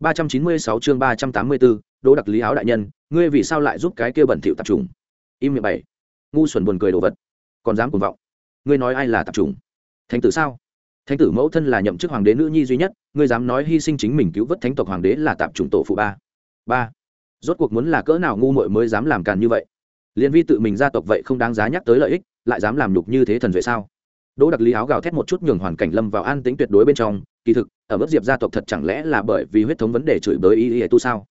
ba trăm chín mươi sáu chương ba trăm tám mươi bốn đỗ đặc lý áo đại nhân, ngươi vì sao lại giúp cái kia bẩn thỉu tạp trùng? Im miệng bảy ngu xuẩn buồn cười đồ vật. Còn dám cuồng vọng. Ngươi nói ai là tạp trùng? Thánh tử sao? Thánh tử mẫu thân là nhậm chức hoàng đế nữ nhi duy nhất, ngươi dám nói hy sinh chính mình cứu vớt thánh tộc hoàng đế là tạp trùng tổ phụ ba. Ba. Rốt cuộc muốn là cỡ nào ngu muội mới dám làm càn như vậy? Liên vi tự mình gia tộc vậy không đáng giá nhắc tới lợi ích, lại dám làm nhục như thế thần duệ sao? Đỗ đặc lý áo gào thét một chút nhường hoàn cảnh lâm vào an tĩnh tuyệt đối bên trong, kỳ thực, ở mức diệp gia tộc thật chẳng lẽ là bởi vì huyết thống vấn đề chửi bới y y tu sao?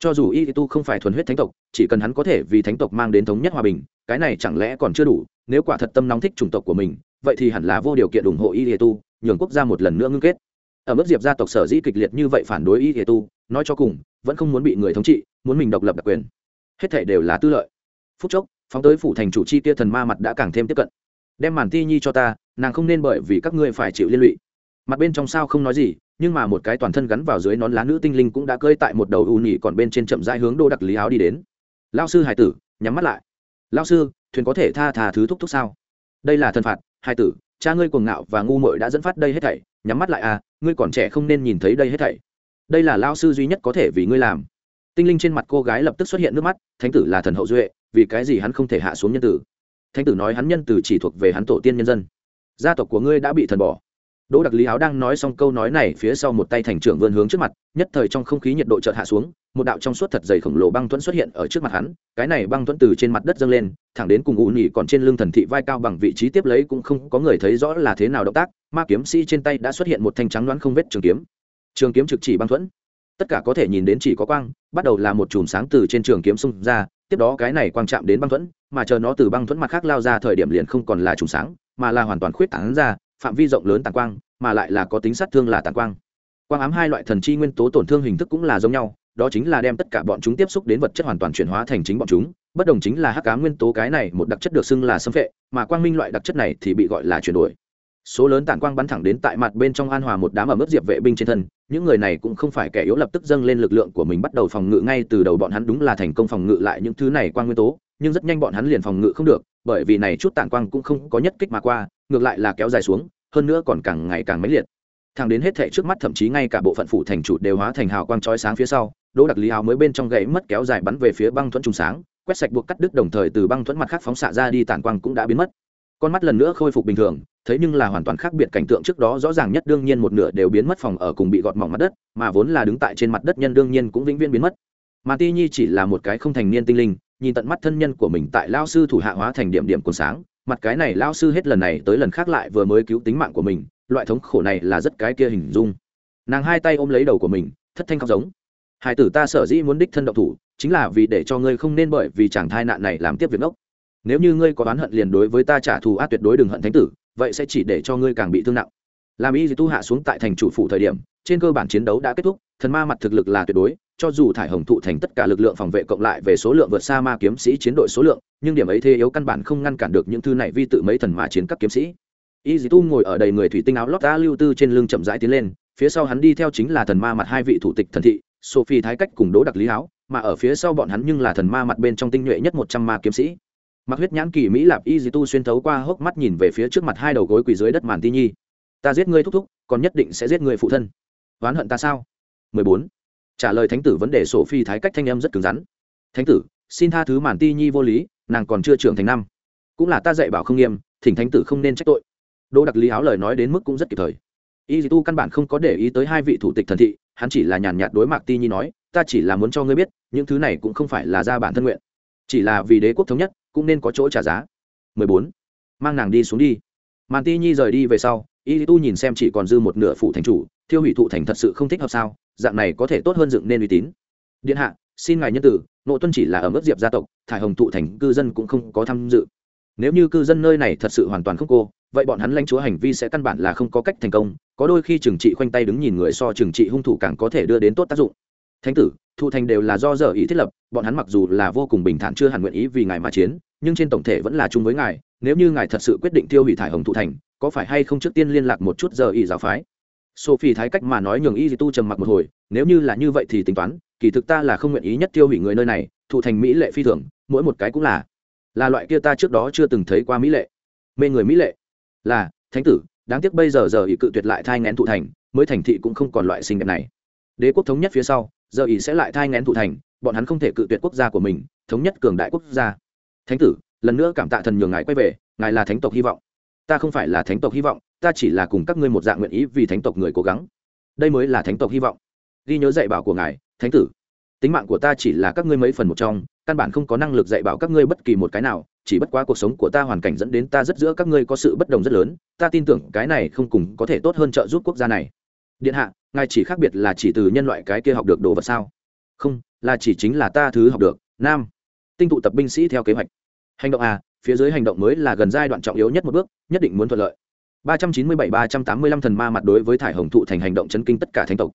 Cho dù y tu không phải thuần huyết thánh tộc, chỉ cần hắn có thể vì thánh tộc mang đến thống nhất hòa bình, cái này chẳng lẽ còn chưa đủ, nếu quả thật tâm nóng thích chủng tộc của mình, vậy thì hẳn là vô điều kiện ủng hộ y tu, nhường quốc gia một lần nữa ngưng kết. Ở mức diệp gia tộc sở dĩ kịch liệt như vậy phản đối y tu, nói cho cùng, vẫn không muốn bị người thống trị, muốn mình độc lập đặc quyền. Hết thể đều là tư lợi. Phút chốc, phóng tới phủ thành chủ chi kia thần ma mặt đã càng thêm tiếp cận đem màn ti nhi cho ta, nàng không nên bởi vì các ngươi phải chịu liên lụy. Mặt bên trong sao không nói gì, nhưng mà một cái toàn thân gắn vào dưới nón lá nữ tinh linh cũng đã cơi tại một đầu u nhị còn bên trên chậm rãi hướng đô đặc lý áo đi đến. Lao sư hải tử, nhắm mắt lại. Lao sư, thuyền có thể tha thà thứ thúc thúc sao? Đây là thần phạt, hải tử, cha ngươi cuồng ngạo và ngu muội đã dẫn phát đây hết thảy, nhắm mắt lại à ngươi còn trẻ không nên nhìn thấy đây hết thảy. Đây là lao sư duy nhất có thể vì ngươi làm. Tinh linh trên mặt cô gái lập tức xuất hiện nước mắt, thánh tử là thần hậu duệ, vì cái gì hắn không thể hạ xuống nhân tử? Thánh tử nói hắn nhân tử chỉ thuộc về hắn tổ tiên nhân dân. Gia tộc của ngươi đã bị thần bỏ. Đỗ đặc lý áo đang nói xong câu nói này, phía sau một tay thành trưởng vươn hướng trước mặt, nhất thời trong không khí nhiệt độ chợt hạ xuống, một đạo trong suốt thật dày khổng lồ băng thuẫn xuất hiện ở trước mặt hắn, cái này băng thuẫn từ trên mặt đất dâng lên, thẳng đến cùng ủ nhị còn trên lưng thần thị vai cao bằng vị trí tiếp lấy cũng không có người thấy rõ là thế nào động tác, ma kiếm sĩ trên tay đã xuất hiện một thanh trắng đoán không vết trường kiếm. Trường kiếm trực chỉ băng thuẫn. Tất cả có thể nhìn đến chỉ có quang, bắt đầu là một chùm sáng từ trên trường kiếm xung ra tiếp đó cái này quang chạm đến băng thuẫn, mà chờ nó từ băng thuẫn mặt khác lao ra thời điểm liền không còn là trùng sáng, mà là hoàn toàn khuyết tảng ra, phạm vi rộng lớn tàn quang, mà lại là có tính sát thương là tàn quang. Quang ám hai loại thần chi nguyên tố tổn thương hình thức cũng là giống nhau, đó chính là đem tất cả bọn chúng tiếp xúc đến vật chất hoàn toàn chuyển hóa thành chính bọn chúng, bất đồng chính là hắc ám nguyên tố cái này một đặc chất được xưng là xâm phệ, mà quang minh loại đặc chất này thì bị gọi là chuyển đổi số lớn tản quang bắn thẳng đến tại mặt bên trong an hòa một đám ở mức diệp vệ binh trên thân, những người này cũng không phải kẻ yếu lập tức dâng lên lực lượng của mình bắt đầu phòng ngự ngay từ đầu bọn hắn đúng là thành công phòng ngự lại những thứ này quang nguyên tố, nhưng rất nhanh bọn hắn liền phòng ngự không được, bởi vì này chút tản quang cũng không có nhất kích mà qua, ngược lại là kéo dài xuống, hơn nữa còn càng ngày càng mãnh liệt. Thẳng đến hết thệ trước mắt thậm chí ngay cả bộ phận phủ thành chủ đều hóa thành hào quang chói sáng phía sau, đỗ đặc lý áo mới bên trong gãy mất kéo dài bắn về phía băng thuẫn trùng sáng, quét sạch buộc cắt đứt đồng thời từ băng thuẫn mặt khác phóng xạ ra đi tản quang cũng đã biến mất con mắt lần nữa khôi phục bình thường thấy nhưng là hoàn toàn khác biệt cảnh tượng trước đó rõ ràng nhất đương nhiên một nửa đều biến mất phòng ở cùng bị gọt mỏng mặt đất, mà vốn là đứng tại trên mặt đất nhân đương nhiên cũng vĩnh viễn biến mất. Mà ti nhi chỉ là một cái không thành niên tinh linh, nhìn tận mắt thân nhân của mình tại lao sư thủ hạ hóa thành điểm điểm cuốn sáng, mặt cái này lao sư hết lần này tới lần khác lại vừa mới cứu tính mạng của mình, loại thống khổ này là rất cái kia hình dung. Nàng hai tay ôm lấy đầu của mình, thất thanh khóc giống. Hải tử ta sở dĩ muốn đích thân độc thủ, chính là vì để cho ngươi không nên bởi vì chàng thai nạn này làm tiếp việc ốc nếu như ngươi có oán hận liền đối với ta trả thù ác tuyệt đối đừng hận thánh tử, vậy sẽ chỉ để cho ngươi càng bị thương nặng. Làm y tu hạ xuống tại thành chủ phủ thời điểm, trên cơ bản chiến đấu đã kết thúc, thần ma mặt thực lực là tuyệt đối, cho dù thải hồng thụ thành tất cả lực lượng phòng vệ cộng lại về số lượng vượt xa ma kiếm sĩ chiến đội số lượng, nhưng điểm ấy thế yếu căn bản không ngăn cản được những thư này vi tự mấy thần ma chiến các kiếm sĩ. Y dì tu ngồi ở đầy người thủy tinh áo lót ta lưu tư trên lưng chậm rãi tiến lên, phía sau hắn đi theo chính là thần ma mặt hai vị thủ tịch thần thị, sophie thái cách cùng đỗ đặc lý áo mà ở phía sau bọn hắn nhưng là thần ma mặt bên trong tinh nhuệ nhất một trăm ma kiếm sĩ mặc huyết nhãn kỳ mỹ lạp y dì tu xuyên thấu qua hốc mắt nhìn về phía trước mặt hai đầu gối quỳ dưới đất màn ti nhi. Ta giết ngươi thúc thúc, còn nhất định sẽ giết người phụ thân. Oán hận ta sao? 14. trả lời thánh tử vấn đề sổ phi thái cách thanh âm rất cứng rắn. Thánh tử, xin tha thứ màn ti nhi vô lý, nàng còn chưa trưởng thành năm. Cũng là ta dạy bảo không nghiêm, thỉnh thánh tử không nên trách tội. Đỗ đặc lý áo lời nói đến mức cũng rất kịp thời. Y dì tu căn bản không có để ý tới hai vị thủ tịch thần thị, hắn chỉ là nhàn nhạt đối mạc ti nhi nói, ta chỉ là muốn cho ngươi biết, những thứ này cũng không phải là ra bản thân nguyện, chỉ là vì đế quốc thống nhất cũng nên có chỗ trả giá. 14. mang nàng đi xuống đi. Màn ti nhi rời đi về sau, y tu nhìn xem chỉ còn dư một nửa phụ thành chủ, thiêu hủy thụ thành thật sự không thích hợp sao, dạng này có thể tốt hơn dựng nên uy tín. Điện hạ, xin ngài nhân tử nội tuân chỉ là ở mức diệp gia tộc, thải hồng thụ thành cư dân cũng không có tham dự. Nếu như cư dân nơi này thật sự hoàn toàn không cô, vậy bọn hắn lãnh chúa hành vi sẽ căn bản là không có cách thành công, có đôi khi trừng trị khoanh tay đứng nhìn người so trừng trị hung thủ càng có thể đưa đến tốt tác dụng. Thánh tử, thụ thành đều là do dở ý thiết lập, bọn hắn mặc dù là vô cùng bình thản chưa hẳn nguyện ý vì ngài mà chiến nhưng trên tổng thể vẫn là chung với ngài, nếu như ngài thật sự quyết định tiêu hủy thải hồng thụ thành, có phải hay không trước tiên liên lạc một chút giờ y giáo phái? Sophie thái cách mà nói nhường y di tu trầm mặc một hồi, nếu như là như vậy thì tính toán, kỳ thực ta là không nguyện ý nhất tiêu hủy người nơi này, thụ thành mỹ lệ phi thường, mỗi một cái cũng là. Là loại kia ta trước đó chưa từng thấy qua mỹ lệ. Mê người mỹ lệ. Là, thánh tử, đáng tiếc bây giờ giờ ý cự tuyệt lại thai ngén thụ thành, mới thành thị cũng không còn loại xinh đẹp này. Đế quốc thống nhất phía sau, giờ ý sẽ lại thai ngén thụ thành, bọn hắn không thể cự tuyệt quốc gia của mình, thống nhất cường đại quốc gia thánh tử, lần nữa cảm tạ thần nhường ngài quay về, ngài là thánh tộc hy vọng. Ta không phải là thánh tộc hy vọng, ta chỉ là cùng các ngươi một dạng nguyện ý vì thánh tộc người cố gắng. Đây mới là thánh tộc hy vọng. Ghi nhớ dạy bảo của ngài, thánh tử. Tính mạng của ta chỉ là các ngươi mấy phần một trong, căn bản không có năng lực dạy bảo các ngươi bất kỳ một cái nào, chỉ bất quá cuộc sống của ta hoàn cảnh dẫn đến ta rất giữa các ngươi có sự bất đồng rất lớn, ta tin tưởng cái này không cùng có thể tốt hơn trợ giúp quốc gia này. Điện hạ, ngài chỉ khác biệt là chỉ từ nhân loại cái kia học được đồ vật sao? Không, là chỉ chính là ta thứ học được. Nam. Tinh tụ tập binh sĩ theo kế hoạch hành động a, phía dưới hành động mới là gần giai đoạn trọng yếu nhất một bước, nhất định muốn thuận lợi. 397-385 thần ma mặt đối với thải hồng thụ thành hành động chấn kinh tất cả thánh tộc.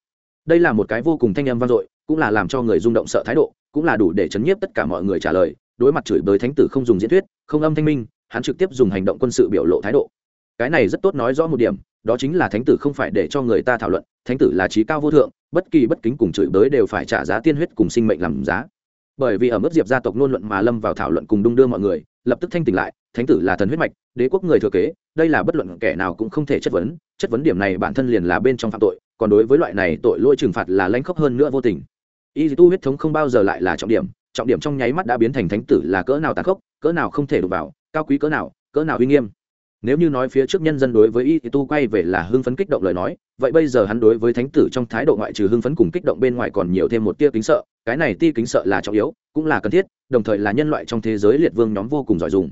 Đây là một cái vô cùng thanh âm vang dội, cũng là làm cho người rung động sợ thái độ, cũng là đủ để chấn nhiếp tất cả mọi người trả lời, đối mặt chửi bới thánh tử không dùng diễn thuyết, không âm thanh minh, hắn trực tiếp dùng hành động quân sự biểu lộ thái độ. Cái này rất tốt nói rõ một điểm, đó chính là thánh tử không phải để cho người ta thảo luận, thánh tử là trí cao vô thượng, bất kỳ bất kính cùng chửi bới đều phải trả giá tiên huyết cùng sinh mệnh làm giá bởi vì ở mức diệp gia tộc nôn luận mà lâm vào thảo luận cùng đung đưa mọi người, lập tức thanh tỉnh lại, thánh tử là thần huyết mạch, đế quốc người thừa kế, đây là bất luận kẻ nào cũng không thể chất vấn chất vấn điểm này bản thân liền là bên trong phạm tội, còn đối với loại này tội lỗi trừng phạt là lanh khốc hơn nữa vô tình. Y tu huyết thống không bao giờ lại là trọng điểm trọng điểm trong nháy mắt đã biến thành thánh tử là cỡ nào tàn khốc, cỡ nào không thể đụng vào, cao quý cỡ nào cỡ nào uy nghiêm nếu như nói phía trước nhân dân đối với y tu quay về là hưng phấn kích động lời nói, vậy bây giờ hắn đối với thánh tử trong thái độ ngoại trừ hưng phấn cùng kích động bên ngoài còn nhiều thêm một tia kính sợ, cái này ti kính sợ là trọng yếu, cũng là cần thiết, đồng thời là nhân loại trong thế giới liệt vương nhóm vô cùng giỏi dùng.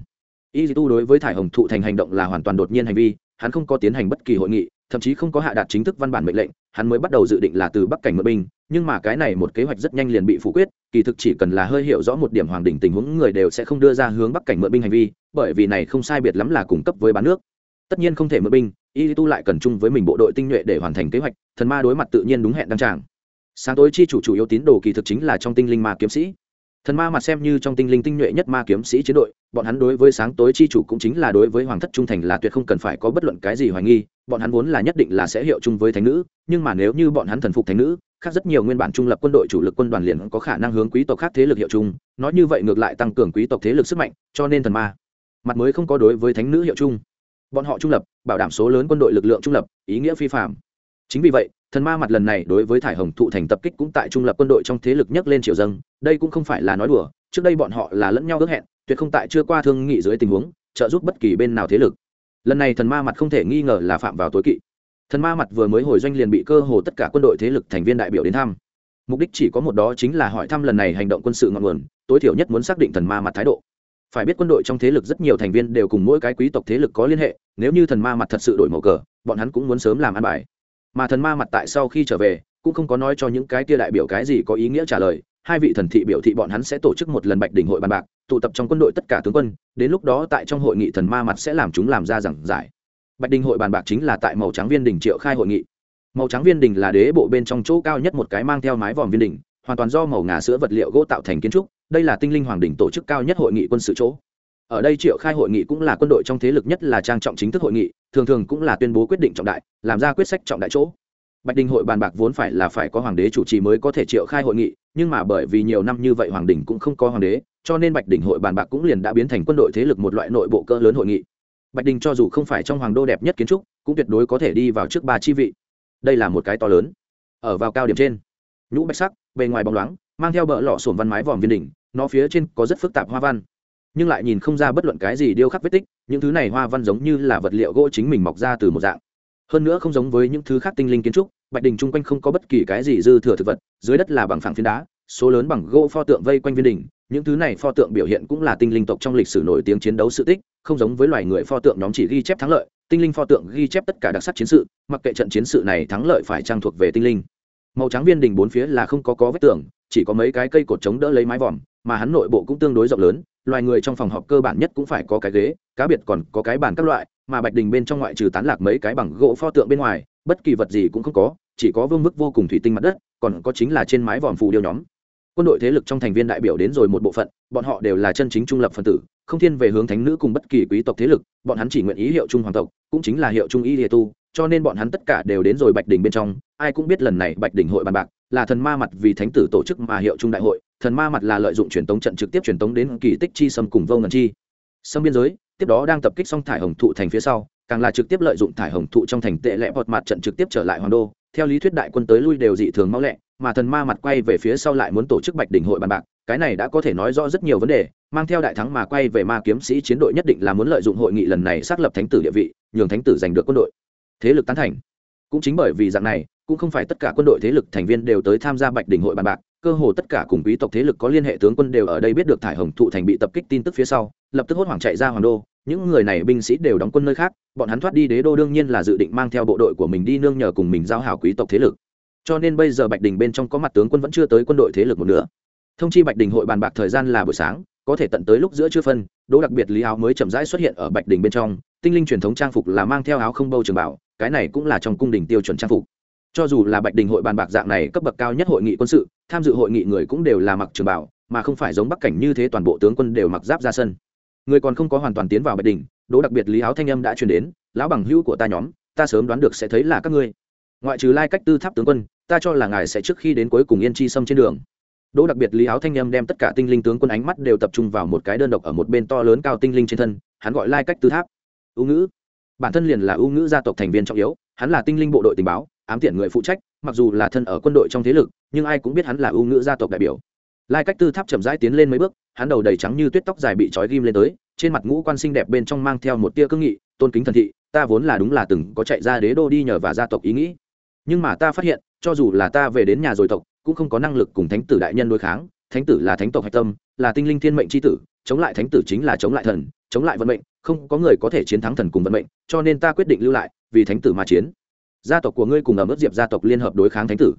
Y tu đối với thải hồng thụ thành hành động là hoàn toàn đột nhiên hành vi, hắn không có tiến hành bất kỳ hội nghị, thậm chí không có hạ đạt chính thức văn bản mệnh lệnh, hắn mới bắt đầu dự định là từ bắc cảnh mượn binh, nhưng mà cái này một kế hoạch rất nhanh liền bị phủ quyết kỳ thực chỉ cần là hơi hiểu rõ một điểm hoàng đỉnh tình huống, người đều sẽ không đưa ra hướng bắc cảnh mượn binh hành vi, bởi vì này không sai biệt lắm là cung cấp với bán nước. Tất nhiên không thể mượn binh y tu lại cần chung với mình bộ đội tinh nhuệ để hoàn thành kế hoạch, thần ma đối mặt tự nhiên đúng hẹn đăng tràng. Sáng tối chi chủ chủ yếu tín đồ kỳ thực chính là trong tinh linh ma kiếm sĩ. Thần ma mặt xem như trong tinh linh tinh nhuệ nhất ma kiếm sĩ chiến đội, bọn hắn đối với sáng tối chi chủ cũng chính là đối với hoàng thất trung thành là tuyệt không cần phải có bất luận cái gì hoài nghi, bọn hắn vốn là nhất định là sẽ hiệu chung với thánh nữ, nhưng mà nếu như bọn hắn thần phục thánh nữ khác rất nhiều nguyên bản trung lập quân đội chủ lực quân đoàn liền có khả năng hướng quý tộc khác thế lực hiệu chung nói như vậy ngược lại tăng cường quý tộc thế lực sức mạnh, cho nên thần ma mặt mới không có đối với thánh nữ hiệu chung. Bọn họ trung lập, bảo đảm số lớn quân đội lực lượng trung lập, ý nghĩa phi phạm chính vì vậy, thần ma mặt lần này đối với thải hồng thụ thành tập kích cũng tại trung lập quân đội trong thế lực nhấc lên triều dâng, đây cũng không phải là nói đùa, trước đây bọn họ là lẫn nhau ước hẹn, tuyệt không tại chưa qua thương nghị dưới tình huống, trợ giúp bất kỳ bên nào thế lực. Lần này thần ma mặt không thể nghi ngờ là phạm vào tối kỵ thần ma mặt vừa mới hồi doanh liền bị cơ hồ tất cả quân đội thế lực thành viên đại biểu đến thăm. Mục đích chỉ có một đó chính là hỏi thăm lần này hành động quân sự ngọn nguồn, tối thiểu nhất muốn xác định thần ma mặt thái độ. Phải biết quân đội trong thế lực rất nhiều thành viên đều cùng mỗi cái quý tộc thế lực có liên hệ, nếu như thần ma mặt thật sự đổi màu cờ, bọn hắn cũng muốn sớm làm ăn bài. Mà thần ma mặt tại sau khi trở về, cũng không có nói cho những cái tia đại biểu cái gì có ý nghĩa trả lời, hai vị thần thị biểu thị bọn hắn sẽ tổ chức một lần bạch đỉnh hội bàn bạc, tụ tập trong quân đội tất cả tướng quân, đến lúc đó tại trong hội nghị thần ma mặt sẽ làm chúng làm ra giảng giải bạch đình hội bàn bạc chính là tại màu trắng viên đình triệu khai hội nghị. Màu trắng viên đình là đế bộ bên trong chỗ cao nhất một cái mang theo mái vòm viên đình, hoàn toàn do màu ngà sữa vật liệu gỗ tạo thành kiến trúc, đây là tinh linh hoàng đình tổ chức cao nhất hội nghị quân sự chỗ. Ở đây triệu khai hội nghị cũng là quân đội trong thế lực nhất là trang trọng chính thức hội nghị, thường thường cũng là tuyên bố quyết định trọng đại, làm ra quyết sách trọng đại chỗ. Bạch đình hội bàn bạc vốn phải là phải có hoàng đế chủ trì mới có thể triệu khai hội nghị, nhưng mà bởi vì nhiều năm như vậy hoàng đình cũng không có hoàng đế, cho nên bạch đình hội bàn bạc cũng liền đã biến thành quân đội thế lực một loại nội bộ cỡ lớn hội nghị bạch đình cho dù không phải trong hoàng đô đẹp nhất kiến trúc, cũng tuyệt đối có thể đi vào trước ba chi vị. Đây là một cái to lớn. Ở vào cao điểm trên, nhũ bạch sắc, bề ngoài bóng loáng, mang theo bờ lọ sổm văn mái vòm viên đỉnh, nó phía trên có rất phức tạp hoa văn. Nhưng lại nhìn không ra bất luận cái gì điêu khắc vết tích, những thứ này hoa văn giống như là vật liệu gỗ chính mình mọc ra từ một dạng. Hơn nữa không giống với những thứ khác tinh linh kiến trúc, bạch đình chung quanh không có bất kỳ cái gì dư thừa thực vật, dưới đất là bằng phẳng phiến đá số lớn bằng gỗ pho tượng vây quanh viên đỉnh, những thứ này pho tượng biểu hiện cũng là tinh linh tộc trong lịch sử nổi tiếng chiến đấu sự tích, không giống với loài người pho tượng nhóm chỉ ghi chép thắng lợi, tinh linh pho tượng ghi chép tất cả đặc sắc chiến sự, mặc kệ trận chiến sự này thắng lợi phải trang thuộc về tinh linh. Màu trắng viên đỉnh bốn phía là không có có vết tường, chỉ có mấy cái cây cột chống đỡ lấy mái vòm, mà hắn nội bộ cũng tương đối rộng lớn, loài người trong phòng họp cơ bản nhất cũng phải có cái ghế, cá biệt còn có cái bàn các loại, mà bạch đình bên trong ngoại trừ tán lạc mấy cái bằng gỗ pho tượng bên ngoài, bất kỳ vật gì cũng không có, chỉ có vương mức vô cùng thủy tinh mặt đất, còn có chính là trên mái vòm phù điêu nhóm quân đội thế lực trong thành viên đại biểu đến rồi một bộ phận, bọn họ đều là chân chính trung lập phần tử, không thiên về hướng thánh nữ cùng bất kỳ quý tộc thế lực, bọn hắn chỉ nguyện ý hiệu trung hoàng tộc, cũng chính là hiệu trung y địa tu, cho nên bọn hắn tất cả đều đến rồi bạch đình bên trong, ai cũng biết lần này bạch đình hội bàn bạc, là thần ma mặt vì thánh tử tổ chức mà hiệu trung đại hội, thần ma mặt là lợi dụng truyền tống trận trực tiếp truyền tống đến kỳ tích chi sâm cùng vô ngân chi. Sâm biên giới, tiếp đó đang tập kích xong thải hồng thụ thành phía sau, càng là trực tiếp lợi dụng thải hồng thụ trong thành tệ lẽ bọt mặt trận trực tiếp trở lại hoàng đô, theo lý thuyết đại quân tới lui đều dị thường mau lẹ mà thần ma mặt quay về phía sau lại muốn tổ chức bạch đỉnh hội bàn bạc, cái này đã có thể nói rõ rất nhiều vấn đề, mang theo đại thắng mà quay về ma kiếm sĩ chiến đội nhất định là muốn lợi dụng hội nghị lần này xác lập thánh tử địa vị, nhường thánh tử giành được quân đội. Thế lực tán thành. Cũng chính bởi vì dạng này, cũng không phải tất cả quân đội thế lực thành viên đều tới tham gia bạch đỉnh hội bàn bạc, cơ hồ tất cả cùng quý tộc thế lực có liên hệ tướng quân đều ở đây biết được thải hồng thụ thành bị tập kích tin tức phía sau, lập tức hốt hoảng chạy ra hoàng đô, những người này binh sĩ đều đóng quân nơi khác, bọn hắn thoát đi đế đô đương nhiên là dự định mang theo bộ đội của mình đi nương nhờ cùng mình giao hảo quý tộc thế lực cho nên bây giờ bạch đình bên trong có mặt tướng quân vẫn chưa tới quân đội thế lực một nữa thông chi bạch đình hội bàn bạc thời gian là buổi sáng, có thể tận tới lúc giữa chưa phân, đỗ đặc biệt lý áo mới chậm rãi xuất hiện ở bạch đình bên trong, tinh linh truyền thống trang phục là mang theo áo không bâu trường bảo, cái này cũng là trong cung đình tiêu chuẩn trang phục. Cho dù là bạch đình hội bàn bạc dạng này cấp bậc cao nhất hội nghị quân sự, tham dự hội nghị người cũng đều là mặc trường bảo, mà không phải giống bắc cảnh như thế toàn bộ tướng quân đều mặc giáp ra sân. Người còn không có hoàn toàn tiến vào bạch đình, đỗ đặc biệt lý áo thanh âm đã truyền đến, lão bằng hữu của ta nhóm, ta sớm đoán được sẽ thấy là các ngươi. Ngoại trừ lai cách tư tháp tướng quân ta cho là ngài sẽ trước khi đến cuối cùng yên chi xâm trên đường. Đỗ đặc biệt lý áo thanh âm đem tất cả tinh linh tướng quân ánh mắt đều tập trung vào một cái đơn độc ở một bên to lớn cao tinh linh trên thân, hắn gọi lai cách tư tháp. Ưu ngữ. Bản thân liền là ưu ngữ gia tộc thành viên trọng yếu, hắn là tinh linh bộ đội tình báo, ám tiện người phụ trách, mặc dù là thân ở quân đội trong thế lực, nhưng ai cũng biết hắn là ưu ngữ gia tộc đại biểu. Lai cách tư tháp chậm rãi tiến lên mấy bước, hắn đầu đầy trắng như tuyết tóc dài bị trói ghim lên tới, trên mặt ngũ quan xinh đẹp bên trong mang theo một tia cương nghị, tôn kính thần thị, ta vốn là đúng là từng có chạy ra đế đô đi nhờ và gia tộc ý nghĩ. Nhưng mà ta phát hiện cho dù là ta về đến nhà rồi tộc, cũng không có năng lực cùng thánh tử đại nhân đối kháng. Thánh tử là thánh tộc hạch tâm, là tinh linh thiên mệnh c h i tử, chống lại thánh tử chính là chống lại thần, chống lại vận mệnh, không có người có thể chiến thắng thần cùng vận mệnh, cho nên ta quyết định lưu lại, vì thánh tử mà chiến. Gia tộc của ngươi cùng ở mức diệp gia tộc liên hợp đối kháng thánh tử.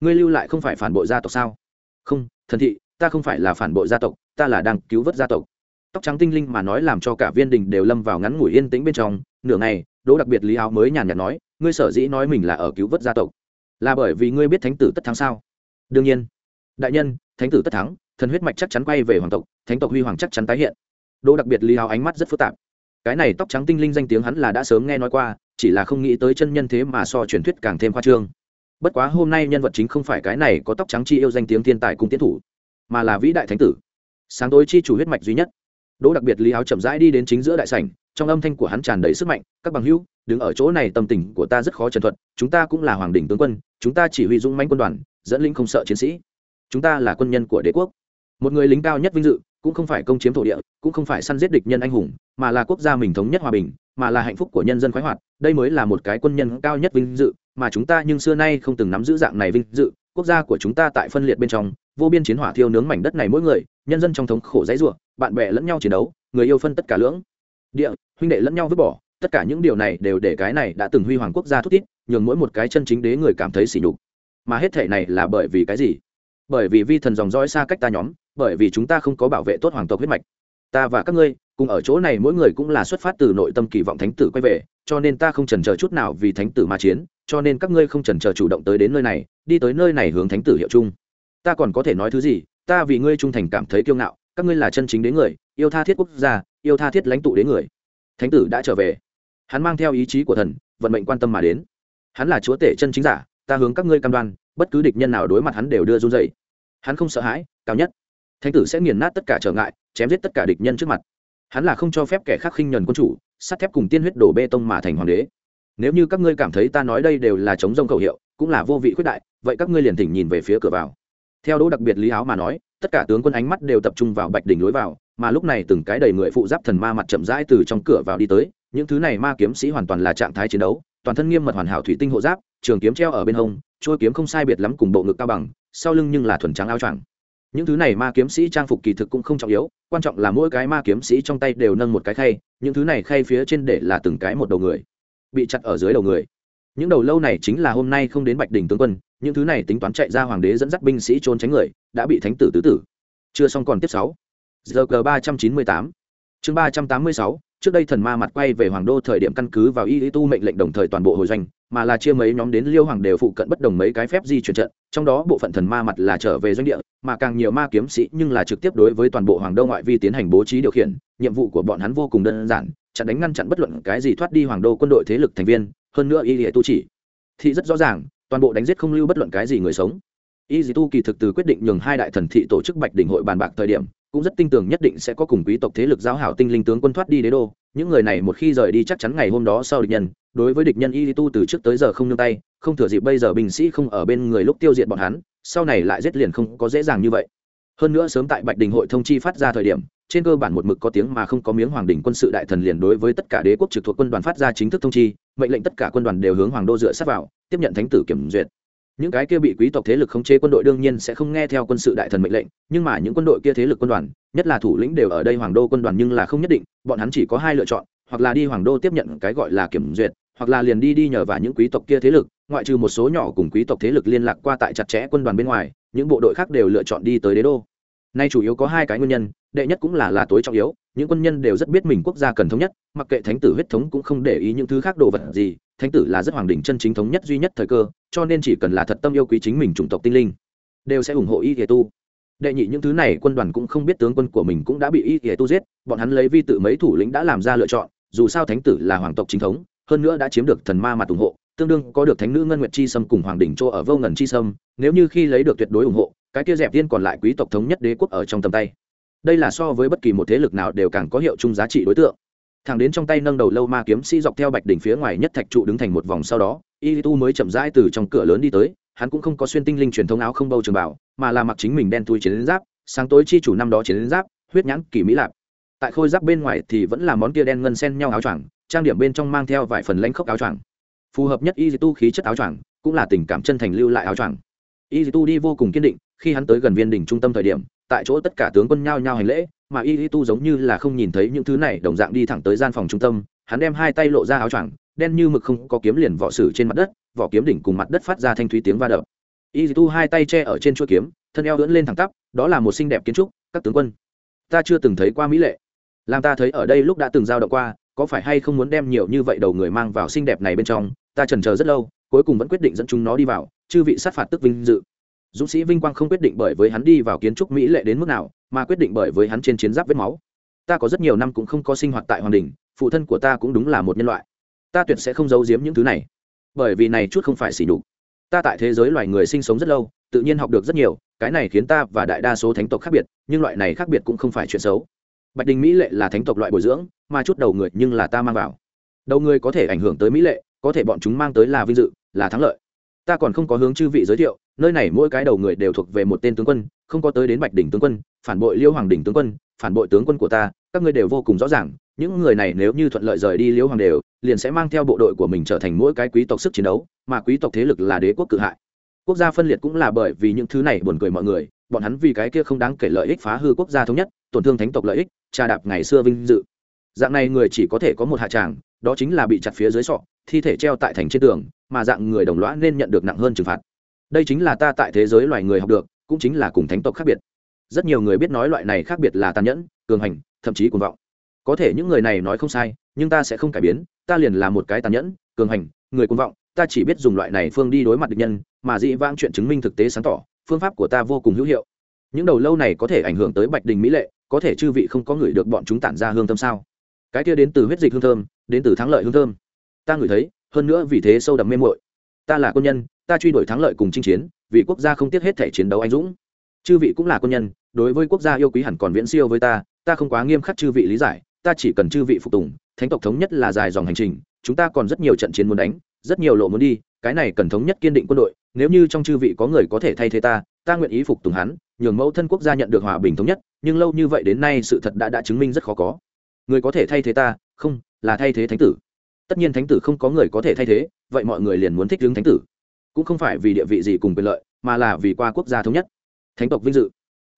Ngươi lưu lại không phải phản bội gia tộc sao? Không, thần thị, ta không phải là phản bội gia tộc, ta là đang cứu vớt gia tộc. Tóc trắng tinh linh mà nói làm cho cả viên đình đều lâm vào ngắn ngủi yên tĩnh bên trong. Nửa ngày, đỗ đặc biệt lý áo mới nhàn nhạt nói, ngươi sở dĩ nói mình là ở cứu vớt gia tộc? Là bởi vì ngươi biết thánh tử tất thắng sao? Đương nhiên. Đại nhân, thánh tử tất thắng, thần huyết mạch chắc chắn quay về hoàng tộc, thánh tộc huy hoàng chắc chắn tái hiện. Đỗ đặc biệt lý áo ánh mắt rất phức tạp. Cái này tóc trắng tinh linh danh tiếng hắn là đã sớm nghe nói qua, chỉ là không nghĩ tới chân nhân thế mà so truyền thuyết càng thêm khoa trương. Bất quá hôm nay nhân vật chính không phải cái này có tóc trắng chi yêu danh tiếng thiên tài cung tiến thủ, mà là vĩ đại thánh tử. Sáng tối chi chủ huyết mạch duy nhất. Đỗ đặc biệt lý áo chậm rãi đi đến chính giữa đại sảnh trong âm thanh của hắn tràn đầy sức mạnh, các bằng hữu, đứng ở chỗ này tâm tình của ta rất khó trần thuật, chúng ta cũng là hoàng đỉnh tướng quân, chúng ta chỉ huy dũng manh quân đoàn, dẫn linh không sợ chiến sĩ. Chúng ta là quân nhân của đế quốc. Một người lính cao nhất vinh dự, cũng không phải công chiếm thổ địa, cũng không phải săn giết địch nhân anh hùng, mà là quốc gia mình thống nhất hòa bình, mà là hạnh phúc của nhân dân khoái hoạt. Đây mới là một cái quân nhân cao nhất vinh dự, mà chúng ta nhưng xưa nay không từng nắm giữ dạng này vinh dự. Quốc gia của chúng ta tại phân liệt bên trong, vô biên chiến hỏa thiêu nướng mảnh đất này mỗi người, nhân dân trong thống khổ dãy ruộng bạn bè lẫn nhau chiến đấu, người yêu phân tất cả lưỡng địa, huynh đệ lẫn nhau vứt bỏ, tất cả những điều này đều để cái này đã từng huy hoàng quốc gia thúc tít nhường mỗi một cái chân chính đế người cảm thấy sỉ nhục. Mà hết thể này là bởi vì cái gì? Bởi vì vi thần dòng dõi xa cách ta nhóm, bởi vì chúng ta không có bảo vệ tốt hoàng tộc huyết mạch. Ta và các ngươi, cùng ở chỗ này mỗi người cũng là xuất phát từ nội tâm kỳ vọng thánh tử quay về, cho nên ta không trần chờ chút nào vì thánh tử mà chiến, cho nên các ngươi không trần chờ chủ động tới đến nơi này, đi tới nơi này hướng thánh tử hiệu chung. Ta còn có thể nói thứ gì? Ta vì ngươi trung thành cảm thấy kiêu ngạo các ngươi là chân chính đến người, yêu tha thiết quốc gia, yêu tha thiết lãnh tụ đến người. Thánh tử đã trở về. Hắn mang theo ý chí của thần, vận mệnh quan tâm mà đến. Hắn là chúa tể chân chính giả, ta hướng các ngươi cam đoan, bất cứ địch nhân nào đối mặt hắn đều đưa run dậy hắn không sợ hãi, cao nhất. Thánh tử sẽ nghiền nát tất cả trở ngại, chém giết tất cả địch nhân trước mặt. Hắn là không cho phép kẻ khác khinh nhuần quân chủ, sắt thép cùng tiên huyết đổ bê tông mà thành hoàng đế. Nếu như các ngươi cảm thấy ta nói đây đều là chống rông khẩu hiệu, cũng là vô vị khuyết đại, vậy các ngươi liền thỉnh nhìn về phía cửa vào theo đỗ đặc biệt lý áo mà nói, tất cả tướng quân ánh mắt đều tập trung vào bạch đỉnh lối vào, mà lúc này từng cái đầy người phụ giáp thần ma mặt chậm rãi từ trong cửa vào đi tới, những thứ này ma kiếm sĩ hoàn toàn là trạng thái chiến đấu, toàn thân nghiêm mật hoàn hảo thủy tinh hộ giáp, trường kiếm treo ở bên hông trôi kiếm không sai biệt lắm cùng bộ ngực cao bằng, sau lưng nhưng là thuần trắng áo choàng. Những thứ này ma kiếm sĩ trang phục kỳ thực cũng không trọng yếu, quan trọng là mỗi cái ma kiếm sĩ trong tay đều nâng một cái khay, những thứ này khay phía trên để là từng cái một đầu người, bị chặt ở dưới đầu người những đầu lâu này chính là hôm nay không đến bạch đỉnh tướng quân, những thứ này tính toán chạy ra hoàng đế dẫn dắt binh sĩ trốn tránh người, đã bị thánh tử tứ tử. Chưa xong còn tiếp sáu. Giờ g ba trăm chín mươi tám. Chương ba trăm tám mươi sáu, trước đây thần ma mặt quay về hoàng đô thời điểm căn cứ vào y lý tu mệnh lệnh đồng thời toàn bộ hồi doanh, mà là chia mấy nhóm đến liêu hoàng đều phụ cận bất đồng mấy cái phép di chuyển trận, trong đó bộ phận thần ma mặt là trở về doanh địa, mà càng nhiều ma kiếm sĩ nhưng là trực tiếp đối với toàn bộ hoàng đô ngoại vi tiến hành bố trí điều khiển, nhiệm vụ của bọn hắn vô cùng đơn giản, chặn đánh ngăn chặn bất luận cái gì thoát đi hoàng đô quân đội thế lực thành viên hơn nữa y lý tu chỉ. Thị rất rõ ràng, toàn bộ đánh giết không lưu bất luận cái gì người sống. Y dì tu kỳ thực từ quyết định nhường hai đại thần thị tổ chức bạch đỉnh hội bàn bạc thời điểm, cũng rất tin tưởng nhất định sẽ có cùng quý tộc thế lực giáo hảo tinh linh tướng quân thoát đi đế đô. Những người này một khi rời đi chắc chắn ngày hôm đó sau địch nhân, đối với địch nhân y tu từ trước tới giờ không nương tay, không thừa dịp bây giờ binh sĩ không ở bên người lúc tiêu diệt bọn hắn, sau này lại giết liền không có dễ dàng như vậy hơn nữa sớm tại bạch đình hội thông chi phát ra thời điểm, trên cơ bản một mực có tiếng mà không có miếng hoàng đình quân sự đại thần liền đối với tất cả đế quốc trực thuộc quân đoàn phát ra chính thức thông chi, mệnh lệnh tất cả quân đoàn đều hướng hoàng đô dựa sát vào, tiếp nhận thánh tử kiểm duyệt. Những cái kia bị quý tộc thế lực khống chế quân đội đương nhiên sẽ không nghe theo quân sự đại thần mệnh lệnh, nhưng mà những quân đội kia thế lực quân đoàn, nhất là thủ lĩnh đều ở đây hoàng đô quân đoàn nhưng là không nhất định, bọn hắn chỉ có hai lựa chọn, hoặc là đi hoàng đô tiếp nhận cái gọi là kiểm duyệt hoặc là liền đi đi nhờ vào những quý tộc kia thế lực, ngoại trừ một số nhỏ cùng quý tộc thế lực liên lạc qua tại chặt chẽ quân đoàn bên ngoài, những bộ đội khác đều lựa chọn đi tới đế đô. Nay chủ yếu có hai cái nguyên nhân, đệ nhất cũng là là tối trọng yếu, những quân nhân đều rất biết mình quốc gia cần thống nhất, mặc kệ thánh tử huyết thống cũng không để ý những thứ khác đồ vật gì, thánh tử là rất hoàng đỉnh chân chính thống nhất duy nhất thời cơ, cho nên chỉ cần là thật tâm yêu quý chính mình chủng tộc tinh linh, đều sẽ ủng hộ y thể tu. Đệ nhị những thứ này quân đoàn cũng không biết tướng quân của mình cũng đã bị y thể tu giết, bọn hắn lấy vi tự mấy thủ lĩnh đã làm ra lựa chọn, dù sao thánh tử là hoàng tộc chính thống hơn nữa đã chiếm được thần ma mặt ủng hộ, tương đương có được thánh nữ ngân nguyệt chi sâm cùng hoàng đỉnh chỗ ở vô ngần chi sâm, nếu như khi lấy được tuyệt đối ủng hộ, cái kia dẹp tiên còn lại quý tộc thống nhất đế quốc ở trong tầm tay. Đây là so với bất kỳ một thế lực nào đều càng có hiệu chung giá trị đối tượng. Thẳng đến trong tay nâng đầu lâu ma kiếm sĩ dọc theo bạch đỉnh phía ngoài nhất thạch trụ đứng thành một vòng sau đó, y tu mới chậm rãi từ trong cửa lớn đi tới, hắn cũng không có xuyên tinh linh truyền thống áo không bâu trường bảo mà là mặc chính mình đen thui chiến giáp, sáng tối chi chủ năm đó chiến giáp, huyết nhãn kỳ mỹ lạp. Tại khôi giáp bên ngoài thì vẫn là món kia đen ngân sen nhau áo choàng trang điểm bên trong mang theo vài phần lãnh khốc áo choàng. Phù hợp nhất y tu khí chất áo choàng, cũng là tình cảm chân thành lưu lại áo choàng. Y tu đi vô cùng kiên định, khi hắn tới gần viên đỉnh trung tâm thời điểm, tại chỗ tất cả tướng quân nhao nhao hành lễ, mà y tu giống như là không nhìn thấy những thứ này, đồng dạng đi thẳng tới gian phòng trung tâm, hắn đem hai tay lộ ra áo choàng, đen như mực không có kiếm liền vỏ sử trên mặt đất, vỏ kiếm đỉnh cùng mặt đất phát ra thanh thúy tiếng va đập. Y tu hai tay che ở trên chuôi kiếm, thân eo ưỡn lên thẳng tắp, đó là một xinh đẹp kiến trúc, các tướng quân. Ta chưa từng thấy qua mỹ lệ. Làm ta thấy ở đây lúc đã từng giao động qua có phải hay không muốn đem nhiều như vậy đầu người mang vào xinh đẹp này bên trong, ta trần chờ rất lâu, cuối cùng vẫn quyết định dẫn chúng nó đi vào, chư vị sát phạt tức vinh dự. Dũng sĩ vinh quang không quyết định bởi với hắn đi vào kiến trúc mỹ lệ đến mức nào, mà quyết định bởi với hắn trên chiến giáp vết máu. Ta có rất nhiều năm cũng không có sinh hoạt tại hoàng đình, phụ thân của ta cũng đúng là một nhân loại. Ta tuyệt sẽ không giấu giếm những thứ này, bởi vì này chút không phải xỉ đục ta tại thế giới loài người sinh sống rất lâu, tự nhiên học được rất nhiều, cái này khiến ta và đại đa số thánh tộc khác biệt, nhưng loại này khác biệt cũng không phải chuyện xấu. Bạch đình mỹ lệ là thánh tộc loại bồi dưỡng mà chút đầu người nhưng là ta mang vào. Đầu người có thể ảnh hưởng tới mỹ lệ, có thể bọn chúng mang tới là vinh dự, là thắng lợi. Ta còn không có hướng chư vị giới thiệu, nơi này mỗi cái đầu người đều thuộc về một tên tướng quân, không có tới đến bạch đỉnh tướng quân, phản bội liêu hoàng đỉnh tướng quân, phản bội tướng quân của ta, các ngươi đều vô cùng rõ ràng, những người này nếu như thuận lợi rời đi liêu hoàng đều, liền sẽ mang theo bộ đội của mình trở thành mỗi cái quý tộc sức chiến đấu, mà quý tộc thế lực là đế quốc cự hại. Quốc gia phân liệt cũng là bởi vì những thứ này buồn cười mọi người, bọn hắn vì cái kia không đáng kể lợi ích phá hư quốc gia thống nhất, tổn thương thánh tộc lợi ích, trà đạp ngày xưa vinh dự dạng này người chỉ có thể có một hạ tràng, đó chính là bị chặt phía dưới sọ, thi thể treo tại thành trên tường, mà dạng người đồng lõa nên nhận được nặng hơn trừng phạt. Đây chính là ta tại thế giới loài người học được, cũng chính là cùng thánh tộc khác biệt. Rất nhiều người biết nói loại này khác biệt là tàn nhẫn, cường hành, thậm chí cuồng vọng. Có thể những người này nói không sai, nhưng ta sẽ không cải biến, ta liền là một cái tàn nhẫn, cường hành, người cuồng vọng, ta chỉ biết dùng loại này phương đi đối mặt địch nhân, mà dĩ vãng chuyện chứng minh thực tế sáng tỏ, phương pháp của ta vô cùng hữu hiệu. Những đầu lâu này có thể ảnh hưởng tới bạch đình mỹ lệ, có thể chư vị không có người được bọn chúng tản ra hương tâm sao? Cái kia đến từ huyết dịch hương thơm, đến từ thắng lợi hương thơm. Ta ngửi thấy, hơn nữa vì thế sâu đậm mê mội ta là quân nhân, ta truy đuổi thắng lợi cùng chinh chiến, vì quốc gia không tiếc hết thể chiến đấu anh dũng. Chư vị cũng là quân nhân, đối với quốc gia yêu quý hẳn còn viễn siêu với ta ta không quá nghiêm khắc chư vị lý giải, ta chỉ cần chư vị phục tùng, thánh tộc thống nhất là dài dòng hành trình, chúng ta còn rất nhiều trận chiến muốn đánh, rất nhiều lộ muốn đi, cái này cần thống nhất kiên định quân đội, nếu như trong chư vị có người có thể thay thế ta ta nguyện ý phục tùng hắn, nhường mẫu thân quốc gia nhận được hòa bình thống nhất, nhưng lâu như vậy đến nay sự thật đã đã chứng minh rất khó có người có thể thay thế ta, không, là thay thế thánh tử. Tất nhiên thánh tử không có người có thể thay thế, vậy mọi người liền muốn thích ứng thánh tử. Cũng không phải vì địa vị gì cùng quyền lợi, mà là vì qua quốc gia thống nhất. Thánh tộc vinh dự.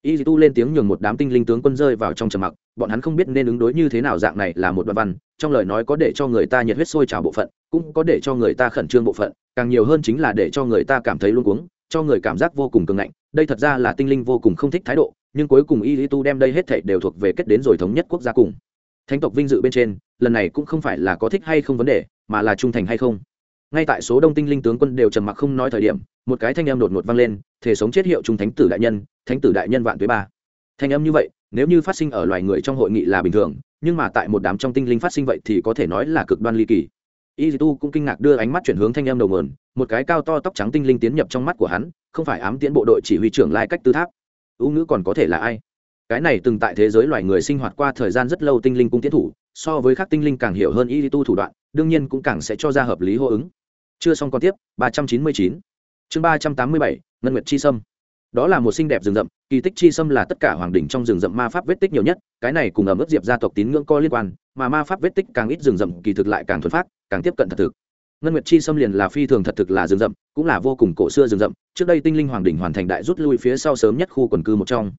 Y tu lên tiếng nhường một đám tinh linh tướng quân rơi vào trong trầm mặc, bọn hắn không biết nên ứng đối như thế nào dạng này là một đoạn văn, trong lời nói có để cho người ta nhiệt huyết sôi trào bộ phận, cũng có để cho người ta khẩn trương bộ phận, càng nhiều hơn chính là để cho người ta cảm thấy luôn cuống, cho người cảm giác vô cùng cường ngạnh. Đây thật ra là tinh linh vô cùng không thích thái độ, nhưng cuối cùng y tu đem đây hết thảy đều thuộc về kết đến rồi thống nhất quốc gia cùng thánh tộc vinh dự bên trên, lần này cũng không phải là có thích hay không vấn đề, mà là trung thành hay không. Ngay tại số đông tinh linh tướng quân đều trầm mặc không nói thời điểm, một cái thanh âm đột ngột vang lên, thể sống chết hiệu trung thánh tử đại nhân, thánh tử đại nhân vạn tuế ba. Thanh âm như vậy, nếu như phát sinh ở loài người trong hội nghị là bình thường, nhưng mà tại một đám trong tinh linh phát sinh vậy thì có thể nói là cực đoan ly kỳ. Y tu cũng kinh ngạc đưa ánh mắt chuyển hướng thanh âm đầu mườn một cái cao to tóc trắng tinh linh tiến nhập trong mắt của hắn, không phải ám tiễn bộ đội chỉ huy trưởng lai cách tư tháp. Ưu ngữ còn có thể là ai? Cái này từng tại thế giới loài người sinh hoạt qua thời gian rất lâu tinh linh cung tiến thủ, so với các tinh linh càng hiểu hơn y tu thủ đoạn, đương nhiên cũng càng sẽ cho ra hợp lý hô ứng. Chưa xong còn tiếp, ba trăm chín mươi chín. Chương ba trăm tám mươi bảy, ngân nguyệt chi sâm. Đó là một xinh đẹp rừng rậm, kỳ tích chi sâm là tất cả hoàng đỉnh trong rừng rậm ma pháp vết tích nhiều nhất, cái này cùng ở mức diệp gia tộc tín ngưỡng co liên quan, mà ma pháp vết tích càng ít rừng rậm, kỳ thực lại càng thuần phát, càng tiếp cận thật thực. Ngân nguyệt chi xâm liền là phi thường thật thực là rừng rậm, cũng là vô cùng cổ xưa rừng rậm, trước đây tinh linh hoàng đỉnh hoàn thành đại rút lui phía sau sớm nhất khu quần cư một trong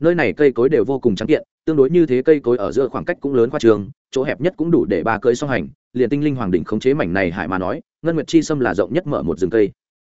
nơi này cây cối đều vô cùng trắng kiện, tương đối như thế cây cối ở giữa khoảng cách cũng lớn qua trường, chỗ hẹp nhất cũng đủ để ba cây song hành, liền tinh linh hoàng đỉnh khống chế mảnh này hải mà nói, ngân nguyệt chi sâm là rộng nhất mở một rừng cây.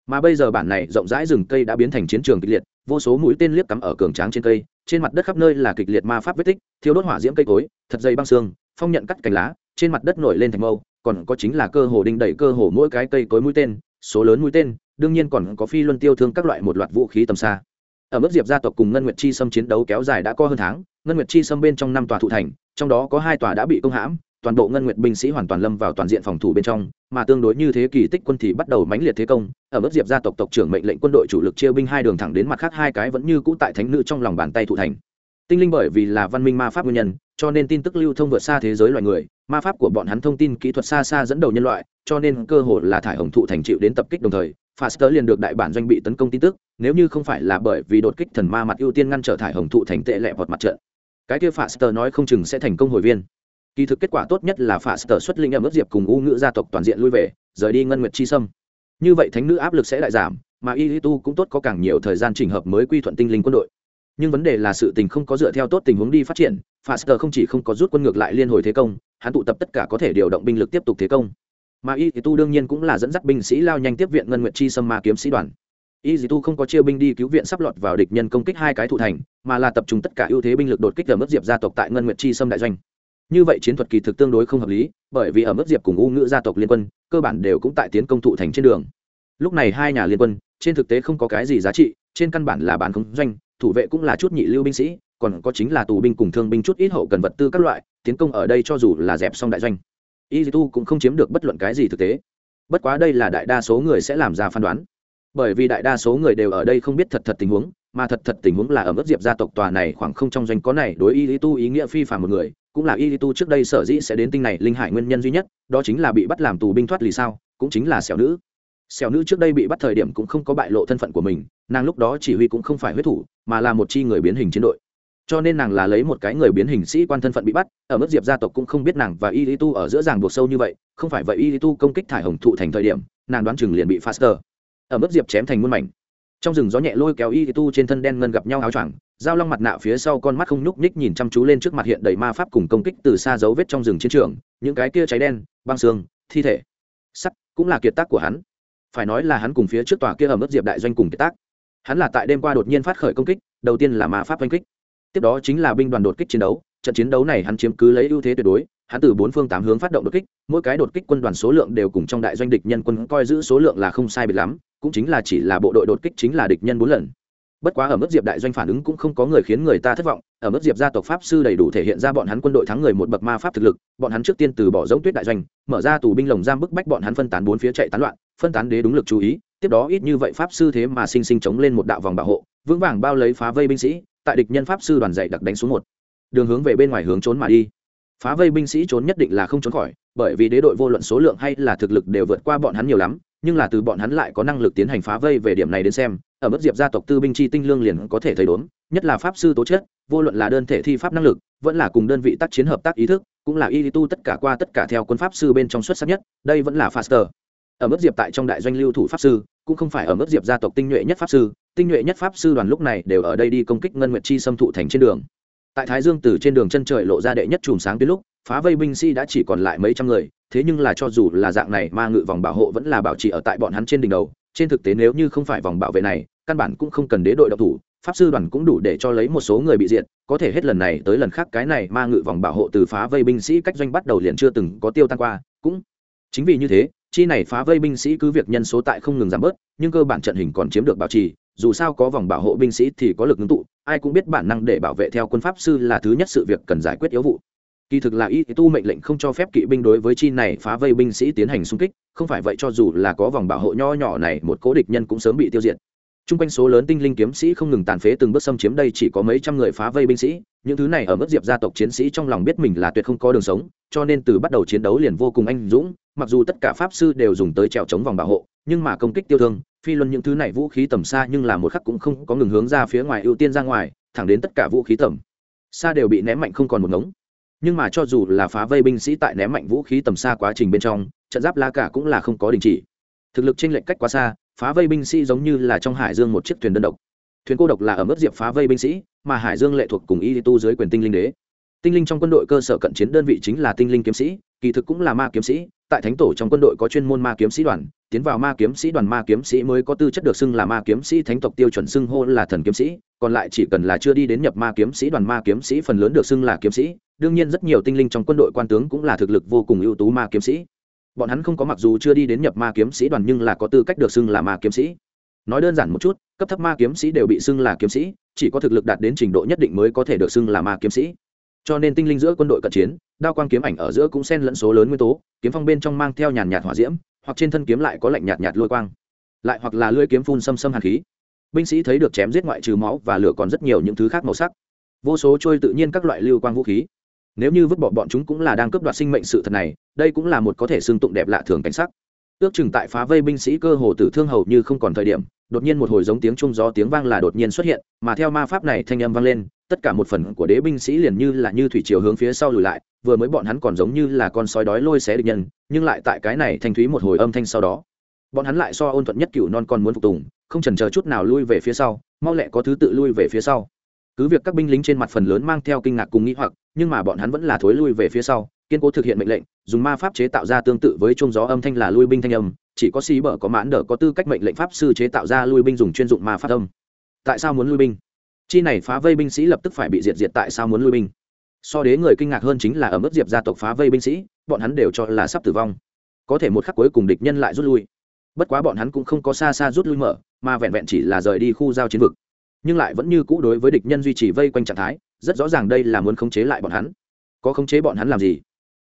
Mà bây giờ bản này rộng rãi rừng cây đã biến thành chiến trường kịch liệt, vô số mũi tên liếc cắm ở cường tráng trên cây, trên mặt đất khắp nơi là kịch liệt ma pháp vết tích thiếu đốt hỏa diễm cây cối, thật dày băng xương, phong nhận cắt cành lá, trên mặt đất nổi lên thành mâu, còn có chính là cơ hồ đinh đẩy cơ hồ mỗi cái cây cối mũi tên, số lớn mũi tên, đương nhiên còn có phi luân tiêu thương các loại một loạt vũ khí tầm xa ở mức diệp gia tộc cùng ngân nguyệt chi xâm chiến đấu kéo dài đã có hơn tháng, ngân nguyệt chi xâm bên trong năm tòa thụ thành, trong đó có hai tòa đã bị công hãm, toàn bộ ngân nguyệt binh sĩ hoàn toàn lâm vào toàn diện phòng thủ bên trong, mà tương đối như thế kỳ tích quân thì bắt đầu mãnh liệt thế công. Ở mức diệp gia tộc tộc trưởng mệnh lệnh quân đội chủ lực chia binh hai đường thẳng đến mặt khác hai cái vẫn như cũ tại thánh nữ trong lòng bàn tay thụ thành. Tinh linh bởi vì là văn minh ma pháp nguyên nhân, cho nên tin tức lưu thông vượt xa thế giới loài người, ma pháp của bọn hắn thông tin kỹ thuật xa xa dẫn đầu nhân loại, cho nên cơ hội là thải hồng thụ thành chịu đến tập kích đồng thời Faster liền được đại bản doanh bị tấn công tin tức, nếu như không phải là bởi vì đột kích thần ma mặt ưu tiên ngăn trở thải hồng thụ thành tệ lệ vọt mặt trận. Cái kia Faster nói không chừng sẽ thành công hồi viên. Kỳ thực kết quả tốt nhất là Faster xuất linh em ước diệp cùng u ngữ gia tộc toàn diện lui về, rời đi ngân nguyệt chi sâm. Như vậy thánh nữ áp lực sẽ lại giảm, mà Ilitu cũng tốt có càng nhiều thời gian chỉnh hợp mới quy thuận tinh linh quân đội. Nhưng vấn đề là sự tình không có dựa theo tốt tình huống đi phát triển, Faster không chỉ không có rút quân ngược lại liên hồi thế công, hắn tụ tập tất cả có thể điều động binh lực tiếp tục thế công mà y tu đương nhiên cũng là dẫn dắt binh sĩ lao nhanh tiếp viện ngân nguyện chi sâm ma kiếm sĩ đoàn. Y tu không có chia binh đi cứu viện sắp lọt vào địch nhân công kích hai cái thủ thành, mà là tập trung tất cả ưu thế binh lực đột kích ở mức diệp gia tộc tại ngân Nguyệt chi sâm đại doanh. Như vậy chiến thuật kỳ thực tương đối không hợp lý, bởi vì ở mức diệp cùng u ngữ gia tộc liên quân, cơ bản đều cũng tại tiến công thụ thành trên đường. Lúc này hai nhà liên quân, trên thực tế không có cái gì giá trị, trên căn bản là bán khống doanh, thủ vệ cũng là chút nhị lưu binh sĩ, còn có chính là tù binh cùng thương binh chút ít hậu cần vật tư các loại, tiến công ở đây cho dù là dẹp xong đại doanh y tu cũng không chiếm được bất luận cái gì thực tế. Bất quá đây là đại đa số người sẽ làm ra phán đoán. Bởi vì đại đa số người đều ở đây không biết thật thật tình huống, mà thật thật tình huống là ở mức diệp gia tộc tòa này khoảng không trong doanh có này đối y tu ý nghĩa phi phạm một người, cũng là y tu trước đây sở dĩ sẽ đến tinh này linh hải nguyên nhân duy nhất, đó chính là bị bắt làm tù binh thoát lì sao, cũng chính là xẻo nữ. Xẻo nữ trước đây bị bắt thời điểm cũng không có bại lộ thân phận của mình, nàng lúc đó chỉ huy cũng không phải huyết thủ, mà là một chi người biến hình chiến đội cho nên nàng là lấy một cái người biến hình sĩ quan thân phận bị bắt, ở mức diệp gia tộc cũng không biết nàng và y lý tu ở giữa ràng buộc sâu như vậy, không phải vậy y lý tu công kích thải hồng thụ thành thời điểm, nàng đoán chừng liền bị faster. Ở mức diệp chém thành muôn mảnh. Trong rừng gió nhẹ lôi kéo y lý tu trên thân đen ngân gặp nhau áo choàng dao long mặt nạ phía sau con mắt không nhúc nhích nhìn chăm chú lên trước mặt hiện đầy ma pháp cùng công kích từ xa dấu vết trong rừng chiến trường, những cái kia cháy đen, băng xương, thi thể. Sắt, cũng là kiệt tác của hắn. Phải nói là hắn cùng phía trước tòa kia ở mức diệp đại doanh cùng kiệt tác. Hắn là tại đêm qua đột nhiên phát khởi công kích, đầu tiên là ma pháp oanh kích tiếp đó chính là binh đoàn đột kích chiến đấu, trận chiến đấu này hắn chiếm cứ lấy ưu thế tuyệt đối, hắn từ bốn phương tám hướng phát động đột kích, mỗi cái đột kích quân đoàn số lượng đều cùng trong đại doanh địch nhân quân coi giữ số lượng là không sai biệt lắm, cũng chính là chỉ là bộ đội đột kích chính là địch nhân bốn lần. Bất quá ở mức diệp đại doanh phản ứng cũng không có người khiến người ta thất vọng, ở mức diệp gia tộc pháp sư đầy đủ thể hiện ra bọn hắn quân đội thắng người một bậc ma pháp thực lực, bọn hắn trước tiên từ bỏ giống tuyết đại doanh, mở ra tù binh lồng giam bức bách bọn hắn phân tán bốn phía chạy tán loạn, phân tán đế đúng lực chú ý, tiếp đó ít như vậy pháp sư thế mà sinh sinh chống lên một đạo vòng bảo hộ, vững vàng bao lấy phá vây binh sĩ tại địch nhân pháp sư đoàn dạy đặc đánh xuống một. Đường hướng về bên ngoài hướng trốn mà đi. Phá vây binh sĩ trốn nhất định là không trốn khỏi, bởi vì đế đội vô luận số lượng hay là thực lực đều vượt qua bọn hắn nhiều lắm, nhưng là từ bọn hắn lại có năng lực tiến hành phá vây về điểm này đến xem, ở mức diệp gia tộc tư binh chi tinh lương liền có thể thấy đốn, nhất là pháp sư tố chất, vô luận là đơn thể thi pháp năng lực, vẫn là cùng đơn vị tác chiến hợp tác ý thức, cũng là y tu tất cả qua tất cả theo quân pháp sư bên trong xuất sắc nhất, đây vẫn là faster. Ở mức diệp tại trong đại doanh lưu thủ pháp sư, cũng không phải ở mức diệp gia tộc tinh nhuệ nhất pháp sư tinh nhuệ nhất pháp sư đoàn lúc này đều ở đây đi công kích ngân nguyệt chi xâm thụ thành trên đường. Tại thái dương từ trên đường chân trời lộ ra đệ nhất chùm sáng tới lúc, phá vây binh sĩ đã chỉ còn lại mấy trăm người, thế nhưng là cho dù là dạng này ma ngự vòng bảo hộ vẫn là bảo trì ở tại bọn hắn trên đỉnh đầu, trên thực tế nếu như không phải vòng bảo vệ này, căn bản cũng không cần đế đội độc thủ, pháp sư đoàn cũng đủ để cho lấy một số người bị diệt, có thể hết lần này tới lần khác cái này ma ngự vòng bảo hộ từ phá vây binh sĩ cách doanh bắt đầu liền chưa từng có tiêu tan qua, cũng chính vì như thế, chi này phá vây binh sĩ cứ việc nhân số tại không ngừng giảm bớt, nhưng cơ bản trận hình còn chiếm được bảo trì dù sao có vòng bảo hộ binh sĩ thì có lực ngưng tụ ai cũng biết bản năng để bảo vệ theo quân pháp sư là thứ nhất sự việc cần giải quyết yếu vụ. Kỳ thực là y tu mệnh lệnh không cho phép kỵ binh đối với chi này phá vây binh sĩ tiến hành xung kích không phải vậy cho dù là có vòng bảo hộ nho nhỏ này một cố địch nhân cũng sớm bị tiêu diệt. Trung quanh số lớn tinh linh kiếm sĩ không ngừng tàn phế từng bước xâm chiếm đây chỉ có mấy trăm người phá vây binh sĩ, những thứ này ở mức diệp gia tộc chiến sĩ trong lòng biết mình là tuyệt không có đường sống, cho nên từ bắt đầu chiến đấu liền vô cùng anh dũng, mặc dù tất cả pháp sư đều dùng tới trèo chống vòng bảo hộ, nhưng mà công kích tiêu thương, phi luân những thứ này vũ khí tầm xa nhưng là một khắc cũng không có ngừng hướng ra phía ngoài ưu tiên ra ngoài, thẳng đến tất cả vũ khí tầm xa đều bị ném mạnh không còn một ngống. Nhưng mà cho dù là phá vây binh sĩ tại ném mạnh vũ khí tầm xa quá trình bên trong, trận giáp la cả cũng là không có đình chỉ. Thực lực chênh lệch cách quá xa, phá vây binh sĩ giống như là trong hải dương một chiếc thuyền đơn độc thuyền cô độc là ở mức diệp phá vây binh sĩ mà hải dương lệ thuộc cùng y tu dưới quyền tinh linh đế tinh linh trong quân đội cơ sở cận chiến đơn vị chính là tinh linh kiếm sĩ kỳ thực cũng là ma kiếm sĩ tại thánh tổ trong quân đội có chuyên môn ma kiếm sĩ đoàn tiến vào ma kiếm sĩ đoàn ma kiếm sĩ mới có tư chất được xưng là ma kiếm sĩ thánh tộc tiêu chuẩn xưng hô là thần kiếm sĩ còn lại chỉ cần là chưa đi đến nhập ma kiếm sĩ đoàn ma kiếm sĩ phần lớn được xưng là kiếm sĩ đương nhiên rất nhiều tinh linh trong quân đội quan tướng cũng là thực lực vô cùng ưu tú ma kiếm sĩ bọn hắn không có mặc dù chưa đi đến nhập ma kiếm sĩ đoàn nhưng là có tư cách được xưng là ma kiếm sĩ nói đơn giản một chút cấp thấp ma kiếm sĩ đều bị xưng là kiếm sĩ chỉ có thực lực đạt đến trình độ nhất định mới có thể được xưng là ma kiếm sĩ cho nên tinh linh giữa quân đội cận chiến, đao quang kiếm ảnh ở giữa cũng xen lẫn số lớn nguyên tố, kiếm phong bên trong mang theo nhàn nhạt hỏa diễm, hoặc trên thân kiếm lại có lạnh nhạt nhạt lôi quang. Lại hoặc là lưỡi kiếm phun xâm xâm hàn khí. Binh sĩ thấy được chém giết ngoại trừ máu và lửa còn rất nhiều những thứ khác màu sắc. Vô số trôi tự nhiên các loại lưu quang vũ khí. Nếu như vứt bỏ bọn chúng cũng là đang cướp đoạt sinh mệnh sự thật này, đây cũng là một có thể xương tụng đẹp lạ thường cảnh sắc ước chừng tại phá vây binh sĩ cơ hồ tử thương hầu như không còn thời điểm, đột nhiên một hồi giống tiếng trung gió tiếng vang là đột nhiên xuất hiện, mà theo ma pháp này thanh âm vang lên, tất cả một phần của đế binh sĩ liền như là như thủy chiều hướng phía sau lùi lại, vừa mới bọn hắn còn giống như là con sói đói lôi xé địch nhân, nhưng lại tại cái này thanh thúy một hồi âm thanh sau đó. Bọn hắn lại so ôn thuận nhất cửu non còn muốn phục tùng, không chần chờ chút nào lui về phía sau, mau lẹ có thứ tự lui về phía sau. Cứ việc các binh lính trên mặt phần lớn mang theo kinh ngạc cùng nghĩ hoặc, nhưng mà bọn hắn vẫn là thối lui về phía sau kiên cố thực hiện mệnh lệnh, dùng ma pháp chế tạo ra tương tự với trung gió âm thanh là lui binh thanh âm, chỉ có xí bở có mãn đỡ có tư cách mệnh lệnh pháp sư chế tạo ra lui binh dùng chuyên dụng ma pháp âm. Tại sao muốn lui binh? Chi này phá vây binh sĩ lập tức phải bị diệt diệt tại sao muốn lui binh? So đế người kinh ngạc hơn chính là ở mức diệp gia tộc phá vây binh sĩ, bọn hắn đều cho là sắp tử vong. Có thể một khắc cuối cùng địch nhân lại rút lui. Bất quá bọn hắn cũng không có xa xa rút lui mở, mà vẹn vẹn chỉ là rời đi khu giao chiến vực. Nhưng lại vẫn như cũ đối với địch nhân duy trì vây quanh trạng thái, rất rõ ràng đây là muốn khống chế lại bọn hắn. Có khống chế bọn hắn làm gì?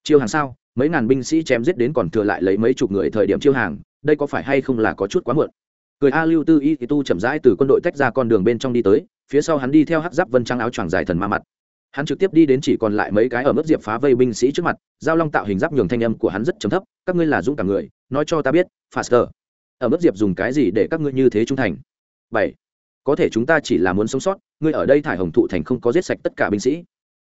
Chiêu hàng sao? Mấy ngàn binh sĩ chém giết đến còn thừa lại lấy mấy chục người thời điểm chiêu hàng, đây có phải hay không là có chút quá muộn? Cười a lưu tư y thì tu chậm rãi từ quân đội tách ra con đường bên trong đi tới, phía sau hắn đi theo hắc giáp vân trang áo choàng dài thần ma mặt. Hắn trực tiếp đi đến chỉ còn lại mấy cái ở mức diệp phá vây binh sĩ trước mặt, giao long tạo hình giáp nhường thanh âm của hắn rất trầm thấp, các ngươi là dũng cảm người, nói cho ta biết, faster, ở mức diệp dùng cái gì để các ngươi như thế trung thành? Bảy, có thể chúng ta chỉ là muốn sống sót, ngươi ở đây thải hồng thụ thành không có giết sạch tất cả binh sĩ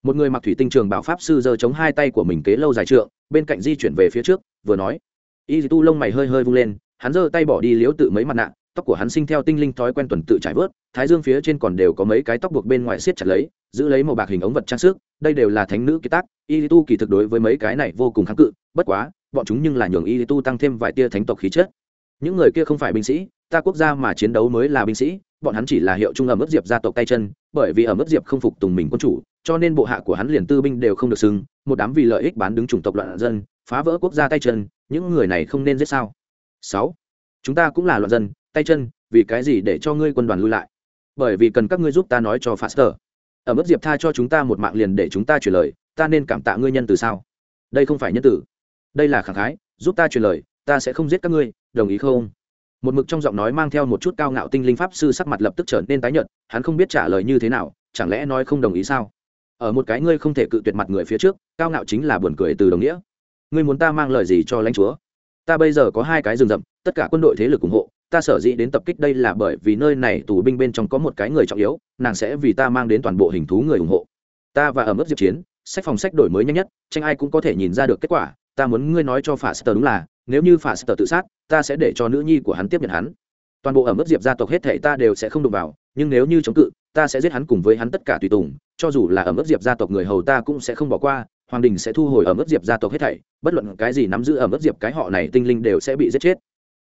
một người mặc thủy tinh trường bảo pháp sư giơ chống hai tay của mình kế lâu dài trượng, bên cạnh di chuyển về phía trước, vừa nói. Y tu lông mày hơi hơi vung lên, hắn giơ tay bỏ đi liếu tự mấy mặt nạ, tóc của hắn sinh theo tinh linh thói quen tuần tự trải vớt, thái dương phía trên còn đều có mấy cái tóc buộc bên ngoài siết chặt lấy, giữ lấy màu bạc hình ống vật trang sức, đây đều là thánh nữ kiệt tác. Y tu kỳ thực đối với mấy cái này vô cùng kháng cự, bất quá, bọn chúng nhưng là nhường y tu tăng thêm vài tia thánh tộc khí chất. Những người kia không phải binh sĩ, ta quốc gia mà chiến đấu mới là binh sĩ, bọn hắn chỉ là hiệu trung ở mức diệp gia tộc tay chân, bởi vì ở mức diệp không phục tùng mình quân chủ cho nên bộ hạ của hắn liền tư binh đều không được xưng, một đám vì lợi ích bán đứng chủng tộc loạn dân, phá vỡ quốc gia tay chân, những người này không nên giết sao? Sáu, chúng ta cũng là loạn dân, tay chân, vì cái gì để cho ngươi quân đoàn lui lại? Bởi vì cần các ngươi giúp ta nói cho faster. Ở mức diệp tha cho chúng ta một mạng liền để chúng ta truyền lời, ta nên cảm tạ ngươi nhân từ sao? Đây không phải nhân tử đây là khẳng khái, giúp ta truyền lời, ta sẽ không giết các ngươi, đồng ý không? Một mực trong giọng nói mang theo một chút cao ngạo tinh linh pháp sư sắc mặt lập tức trở nên tái nhợt, hắn không biết trả lời như thế nào, chẳng lẽ nói không đồng ý sao? Ở một cái ngươi không thể cự tuyệt mặt người phía trước, cao ngạo chính là buồn cười từ đồng nghĩa. Ngươi muốn ta mang lời gì cho lãnh chúa? Ta bây giờ có hai cái rừng rậm, tất cả quân đội thế lực ủng hộ, ta sở dĩ đến tập kích đây là bởi vì nơi này tù binh bên trong có một cái người trọng yếu, nàng sẽ vì ta mang đến toàn bộ hình thú người ủng hộ. Ta và ở mức diệp chiến, sách phòng sách đổi mới nhanh nhất, tranh ai cũng có thể nhìn ra được kết quả, ta muốn ngươi nói cho phả sơ đúng là, nếu như phả sơ tự sát, ta sẽ để cho nữ nhi của hắn tiếp nhận hắn. Toàn bộ ở mức diệp gia tộc hết thể ta đều sẽ không đụng vào, nhưng nếu như chống cự, ta sẽ giết hắn cùng với hắn tất cả tùy tùng cho dù là ở mức diệp gia tộc người hầu ta cũng sẽ không bỏ qua, hoàng đình sẽ thu hồi ở mức diệp gia tộc hết thảy, bất luận cái gì nắm giữ ở mức diệp cái họ này tinh linh đều sẽ bị giết chết.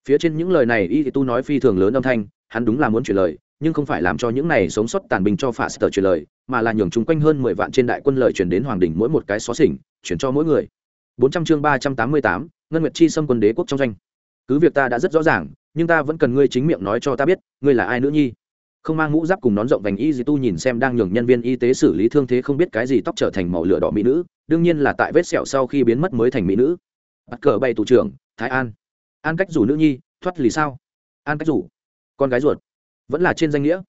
Phía trên những lời này y tu nói phi thường lớn âm thanh, hắn đúng là muốn truyền lời, nhưng không phải làm cho những này sống sót tàn binh cho phả sờ truyền lời, mà là nhường chung quanh hơn mười vạn trên đại quân lời truyền đến hoàng đình mỗi một cái xó xỉnh, chuyển cho mỗi người. Bốn trăm chương ba trăm tám mươi tám, ngân nguyệt chi xâm quân đế quốc trong doanh. Cứ việc ta đã rất rõ ràng, nhưng ta vẫn cần ngươi chính miệng nói cho ta biết, ngươi là ai nữa nhi? Không mang mũ giáp cùng nón rộng vành y dì tu nhìn xem đang nhường nhân viên y tế xử lý thương thế không biết cái gì tóc trở thành màu lửa đỏ mỹ nữ, đương nhiên là tại vết sẹo sau khi biến mất mới thành mỹ nữ. Bắt cờ bay tù trưởng, thái an. An cách rủ nữ nhi, thoát lì sao? An cách rủ. Con gái ruột. Vẫn là trên danh nghĩa.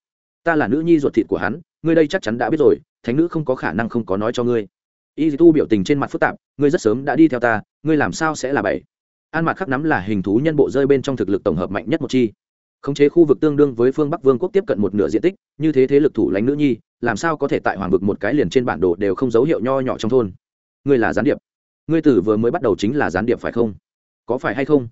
Ta là nữ nhi ruột thịt của hắn, ngươi đây chắc chắn đã biết rồi, thánh nữ không có khả năng không có nói cho ngươi. Y tu biểu tình trên mặt phức tạp, ngươi rất sớm đã đi theo ta, ngươi làm sao sẽ là bảy? An mặt khắc nắm là hình thú nhân bộ rơi bên trong thực lực tổng hợp mạnh nhất một chi khống chế khu vực tương đương với phương bắc vương quốc tiếp cận một nửa diện tích, như thế thế lực thủ lãnh nữ nhi, làm sao có thể tại hoàng vực một cái liền trên bản đồ đều không dấu hiệu nho nhỏ trong thôn? Ngươi là gián điệp. Ngươi tử vừa mới bắt đầu chính là gián điệp phải không? Có phải hay không?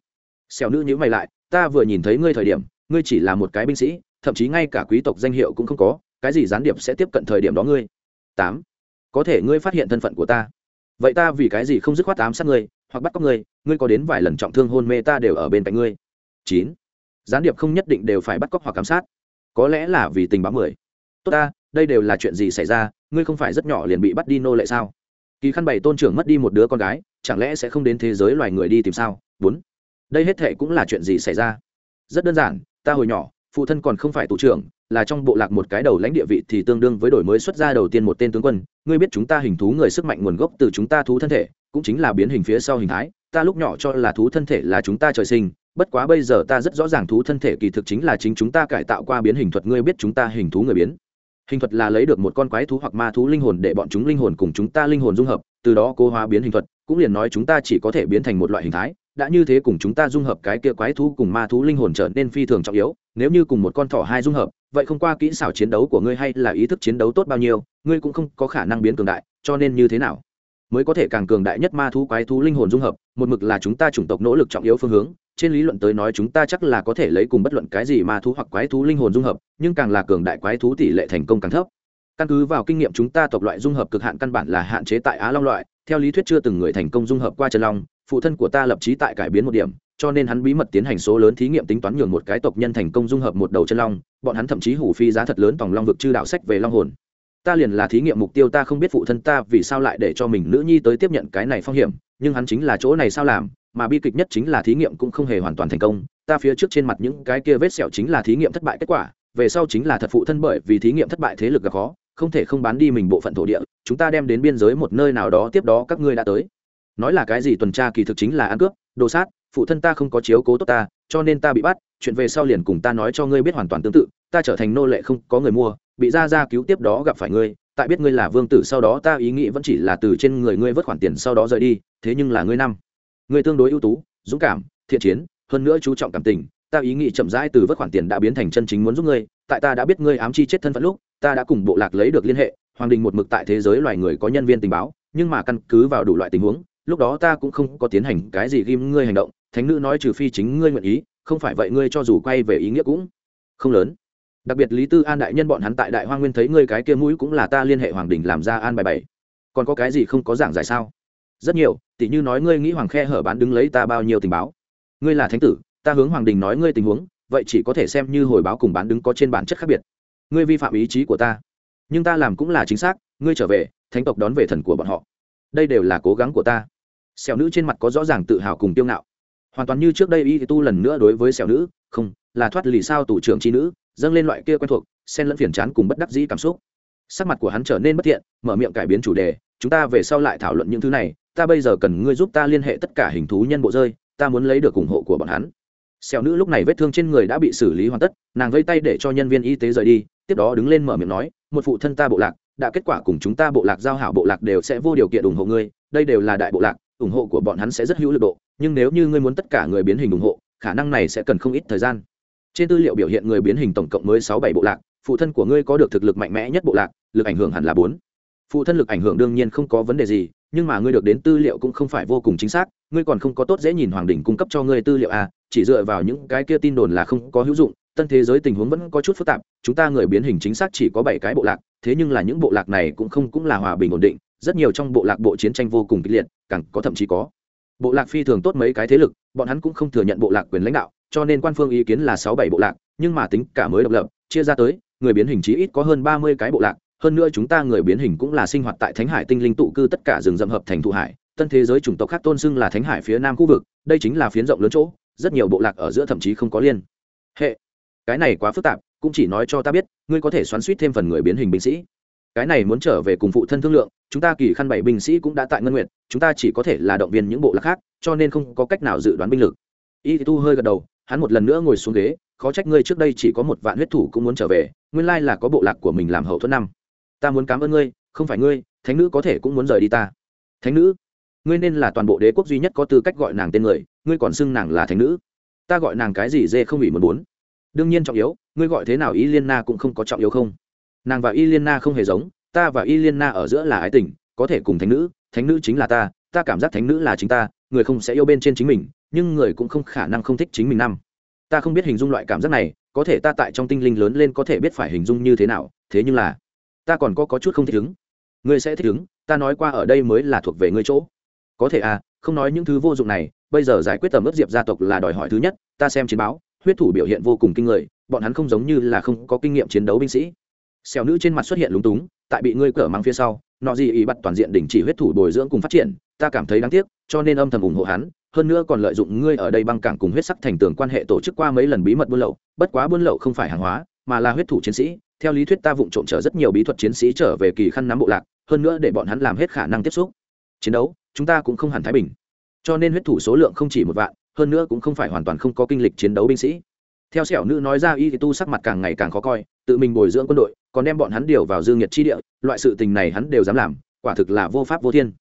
Xẻo nữ nhữ mày lại, ta vừa nhìn thấy ngươi thời điểm, ngươi chỉ là một cái binh sĩ, thậm chí ngay cả quý tộc danh hiệu cũng không có, cái gì gián điệp sẽ tiếp cận thời điểm đó ngươi? Tám. Có thể ngươi phát hiện thân phận của ta. Vậy ta vì cái gì không dứt khoát ám sát ngươi, hoặc bắt cóc ngươi ngươi có đến vài lần trọng thương hôn mê ta đều ở bên cạnh ngươi? Chín gián điệp không nhất định đều phải bắt cóc hoặc ám sát. Có lẽ là vì tình báo mười. Tốt ta, đây đều là chuyện gì xảy ra, ngươi không phải rất nhỏ liền bị bắt đi nô lệ sao? Kỳ khăn bảy tôn trưởng mất đi một đứa con gái, chẳng lẽ sẽ không đến thế giới loài người đi tìm sao? Bốn. Đây hết thệ cũng là chuyện gì xảy ra? Rất đơn giản, ta hồi nhỏ, phụ thân còn không phải tù trưởng, là trong bộ lạc một cái đầu lãnh địa vị thì tương đương với đổi mới xuất ra đầu tiên một tên tướng quân. Ngươi biết chúng ta hình thú người sức mạnh nguồn gốc từ chúng ta thú thân thể, cũng chính là biến hình phía sau hình thái. Ta lúc nhỏ cho là thú thân thể là chúng ta trời sinh bất quá bây giờ ta rất rõ ràng thú thân thể kỳ thực chính là chính chúng ta cải tạo qua biến hình thuật, ngươi biết chúng ta hình thú người biến. Hình thuật là lấy được một con quái thú hoặc ma thú linh hồn để bọn chúng linh hồn cùng chúng ta linh hồn dung hợp, từ đó cố hóa biến hình thuật, cũng liền nói chúng ta chỉ có thể biến thành một loại hình thái. Đã như thế cùng chúng ta dung hợp cái kia quái thú cùng ma thú linh hồn trở nên phi thường trọng yếu, nếu như cùng một con thỏ hai dung hợp, vậy không qua kỹ xảo chiến đấu của ngươi hay là ý thức chiến đấu tốt bao nhiêu, ngươi cũng không có khả năng biến cường đại, cho nên như thế nào? Mới có thể càng cường đại nhất ma thú quái thú linh hồn dung hợp, một mực là chúng ta chủng tộc nỗ lực trọng yếu phương hướng trên lý luận tới nói chúng ta chắc là có thể lấy cùng bất luận cái gì ma thú hoặc quái thú linh hồn dung hợp, nhưng càng là cường đại quái thú tỷ lệ thành công càng thấp. Căn cứ vào kinh nghiệm chúng ta tộc loại dung hợp cực hạn căn bản là hạn chế tại á long loại, theo lý thuyết chưa từng người thành công dung hợp qua chân long, phụ thân của ta lập trí tại cải biến một điểm, cho nên hắn bí mật tiến hành số lớn thí nghiệm tính toán nhường một cái tộc nhân thành công dung hợp một đầu chân long, bọn hắn thậm chí hủ phi giá thật lớn tòng long vực chư đạo sách về long hồn. Ta liền là thí nghiệm mục tiêu ta không biết phụ thân ta vì sao lại để cho mình nữ nhi tới tiếp nhận cái này phong hiểm, nhưng hắn chính là chỗ này sao làm mà bi kịch nhất chính là thí nghiệm cũng không hề hoàn toàn thành công. Ta phía trước trên mặt những cái kia vết sẹo chính là thí nghiệm thất bại kết quả, về sau chính là thật phụ thân bởi vì thí nghiệm thất bại thế lực gặp khó, không thể không bán đi mình bộ phận thổ địa. Chúng ta đem đến biên giới một nơi nào đó, tiếp đó các ngươi đã tới. Nói là cái gì tuần tra kỳ thực chính là ăn cướp, đồ sát, phụ thân ta không có chiếu cố tốt ta, cho nên ta bị bắt, chuyện về sau liền cùng ta nói cho ngươi biết hoàn toàn tương tự, ta trở thành nô lệ không có người mua, bị ra ra cứu tiếp đó gặp phải ngươi, tại biết ngươi là vương tử sau đó ta ý nghĩ vẫn chỉ là từ trên người ngươi vớt khoản tiền sau đó rời đi, thế nhưng là ngươi năm ngươi tương đối ưu tú, dũng cảm, thiện chiến, hơn nữa chú trọng cảm tình, ta ý nghĩ chậm rãi từ vớt khoản tiền đã biến thành chân chính muốn giúp ngươi, tại ta đã biết ngươi ám chi chết thân phận lúc, ta đã cùng bộ lạc lấy được liên hệ, hoàng đình một mực tại thế giới loài người có nhân viên tình báo, nhưng mà căn cứ vào đủ loại tình huống, lúc đó ta cũng không có tiến hành cái gì ghim ngươi hành động, thánh nữ nói trừ phi chính ngươi nguyện ý, không phải vậy ngươi cho dù quay về ý nghĩa cũng không lớn. Đặc biệt lý tư an đại nhân bọn hắn tại đại hoa nguyên thấy ngươi cái kia mũi cũng là ta liên hệ hoàng đình làm ra an bài bảy còn có cái gì không có giảng giải sao? Rất nhiều, tỉ như nói ngươi nghĩ hoàng khe hở bán đứng lấy ta bao nhiêu tình báo. Ngươi là thánh tử, ta hướng hoàng đình nói ngươi tình huống, vậy chỉ có thể xem như hồi báo cùng bán đứng có trên bản chất khác biệt. Ngươi vi phạm ý chí của ta, nhưng ta làm cũng là chính xác, ngươi trở về, thánh tộc đón về thần của bọn họ. Đây đều là cố gắng của ta. Xẻo nữ trên mặt có rõ ràng tự hào cùng tiêu ngạo. Hoàn toàn như trước đây y tu lần nữa đối với xẻo nữ, không, là thoát lì sao tủ trưởng tri nữ, dâng lên loại kia quen thuộc, xen lẫn phiền chán cùng bất đắc dĩ cảm xúc. Sắc mặt của hắn trở nên bất thiện, mở miệng cải biến chủ đề, chúng ta về sau lại thảo luận những thứ này ta bây giờ cần ngươi giúp ta liên hệ tất cả hình thú nhân bộ rơi, ta muốn lấy được ủng hộ của bọn hắn. Xẻo nữ lúc này vết thương trên người đã bị xử lý hoàn tất, nàng vây tay để cho nhân viên y tế rời đi, tiếp đó đứng lên mở miệng nói, một phụ thân ta bộ lạc, đã kết quả cùng chúng ta bộ lạc giao hảo bộ lạc đều sẽ vô điều kiện ủng hộ ngươi, đây đều là đại bộ lạc, ủng hộ của bọn hắn sẽ rất hữu lực độ, nhưng nếu như ngươi muốn tất cả người biến hình ủng hộ, khả năng này sẽ cần không ít thời gian. Trên tư liệu biểu hiện người biến hình tổng cộng mới sáu bảy bộ lạc, phụ thân của ngươi có được thực lực mạnh mẽ nhất bộ lạc, lực ảnh hưởng hẳn là bốn. Phụ thân lực ảnh hưởng đương nhiên không có vấn đề gì nhưng mà ngươi được đến tư liệu cũng không phải vô cùng chính xác, ngươi còn không có tốt dễ nhìn hoàng đình cung cấp cho ngươi tư liệu à chỉ dựa vào những cái kia tin đồn là không có hữu dụng, tân thế giới tình huống vẫn có chút phức tạp, chúng ta người biến hình chính xác chỉ có bảy cái bộ lạc, thế nhưng là những bộ lạc này cũng không cũng là hòa bình ổn định, rất nhiều trong bộ lạc bộ chiến tranh vô cùng kịch liệt, càng có thậm chí có. Bộ lạc phi thường tốt mấy cái thế lực, bọn hắn cũng không thừa nhận bộ lạc quyền lãnh đạo, cho nên quan phương ý kiến là sáu bảy bộ lạc, nhưng mà tính cả mới độc lập, chia ra tới, người biến hình chí ít có hơn ba mươi cái bộ lạc hơn nữa chúng ta người biến hình cũng là sinh hoạt tại thánh hải tinh linh tụ cư tất cả rừng rậm hợp thành thụ hải. Tân thế giới chủng tộc khác tôn xưng là thánh hải phía nam khu vực, đây chính là phiến rộng lớn chỗ, rất nhiều bộ lạc ở giữa thậm chí không có liên hệ. Cái này quá phức tạp, cũng chỉ nói cho ta biết, ngươi có thể xoắn suýt thêm phần người biến hình binh sĩ. Cái này muốn trở về cùng phụ thân thương lượng, chúng ta kỳ khăn bảy binh sĩ cũng đã tại ngân nguyện chúng ta chỉ có thể là động viên những bộ lạc khác, cho nên không có cách nào dự đoán binh lực. Y tu hơi gật đầu, hắn một lần nữa ngồi xuống ghế, khó trách ngươi trước đây chỉ có một vạn huyết thủ cũng muốn trở về, nguyên lai là có bộ lạc của mình làm hậu thuẫn năm ta muốn cảm ơn ngươi, không phải ngươi, thánh nữ có thể cũng muốn rời đi ta. Thánh nữ, ngươi nên là toàn bộ đế quốc duy nhất có tư cách gọi nàng tên người, ngươi còn xưng nàng là thánh nữ. Ta gọi nàng cái gì dê không ủy muốn bốn. đương nhiên trọng yếu, ngươi gọi thế nào y liên na cũng không có trọng yếu không. Nàng và y liên na không hề giống, ta và y liên na ở giữa là ái tình, có thể cùng thánh nữ thánh nữ chính là ta ta cảm giác thánh nữ là chính ta, người không sẽ yêu bên trên chính mình, nhưng người cũng không khả năng không thích chính mình năm. Ta không biết hình dung loại cảm giác này, có thể ta tại trong tinh linh lớn lên có thể biết phải hình dung như thế nào, thế nhưng là ta còn có, có chút không thích ứng. Ngươi sẽ thích ứng ta nói qua ở đây mới là thuộc về ngươi chỗ. Có thể à không nói những thứ vô dụng này bây giờ giải quyết tầm ướp diệp gia tộc là đòi hỏi thứ nhất ta xem chiến báo huyết thủ biểu hiện vô cùng kinh người bọn hắn không giống như là không có kinh nghiệm chiến đấu binh sĩ. Xẻo nữ trên mặt xuất hiện lúng túng tại bị ngươi cở mang phía sau nọ gì ý bắt toàn diện đình chỉ huyết thủ bồi dưỡng cùng phát triển ta cảm thấy đáng tiếc cho nên âm thầm ủng hộ hắn hơn nữa còn lợi dụng ngươi ở đây băng cảng cùng huyết sắc thành tường quan hệ tổ chức qua mấy lần bí mật buôn lậu bất quá buôn lậu không phải hàng hóa mà là huyết thủ chiến sĩ theo lý thuyết ta vụng trộm trở rất nhiều bí thuật chiến sĩ trở về kỳ khăn nắm bộ lạc, hơn nữa để bọn hắn làm hết khả năng tiếp xúc. Chiến đấu, chúng ta cũng không hẳn thái bình. Cho nên huyết thủ số lượng không chỉ một vạn, hơn nữa cũng không phải hoàn toàn không có kinh lịch chiến đấu binh sĩ. Theo sẹo nữ nói ra y thì tu sắc mặt càng ngày càng khó coi, tự mình bồi dưỡng quân đội, còn đem bọn hắn điều vào dương nhiệt chi địa, loại sự tình này hắn đều dám làm, quả thực là vô pháp vô thiên.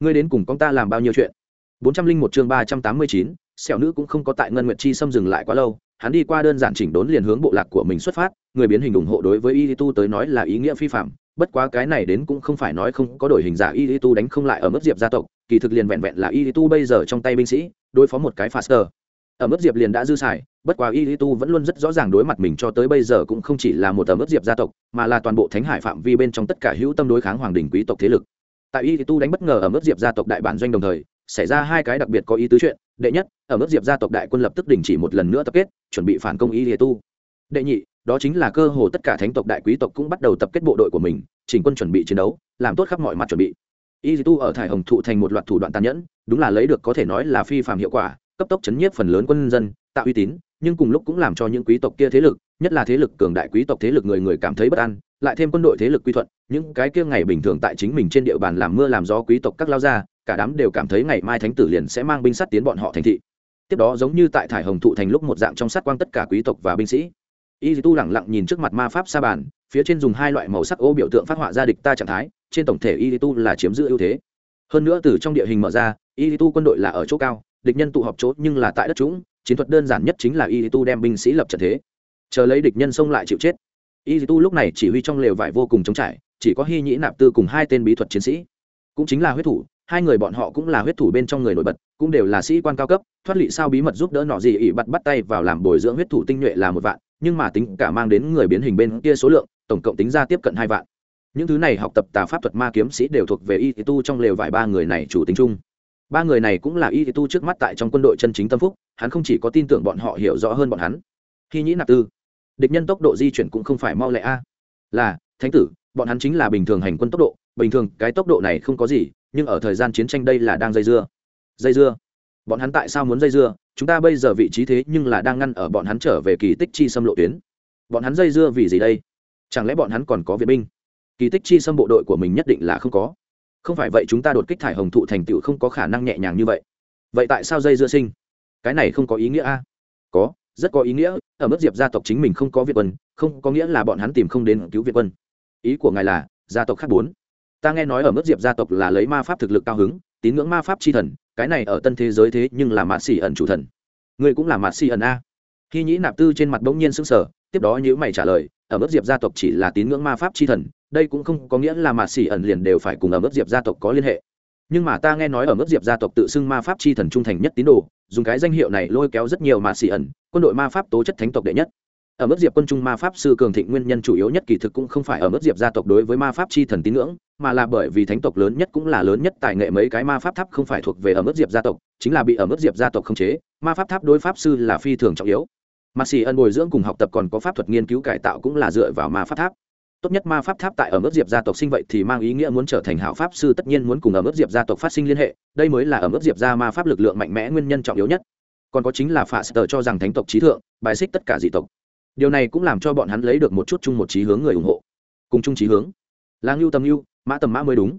Ngươi đến cùng con ta làm bao nhiêu chuyện? Bốn trăm linh một chương ba trăm tám mươi chín, sẹo nữ cũng không có tại ngân nguyệt chi xâm dừng lại quá lâu, hắn đi qua đơn giản chỉnh đốn liền hướng bộ lạc của mình xuất phát người biến hình ủng hộ đối với y tu tới nói là ý nghĩa phi phạm, bất quá cái này đến cũng không phải nói không có đổi hình giả y tu đánh không lại ở mức diệp gia tộc, kỳ thực liền vẹn vẹn là y tu bây giờ trong tay binh sĩ, đối phó một cái faster. Ở mức diệp liền đã dư xài, bất quá y tu vẫn luôn rất rõ ràng đối mặt mình cho tới bây giờ cũng không chỉ là một ở mức diệp gia tộc, mà là toàn bộ thánh hải phạm vi bên trong tất cả hữu tâm đối kháng hoàng đình quý tộc thế lực. Tại y tu đánh bất ngờ ở mức diệp gia tộc đại bản doanh đồng thời, xảy ra hai cái đặc biệt có ý tứ chuyện. Đệ nhất, ở mức diệp gia tộc đại quân lập tức đình chỉ một lần nữa tập kết, chuẩn bị phản công y tu. Đệ nhị đó chính là cơ hồ tất cả thánh tộc đại quý tộc cũng bắt đầu tập kết bộ đội của mình, chỉnh quân chuẩn bị chiến đấu, làm tốt khắp mọi mặt chuẩn bị. Y tu ở thải hồng thụ thành một loạt thủ đoạn tàn nhẫn, đúng là lấy được có thể nói là phi phạm hiệu quả, cấp tốc chấn nhiếp phần lớn quân dân, tạo uy tín, nhưng cùng lúc cũng làm cho những quý tộc kia thế lực, nhất là thế lực cường đại quý tộc thế lực người người cảm thấy bất an, lại thêm quân đội thế lực quy thuận, những cái kia ngày bình thường tại chính mình trên địa bàn làm mưa làm gió quý tộc các lao gia, cả đám đều cảm thấy ngày mai thánh tử liền sẽ mang binh sắt tiến bọn họ thành thị. Tiếp đó giống như tại thải hồng thụ thành lúc một dạng trong sát quang tất cả quý tộc và binh sĩ y tu lẳng lặng nhìn trước mặt ma pháp sa bàn, phía trên dùng hai loại màu sắc ô biểu tượng phát họa ra địch ta trạng thái, trên tổng thể y tu là chiếm giữ ưu thế. Hơn nữa từ trong địa hình mở ra, y tu quân đội là ở chỗ cao, địch nhân tụ họp chỗ nhưng là tại đất trũng, chiến thuật đơn giản nhất chính là y tu đem binh sĩ lập trận thế. Chờ lấy địch nhân xông lại chịu chết. Y tu lúc này chỉ huy trong lều vải vô cùng chống trải, chỉ có hy nhĩ nạp tư cùng hai tên bí thuật chiến sĩ. Cũng chính là huyết thủ, hai người bọn họ cũng là huyết thủ bên trong người nổi bật, cũng đều là sĩ quan cao cấp, thoát lị sao bí mật giúp đỡ nọ gì ỉ bắt bắt tay vào làm bồi dưỡng huyết thủ tinh nhuệ là một vạn nhưng mà tính cả mang đến người biến hình bên kia số lượng, tổng cộng tính ra tiếp cận hai vạn. Những thứ này học tập tà pháp thuật ma kiếm sĩ đều thuộc về y tu trong lều vải ba người này chủ tính chung. Ba người này cũng là y tu trước mắt tại trong quân đội chân chính tâm phúc, hắn không chỉ có tin tưởng bọn họ hiểu rõ hơn bọn hắn. Khi nhĩ nạp tư, địch nhân tốc độ di chuyển cũng không phải mau lẹ a. Là, thánh tử, bọn hắn chính là bình thường hành quân tốc độ, bình thường cái tốc độ này không có gì, nhưng ở thời gian chiến tranh đây là đang dây dưa. Dây dưa bọn hắn tại sao muốn dây dưa? Chúng ta bây giờ vị trí thế nhưng là đang ngăn ở bọn hắn trở về kỳ tích chi xâm lộ tuyến. Bọn hắn dây dưa vì gì đây? Chẳng lẽ bọn hắn còn có viện binh? Kỳ tích chi xâm bộ đội của mình nhất định là không có. Không phải vậy chúng ta đột kích thải hồng thụ thành tựu không có khả năng nhẹ nhàng như vậy. Vậy tại sao dây dưa sinh? Cái này không có ý nghĩa a? Có, rất có ý nghĩa. Ở mức diệp gia tộc chính mình không có việt quân, không có nghĩa là bọn hắn tìm không đến cứu việt quân. Ý của ngài là, gia tộc khác bốn ta nghe nói ở mức diệp gia tộc là lấy ma pháp thực lực cao hứng, tín ngưỡng ma pháp c h i thần cái này ở tân thế giới thế nhưng là mạt xỉ ẩn chủ thần. Ngươi cũng là mạt xỉ ẩn a. Khi nhĩ nạp tư trên mặt bỗng nhiên sững sờ, tiếp đó nhữ mày trả lời ở mức diệp gia tộc chỉ là tín ngưỡng ma pháp c h i thần, đây cũng không có nghĩa là mạt xỉ ẩn liền đều phải cùng ở mức diệp gia tộc có liên hệ. Nhưng mà ta nghe nói ở mức diệp gia tộc tự xưng ma pháp c h i thần trung thành nhất tín đồ, dùng cái danh hiệu này lôi kéo rất nhiều mạt xỉ ẩn, quân đội ma pháp tố chất thánh tộc đệ nhất ở mức diệp quân trung ma pháp sư cường thịnh nguyên nhân chủ yếu nhất kỳ thực cũng không phải ở mức diệp gia tộc đối với ma pháp chi thần tín ngưỡng, mà là bởi vì thánh tộc lớn nhất cũng là lớn nhất tài nghệ mấy cái ma pháp tháp không phải thuộc về ở mức diệp gia tộc, chính là bị ở mức diệp gia tộc khống chế, ma pháp tháp đối pháp sư là phi thường trọng yếu. Mà xì ân bồi dưỡng cùng học tập còn có pháp thuật nghiên cứu cải tạo cũng là dựa vào ma pháp tháp. Tốt nhất ma pháp tháp tại ở mức diệp gia tộc sinh vậy thì mang ý nghĩa muốn trở thành hảo pháp sư tất nhiên muốn cùng ở mức diệp gia tộc phát sinh liên hệ, đây mới là ở mức diệp gia ma pháp lực lượng mạnh mẽ nguyên nhân trọng yếu nhất. Còn có chính là phạ sờ cho rằng thánh tộc trí thượng, bài xích tất cả dị tộc điều này cũng làm cho bọn hắn lấy được một chút chung một trí hướng người ủng hộ. Cùng chung trí hướng. Là ngưu tầm ngưu, mã tầm mã mới đúng.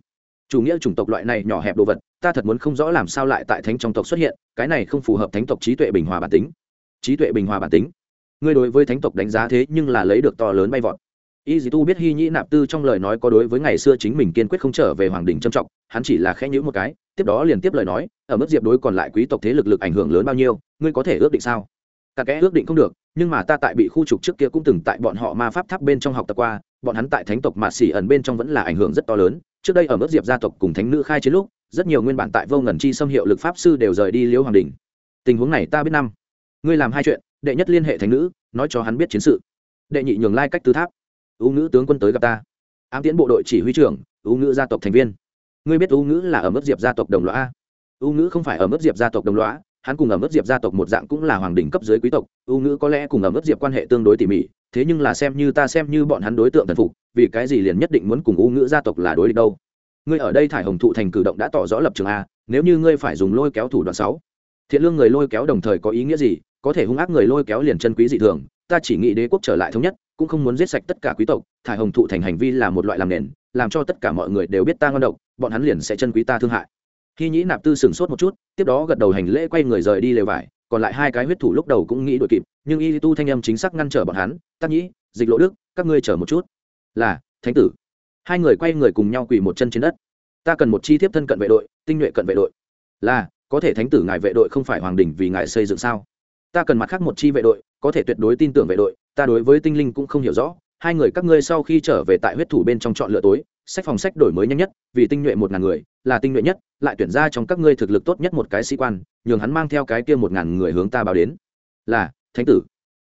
Chủ nghĩa chủng tộc loại này nhỏ hẹp đồ vật, ta thật muốn không rõ làm sao lại tại thánh trong tộc xuất hiện, cái này không phù hợp thánh tộc trí tuệ bình hòa bản tính. Trí tuệ bình hòa bản tính? Ngươi đối với thánh tộc đánh giá thế nhưng là lấy được to lớn bay vọt. Y dì tu biết hy nhĩ nạp tư trong lời nói có đối với ngày xưa chính mình kiên quyết không trở về hoàng đình trâm trọng, hắn chỉ là khẽ nhữ một cái, tiếp đó liền tiếp lời nói, ở mức diệp đối còn lại quý tộc thế lực lực ảnh hưởng lớn bao nhiêu, ngươi có thể ước định sao? Cả kẽ ước định không được nhưng mà ta tại bị khu trục trước kia cũng từng tại bọn họ ma pháp tháp bên trong học tập qua, bọn hắn tại thánh tộc mạt xỉ ẩn bên trong vẫn là ảnh hưởng rất to lớn. Trước đây ở mức diệp gia tộc cùng thánh nữ khai chiến lúc, rất nhiều nguyên bản tại vô ngần chi xâm hiệu lực pháp sư đều rời đi liễu hoàng đình. Tình huống này ta biết năm. Ngươi làm hai chuyện, đệ nhất liên hệ thánh nữ, nói cho hắn biết chiến sự. Đệ nhị nhường lai cách tứ tháp. Ưu ngữ tướng quân tới gặp ta. Ám tiến bộ đội chỉ huy trưởng ưu ngữ gia tộc thành viên. Ngươi biết ưu ngữ là ở mức diệp gia tộc đồng lõa ưu ngữ không phải ở mức diệp gia tộc đồng lõa hắn cùng ở mức diệp gia tộc một dạng cũng là hoàng đình cấp dưới quý tộc, ưu ngữ có lẽ cùng ở mức diệp quan hệ tương đối tỉ mỉ, thế nhưng là xem như ta xem như bọn hắn đối tượng thần phục, vì cái gì liền nhất định muốn cùng ưu ngữ gia tộc là đối địch đâu? Ngươi ở đây thải hồng thụ thành cử động đã tỏ rõ lập trường a, nếu như ngươi phải dùng lôi kéo thủ đoạn sáu, thiện lương người lôi kéo đồng thời có ý nghĩa gì? Có thể hung ác người lôi kéo liền chân quý dị thường, ta chỉ nghĩ đế quốc trở lại thống nhất, cũng không muốn giết sạch tất cả quý tộc, thải hồng thụ thành hành vi là một loại làm nền, làm cho tất cả mọi người đều biết ta ngon độc, bọn hắn liền sẽ chân quý ta thương hại khi nhĩ nạp tư sửng sốt một chút, tiếp đó gật đầu hành lễ quay người rời đi lều vải, còn lại hai cái huyết thủ lúc đầu cũng nghĩ đội kịp, nhưng y tu thanh âm chính xác ngăn trở bọn hắn, tắc nhĩ, dịch lộ đức, các ngươi chờ một chút. Là, thánh tử. Hai người quay người cùng nhau quỳ một chân trên đất. Ta cần một chi tiếp thân cận vệ đội, tinh nhuệ cận vệ đội. Là, có thể thánh tử ngài vệ đội không phải hoàng đình vì ngài xây dựng sao? Ta cần mặt khác một chi vệ đội, có thể tuyệt đối tin tưởng vệ đội, ta đối với tinh linh cũng không hiểu rõ. Hai người các ngươi sau khi trở về tại huyết thủ bên trong chọn lựa tối sách phòng sách đổi mới nhanh nhất, vì tinh nhuệ một ngàn người, là tinh nhuệ nhất, lại tuyển ra trong các ngươi thực lực tốt nhất một cái sĩ quan, nhường hắn mang theo cái kia một ngàn người hướng ta báo đến. Là, thánh tử.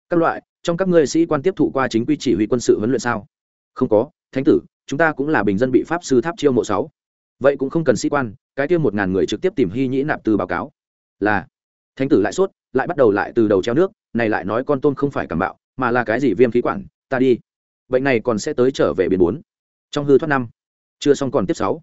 Các loại, trong các ngươi sĩ quan tiếp thụ qua chính quy chỉ huy quân sự huấn luyện sao? Không có, thánh tử, chúng ta cũng là bình dân bị pháp sư tháp chiêu mộ sáu. Vậy cũng không cần sĩ quan, cái kia một ngàn người trực tiếp tìm hy nhĩ nạp từ báo cáo. Là, thánh tử lại sốt, lại bắt đầu lại từ đầu treo nước, này lại nói con tôm không phải cảm bạo, mà là cái gì viêm khí quản, ta đi. Bệnh này còn sẽ tới trở về biển bốn trong hư thoát năm, chưa xong còn tiếp sáu.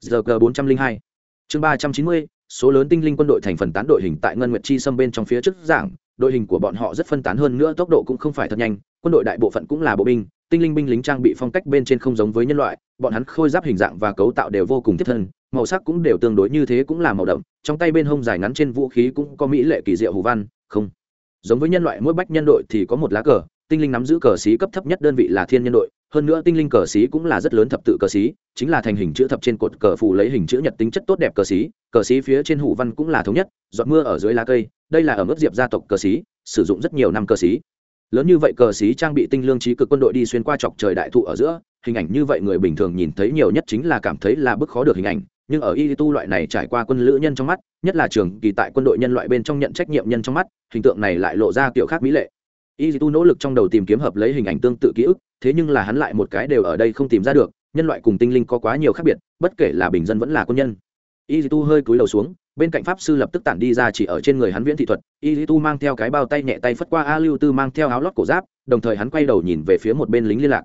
Giờ g bốn trăm linh hai. Chương ba trăm chín mươi, số lớn tinh linh quân đội thành phần tán đội hình tại ngân nguyệt chi xâm bên trong phía trước giảng, đội hình của bọn họ rất phân tán hơn nữa, tốc độ cũng không phải thật nhanh, quân đội đại bộ phận cũng là bộ binh, tinh linh binh lính trang bị phong cách bên trên không giống với nhân loại, bọn hắn khôi giáp hình dạng và cấu tạo đều vô cùng thiết thân, màu sắc cũng đều tương đối như thế cũng là màu đậm, trong tay bên hông dài ngắn trên vũ khí cũng có mỹ lệ kỳ diệu hù văn, không. Giống với nhân loại mỗi bách nhân đội thì có một lá cờ, tinh linh nắm giữ cờ xí cấp thấp nhất đơn vị là thiên nhân đội hơn nữa tinh linh cờ xí cũng là rất lớn thập tự cờ xí, chính là thành hình chữ thập trên cột cờ phủ lấy hình chữ nhật tính chất tốt đẹp cờ xí cờ xí phía trên hủ văn cũng là thống nhất, giọt mưa ở dưới lá cây, đây là ở mức diệp gia tộc cờ xí, sử dụng rất nhiều năm cờ xí. Lớn như vậy cờ xí trang bị tinh lương trí cực quân đội đi xuyên qua chọc trời đại thụ ở giữa, hình ảnh như vậy người bình thường nhìn thấy nhiều nhất chính là cảm thấy là bức khó được hình ảnh, nhưng ở y tu loại này trải qua quân lữ nhân trong mắt, nhất là trường kỳ tại quân đội nhân loại bên trong nhận trách nhiệm nhân trong mắt, hình tượng này lại lộ ra kiểu khác mỹ lệ y tu nỗ lực trong đầu tìm kiếm hợp lấy hình ảnh tương tự ký ức, thế nhưng là hắn lại một cái đều ở đây không tìm ra được, nhân loại cùng tinh linh có quá nhiều khác biệt, bất kể là bình dân vẫn là quân nhân. Y tu hơi cúi đầu xuống, bên cạnh pháp sư lập tức tản đi ra chỉ ở trên người hắn viễn thị thuật. Y tu mang theo cái bao tay nhẹ tay phất qua a lưu tư mang theo áo lót cổ giáp, đồng thời hắn quay đầu nhìn về phía một bên lính liên lạc.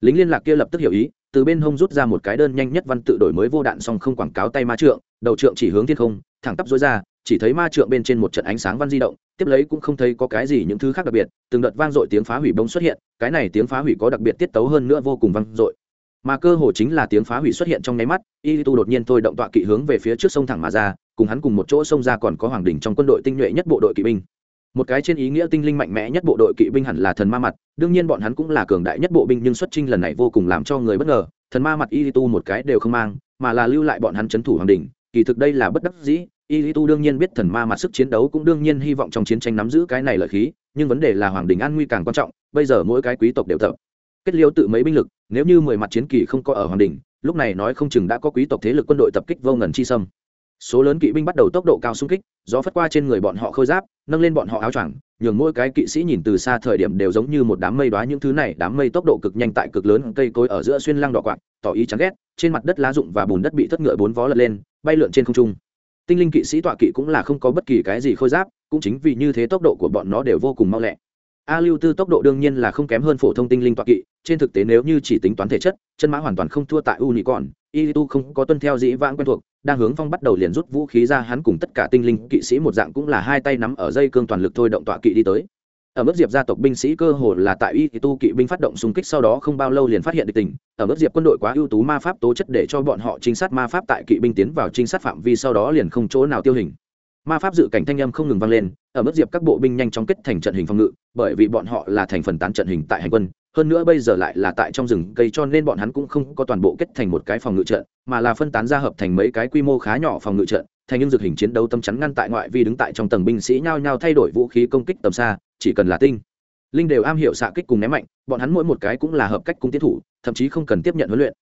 Lính liên lạc kia lập tức hiểu ý, từ bên hông rút ra một cái đơn nhanh nhất văn tự đổi mới vô đạn song không quảng cáo tay ma trượng, đầu trượng chỉ hướng thiên không, thẳng tắp dối ra chỉ thấy ma trượng bên trên một trận ánh sáng văn di động, tiếp lấy cũng không thấy có cái gì những thứ khác đặc biệt, từng đợt vang dội tiếng phá hủy bông xuất hiện, cái này tiếng phá hủy có đặc biệt tiết tấu hơn nữa vô cùng vang dội. Mà cơ hồ chính là tiếng phá hủy xuất hiện trong nháy mắt, y tu đột nhiên thôi động tọa kỵ hướng về phía trước sông thẳng mà ra, cùng hắn cùng một chỗ sông ra còn có hoàng đình trong quân đội tinh nhuệ nhất bộ đội kỵ binh. Một cái trên ý nghĩa tinh linh mạnh mẽ nhất bộ đội kỵ binh hẳn là thần ma mặt, đương nhiên bọn hắn cũng là cường đại nhất bộ binh nhưng xuất trinh lần này vô cùng làm cho người bất ngờ, thần ma mặt y tu một cái đều không mang, mà là lưu lại bọn hắn c thủ hoàng đình kỳ thực đây là bất đắc dĩ y tu đương nhiên biết thần ma mặt sức chiến đấu cũng đương nhiên hy vọng trong chiến tranh nắm giữ cái này lợi khí, nhưng vấn đề là hoàng đình an nguy càng quan trọng, bây giờ mỗi cái quý tộc đều tập. Kết liêu tự mấy binh lực, nếu như mười mặt chiến kỳ không có ở hoàng đình, lúc này nói không chừng đã có quý tộc thế lực quân đội tập kích vô ngần chi sâm số lớn kỵ binh bắt đầu tốc độ cao xung kích, gió phất qua trên người bọn họ khôi giáp, nâng lên bọn họ áo choàng, nhường mỗi cái kỵ sĩ nhìn từ xa thời điểm đều giống như một đám mây đoá những thứ này, đám mây tốc độ cực nhanh tại cực lớn cây cối ở giữa xuyên lăng đỏ quạt, tỏ ý chán ghét, trên mặt đất lá rụng và bùn đất bị thất ngựa bốn vó lật lên, bay lượn trên không trung tinh linh kỵ sĩ tọa kỵ cũng là không có bất kỳ cái gì khôi giáp, cũng chính vì như thế tốc độ của bọn nó đều vô cùng mau lẹ. A lưu tư tốc độ đương nhiên là không kém hơn phổ thông tinh linh tọa kỵ, trên thực tế nếu như chỉ tính toán thể chất, chân mã hoàn toàn không thua tại u nhị còn y tu không có tuân theo dĩ vãng quen thuộc, đang hướng phong bắt đầu liền rút vũ khí ra hắn cùng tất cả tinh linh kỵ sĩ một dạng cũng là hai tay nắm ở dây cương toàn lực thôi động tọa kỵ đi tới ở mức diệp gia tộc binh sĩ cơ hồ là tại y tu kỵ binh phát động xung kích sau đó không bao lâu liền phát hiện địch tình. Ở mức diệp quân đội quá ưu tú ma pháp tố chất để cho bọn họ trinh sát ma pháp tại kỵ binh tiến vào trinh sát phạm vi sau đó liền không chỗ nào tiêu hình. Ma pháp dự cảnh thanh âm không ngừng vang lên, ở mức diệp các bộ binh nhanh chóng kết thành trận hình phòng ngự, bởi vì bọn họ là thành phần tán trận hình tại hành quân, hơn nữa bây giờ lại là tại trong rừng cây cho nên bọn hắn cũng không có toàn bộ kết thành một cái phòng ngự trận, mà là phân tán ra hợp thành mấy cái quy mô khá nhỏ phòng ngự trận, thành những dược hình chiến đấu tâm chắn ngăn tại ngoại vi đứng tại trong tầng binh sĩ nhao nhao thay đổi vũ khí công kích tầm xa chỉ cần là tinh. Linh đều am hiểu xạ kích cùng ném mạnh, bọn hắn mỗi một cái cũng là hợp cách cung tiến thủ, thậm chí không cần tiếp nhận huấn luyện.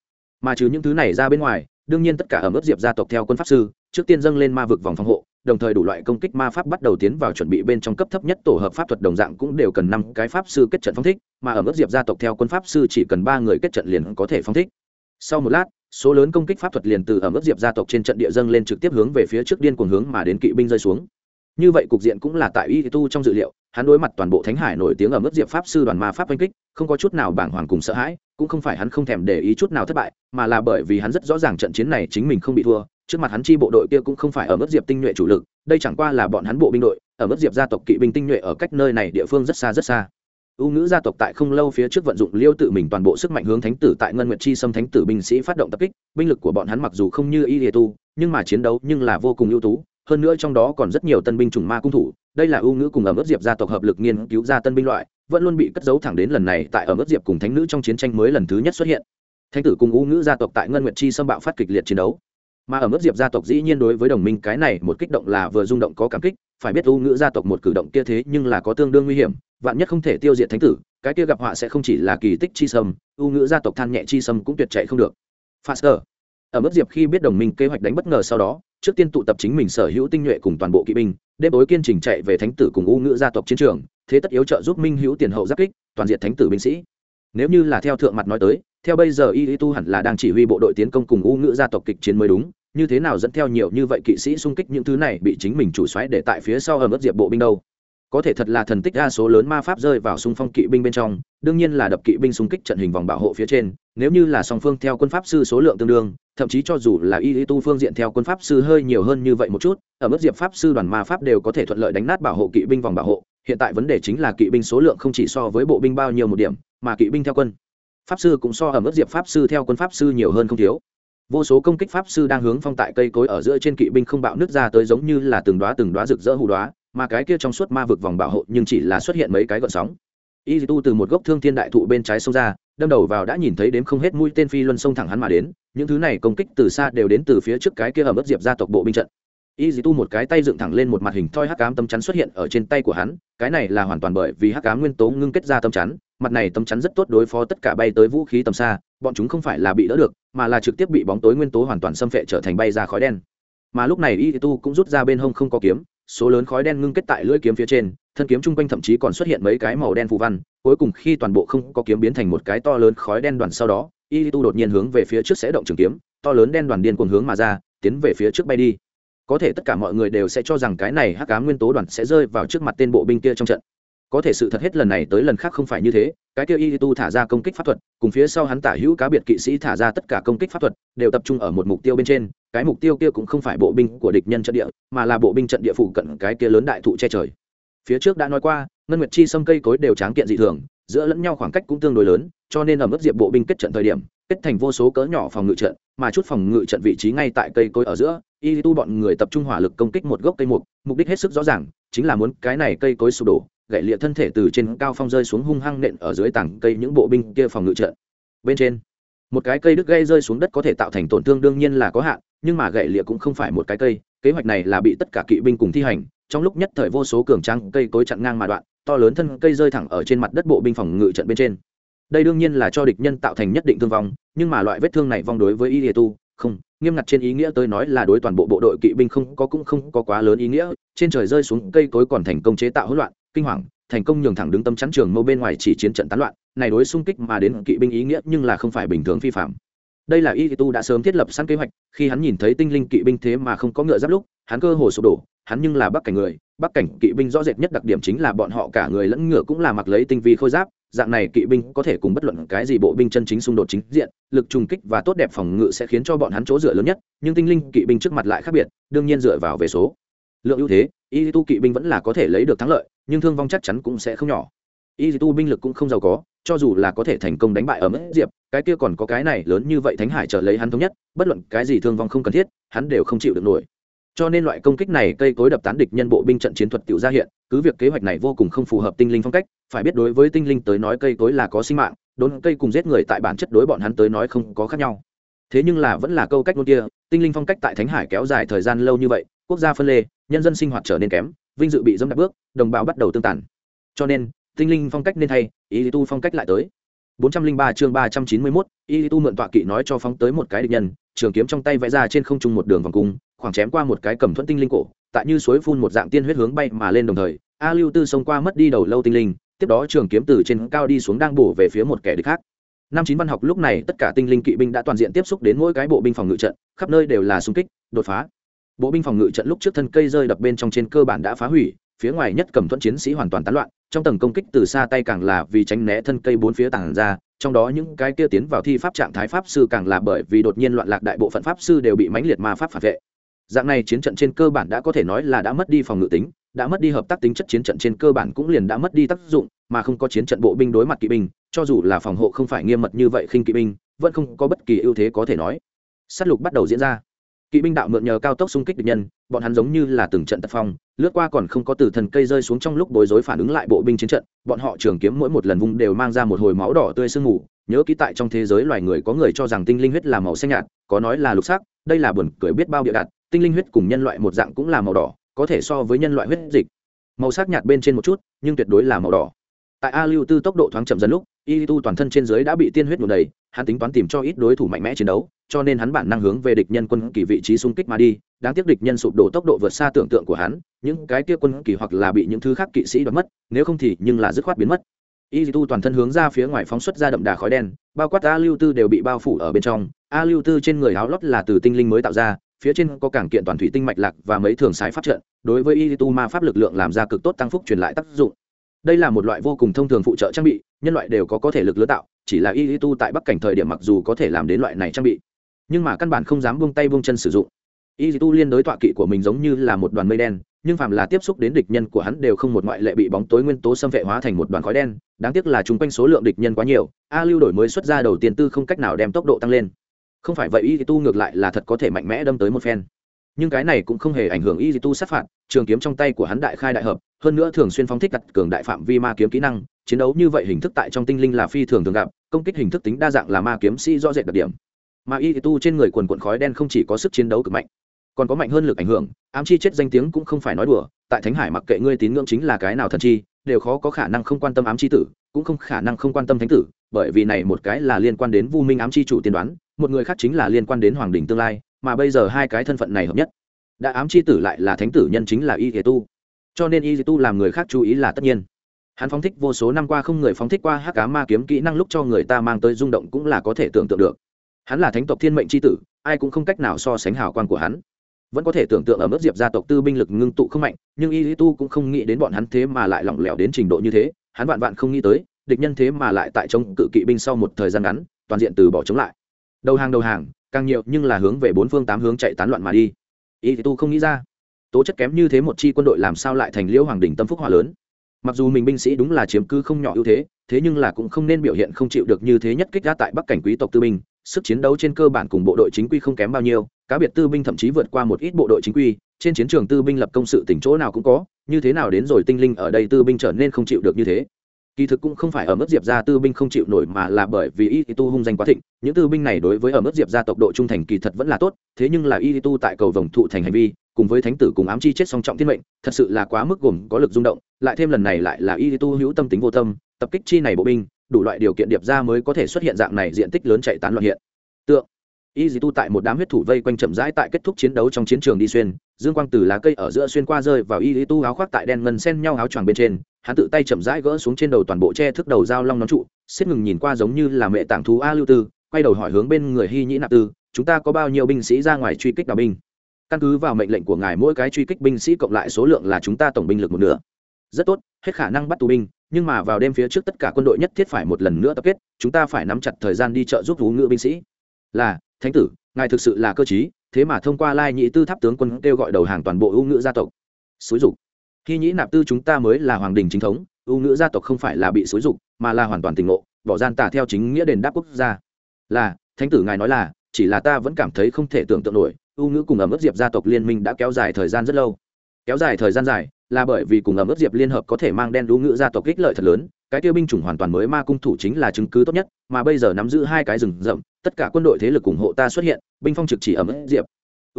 Mà trừ những thứ này ra bên ngoài, đương nhiên tất cả ở mức diệp gia tộc theo quân pháp sư, trước tiên dâng lên ma vực vòng phòng hộ, đồng thời đủ loại công kích ma pháp bắt đầu tiến vào chuẩn bị bên trong cấp thấp nhất tổ hợp pháp thuật đồng dạng cũng đều cần năm cái pháp sư kết trận phong thích, mà ở mức diệp gia tộc theo quân pháp sư chỉ cần ba người kết trận liền có thể phong thích. Sau một lát, số lớn công kích pháp thuật liền từ ở mức diệp gia tộc trên trận địa dâng lên trực tiếp hướng về phía trước điên cuồng hướng mà đến kỵ binh rơi xuống. Như vậy cục diện cũng là tại y tu trong dự liệu hắn đối mặt toàn bộ thánh hải nổi tiếng ở mức diệp pháp sư đoàn ma pháp oanh kích, không có chút nào bảng hoàng cùng sợ hãi, cũng không phải hắn không thèm để ý chút nào thất bại, mà là bởi vì hắn rất rõ ràng trận chiến này chính mình không bị thua, trước mặt hắn chi bộ đội kia cũng không phải ở mức diệp tinh nhuệ chủ lực, đây chẳng qua là bọn hắn bộ binh đội, ở mức diệp gia tộc kỵ binh tinh nhuệ ở cách nơi này địa phương rất xa rất xa. U ngữ gia tộc tại không lâu phía trước vận dụng liêu tự mình toàn bộ sức mạnh hướng thánh tử tại ngân nguyệt chi xâm thánh tử binh sĩ phát động tập kích, binh lực của bọn hắn mặc dù không như y tu, nhưng mà chiến đấu nhưng là vô cùng ưu tú, hơn nữa trong đó còn rất nhiều tân binh chủng ma cung thủ đây là ưu ngữ cùng ở mức diệp gia tộc hợp lực nghiên cứu ra tân binh loại, vẫn luôn bị cất giấu thẳng đến lần này tại ở mức diệp cùng thánh nữ trong chiến tranh mới lần thứ nhất xuất hiện. Thánh tử cùng ưu ngữ gia tộc tại ngân nguyệt chi xâm bạo phát kịch liệt chiến đấu. Mà ở mức diệp gia tộc dĩ nhiên đối với đồng minh cái này một kích động là vừa rung động có cảm kích, phải biết ưu ngữ gia tộc một cử động kia thế nhưng là có tương đương nguy hiểm, vạn nhất không thể tiêu diệt thánh tử, cái kia gặp họa sẽ không chỉ là kỳ tích chi sâm ưu ngữ gia tộc than nhẹ chi sâm cũng tuyệt chạy không được. Faster. Ở mức diệp khi biết đồng minh kế hoạch đánh bất ngờ sau đó trước tiên tụ tập chính mình sở hữu tinh nhuệ cùng toàn bộ kỵ binh, đêm tối kiên trình chạy về thánh tử cùng u ngữ gia tộc chiến trường, thế tất yếu trợ giúp minh hữu tiền hậu giáp kích, toàn diện thánh tử binh sĩ. Nếu như là theo thượng mặt nói tới, theo bây giờ y Y tu hẳn là đang chỉ huy bộ đội tiến công cùng u ngữ gia tộc kịch chiến mới đúng, như thế nào dẫn theo nhiều như vậy kỵ sĩ xung kích những thứ này bị chính mình chủ xoáy để tại phía sau ở mức diệp bộ binh đâu? Có thể thật là thần tích đa số lớn ma pháp rơi vào xung phong kỵ binh bên trong, đương nhiên là đập kỵ binh xung kích trận hình vòng bảo hộ phía trên, nếu như là song phương theo quân pháp sư số lượng tương đương, thậm chí cho dù là y lý tu phương diện theo quân pháp sư hơi nhiều hơn như vậy một chút, ở mức diệp pháp sư đoàn ma pháp đều có thể thuận lợi đánh nát bảo hộ kỵ binh vòng bảo hộ. Hiện tại vấn đề chính là kỵ binh số lượng không chỉ so với bộ binh bao nhiêu một điểm, mà kỵ binh theo quân. Pháp sư cũng so ở mức diệp pháp sư theo quân pháp sư nhiều hơn không thiếu. Vô số công kích pháp sư đang hướng phong tại cây cối ở giữa trên kỵ binh không bạo nước ra tới giống như là từng đoá từng đoá rực rỡ hù đoá mà cái kia trong suốt ma vực vòng bảo hộ nhưng chỉ là xuất hiện mấy cái gợn sóng. Y tu từ một gốc thương thiên đại thụ bên trái sông ra, đâm đầu vào đã nhìn thấy đếm không hết mũi tên phi luân sông thẳng hắn mà đến, những thứ này công kích từ xa đều đến từ phía trước cái kia ở mức diệp gia tộc bộ binh trận. Y tu một cái tay dựng thẳng lên một mặt hình thoi hắc cám tấm chắn xuất hiện ở trên tay của hắn, cái này là hoàn toàn bởi vì hắc cám nguyên tố ngưng kết ra tấm chắn, mặt này tấm chắn rất tốt đối phó tất cả bay tới vũ khí tầm xa, bọn chúng không phải là bị đỡ được, mà là trực tiếp bị bóng tối nguyên tố hoàn toàn xâm phệ trở thành bay ra khói đen. Mà lúc này y tu cũng rút ra bên hông không có kiếm số lớn khói đen ngưng kết tại lưỡi kiếm phía trên, thân kiếm chung quanh thậm chí còn xuất hiện mấy cái màu đen phù văn, cuối cùng khi toàn bộ không có kiếm biến thành một cái to lớn khói đen đoàn sau đó y tu đột nhiên hướng về phía trước sẽ động trường kiếm, to lớn đen đoàn điên cuồng hướng mà ra, tiến về phía trước bay đi. Có thể tất cả mọi người đều sẽ cho rằng cái này hắc cá nguyên tố đoàn sẽ rơi vào trước mặt tên bộ binh kia trong trận có thể sự thật hết lần này tới lần khác không phải như thế, cái kia y tu thả ra công kích pháp thuật, cùng phía sau hắn tả hữu cá biệt kỵ sĩ thả ra tất cả công kích pháp thuật, đều tập trung ở một mục tiêu bên trên, cái mục tiêu kia cũng không phải bộ binh của địch nhân trận địa, mà là bộ binh trận địa phụ cận cái kia lớn đại thụ che trời. Phía trước đã nói qua, ngân nguyệt chi xâm cây cối đều tráng kiện dị thường, giữa lẫn nhau khoảng cách cũng tương đối lớn, cho nên ở mức diệp bộ binh kết trận thời điểm, kết thành vô số cỡ nhỏ phòng ngự trận, mà chút phòng ngự trận vị trí ngay tại cây cối ở giữa y tu bọn người tập trung hỏa lực công kích một gốc cây mục mục đích hết sức rõ ràng, chính là muốn cái này cây cối sụp đổ gậy lịa thân thể từ trên cao phong rơi xuống hung hăng nện ở dưới tảng cây những bộ binh kia phòng ngự trận. Bên trên, một cái cây đứt gây rơi xuống đất có thể tạo thành tổn thương đương nhiên là có hạn, nhưng mà gậy lịa cũng không phải một cái cây, kế hoạch này là bị tất cả kỵ binh cùng thi hành, trong lúc nhất thời vô số cường trang cây cối chặn ngang mà đoạn, to lớn thân cây rơi thẳng ở trên mặt đất bộ binh phòng ngự trận bên trên. Đây đương nhiên là cho địch nhân tạo thành nhất định thương vong, nhưng mà loại vết thương này vong đối với y tu, không, nghiêm ngặt trên ý nghĩa tôi nói là đối toàn bộ bộ đội kỵ binh không có cũng không có quá lớn ý nghĩa, trên trời rơi xuống cây cối còn thành công chế tạo hỗn loạn kinh hoàng, thành công nhường thẳng đứng tâm chắn trường mâu bên ngoài chỉ chiến trận tán loạn, này đối xung kích mà đến kỵ binh ý nghĩa nhưng là không phải bình thường phi phạm. Đây là y tu đã sớm thiết lập sẵn kế hoạch, khi hắn nhìn thấy tinh linh kỵ binh thế mà không có ngựa giáp lúc, hắn cơ hồ sụp đổ, hắn nhưng là bắc cảnh người, bắc cảnh kỵ binh rõ rệt nhất đặc điểm chính là bọn họ cả người lẫn ngựa cũng là mặc lấy tinh vi khôi giáp, dạng này kỵ binh có thể cùng bất luận cái gì bộ binh chân chính xung đột chính diện, lực trùng kích và tốt đẹp phòng ngự sẽ khiến cho bọn hắn chỗ dựa lớn nhất, nhưng tinh linh kỵ binh trước mặt lại khác biệt, đương nhiên dựa vào về số. Lượng ưu thế, y tu kỵ binh vẫn là có thể lấy được thắng lợi nhưng thương vong chắc chắn cũng sẽ không nhỏ. Y tu binh lực cũng không giàu có, cho dù là có thể thành công đánh bại ở mức diệp, cái kia còn có cái này lớn như vậy thánh hải trở lấy hắn thống nhất, bất luận cái gì thương vong không cần thiết, hắn đều không chịu được nổi. Cho nên loại công kích này cây cối đập tán địch nhân bộ binh trận chiến thuật tự ra hiện, cứ việc kế hoạch này vô cùng không phù hợp tinh linh phong cách, phải biết đối với tinh linh tới nói cây cối là có sinh mạng, đốn cây cùng giết người tại bản chất đối bọn hắn tới nói không có khác nhau. Thế nhưng là vẫn là câu cách ngôn kia, tinh linh phong cách tại thánh hải kéo dài thời gian lâu như vậy, quốc gia phân lê, nhân dân sinh hoạt trở nên kém vinh dự bị dâm đạp bước đồng bào bắt đầu tương tàn. Cho nên tinh linh phong cách nên thay ý tu phong cách lại tới. 403 chương 391, y tu mượn tọa kỵ nói cho phóng tới một cái địch nhân trường kiếm trong tay vẽ ra trên không trung một đường vòng cung khoảng chém qua một cái cầm thuẫn tinh linh cổ tại như suối phun một dạng tiên huyết hướng bay mà lên đồng thời a lưu tư xông qua mất đi đầu lâu tinh linh tiếp đó trường kiếm từ trên cao đi xuống đang bổ về phía một kẻ địch khác. Năm chín văn học lúc này tất cả tinh linh kỵ binh đã toàn diện tiếp xúc đến mỗi cái bộ binh phòng ngự trận khắp nơi đều là xung kích đột phá bộ binh phòng ngự trận lúc trước thân cây rơi đập bên trong trên cơ bản đã phá hủy, phía ngoài nhất cầm thuẫn chiến sĩ hoàn toàn tán loạn, trong tầng công kích từ xa tay càng là vì tránh né thân cây bốn phía tàng ra, trong đó những cái kia tiến vào thi pháp trạng thái pháp sư càng là bởi vì đột nhiên loạn lạc đại bộ phận pháp sư đều bị mãnh liệt ma pháp phản vệ. Dạng này chiến trận trên cơ bản đã có thể nói là đã mất đi phòng ngự tính, đã mất đi hợp tác tính chất chiến trận trên cơ bản cũng liền đã mất đi tác dụng, mà không có chiến trận bộ binh đối mặt kỵ binh, cho dù là phòng hộ không phải nghiêm mật như vậy khinh kỵ binh, vẫn không có bất kỳ ưu thế có thể nói. S á t lục bắt đầu diễn ra kỵ binh đạo mượn nhờ cao tốc xung kích địch nhân, bọn hắn giống như là từng trận tật phong, lướt qua còn không có từ thần cây rơi xuống trong lúc bối rối phản ứng lại bộ binh chiến trận, bọn họ trường kiếm mỗi một lần vung đều mang ra một hồi máu đỏ tươi sương mù. Nhớ ký tại trong thế giới loài người có người cho rằng tinh linh huyết là màu xanh nhạt, có nói là lục sắc, đây là buồn cười biết bao bịa đặt, tinh linh huyết cùng nhân loại một dạng cũng là màu đỏ, có thể so với nhân loại huyết dịch. Màu sắc nhạt bên trên một chút, nhưng tuyệt đối là màu đỏ tại a lưu tư tốc độ thoáng chậm dần lúc, y tu toàn thân trên dưới đã bị tiên huyết nhuộm đầy, hắn tính toán tìm cho ít đối thủ mạnh mẽ chiến đấu, cho nên hắn bản năng hướng về địch nhân quân kỳ vị trí xung kích mà đi, đáng tiếc địch nhân sụp đổ tốc độ vượt xa tưởng tượng của hắn, những cái kia quân kỳ hoặc là bị những thứ khác kỵ sĩ đoạt mất, nếu không thì nhưng là dứt khoát biến mất. Y tu toàn thân hướng ra phía ngoài phóng xuất ra đậm đà khói đen, bao quát a lưu tư đều bị bao phủ ở bên trong. A lưu tư trên người áo lót là từ tinh linh mới tạo ra, phía trên có cảng kiện toàn thủy tinh mạch lạc và mấy thường sái pháp trận, đối với y tu ma pháp lực lượng làm ra cực tốt tăng phúc truyền lại tác dụng đây là một loại vô cùng thông thường phụ trợ trang bị, nhân loại đều có có thể lực lứa tạo, chỉ là y tu tại bắc cảnh thời điểm mặc dù có thể làm đến loại này trang bị, nhưng mà căn bản không dám buông tay buông chân sử dụng. Y tu liên đối tọa kỵ của mình giống như là một đoàn mây đen, nhưng phàm là tiếp xúc đến địch nhân của hắn đều không một ngoại lệ bị bóng tối nguyên tố xâm vệ hóa thành một đoàn khói đen, đáng tiếc là chung quanh số lượng địch nhân quá nhiều, a lưu đổi mới xuất ra đầu tiên tư không cách nào đem tốc độ tăng lên. Không phải vậy y tu ngược lại là thật có thể mạnh mẽ đâm tới một phen nhưng cái này cũng không hề ảnh hưởng y tu sát phạt, trường kiếm trong tay của hắn đại khai đại hợp, hơn nữa thường xuyên phóng thích đặt cường đại phạm vi ma kiếm kỹ năng, chiến đấu như vậy hình thức tại trong tinh linh là phi thường thường gặp, công kích hình thức tính đa dạng là ma kiếm sĩ rõ rệt đặc điểm. Mà y tu trên người quần quần khói đen không chỉ có sức chiến đấu cực mạnh, còn có mạnh hơn lực ảnh hưởng, ám chi chết danh tiếng cũng không phải nói đùa, tại thánh hải mặc kệ ngươi tín ngưỡng chính là cái nào thần chi, đều khó có khả năng không quan tâm ám chi tử, cũng không khả năng không quan tâm thánh tử, bởi vì này một cái là liên quan đến vu minh ám chi chủ tiên đoán, một người khác chính là liên quan đến hoàng đình tương lai mà bây giờ hai cái thân phận này hợp nhất. Đã ám chi tử lại là thánh tử nhân chính là y thế tu. Cho nên y tu làm người khác chú ý là tất nhiên. Hắn phóng thích vô số năm qua không người phóng thích qua hắc cá ma kiếm kỹ năng lúc cho người ta mang tới rung động cũng là có thể tưởng tượng được. Hắn là thánh tộc thiên mệnh c h i tử, ai cũng không cách nào so sánh hào quan của hắn. Vẫn có thể tưởng tượng ở mức diệp gia tộc tư binh lực ngưng tụ không mạnh, nhưng y tu cũng không nghĩ đến bọn hắn thế mà lại lỏng lẻo đến trình độ như thế. Hắn vạn vạn không nghĩ tới, địch nhân thế mà lại tại chống cự kỵ binh sau một thời gian ngắn, toàn diện từ bỏ chống lại. Đầu hàng đầu hàng càng nhiều nhưng là hướng về bốn phương tám hướng chạy tán loạn mà đi. Y tu không nghĩ ra. Tố chất kém như thế một chi quân đội làm sao lại thành liễu hoàng đình tâm phúc hòa lớn? Mặc dù mình binh sĩ đúng là chiếm cứ không nhỏ ưu thế thế nhưng là cũng không nên biểu hiện không chịu được như thế nhất kích ra tại bắc cảnh quý tộc tư binh, sức chiến đấu trên cơ bản cùng bộ đội chính quy không kém bao nhiêu, cá biệt tư binh thậm chí vượt qua một ít bộ đội chính quy, trên chiến trường tư binh lập công sự tỉnh chỗ nào cũng có, như thế nào đến rồi tinh linh ở đây tư binh trở nên không chịu được như thế? Kỳ thực cũng không phải ở mức diệp gia tư binh không chịu nổi mà là bởi vì y tu hung danh quá thịnh, những tư binh này đối với ở mức diệp gia tộc độ trung thành kỳ thật vẫn là tốt, thế nhưng là y tu tại cầu vồng thụ thành hành vi, cùng với thánh tử cùng ám chi chết song trọng thiên mệnh, thật sự là quá mức gồm có lực rung động, lại thêm lần này lại là y tu hữu tâm tính vô tâm, tập kích chi này bộ binh, đủ loại điều kiện điệp ra mới có thể xuất hiện dạng này diện tích lớn chạy tán loạn hiện. Tượng, y dì tu tại một đám huyết thủ vây quanh chậm rãi tại kết thúc chiến đấu trong chiến trường đi xuyên, dương quang từ lá cây ở giữa xuyên qua rơi vào y dì tu áo khoác tại đen ngân sen nhau áo choàng bên trên hắn tự tay chậm rãi gỡ xuống trên đầu toàn bộ che thức đầu dao long nón trụ xếp ngừng nhìn qua giống như là mẹ tảng thú a lưu tư, quay đầu hỏi hướng bên người hy nhĩ nạp tư, chúng ta có bao nhiêu binh sĩ ra ngoài truy kích đào binh? Căn cứ vào mệnh lệnh của ngài, mỗi cái truy kích binh sĩ cộng lại số lượng là chúng ta tổng binh lực một nửa. Rất tốt, hết khả năng bắt tù binh, nhưng mà vào đêm phía trước tất cả quân đội nhất thiết phải một lần nữa tập kết, chúng ta phải nắm chặt thời gian đi trợ giúp vũ ngữ binh sĩ. Là, thánh tử, ngài thực sự là cơ chí thế mà thông qua lai nhị tư tháp tướng quân kêu gọi đầu hàng toàn bộ ưu ngữ gia tộc. Xúi dục khi nhĩ nạp tư chúng ta mới là hoàng đình chính thống, ưu ngữ gia tộc không phải là bị xối dục, mà là hoàn toàn tình ngộ, bỏ gian tả theo chính nghĩa đền đáp quốc gia. Là, thánh tử ngài nói là, chỉ là ta vẫn cảm thấy không thể tưởng tượng nổi, ưu ngữ cùng ẩm ướt diệp gia tộc liên minh đã kéo dài thời gian rất lâu. Kéo dài thời gian dài, là bởi vì cùng ẩm ướt diệp liên hợp có thể mang đen ưu ngữ gia tộc ích lợi thật lớn, cái tiêu binh chủng hoàn toàn mới ma cung thủ chính là chứng cứ tốt nhất, mà bây giờ nắm giữ hai cái rừng rậm, tất cả quân đội thế lực ủng hộ ta xuất hiện, binh phong trực chỉ ẩm ướt diệp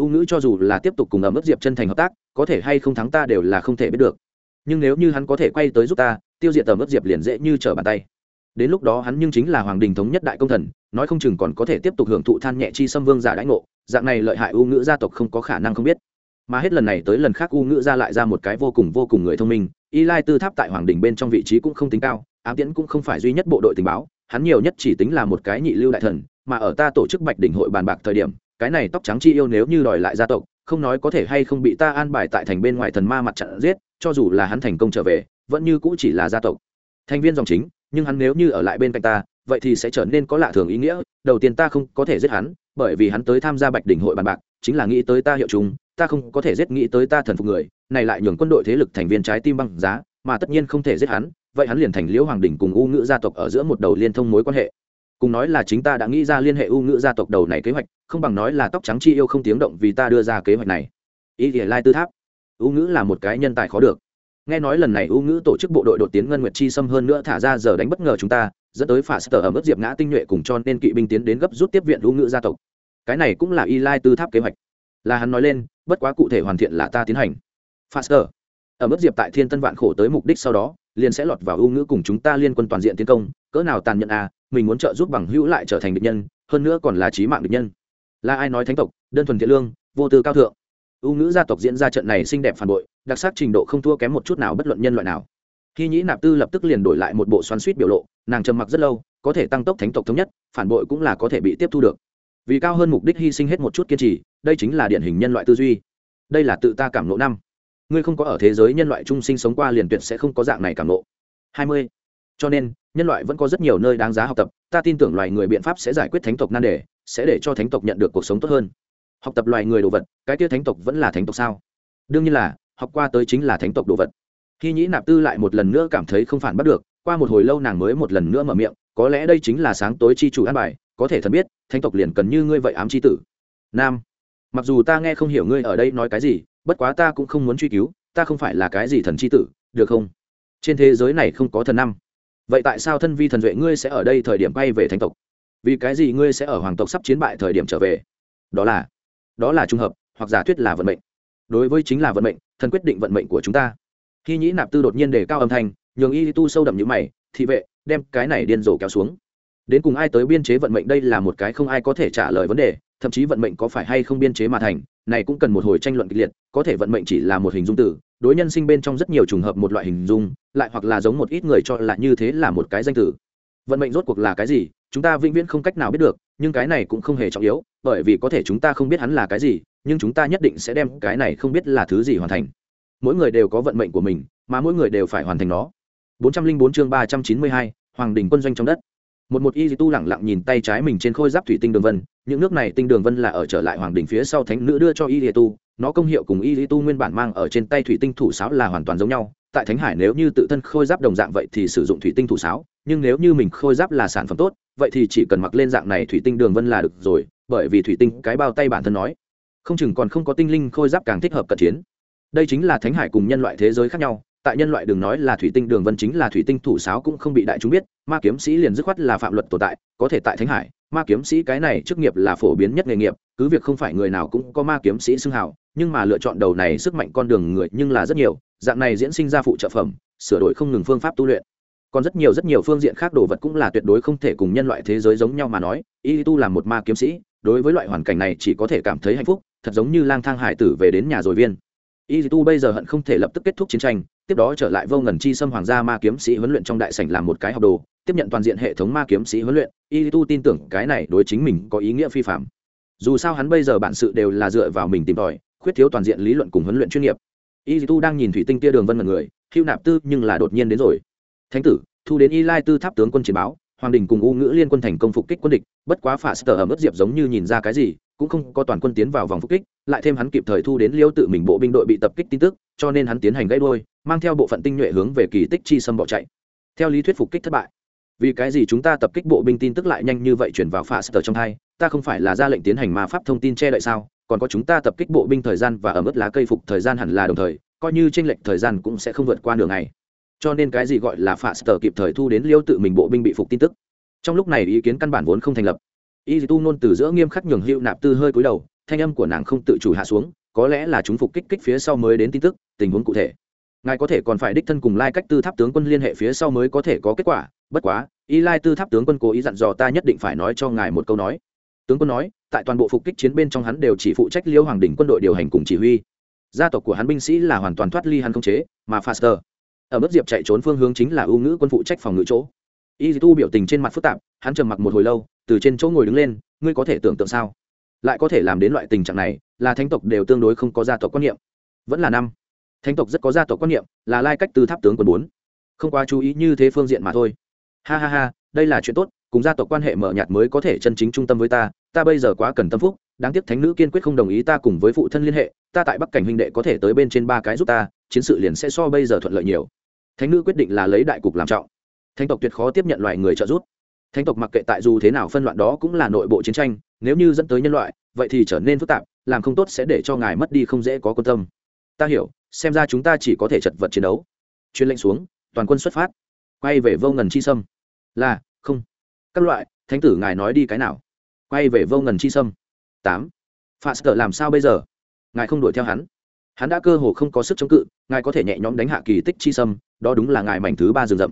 u ngữ cho dù là tiếp tục cùng ẩm ức diệp chân thành hợp tác, có thể hay không thắng ta đều là không thể biết được. Nhưng nếu như hắn có thể quay tới giúp ta, tiêu diệt tầm ức diệp liền dễ như trở bàn tay. Đến lúc đó hắn nhưng chính là hoàng đình thống nhất đại công thần, nói không chừng còn có thể tiếp tục hưởng thụ than nhẹ chi xâm vương giả đãi ngộ, dạng này lợi hại u ngữ gia tộc không có khả năng không biết. Mà hết lần này tới lần khác u ngữ ra lại ra một cái vô cùng vô cùng người thông minh, y lai tư tháp tại hoàng đình bên trong vị trí cũng không tính cao, ám tiễn cũng không phải duy nhất bộ đội tình báo, hắn nhiều nhất chỉ tính là một cái nhị lưu đại thần, mà ở ta tổ chức bạch đỉnh hội bàn bạc thời điểm cái này tóc trắng chi yêu nếu như đòi lại gia tộc, không nói có thể hay không bị ta an bài tại thành bên ngoài thần ma mặt trận giết, cho dù là hắn thành công trở về, vẫn như cũ chỉ là gia tộc. Thành viên dòng chính, nhưng hắn nếu như ở lại bên cạnh ta, vậy thì sẽ trở nên có lạ thường ý nghĩa, đầu tiên ta không có thể giết hắn, bởi vì hắn tới tham gia bạch đỉnh hội bàn bạc, chính là nghĩ tới ta hiệu chúng, ta không có thể giết nghĩ tới ta thần phục người, này lại nhường quân đội thế lực thành viên trái tim băng giá, mà tất nhiên không thể giết hắn, vậy hắn liền thành liễu hoàng đỉnh cùng u ngữ gia tộc ở giữa một đầu liên thông mối quan hệ cùng nói là chính ta đã nghĩ ra liên hệ u ngữ gia tộc đầu này kế hoạch, không bằng nói là tóc trắng chi yêu không tiếng động vì ta đưa ra kế hoạch này. Ý thì lai tư tháp. U ngữ là một cái nhân tài khó được. Nghe nói lần này u ngữ tổ chức bộ đội đột tiến ngân nguyệt chi xâm hơn nữa thả ra giờ đánh bất ngờ chúng ta, dẫn tới phả sở ở mức diệp ngã tinh nhuệ cùng cho nên kỵ binh tiến đến gấp rút tiếp viện u ngữ gia tộc. Cái này cũng là y lai tư tháp kế hoạch. Là hắn nói lên, bất quá cụ thể hoàn thiện là ta tiến hành. Faster ở mức diệp tại thiên tân vạn khổ tới mục đích sau đó, liền sẽ lọt vào ưu ngữ cùng chúng ta liên quân toàn diện tiến công, cỡ nào tàn nhẫn à mình muốn trợ giúp bằng hữu lại trở thành địch nhân, hơn nữa còn là trí mạng địch nhân. Là ai nói thánh tộc, đơn thuần thiện lương, vô tư cao thượng? Ưu ngữ gia tộc diễn ra trận này xinh đẹp phản bội, đặc sắc trình độ không thua kém một chút nào bất luận nhân loại nào. Khi nhĩ nạp tư lập tức liền đổi lại một bộ xoắn suýt biểu lộ, nàng trầm mặc rất lâu, có thể tăng tốc thánh tộc thống nhất, phản bội cũng là có thể bị tiếp thu được. Vì cao hơn mục đích hy sinh hết một chút kiên trì, đây chính là điển hình nhân loại tư duy. Đây là tự ta cảm nộ năm. Ngươi không có ở thế giới nhân loại chung sinh sống qua liền tuyệt sẽ không có dạng này cảm nộ hai mươi cho nên, nhân loại vẫn có rất nhiều nơi đáng giá học tập, ta tin tưởng loài người biện pháp sẽ giải quyết thánh tộc nan đề, sẽ để cho thánh tộc nhận được cuộc sống tốt hơn. Học tập loài người đồ vật, cái tia thánh tộc vẫn là thánh tộc sao? Đương nhiên là, học qua tới chính là thánh tộc đồ vật. Khi nhĩ nạp tư lại một lần nữa cảm thấy không phản bắt được, qua một hồi lâu nàng mới một lần nữa mở miệng, có lẽ đây chính là sáng tối chi chủ an bài, có thể thần biết, thánh tộc liền cần như ngươi vậy ám chi tử. Nam, mặc dù ta nghe không hiểu ngươi ở đây nói cái gì, bất quá ta cũng không muốn truy cứu, ta không phải là cái gì thần chi tử, được không? Trên thế giới này không có thần năm vậy tại sao thân vi thần duệ ngươi sẽ ở đây thời điểm bay về thánh tộc? Vì cái gì ngươi sẽ ở hoàng tộc sắp chiến bại thời điểm trở về? Đó là đó là trùng hợp, hoặc giả thuyết là vận mệnh. Đối với chính là vận mệnh, thần quyết định vận mệnh của chúng ta. Khi nhĩ nạp tư đột nhiên đề cao âm thanh, nhường y tu sâu đậm như mày, thị vệ, đem cái này điên rồ kéo xuống. Đến cùng ai tới biên chế vận mệnh đây là một cái không ai có thể trả lời vấn đề thậm chí vận mệnh có phải hay không biên chế mà thành này cũng cần một hồi tranh luận kịch liệt có thể vận mệnh chỉ là một hình dung từ đối nhân sinh bên trong rất nhiều trùng hợp một loại hình dung lại hoặc là giống một ít người cho là như thế là một cái danh từ. Vận mệnh rốt cuộc là cái gì chúng ta vĩnh viễn không cách nào biết được nhưng cái này cũng không hề trọng yếu bởi vì có thể chúng ta không biết hắn là cái gì nhưng chúng ta nhất định sẽ đem cái này không biết là thứ gì hoàn thành. Mỗi người đều có vận mệnh của mình mà mỗi người đều phải hoàn thành nó. 404 chương 392, Hoàng đình quân doanh trong đất. Một một y tu lẳng lặng nhìn tay trái mình trên khôi giáp thủy tinh đường vân những nước này tinh đường vân là ở trở lại hoàng đình phía sau thánh nữ đưa cho y tu. Nó công hiệu cùng y tu nguyên bản mang ở trên tay thủy tinh thủ sáo là hoàn toàn giống nhau. Tại thánh hải nếu như tự thân khôi giáp đồng dạng vậy thì sử dụng thủy tinh thủ sáo, nhưng nếu như mình khôi giáp là sản phẩm tốt, vậy thì chỉ cần mặc lên dạng này thủy tinh đường vân là được rồi, bởi vì thủy tinh cái bao tay bản thân nói. Không chừng còn không có tinh linh khôi giáp càng thích hợp cận chiến. Đây chính là thánh hải cùng nhân loại thế giới khác nhau tại nhân loại đừng nói là thủy tinh đường vân chính là thủy tinh thủ sáo cũng không bị đại chúng biết, ma kiếm sĩ liền dứt khoát là phạm luật tồn tại, có thể tại thánh hải, ma kiếm sĩ cái này chức nghiệp là phổ biến nhất nghề nghiệp, cứ việc không phải người nào cũng có ma kiếm sĩ xưng hào, nhưng mà lựa chọn đầu này sức mạnh con đường người nhưng là rất nhiều, dạng này diễn sinh ra phụ trợ phẩm, sửa đổi không ngừng phương pháp tu luyện. Còn rất nhiều rất nhiều phương diện khác đồ vật cũng là tuyệt đối không thể cùng nhân loại thế giới giống nhau mà nói, y tu là một ma kiếm sĩ, đối với loại hoàn cảnh này chỉ có thể cảm thấy hạnh phúc, thật giống như lang thang hải tử về đến nhà rồi viên. Y tu bây giờ hận không thể lập tức kết thúc chiến tranh tiếp đó trở lại vô ngần chi xâm hoàng gia ma kiếm sĩ huấn luyện trong đại sảnh làm một cái học đồ, tiếp nhận toàn diện hệ thống ma kiếm sĩ huấn luyện. Y tu tin tưởng cái này đối chính mình có ý nghĩa phi phạm. Dù sao hắn bây giờ bản sự đều là dựa vào mình tìm tòi, khuyết thiếu toàn diện lý luận cùng huấn luyện chuyên nghiệp. Y tu đang nhìn thủy tinh tia đường vân mật người, hưu nạp tư nhưng là đột nhiên đến rồi. Thánh tử, thu đến y lai tư tháp tướng quân chiến báo, hoàng đình cùng u ngữ liên quân thành công phục kích quân địch, bất quá phả sờ ở mức diệp giống như nhìn ra cái gì, cũng không có toàn quân tiến vào vòng phục kích, lại thêm hắn kịp thời thu đến liêu tự mình bộ binh đội bị tập kích tin tức, cho nên hắn tiến hành gãy đôi mang theo bộ phận tinh nhuệ hướng về kỳ tích chi xâm bỏ chạy. Theo lý thuyết phục kích thất bại. Vì cái gì chúng ta tập kích bộ binh tin tức lại nhanh như vậy chuyển vào phà sờ trong hai? Ta không phải là ra lệnh tiến hành mà pháp thông tin che đậy sao? Còn có chúng ta tập kích bộ binh thời gian và ở mức lá cây phục thời gian hẳn là đồng thời, coi như tranh lệch thời gian cũng sẽ không vượt qua đường ngày. Cho nên cái gì gọi là phà sờ kịp thời thu đến liêu tự mình bộ binh bị phục tin tức. Trong lúc này ý kiến căn bản vốn không thành lập. Y tu nôn từ giữa nghiêm khắc nhường hữu nạp tư hơi cúi đầu, thanh âm của nàng không tự chủ hạ xuống, có lẽ là chúng phục kích kích phía sau mới đến tin tức, tình huống cụ thể ngài có thể còn phải đích thân cùng lai cách tư tháp tướng quân liên hệ phía sau mới có thể có kết quả. Bất quá, y lai tư tháp tướng quân cố ý dặn dò ta nhất định phải nói cho ngài một câu nói. Tướng quân nói, tại toàn bộ phục kích chiến bên trong hắn đều chỉ phụ trách liêu hoàng đình quân đội điều hành cùng chỉ huy. Gia tộc của hắn binh sĩ là hoàn toàn thoát ly hắn không chế, mà faster, ở mức diệp chạy trốn phương hướng chính là ưu ngữ quân phụ trách phòng ngự chỗ. Y tu biểu tình trên mặt phức tạp, hắn trầm mặc một hồi lâu, từ trên chỗ ngồi đứng lên, ngươi có thể tưởng tượng sao? Lại có thể làm đến loại tình trạng này, là thánh tộc đều tương đối không có gia tộc quan niệm. Vẫn là năm thánh tộc rất có gia tộc quan niệm, là lai cách từ tháp tướng quân bốn. Không quá chú ý như thế phương diện mà thôi. Ha ha ha, đây là chuyện tốt, cùng gia tộc quan hệ mở nhạt mới có thể chân chính trung tâm với ta ta bây giờ quá cần tâm phúc, đáng tiếc thánh nữ kiên quyết không đồng ý ta cùng với phụ thân liên hệ, ta tại bắc cảnh huynh đệ có thể tới bên trên ba cái giúp ta, chiến sự liền sẽ so bây giờ thuận lợi nhiều. Thánh nữ quyết định là lấy đại cục làm trọng. Thánh tộc tuyệt khó tiếp nhận loài người trợ giúp. Thánh tộc mặc kệ tại dù thế nào phân loạn đó cũng là nội bộ chiến tranh, nếu như dẫn tới nhân loại, vậy thì trở nên phức tạp, làm không tốt sẽ để cho ngài mất đi không dễ có quan tâm. Ta hiểu xem ra chúng ta chỉ có thể chật vật chiến đấu. Chuyên lệnh xuống, toàn quân xuất phát. Quay về vô ngần chi sâm. Là, không. Các loại, thánh tử ngài nói đi cái nào? Quay về vô ngần chi sâm. Tám. Faster làm sao bây giờ? Ngài không đuổi theo hắn. Hắn đã cơ hồ không có sức chống cự, ngài có thể nhẹ nhõm đánh hạ kỳ tích chi sâm, đó đúng là ngài mảnh thứ ba rừng rậm.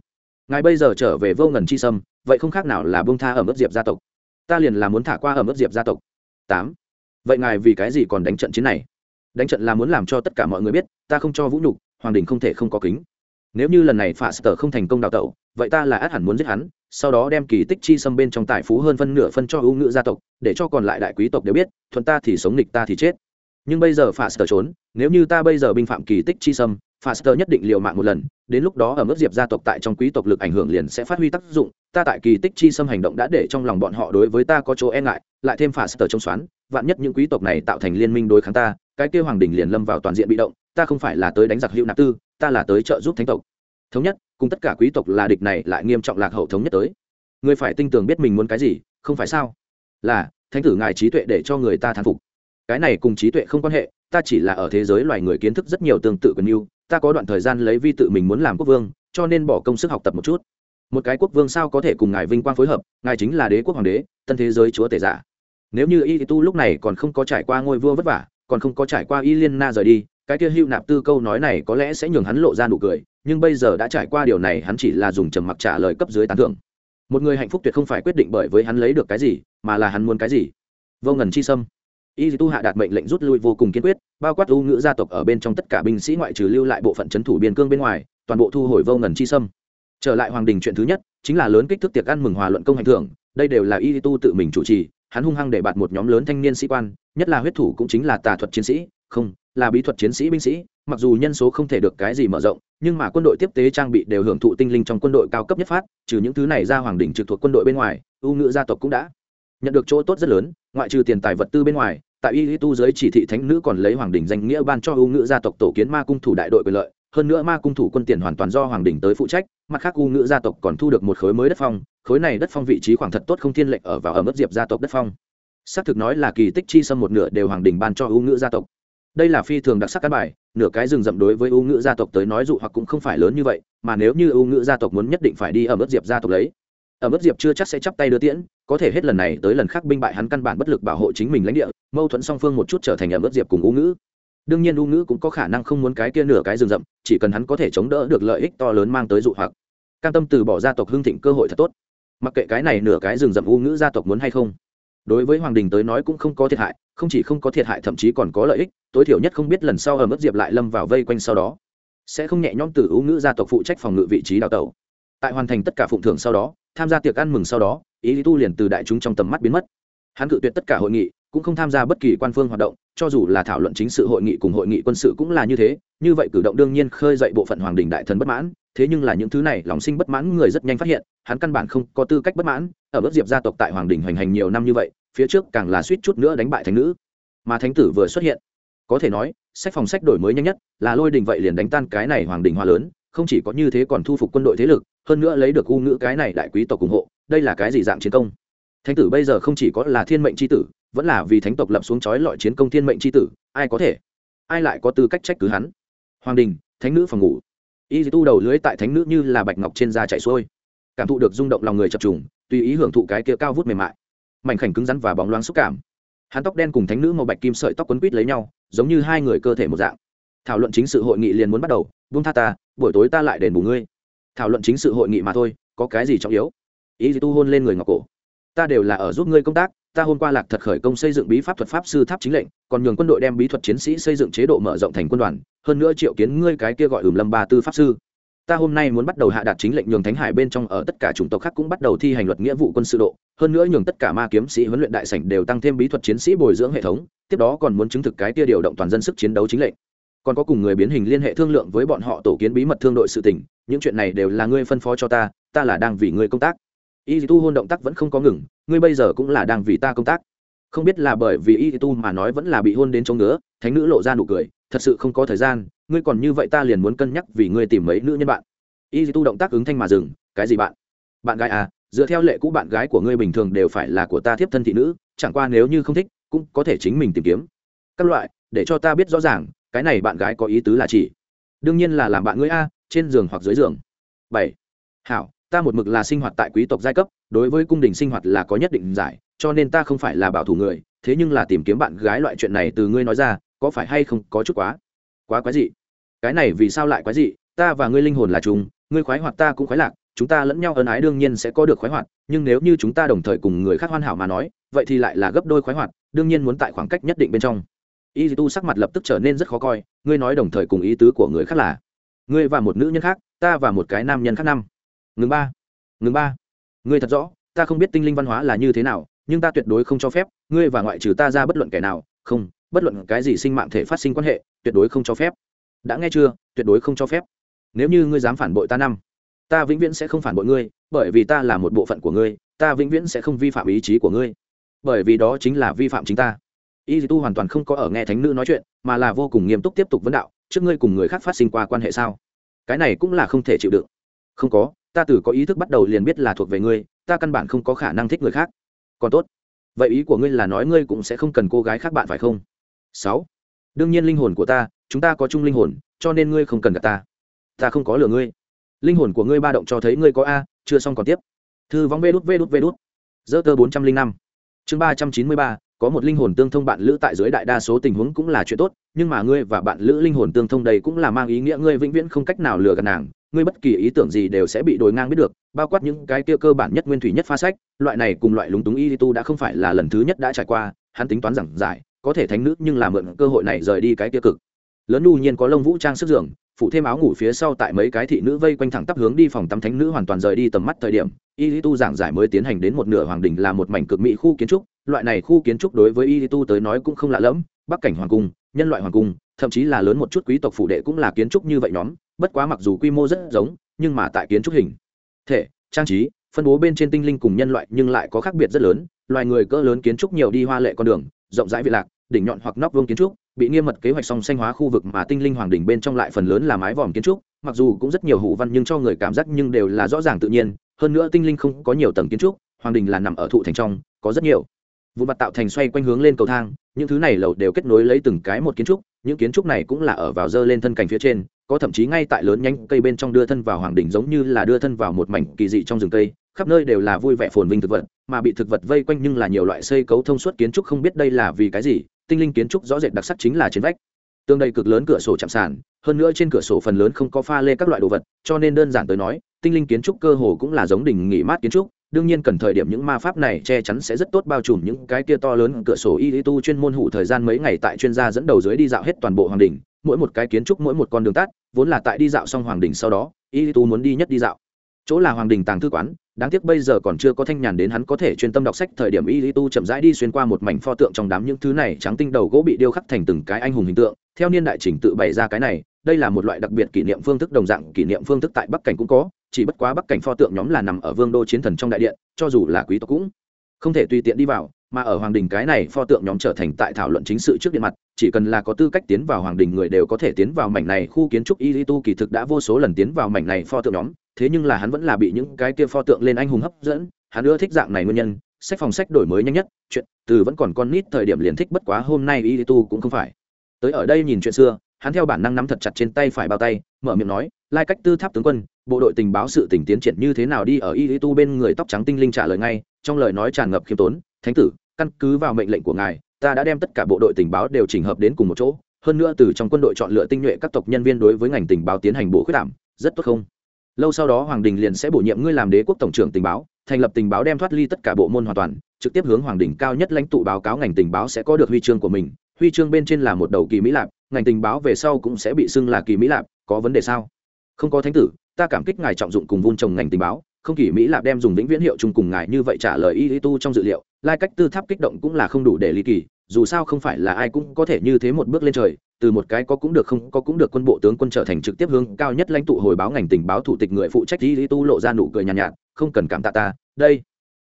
Ngài bây giờ trở về vô ngần chi sâm, vậy không khác nào là bông tha ở mức diệp gia tộc. Ta liền là muốn thả qua ở mức diệp gia tộc. Tám. Vậy ngài vì cái gì còn đánh trận chiến này? Đánh trận là muốn làm cho tất cả mọi người biết ta không cho vũ nhục hoàng đình không thể không có kính. Nếu như lần này phạ sở không thành công đào tẩu vậy ta là át hẳn muốn giết hắn sau đó đem kỳ tích chi xâm bên trong tài phú hơn phân nửa phân cho ưu ngữ gia tộc để cho còn lại đại quý tộc đều biết thuận ta thì sống nghịch ta thì chết. Nhưng bây giờ phạ sở trốn nếu như ta bây giờ binh phạm kỳ tích chi xâm Faster nhất định liều mạng một lần, đến lúc đó ở mức diệp gia tộc tại trong quý tộc lực ảnh hưởng liền sẽ phát huy tác dụng, ta tại kỳ tích chi xâm hành động đã để trong lòng bọn họ đối với ta có chỗ e ngại, lại thêm Faster trông xoán, vạn nhất những quý tộc này tạo thành liên minh đối kháng ta, cái kia hoàng đình liền lâm vào toàn diện bị động, ta không phải là tới đánh giặc hữu nạp tư, ta là tới trợ giúp thánh tộc. Thống nhất, cùng tất cả quý tộc là địch này lại nghiêm trọng lạc hậu thống nhất tới. người phải tinh tường biết mình muốn cái gì, không phải sao? Là, thánh tử ngài trí tuệ để cho người ta thán phục. Cái này cùng trí tuệ không quan hệ, ta chỉ là ở thế giới loài người kiến thức rất nhiều tương tự quyền yêu ta có đoạn thời gian lấy vi tự mình muốn làm quốc vương cho nên bỏ công sức học tập một chút một cái quốc vương sao có thể cùng ngài vinh quang phối hợp ngài chính là đế quốc hoàng đế tân thế giới chúa tể giả nếu như y tu lúc này còn không có trải qua ngôi vua vất vả còn không có trải qua y liên na rời đi, cái kia hưu nạp tư câu nói này có lẽ sẽ nhường hắn lộ ra nụ cười, nhưng bây giờ đã trải qua điều này, hắn chỉ là dùng trầm mặc trả lời cấp dưới tán thưởng. Một người hạnh phúc tuyệt không phải quyết định bởi với hắn lấy được cái gì, mà là hắn muốn cái gì. Vô ngần chi sâm. Y tu hạ đạt mệnh lệnh rút lui vô cùng kiên quyết, bao quát u ngữ gia tộc ở bên trong tất cả binh sĩ ngoại trừ lưu lại bộ phận c h ấ n thủ biên cương bên ngoài, toàn bộ thu hồi vô ngần chi sâm. Trở lại hoàng đình chuyện thứ nhất, chính là lớn kích thước tiệc ăn mừng hòa luận công hành thưởng, đây đều là y tu tự mình chủ trì hắn hung hăng để bạt một nhóm lớn thanh niên sĩ quan, nhất là huyết thủ cũng chính là tà thuật chiến sĩ, không, là bí thuật chiến sĩ binh sĩ, mặc dù nhân số không thể được cái gì mở rộng, nhưng mà quân đội tiếp tế trang bị đều hưởng thụ tinh linh trong quân đội cao cấp nhất phát, trừ những thứ này ra hoàng đỉnh trực thuộc quân đội bên ngoài, ưu ngữ gia tộc cũng đã nhận được chỗ tốt rất lớn, ngoại trừ tiền tài vật tư bên ngoài, tại y tu giới chỉ thị thánh nữ còn lấy hoàng đỉnh danh nghĩa ban cho ưu ngữ gia tộc tổ kiến ma cung thủ đại đội quyền lợi hơn nữa ma cung thủ quân tiền hoàn toàn do hoàng đình tới phụ trách, mặt khác u ngữ gia tộc còn thu được một khối mới đất phong, khối này đất phong vị trí khoảng thật tốt không thiên lệnh ở vào ở mức diệp gia tộc đất phong. Xác thực nói là kỳ tích chi xâm một nửa đều hoàng đình ban cho u ngữ gia tộc. Đây là phi thường đặc sắc các bài, nửa cái rừng rậm đối với u ngữ gia tộc tới nói dụ hoặc cũng không phải lớn như vậy, mà nếu như u ngữ gia tộc muốn nhất định phải đi ở mức diệp gia tộc lấy, ở mức diệp chưa chắc sẽ chắp tay đưa tiễn, có thể hết lần này tới lần khác binh bại hắn căn bản bất lực bảo hộ chính mình lãnh địa, mâu thuẫn song phương một chút trở thành ở mức diệp cùng u ngữ đương nhiên u ngữ cũng có khả năng không muốn cái kia nửa cái rừng rậm, chỉ cần hắn có thể chống đỡ được lợi ích to lớn mang tới dụ hoặc. Cam tâm từ bỏ gia tộc hưng thịnh cơ hội thật tốt. Mặc kệ cái này nửa cái rừng rậm u ngữ gia tộc muốn hay không. Đối với hoàng đình tới nói cũng không có thiệt hại, không chỉ không có thiệt hại thậm chí còn có lợi ích, tối thiểu nhất không biết lần sau ở mức diệp lại lâm vào vây quanh sau đó, sẽ không nhẹ nhõm từ u ngữ gia tộc phụ trách phòng ngự vị trí đào tẩu. Tại hoàn thành tất cả phụng thưởng sau đó, tham gia tiệc ăn mừng sau đó, ý tu liền từ đại chúng trong tầm mắt biến mất. Hắn cự tuyệt tất cả hội nghị cũng không tham gia bất kỳ quan phương hoạt động, cho dù là thảo luận chính sự hội nghị cùng hội nghị quân sự cũng là như thế, như vậy cử động đương nhiên khơi dậy bộ phận hoàng đình đại thần bất mãn, thế nhưng là những thứ này lòng sinh bất mãn người rất nhanh phát hiện, hắn căn bản không có tư cách bất mãn, ở bước diệp gia tộc tại hoàng đình hoành hành nhiều năm như vậy, phía trước càng là suýt chút nữa đánh bại thánh nữ. Mà thánh tử vừa xuất hiện, có thể nói, sách phòng sách đổi mới nhanh nhất, là lôi đình vậy liền đánh tan cái này hoàng đình hoa lớn, không chỉ có như thế còn thu phục quân đội thế lực, hơn nữa lấy được u ngữ cái này đại quý tộc ủng hộ, đây là cái gì dạng chiến công? Thánh tử bây giờ không chỉ có là thiên mệnh c h i tử, vẫn là vì thánh tộc lập xuống trói lọi chiến công thiên mệnh c tử, ai có thể? Ai lại có tư cách trách cứ hắn? Hoàng đình, thánh nữ phòng ngủ. Y tu đầu lưới tại thánh nữ như là bạch ngọc trên da chạy xuôi. Cảm thụ được rung động lòng người chập trùng, tùy ý hưởng thụ cái kia cao vút mềm mại. Mảnh khảnh cứng rắn và bóng loáng xúc cảm. Hắn tóc đen cùng thánh nữ màu bạch kim sợi tóc quấn quít lấy nhau, giống như hai người cơ thể một dạng. Thảo luận chính sự hội nghị liền muốn bắt đầu, buông tha ta, buổi tối ta lại đền bù ngươi. Thảo luận chính sự hội nghị mà thôi, có cái gì trọng yếu? Ý tu hôn lên người ngọc cổ ta đều là ở giúp ngươi công tác, ta hôm qua lạc thật khởi công xây dựng bí pháp thuật pháp sư tháp chính lệnh, còn nhường quân đội đem bí thuật chiến sĩ xây dựng chế độ mở rộng thành quân đoàn, hơn nữa triệu kiến ngươi cái kia gọi ửm lâm ba tư pháp sư. Ta hôm nay muốn bắt đầu hạ đạt chính lệnh nhường thánh hải bên trong ở tất cả chủng tộc khác cũng bắt đầu thi hành luật nghĩa vụ quân sự độ, hơn nữa nhường tất cả ma kiếm sĩ huấn luyện đại sảnh đều tăng thêm bí thuật chiến sĩ bồi dưỡng hệ thống, tiếp đó còn muốn chứng thực cái kia điều động toàn dân sức chiến đấu chính lệnh. Còn có cùng người biến hình liên hệ thương lượng với bọn họ tổ kiến bí mật thương đội sự tình, những chuyện này đều là ngươi phân phó cho ta ta là đang vì ngươi công tác y tu hôn động tác vẫn không có ngừng, ngươi bây giờ cũng là đang vì ta công tác. Không biết là bởi vì y tu mà nói vẫn là bị hôn đến chống ngứa, thánh nữ lộ ra nụ cười, thật sự không có thời gian, ngươi còn như vậy ta liền muốn cân nhắc vì ngươi tìm mấy nữ nhân bạn. Y tu động tác ứng thanh mà dừng, cái gì bạn? Bạn gái à dựa theo lệ cũ bạn gái của ngươi bình thường đều phải là của ta thiếp thân thị nữ, chẳng qua nếu như không thích, cũng có thể chính mình tìm kiếm. Các loại, để cho ta biết rõ ràng, cái này bạn gái có ý tứ là chỉ. Đương nhiên là làm bạn ngươi a, trên giường hoặc dưới giường. Bảy. Hảo ta một mực là sinh hoạt tại quý tộc giai cấp, đối với cung đình sinh hoạt là có nhất định giải, cho nên ta không phải là bảo thủ người, thế nhưng là tìm kiếm bạn gái loại chuyện này từ ngươi nói ra, có phải hay không có chút quá? Quá quái dị. Cái này vì sao lại quái dị? Ta và ngươi linh hồn là chung, ngươi khoái hoạt ta cũng khoái lạc, chúng ta lẫn nhau ân ái đương nhiên sẽ có được khoái hoạt, nhưng nếu như chúng ta đồng thời cùng người khác hoàn hảo mà nói, vậy thì lại là gấp đôi khoái hoạt, đương nhiên muốn tại khoảng cách nhất định bên trong. Y tu sắc mặt lập tức trở nên rất khó coi, ngươi nói đồng thời cùng ý tứ của người khác là, ngươi và một nữ nhân khác, ta và một cái nam nhân khác năm ngừng ba. Ngừng ba. Ngươi thật rõ, ta không biết tinh linh văn hóa là như thế nào, nhưng ta tuyệt đối không cho phép, ngươi và ngoại trừ ta ra bất luận kẻ nào, không, bất luận cái gì sinh mạng thể phát sinh quan hệ, tuyệt đối không cho phép. Đã nghe chưa? Tuyệt đối không cho phép. Nếu như ngươi dám phản bội ta năm, ta vĩnh viễn sẽ không phản bội ngươi, bởi vì ta là một bộ phận của ngươi, ta vĩnh viễn sẽ không vi phạm ý chí của ngươi. Bởi vì đó chính là vi phạm chính ta. Y tu hoàn toàn không có ở nghe thánh nữ nói chuyện, mà là vô cùng nghiêm túc tiếp tục vấn đạo, trước ngươi cùng người khác phát sinh qua quan hệ sao? Cái này cũng là không thể chịu đựng. Không có ta từ có ý thức bắt đầu liền biết là thuộc về ngươi, ta căn bản không có khả năng thích người khác. Còn tốt. Vậy ý của ngươi là nói ngươi cũng sẽ không cần cô gái khác bạn phải không? Sáu. Đương nhiên linh hồn của ta, chúng ta có chung linh hồn, cho nên ngươi không cần gặp ta. Ta không có lừa ngươi. Linh hồn của ngươi ba động cho thấy ngươi có a, chưa xong còn tiếp. Thư vóng vê đút vê đút vê đút. Dơ tơ bốn trăm linh năm. Chương ba trăm chín mươi ba, có một linh hồn tương thông bạn lữ tại dưới đại đa số tình huống cũng là chuyện tốt, nhưng mà ngươi và bạn lữ linh hồn tương thông đây cũng là mang ý nghĩa ngươi vĩnh viễn không cách nào lừa gạt nàng ngươi bất kỳ ý tưởng gì đều sẽ bị đổi ngang biết được, bao quát những cái kia cơ bản nhất nguyên thủy nhất pha sách, loại này cùng loại lúng túng y tu đã không phải là lần thứ nhất đã trải qua, hắn tính toán rằng giải, có thể thánh nữ nhưng làm mượn cơ hội này rời đi cái kia cực. Lớn nhu nhiên có lông vũ trang sức giường, phụ thêm áo ngủ phía sau tại mấy cái thị nữ vây quanh thẳng tắp hướng đi phòng tắm thánh nữ hoàn toàn rời đi tầm mắt thời điểm, y tu giảng giải mới tiến hành đến một nửa hoàng đình là một mảnh cực mỹ khu kiến trúc, loại này khu kiến trúc đối với y tu tới nói cũng không lạ lẫm, bắc cảnh hoàng cung, nhân loại hoàng cung, thậm chí là lớn một chút quý tộc phủ đệ cũng là kiến trúc như vậy nhóm bất quá mặc dù quy mô rất giống, nhưng mà tại kiến trúc hình, thể, trang trí, phân bố bên trên tinh linh cùng nhân loại nhưng lại có khác biệt rất lớn. Loài người cỡ lớn kiến trúc nhiều đi hoa lệ con đường, rộng rãi vị lạc, đỉnh nhọn hoặc nóc vương kiến trúc, bị nghiêm mật kế hoạch song xanh hóa khu vực mà tinh linh hoàng đỉnh bên trong lại phần lớn là mái vòm kiến trúc. Mặc dù cũng rất nhiều hủ văn nhưng cho người cảm giác nhưng đều là rõ ràng tự nhiên. Hơn nữa tinh linh không có nhiều tầng kiến trúc, hoàng đình là nằm ở thụ thành trong, có rất nhiều. Vụ mặt tạo thành xoay quanh hướng lên cầu thang, những thứ này lầu đều kết nối lấy từng cái một kiến trúc, những kiến trúc này cũng là ở vào dơ lên thân cành phía trên có thậm chí ngay tại lớn nhánh cây bên trong đưa thân vào hoàng đỉnh giống như là đưa thân vào một mảnh kỳ dị trong rừng cây, khắp nơi đều là vui vẻ phồn vinh thực vật, mà bị thực vật vây quanh nhưng là nhiều loại xây cấu thông suốt kiến trúc không biết đây là vì cái gì, tinh linh kiến trúc rõ rệt đặc sắc chính là trên vách. Tương đầy cực lớn cửa sổ chạm sàn, hơn nữa trên cửa sổ phần lớn không có pha lê các loại đồ vật, cho nên đơn giản tới nói, tinh linh kiến trúc cơ hồ cũng là giống đỉnh nghỉ mát kiến trúc, đương nhiên cần thời điểm những ma pháp này che chắn sẽ rất tốt bao trùm những cái kia to lớn cửa sổ y tu chuyên môn hủ thời gian mấy ngày tại chuyên gia dẫn đầu dưới đi dạo hết toàn bộ hoàng đình mỗi một cái kiến trúc, mỗi một con đường tắt, vốn là tại đi dạo xong hoàng đình sau đó, y tu muốn đi nhất đi dạo. Chỗ là hoàng đình tàng thư quán, đáng tiếc bây giờ còn chưa có thanh nhàn đến hắn có thể chuyên tâm đọc sách, thời điểm y tu chậm rãi đi xuyên qua một mảnh pho tượng trong đám những thứ này, trắng tinh đầu gỗ bị điêu khắc thành từng cái anh hùng hình tượng. Theo niên đại trình tự bày ra cái này, đây là một loại đặc biệt kỷ niệm phương thức, đồng dạng kỷ niệm phương thức tại bắc cảnh cũng có, chỉ bất quá bắc cảnh pho tượng nhóm là nằm ở vương đô chiến thần trong đại điện, cho dù là quý tộc cũng không thể tùy tiện đi vào mà ở hoàng đình cái này pho tượng nhóm trở thành tại thảo luận chính sự trước điện mặt, chỉ cần là có tư cách tiến vào hoàng đình người đều có thể tiến vào mảnh này khu kiến trúc y tu kỳ thực đã vô số lần tiến vào mảnh này pho tượng nhóm, thế nhưng là hắn vẫn là bị những cái kia pho tượng lên anh hùng hấp dẫn, hắn ưa thích dạng này nguyên nhân, sách phòng sách đổi mới nhanh nhất, chuyện từ vẫn còn con nít thời điểm liền thích bất quá hôm nay y tu cũng không phải. Tới ở đây nhìn chuyện xưa, hắn theo bản năng nắm thật chặt trên tay phải bao tay, mở miệng nói, lai cách tư tháp tướng quân, bộ đội tình báo sự tình tiến triển như thế nào đi ở y tu bên người tóc trắng tinh linh trả lời ngay, trong lời nói tràn ngập khiêm tốn, thánh tử căn cứ vào mệnh lệnh của ngài, ta đã đem tất cả bộ đội tình báo đều chỉnh hợp đến cùng một chỗ, hơn nữa từ trong quân đội chọn lựa tinh nhuệ các tộc nhân viên đối với ngành tình báo tiến hành bổ khuyết đảm, rất tốt không? Lâu sau đó hoàng đình liền sẽ bổ nhiệm ngươi làm đế quốc tổng trưởng tình báo, thành lập tình báo đem thoát ly tất cả bộ môn hoàn toàn, trực tiếp hướng hoàng đình cao nhất lãnh tụ báo cáo ngành tình báo sẽ có được huy chương của mình, huy chương bên trên là một đầu kỳ mỹ lạp, ngành tình báo về sau cũng sẽ bị xưng là kỳ mỹ lạp, có vấn đề sao? Không có thánh tử, ta cảm kích ngài trọng dụng cùng vun trồng ngành tình báo không kỳ mỹ lạp đem dùng vĩnh viễn hiệu chung cùng ngài như vậy trả lời y tu trong dự liệu lai cách tư tháp kích động cũng là không đủ để lý kỳ dù sao không phải là ai cũng có thể như thế một bước lên trời từ một cái có cũng được không có cũng được quân bộ tướng quân trở thành trực tiếp hướng cao nhất lãnh tụ hồi báo ngành tình báo thủ tịch người phụ trách y tu lộ ra nụ cười nhàn nhạt, nhạt không cần cảm tạ ta đây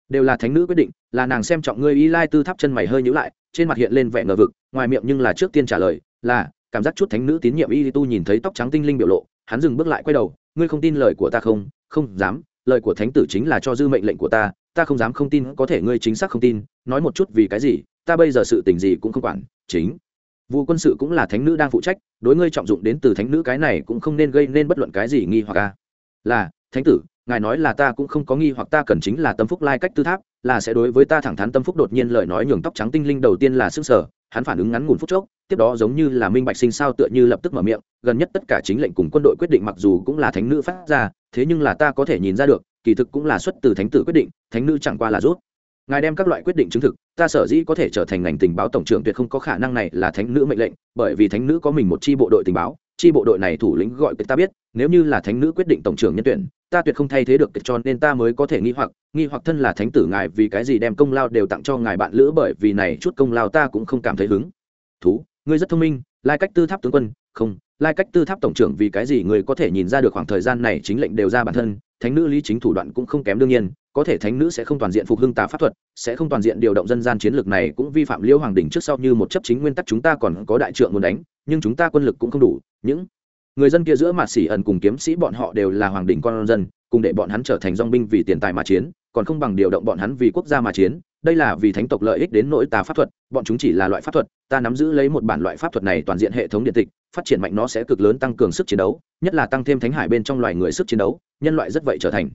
đều là thánh nữ quyết định là nàng xem trọng ngươi y lai tư tháp chân mày hơi nhữ lại trên mặt hiện lên vẻ ngờ vực ngoài miệng nhưng là trước tiên trả lời là cảm giác chút thánh nữ tín nhiệm y tu nhìn thấy tóc trắng tinh linh biểu lộ hắn dừng bước lại quay đầu ngươi không tin lời của ta không không dám lời của thánh tử chính là cho dư mệnh lệnh của ta ta không dám không tin, có thể ngươi chính xác không tin, nói một chút vì cái gì, ta bây giờ sự tình gì cũng không quản, chính. Vụ quân sự cũng là thánh nữ đang phụ trách, đối ngươi trọng dụng đến từ thánh nữ cái này cũng không nên gây nên bất luận cái gì nghi hoặc a là, thánh tử, ngài nói là ta cũng không có nghi hoặc, ta cần chính là tâm phúc lai cách tư tháp là sẽ đối với ta thẳng thắn tâm phúc đột nhiên lời nói nhường tóc trắng tinh linh đầu tiên là sức sở, hắn phản ứng ngắn ngủn phút chốc, tiếp đó giống như là minh bạch sinh sao tựa như lập tức mở miệng, gần nhất tất cả chính lệnh cùng quân đội quyết định mặc dù cũng là thánh nữ phát ra, thế nhưng là ta có thể nhìn ra được, kỳ thực cũng là xuất từ thánh tử quyết định, thánh nữ chẳng qua là rút. Ngài đem các loại quyết định chứng thực, ta sở dĩ có thể trở thành ngành tình báo tổng trưởng tuyệt không có khả năng này là thánh nữ mệnh lệnh, bởi vì thánh nữ có mình một chi bộ đội tình báo chi bộ đội này thủ lĩnh gọi ta biết, nếu như là thánh nữ quyết định tổng trưởng nhân tuyển, ta tuyệt không thay thế được cho nên ta mới có thể nghi hoặc nghi hoặc thân là thánh tử ngài vì cái gì đem công lao đều tặng cho ngài bạn lữ bởi vì này chút công lao ta cũng không cảm thấy hứng. Thú, ngươi rất thông minh, lai cách tư tháp tướng quân, không, lai cách tư tháp tổng trưởng vì cái gì người có thể nhìn ra được khoảng thời gian này chính lệnh đều ra bản thân, thánh nữ lý chính thủ đoạn cũng không kém đương nhiên có thể thánh nữ sẽ không toàn diện phục hưng tà pháp thuật, sẽ không toàn diện điều động dân gian chiến lược này cũng vi phạm liễu hoàng đình trước sau như một chấp chính nguyên tắc chúng ta còn có đại trượng muốn đánh, nhưng chúng ta quân lực cũng không đủ. Những người dân kia giữa mạt xỉ ẩn cùng kiếm sĩ bọn họ đều là hoàng đình con dân, cùng để bọn hắn trở thành dong binh vì tiền tài mà chiến, còn không bằng điều động bọn hắn vì quốc gia mà chiến. Đây là vì thánh tộc lợi ích đến nỗi tà pháp thuật, bọn chúng chỉ là loại pháp thuật, ta nắm giữ lấy một bản loại pháp thuật này toàn diện hệ thống điện tịch, phát triển mạnh nó sẽ cực lớn tăng cường sức chiến đấu, nhất là tăng thêm thánh hải bên trong loài người sức chiến đấu, nhân loại rất vậy trở thành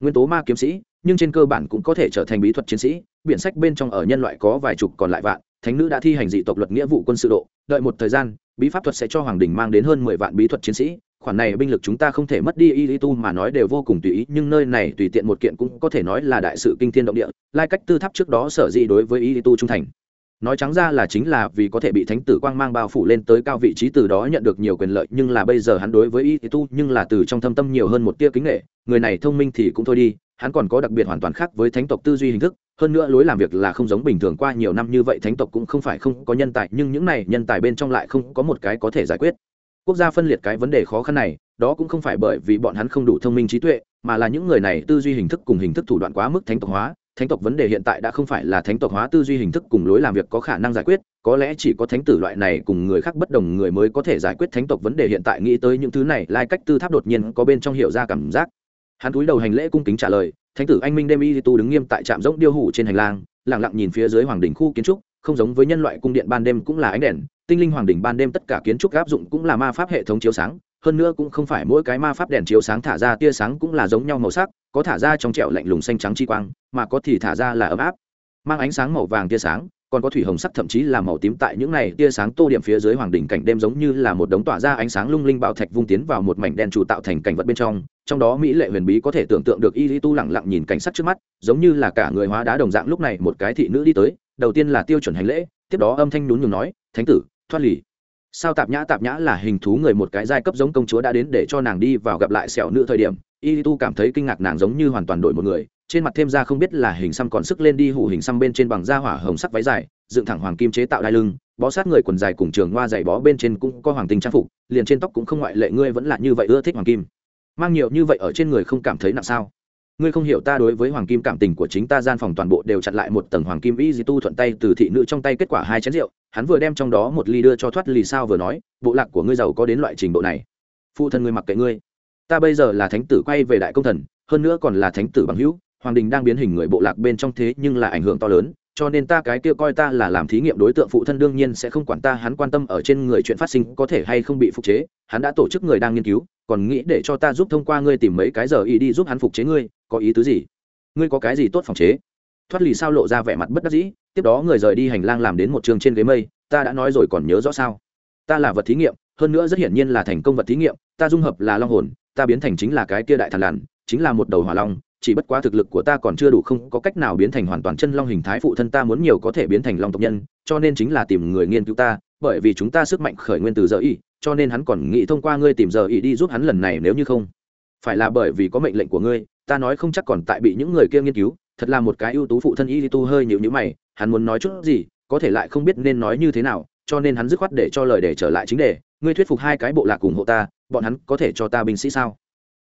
nguyên tố ma kiếm sĩ nhưng trên cơ bản cũng có thể trở thành bí thuật chiến sĩ biện sách bên trong ở nhân loại có vài chục còn lại vạn, thánh nữ đã thi hành dị tộc luật nghĩa vụ quân sự độ, đợi một thời gian, bí pháp thuật sẽ cho hoàng đình mang đến hơn mười vạn bí thuật chiến sĩ, khoản này binh lực chúng ta không thể mất đi, y lý tu mà nói đều vô cùng tùy ý, nhưng nơi này tùy tiện một kiện cũng có thể nói là đại sự kinh thiên động địa, lai cách tư tháp trước đó sở dĩ đối với y lý tu trung thành. Nói trắng ra là chính là vì có thể bị thánh tử quang mang bao phủ lên tới cao vị trí từ đó nhận được nhiều quyền lợi, nhưng là bây giờ hắn đối với y tu nhưng là từ trong thâm tâm nhiều hơn một tia kính nghệ người này thông minh thì cũng thôi đi hắn còn có đặc biệt hoàn toàn khác với thánh tộc tư duy hình thức, hơn nữa lối làm việc là không giống bình thường qua nhiều năm như vậy, thánh tộc cũng không phải không có nhân tài, nhưng những này nhân tài bên trong lại không có một cái có thể giải quyết. Quốc gia phân liệt cái vấn đề khó khăn này, đó cũng không phải bởi vì bọn hắn không đủ thông minh trí tuệ, mà là những người này tư duy hình thức cùng hình thức thủ đoạn quá mức thánh tộc hóa. Thánh tộc vấn đề hiện tại đã không phải là thánh tộc hóa tư duy hình thức cùng lối làm việc có khả năng giải quyết, có lẽ chỉ có thánh tử loại này cùng người khác bất đồng người mới có thể giải quyết thánh tộc vấn đề hiện tại. Nghĩ tới những thứ này, lai cách tư tháp đột nhiên có bên trong hiểu ra cảm giác hắn cúi đầu hành lễ cung kính trả lời, thánh tử anh minh đêm y tu đứng nghiêm tại trạm rỗng điêu hủ trên hành lang lẳng lặng nhìn phía dưới hoàng đình khu kiến trúc, không giống với nhân loại cung điện ban đêm cũng là ánh đèn, tinh linh hoàng đình ban đêm tất cả kiến trúc áp dụng cũng là ma pháp hệ thống chiếu sáng, hơn nữa cũng không phải mỗi cái ma pháp đèn chiếu sáng thả ra tia sáng cũng là giống nhau màu sắc, có thả ra trong trẹo lạnh lùng xanh trắng chi quang, mà có thì thả ra là ấm áp, mang ánh sáng màu vàng tia sáng còn có thủy hồng sắc thậm chí là màu tím tại những này tia sáng tô điểm phía dưới hoàng đỉnh cảnh đêm giống như là một đống tỏa ra ánh sáng lung linh bảo thạch vung tiến vào một mảnh đen trụ tạo thành cảnh vật bên trong trong đó mỹ lệ huyền bí có thể tưởng tượng được y lý tu lẳng lặng nhìn cảnh sắc trước mắt, giống như là cả người hóa đá đồng dạng lúc này một cái thị nữ đi tới, đầu tiên là tiêu chuẩn hành lễ, tiếp đó âm thanh nhún nhường nói, thánh tử, thoát lì sao tạp nhã tạp nhã là hình thú người một cái giai cấp giống công chúa đã đến để cho nàng đi vào gặp lại sẹo nữ thời điểm. Y tu cảm thấy kinh ngạc nàng giống như hoàn toàn đổi một người, trên mặt thêm ra không biết là hình xăm còn sức lên đi hủ hình xăm bên trên bằng da hỏa hồng sắc váy dài, dựng thẳng hoàng kim chế tạo đai lưng, bó sát người quần dài cùng trường hoa dày bó bên trên cũng có hoàng tinh trang phục, liền trên tóc cũng không ngoại lệ, ngươi vẫn là như vậy ưa thích hoàng kim. Mang nhiều như vậy ở trên người không cảm thấy nặng sao? Ngươi không hiểu ta đối với hoàng kim cảm tình của chính ta gian phòng toàn bộ đều chặn lại một tầng hoàng kim y di tu thuận tay từ thị nữ trong tay kết quả hai chén rượu. Hắn vừa đem trong đó một ly đưa cho thoát lì sao vừa nói, bộ lạc của ngươi giàu có đến loại trình độ này. Phụ thân ngươi mặc kệ ngươi. Ta bây giờ là thánh tử quay về đại công thần, hơn nữa còn là thánh tử bằng hữu. Hoàng đình đang biến hình người bộ lạc bên trong thế nhưng là ảnh hưởng to lớn, cho nên ta cái kia coi ta là làm thí nghiệm đối tượng phụ thân đương nhiên sẽ không quản ta. Hắn quan tâm ở trên người chuyện phát sinh có thể hay không bị phục chế. Hắn đã tổ chức người đang nghiên cứu, còn nghĩ để cho ta giúp thông qua ngươi tìm mấy cái giờ ý đi giúp hắn phục chế ngươi có ý tứ gì? Ngươi có cái gì tốt phòng chế? Thoát lì sao lộ ra vẻ mặt bất đắc dĩ, tiếp đó người rời đi hành lang làm đến một trường trên ghế mây, ta đã nói rồi còn nhớ rõ sao? Ta là vật thí nghiệm, hơn nữa rất hiển nhiên là thành công vật thí nghiệm, ta dung hợp là long hồn, ta biến thành chính là cái kia đại thần lằn, chính là một đầu hỏa long, chỉ bất quá thực lực của ta còn chưa đủ không có cách nào biến thành hoàn toàn chân long hình thái phụ thân ta muốn nhiều có thể biến thành long tộc nhân, cho nên chính là tìm người nghiên cứu ta, bởi vì chúng ta sức mạnh khởi nguyên từ giờ y, cho nên hắn còn nghĩ thông qua ngươi tìm giờ y đi giúp hắn lần này nếu như không. Phải là bởi vì có mệnh lệnh của ngươi ta nói không chắc còn tại bị những người kia nghiên cứu, thật là một cái ưu tú phụ thân y tu hơi nhịu nhữ mày, hắn muốn nói chút gì, có thể lại không biết nên nói như thế nào, cho nên hắn dứt khoát để cho lời để trở lại chính đề, ngươi thuyết phục hai cái bộ lạc ủng hộ ta, bọn hắn có thể cho ta binh sĩ sao?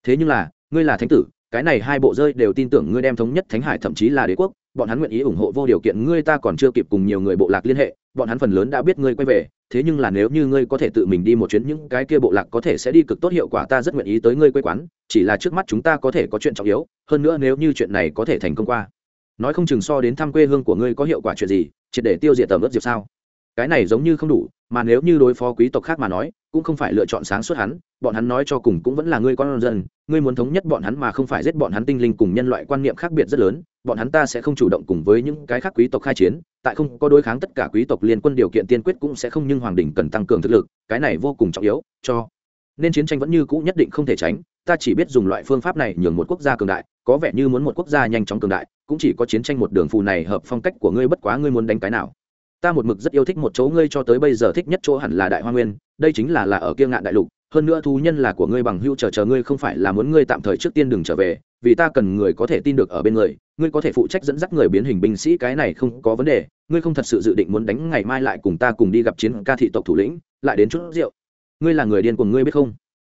Thế nhưng là, ngươi là thánh tử, cái này hai bộ rơi đều tin tưởng ngươi đem thống nhất thánh hải thậm chí là đế quốc, bọn hắn nguyện ý ủng hộ vô điều kiện ngươi ta còn chưa kịp cùng nhiều người bộ lạc liên hệ, bọn hắn phần lớn đã biết ngươi quay về thế nhưng là nếu như ngươi có thể tự mình đi một chuyến, những cái kia bộ lạc có thể sẽ đi cực tốt hiệu quả, ta rất nguyện ý tới ngươi quê quán, chỉ là trước mắt chúng ta có thể có chuyện trọng yếu, hơn nữa nếu như chuyện này có thể thành công qua. Nói không chừng so đến thăm quê hương của ngươi có hiệu quả chuyện gì, triệt để tiêu diệt tầm ướp diệp sao? Cái này giống như không đủ mà nếu như đối phó quý tộc khác mà nói, cũng không phải lựa chọn sáng suốt hắn, bọn hắn nói cho cùng cũng vẫn là ngươi con dân, ngươi muốn thống nhất bọn hắn mà không phải giết bọn hắn tinh linh cùng nhân loại quan niệm khác biệt rất lớn, bọn hắn ta sẽ không chủ động cùng với những cái khác quý tộc khai chiến, tại không có đối kháng tất cả quý tộc liên quân điều kiện tiên quyết cũng sẽ không nhưng hoàng đình cần tăng cường thực lực, cái này vô cùng trọng yếu, cho nên chiến tranh vẫn như cũ nhất định không thể tránh, ta chỉ biết dùng loại phương pháp này nhường một quốc gia cường đại, có vẻ như muốn một quốc gia nhanh chóng cường đại, cũng chỉ có chiến tranh một đường phù này hợp phong cách của ngươi bất quá ngươi muốn đánh cái nào ta một mực rất yêu thích một chỗ ngươi cho tới bây giờ thích nhất chỗ hẳn là đại hoa nguyên, đây chính là là ở kia ngạn đại lục, hơn nữa thú nhân là của ngươi bằng hưu chờ chờ ngươi không phải là muốn ngươi tạm thời trước tiên đừng trở về, vì ta cần người có thể tin được ở bên người, ngươi có thể phụ trách dẫn dắt người biến hình binh sĩ cái này không có vấn đề, ngươi không thật sự dự định muốn đánh ngày mai lại cùng ta cùng đi gặp chiến ca thị tộc thủ lĩnh, lại đến chút rượu. Ngươi là người điên của ngươi biết không?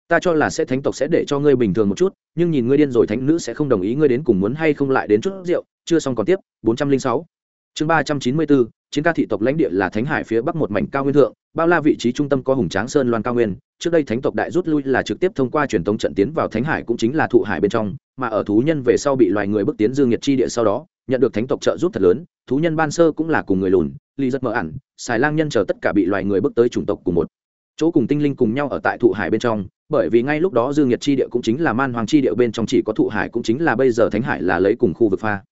Ta cho là sẽ thánh tộc sẽ để cho ngươi bình thường một chút, nhưng nhìn ngươi điên rồi thánh nữ sẽ không đồng ý ngươi đến cùng muốn hay không lại đến chút rượu. Chưa xong còn tiếp 406 chương 394 chiến ca thị tộc lãnh địa là thánh hải phía bắc một mảnh cao nguyên thượng, bao la vị trí trung tâm có hùng tráng sơn loan cao nguyên. Trước đây thánh tộc đại rút lui là trực tiếp thông qua truyền thống trận tiến vào thánh hải cũng chính là thụ hải bên trong, mà ở thú nhân về sau bị loài người bước tiến dương nhiệt chi địa sau đó, nhận được thánh tộc trợ giúp thật lớn, thú nhân ban sơ cũng là cùng người lùn ly rất mờ ẩn xài lang nhân chờ tất cả bị loài người bước tới chủng tộc cùng một chỗ cùng tinh linh cùng nhau ở tại thụ hải bên trong, bởi vì ngay lúc đó dương nhiệt chi địa cũng chính là man hoàng chi địa bên trong chỉ có thụ hải cũng chính là bây giờ thánh hải là lấy cùng khu vực pha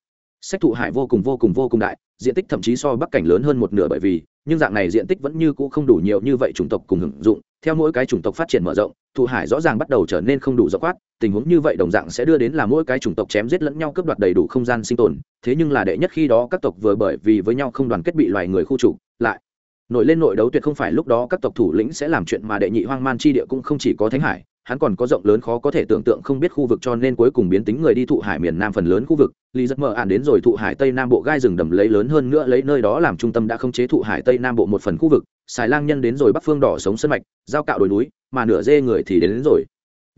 sách thụ hải vô cùng vô cùng vô cùng đại, diện tích thậm chí so bắc cảnh lớn hơn một nửa bởi vì, nhưng dạng này diện tích vẫn như cũ không đủ nhiều như vậy chủng tộc cùng hưởng dụng, theo mỗi cái chủng tộc phát triển mở rộng, thụ hải rõ ràng bắt đầu trở nên không đủ dọc quát tình huống như vậy đồng dạng sẽ đưa đến là mỗi cái chủng tộc chém giết lẫn nhau cướp đoạt đầy đủ không gian sinh tồn, thế nhưng là đệ nhất khi đó các tộc vừa bởi vì với nhau không đoàn kết bị loài người khu trục, lại nổi lên nội đấu tuyệt không phải lúc đó các tộc thủ lĩnh sẽ làm chuyện mà đệ nhị hoang man chi địa cũng không chỉ có thánh hải hắn còn có rộng lớn khó có thể tưởng tượng không biết khu vực cho nên cuối cùng biến tính người đi thụ hải miền nam phần lớn khu vực. Lý rất mờ ạn đến rồi thụ hải tây nam bộ gai rừng đầm lấy lớn hơn nữa lấy nơi đó làm trung tâm đã không chế thụ hải tây nam bộ một phần khu vực. Xài lang nhân đến rồi bắc phương đỏ sống sân mạch giao cạo đồi núi mà nửa dê người thì đến, đến rồi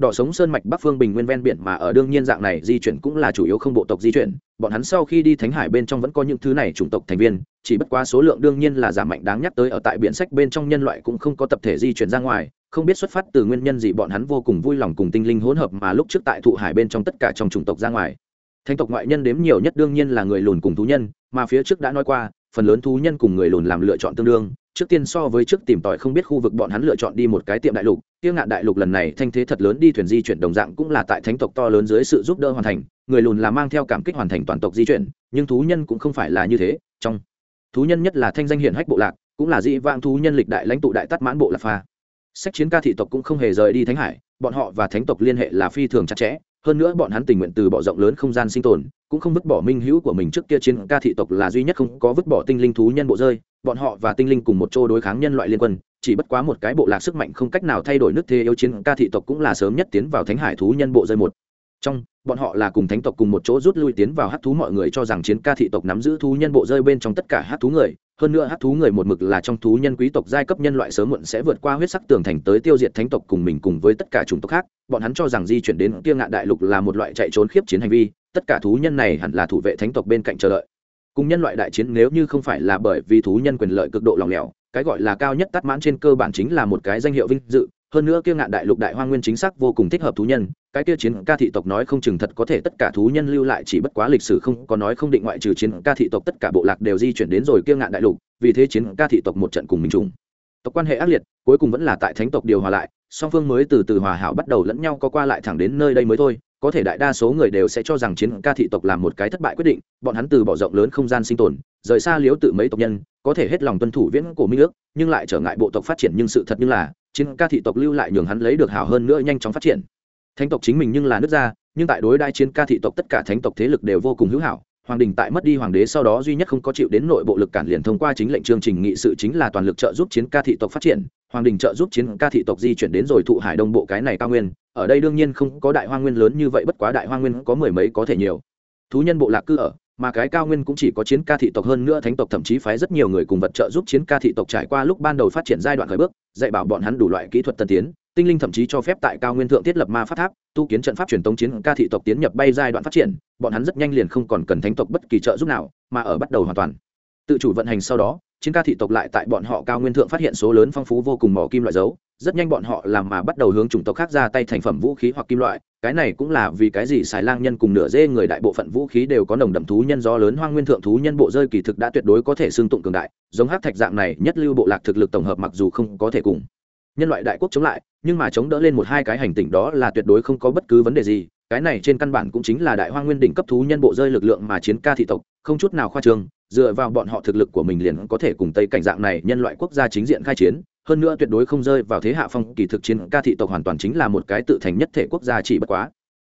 đỏ sống sơn mạch bắc phương bình nguyên ven biển mà ở đương nhiên dạng này di chuyển cũng là chủ yếu không bộ tộc di chuyển. Bọn hắn sau khi đi thánh hải bên trong vẫn có những thứ này chủng tộc thành viên, chỉ bất quá số lượng đương nhiên là giảm mạnh đáng nhắc tới ở tại biển sách bên trong nhân loại cũng không có tập thể di chuyển ra ngoài, không biết xuất phát từ nguyên nhân gì bọn hắn vô cùng vui lòng cùng tinh linh hỗn hợp mà lúc trước tại thụ hải bên trong tất cả trong chủng tộc ra ngoài. Thanh tộc ngoại nhân đếm nhiều nhất đương nhiên là người lùn cùng thú nhân, mà phía trước đã nói qua, phần lớn thú nhân cùng người lùn làm lựa chọn tương đương trước tiên so với trước tìm tòi không biết khu vực bọn hắn lựa chọn đi một cái tiệm đại lục tiêu ngạn đại lục lần này thanh thế thật lớn đi thuyền di chuyển đồng dạng cũng là tại thánh tộc to lớn dưới sự giúp đỡ hoàn thành, người lùn là mang theo cảm kích hoàn thành toàn tộc di chuyển, nhưng thú nhân cũng không phải là như thế, trong thú nhân nhất là thanh danh hiển hách bộ lạc, cũng là dị vãng thú nhân lịch đại lãnh tụ đại tắt mãn bộ lạc pha. Sách chiến ca thị tộc cũng không hề rời đi thánh hải, bọn họ và thánh tộc liên hệ là phi thường chặt chẽ hơn nữa bọn hắn tình nguyện từ bỏ rộng lớn không gian sinh tồn, cũng không vứt bỏ minh hữu của mình trước kia chiến ca thị tộc là duy nhất không có vứt bỏ tinh linh thú nhân bộ rơi. Bọn họ và tinh linh cùng một chỗ đối kháng nhân loại liên quân, chỉ bất quá một cái bộ lạc sức mạnh không cách nào thay đổi nước thế yếu chiến ca thị tộc cũng là sớm nhất tiến vào thánh hải thú nhân bộ rơi một trong, bọn họ là cùng thánh tộc cùng một chỗ rút lui tiến vào hát thú, mọi người cho rằng chiến ca thị tộc nắm giữ thú nhân bộ rơi bên trong tất cả hát thú người. Hơn nữa hát thú người một mực là trong thú nhân quý tộc, giai cấp nhân loại sớm muộn sẽ vượt qua huyết sắc tường thành tới tiêu diệt thánh tộc cùng mình cùng với tất cả chủng tộc khác. Bọn hắn cho rằng di chuyển đến kia ngạn đại lục là một loại chạy trốn khiếp chiến hành vi, tất cả thú nhân này hẳn là thủ vệ thánh tộc bên cạnh chờ đợi. Cùng nhân loại đại chiến nếu như không phải là bởi vì thú nhân quyền lợi cực độ lòng lẻo, cái gọi là cao nhất tắt mãn trên cơ bản chính là một cái danh hiệu vinh dự hơn nữa kia ngạn đại lục đại hoa nguyên chính xác vô cùng thích hợp thú nhân, cái kia chiến ca thị tộc nói không chừng thật có thể tất cả thú nhân lưu lại, chỉ bất quá lịch sử không có nói không định ngoại trừ chiến ca thị tộc tất cả bộ lạc đều di chuyển đến rồi kia ngạn đại lục, vì thế chiến ca thị tộc một trận cùng mình trùng. Tộc quan hệ ác liệt, cuối cùng vẫn là tại thánh tộc điều hòa lại, song phương mới từ từ hòa hảo bắt đầu lẫn nhau có qua lại thẳng đến nơi đây mới thôi có thể đại đa số người đều sẽ cho rằng chiến ca thị tộc làm một cái thất bại quyết định, bọn hắn từ bỏ rộng lớn không gian sinh tồn, rời xa liếu tự mấy tộc nhân, có thể hết lòng tuân thủ viễn cổ minh ước, nhưng lại trở ngại bộ tộc phát triển nhưng sự thật như là, chiến ca thị tộc lưu lại nhường hắn lấy được hảo hơn nữa nhanh chóng phát triển. Thánh tộc chính mình nhưng là nước ra, nhưng tại đối đại chiến ca thị tộc tất cả thánh tộc thế lực đều vô cùng hữu hảo hoàng đình tại mất đi hoàng đế sau đó duy nhất không có chịu đến nội bộ lực cản liền thông qua chính lệnh chương trình nghị sự chính là toàn lực trợ giúp chiến ca thị tộc phát triển. Hoàng đình trợ giúp chiến ca thị tộc di chuyển đến rồi thụ hải đông bộ cái này cao nguyên. Ở đây đương nhiên không có đại hoa nguyên lớn như vậy, bất quá đại hoa nguyên có mười mấy có thể nhiều. Thú nhân bộ lạc cư ở mà cái cao nguyên cũng chỉ có chiến ca thị tộc hơn nữa thánh tộc, thậm chí phái rất nhiều người cùng vật trợ giúp chiến ca thị tộc trải qua lúc ban đầu phát triển giai đoạn khởi bước, dạy bảo bọn hắn đủ loại kỹ thuật tân tiến, tinh linh thậm chí cho phép tại cao nguyên thượng thiết lập ma phát tháp, tu kiến trận pháp truyền tống chiến ca thị tộc tiến nhập bay giai đoạn phát triển, bọn hắn rất nhanh liền không còn cần thánh tộc bất kỳ trợ giúp nào, mà ở bắt đầu hoàn toàn tự chủ vận hành sau đó chiến ca thị tộc lại tại bọn họ cao nguyên thượng phát hiện số lớn phong phú vô cùng mỏ kim loại dấu, rất nhanh bọn họ làm mà bắt đầu hướng chủng tộc khác ra tay thành phẩm vũ khí hoặc kim loại, cái này cũng là vì cái gì xài lang nhân cùng nửa dê người đại bộ phận vũ khí đều có nồng đậm thú nhân do lớn hoang nguyên thượng thú nhân bộ rơi kỳ thực đã tuyệt đối có thể xương tụng cường đại, giống hát thạch dạng này nhất lưu bộ lạc thực lực tổng hợp mặc dù không có thể cùng nhân loại đại quốc chống lại, nhưng mà chống đỡ lên một hai cái hành tinh đó là tuyệt đối không có bất cứ vấn đề gì, cái này trên căn bản cũng chính là đại hoa nguyên đỉnh cấp thú nhân bộ rơi lực lượng mà chiến ca thị tộc, không chút nào khoa trương dựa vào bọn họ thực lực của mình liền có thể cùng tây cảnh dạng này nhân loại quốc gia chính diện khai chiến, hơn nữa tuyệt đối không rơi vào thế hạ phong kỳ thực chiến ca thị tộc hoàn toàn chính là một cái tự thành nhất thể quốc gia chỉ bất quá.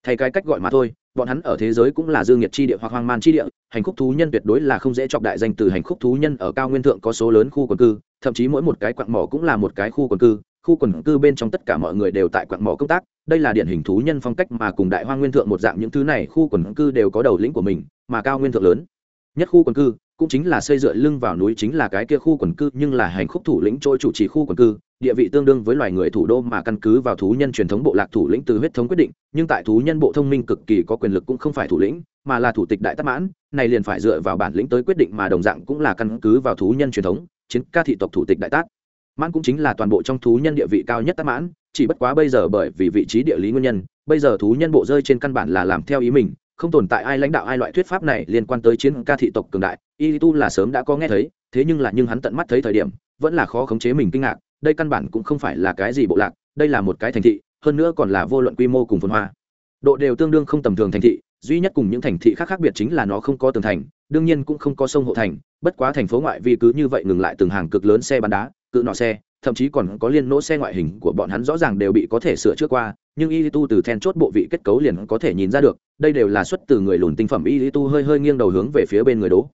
Thay cái cách gọi mà thôi, bọn hắn ở thế giới cũng là dương nhiệt chi địa hoặc hoang man chi địa, hành khúc thú nhân tuyệt đối là không dễ chọc đại danh từ hành khúc thú nhân ở cao nguyên thượng có số lớn khu quần cư, thậm chí mỗi một cái quặng mỏ cũng là một cái khu quần cư, khu quần cư bên trong tất cả mọi người đều tại quặng mỏ công tác, đây là điển hình thú nhân phong cách mà cùng đại hoa nguyên thượng một dạng những thứ này khu quần cư đều có đầu lĩnh của mình, mà cao nguyên thượng lớn nhất khu quần cư cũng chính là xây dựa lưng vào núi chính là cái kia khu quần cư, nhưng là hành khúc thủ lĩnh trôi chủ trì khu quần cư, địa vị tương đương với loài người thủ đô mà căn cứ vào thú nhân truyền thống bộ lạc thủ lĩnh từ huyết thống quyết định, nhưng tại thú nhân bộ thông minh cực kỳ có quyền lực cũng không phải thủ lĩnh, mà là thủ tịch đại tắc mãn, này liền phải dựa vào bản lĩnh tới quyết định mà đồng dạng cũng là căn cứ vào thú nhân truyền thống, chiến ca thị tộc thủ tịch đại tác mãn cũng chính là toàn bộ trong thú nhân địa vị cao nhất tắc mãn, chỉ bất quá bây giờ bởi vì vị trí địa lý nguyên nhân, bây giờ thú nhân bộ rơi trên căn bản là làm theo ý mình không tồn tại ai lãnh đạo ai loại thuyết pháp này liên quan tới chiến ca thị tộc cường đại. Y tu là sớm đã có nghe thấy, thế nhưng là nhưng hắn tận mắt thấy thời điểm, vẫn là khó khống chế mình kinh ngạc, đây căn bản cũng không phải là cái gì bộ lạc, đây là một cái thành thị, hơn nữa còn là vô luận quy mô cùng phồn hoa. Độ đều tương đương không tầm thường thành thị, duy nhất cùng những thành thị khác khác biệt chính là nó không có tường thành, đương nhiên cũng không có sông hộ thành, bất quá thành phố ngoại vi cứ như vậy ngừng lại từng hàng cực lớn xe bắn đá, cự nọ xe thậm chí còn có liên nỗ xe ngoại hình của bọn hắn rõ ràng đều bị có thể sửa chữa qua, nhưng y tu từ then chốt bộ vị kết cấu liền có thể nhìn ra được, đây đều là xuất từ người lùn tinh phẩm y tu hơi hơi nghiêng đầu hướng về phía bên người đố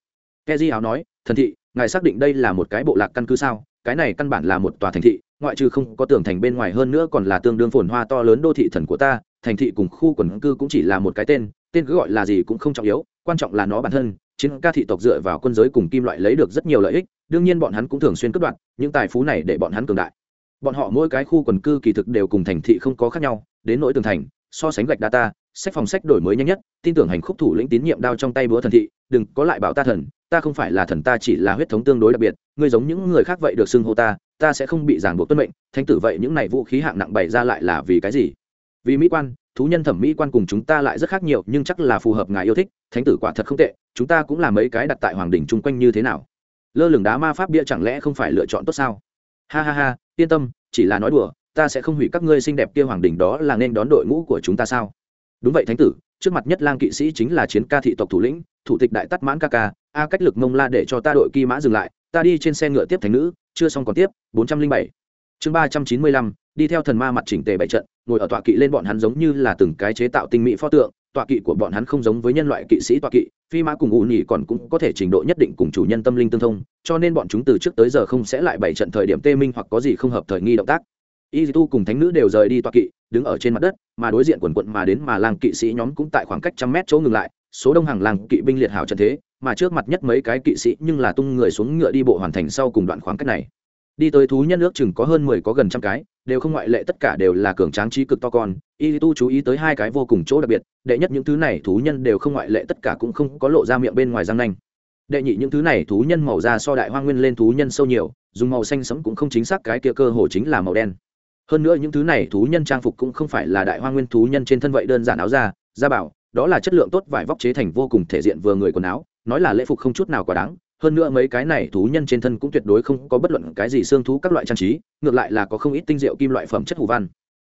keji áo nói, thần thị, ngài xác định đây là một cái bộ lạc căn cứ sao? Cái này căn bản là một tòa thành thị, ngoại trừ không có tường thành bên ngoài hơn nữa còn là tương đương phồn hoa to lớn đô thị thần của ta, thành thị cùng khu quần cư cũng chỉ là một cái tên tên cứ gọi là gì cũng không trọng yếu, quan trọng là nó bản thân chiến ca thị tộc dựa vào quân giới cùng kim loại lấy được rất nhiều lợi ích, đương nhiên bọn hắn cũng thường xuyên cất đoạn những tài phú này để bọn hắn cường đại. Bọn họ mỗi cái khu quần cư kỳ thực đều cùng thành thị không có khác nhau, đến nỗi tường thành, so sánh gạch data sách phòng sách đổi mới nhanh nhất, tin tưởng hành khúc thủ lĩnh tín nhiệm đao trong tay búa thần thị, đừng có lại bảo ta thần, ta không phải là thần ta chỉ là huyết thống tương đối đặc biệt, ngươi giống những người khác vậy được xưng hô ta ta sẽ không bị giảng buộc tuân mệnh, thánh tử vậy những này vũ khí hạng nặng bày ra lại là vì cái gì? Vì mỹ quan thú nhân thẩm mỹ quan cùng chúng ta lại rất khác nhiều, nhưng chắc là phù hợp ngài yêu thích, thánh tử quả thật không tệ, chúng ta cũng là mấy cái đặt tại hoàng đình chung quanh như thế nào. Lơ lửng đá ma pháp bia chẳng lẽ không phải lựa chọn tốt sao? Ha ha ha, yên tâm, chỉ là nói đùa, ta sẽ không hủy các ngươi xinh đẹp kia hoàng đình đó là nên đón đội ngũ của chúng ta sao? Đúng vậy thánh tử, trước mặt nhất lang kỵ sĩ chính là chiến ca thị tộc thủ lĩnh, thủ tịch đại tắt mãn ca ca, a cách lực mông la để cho ta đội kỳ mã dừng lại, ta đi trên xe ngựa tiếp thành nữ, chưa xong còn tiếp, bốn trăm linh bảy. Chương ba trăm chín mươi lăm, đi theo thần ma mặt chỉnh tề bảy trận ngồi ở tọa kỵ lên bọn hắn giống như là từng cái chế tạo tinh mỹ pho tượng, tọa kỵ của bọn hắn không giống với nhân loại kỵ sĩ tọa kỵ, phi mã cùng ủ nhỉ còn cũng có thể trình độ nhất định cùng chủ nhân tâm linh tương thông, cho nên bọn chúng từ trước tới giờ không sẽ lại bảy trận thời điểm tê minh hoặc có gì không hợp thời nghi động tác. Y tu cùng thánh nữ đều rời đi tọa kỵ, đứng ở trên mặt đất, mà đối diện quần quận mà đến mà làng kỵ sĩ nhóm cũng tại khoảng cách trăm mét chỗ ngừng lại, số đông hàng làng kỵ binh liệt hảo trận thế, mà trước mặt nhất mấy cái kỵ sĩ nhưng là tung người xuống ngựa đi bộ hoàn thành sau cùng đoạn khoảng cách này. Đi tới thú nhân ước chừng có hơn mười có gần trăm cái đều không ngoại lệ, tất cả đều là cường tráng trí cực to con. Y tu chú ý tới hai cái vô cùng chỗ đặc biệt, đệ nhất những thứ này thú nhân đều không ngoại lệ, tất cả cũng không có lộ ra miệng bên ngoài răng nanh. Đệ nhị những thứ này thú nhân màu da so đại hoa nguyên lên thú nhân sâu nhiều, dùng màu xanh sẫm cũng không chính xác, cái kia cơ hồ chính là màu đen. Hơn nữa những thứ này thú nhân trang phục cũng không phải là đại hoa nguyên thú nhân trên thân vậy đơn giản áo da da bảo, đó là chất lượng tốt, vải vóc chế thành vô cùng thể diện vừa người quần áo, nói là lễ phục không chút nào quá đáng hơn nữa mấy cái này thú nhân trên thân cũng tuyệt đối không có bất luận cái gì xương thú các loại trang trí, ngược lại là có không ít tinh diệu kim loại phẩm chất hủ văn.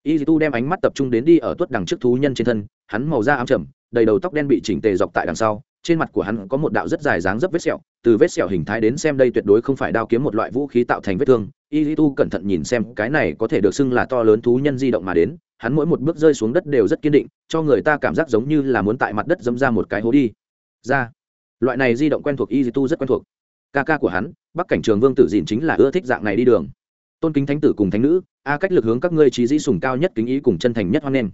Y tu đem ánh mắt tập trung đến đi ở tuất đằng trước thú nhân trên thân, hắn màu da ám trầm, đầy đầu tóc đen bị chỉnh tề dọc tại đằng sau, trên mặt của hắn có một đạo rất dài dáng dấp vết sẹo, từ vết sẹo hình thái đến xem đây tuyệt đối không phải đao kiếm một loại vũ khí tạo thành vết thương. Y tu cẩn thận nhìn xem, cái này có thể được xưng là to lớn thú nhân di động mà đến, hắn mỗi một bước rơi xuống đất đều rất kiên định, cho người ta cảm giác giống như là muốn tại mặt đất dẫm ra một cái hố đi. Ra loại này di động quen thuộc y tu rất quen thuộc. Ca ca của hắn, bắc cảnh trường vương tử dìn chính là ưa thích dạng này đi đường. Tôn kính thánh tử cùng thánh nữ, a cách lực hướng các ngươi trí dĩ sùng cao nhất kính ý cùng chân thành nhất hoan nghênh.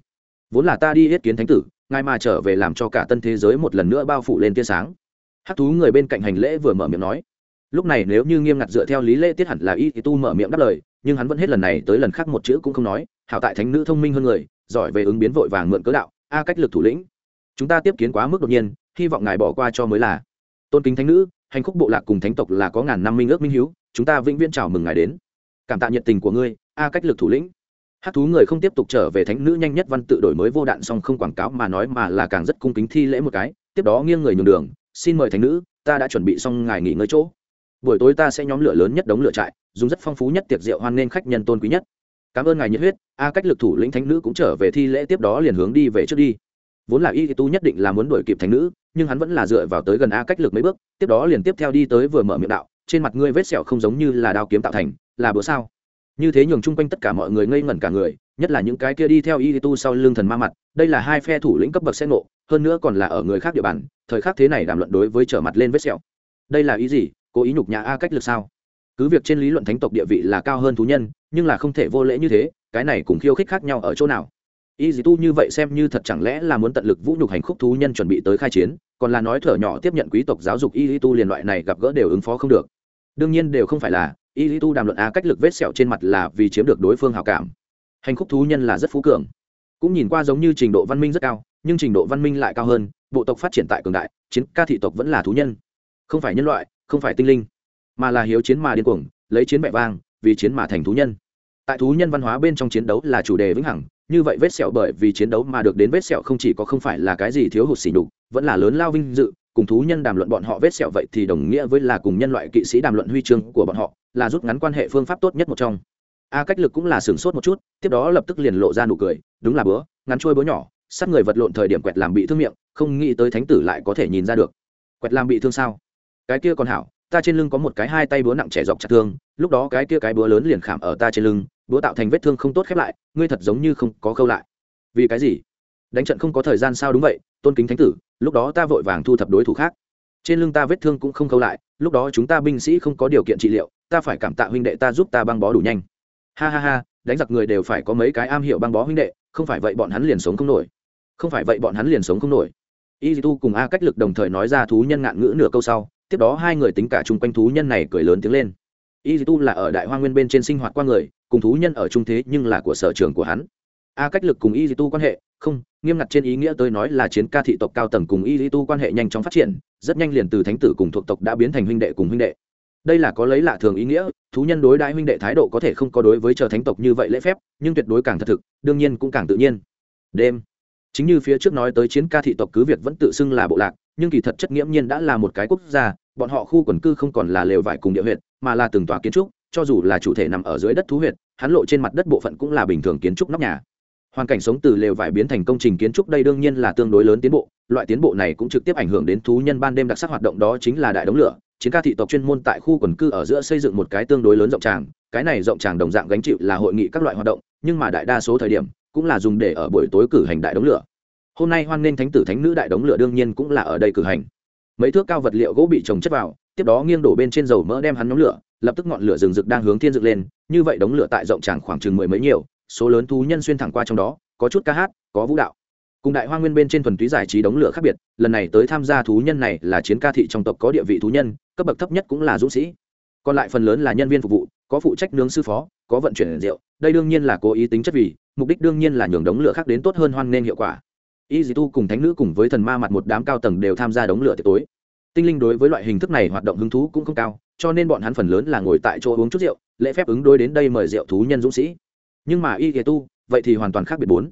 Vốn là ta đi yết kiến thánh tử, ngài mà trở về làm cho cả tân thế giới một lần nữa bao phủ lên tia sáng. Hát thú người bên cạnh hành lễ vừa mở miệng nói. Lúc này nếu như nghiêm ngặt dựa theo lý lễ tiết hẳn là y thì tu mở miệng đáp lời, nhưng hắn vẫn hết lần này tới lần khác một chữ cũng không nói, hảo tại thánh nữ thông minh hơn người, giỏi về ứng biến vội vàng mượn cớ đạo, a cách lực thủ lĩnh. Chúng ta tiếp kiến quá mức đột nhiên hy vọng ngài bỏ qua cho mới là. Tôn kính thánh nữ, hành khúc bộ lạc cùng thánh tộc là có ngàn năm minh ước minh hiếu, chúng ta vĩnh viễn chào mừng ngài đến. Cảm tạ nhiệt tình của ngươi, a cách lực thủ lĩnh. Hát thú người không tiếp tục trở về thánh nữ nhanh nhất văn tự đổi mới vô đạn song không quảng cáo mà nói mà là càng rất cung kính thi lễ một cái, tiếp đó nghiêng người nhường đường, xin mời thánh nữ, ta đã chuẩn bị xong ngài nghỉ ngơi chỗ. Buổi tối ta sẽ nhóm lửa lớn nhất đống lửa trại, dùng rất phong phú nhất tiệc rượu hoan nghênh khách nhân tôn quý nhất. Cảm ơn ngài nhiệt huyết, a cách lực thủ lĩnh thánh nữ cũng trở về thi lễ tiếp đó liền hướng đi về trước đi vốn là y tu nhất định là muốn đuổi kịp thánh nữ, nhưng hắn vẫn là dựa vào tới gần a cách lực mấy bước, tiếp đó liền tiếp theo đi tới vừa mở miệng đạo, trên mặt ngươi vết sẹo không giống như là đao kiếm tạo thành, là bữa sao? Như thế nhường chung quanh tất cả mọi người ngây ngẩn cả người, nhất là những cái kia đi theo y tu sau lưng thần ma mặt, đây là hai phe thủ lĩnh cấp bậc xe ngộ, hơn nữa còn là ở người khác địa bàn, thời khắc thế này đàm luận đối với trở mặt lên vết sẹo. Đây là ý gì? Cố ý nhục nhã a cách lực sao? Cứ việc trên lý luận thánh tộc địa vị là cao hơn thú nhân, nhưng là không thể vô lễ như thế, cái này cùng khiêu khích khác nhau ở chỗ nào? Y dì tu như vậy xem như thật chẳng lẽ là muốn tận lực vũ nhục hành khúc thú nhân chuẩn bị tới khai chiến, còn là nói thở nhỏ tiếp nhận quý tộc giáo dục y dì tu liền loại này gặp gỡ đều ứng phó không được. Đương nhiên đều không phải là y dì tu đàm luận a cách lực vết sẹo trên mặt là vì chiếm được đối phương hào cảm. Hành khúc thú nhân là rất phú cường. Cũng nhìn qua giống như trình độ văn minh rất cao, nhưng trình độ văn minh lại cao hơn, bộ tộc phát triển tại cường đại, chiến ca thị tộc vẫn là thú nhân. Không phải nhân loại, không phải tinh linh, mà là hiếu chiến mà điên cuồng, lấy chiến mẹ vang, vì chiến mà thành thú nhân. Tại thú nhân văn hóa bên trong chiến đấu là chủ đề vĩnh hằng như vậy vết sẹo bởi vì chiến đấu mà được đến vết sẹo không chỉ có không phải là cái gì thiếu hụt xỉ đục vẫn là lớn lao vinh dự. Cùng thú nhân đàm luận bọn họ vết sẹo vậy thì đồng nghĩa với là cùng nhân loại kỵ sĩ đàm luận huy chương của bọn họ, là rút ngắn quan hệ phương pháp tốt nhất một trong. A cách lực cũng là sửng sốt một chút, tiếp đó lập tức liền lộ ra nụ cười, đúng là bữa, ngắn trôi bữa nhỏ, sát người vật lộn thời điểm quẹt làm bị thương miệng, không nghĩ tới thánh tử lại có thể nhìn ra được. Quẹt làm bị thương sao? Cái kia còn hảo ta trên lưng có một cái hai tay búa nặng trẻ dọc chặt thương, lúc đó cái kia cái búa lớn liền khảm ở ta trên lưng, búa tạo thành vết thương không tốt khép lại, ngươi thật giống như không có khâu lại. Vì cái gì? Đánh trận không có thời gian sao đúng vậy, tôn kính thánh tử, lúc đó ta vội vàng thu thập đối thủ khác. Trên lưng ta vết thương cũng không khâu lại, lúc đó chúng ta binh sĩ không có điều kiện trị liệu, ta phải cảm tạ huynh đệ ta giúp ta băng bó đủ nhanh. Ha ha ha, đánh giặc người đều phải có mấy cái am hiểu băng bó huynh đệ, không phải vậy bọn hắn liền sống không nổi. Không phải vậy bọn hắn liền sống không nổi y tu cùng a cách lực đồng thời nói ra thú nhân ngạn ngữ nửa câu sau, tiếp đó hai người tính cả chung quanh thú nhân này cười lớn tiếng lên. Y tu là ở đại hoa nguyên bên trên sinh hoạt qua người, cùng thú nhân ở trung thế nhưng là của sở trường của hắn. A cách lực cùng y tu quan hệ, không, nghiêm ngặt trên ý nghĩa tôi nói là chiến ca thị tộc cao tầng cùng y tu quan hệ nhanh chóng phát triển, rất nhanh liền từ thánh tử cùng thuộc tộc đã biến thành huynh đệ cùng huynh đệ. Đây là có lấy lạ thường ý nghĩa, thú nhân đối đãi huynh đệ thái độ có thể không có đối với chờ thánh tộc như vậy lễ phép, nhưng tuyệt đối càng thật thực, đương nhiên cũng càng tự nhiên. Đêm chính như phía trước nói tới chiến ca thị tộc cứ việc vẫn tự xưng là bộ lạc, nhưng kỳ thật chất nghiễm nhiên đã là một cái quốc gia, bọn họ khu quần cư không còn là lều vải cùng địa huyện mà là từng tòa kiến trúc, cho dù là chủ thể nằm ở dưới đất thú huyện hắn lộ trên mặt đất bộ phận cũng là bình thường kiến trúc nóc nhà. Hoàn cảnh sống từ lều vải biến thành công trình kiến trúc đây đương nhiên là tương đối lớn tiến bộ, loại tiến bộ này cũng trực tiếp ảnh hưởng đến thú nhân ban đêm đặc sắc hoạt động đó chính là đại đống lửa. Chiến ca thị tộc chuyên môn tại khu quần cư ở giữa xây dựng một cái tương đối lớn rộng tràng, cái này rộng tràng đồng dạng gánh chịu là hội nghị các loại hoạt động, nhưng mà đại đa số thời điểm cũng là dùng để ở buổi tối cử hành đại đống lửa. Hôm nay hoan nghênh thánh tử thánh nữ đại đống lửa đương nhiên cũng là ở đây cử hành. Mấy thước cao vật liệu gỗ bị trồng chất vào, tiếp đó nghiêng đổ bên trên dầu mỡ đem hắn nhóm lửa, lập tức ngọn lửa rừng rực đang hướng thiên dựng lên, như vậy đống lửa tại rộng tràng khoảng chừng mười mấy nhiều, số lớn thú nhân xuyên thẳng qua trong đó, có chút ca hát, có vũ đạo. Cùng đại hoa nguyên bên trên thuần túy giải trí đống lửa khác biệt, lần này tới tham gia thú nhân này là chiến ca thị trong tộc có địa vị thú nhân, cấp bậc thấp nhất cũng là dũng sĩ. Còn lại phần lớn là nhân viên phục vụ có phụ trách nướng sư phó, có vận chuyển rượu, đây đương nhiên là cố ý tính chất vì, mục đích đương nhiên là nhường đống lửa khác đến tốt hơn hoan nên hiệu quả. Y dì tu cùng thánh nữ cùng với thần ma mặt một đám cao tầng đều tham gia đống lửa tiệc tối. Tinh linh đối với loại hình thức này hoạt động hứng thú cũng không cao, cho nên bọn hắn phần lớn là ngồi tại chỗ uống chút rượu, lễ phép ứng đối đến đây mời rượu thú nhân dũng sĩ. Nhưng mà y dì tu vậy thì hoàn toàn khác biệt bốn.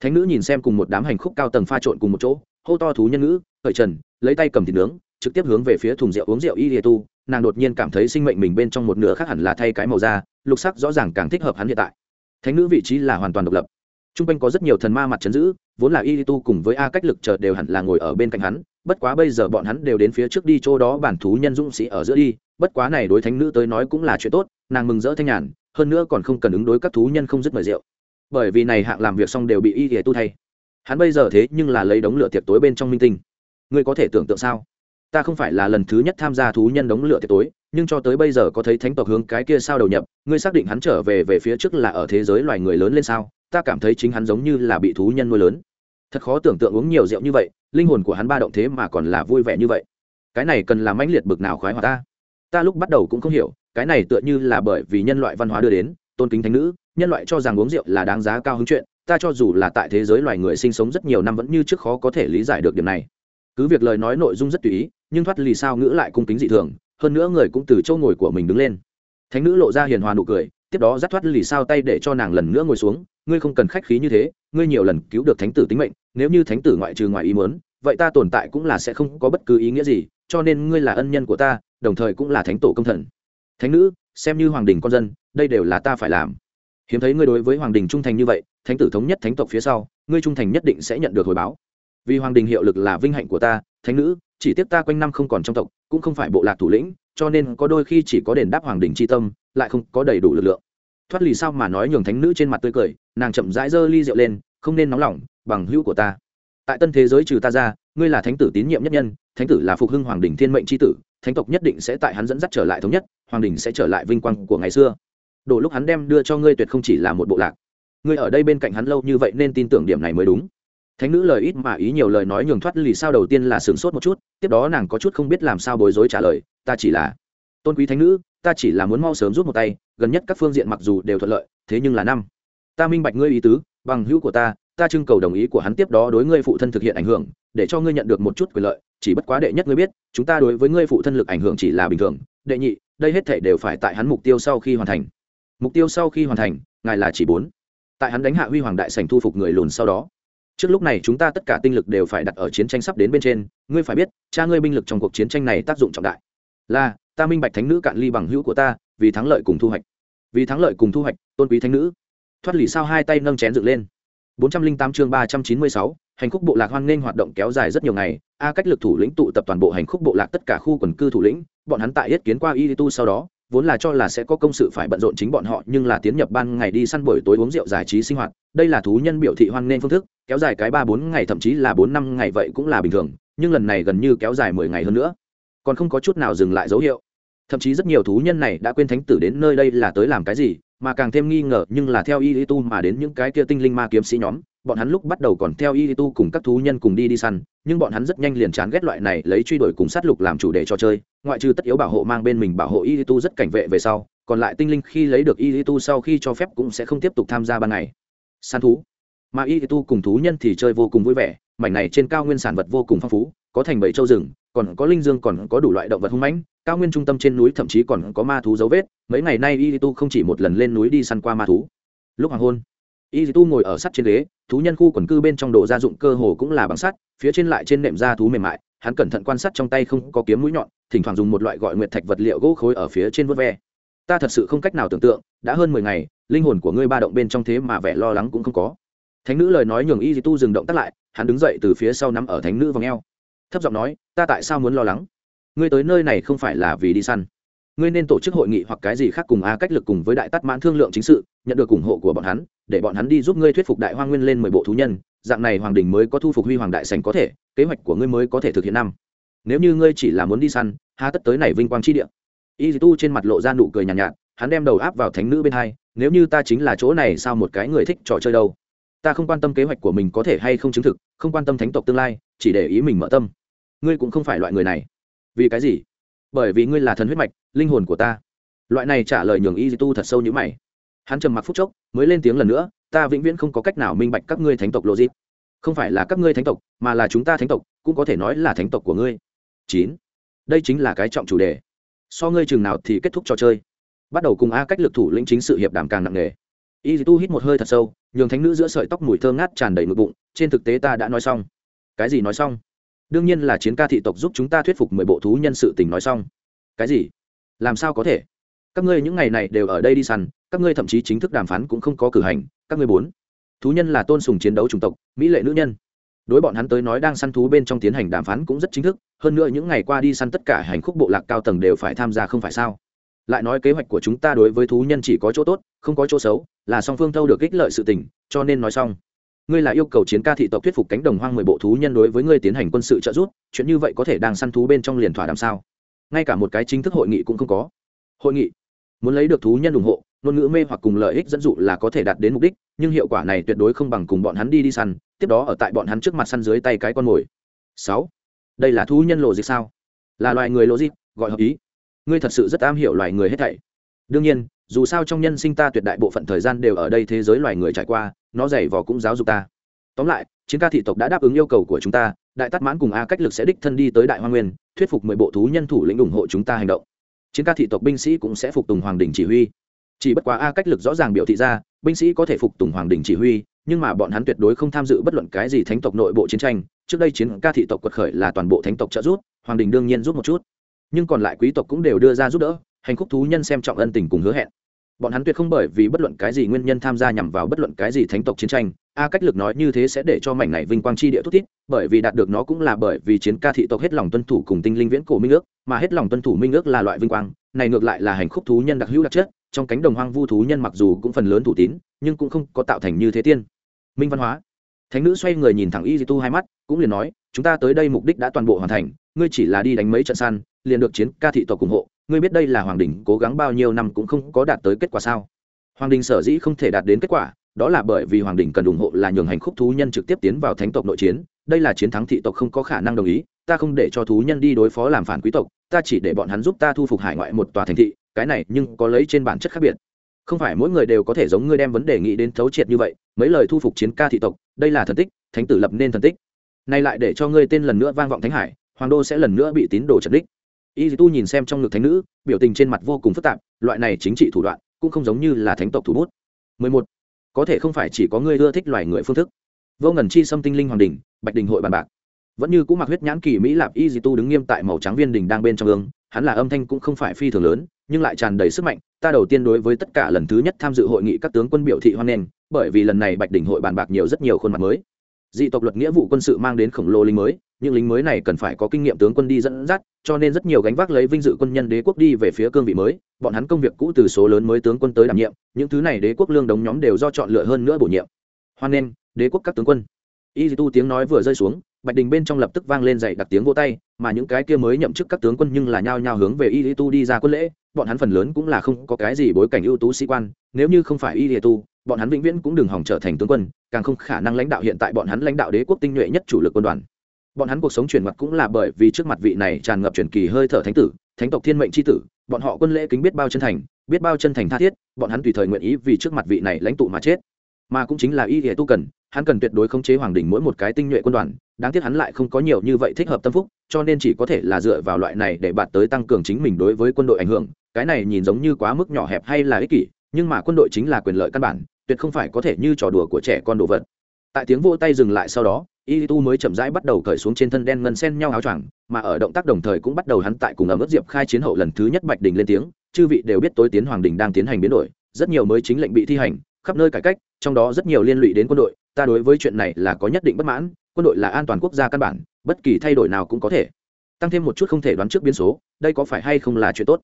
Thánh nữ nhìn xem cùng một đám hành khúc cao tầng pha trộn cùng một chỗ, hô to thú nhân ngữ, khởi trần, lấy tay cầm thịt nướng trực tiếp hướng về phía thùng rượu uống rượu y tu, nàng đột nhiên cảm thấy sinh mệnh mình bên trong một nửa khác hẳn là thay cái màu da, lục sắc rõ ràng càng thích hợp hắn hiện tại. Thánh nữ vị trí là hoàn toàn độc lập. T r u n g quanh có rất nhiều thần ma mặt trấn giữ, vốn là y tu cùng với a cách lực chờ đều hẳn là ngồi ở bên cạnh hắn, bất quá bây giờ bọn hắn đều đến phía trước đi chỗ đó bản thú nhân dũng sĩ ở giữa đi, bất quá này đối thánh nữ tới nói cũng là chuyện tốt, nàng mừng rỡ thanh nhàn, hơn nữa còn không cần ứng đối các thú nhân không dứt mời rượu. Bởi vì này hạng làm việc xong đều bị y tu thay. Hắn bây giờ thế nhưng là lấy đống lửa tiệc tối bên trong minh tinh. Ngươi có thể tưởng tượng sao? Ta không phải là lần thứ nhất tham gia thú nhân đống lửa tiệc tối, nhưng cho tới bây giờ có thấy thánh tộc hướng cái kia sao đầu nhập, ngươi xác định hắn trở về về phía trước là ở thế giới loài người lớn lên sao? Ta cảm thấy chính hắn giống như là bị thú nhân nuôi lớn. Thật khó tưởng tượng uống nhiều rượu như vậy, linh hồn của hắn ba động thế mà còn là vui vẻ như vậy. Cái này cần làm mãnh liệt bực nào khoái hòa ta? Ta lúc bắt đầu cũng không hiểu, cái này tựa như là bởi vì nhân loại văn hóa đưa đến, tôn kính thánh nữ, nhân loại cho rằng uống rượu là đáng giá cao hứng chuyện, ta cho dù là tại thế giới loài người sinh sống rất nhiều năm vẫn như trước khó có thể lý giải được điểm này. Cứ việc lời nói nội dung rất tùy ý nhưng thoát lì sao ngữ lại cung kính dị thường, hơn nữa người cũng từ châu ngồi của mình đứng lên. Thánh nữ lộ ra hiền hòa nụ cười, tiếp đó dắt thoát lì sao tay để cho nàng lần nữa ngồi xuống, ngươi không cần khách khí như thế, ngươi nhiều lần cứu được thánh tử tính mệnh, nếu như thánh tử ngoại trừ ngoài ý muốn, vậy ta tồn tại cũng là sẽ không có bất cứ ý nghĩa gì, cho nên ngươi là ân nhân của ta, đồng thời cũng là thánh tổ công thần. Thánh nữ, xem như hoàng đình con dân, đây đều là ta phải làm. Hiếm thấy ngươi đối với hoàng đình trung thành như vậy, thánh tử thống nhất thánh tộc phía sau, ngươi trung thành nhất định sẽ nhận được hồi báo. Vì hoàng đình hiệu lực là vinh hạnh của ta thánh nữ, chỉ tiếc ta quanh năm không còn trong tộc, cũng không phải bộ lạc thủ lĩnh, cho nên có đôi khi chỉ có đền đáp hoàng đình c h i tâm, lại không có đầy đủ lực lượng. Thoát lì sao mà nói nhường thánh nữ trên mặt tươi cười, nàng chậm rãi giơ ly rượu lên, không nên nóng lòng, bằng hữu của ta. Tại tân thế giới trừ ta ra, ngươi là thánh tử tín nhiệm nhất nhân, thánh tử là phục hưng hoàng đình thiên mệnh c h i tử, thánh tộc nhất định sẽ tại hắn dẫn dắt trở lại thống nhất, hoàng đình sẽ trở lại vinh quang của ngày xưa. Đổ lúc hắn đem đưa cho ngươi tuyệt không chỉ là một bộ lạc. Ngươi ở đây bên cạnh hắn lâu như vậy nên tin tưởng điểm này mới đúng thánh nữ lời ít mà ý nhiều lời nói nhường thoát lì sao đầu tiên là sửng sốt một chút, tiếp đó nàng có chút không biết làm sao bối rối trả lời, ta chỉ là tôn quý thánh nữ, ta chỉ là muốn mau sớm rút một tay, gần nhất các phương diện mặc dù đều thuận lợi, thế nhưng là năm. Ta minh bạch ngươi ý tứ, bằng hữu của ta ta trưng cầu đồng ý của hắn tiếp đó đối ngươi phụ thân thực hiện ảnh hưởng, để cho ngươi nhận được một chút quyền lợi, chỉ bất quá đệ nhất ngươi biết, chúng ta đối với ngươi phụ thân lực ảnh hưởng chỉ là bình thường, đệ nhị, đây hết thể đều phải tại hắn mục tiêu sau khi hoàn thành. Mục tiêu sau khi hoàn thành, ngài là chỉ bốn. Tại hắn đánh hạ huy hoàng đại sành thu phục người lùn sau đó trước lúc này chúng ta tất cả tinh lực đều phải đặt ở chiến tranh sắp đến bên trên, ngươi phải biết, cha ngươi binh lực trong cuộc chiến tranh này tác dụng trọng đại. Là, ta minh bạch thánh nữ cạn ly bằng hữu của ta, vì thắng lợi cùng thu hoạch. Vì thắng lợi cùng thu hoạch, tôn quý thánh nữ. Thoát lì sao hai tay nâng chén dựng lên. Bốn trăm linh tám chương ba trăm chín mươi sáu, hành khúc bộ lạc hoan nghênh hoạt động kéo dài rất nhiều ngày. A cách lực thủ lĩnh tụ tập toàn bộ hành khúc bộ lạc tất cả khu quần cư thủ lĩnh, bọn hắn tại yết kiến qua y tu sau đó vốn là cho là sẽ có công sự phải bận rộn chính bọn họ, nhưng là tiến nhập ban ngày đi săn buổi tối uống rượu giải trí sinh hoạt, đây là thú nhân biểu thị hoan nghênh phương thức, kéo dài cái ba bốn ngày thậm chí là bốn năm ngày vậy cũng là bình thường, nhưng lần này gần như kéo dài mười ngày hơn nữa. Còn không có chút nào dừng lại dấu hiệu. Thậm chí rất nhiều thú nhân này đã quên thánh tử đến nơi đây là tới làm cái gì, mà càng thêm nghi ngờ nhưng là theo y tu mà đến những cái kia tinh linh ma kiếm sĩ nhóm bọn hắn lúc bắt đầu còn theo y tu cùng các thú nhân cùng đi đi săn, nhưng bọn hắn rất nhanh liền chán ghét loại này lấy truy đuổi cùng sát lục làm chủ đề cho chơi, ngoại trừ tất yếu bảo hộ mang bên mình bảo hộ y tu rất cảnh vệ về sau, còn lại tinh linh khi lấy được y tu sau khi cho phép cũng sẽ không tiếp tục tham gia ban ngày. Săn thú. Mà y tu cùng thú nhân thì chơi vô cùng vui vẻ, mảnh này trên cao nguyên sản vật vô cùng phong phú, có thành bảy châu rừng, còn có linh dương còn có đủ loại động vật hung mãnh, cao nguyên trung tâm trên núi thậm chí còn có ma thú dấu vết, mấy ngày nay y tu không chỉ một lần lên núi đi săn qua ma thú. Lúc hoàng hôn y tu ngồi ở sắt trên ghế, thú nhân khu quần cư bên trong đồ gia dụng cơ hồ cũng là bằng sắt, phía trên lại trên nệm da thú mềm mại, hắn cẩn thận quan sát trong tay không có kiếm mũi nhọn, thỉnh thoảng dùng một loại gọi nguyệt thạch vật liệu gỗ khối ở phía trên vớt ve. Ta thật sự không cách nào tưởng tượng, đã hơn mười ngày, linh hồn của ngươi ba động bên trong thế mà vẻ lo lắng cũng không có. Thánh nữ lời nói nhường y tu dừng động tắt lại, hắn đứng dậy từ phía sau nắm ở thánh nữ v ò thấp giọng nói, ta tại sao muốn lo lắng? Ngươi tới nơi này không phải là vì đi săn ngươi nên tổ chức hội nghị hoặc cái gì khác cùng a cách lực cùng với đại tắt mãn thương lượng chính sự nhận được ủng hộ của bọn hắn để bọn hắn đi giúp ngươi thuyết phục đại hoa nguyên lên mười bộ thú nhân dạng này hoàng đình mới có thu phục huy hoàng đại sành có thể kế hoạch của ngươi mới có thể thực hiện năm. Nếu như ngươi chỉ là muốn đi săn ha tất tới này vinh quang chi địa. Y tu trên mặt lộ ra nụ cười nhàn nhạt, nhạt hắn đem đầu áp vào thánh nữ bên hai nếu như ta chính là chỗ này sao một cái người thích trò chơi đâu? Ta không quan tâm kế hoạch của mình có thể hay không chứng thực không quan tâm thánh tộc tương lai chỉ để ý mình mở tâm. Ngươi cũng không phải loại người này. Vì cái gì? Bởi vì ngươi là thần huyết mạch, linh hồn của ta. Loại này trả lời nhường y tu thật sâu như mày. Hắn trầm mặc phút chốc, mới lên tiếng lần nữa, ta vĩnh viễn không có cách nào minh bạch các ngươi thánh tộc logic. Không phải là các ngươi thánh tộc, mà là chúng ta thánh tộc, cũng có thể nói là thánh tộc của ngươi. Chín. Đây chính là cái trọng chủ đề. So ngươi chừng nào thì kết thúc trò chơi. Bắt đầu cùng a cách lực thủ lĩnh chính sự hiệp đàm càng nặng nề. Y tu hít một hơi thật sâu, nhường thánh nữ giữa sợi tóc mùi thơm ngát tràn đầy ngực bụng, trên thực tế ta đã nói xong. Cái gì nói xong? Đương nhiên là chiến ca thị tộc giúp chúng ta thuyết phục mười bộ thú nhân sự tình nói xong. Cái gì? Làm sao có thể? Các ngươi những ngày này đều ở đây đi săn, các ngươi thậm chí chính thức đàm phán cũng không có cử hành, các ngươi bốn. Thú nhân là tôn sùng chiến đấu chủng tộc, mỹ lệ nữ nhân. Đối bọn hắn tới nói đang săn thú bên trong tiến hành đàm phán cũng rất chính thức, hơn nữa những ngày qua đi săn tất cả hành khúc bộ lạc cao tầng đều phải tham gia không phải sao? Lại nói kế hoạch của chúng ta đối với thú nhân chỉ có chỗ tốt, không có chỗ xấu, là song phương thâu được ích lợi sự tình, cho nên nói xong ngươi là yêu cầu chiến ca thị tộc thuyết phục cánh đồng hoang mười bộ thú nhân đối với ngươi tiến hành quân sự trợ giúp, chuyện như vậy có thể đang săn thú bên trong liền thỏa đàm sao? Ngay cả một cái chính thức hội nghị cũng không có. Hội nghị? Muốn lấy được thú nhân ủng hộ, ngôn ngữ mê hoặc cùng lợi ích dẫn dụ là có thể đạt đến mục đích, nhưng hiệu quả này tuyệt đối không bằng cùng bọn hắn đi đi săn, tiếp đó ở tại bọn hắn trước mặt săn dưới tay cái con mồi. Sáu. Đây là thú nhân lộ dịch sao? Là loài người lộ dịch, gọi hợp ý. Ngươi thật sự rất am hiểu loài người hết thảy đương nhiên, dù sao trong nhân sinh ta tuyệt đại bộ phận thời gian đều ở đây thế giới loài người trải qua, nó dày vò cũng giáo dục ta. Tóm lại, chiến ca thị tộc đã đáp ứng yêu cầu của chúng ta, đại tắt mãn cùng a cách lực sẽ đích thân đi tới đại hoa nguyên, thuyết phục mười bộ thú nhân thủ lĩnh ủng hộ chúng ta hành động. Chiến ca thị tộc binh sĩ cũng sẽ phục tùng hoàng đình chỉ huy. Chỉ bất quá a cách lực rõ ràng biểu thị ra, binh sĩ có thể phục tùng hoàng đình chỉ huy, nhưng mà bọn hắn tuyệt đối không tham dự bất luận cái gì thánh tộc nội bộ chiến tranh. Trước đây chiến ca thị tộc quật khởi là toàn bộ thánh tộc trợ giúp, hoàng đình đương nhiên giúp một chút. Nhưng còn lại quý tộc cũng đều đưa ra giúp đỡ hành khúc thú nhân xem trọng ân tình cùng hứa hẹn. Bọn hắn tuyệt không bởi vì bất luận cái gì nguyên nhân tham gia nhằm vào bất luận cái gì thánh tộc chiến tranh, a cách lực nói như thế sẽ để cho mảnh này vinh quang chi địa thút thít, bởi vì đạt được nó cũng là bởi vì chiến ca thị tộc hết lòng tuân thủ cùng tinh linh viễn cổ minh ước, mà hết lòng tuân thủ minh ước là loại vinh quang, này ngược lại là hành khúc thú nhân đặc hữu đặc chất, trong cánh đồng hoang vu thú nhân mặc dù cũng phần lớn thủ tín, nhưng cũng không có tạo thành như thế tiên. Minh văn hóa. Thánh nữ xoay người nhìn thẳng y di tu hai mắt, cũng liền nói, chúng ta tới đây mục đích đã toàn bộ hoàn thành, ngươi chỉ là đi đánh mấy trận săn, liền được chiến ca thị tộc ủng hộ ngươi biết đây là hoàng đình cố gắng bao nhiêu năm cũng không có đạt tới kết quả sao? Hoàng đình sở dĩ không thể đạt đến kết quả, đó là bởi vì hoàng đình cần ủng hộ là nhường hành khúc thú nhân trực tiếp tiến vào thánh tộc nội chiến. Đây là chiến thắng thị tộc không có khả năng đồng ý, ta không để cho thú nhân đi đối phó làm phản quý tộc, ta chỉ để bọn hắn giúp ta thu phục hải ngoại một tòa thành thị, cái này nhưng có lấy trên bản chất khác biệt. Không phải mỗi người đều có thể giống ngươi đem vấn đề nghĩ đến thấu triệt như vậy, mấy lời thu phục chiến ca thị tộc, đây là thần tích, thánh tử lập nên thần tích. Nay lại để cho ngươi tên lần nữa vang vọng thánh hải, hoàng đô sẽ lần nữa bị tín đồ trật đích y tu nhìn xem trong ngực thánh nữ, biểu tình trên mặt vô cùng phức tạp, loại này chính trị thủ đoạn cũng không giống như là thánh tộc thủ bút. 11. có thể không phải chỉ có ngươi ưa thích loài người phương thức. Vô ngần chi xâm tinh linh hoàng đình bạch đình hội bàn bạc. Vẫn như cũ mặc huyết nhãn kỳ mỹ lạp, y tu đứng nghiêm tại màu trắng viên đình đang bên trong gương, hắn là âm thanh cũng không phải phi thường lớn, nhưng lại tràn đầy sức mạnh, ta đầu tiên đối với tất cả lần thứ nhất tham dự hội nghị các tướng quân biểu thị hoan nghênh, bởi vì lần này bạch đỉnh hội bàn bạc nhiều rất nhiều khuôn mặt mới dị tộc luật nghĩa vụ quân sự mang đến khổng lồ lính mới, những lính mới này cần phải có kinh nghiệm tướng quân đi dẫn dắt, cho nên rất nhiều gánh vác lấy vinh dự quân nhân đế quốc đi về phía cương vị mới. Bọn hắn công việc cũ từ số lớn mới tướng quân tới đảm nhiệm, những thứ này đế quốc lương đống nhóm đều do chọn lựa hơn nữa bổ nhiệm. Hoan nghênh, đế quốc các tướng quân. Y tu tiếng nói vừa rơi xuống, bạch đình bên trong lập tức vang lên dậy đặc tiếng vô tay, mà những cái kia mới nhậm chức các tướng quân nhưng là nhao nhao hướng về y tu đi ra quân lễ, bọn hắn phần lớn cũng là không có cái gì bối cảnh ưu tú sĩ quan, nếu như không phải y tu bọn hắn vĩnh viễn cũng đừng hỏng trở thành tướng quân, càng không khả năng lãnh đạo hiện tại bọn hắn lãnh đạo đế quốc tinh nhuệ nhất chủ lực quân đoàn. Bọn hắn cuộc sống chuyển mặt cũng là bởi vì trước mặt vị này tràn ngập truyền kỳ hơi thở thánh tử, thánh tộc thiên mệnh c h i tử, bọn họ quân lễ kính biết bao chân thành, biết bao chân thành tha thiết, bọn hắn tùy thời nguyện ý vì trước mặt vị này lãnh tụ mà chết. Mà cũng chính là y hệ tu cần, hắn cần tuyệt đối khống chế hoàng đình mỗi một cái tinh nhuệ quân đoàn, đáng tiếc hắn lại không có nhiều như vậy thích hợp tâm phúc, cho nên chỉ có thể là dựa vào loại này để bạt tới tăng cường chính mình đối với quân đội ảnh hưởng, cái này nhìn giống như quá mức nhỏ hẹp hay là ích kỷ, nhưng mà quân đội chính là quyền lợi căn bản tuyệt không phải có thể như trò đùa của trẻ con đồ vật. Tại tiếng vô tay dừng lại sau đó, y tu mới chậm rãi bắt đầu cởi xuống trên thân đen ngân sen nhau áo choàng, mà ở động tác đồng thời cũng bắt đầu hắn tại cùng ở mức diệp khai chiến hậu lần thứ nhất bạch đình lên tiếng, chư vị đều biết tối tiến hoàng đình đang tiến hành biến đổi, rất nhiều mới chính lệnh bị thi hành, khắp nơi cải cách, trong đó rất nhiều liên lụy đến quân đội, ta đối với chuyện này là có nhất định bất mãn, quân đội là an toàn quốc gia căn bản, bất kỳ thay đổi nào cũng có thể. Tăng thêm một chút không thể đoán trước biến số, đây có phải hay không là chuyện tốt?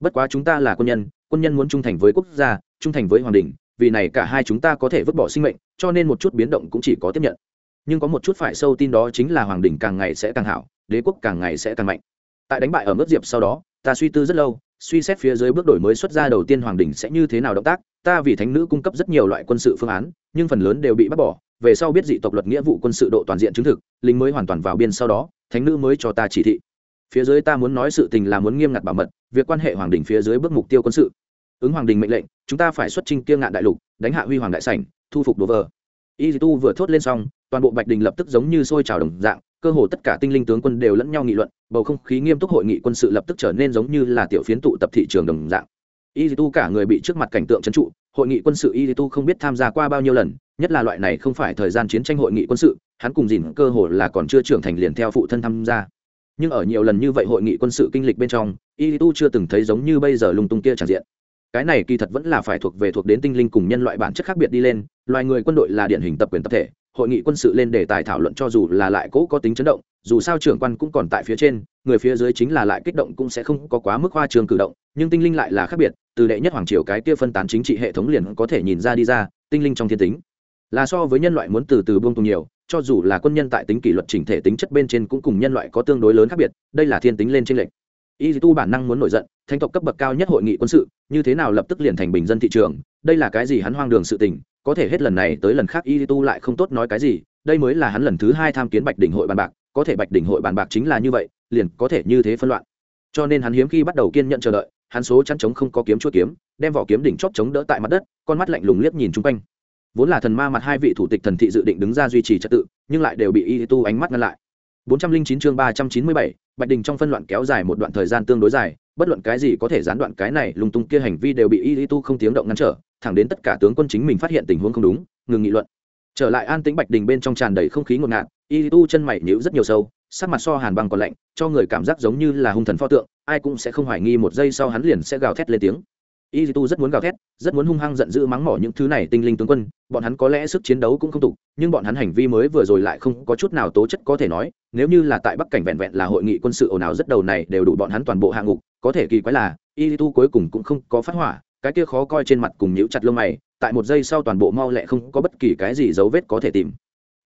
Bất quá chúng ta là quân nhân quân nhân muốn trung thành với quốc gia, trung thành với hoàng đình vì này cả hai chúng ta có thể vứt bỏ sinh mệnh, cho nên một chút biến động cũng chỉ có tiếp nhận. Nhưng có một chút phải sâu tin đó chính là hoàng đỉnh càng ngày sẽ càng hảo, đế quốc càng ngày sẽ càng mạnh. Tại đánh bại ở mức diệp sau đó, ta suy tư rất lâu, suy xét phía dưới bước đổi mới xuất ra đầu tiên hoàng đỉnh sẽ như thế nào động tác, ta vì thánh nữ cung cấp rất nhiều loại quân sự phương án, nhưng phần lớn đều bị bác bỏ, về sau biết dị tộc luật nghĩa vụ quân sự độ toàn diện chứng thực, lính mới hoàn toàn vào biên sau đó, thánh nữ mới cho ta chỉ thị. Phía dưới ta muốn nói sự tình là muốn nghiêm ngặt bảo mật, việc quan hệ hoàng đỉnh phía dưới bước mục tiêu quân sự ứng hoàng đình mệnh lệnh, chúng ta phải xuất trình kiêng ngạn đại lục, đánh hạ huy hoàng đại sảnh, thu phục đồ vờ y tu vừa thốt lên xong, toàn bộ bạch đình lập tức giống như sôi trào đồng dạng, cơ hồ tất cả tinh linh tướng quân đều lẫn nhau nghị luận, bầu không khí nghiêm túc hội nghị quân sự lập tức trở nên giống như là tiểu phiến tụ tập thị trường đồng dạng. Y tu cả người bị trước mặt cảnh tượng trấn trụ, hội nghị quân sự y tu không biết tham gia qua bao nhiêu lần, nhất là loại này không phải thời gian chiến tranh hội nghị quân sự, hắn cùng dìn cơ hồ là còn chưa trưởng thành liền theo phụ thân tham gia. Nhưng ở nhiều lần như vậy hội nghị quân sự kinh lịch bên trong, y tu chưa từng thấy giống như bây giờ lung tung kia tràn diện cái này kỳ thật vẫn là phải thuộc về thuộc đến tinh linh cùng nhân loại bản chất khác biệt đi lên, loài người quân đội là điển hình tập quyền tập thể, hội nghị quân sự lên đề tài thảo luận cho dù là lại cỗ có tính chấn động, dù sao trưởng quan cũng còn tại phía trên, người phía dưới chính là lại kích động cũng sẽ không có quá mức hoa trường cử động, nhưng tinh linh lại là khác biệt, từ đệ nhất hoàng triều cái kia phân tán chính trị hệ thống liền có thể nhìn ra đi ra, tinh linh trong thiên tính. Là so với nhân loại muốn từ từ buông tùng nhiều, cho dù là quân nhân tại tính kỷ luật chỉnh thể tính chất bên trên cũng cùng nhân loại có tương đối lớn khác biệt, đây là thiên tính lên trên lệch y tu bản năng muốn nổi giận thanh tộc cấp bậc cao nhất hội nghị quân sự, như thế nào lập tức liền thành bình dân thị trường, đây là cái gì hắn hoang đường sự tình, có thể hết lần này tới lần khác y tu lại không tốt nói cái gì, đây mới là hắn lần thứ hai tham kiến bạch đỉnh hội bàn bạc, có thể bạch đỉnh hội bàn bạc chính là như vậy, liền có thể như thế phân loạn. Cho nên hắn hiếm khi bắt đầu kiên nhận chờ đợi, hắn số chăn chống không có kiếm chua kiếm, đem vỏ kiếm đỉnh chóp chống đỡ tại mặt đất, con mắt lạnh lùng liếc nhìn chung quanh. Vốn là thần ma mặt hai vị thủ tịch thần thị dự định đứng ra duy trì trật tự, nhưng lại đều bị y tu ánh mắt ngăn lại. 409 chương 397, Bạch Đình trong phân loạn kéo dài một đoạn thời gian tương đối dài, bất luận cái gì có thể gián đoạn cái này lung tung kia hành vi đều bị Y Tu không tiếng động ngăn trở, thẳng đến tất cả tướng quân chính mình phát hiện tình huống không đúng, ngừng nghị luận. Trở lại an tĩnh Bạch Đình bên trong tràn đầy không khí ngột ngạt, Y Tu chân mày nhíu rất nhiều sâu, sắc mặt so hàn băng còn lạnh, cho người cảm giác giống như là hung thần pho tượng, ai cũng sẽ không hoài nghi một giây sau hắn liền sẽ gào thét lên tiếng y tu rất muốn gào thét, rất muốn hung hăng giận dữ mắng mỏ những thứ này tinh linh tướng quân, bọn hắn có lẽ sức chiến đấu cũng không tục nhưng bọn hắn hành vi mới vừa rồi lại không có chút nào tố chất có thể nói, nếu như là tại bắc cảnh vẹn vẹn là hội nghị quân sự ồn ào rất đầu này đều đủ bọn hắn toàn bộ hạng ngục, có thể kỳ quái là y tu cuối cùng cũng không có phát hỏa, cái kia khó coi trên mặt cùng nhíu chặt lông mày, tại một giây sau toàn bộ mau lẹ không có bất kỳ cái gì dấu vết có thể tìm.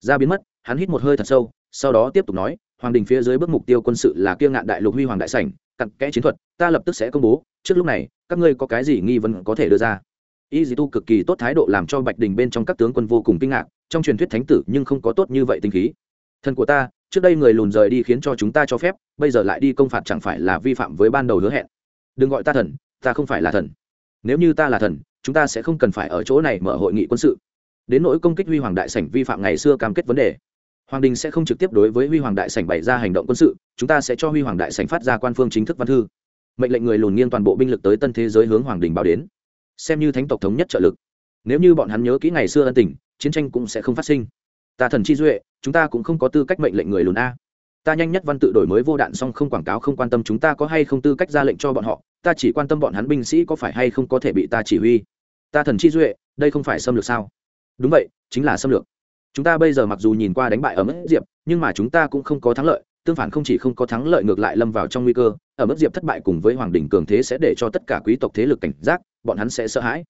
Ra biến mất, hắn hít một hơi thật sâu, sau đó tiếp tục nói hoàng đình phía dưới bước mục tiêu quân sự là kia ngạn đại lục huy hoàng đại sảnh, cặn kẽ chiến thuật, ta lập tức sẽ công bố, trước lúc này, các ngươi có cái gì nghi vấn có thể đưa ra. Y dì tu cực kỳ tốt thái độ làm cho bạch đình bên trong các tướng quân vô cùng kinh ngạc, trong truyền thuyết thánh tử nhưng không có tốt như vậy tinh khí. Thần của ta, trước đây người lùn rời đi khiến cho chúng ta cho phép, bây giờ lại đi công phạt chẳng phải là vi phạm với ban đầu hứa hẹn. Đừng gọi ta thần, ta không phải là thần. Nếu như ta là thần, chúng ta sẽ không cần phải ở chỗ này mở hội nghị quân sự. Đến nỗi công kích huy hoàng đại sảnh vi phạm ngày xưa cam kết vấn đề hoàng đình sẽ không trực tiếp đối với huy hoàng đại sảnh bày ra hành động quân sự, chúng ta sẽ cho huy hoàng đại sảnh phát ra quan phương chính thức văn thư. Mệnh lệnh người lùn nghiêng toàn bộ binh lực tới tân thế giới hướng hoàng đình báo đến. Xem như thánh tộc thống nhất trợ lực. Nếu như bọn hắn nhớ kỹ ngày xưa ân tình, chiến tranh cũng sẽ không phát sinh. Ta thần chi duệ, chúng ta cũng không có tư cách mệnh lệnh người lùn a. Ta nhanh nhất văn tự đổi mới vô đạn song không quảng cáo không quan tâm chúng ta có hay không tư cách ra lệnh cho bọn họ, ta chỉ quan tâm bọn hắn binh sĩ có phải hay không có thể bị ta chỉ huy. Ta thần chi duệ, đây không phải xâm lược sao? Đúng vậy, chính là xâm lược chúng ta bây giờ mặc dù nhìn qua đánh bại ở mức diệp, nhưng mà chúng ta cũng không có thắng lợi, tương phản không chỉ không có thắng lợi ngược lại lâm vào trong nguy cơ, ở mức diệp thất bại cùng với hoàng đình cường thế sẽ để cho tất cả quý tộc thế lực cảnh giác, bọn hắn sẽ sợ hãi,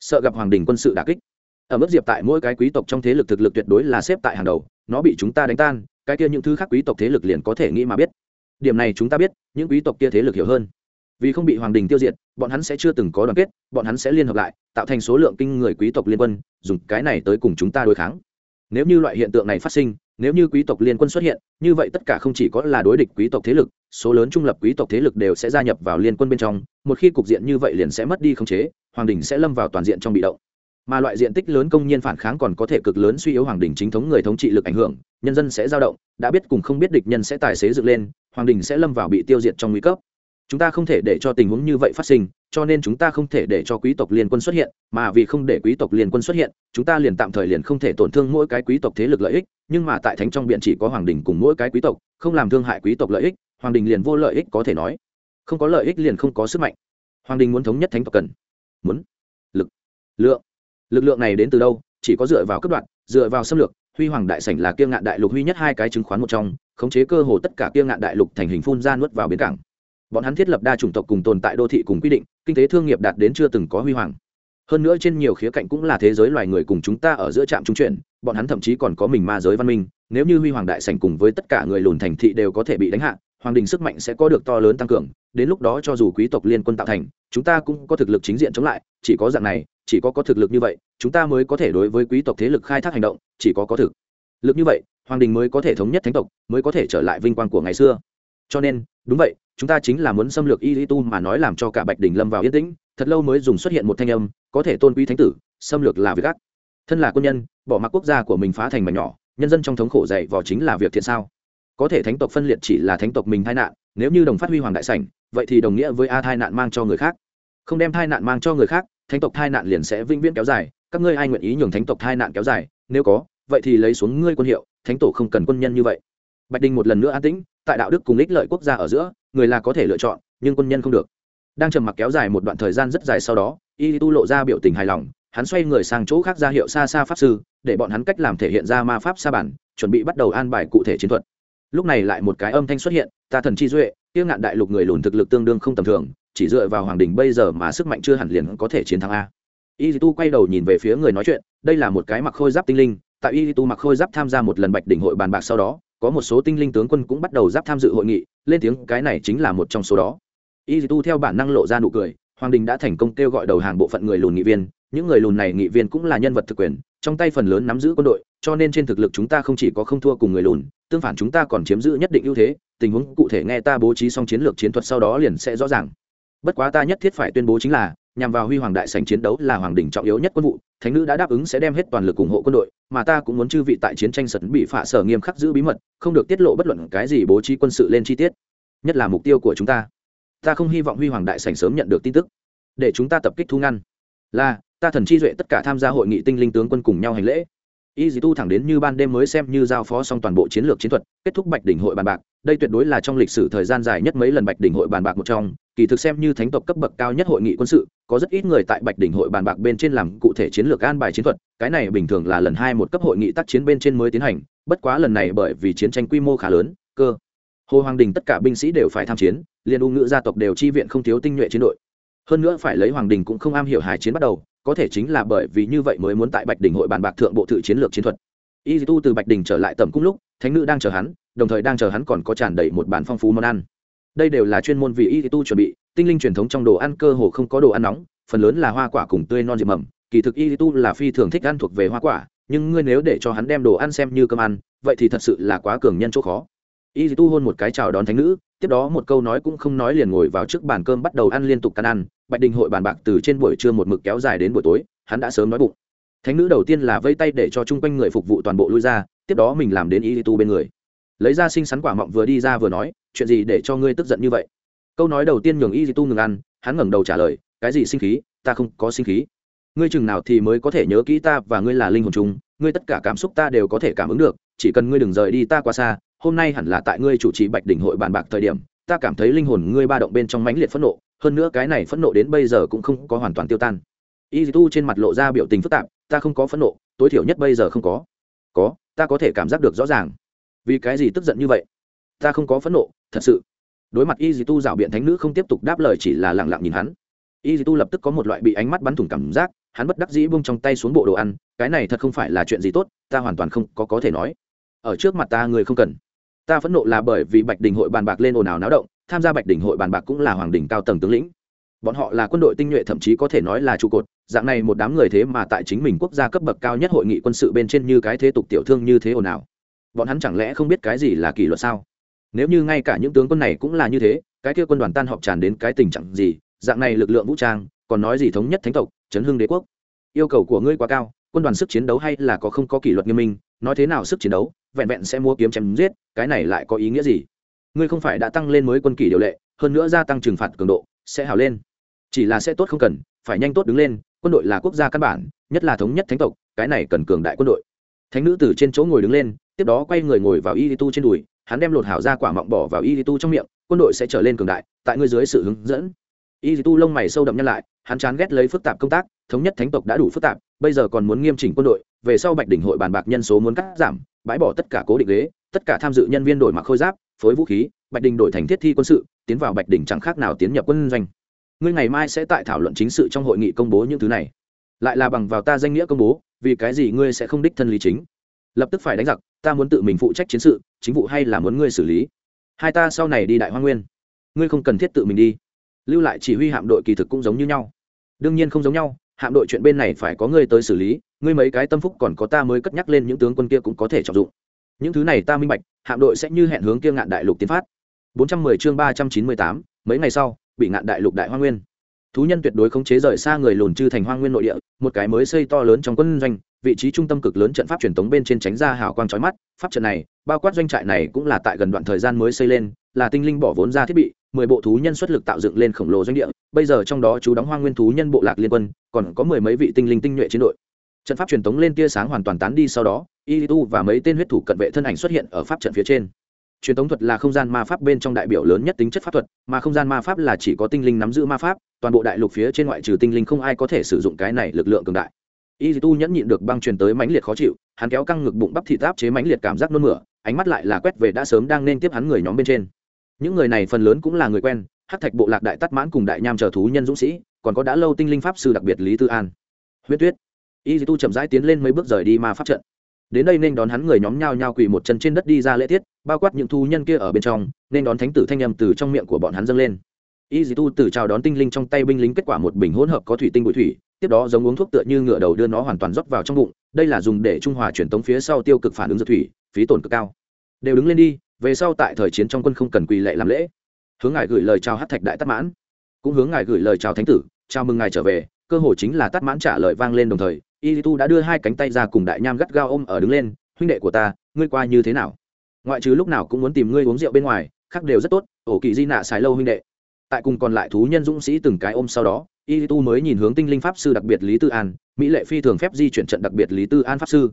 sợ gặp hoàng đình quân sự đà kích. Ở mức diệp tại mỗi cái quý tộc trong thế lực thực lực tuyệt đối là xếp tại hàng đầu, nó bị chúng ta đánh tan, cái kia những thứ khác quý tộc thế lực liền có thể nghĩ mà biết. Điểm này chúng ta biết, những quý tộc kia thế lực hiểu hơn. Vì không bị hoàng đình tiêu diệt, bọn hắn sẽ chưa từng có đoàn kết, bọn hắn sẽ liên hợp lại, tạo thành số lượng kinh người quý tộc liên quân, dùng cái này tới cùng chúng ta đối kháng nếu như loại hiện tượng này phát sinh, nếu như quý tộc liên quân xuất hiện, như vậy tất cả không chỉ có là đối địch quý tộc thế lực, số lớn trung lập quý tộc thế lực đều sẽ gia nhập vào liên quân bên trong, một khi cục diện như vậy liền sẽ mất đi khống chế, hoàng đình sẽ lâm vào toàn diện trong bị động. Mà loại diện tích lớn công nhiên phản kháng còn có thể cực lớn suy yếu hoàng đình chính thống người thống trị lực ảnh hưởng, nhân dân sẽ dao động, đã biết cùng không biết địch nhân sẽ tài xế dựng lên, hoàng đình sẽ lâm vào bị tiêu diệt trong nguy cấp chúng ta không thể để cho tình huống như vậy phát sinh, cho nên chúng ta không thể để cho quý tộc liên quân xuất hiện, mà vì không để quý tộc liên quân xuất hiện, chúng ta liền tạm thời liền không thể tổn thương mỗi cái quý tộc thế lực lợi ích, nhưng mà tại thánh trong biện chỉ có hoàng đình cùng mỗi cái quý tộc, không làm thương hại quý tộc lợi ích, hoàng đình liền vô lợi ích có thể nói. Không có lợi ích liền không có sức mạnh. Hoàng đình muốn thống nhất thánh tộc cần. Muốn. Lực. Lượng. Lực lượng này đến từ đâu? Chỉ có dựa vào cấp đoạn dựa vào xâm lược, huy hoàng đại sảnh là kiêng ngạn đại lục huy nhất hai cái chứng khoán một trong, khống chế cơ hồ tất cả kiêng ngạn đại lục thành hình phun ra nuốt vào bến cảng bọn hắn thiết lập đa chủng tộc cùng tồn tại đô thị cùng quy định, kinh tế thương nghiệp đạt đến chưa từng có huy hoàng. Hơn nữa trên nhiều khía cạnh cũng là thế giới loài người cùng chúng ta ở giữa trạm trung chuyển, bọn hắn thậm chí còn có mình ma giới văn minh, nếu như huy hoàng đại sảnh cùng với tất cả người lùn thành thị đều có thể bị đánh hạ, hoàng đình sức mạnh sẽ có được to lớn tăng cường, đến lúc đó cho dù quý tộc liên quân tạo thành, chúng ta cũng có thực lực chính diện chống lại, chỉ có dạng này, chỉ có có thực lực như vậy, chúng ta mới có thể đối với quý tộc thế lực khai thác hành động, chỉ có có thực lực như vậy, hoàng đình mới có thể thống nhất thánh tộc, mới có thể trở lại vinh quang của ngày xưa cho nên, đúng vậy, chúng ta chính là muốn xâm lược y lý tu mà nói làm cho cả bạch đình lâm vào yên tĩnh, thật lâu mới dùng xuất hiện một thanh âm, có thể tôn quý thánh tử, xâm lược là việc gắt thân là quân nhân, bỏ mặc quốc gia của mình phá thành mảnh nhỏ, nhân dân trong thống khổ dạy vò chính là việc thiện sao? Có thể thánh tộc phân liệt chỉ là thánh tộc mình tai nạn, nếu như đồng phát huy hoàng đại sảnh, vậy thì đồng nghĩa với a thai nạn mang cho người khác. Không đem thai nạn mang cho người khác, thánh tộc thai nạn liền sẽ vĩnh viễn kéo dài, các ngươi ai nguyện ý nhường thánh tộc thai nạn kéo dài, nếu có, vậy thì lấy xuống ngươi quân hiệu, thánh tổ không cần quân nhân như vậy. Bạch đình một lần nữa an tĩnh tại đạo đức cùng ích lợi quốc gia ở giữa, người là có thể lựa chọn, nhưng quân nhân không được. Đang trầm mặc kéo dài một đoạn thời gian rất dài sau đó, y tu lộ ra biểu tình hài lòng, hắn xoay người sang chỗ khác ra hiệu xa xa pháp sư, để bọn hắn cách làm thể hiện ra ma pháp sa bản, chuẩn bị bắt đầu an bài cụ thể chiến thuật. Lúc này lại một cái âm thanh xuất hiện, ta thần chi duệ tiêu ngạn đại lục người lùn thực lực tương đương không tầm thường, chỉ dựa vào hoàng đình bây giờ mà sức mạnh chưa hẳn liền có thể chiến thắng a. Y tu quay đầu nhìn về phía người nói chuyện, đây là một cái mặc khôi giáp tinh linh, tại y tu mặc khôi giáp tham gia một lần bạch đỉnh hội bàn bạc sau đó có một số tinh linh tướng quân cũng bắt đầu giáp tham dự hội nghị, lên tiếng cái này chính là một trong số đó. Y tu theo bản năng lộ ra nụ cười, hoàng đình đã thành công kêu gọi đầu hàng bộ phận người lùn nghị viên, những người lùn này nghị viên cũng là nhân vật thực quyền, trong tay phần lớn nắm giữ quân đội, cho nên trên thực lực chúng ta không chỉ có không thua cùng người lùn, tương phản chúng ta còn chiếm giữ nhất định ưu thế, tình huống cụ thể nghe ta bố trí xong chiến lược chiến thuật sau đó liền sẽ rõ ràng. Bất quá ta nhất thiết phải tuyên bố chính là nhằm vào huy hoàng đại sành chiến đấu là hoàng đỉnh trọng yếu nhất quân vụ, thánh nữ đã đáp ứng sẽ đem hết toàn lực ủng hộ quân đội, mà ta cũng muốn chư vị tại chiến tranh sẩn bị phạ sở nghiêm khắc giữ bí mật, không được tiết lộ bất luận cái gì bố trí quân sự lên chi tiết. Nhất là mục tiêu của chúng ta. Ta không hy vọng huy hoàng đại sành sớm nhận được tin tức. Để chúng ta tập kích thu ngăn. Là, ta thần chi duệ tất cả tham gia hội nghị tinh linh tướng quân cùng nhau hành lễ. Y dì tu thẳng đến như ban đêm mới xem như giao phó xong toàn bộ chiến lược chiến thuật, kết thúc bạch đỉnh hội bàn bạc. Đây tuyệt đối là trong lịch sử thời gian dài nhất mấy lần bạch đỉnh hội bàn bạc một trong kỳ thực xem như thánh tộc cấp bậc cao nhất hội nghị quân sự, có rất ít người tại bạch đỉnh hội bàn bạc bên trên làm cụ thể chiến lược an bài chiến thuật, cái này bình thường là lần hai một cấp hội nghị tác chiến bên trên mới tiến hành, bất quá lần này bởi vì chiến tranh quy mô khá lớn, cơ. Hồ hoàng đình tất cả binh sĩ đều phải tham chiến liên u ngữ gia tộc đều chi viện không thiếu tinh nhuệ chiến đội. Hơn nữa phải lấy hoàng đình cũng không am hiểu hải chiến bắt đầu, có thể chính là bởi vì như vậy mới muốn tại bạch đình hội bàn bạc thượng bộ tự chiến lược chiến thuật. Y tu từ bạch đình trở lại tầm cung lúc, thánh nữ đang chờ hắn, đồng thời đang chờ hắn còn có tràn đầy một bản phong phú món ăn đây đều là chuyên môn vì y tu chuẩn bị, tinh linh truyền thống trong đồ ăn cơ hồ không có đồ ăn nóng, phần lớn là hoa quả cùng tươi non diệp mầm. Kỳ thực y tu là phi thường thích ăn thuộc về hoa quả, nhưng ngươi nếu để cho hắn đem đồ ăn xem như cơm ăn, vậy thì thật sự là quá cường nhân chỗ khó. Y tu hôn một cái chào đón thánh nữ, tiếp đó một câu nói cũng không nói liền ngồi vào trước bàn cơm bắt đầu ăn liên tục căn ăn. Bạch đình hội bàn bạc từ trên buổi trưa một mực kéo dài đến buổi tối, hắn đã sớm nói bụng. Thánh nữ đầu tiên là vây tay để cho chung quanh người phục vụ toàn bộ lui ra, tiếp đó mình làm đến y tu bên người lấy ra sinh sắn quả mọng vừa đi ra vừa nói, chuyện gì để cho ngươi tức giận như vậy? Câu nói đầu tiên nhường y Di tu ngừng ăn, hắn ngẩng đầu trả lời, cái gì sinh khí? Ta không có sinh khí. Ngươi chừng nào thì mới có thể nhớ kỹ ta và ngươi là linh hồn chúng ngươi tất cả cảm xúc ta đều có thể cảm ứng được, chỉ cần ngươi đừng rời đi ta qua xa, hôm nay hẳn là tại ngươi chủ trì bạch đỉnh hội bàn bạc thời điểm, ta cảm thấy linh hồn ngươi ba động bên trong mãnh liệt phẫn nộ, hơn nữa cái này phẫn nộ đến bây giờ cũng không có hoàn toàn tiêu tan. Y tu trên mặt lộ ra biểu tình phức tạp, ta không có phẫn nộ, tối thiểu nhất bây giờ không có. Có, ta có thể cảm giác được rõ ràng vì cái gì tức giận như vậy? Ta không có phẫn nộ, thật sự. Đối mặt y tu rảo biện thánh nữ không tiếp tục đáp lời chỉ là lẳng lặng nhìn hắn. Y tu lập tức có một loại bị ánh mắt bắn thủng cảm giác, hắn bất đắc dĩ buông trong tay xuống bộ đồ ăn, cái này thật không phải là chuyện gì tốt, ta hoàn toàn không có có thể nói. Ở trước mặt ta người không cần. Ta phẫn nộ là bởi vì bạch đình hội bàn bạc lên ồn ào náo động, tham gia bạch đình hội bàn bạc cũng là hoàng đình cao tầng tướng lĩnh. Bọn họ là quân đội tinh nhuệ thậm chí có thể nói là trụ cột, dạng này một đám người thế mà tại chính mình quốc gia cấp bậc cao nhất hội nghị quân sự bên trên như cái thế tục tiểu thương như thế ồn ào bọn hắn chẳng lẽ không biết cái gì là kỷ luật sao? Nếu như ngay cả những tướng quân này cũng là như thế, cái kia quân đoàn tan họp tràn đến cái tình trạng gì? Dạng này lực lượng vũ trang, còn nói gì thống nhất thánh tộc, chấn hưng đế quốc? Yêu cầu của ngươi quá cao, quân đoàn sức chiến đấu hay là có không có kỷ luật nghiêm minh? Nói thế nào sức chiến đấu, vẹn vẹn sẽ mua kiếm chém giết, cái này lại có ý nghĩa gì? Ngươi không phải đã tăng lên mới quân kỷ điều lệ, hơn nữa gia tăng trừng phạt cường độ, sẽ hào lên. Chỉ là sẽ tốt không cần, phải nhanh tốt đứng lên, quân đội là quốc gia căn bản, nhất là thống nhất thánh tộc, cái này cần cường đại quân đội. Thánh nữ từ trên chỗ ngồi đứng lên tiếp đó quay người ngồi vào y tu trên đùi, hắn đem lột hảo ra quả mọng bỏ vào y tu trong miệng, quân đội sẽ trở lên cường đại, tại ngươi dưới sự hướng dẫn. Y tu lông mày sâu đậm nhân lại, hắn chán ghét lấy phức tạp công tác, thống nhất thánh tộc đã đủ phức tạp, bây giờ còn muốn nghiêm chỉnh quân đội, về sau bạch đỉnh hội bàn bạc nhân số muốn cắt giảm, bãi bỏ tất cả cố định ghế, tất cả tham dự nhân viên đổi mặc khôi giáp, phối vũ khí, bạch đình đổi thành thiết thi quân sự, tiến vào bạch đỉnh chẳng khác nào tiến nhập quân doanh. Ngươi ngày mai sẽ tại thảo luận chính sự trong hội nghị công bố những thứ này. Lại là bằng vào ta danh nghĩa công bố, vì cái gì ngươi sẽ không đích thân lý chính? Lập tức phải đánh giặc ta muốn tự mình phụ trách chiến sự chính vụ hay là muốn ngươi xử lý? Hai ta sau này đi đại hoa nguyên. Ngươi không cần thiết tự mình đi. Lưu lại chỉ huy hạm đội kỳ thực cũng giống như nhau. Đương nhiên không giống nhau hạm đội chuyện bên này phải có ngươi tới xử lý ngươi mấy cái tâm phúc còn có ta mới cất nhắc lên những tướng quân kia cũng có thể trọng dụng. Những thứ này ta minh bạch hạm đội sẽ như hẹn hướng kia ngạn đại lục tiến phát. 410 chương 398, mấy ngày sau bị ngạn đại lục đại hoa nguyên. Thú nhân tuyệt đối khống chế rời xa người lùn chư thành hoa nguyên nội địa một cái mới xây to lớn trong quân doanh vị trí trung tâm cực lớn trận pháp truyền tống bên trên tránh ra hào quang chói mắt. Pháp trận này, bao quát doanh trại này cũng là tại gần đoạn thời gian mới xây lên, là tinh linh bỏ vốn ra thiết bị, mười bộ thú nhân xuất lực tạo dựng lên khổng lồ doanh địa. Bây giờ trong đó chú đóng hoang nguyên thú nhân bộ lạc liên quân, còn có mười mấy vị tinh linh tinh nhuệ chiến đội. Trận pháp truyền tống lên tia sáng hoàn toàn tán đi sau đó Yitu và mấy tên huyết thủ cận vệ thân ảnh xuất hiện ở pháp trận phía trên. Truyền tống thuật là không gian ma pháp bên trong đại biểu lớn nhất tính chất pháp thuật, mà không gian ma pháp là chỉ có tinh linh nắm giữ ma pháp, toàn bộ đại lục phía trên ngoại trừ tinh linh không ai có thể sử dụng cái này lực lượng cường đại y tu nhẫn nhịn được băng truyền tới mãnh liệt khó chịu, hắn kéo căng ngực bụng bắp thịt áp chế mãnh liệt cảm giác nôn mửa, ánh mắt lại là quét về đã sớm đang nên tiếp hắn người nhóm bên trên. Những người này phần lớn cũng là người quen hát thạch bộ lạc đại tắt mãn cùng đại nham chờ thú nhân dũng sĩ, còn có đã lâu tinh linh pháp sư đặc biệt lý tư an. Huyết tuyết. Y tu chậm rãi tiến lên mấy bước rời đi ma pháp trận. Đến đây nên đón hắn người nhóm nhao nhao quỳ một chân trên đất đi ra lễ tiết, bao quát những thú nhân kia ở bên trong, nên đón thánh tử thanh âm từ trong miệng của bọn hắn dâng lên. Y dì tu từ chào đón tinh linh trong tay binh lính kết quả một bình hỗn hợp có thủy tinh bụi thủy tiếp đó giống uống thuốc tựa như ngựa đầu đưa nó hoàn toàn rót vào trong bụng, đây là dùng để trung hòa truyền tống phía sau tiêu cực phản ứng dược thủy, phí tổn cực cao. Đều đứng lên đi, về sau tại thời chiến trong quân không cần quỳ lệ làm lễ. Hướng ngài gửi lời chào hát thạch đại tắc mãn. Cũng hướng ngài gửi lời chào thánh tử, chào mừng ngài trở về, cơ hội chính là tắc mãn trả lời vang lên đồng thời, y tu đã đưa hai cánh tay ra cùng đại nham gắt gao ôm ở đứng lên, huynh đệ của ta, ngươi qua như thế nào? Ngoại trừ lúc nào cũng muốn tìm ngươi uống rượu bên ngoài, khác đều rất tốt, ổ kỳ di nạ xài lâu huynh đệ. Tại cùng còn lại thú nhân dũng sĩ từng cái ôm sau đó y tu mới nhìn hướng tinh linh pháp sư đặc biệt lý tư an, mỹ lệ phi thường phép di chuyển trận đặc biệt lý tư an pháp sư.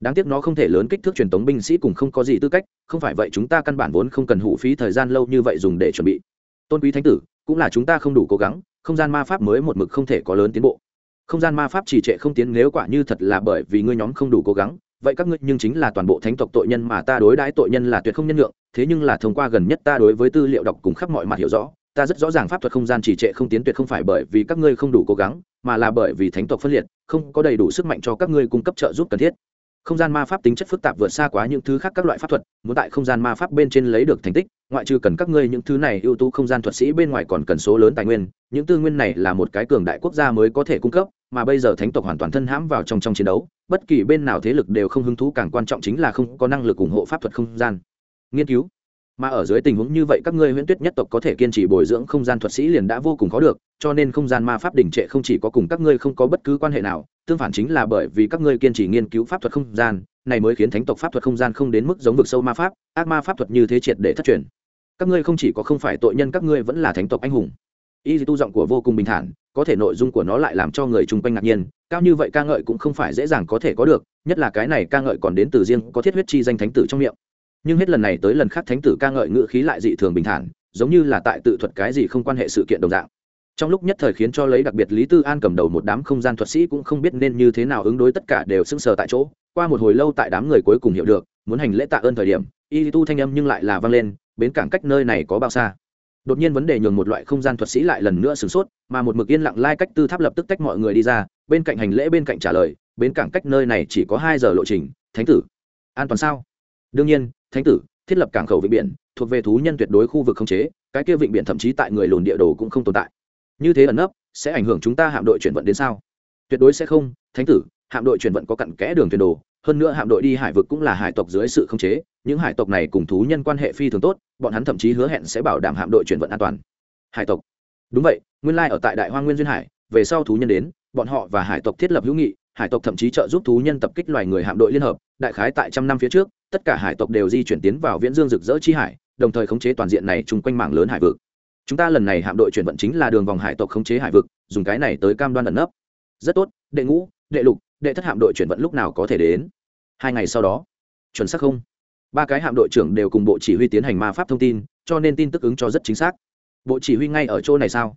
Đáng tiếc nó không thể lớn kích thước truyền thống binh sĩ cùng không có gì tư cách, không phải vậy chúng ta căn bản vốn không cần hủ phí thời gian lâu như vậy dùng để chuẩn bị. Tôn quý thánh tử, cũng là chúng ta không đủ cố gắng, không gian ma pháp mới một mực không thể có lớn tiến bộ. Không gian ma pháp trì trệ không tiến nếu quả như thật là bởi vì ngươi nhóm không đủ cố gắng, vậy các ngươi nhưng chính là toàn bộ thánh tộc tội nhân mà ta đối đãi tội nhân là tuyệt không nhân lượng thế nhưng là thông qua gần nhất ta đối với tư liệu đọc cùng khắp mọi mặt hiểu rõ ta rất rõ ràng pháp thuật không gian trì trệ không tiến tuyệt không phải bởi vì các ngươi không đủ cố gắng, mà là bởi vì thánh tộc phân liệt, không có đầy đủ sức mạnh cho các ngươi cung cấp trợ giúp cần thiết. Không gian ma pháp tính chất phức tạp vượt xa quá những thứ khác các loại pháp thuật, muốn tại không gian ma pháp bên trên lấy được thành tích, ngoại trừ cần các ngươi những thứ này ưu tú không gian thuật sĩ bên ngoài còn cần số lớn tài nguyên, những tư nguyên này là một cái cường đại quốc gia mới có thể cung cấp, mà bây giờ thánh tộc hoàn toàn thân hãm vào trong trong chiến đấu, bất kỳ bên nào thế lực đều không hứng thú, càng quan trọng chính là không có năng lực ủng hộ pháp thuật không gian. Nghiên cứu mà ở dưới tình huống như vậy các ngươi huyễn tuyết nhất tộc có thể kiên trì bồi dưỡng không gian thuật sĩ liền đã vô cùng khó được, cho nên không gian ma pháp đỉnh trệ không chỉ có cùng các ngươi không có bất cứ quan hệ nào, tương phản chính là bởi vì các ngươi kiên trì nghiên cứu pháp thuật không gian, này mới khiến thánh tộc pháp thuật không gian không đến mức giống vực sâu ma pháp, ác ma pháp thuật như thế triệt để thất truyền. Các ngươi không chỉ có không phải tội nhân, các ngươi vẫn là thánh tộc anh hùng. Y tu giọng của vô cùng bình thản, có thể nội dung của nó lại làm cho người chung quanh ngạc nhiên, cao như vậy ca ngợi cũng không phải dễ dàng có thể có được, nhất là cái này ca ngợi còn đến từ riêng có thiết huyết chi danh thánh tử trong miệng nhưng hết lần này tới lần khác thánh tử ca ngợi ngữ khí lại dị thường bình thản, giống như là tại tự thuật cái gì không quan hệ sự kiện đồng dạng. Trong lúc nhất thời khiến cho lấy đặc biệt lý tư an cầm đầu một đám không gian thuật sĩ cũng không biết nên như thế nào ứng đối tất cả đều sưng sờ tại chỗ, qua một hồi lâu tại đám người cuối cùng hiểu được, muốn hành lễ tạ ơn thời điểm, y tu thanh âm nhưng lại là vang lên, bến cảng cách nơi này có bao xa. Đột nhiên vấn đề nhường một loại không gian thuật sĩ lại lần nữa sửng sốt, mà một mực yên lặng lai cách tư tháp lập tức tách mọi người đi ra, bên cạnh hành lễ bên cạnh trả lời, bến cảng cách nơi này chỉ có hai giờ lộ trình, thánh tử. An toàn sao? Đương nhiên thánh tử, thiết lập cảng khẩu vịnh biển, thuộc về thú nhân tuyệt đối khu vực không chế, cái kia vịnh biển thậm chí tại người lồn địa đồ cũng không tồn tại. Như thế ẩn nấp, sẽ ảnh hưởng chúng ta hạm đội chuyển vận đến sao? Tuyệt đối sẽ không, thánh tử, hạm đội chuyển vận có cặn kẽ đường thuyền đồ, hơn nữa hạm đội đi hải vực cũng là hải tộc dưới sự khống chế, những hải tộc này cùng thú nhân quan hệ phi thường tốt, bọn hắn thậm chí hứa hẹn sẽ bảo đảm hạm đội chuyển vận an toàn. Hải tộc. Đúng vậy, nguyên lai ở tại đại hoa nguyên duyên hải, về sau thú nhân đến, bọn họ và hải tộc thiết lập hữu nghị, hải tộc thậm chí trợ giúp thú nhân tập kích loài người hạm đội liên hợp, đại khái tại trăm năm phía trước tất cả hải tộc đều di chuyển tiến vào viễn dương rực rỡ chi hải, đồng thời khống chế toàn diện này chung quanh mảng lớn hải vực. Chúng ta lần này hạm đội chuyển vận chính là đường vòng hải tộc khống chế hải vực, dùng cái này tới cam đoan ẩn nấp. Rất tốt, đệ ngũ, đệ lục, đệ thất hạm đội chuyển vận lúc nào có thể đến? Hai ngày sau đó, chuẩn xác không? Ba cái hạm đội trưởng đều cùng bộ chỉ huy tiến hành ma pháp thông tin, cho nên tin tức ứng cho rất chính xác. Bộ chỉ huy ngay ở chỗ này sao?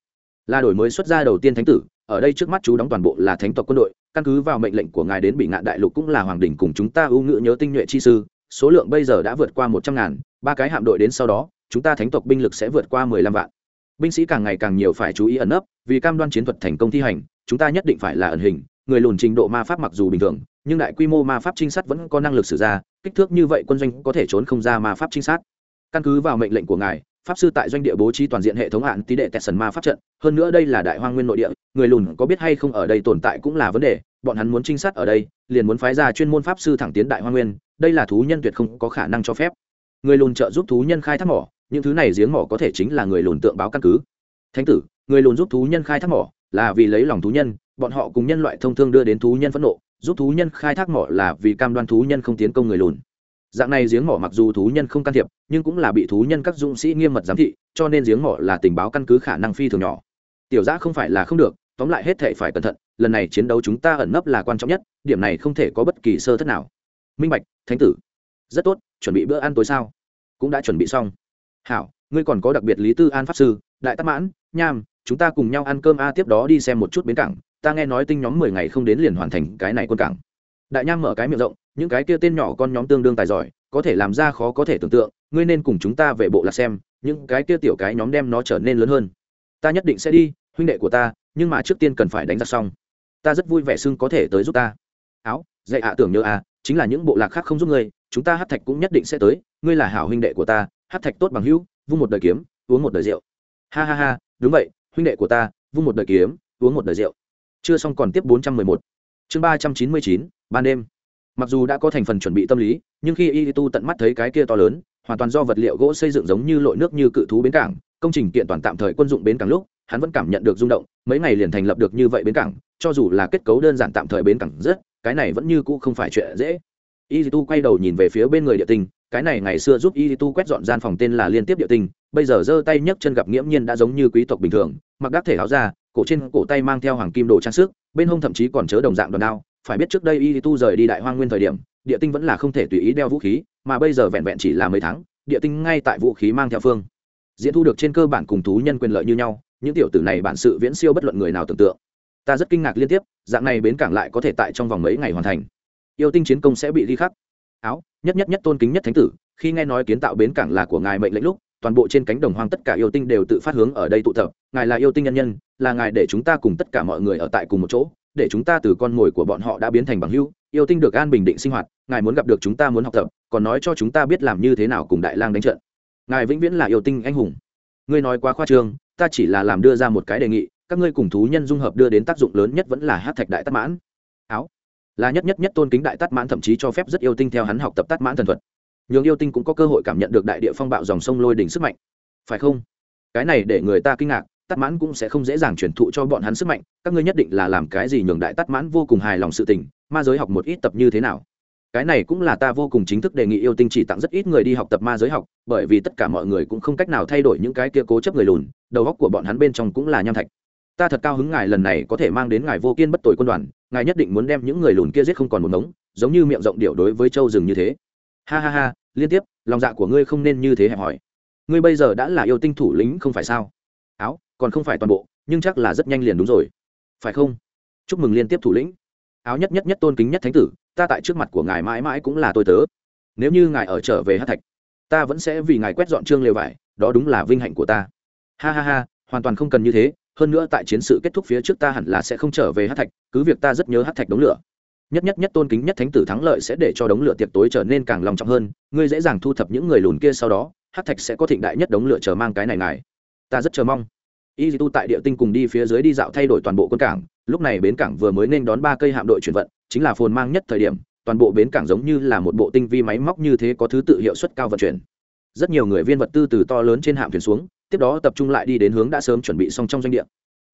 Là đổi mới xuất ra đầu tiên thánh tử, ở đây trước mắt chú đóng toàn bộ là thánh tộc quân đội, căn cứ vào mệnh lệnh của ngài đến bị ngạn đại lục cũng là hoàng đình cùng chúng ta ưu ngữ nhớ tinh nhuệ chi sư số lượng bây giờ đã vượt qua một trăm ngàn, ba cái hạm đội đến sau đó, chúng ta thánh tộc binh lực sẽ vượt qua mười lăm vạn. Binh sĩ càng ngày càng nhiều phải chú ý ẩn nấp, vì cam đoan chiến thuật thành công thi hành, chúng ta nhất định phải là ẩn hình, người lùn trình độ ma pháp mặc dù bình thường, nhưng đại quy mô ma pháp trinh sát vẫn có năng lực xử ra, kích thước như vậy quân doanh có thể trốn không ra ma pháp trinh sát. Căn cứ vào mệnh lệnh của ngài, pháp sư tại doanh địa bố trí toàn diện hệ thống hạn tí đệ tẹt sần ma pháp trận, hơn nữa đây là đại hoang nguyên nội địa, người lùn có biết hay không ở đây tồn tại cũng là vấn đề bọn hắn muốn trinh sát ở đây, liền muốn phái ra chuyên môn pháp sư thẳng tiến đại Hoa nguyên, đây là thú nhân tuyệt không có khả năng cho phép. Người lùn trợ giúp thú nhân khai thác mỏ, những thứ này giếng mỏ có thể chính là người lùn tượng báo căn cứ. Thánh tử, người lùn giúp thú nhân khai thác mỏ là vì lấy lòng thú nhân, bọn họ cùng nhân loại thông thương đưa đến thú nhân phẫn nộ, giúp thú nhân khai thác mỏ là vì cam đoan thú nhân không tiến công người lùn. Dạng này giếng mỏ mặc dù thú nhân không can thiệp, nhưng cũng là bị thú nhân các dũng sĩ nghiêm mật giám thị, cho nên giếng mỏ là tình báo căn cứ khả năng phi thường nhỏ. Tiểu giã không phải là không được tóm lại hết thể phải cẩn thận, lần này chiến đấu chúng ta ẩn nấp là quan trọng nhất, điểm này không thể có bất kỳ sơ thất nào. Minh bạch, thánh tử. Rất tốt, chuẩn bị bữa ăn tối sao? Cũng đã chuẩn bị xong. Hảo, ngươi còn có đặc biệt lý tư an pháp sư, đại tắc mãn, nham, chúng ta cùng nhau ăn cơm a, tiếp đó đi xem một chút bến cảng. Ta nghe nói tinh nhóm mười ngày không đến liền hoàn thành cái này quân cảng. Đại nham mở cái miệng rộng, những cái kia tên nhỏ con nhóm tương đương tài giỏi, có thể làm ra khó có thể tưởng tượng, ngươi nên cùng chúng ta về bộ lạc xem, những cái kia tiểu cái nhóm đem nó trở nên lớn hơn. Ta nhất định sẽ đi, huynh đệ của ta nhưng mà trước tiên cần phải đánh ra xong. Ta rất vui vẻ xưng có thể tới giúp ta. Áo, dạy à tưởng nhớ à chính là những bộ lạc khác không giúp ngươi, chúng ta hát thạch cũng nhất định sẽ tới, ngươi là hảo huynh đệ của ta, hát thạch tốt bằng hữu, vung một đời kiếm, uống một đời rượu. Ha ha ha, đúng vậy, huynh đệ của ta, vung một đời kiếm, uống một đời rượu. Chưa xong còn tiếp bốn trăm mười một. Chương ba trăm chín mươi chín, ban đêm. Mặc dù đã có thành phần chuẩn bị tâm lý, nhưng khi y tu tận mắt thấy cái kia to lớn, hoàn toàn do vật liệu gỗ xây dựng giống như lội nước như cự thú bến cảng, công trình kiện toàn tạm thời quân dụng bến cảng lúc hắn vẫn cảm nhận được rung động, mấy ngày liền thành lập được như vậy bến cảng, cho dù là kết cấu đơn giản tạm thời bến cảng rất, cái này vẫn như cũ không phải chuyện dễ. Y tu quay đầu nhìn về phía bên người địa tinh cái này ngày xưa giúp y tu quét dọn gian phòng tên là liên tiếp địa tinh bây giờ giơ tay nhấc chân gặp nghiễm nhiên đã giống như quý tộc bình thường, mặc đắc thể áo ra cổ trên cổ tay mang theo hoàng kim đồ trang sức, bên hông thậm chí còn chớ đồng dạng đòn đao. Phải biết trước đây y tu rời đi đại hoang nguyên thời điểm, địa tinh vẫn là không thể tùy ý đeo vũ khí, mà bây giờ vẹn vẹn chỉ là mấy tháng, địa tinh ngay tại vũ khí mang theo phương, diễn thu được trên cơ bản cùng thú nhân quyền lợi như nhau những tiểu tử này bản sự viễn siêu bất luận người nào tưởng tượng. Ta rất kinh ngạc liên tiếp, dạng này bến cảng lại có thể tại trong vòng mấy ngày hoàn thành. Yêu tinh chiến công sẽ bị ghi khắc. Áo, nhất nhất nhất tôn kính nhất thánh tử, khi nghe nói kiến tạo bến cảng là của ngài mệnh lệnh lúc, toàn bộ trên cánh đồng hoang tất cả yêu tinh đều tự phát hướng ở đây tụ tập. Ngài là yêu tinh nhân nhân, là ngài để chúng ta cùng tất cả mọi người ở tại cùng một chỗ, để chúng ta từ con mồi của bọn họ đã biến thành bằng hữu, yêu tinh được an bình định sinh hoạt, ngài muốn gặp được chúng ta muốn học tập, còn nói cho chúng ta biết làm như thế nào cùng đại lang đánh trận. Ngài vĩnh viễn là yêu tinh anh hùng. Ngươi nói quá khoa trương ta chỉ là làm đưa ra một cái đề nghị, các ngươi cùng thú nhân dung hợp đưa đến tác dụng lớn nhất vẫn là hát thạch đại tắc mãn. Áo. Là nhất nhất nhất tôn kính đại tắc mãn thậm chí cho phép rất yêu tinh theo hắn học tập tắc mãn thần thuật. Nhường yêu tinh cũng có cơ hội cảm nhận được đại địa phong bạo dòng sông lôi đỉnh sức mạnh. Phải không? Cái này để người ta kinh ngạc tắc mãn cũng sẽ không dễ dàng truyền thụ cho bọn hắn sức mạnh, các ngươi nhất định là làm cái gì nhường đại tắc mãn vô cùng hài lòng sự tình, ma giới học một ít tập như thế nào? Cái này cũng là ta vô cùng chính thức đề nghị yêu tinh chỉ tặng rất ít người đi học tập ma giới học, bởi vì tất cả mọi người cũng không cách nào thay đổi những cái kia cố chấp người lùn, đầu góc của bọn hắn bên trong cũng là nham thạch. Ta thật cao hứng ngài lần này có thể mang đến ngài vô kiên bất tội quân đoàn, ngài nhất định muốn đem những người lùn kia giết không còn một ngống, giống như miệng rộng điệu đối với châu rừng như thế. Ha ha ha, liên tiếp, lòng dạ của ngươi không nên như thế hẹp hỏi ngươi bây giờ đã là yêu tinh thủ lĩnh không phải sao? Áo, còn không phải toàn bộ, nhưng chắc là rất nhanh liền đúng rồi. Phải không? Chúc mừng liên tiếp thủ lĩnh áo nhất nhất nhất tôn kính nhất thánh tử, ta tại trước mặt của ngài mãi mãi cũng là tôi tớ. Nếu như ngài ở trở về hát thạch, ta vẫn sẽ vì ngài quét dọn trương lều vải, đó đúng là vinh hạnh của ta. Ha ha ha, hoàn toàn không cần như thế, hơn nữa tại chiến sự kết thúc phía trước ta hẳn là sẽ không trở về hát thạch, cứ việc ta rất nhớ hát thạch đống lửa. Nhất nhất nhất tôn kính nhất thánh tử thắng lợi sẽ để cho đống lửa tiệc tối trở nên càng lòng trọng hơn, ngươi dễ dàng thu thập những người lùn kia sau đó, hát thạch sẽ có thịnh đại nhất đống lửa chờ mang cái này ngài. Ta rất chờ mong. Y tu tại địa tinh cùng đi phía dưới đi dạo thay đổi toàn bộ quân cảng lúc này bến cảng vừa mới nên đón ba cây hạm đội chuyển vận, chính là phồn mang nhất thời điểm, toàn bộ bến cảng giống như là một bộ tinh vi máy móc như thế có thứ tự hiệu suất cao vận chuyển. Rất nhiều người viên vật tư từ to lớn trên hạm thuyền xuống, tiếp đó tập trung lại đi đến hướng đã sớm chuẩn bị xong trong doanh địa.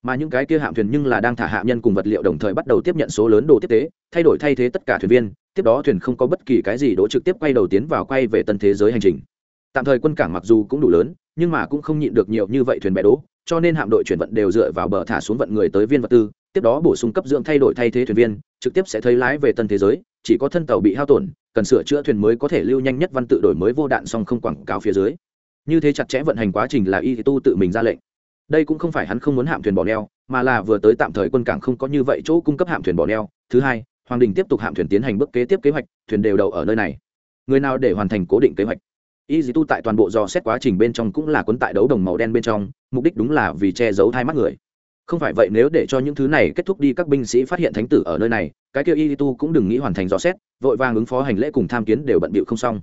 Mà những cái kia hạm thuyền nhưng là đang thả hạ nhân cùng vật liệu đồng thời bắt đầu tiếp nhận số lớn đồ tiếp tế, thay đổi thay thế tất cả thuyền viên, tiếp đó thuyền không có bất kỳ cái gì đỗ trực tiếp quay đầu tiến vào quay về tân thế giới hành trình. Tạm thời quân cảng mặc dù cũng đủ lớn, nhưng mà cũng không nhịn được nhiều như vậy thuyền bè đỗ, cho nên hạm đội chuyển vận đều dựa vào bờ thả xuống vận người tới viên vật tư tiếp đó bổ sung cấp dưỡng thay đổi thay thế thuyền viên, trực tiếp sẽ thấy lái về tân thế giới, chỉ có thân tàu bị hao tổn, cần sửa chữa thuyền mới có thể lưu nhanh nhất văn tự đổi mới vô đạn song không quảng cáo phía dưới. Như thế chặt chẽ vận hành quá trình là y tu tự mình ra lệnh. Đây cũng không phải hắn không muốn hạm thuyền bỏ neo, mà là vừa tới tạm thời quân cảng không có như vậy chỗ cung cấp hạm thuyền bỏ neo. Thứ hai, hoàng đình tiếp tục hạm thuyền tiến hành bước kế tiếp kế hoạch, thuyền đều đậu ở nơi này. Người nào để hoàn thành cố định kế hoạch? Y dì tu tại toàn bộ dò xét quá trình bên trong cũng là cuốn tại đấu đồng màu đen bên trong, mục đích đúng là vì che giấu thai mắt người không phải vậy nếu để cho những thứ này kết thúc đi, các binh sĩ phát hiện thánh tử ở nơi này, cái kia y tu cũng đừng nghĩ hoàn thành dò xét, vội vàng ứng phó hành lễ cùng tham kiến đều bận bịu không xong.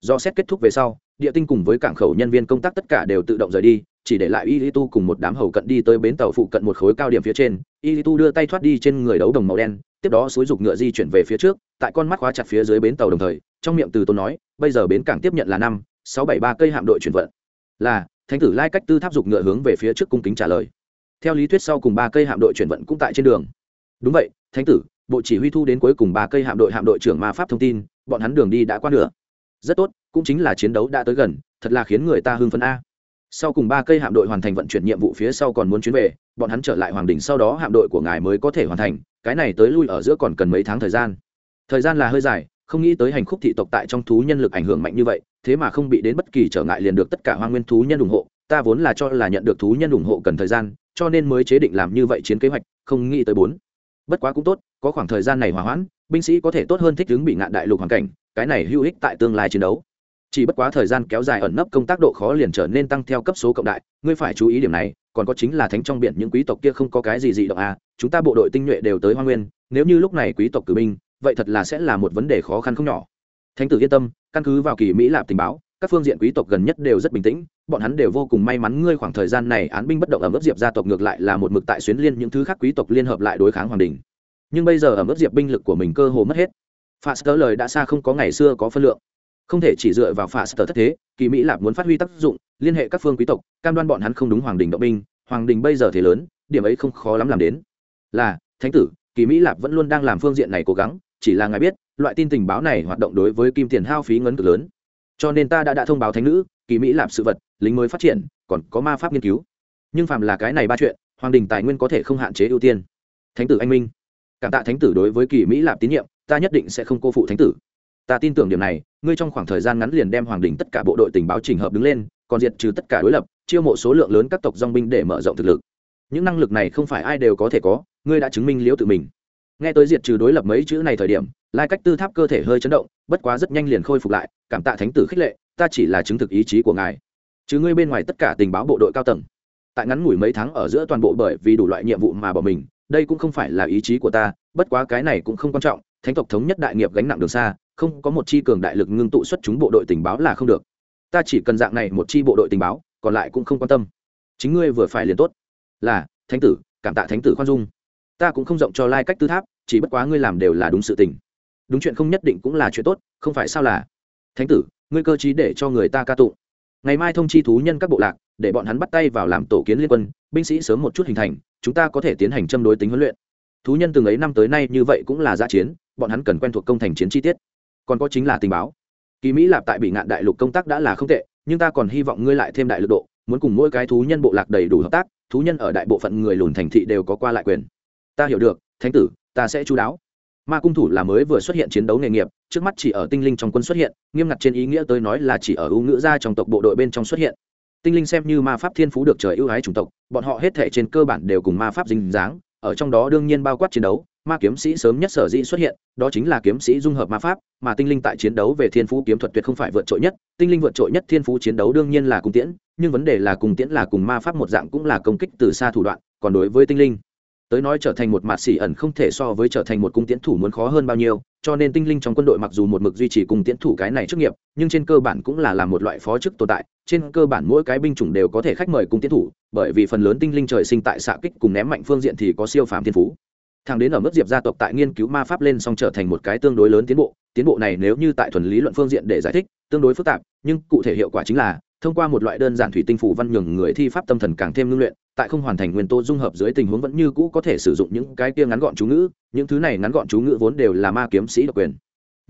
Dò xét kết thúc về sau, địa tinh cùng với cảng khẩu nhân viên công tác tất cả đều tự động rời đi, chỉ để lại y tu cùng một đám hầu cận đi tới bến tàu phụ cận một khối cao điểm phía trên. Y tu đưa tay thoát đi trên người đấu đồng màu đen, tiếp đó xúi dục ngựa di chuyển về phía trước, tại con mắt khóa chặt phía dưới bến tàu đồng thời, trong miệng từ tôn nói, bây giờ bến cảng tiếp nhận là năm, sáu bảy ba cây hạm đội chuyển vận. Là, thánh tử lai cách tư tháp dục ngựa hướng về phía trước cung kính trả lời theo lý thuyết sau cùng ba cây hạm đội chuyển vận cũng tại trên đường. Đúng vậy, thánh tử, bộ chỉ huy thu đến cuối cùng ba cây hạm đội hạm đội trưởng ma pháp thông tin, bọn hắn đường đi đã qua nửa. Rất tốt, cũng chính là chiến đấu đã tới gần, thật là khiến người ta hưng phấn a. Sau cùng ba cây hạm đội hoàn thành vận chuyển nhiệm vụ phía sau còn muốn chuyến về, bọn hắn trở lại hoàng đình sau đó hạm đội của ngài mới có thể hoàn thành, cái này tới lui ở giữa còn cần mấy tháng thời gian. Thời gian là hơi dài, không nghĩ tới hành khúc thị tộc tại trong thú nhân lực ảnh hưởng mạnh như vậy, thế mà không bị đến bất kỳ trở ngại liền được tất cả hoa nguyên thú nhân ủng hộ, ta vốn là cho là nhận được thú nhân ủng hộ cần thời gian cho nên mới chế định làm như vậy chiến kế hoạch, không nghĩ tới bốn. Bất quá cũng tốt, có khoảng thời gian này hòa hoãn, binh sĩ có thể tốt hơn thích ứng bị ngạn đại lục hoàn cảnh, cái này hữu ích tại tương lai chiến đấu. Chỉ bất quá thời gian kéo dài ẩn nấp công tác độ khó liền trở nên tăng theo cấp số cộng đại, ngươi phải chú ý điểm này, còn có chính là thánh trong biển những quý tộc kia không có cái gì dị động à chúng ta bộ đội tinh nhuệ đều tới hoa nguyên, nếu như lúc này quý tộc cử binh, vậy thật là sẽ là một vấn đề khó khăn không nhỏ. Thánh tử yên tâm, căn cứ vào kỳ mỹ lạp tình báo các phương diện quý tộc gần nhất đều rất bình tĩnh, bọn hắn đều vô cùng may mắn ngươi khoảng thời gian này án binh bất động ở mức diệp gia tộc ngược lại là một mực tại xuyến liên những thứ khác quý tộc liên hợp lại đối kháng hoàng đình. Nhưng bây giờ ở mức diệp binh lực của mình cơ hồ mất hết. Pha sơ lời đã xa không có ngày xưa có phân lượng. Không thể chỉ dựa vào pha sơ thất thế, kỳ mỹ lạp muốn phát huy tác dụng, liên hệ các phương quý tộc, cam đoan bọn hắn không đúng hoàng đình động binh, hoàng đình bây giờ thế lớn, điểm ấy không khó lắm làm đến. Là, thánh tử, kỳ mỹ lạp vẫn luôn đang làm phương diện này cố gắng, chỉ là ngài biết, loại tin tình báo này hoạt động đối với kim tiền hao phí ngấn cực lớn cho nên ta đã đã thông báo thánh nữ, kỳ mỹ làm sự vật, lính mới phát triển, còn có ma pháp nghiên cứu. Nhưng phạm là cái này ba chuyện, hoàng đình tài nguyên có thể không hạn chế ưu tiên. Thánh tử anh minh. Cảm tạ thánh tử đối với kỳ mỹ lạp tín nhiệm, ta nhất định sẽ không cô phụ thánh tử. Ta tin tưởng điểm này, ngươi trong khoảng thời gian ngắn liền đem hoàng đình tất cả bộ đội tình báo trình hợp đứng lên, còn diệt trừ tất cả đối lập, chiêu mộ số lượng lớn các tộc dong binh để mở rộng thực lực. Những năng lực này không phải ai đều có thể có, ngươi đã chứng minh liễu tự mình nghe tới diệt trừ đối lập mấy chữ này thời điểm, lai cách tư tháp cơ thể hơi chấn động, bất quá rất nhanh liền khôi phục lại, cảm tạ thánh tử khích lệ, ta chỉ là chứng thực ý chí của ngài. Chứ ngươi bên ngoài tất cả tình báo bộ đội cao tầng, tại ngắn ngủi mấy tháng ở giữa toàn bộ bởi vì đủ loại nhiệm vụ mà bỏ mình, đây cũng không phải là ý chí của ta, bất quá cái này cũng không quan trọng, thánh tộc thống nhất đại nghiệp gánh nặng đường xa, không có một chi cường đại lực ngưng tụ xuất chúng bộ đội tình báo là không được. Ta chỉ cần dạng này một chi bộ đội tình báo, còn lại cũng không quan tâm. Chính ngươi vừa phải liền tốt. Là, thánh tử, cảm tạ thánh tử khoan dung ta cũng không rộng cho lai cách tư tháp, chỉ bất quá ngươi làm đều là đúng sự tình. Đúng chuyện không nhất định cũng là chuyện tốt, không phải sao là? Thánh tử, ngươi cơ chí để cho người ta ca tụng. Ngày mai thông chi thú nhân các bộ lạc, để bọn hắn bắt tay vào làm tổ kiến liên quân, binh sĩ sớm một chút hình thành, chúng ta có thể tiến hành châm đối tính huấn luyện. Thú nhân từng ấy năm tới nay như vậy cũng là giã chiến, bọn hắn cần quen thuộc công thành chiến chi tiết. Còn có chính là tình báo. Kỳ mỹ lạp tại bị ngạn đại lục công tác đã là không tệ, nhưng ta còn hy vọng ngươi lại thêm đại lực độ, muốn cùng mỗi cái thú nhân bộ lạc đầy đủ hợp tác, thú nhân ở đại bộ phận người lùn thành thị đều có qua lại quyền ta hiểu được, thánh tử, ta sẽ chú đáo. Ma cung thủ là mới vừa xuất hiện chiến đấu nghề nghiệp, trước mắt chỉ ở tinh linh trong quân xuất hiện, nghiêm ngặt trên ý nghĩa tới nói là chỉ ở ưu ngữ gia trong tộc bộ đội bên trong xuất hiện. Tinh linh xem như ma pháp thiên phú được trời ưu ái chủng tộc, bọn họ hết thể trên cơ bản đều cùng ma pháp dính dáng, ở trong đó đương nhiên bao quát chiến đấu, ma kiếm sĩ sớm nhất sở dĩ xuất hiện, đó chính là kiếm sĩ dung hợp ma pháp, mà tinh linh tại chiến đấu về thiên phú kiếm thuật tuyệt không phải vượt trội nhất, tinh linh vượt trội nhất thiên phú chiến đấu đương nhiên là cùng tiễn, nhưng vấn đề là cùng tiễn là cùng ma pháp một dạng cũng là công kích từ xa thủ đoạn, còn đối với tinh linh tới nói trở thành một mạt xỉ ẩn không thể so với trở thành một cung tiễn thủ muốn khó hơn bao nhiêu, cho nên tinh linh trong quân đội mặc dù một mực duy trì cung tiễn thủ cái này chức nghiệp, nhưng trên cơ bản cũng là làm một loại phó chức tồn tại, trên cơ bản mỗi cái binh chủng đều có thể khách mời cung tiễn thủ, bởi vì phần lớn tinh linh trời sinh tại xạ kích cùng ném mạnh phương diện thì có siêu phàm thiên phú. Thằng đến ở mức diệp gia tộc tại nghiên cứu ma pháp lên xong trở thành một cái tương đối lớn tiến bộ tiến bộ này nếu như tại thuần lý luận phương diện để giải thích, tương đối phức tạp, nhưng cụ thể hiệu quả chính là thông qua một loại đơn giản thủy tinh phủ văn nhường người thi pháp tâm thần càng thêm ngưng luyện, tại không hoàn thành nguyên tố dung hợp dưới tình huống vẫn như cũ có thể sử dụng những cái kia ngắn gọn chú ngữ, những thứ này ngắn gọn chú ngữ vốn đều là ma kiếm sĩ độc quyền.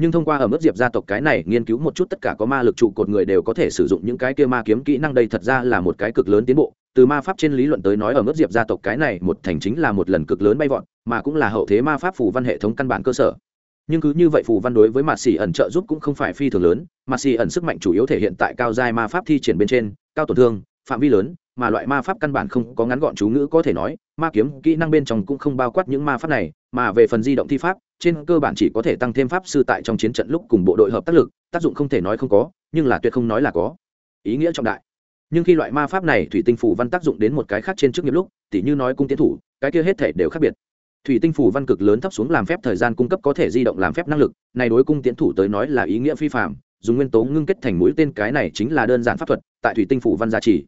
Nhưng thông qua ở mức diệp gia tộc cái này nghiên cứu một chút tất cả có ma lực trụ cột người đều có thể sử dụng những cái kia ma kiếm kỹ năng đây thật ra là một cái cực lớn tiến bộ. Từ ma pháp trên lý luận tới nói ở mức diệp gia tộc cái này một thành chính là một lần cực lớn bay vọt, mà cũng là hậu thế ma pháp phù văn hệ thống căn bản cơ sở nhưng cứ như vậy phù văn đối với mạt xỉ ẩn trợ giúp cũng không phải phi thường lớn. Mạt xỉ ẩn sức mạnh chủ yếu thể hiện tại cao giai ma pháp thi triển bên trên, cao tổn thương, phạm vi lớn, mà loại ma pháp căn bản không có ngắn gọn chú ngữ có thể nói, ma kiếm kỹ năng bên trong cũng không bao quát những ma pháp này, mà về phần di động thi pháp, trên cơ bản chỉ có thể tăng thêm pháp sư tại trong chiến trận lúc cùng bộ đội hợp tác lực, tác dụng không thể nói không có, nhưng là tuyệt không nói là có. Ý nghĩa trọng đại. Nhưng khi loại ma pháp này thủy tinh phủ văn tác dụng đến một cái khác trên trước nghiệp lúc, tỉ như nói cung tiến thủ, cái kia hết thể đều khác biệt thủy tinh phủ văn cực lớn thấp xuống làm phép thời gian cung cấp có thể di động làm phép năng lực, này đối cung tiến thủ tới nói là ý nghĩa phi phạm dùng nguyên tố ngưng kết thành mũi tên cái này chính là đơn giản pháp thuật, tại thủy tinh phủ văn giá trị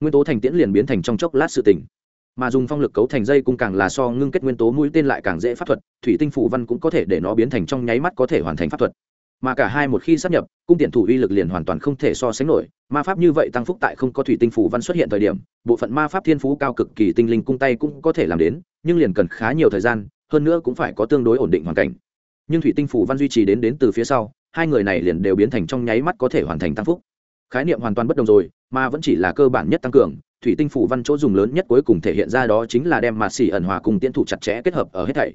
nguyên tố thành tiễn liền biến thành trong chốc lát sự tỉnh mà dùng phong lực cấu thành dây cung càng là so ngưng kết nguyên tố mũi tên lại càng dễ pháp thuật, thủy tinh phủ văn cũng có thể để nó biến thành trong nháy mắt có thể hoàn thành pháp thuật mà cả hai một khi sắp nhập, cung tiện thủ uy lực liền hoàn toàn không thể so sánh nổi. Ma pháp như vậy tăng phúc tại không có thủy tinh phủ văn xuất hiện thời điểm, bộ phận ma pháp thiên phú cao cực kỳ tinh linh cung tay cũng có thể làm đến, nhưng liền cần khá nhiều thời gian, hơn nữa cũng phải có tương đối ổn định hoàn cảnh. Nhưng thủy tinh phủ văn duy trì đến đến từ phía sau, hai người này liền đều biến thành trong nháy mắt có thể hoàn thành tăng phúc. Khái niệm hoàn toàn bất đồng rồi, mà vẫn chỉ là cơ bản nhất tăng cường, thủy tinh phủ văn chỗ dùng lớn nhất cuối cùng thể hiện ra đó chính là đem mạt xỉ ẩn hòa cùng tiến thủ chặt chẽ kết hợp ở hết thảy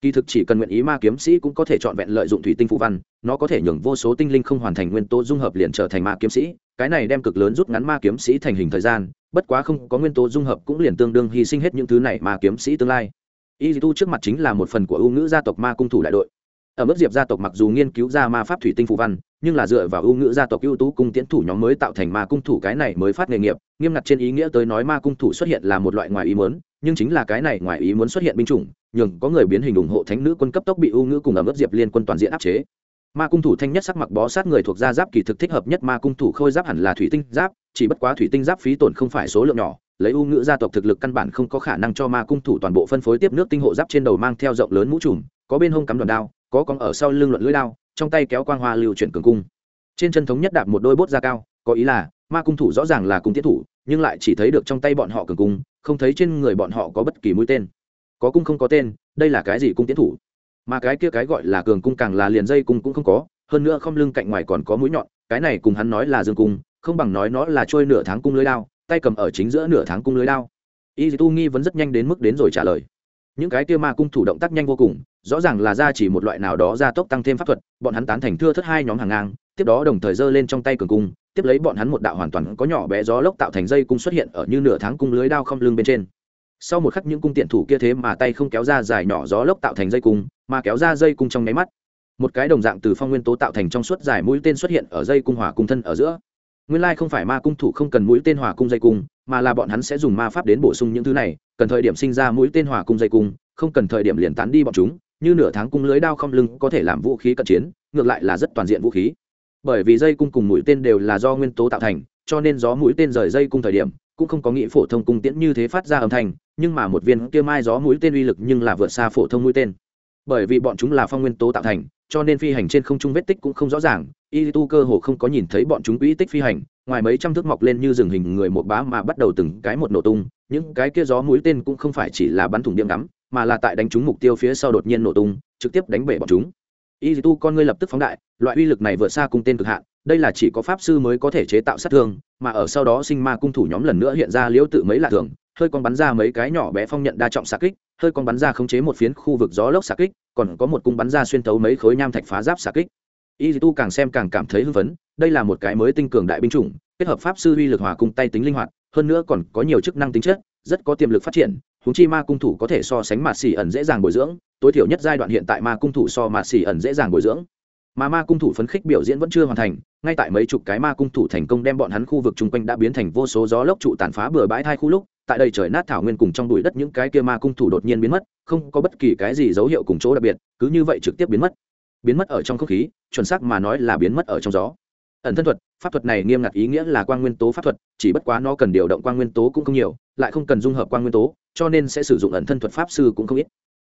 kỳ thực chỉ cần nguyện ý ma kiếm sĩ cũng có thể chọn vẹn lợi dụng thủy tinh phụ văn, nó có thể nhường vô số tinh linh không hoàn thành nguyên tố dung hợp liền trở thành ma kiếm sĩ. Cái này đem cực lớn rút ngắn ma kiếm sĩ thành hình thời gian, bất quá không có nguyên tố dung hợp cũng liền tương đương hy sinh hết những thứ này ma kiếm sĩ tương lai. Y tu trước mặt chính là một phần của ưu ngữ gia tộc ma cung thủ đại đội. Ở mức diệp gia tộc mặc dù nghiên cứu ra ma pháp thủy tinh phụ văn, nhưng là dựa vào ưu ngữ gia tộc ưu tú cung tiến thủ nhóm mới tạo thành ma cung thủ cái này mới phát nghề nghiệp, nghiêm ngặt trên ý nghĩa tới nói ma cung thủ xuất hiện là một loại ngoài ý muốn, nhưng chính là cái này ngoài ý muốn xuất hiện binh chủng nhường có người biến hình ủng hộ thánh nữ quân cấp tốc bị ưu ngữ cùng ẩm ướt diệp liên quân toàn diện áp chế. Ma cung thủ thanh nhất sắc mặc bó sát người thuộc gia giáp kỳ thực thích hợp nhất ma cung thủ khôi giáp hẳn là thủy tinh giáp, chỉ bất quá thủy tinh giáp phí tổn không phải số lượng nhỏ, lấy ưu ngữ gia tộc thực lực căn bản không có khả năng cho ma cung thủ toàn bộ phân phối tiếp nước tinh hộ giáp trên đầu mang theo rộng lớn mũ trùm, có bên hông cắm đòn đao, có con ở sau lưng luận lưỡi đao, trong tay kéo quang hoa lưu chuyển cường cung. Trên chân thống nhất đạp một đôi bốt da cao, có ý là, ma cung thủ rõ ràng là cung tiết thủ, nhưng lại chỉ thấy được trong tay bọn họ cường cung, không thấy trên người bọn họ có bất kỳ mũi tên có cung không có tên, đây là cái gì cung tiến thủ? Mà cái kia cái gọi là cường cung càng là liền dây cung cũng không có, hơn nữa không lưng cạnh ngoài còn có mũi nhọn, cái này cùng hắn nói là dương cung, không bằng nói nó là trôi nửa tháng cung lưới đao, tay cầm ở chính giữa nửa tháng cung lưới đao. Y tu nghi vấn rất nhanh đến mức đến rồi trả lời. Những cái kia ma cung thủ động tác nhanh vô cùng, rõ ràng là ra chỉ một loại nào đó gia tốc tăng thêm pháp thuật, bọn hắn tán thành thưa thất hai nhóm hàng ngang, tiếp đó đồng thời giơ lên trong tay cường cung, tiếp lấy bọn hắn một đạo hoàn toàn có nhỏ bé gió lốc tạo thành dây cung xuất hiện ở như nửa tháng cung lưới đao không lưng bên trên sau một khắc những cung tiện thủ kia thế mà tay không kéo ra dài nhỏ gió lốc tạo thành dây cung, mà kéo ra dây cung trong nháy mắt. Một cái đồng dạng từ phong nguyên tố tạo thành trong suốt dài mũi tên xuất hiện ở dây cung hỏa cung thân ở giữa. Nguyên lai không phải ma cung thủ không cần mũi tên hỏa cung dây cung, mà là bọn hắn sẽ dùng ma pháp đến bổ sung những thứ này, cần thời điểm sinh ra mũi tên hỏa cung dây cung, không cần thời điểm liền tán đi bọn chúng, như nửa tháng cung lưới đao không lưng có thể làm vũ khí cận chiến, ngược lại là rất toàn diện vũ khí. Bởi vì dây cung cùng mũi tên đều là do nguyên tố tạo thành, cho nên gió mũi tên rời dây cung thời điểm cũng không có nghĩ phổ thông cung tiễn như thế phát ra âm thanh, nhưng mà một viên kia mai gió mũi tên uy lực nhưng là vượt xa phổ thông mũi tên. Bởi vì bọn chúng là phong nguyên tố tạo thành, cho nên phi hành trên không trung vết tích cũng không rõ ràng, y tu cơ hồ không có nhìn thấy bọn chúng quỹ tích phi hành, ngoài mấy trăm thước mọc lên như rừng hình người một bá mà bắt đầu từng cái một nổ tung, những cái kia gió mũi tên cũng không phải chỉ là bắn thủng điểm ngắm, mà là tại đánh trúng mục tiêu phía sau đột nhiên nổ tung, trực tiếp đánh bể bọn chúng. Y tu con ngươi lập tức phóng đại, loại uy lực này vượt xa cung tên cực hạn đây là chỉ có pháp sư mới có thể chế tạo sát thương, mà ở sau đó sinh ma cung thủ nhóm lần nữa hiện ra liễu tự mấy lạ thường, hơi con bắn ra mấy cái nhỏ bé phong nhận đa trọng xạ kích, hơi con bắn ra khống chế một phiến khu vực gió lốc xạ kích, còn có một cung bắn ra xuyên thấu mấy khối nham thạch phá giáp xạ kích. Y tu càng xem càng cảm thấy hưng phấn, đây là một cái mới tinh cường đại binh chủng, kết hợp pháp sư uy lực hòa cung tay tính linh hoạt, hơn nữa còn có nhiều chức năng tính chất, rất có tiềm lực phát triển húng chi ma cung thủ có thể so sánh mạt xỉ ẩn dễ dàng bồi dưỡng, tối thiểu nhất giai đoạn hiện tại ma cung thủ so mạt xỉ ẩn dễ dàng bồi dưỡng mà ma cung thủ phấn khích biểu diễn vẫn chưa hoàn thành, ngay tại mấy chục cái ma cung thủ thành công đem bọn hắn khu vực chung quanh đã biến thành vô số gió lốc trụ tàn phá bừa bãi thai khu lúc, tại đây trời nát thảo nguyên cùng trong bụi đất những cái kia ma cung thủ đột nhiên biến mất, không có bất kỳ cái gì dấu hiệu cùng chỗ đặc biệt, cứ như vậy trực tiếp biến mất. Biến mất ở trong không khí, chuẩn xác mà nói là biến mất ở trong gió. Ẩn thân thuật, pháp thuật này nghiêm ngặt ý nghĩa là quang nguyên tố pháp thuật, chỉ bất quá nó cần điều động quang nguyên tố cũng không nhiều, lại không cần dung hợp quang nguyên tố, cho nên sẽ sử dụng ẩn thân thuật pháp sư cũng không ít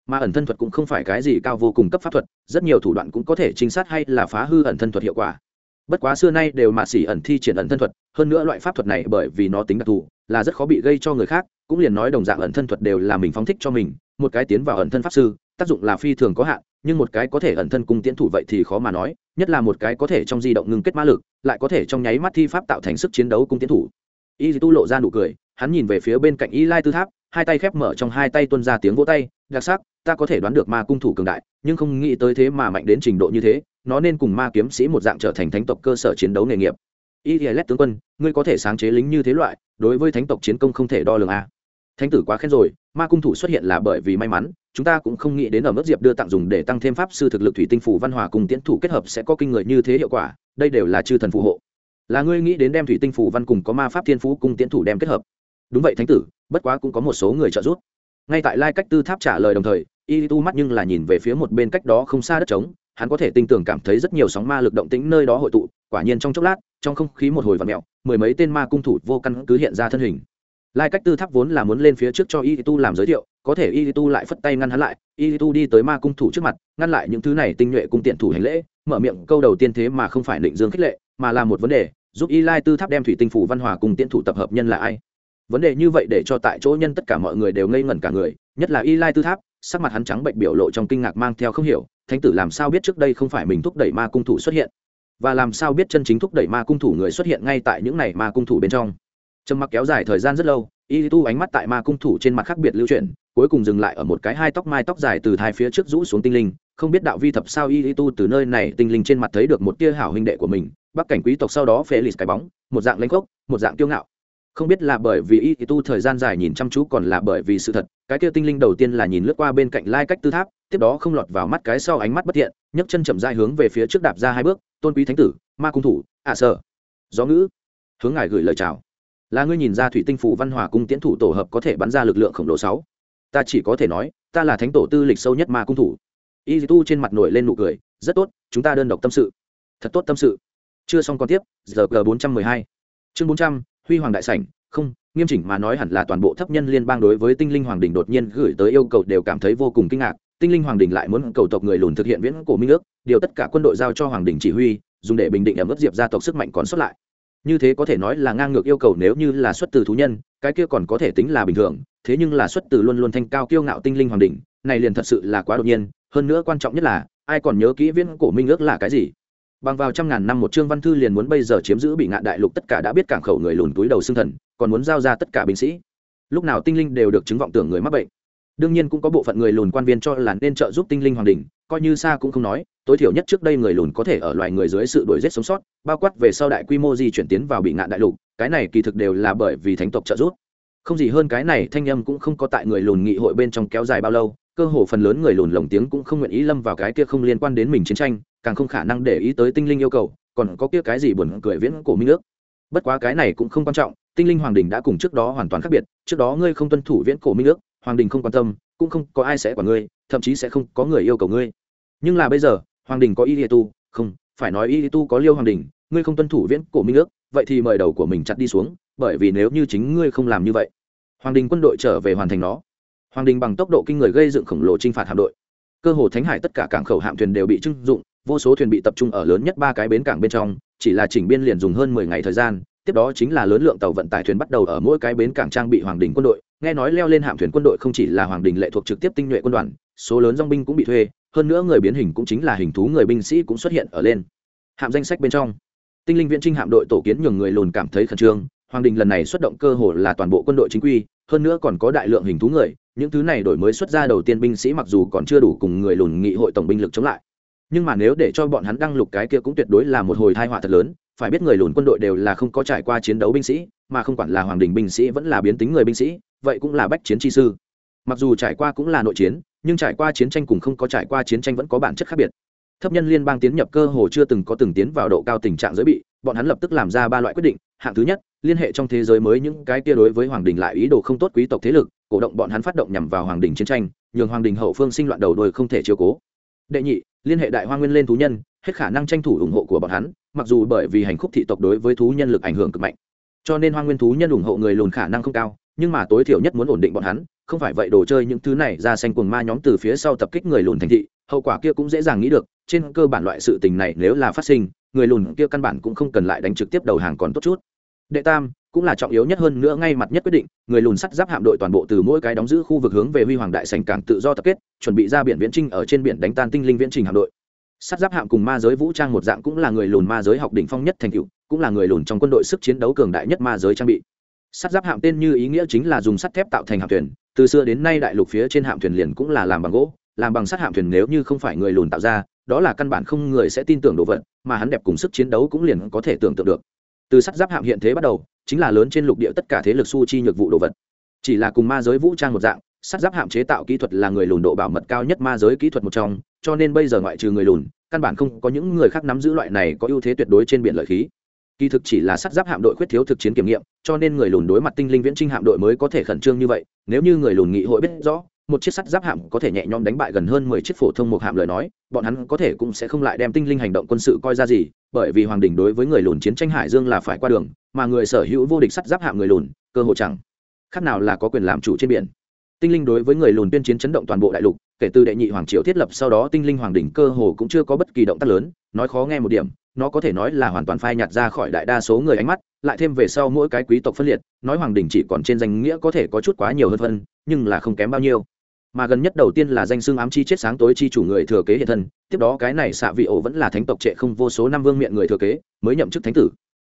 mà ẩn thân thuật cũng không phải cái gì cao vô cùng cấp pháp thuật, rất nhiều thủ đoạn cũng có thể trinh sát hay là phá hư ẩn thân thuật hiệu quả. Bất quá xưa nay đều mạ xỉ ẩn thi triển ẩn thân thuật, hơn nữa loại pháp thuật này bởi vì nó tính đặc thù, là rất khó bị gây cho người khác, cũng liền nói đồng dạng ẩn thân thuật đều là mình phóng thích cho mình, một cái tiến vào ẩn thân pháp sư, tác dụng là phi thường có hạn, nhưng một cái có thể ẩn thân cung tiến thủ vậy thì khó mà nói, nhất là một cái có thể trong di động ngừng kết mã lực, lại có thể trong nháy mắt thi pháp tạo thành sức chiến đấu cung tiến thủ. Y tu lộ ra nụ cười, hắn nhìn về phía bên cạnh y lai tư tháp, hai tay khép mở trong hai tay tuân ra tiếng vỗ tay đặc sắc, ta có thể đoán được ma cung thủ cường đại, nhưng không nghĩ tới thế mà mạnh đến trình độ như thế, nó nên cùng ma kiếm sĩ một dạng trở thành thánh tộc cơ sở chiến đấu nghề nghiệp. Y tướng quân, ngươi có thể sáng chế lính như thế loại, đối với thánh tộc chiến công không thể đo lường a thánh tử quá khen rồi, ma cung thủ xuất hiện là bởi vì may mắn, chúng ta cũng không nghĩ đến ở mức diệp đưa tặng dùng để tăng thêm pháp sư thực lực thủy tinh phủ văn hòa cùng tiến thủ kết hợp sẽ có kinh người như thế hiệu quả, đây đều là chư thần phù hộ. Là ngươi nghĩ đến đem thủy tinh phủ văn cùng có ma pháp thiên phú cùng tiến thủ đem kết hợp. Đúng vậy thánh tử, bất quá cũng có một số người trợ giúp ngay tại lai cách tư tháp trả lời đồng thời y tu mắt nhưng là nhìn về phía một bên cách đó không xa đất trống, hắn có thể tinh tường cảm thấy rất nhiều sóng ma lực động tĩnh nơi đó hội tụ, quả nhiên trong chốc lát, trong không khí một hồi và mẹo mười mấy tên ma cung thủ vô căn cứ hiện ra thân hình. Lai cách tư tháp vốn là muốn lên phía trước cho y tu làm giới thiệu, có thể y tu lại phất tay ngăn hắn lại y tu đi tới ma cung thủ trước mặt, ngăn lại những thứ này tinh nhuệ cung tiện thủ hành lễ, mở miệng câu đầu tiên thế mà không phải định dương khích lệ, mà là một vấn đề, giúp y lai tư tháp đem thủy tinh phủ văn hòa cùng tiện thủ tập hợp nhân là ai? Vấn đề như vậy để cho tại chỗ nhân tất cả mọi người đều ngây ngẩn cả người, nhất là y lai tư tháp, sắc mặt hắn trắng bệnh biểu lộ trong kinh ngạc mang theo không hiểu, thánh tử làm sao biết trước đây không phải mình thúc đẩy ma cung thủ xuất hiện? Và làm sao biết chân chính thúc đẩy ma cung thủ người xuất hiện ngay tại những này ma cung thủ bên trong? Trầm mặc kéo dài thời gian rất lâu, y tu ánh mắt tại ma cung thủ trên mặt khác biệt lưu chuyển, cuối cùng dừng lại ở một cái hai tóc mai tóc dài từ thai phía trước rũ xuống tinh linh, không biết đạo vi thập sao y tu từ nơi này tinh linh trên mặt thấy được một tia hảo huynh đệ của mình, bắc cảnh quý tộc sau đó phê lì cái bóng, một dạng lãnh gốc một dạng kiêu ngạo không biết là bởi vì y tu thời gian dài nhìn chăm chú còn là bởi vì sự thật, cái kia tinh linh đầu tiên là nhìn lướt qua bên cạnh lai cách tư tháp, tiếp đó không lọt vào mắt cái sau ánh mắt bất thiện, nhấc chân chậm dai hướng về phía trước đạp ra hai bước, tôn quý thánh tử, ma cung thủ, ạ à sở gió ngữ. Hướng ngài gửi lời chào. Là ngươi nhìn ra thủy tinh phủ văn hòa cung tiễn thủ tổ hợp có thể bắn ra lực lượng khổng lồ sáu? Ta chỉ có thể nói, ta là thánh tổ tư lịch sâu nhất ma cung thủ. Y tu trên mặt nổi lên nụ cười, rất tốt, chúng ta đơn độc tâm sự. Thật tốt tâm sự. Chưa xong còn tiếp, giờ g bốn trăm mười hai. Chương bốn trăm huy hoàng đại sảnh, không, nghiêm chỉnh mà nói hẳn là toàn bộ thấp nhân liên bang đối với tinh linh hoàng đình đột nhiên gửi tới yêu cầu đều cảm thấy vô cùng kinh ngạc. Tinh linh hoàng đình lại muốn cầu tộc người lùn thực hiện viễn cổ minh ước, điều tất cả quân đội giao cho hoàng đình chỉ huy, dùng để bình định ẩm ướt diệp gia tộc sức mạnh còn xuất lại. Như thế có thể nói là ngang ngược yêu cầu nếu như là xuất từ thú nhân, cái kia còn có thể tính là bình thường, thế nhưng là xuất từ luôn luôn thanh cao kiêu ngạo tinh linh hoàng đình, này liền thật sự là quá đột nhiên, hơn nữa quan trọng nhất là, ai còn nhớ kỹ viễn cổ minh ước là cái gì? Bằng vào trăm ngàn năm một chương văn thư liền muốn bây giờ chiếm giữ bị ngạn đại lục tất cả đã biết cảng khẩu người lùn túi đầu xương thần, còn muốn giao ra tất cả binh sĩ. Lúc nào tinh linh đều được chứng vọng tưởng người mắc bệnh. Đương nhiên cũng có bộ phận người lùn quan viên cho là nên trợ giúp tinh linh hoàng đình, coi như xa cũng không nói, tối thiểu nhất trước đây người lùn có thể ở loài người dưới sự đổi rét sống sót, bao quát về sau đại quy mô di chuyển tiến vào bị ngạn đại lục, cái này kỳ thực đều là bởi vì thánh tộc trợ giúp. Không gì hơn cái này, thanh âm cũng không có tại người lùn nghị hội bên trong kéo dài bao lâu, cơ hồ phần lớn người lùn lồng tiếng cũng không nguyện ý lâm vào cái kia không liên quan đến mình chiến tranh càng không khả năng để ý tới tinh linh yêu cầu, còn có kia cái gì buồn cười viễn cổ minh ước. Bất quá cái này cũng không quan trọng, tinh linh hoàng đình đã cùng trước đó hoàn toàn khác biệt, trước đó ngươi không tuân thủ viễn cổ minh ước, hoàng đình không quan tâm, cũng không có ai sẽ quản ngươi, thậm chí sẽ không có người yêu cầu ngươi. Nhưng là bây giờ, hoàng đình có y lìa tu, không, phải nói y tu có liêu hoàng đình, ngươi không tuân thủ viễn cổ minh ước, vậy thì mời đầu của mình chặt đi xuống, bởi vì nếu như chính ngươi không làm như vậy, hoàng đình quân đội trở về hoàn thành nó. Hoàng đình bằng tốc độ kinh người gây dựng khổng lồ t r i n h phạt hạm đội. Cơ hồ thánh hải tất cả cảng khẩu hạm thuyền đều bị trưng dụng vô số thuyền bị tập trung ở lớn nhất ba cái bến cảng bên trong, chỉ là chỉnh biên liền dùng hơn mười ngày thời gian, tiếp đó chính là lớn lượng tàu vận tải thuyền bắt đầu ở mỗi cái bến cảng trang bị hoàng đình quân đội. Nghe nói leo lên hạm thuyền quân đội không chỉ là hoàng đình lệ thuộc trực tiếp tinh nhuệ quân đoàn, số lớn dong binh cũng bị thuê, hơn nữa người biến hình cũng chính là hình thú người binh sĩ cũng xuất hiện ở lên. Hạm danh sách bên trong. Tinh linh viễn trinh hạm đội tổ kiến nhường người lùn cảm thấy khẩn trương, hoàng đình lần này xuất động cơ hội là toàn bộ quân đội chính quy, hơn nữa còn có đại lượng hình thú người, những thứ này đổi mới xuất ra đầu tiên binh sĩ mặc dù còn chưa đủ cùng người lùn nghị hội tổng binh lực chống lại nhưng mà nếu để cho bọn hắn đăng lục cái kia cũng tuyệt đối là một hồi thai họa thật lớn, phải biết người lùn quân đội đều là không có trải qua chiến đấu binh sĩ, mà không quản là hoàng đình binh sĩ vẫn là biến tính người binh sĩ, vậy cũng là bách chiến chi sư. Mặc dù trải qua cũng là nội chiến, nhưng trải qua chiến tranh cùng không có trải qua chiến tranh vẫn có bản chất khác biệt. Thấp nhân liên bang tiến nhập cơ hồ chưa từng có từng tiến vào độ cao tình trạng giới bị, bọn hắn lập tức làm ra ba loại quyết định. Hạng thứ nhất, liên hệ trong thế giới mới những cái kia đối với hoàng đình lại ý đồ không tốt quý tộc thế lực, cổ động bọn hắn phát động nhằm vào hoàng đình chiến tranh, nhường hoàng đình hậu phương sinh loạn đầu đuôi không thể chiếu cố đệ nhị, liên hệ đại hoa nguyên lên thú nhân, hết khả năng tranh thủ ủng hộ của bọn hắn, mặc dù bởi vì hành khúc thị tộc đối với thú nhân lực ảnh hưởng cực mạnh. Cho nên hoa nguyên thú nhân ủng hộ người lùn khả năng không cao, nhưng mà tối thiểu nhất muốn ổn định bọn hắn, không phải vậy đồ chơi những thứ này ra xanh cuồng ma nhóm từ phía sau tập kích người lùn thành thị, hậu quả kia cũng dễ dàng nghĩ được, trên cơ bản loại sự tình này nếu là phát sinh, người lùn kia căn bản cũng không cần lại đánh trực tiếp đầu hàng còn tốt chút. Đệ tam cũng là trọng yếu nhất hơn nữa ngay mặt nhất quyết định, người lùn sắt giáp hạm đội toàn bộ từ mỗi cái đóng giữ khu vực hướng về huy hoàng đại sành cảng tự do tập kết, chuẩn bị ra biển viễn trinh ở trên biển đánh tan tinh linh viễn trình hạm đội. Sắt giáp hạm cùng ma giới vũ trang một dạng cũng là người lùn ma giới học đỉnh phong nhất thành cựu cũng là người lùn trong quân đội sức chiến đấu cường đại nhất ma giới trang bị. Sắt giáp hạm tên như ý nghĩa chính là dùng sắt thép tạo thành hạm thuyền, từ xưa đến nay đại lục phía trên hạm thuyền liền cũng là làm bằng gỗ, làm bằng sắt hạm thuyền nếu như không phải người lùn tạo ra, đó là căn bản không người sẽ tin tưởng đồ vật, mà hắn đẹp cùng sức chiến đấu cũng liền có thể tưởng tượng được. Từ sắt giáp hạm hiện thế bắt đầu chính là lớn trên lục địa tất cả thế lực su chi nhược vụ đồ vật. Chỉ là cùng ma giới vũ trang một dạng sắt giáp hạm chế tạo kỹ thuật là người lùn độ bảo mật cao nhất ma giới kỹ thuật một trong, cho nên bây giờ ngoại trừ người lùn, căn bản không có những người khác nắm giữ loại này có ưu thế tuyệt đối trên biển lợi khí. Kỳ thực chỉ là sắt giáp hạm đội khuyết thiếu thực chiến kiểm nghiệm, cho nên người lùn đối mặt tinh linh viễn trinh hạm đội mới có thể khẩn trương như vậy. Nếu như người lùn nghị hội biết rõ, một chiếc sắt giáp hạm có thể nhẹ nhõm đánh bại gần hơn mười chiếc phổ thông một hạm lời nói, bọn hắn có thể cũng sẽ không lại đem tinh linh hành động quân sự coi ra gì, bởi vì hoàng đình đối với người lùn chiến tranh hải dương là phải qua đường mà người sở hữu vô địch sắt giáp hạ người lùn, cơ hội chẳng khác nào là có quyền làm chủ trên biển. Tinh linh đối với người lùn tuyên chiến chấn động toàn bộ đại lục, kể từ đệ nhị hoàng triều thiết lập sau đó tinh linh hoàng đỉnh cơ hồ cũng chưa có bất kỳ động tác lớn, nói khó nghe một điểm, nó có thể nói là hoàn toàn phai nhạt ra khỏi đại đa số người ánh mắt, lại thêm về sau mỗi cái quý tộc phân liệt, nói hoàng đỉnh chỉ còn trên danh nghĩa có thể có chút quá nhiều hơn phân, nhưng là không kém bao nhiêu. Mà gần nhất đầu tiên là danh xưng ám chi chết sáng tối chi chủ người thừa kế hiện thân, tiếp đó cái này xạ vị ổ vẫn là thánh tộc trệ không vô số năm vương miệng người thừa kế, mới nhậm chức thánh tử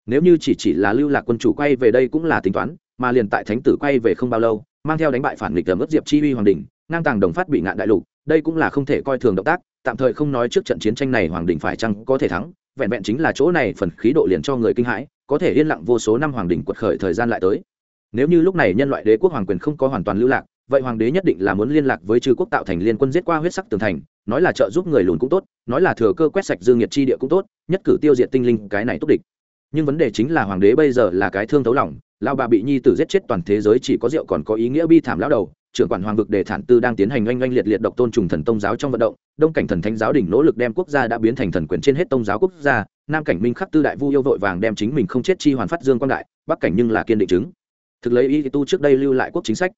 nếu như chỉ chỉ là lưu lạc quân chủ quay về đây cũng là tính toán, mà liền tại thánh tử quay về không bao lâu, mang theo đánh bại phản nghịch tầm mức diệp chi uy hoàng đình, ngang tàng đồng phát bị ngạn đại lục, đây cũng là không thể coi thường động tác, tạm thời không nói trước trận chiến tranh này hoàng đình phải chăng có thể thắng, vẹn vẹn chính là chỗ này phần khí độ liền cho người kinh hãi, có thể yên lặng vô số năm hoàng đình quật khởi thời gian lại tới. Nếu như lúc này nhân loại đế quốc hoàng quyền không có hoàn toàn lưu lạc, vậy hoàng đế nhất định là muốn liên lạc với chư quốc tạo thành liên quân giết qua huyết sắc tường thành, nói là trợ giúp người lùn cũng tốt, nói là thừa cơ quét sạch dương nhiệt chi địa cũng tốt, nhất cử tiêu diệt tinh linh, cái này tốt địch nhưng vấn đề chính là hoàng đế bây giờ là cái thương thấu lòng lao bà bị nhi tử giết chết toàn thế giới chỉ có rượu còn có ý nghĩa bi thảm lão đầu, trưởng quản hoàng vực đề thản tư đang tiến hành oanh oanh liệt liệt độc tôn trùng thần tông giáo trong vận động, đông cảnh thần thánh giáo đỉnh nỗ lực đem quốc gia đã biến thành thần quyền trên hết tông giáo quốc gia, nam cảnh minh khắc tư đại vu yêu vội vàng đem chính mình không chết chi hoàn phát dương quan đại, bắc cảnh nhưng là kiên định chứng. Thực lấy y tu trước đây lưu lại quốc chính sách.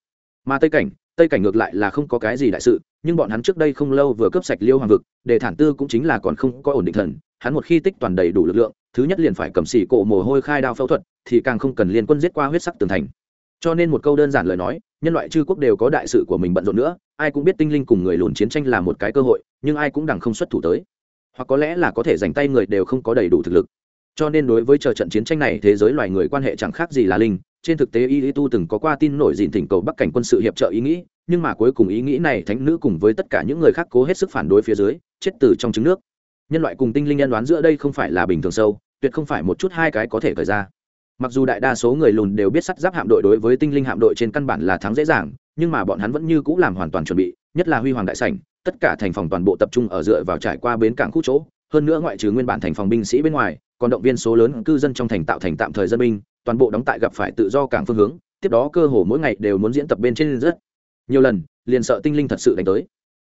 Mà tây cảnh tây cảnh ngược lại là không có cái gì đại sự, nhưng bọn hắn trước đây không lâu vừa cướp sạch liêu hoàng vực, đề thản tư cũng chính là còn không có ổn định thần hắn một khi tích toàn đầy đủ lực lượng, thứ nhất liền phải cầm xỉ cổ mồ hôi khai đao phẫu thuật, thì càng không cần liên quân giết qua huyết sắc tường thành. Cho nên một câu đơn giản lời nói, nhân loại chư quốc đều có đại sự của mình bận rộn nữa, ai cũng biết tinh linh cùng người lùn chiến tranh là một cái cơ hội, nhưng ai cũng đằng không xuất thủ tới. Hoặc có lẽ là có thể dành tay người đều không có đầy đủ thực lực. Cho nên đối với chờ trận chiến tranh này, thế giới loài người quan hệ chẳng khác gì là linh. Trên thực tế, y tu từng có qua tin nổi dịn thỉnh cầu bắc cảnh quân sự hiệp trợ ý nghĩ, nhưng mà cuối cùng ý nghĩ này thánh nữ cùng với tất cả những người khác cố hết sức phản đối phía dưới, chết từ trong trứng nước nhân loại cùng tinh linh nhân đoán giữa đây không phải là bình thường sâu, tuyệt không phải một chút hai cái có thể khởi ra. Mặc dù đại đa số người lùn đều biết sắt giáp hạm đội đối với tinh linh hạm đội trên căn bản là thắng dễ dàng, nhưng mà bọn hắn vẫn như c ũ làm hoàn toàn chuẩn bị, nhất là huy hoàng đại sảnh, tất cả thành phòng toàn bộ tập trung ở dựa vào trải qua bến cảng khu chỗ, hơn nữa ngoại trừ nguyên bản thành phòng binh sĩ bên ngoài, còn động viên số lớn cư dân trong thành tạo thành tạm thời dân binh, toàn bộ đóng tại gặp phải tự do cảng phương hướng, tiếp đó cơ hồ mỗi ngày đều muốn diễn tập bên trên rất nhiều lần, liền sợ tinh linh thật sự đánh tới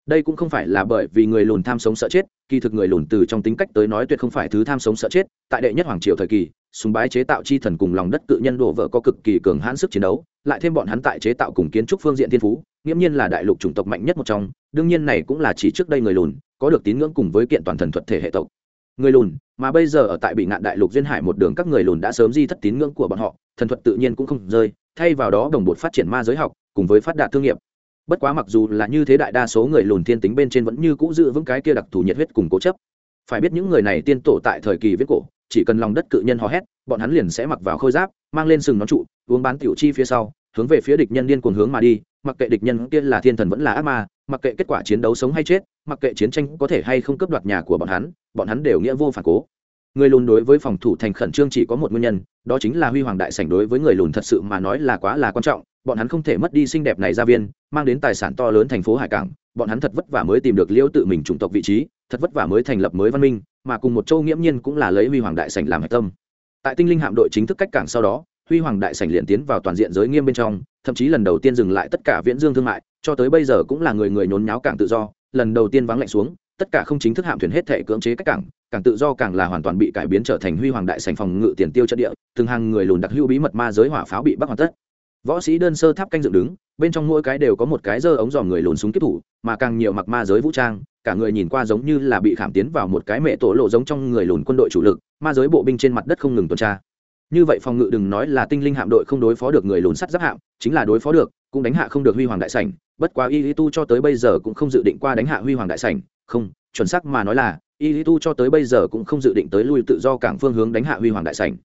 đây cũng không phải là bởi vì người lùn tham sống sợ chết, kỳ thực người lùn từ trong tính cách tới nói tuyệt không phải thứ tham sống sợ chết, tại đệ nhất hoàng triều thời kỳ, súng bái chế tạo chi thần cùng lòng đất cự nhân đổ vỡ có cực kỳ cường hãn sức chiến đấu, lại thêm bọn hắn tại chế tạo cùng kiến trúc phương diện thiên phú, nghiễm nhiên là đại lục chủng tộc mạnh nhất một trong, đương nhiên này cũng là chỉ trước đây người lùn, có được tín ngưỡng cùng với kiện toàn thần thuật thể hệ tộc. Người lùn, mà bây giờ ở tại bị ngạn đại lục duyên hải một đường các người lùn đã sớm di thất tín ngưỡng của bọn họ, thần thuật tự nhiên cũng không rơi, thay vào đó đồng bột phát triển ma giới học, cùng với phát đạt thương nghiệp bất quá mặc dù là như thế đại đa số người lùn thiên tính bên trên vẫn như cũ giữ vững cái kia đặc thù nhiệt huyết cùng cố chấp. Phải biết những người này tiên tổ tại thời kỳ viết cổ, chỉ cần lòng đất cự nhân hò hét, bọn hắn liền sẽ mặc vào khôi giáp, mang lên sừng nón trụ, uống bán tiểu chi phía sau, hướng về phía địch nhân điên cuồng hướng mà đi, mặc kệ địch nhân kia là thiên thần vẫn là ác ma, mặc kệ kết quả chiến đấu sống hay chết, mặc kệ chiến tranh có thể hay không cướp đoạt nhà của bọn hắn bọn hắn đều nghĩa vô phản cố. Người lùn đối với phòng thủ thành khẩn trương chỉ có một nguyên nhân, đó chính là huy hoàng đại sảnh đối với người lùn thật sự mà nói là quá là quan trọng bọn hắn không thể mất đi xinh đẹp này ra viên, mang đến tài sản to lớn thành phố hải cảng, bọn hắn thật vất vả mới tìm được liễu tự mình chủng tộc vị trí, thật vất vả mới thành lập mới văn minh, mà cùng một châu nghiễm nhiên cũng là lấy huy hoàng đại sảnh làm hạch tâm. Tại tinh linh hạm đội chính thức cách cảng sau đó, huy hoàng đại sảnh liền tiến vào toàn diện giới nghiêm bên trong, thậm chí lần đầu tiên dừng lại tất cả viễn dương thương mại, cho tới bây giờ cũng là người người nhốn nháo cảng tự do, lần đầu tiên vắng lạnh xuống, tất cả không chính thức hạm thuyền hết thể cưỡng chế cách cảng cảng tự do càng là hoàn toàn bị cải biến trở thành huy hoàng đại sành phòng ngự tiền tiêu trận địa, từng hàng người lùn đặc lưu bí mật ma giới hỏa pháo bị bắt hoàn tất võ sĩ đơn sơ tháp canh dựng đứng bên trong mỗi cái đều có một cái dơ ống dòm người lùn súng kiếp thủ mà càng nhiều mặc ma giới vũ trang cả người nhìn qua giống như là bị khảm tiến vào một cái mẹ tổ lộ giống trong người lùn quân đội chủ lực ma giới bộ binh trên mặt đất không ngừng tuần tra. Như vậy phòng ngự đừng nói là tinh linh hạm đội không đối phó được người lùn sắt giáp hạm chính là đối phó được cũng đánh hạ không được huy hoàng đại sảnh bất quá y lý tu cho tới bây giờ cũng không dự định qua đánh hạ huy hoàng đại sảnh không chuẩn xác mà nói là y lý tu cho tới bây giờ cũng không dự định tới lui tự do cảng phương hướng đánh hạ huy hoàng đại sảnh.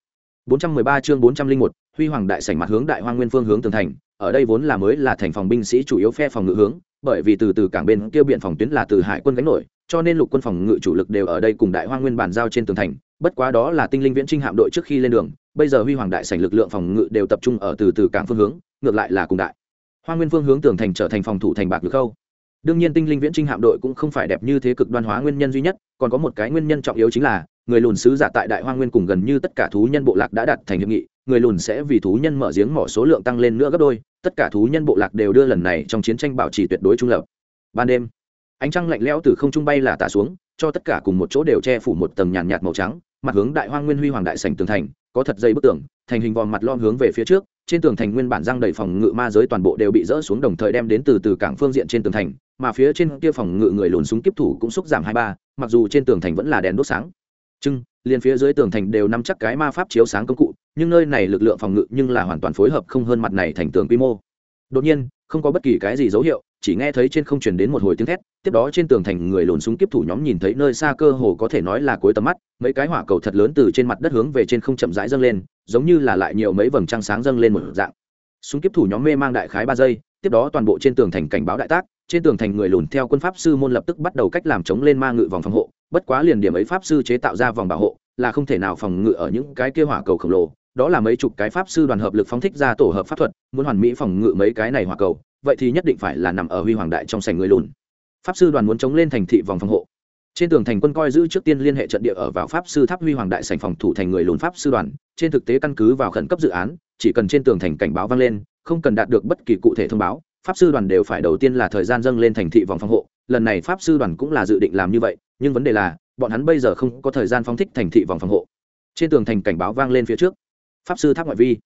413 chương 401, huy hoàng đại sảnh mặt hướng đại hoang nguyên phương hướng tường thành, ở đây vốn là mới là thành phòng binh sĩ chủ yếu phe phòng ngự hướng, bởi vì từ từ cảng bên kia biện phòng tuyến là từ hải quân gánh nổi, cho nên lục quân phòng ngự chủ lực đều ở đây cùng đại hoang nguyên bàn giao trên tường thành, bất quá đó là tinh linh viễn trinh hạm đội trước khi lên đường, bây giờ huy hoàng đại sảnh lực lượng phòng ngự đều tập trung ở từ từ cảng phương hướng, ngược lại là cùng đại Hoang nguyên phương hướng tường thành trở thành phòng thủ thành bạc được khâu đương nhiên tinh linh viễn trinh hạm đội cũng không phải đẹp như thế cực đoan hóa nguyên nhân duy nhất, còn có một cái nguyên nhân trọng yếu chính là, người lùn sứ giả tại đại hoa nguyên cùng gần như tất cả thú nhân bộ lạc đã đặt thành hiệp nghị người lùn sẽ vì thú nhân mở giếng mỏ số lượng tăng lên nữa gấp đôi, tất cả thú nhân bộ lạc đều đưa lần này trong chiến tranh bảo trì tuyệt đối trung lập. Ban đêm, ánh trăng lạnh lẽo từ không trung bay là tả xuống, cho tất cả cùng một chỗ đều che phủ một tầng nhàn nhạt màu trắng, mặt hướng đại hoang nguyên huy hoàng đại sảnh tường thành, có thật dây bức tường, thành hình vòm mặt lom hướng về phía trước, trên tường thành nguyên bản răng đầy phòng ngự ma giới toàn bộ đều bị rỡ xuống đồng thời đem đến từ từ cảng phương diện trên tường thành, mà phía trên kia phòng ngự người lùn súng kiếp thủ cũng xúc giảm hai ba, mặc dù trên tường thành vẫn là đèn đốt sáng. Chưng, liền phía dưới tường thành đều nắm chắc cái ma pháp chiếu sáng công cụ nhưng nơi này lực lượng phòng ngự nhưng là hoàn toàn phối hợp không hơn mặt này thành tường quy mô. Đột nhiên, không có bất kỳ cái gì dấu hiệu, chỉ nghe thấy trên không truyền đến một hồi tiếng thét, tiếp đó trên tường thành người lùn súng kiếp thủ nhóm nhìn thấy nơi xa cơ hồ có thể nói là cuối tầm mắt, mấy cái hỏa cầu thật lớn từ trên mặt đất hướng về trên không chậm rãi dâng lên, giống như là lại nhiều mấy vầng trăng sáng dâng lên một dạng. Súng kiếp thủ nhóm mê mang đại khái ba giây, tiếp đó toàn bộ trên tường thành cảnh báo đại tác, trên tường thành người lùn theo quân pháp sư môn lập tức bắt đầu cách làm chống lên ma ngự vòng phòng hộ, bất quá liền điểm ấy pháp sư chế tạo ra vòng bảo hộ, là không thể nào phòng ngự ở những cái kia hỏa cầu khổng lồ đó là mấy chục cái pháp sư đoàn hợp lực phóng thích ra tổ hợp pháp thuật, muốn hoàn mỹ phòng ngự mấy cái này hỏa cầu, vậy thì nhất định phải là nằm ở huy hoàng đại trong sảnh người lùn. Pháp sư đoàn muốn chống lên thành thị vòng phòng hộ. Trên tường thành quân coi giữ trước tiên liên hệ trận địa ở vào pháp sư tháp huy hoàng đại sảnh phòng thủ thành người lùn pháp sư đoàn, trên thực tế căn cứ vào khẩn cấp dự án, chỉ cần trên tường thành cảnh báo vang lên, không cần đạt được bất kỳ cụ thể thông báo, pháp sư đoàn đều phải đầu tiên là thời gian dâng lên thành thị vòng phòng hộ, lần này pháp sư đoàn cũng là dự định làm như vậy, nhưng vấn đề là, bọn hắn bây giờ không có thời gian phóng thích thành thị vòng phòng hộ. Trên tường thành cảnh báo vang lên phía trước pháp sư tháp ngoại vi.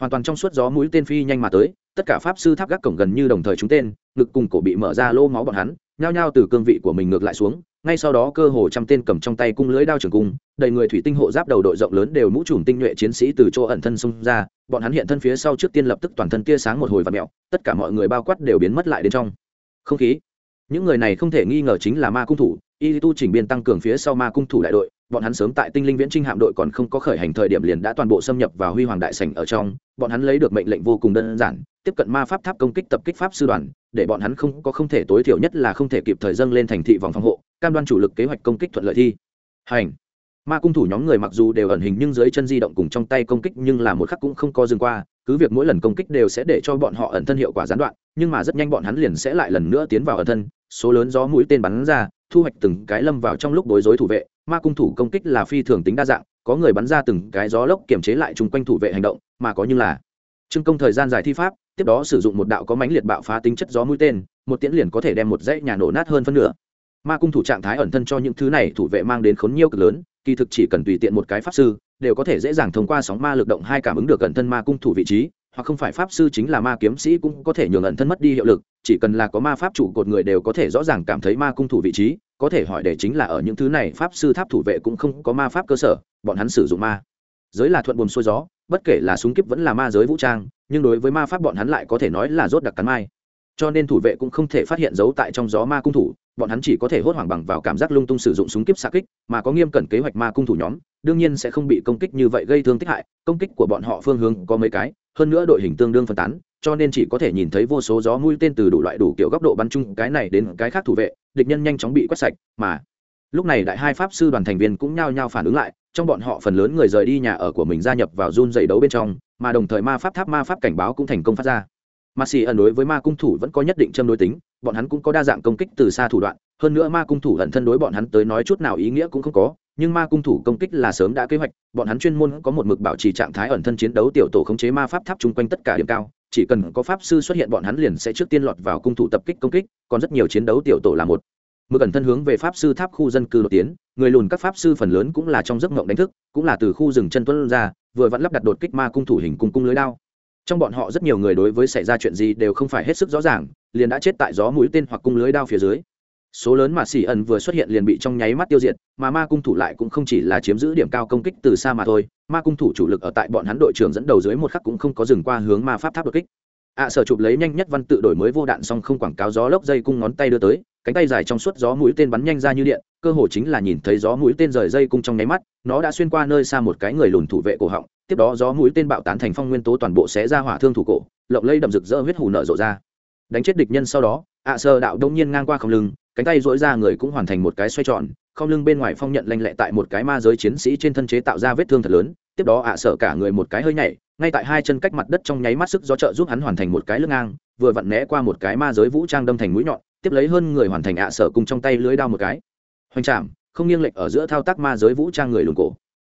Hoàn toàn trong suốt gió mũi tên phi nhanh mà tới, tất cả pháp sư tháp gác cổng gần như đồng thời chúng tên, ngực cùng cổ bị mở ra lô máu bọn hắn, nhao nhao từ cương vị của mình ngược lại xuống, ngay sau đó cơ hồ trăm tên cầm trong tay cung lưới đao trường cung, đầy người thủy tinh hộ giáp đầu đội rộng lớn đều mũ trùm tinh nhuệ chiến sĩ từ chỗ ẩn thân xông ra, bọn hắn hiện thân phía sau trước tiên lập tức toàn thân tia sáng một hồi và mẹo tất cả mọi người bao quát đều biến mất lại đến trong không khí. Những người này không thể nghi ngờ chính là ma cung thủ, y tu chỉnh biên tăng cường phía sau ma cung thủ đại đội bọn hắn sớm tại tinh linh viễn trinh hạm đội còn không có khởi hành thời điểm liền đã toàn bộ xâm nhập vào huy hoàng đại sảnh ở trong, bọn hắn lấy được mệnh lệnh vô cùng đơn giản, tiếp cận ma pháp tháp công kích tập kích pháp sư đoàn, để bọn hắn không có không thể tối thiểu nhất là không thể kịp thời dâng lên thành thị vòng phòng hộ, cam đoan chủ lực kế hoạch công kích thuận lợi thi. Hành. Ma cung thủ nhóm người mặc dù đều ẩn hình nhưng dưới chân di động cùng trong tay công kích nhưng là một khắc cũng không có dừng qua, cứ việc mỗi lần công kích đều sẽ để cho bọn họ ẩn thân hiệu quả gián đoạn, nhưng mà rất nhanh bọn hắn liền sẽ lại lần nữa tiến vào ẩn thân, số lớn gió mũi tên bắn ra, thu hoạch từng cái lâm vào trong lúc bối rối thủ vệ ma cung thủ công kích là phi thường tính đa dạng, có người bắn ra từng cái gió lốc kiềm chế lại chung quanh thủ vệ hành động, mà có như là trưng công thời gian dài thi pháp, tiếp đó sử dụng một đạo có mánh liệt bạo phá tính chất gió mũi tên, một tiễn liền có thể đem một dãy nhà nổ nát hơn phân nửa. Ma cung thủ trạng thái ẩn thân cho những thứ này thủ vệ mang đến khốn nhiều cực lớn, kỳ thực chỉ cần tùy tiện một cái pháp sư, đều có thể dễ dàng thông qua sóng ma lực động hai cảm ứng được ẩn thân ma cung thủ vị trí, hoặc không phải pháp sư chính là ma kiếm sĩ cũng có thể nhường ẩn thân mất đi hiệu lực, chỉ cần là có ma pháp chủ cột người đều có thể rõ ràng cảm thấy ma cung thủ vị trí có thể hỏi để chính là ở những thứ này, pháp sư, tháp thủ vệ cũng không có ma pháp cơ sở, bọn hắn sử dụng ma. Giới là thuận buồm xuôi gió, bất kể là súng kíp vẫn là ma giới vũ trang, nhưng đối với ma pháp bọn hắn lại có thể nói là rốt đặc cắn mai. Cho nên thủ vệ cũng không thể phát hiện dấu tại trong gió ma cung thủ, bọn hắn chỉ có thể hốt hoảng bằng vào cảm giác lung tung sử dụng súng kíp xa kích, mà có nghiêm cẩn kế hoạch ma cung thủ nhóm, đương nhiên sẽ không bị công kích như vậy gây thương tích hại, công kích của bọn họ phương hướng có mấy cái, hơn nữa đội hình tương đương phân tán cho nên chỉ có thể nhìn thấy vô số gió mũi tên từ đủ loại đủ kiểu góc độ bắn chung cái này đến cái khác thủ vệ, địch nhân nhanh chóng bị quét sạch, mà lúc này đại hai pháp sư đoàn thành viên cũng nhao nhao phản ứng lại, trong bọn họ phần lớn người rời đi nhà ở của mình gia nhập vào run dày đấu bên trong, mà đồng thời ma pháp tháp ma pháp cảnh báo cũng thành công phát ra. Ma xì ẩn đối với ma cung thủ vẫn có nhất định châm đối tính, bọn hắn cũng có đa dạng công kích từ xa thủ đoạn, hơn nữa ma cung thủ ẩn thân đối bọn hắn tới nói chút nào ý nghĩa cũng không có, nhưng ma cung thủ công kích là sớm đã kế hoạch, bọn hắn chuyên môn có một mực bảo trì trạng thái ẩn thân chiến đấu tiểu tổ khống chế ma pháp tháp chung quanh tất cả điểm cao chỉ cần có pháp sư xuất hiện bọn hắn liền sẽ trước tiên lọt vào cung thủ tập kích công kích, còn rất nhiều chiến đấu tiểu tổ là một. Mực cẩn thân hướng về pháp sư tháp khu dân cư đột tiến, người lùn các pháp sư phần lớn cũng là trong giấc mộng đánh thức, cũng là từ khu rừng chân tuấn ra, vừa vẫn lắp đặt đột kích ma cung thủ hình cung cung lưới đao. Trong bọn họ rất nhiều người đối với xảy ra chuyện gì đều không phải hết sức rõ ràng, liền đã chết tại gió mũi tên hoặc cung lưới đao phía dưới số lớn mà xỉ ẩn vừa xuất hiện liền bị trong nháy mắt tiêu diệt, mà ma cung thủ lại cũng không chỉ là chiếm giữ điểm cao công kích từ xa mà thôi. Ma cung thủ chủ lực ở tại bọn hắn đội trưởng dẫn đầu dưới một khắc cũng không có dừng qua hướng ma pháp tháp đột kích. Ạ sở chụp lấy nhanh nhất văn tự đổi mới vô đạn xong không quảng cáo gió lốc dây cung ngón tay đưa tới, cánh tay dài trong suốt gió mũi tên bắn nhanh ra như điện, cơ hồ chính là nhìn thấy gió mũi tên rời dây cung trong nháy mắt, nó đã xuyên qua nơi xa một cái người lùn thủ vệ cổ họng, tiếp đó gió mũi tên bạo tán thành phong nguyên tố toàn bộ sẽ ra hỏa thương thủ cổ, lộng lây đậm rực rỡ huyết hù nở rộ ra. Đánh chết địch nhân sau đó ạ sơ đạo đông nhiên ngang qua không lưng, cánh tay dỗi ra người cũng hoàn thành một cái xoay tròn, không lưng bên ngoài phong nhận lanh lẹ tại một cái ma giới chiến sĩ trên thân chế tạo ra vết thương thật lớn, tiếp đó ạ sợ cả người một cái hơi nhảy, ngay tại hai chân cách mặt đất trong nháy mắt sức gió trợ giúp hắn hoàn thành một cái lưng ngang, vừa vặn né qua một cái ma giới vũ trang đâm thành mũi nhọn, tiếp lấy hơn người hoàn thành ạ sợ cùng trong tay lưới đao một cái. Hoành trảm, không nghiêng lệch ở giữa thao tác ma giới vũ trang người lùn cổ.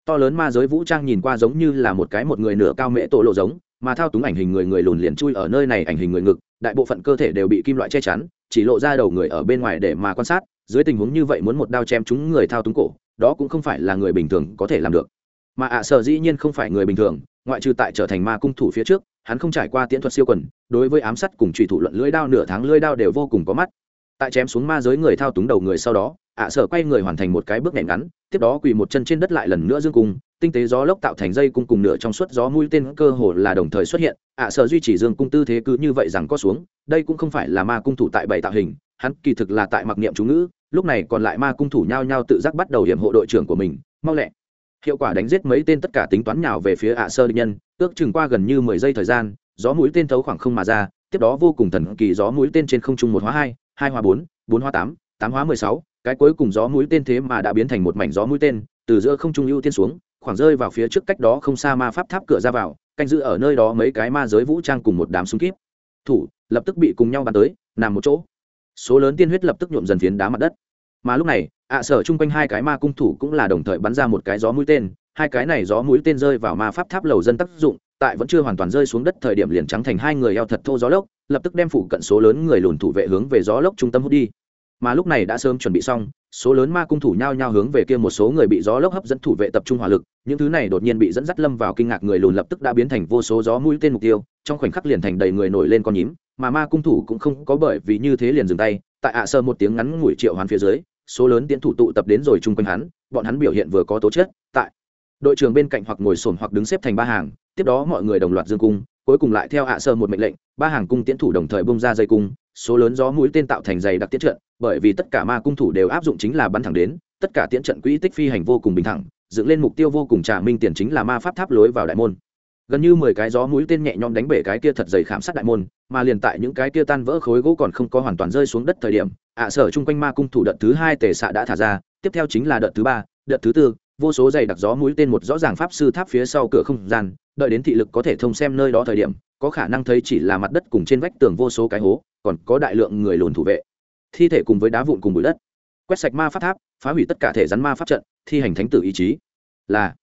To lớn ma giới vũ trang nhìn qua giống như là một cái một người nửa cao mễ tổ lộ giống, mà thao túng ảnh hình người người lùn liền chui ở nơi này ảnh hình người ngực đại bộ phận cơ thể đều bị kim loại che chắn, chỉ lộ ra đầu người ở bên ngoài để mà quan sát, dưới tình huống như vậy muốn một đao chém chúng người thao túng cổ, đó cũng không phải là người bình thường có thể làm được. Mà ạ sở dĩ nhiên không phải người bình thường, ngoại trừ tại trở thành ma cung thủ phía trước, hắn không trải qua tiễn thuật siêu quần, đối với ám sát cùng trùy thủ luận lưỡi đao nửa tháng lưỡi đao đều vô cùng có mắt. Tại chém xuống ma giới người thao túng đầu người sau đó, ạ sở quay người hoàn thành một cái bước nhảy ngắn, tiếp đó quỳ một chân trên đất lại lần nữa dương cung, tinh tế gió lốc tạo thành dây cung cùng nửa trong suốt gió mũi tên cơ hồ là đồng thời xuất hiện ạ sở duy trì dương cung tư thế cứ như vậy rằng có xuống, đây cũng không phải là ma cung thủ tại bảy tạo hình, hắn kỳ thực là tại mặc niệm chú ngữ, lúc này còn lại ma cung thủ nhao nhao tự giác bắt đầu hiểm hộ đội trưởng của mình, mau lẹ. Hiệu quả đánh giết mấy tên tất cả tính toán nhào về phía ạ sơ định nhân, ước chừng qua gần như mười giây thời gian, gió mũi tên thấu khoảng không mà ra, tiếp đó vô cùng thần kỳ gió mũi tên trên không trung một hóa hai hai hóa bốn bốn hóa tám tám hóa mười sáu, cái cuối cùng gió mũi tên thế mà đã biến thành một mảnh gió mũi tên, từ giữa không trung ưu tiên xuống khoảng rơi vào phía trước cách đó không xa ma pháp tháp cửa ra vào, canh giữ ở nơi đó mấy cái ma giới vũ trang cùng một đám súng kíp. Thủ, lập tức bị cùng nhau bắn tới, nằm một chỗ. Số lớn tiên huyết lập tức nhuộm dần phiến đá mặt đất. Mà lúc này, ạ sở chung quanh hai cái ma cung thủ cũng là đồng thời bắn ra một cái gió mũi tên, hai cái này gió mũi tên rơi vào ma pháp tháp lầu dân tác dụng, tại vẫn chưa hoàn toàn rơi xuống đất thời điểm liền trắng thành hai người eo thật thô gió lốc, lập tức đem phủ cận số lớn người lùn thủ vệ hướng về gió lốc trung tâm hút đi. Mà lúc này đã sớm chuẩn bị xong, số lớn ma cung thủ nhao nhao hướng về kia một số người bị gió lốc hấp dẫn thủ vệ tập trung hỏa lực những thứ này đột nhiên bị dẫn dắt lâm vào kinh ngạc người lùn lập tức đã biến thành vô số gió mũi tên mục tiêu, trong khoảnh khắc liền thành đầy người nổi lên con nhím, mà ma cung thủ cũng không có bởi vì như thế liền dừng tay, tại ạ sơ một tiếng ngắn ngủi triệu hoán phía dưới, số lớn tiến thủ tụ tập đến rồi chung quanh hắn, bọn hắn biểu hiện vừa có tố chất, tại đội trưởng bên cạnh hoặc ngồi sồn hoặc đứng xếp thành ba hàng, tiếp đó mọi người đồng loạt dương cung, cuối cùng lại theo ạ sơ một mệnh lệnh, ba hàng cung tiến thủ đồng thời bung ra dây cung, số lớn gió mũi tên tạo thành dày đặc tiễn trận, bởi vì tất cả ma cung thủ đều áp dụng chính là bắn thẳng đến, tất cả tiễn trận quỹ tích phi hành vô cùng bình thẳng dựng lên mục tiêu vô cùng trả minh tiền chính là ma pháp tháp lối vào đại môn. Gần như mười cái gió mũi tên nhẹ nhõm đánh bể cái kia thật dày khảm sát đại môn, mà liền tại những cái kia tan vỡ khối gỗ còn không có hoàn toàn rơi xuống đất thời điểm, ạ sở chung quanh ma cung thủ đợt thứ hai tề xạ đã thả ra, tiếp theo chính là đợt thứ ba, đợt thứ tư, vô số dày đặc gió mũi tên một rõ ràng pháp sư tháp phía sau cửa không gian, đợi đến thị lực có thể thông xem nơi đó thời điểm, có khả năng thấy chỉ là mặt đất cùng trên vách tường vô số cái hố, còn có đại lượng người lùn thủ vệ. Thi thể cùng với đá vụn cùng bụi đất quét sạch ma pháp tháp phá hủy tất cả thể rắn ma pháp trận thi hành thánh tử ý chí. Là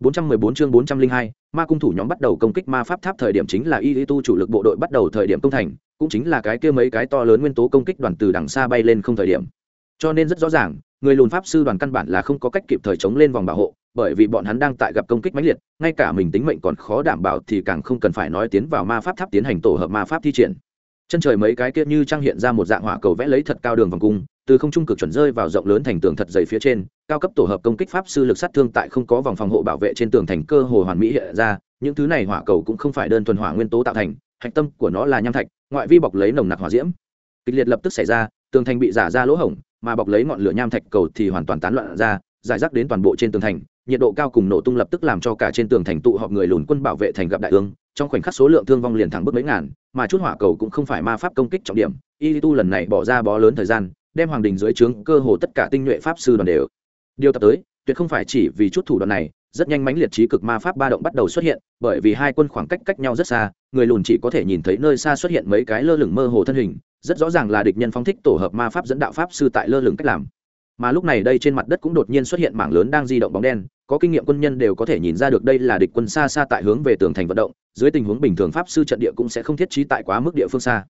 414 chương 402, ma cung thủ nhóm bắt đầu công kích ma pháp tháp thời điểm chính là y tu chủ lực bộ đội bắt đầu thời điểm công thành cũng chính là cái kia mấy cái to lớn nguyên tố công kích đoàn từ đằng xa bay lên không thời điểm. Cho nên rất rõ ràng người lùn pháp sư đoàn căn bản là không có cách kịp thời chống lên vòng bảo hộ bởi vì bọn hắn đang tại gặp công kích mãnh liệt ngay cả mình tính mệnh còn khó đảm bảo thì càng không cần phải nói tiến vào ma pháp tháp tiến hành tổ hợp ma pháp thi triển chân trời mấy cái kia như trang hiện ra một dạng hỏa cầu vẽ lấy thật cao đường vòng cung, từ không trung cực chuẩn rơi vào rộng lớn thành tường thật dày phía trên, cao cấp tổ hợp công kích pháp sư lực sát thương tại không có vòng phòng hộ bảo vệ trên tường thành cơ hồ hoàn mỹ hiện ra, những thứ này hỏa cầu cũng không phải đơn thuần hỏa nguyên tố tạo thành, hạch tâm của nó là nham thạch, ngoại vi bọc lấy nồng nặc hỏa diễm. Kịch liệt lập tức xảy ra, tường thành bị giả ra lỗ hổng, mà bọc lấy ngọn lửa nham thạch cầu thì hoàn toàn tán loạn ra, giải rác đến toàn bộ trên tường thành nhiệt độ cao cùng nổ tung lập tức làm cho cả trên tường thành tụ họp người lùn quân bảo vệ thành gặp đại ương trong khoảnh khắc số lượng thương vong liền thẳng bước mấy ngàn, mà chút hỏa cầu cũng không phải ma pháp công kích trọng điểm. Y tu lần này bỏ ra bó lớn thời gian, đem hoàng đình dưới trướng cơ hồ tất cả tinh nhuệ pháp sư đoàn đều điều tập tới, tuyệt không phải chỉ vì chút thủ đoạn này, rất nhanh mãnh liệt trí cực ma pháp ba động bắt đầu xuất hiện, bởi vì hai quân khoảng cách cách nhau rất xa, người lùn chỉ có thể nhìn thấy nơi xa xuất hiện mấy cái lơ lửng mơ hồ thân hình, rất rõ ràng là địch nhân phóng thích tổ hợp ma pháp dẫn đạo pháp sư tại lơ lửng cách làm. Mà lúc này đây trên mặt đất cũng đột nhiên xuất hiện mảng lớn đang di động bóng đen có kinh nghiệm quân nhân đều có thể nhìn ra được đây là địch quân xa xa tại hướng về tường thành vận động, dưới tình huống bình thường pháp sư trận địa cũng sẽ không thiết trí tại quá mức địa phương xa.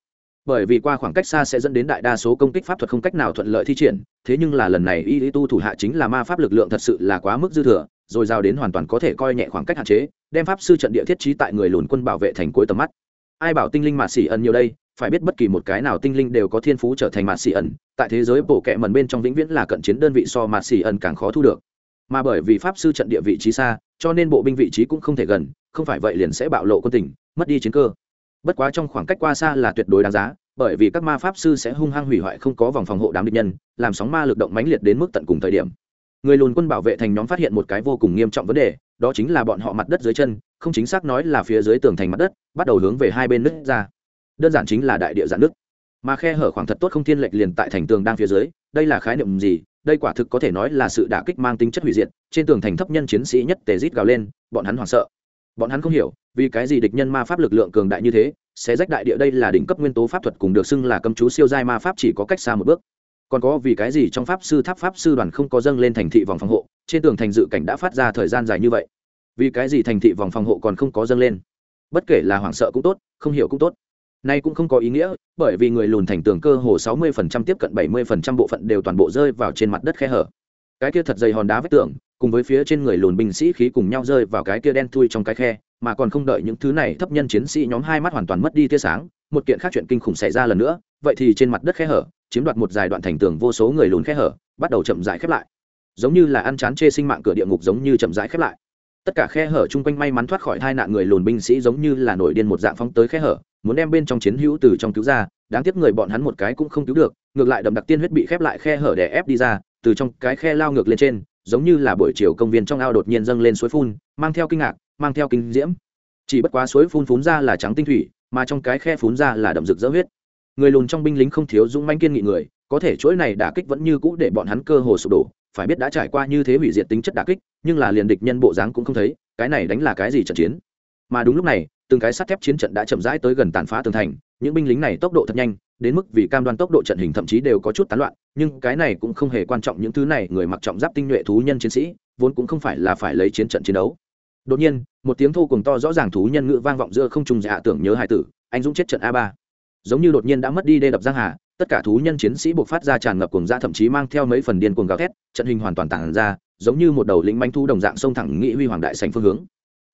Bởi vì qua khoảng cách xa sẽ dẫn đến đại đa số công kích pháp thuật không cách nào thuận lợi thi triển, thế nhưng là lần này y tu thủ hạ chính là ma pháp lực lượng thật sự là quá mức dư thừa, rồi giao đến hoàn toàn có thể coi nhẹ khoảng cách hạn chế, đem pháp sư trận địa thiết trí tại người lùn quân bảo vệ thành cuối tầm mắt. Ai bảo tinh linh mạt xỉ ẩn nhiều đây, phải biết bất kỳ một cái nào tinh linh đều có thiên phú trở thành mạt xỉ ẩn, tại thế giới bổ kẹ mần bên trong vĩnh viễn là cận chiến đơn vị so mạt xỉ ẩn càng khó thu được mà bởi vì pháp sư trận địa vị trí xa, cho nên bộ binh vị trí cũng không thể gần, không phải vậy liền sẽ bạo lộ quân tình, mất đi chiến cơ. Bất quá trong khoảng cách qua xa là tuyệt đối đáng giá, bởi vì các ma pháp sư sẽ hung hăng hủy hoại không có vòng phòng hộ đám địch nhân, làm sóng ma lực động mãnh liệt đến mức tận cùng thời điểm. Người lùn quân bảo vệ thành nhóm phát hiện một cái vô cùng nghiêm trọng vấn đề, đó chính là bọn họ mặt đất dưới chân, không chính xác nói là phía dưới tường thành mặt đất, bắt đầu hướng về hai bên nứt ra. Đơn giản chính là đại địa giãn nước mà khe hở khoảng thật tốt không thiên lệch liền tại thành tường đang phía dưới, đây là khái niệm gì đây quả thực có thể nói là sự đả kích mang tính chất hủy diệt, trên tường thành thấp nhân chiến sĩ nhất tề rít gào lên, bọn hắn hoảng sợ. Bọn hắn không hiểu, vì cái gì địch nhân ma pháp lực lượng cường đại như thế sẽ rách đại địa đây là đỉnh cấp nguyên tố pháp thuật cùng được xưng là cầm chú siêu giai ma pháp chỉ có cách xa một bước. Còn có vì cái gì trong pháp sư tháp pháp sư đoàn không có dâng lên thành thị vòng phòng hộ, trên tường thành dự cảnh đã phát ra thời gian dài như vậy. Vì cái gì thành thị vòng phòng hộ còn không có dâng lên? Bất kể là hoảng sợ cũng tốt, không hiểu cũng tốt nay cũng không có ý nghĩa, bởi vì người lùn thành tường cơ hồ 60% tiếp cận 70% bộ phận đều toàn bộ rơi vào trên mặt đất khe hở. Cái kia thật dày hòn đá vách tường, cùng với phía trên người lùn binh sĩ khí cùng nhau rơi vào cái kia đen thui trong cái khe, mà còn không đợi những thứ này thấp nhân chiến sĩ nhóm hai mắt hoàn toàn mất đi tia sáng, một kiện khác chuyện kinh khủng xảy ra lần nữa, vậy thì trên mặt đất khe hở, chiếm đoạt một dài đoạn thành tường vô số người lùn khe hở, bắt đầu chậm rãi khép lại. Giống như là ăn chán chê sinh mạng cửa địa ngục giống như chậm rãi khép lại tất cả khe hở chung quanh may mắn thoát khỏi tai nạn người lùn binh sĩ giống như là nổi điên một dạng phóng tới khe hở, muốn đem bên trong chiến hữu từ trong cứu ra, đáng tiếc người bọn hắn một cái cũng không cứu được, ngược lại đậm đặc tiên huyết bị khép lại khe hở để ép đi ra, từ trong cái khe lao ngược lên trên, giống như là buổi chiều công viên trong ao đột nhiên dâng lên suối phun, mang theo kinh ngạc, mang theo kinh diễm. Chỉ bất quá suối phun phún ra là trắng tinh thủy, mà trong cái khe phún ra là đậm rực rỡ huyết. Người lùn trong binh lính không thiếu dũng manh kiên nghị người, có thể chuỗi này đả kích vẫn như cũ để bọn hắn cơ hồ sụp đổ phải biết đã trải qua như thế hủy diệt tính chất đả kích, nhưng là liền địch nhân bộ dáng cũng không thấy, cái này đánh là cái gì trận chiến? Mà đúng lúc này, từng cái sắt thép chiến trận đã chậm rãi tới gần tàn phá tường thành, những binh lính này tốc độ thật nhanh, đến mức vì cam đoan tốc độ trận hình thậm chí đều có chút tán loạn, nhưng cái này cũng không hề quan trọng những thứ này, người mặc trọng giáp tinh nhuệ thú nhân chiến sĩ, vốn cũng không phải là phải lấy chiến trận chiến đấu. Đột nhiên, một tiếng thô cùng to rõ ràng thú nhân ngữ vang vọng giữa không trùng dạ tưởng nhớ hai tử, anh dũng chết trận a ba. Giống như đột nhiên đã mất đi đê đập giang hà tất cả thú nhân chiến sĩ buộc phát ra tràn ngập cuồng ra thậm chí mang theo mấy phần điên cuồng gào thét, trận hình hoàn toàn tản ra, giống như một đầu lĩnh manh thu đồng dạng sông thẳng nghị huy hoàng đại sành phương hướng.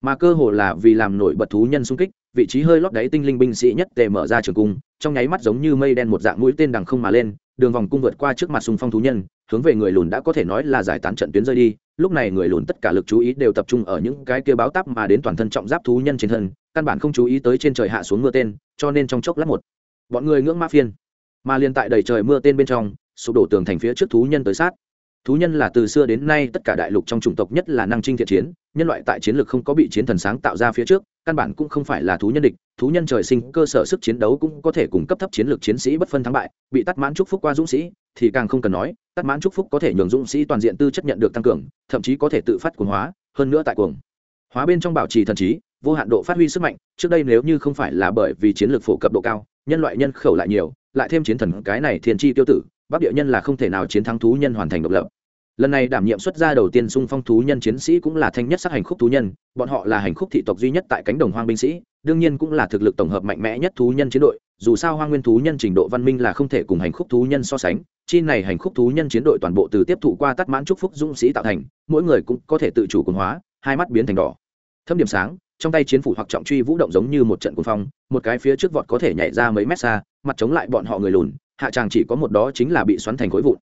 Mà cơ hồ là vì làm nổi bật thú nhân xung kích, vị trí hơi lót đáy tinh linh binh sĩ nhất tề mở ra trường cung, trong nháy mắt giống như mây đen một dạng mũi tên đằng không mà lên, đường vòng cung vượt qua trước mặt xung phong thú nhân, hướng về người lùn đã có thể nói là giải tán trận tuyến rơi đi. Lúc này người lùn tất cả lực chú ý đều tập trung ở những cái kia báo táp mà đến toàn thân trọng giáp thú nhân trên thân, căn bản không chú ý tới trên trời hạ xuống mưa tên, cho nên trong chốc lát một, bọn người ngưỡng ma phiên mà liên tại đầy trời mưa tên bên trong, sụp đổ tường thành phía trước thú nhân tới sát. Thú nhân là từ xưa đến nay tất cả đại lục trong chủng tộc nhất là năng trinh thiện chiến, nhân loại tại chiến lược không có bị chiến thần sáng tạo ra phía trước, căn bản cũng không phải là thú nhân địch, thú nhân trời sinh cơ sở sức chiến đấu cũng có thể cung cấp thấp chiến lược chiến sĩ bất phân thắng bại, bị tắt mãn chúc phúc qua dũng sĩ thì càng không cần nói tắt mãn chúc phúc có thể nhường dũng sĩ toàn diện tư chất nhận được tăng cường, thậm chí có thể tự phát cuồng hóa, hơn nữa tại cuồng hóa bên trong bảo trì thần trí, vô hạn độ phát huy sức mạnh, trước đây nếu như không phải là bởi vì chiến lược phổ cập độ cao, nhân loại nhân khẩu lại nhiều lại thêm chiến thần cái này thiên chi tiêu tử, bắc địa nhân là không thể nào chiến thắng thú nhân hoàn thành độc lập. Lần này đảm nhiệm xuất gia đầu tiên xung phong thú nhân chiến sĩ cũng là thanh nhất sát hành khúc thú nhân, bọn họ là hành khúc thị tộc duy nhất tại cánh đồng hoang binh sĩ, đương nhiên cũng là thực lực tổng hợp mạnh mẽ nhất thú nhân chiến đội, dù sao hoang nguyên thú nhân trình độ văn minh là không thể cùng hành khúc thú nhân so sánh, chi này hành khúc thú nhân chiến đội toàn bộ từ tiếp thụ qua tắt mãn trúc phúc dũng sĩ tạo thành, mỗi người cũng có thể tự chủ quần hóa, hai mắt biến thành đỏ. Thâm điểm sáng trong tay chiến phủ hoặc trọng truy vũ động giống như một trận cuồng phong, một cái phía trước vọt có thể nhảy ra mấy mét xa, mặt chống lại bọn họ người lùn, hạ tràng chỉ có một đó chính là bị xoắn thành khối vụn.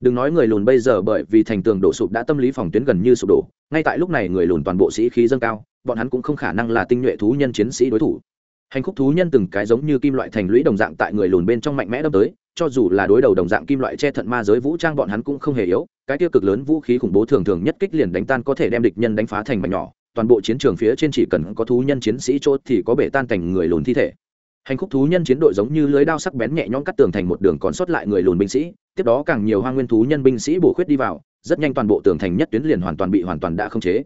Đừng nói người lùn bây giờ bởi vì thành tường đổ sụp đã tâm lý phòng tuyến gần như sụp đổ, ngay tại lúc này người lùn toàn bộ sĩ khí dâng cao, bọn hắn cũng không khả năng là tinh nhuệ thú nhân chiến sĩ đối thủ. Hành khúc thú nhân từng cái giống như kim loại thành lũy đồng dạng tại người lùn bên trong mạnh mẽ đâm tới, cho dù là đối đầu đồng dạng kim loại che thận ma giới vũ trang bọn hắn cũng không hề yếu, cái tiêu cực lớn vũ khí khủng bố thường thường nhất kích liền đánh tan có thể đem địch nhân đánh phá thành mảnh nhỏ toàn bộ chiến trường phía trên chỉ cần có thú nhân chiến sĩ chốt thì có bể tan thành người lùn thi thể. Hành khúc thú nhân chiến đội giống như lưới đao sắc bén nhẹ nhõm cắt tường thành một đường còn sót lại người lùn binh sĩ, tiếp đó càng nhiều hoa nguyên thú nhân binh sĩ bổ khuyết đi vào, rất nhanh toàn bộ tường thành nhất tuyến liền hoàn toàn bị hoàn toàn đã không chế.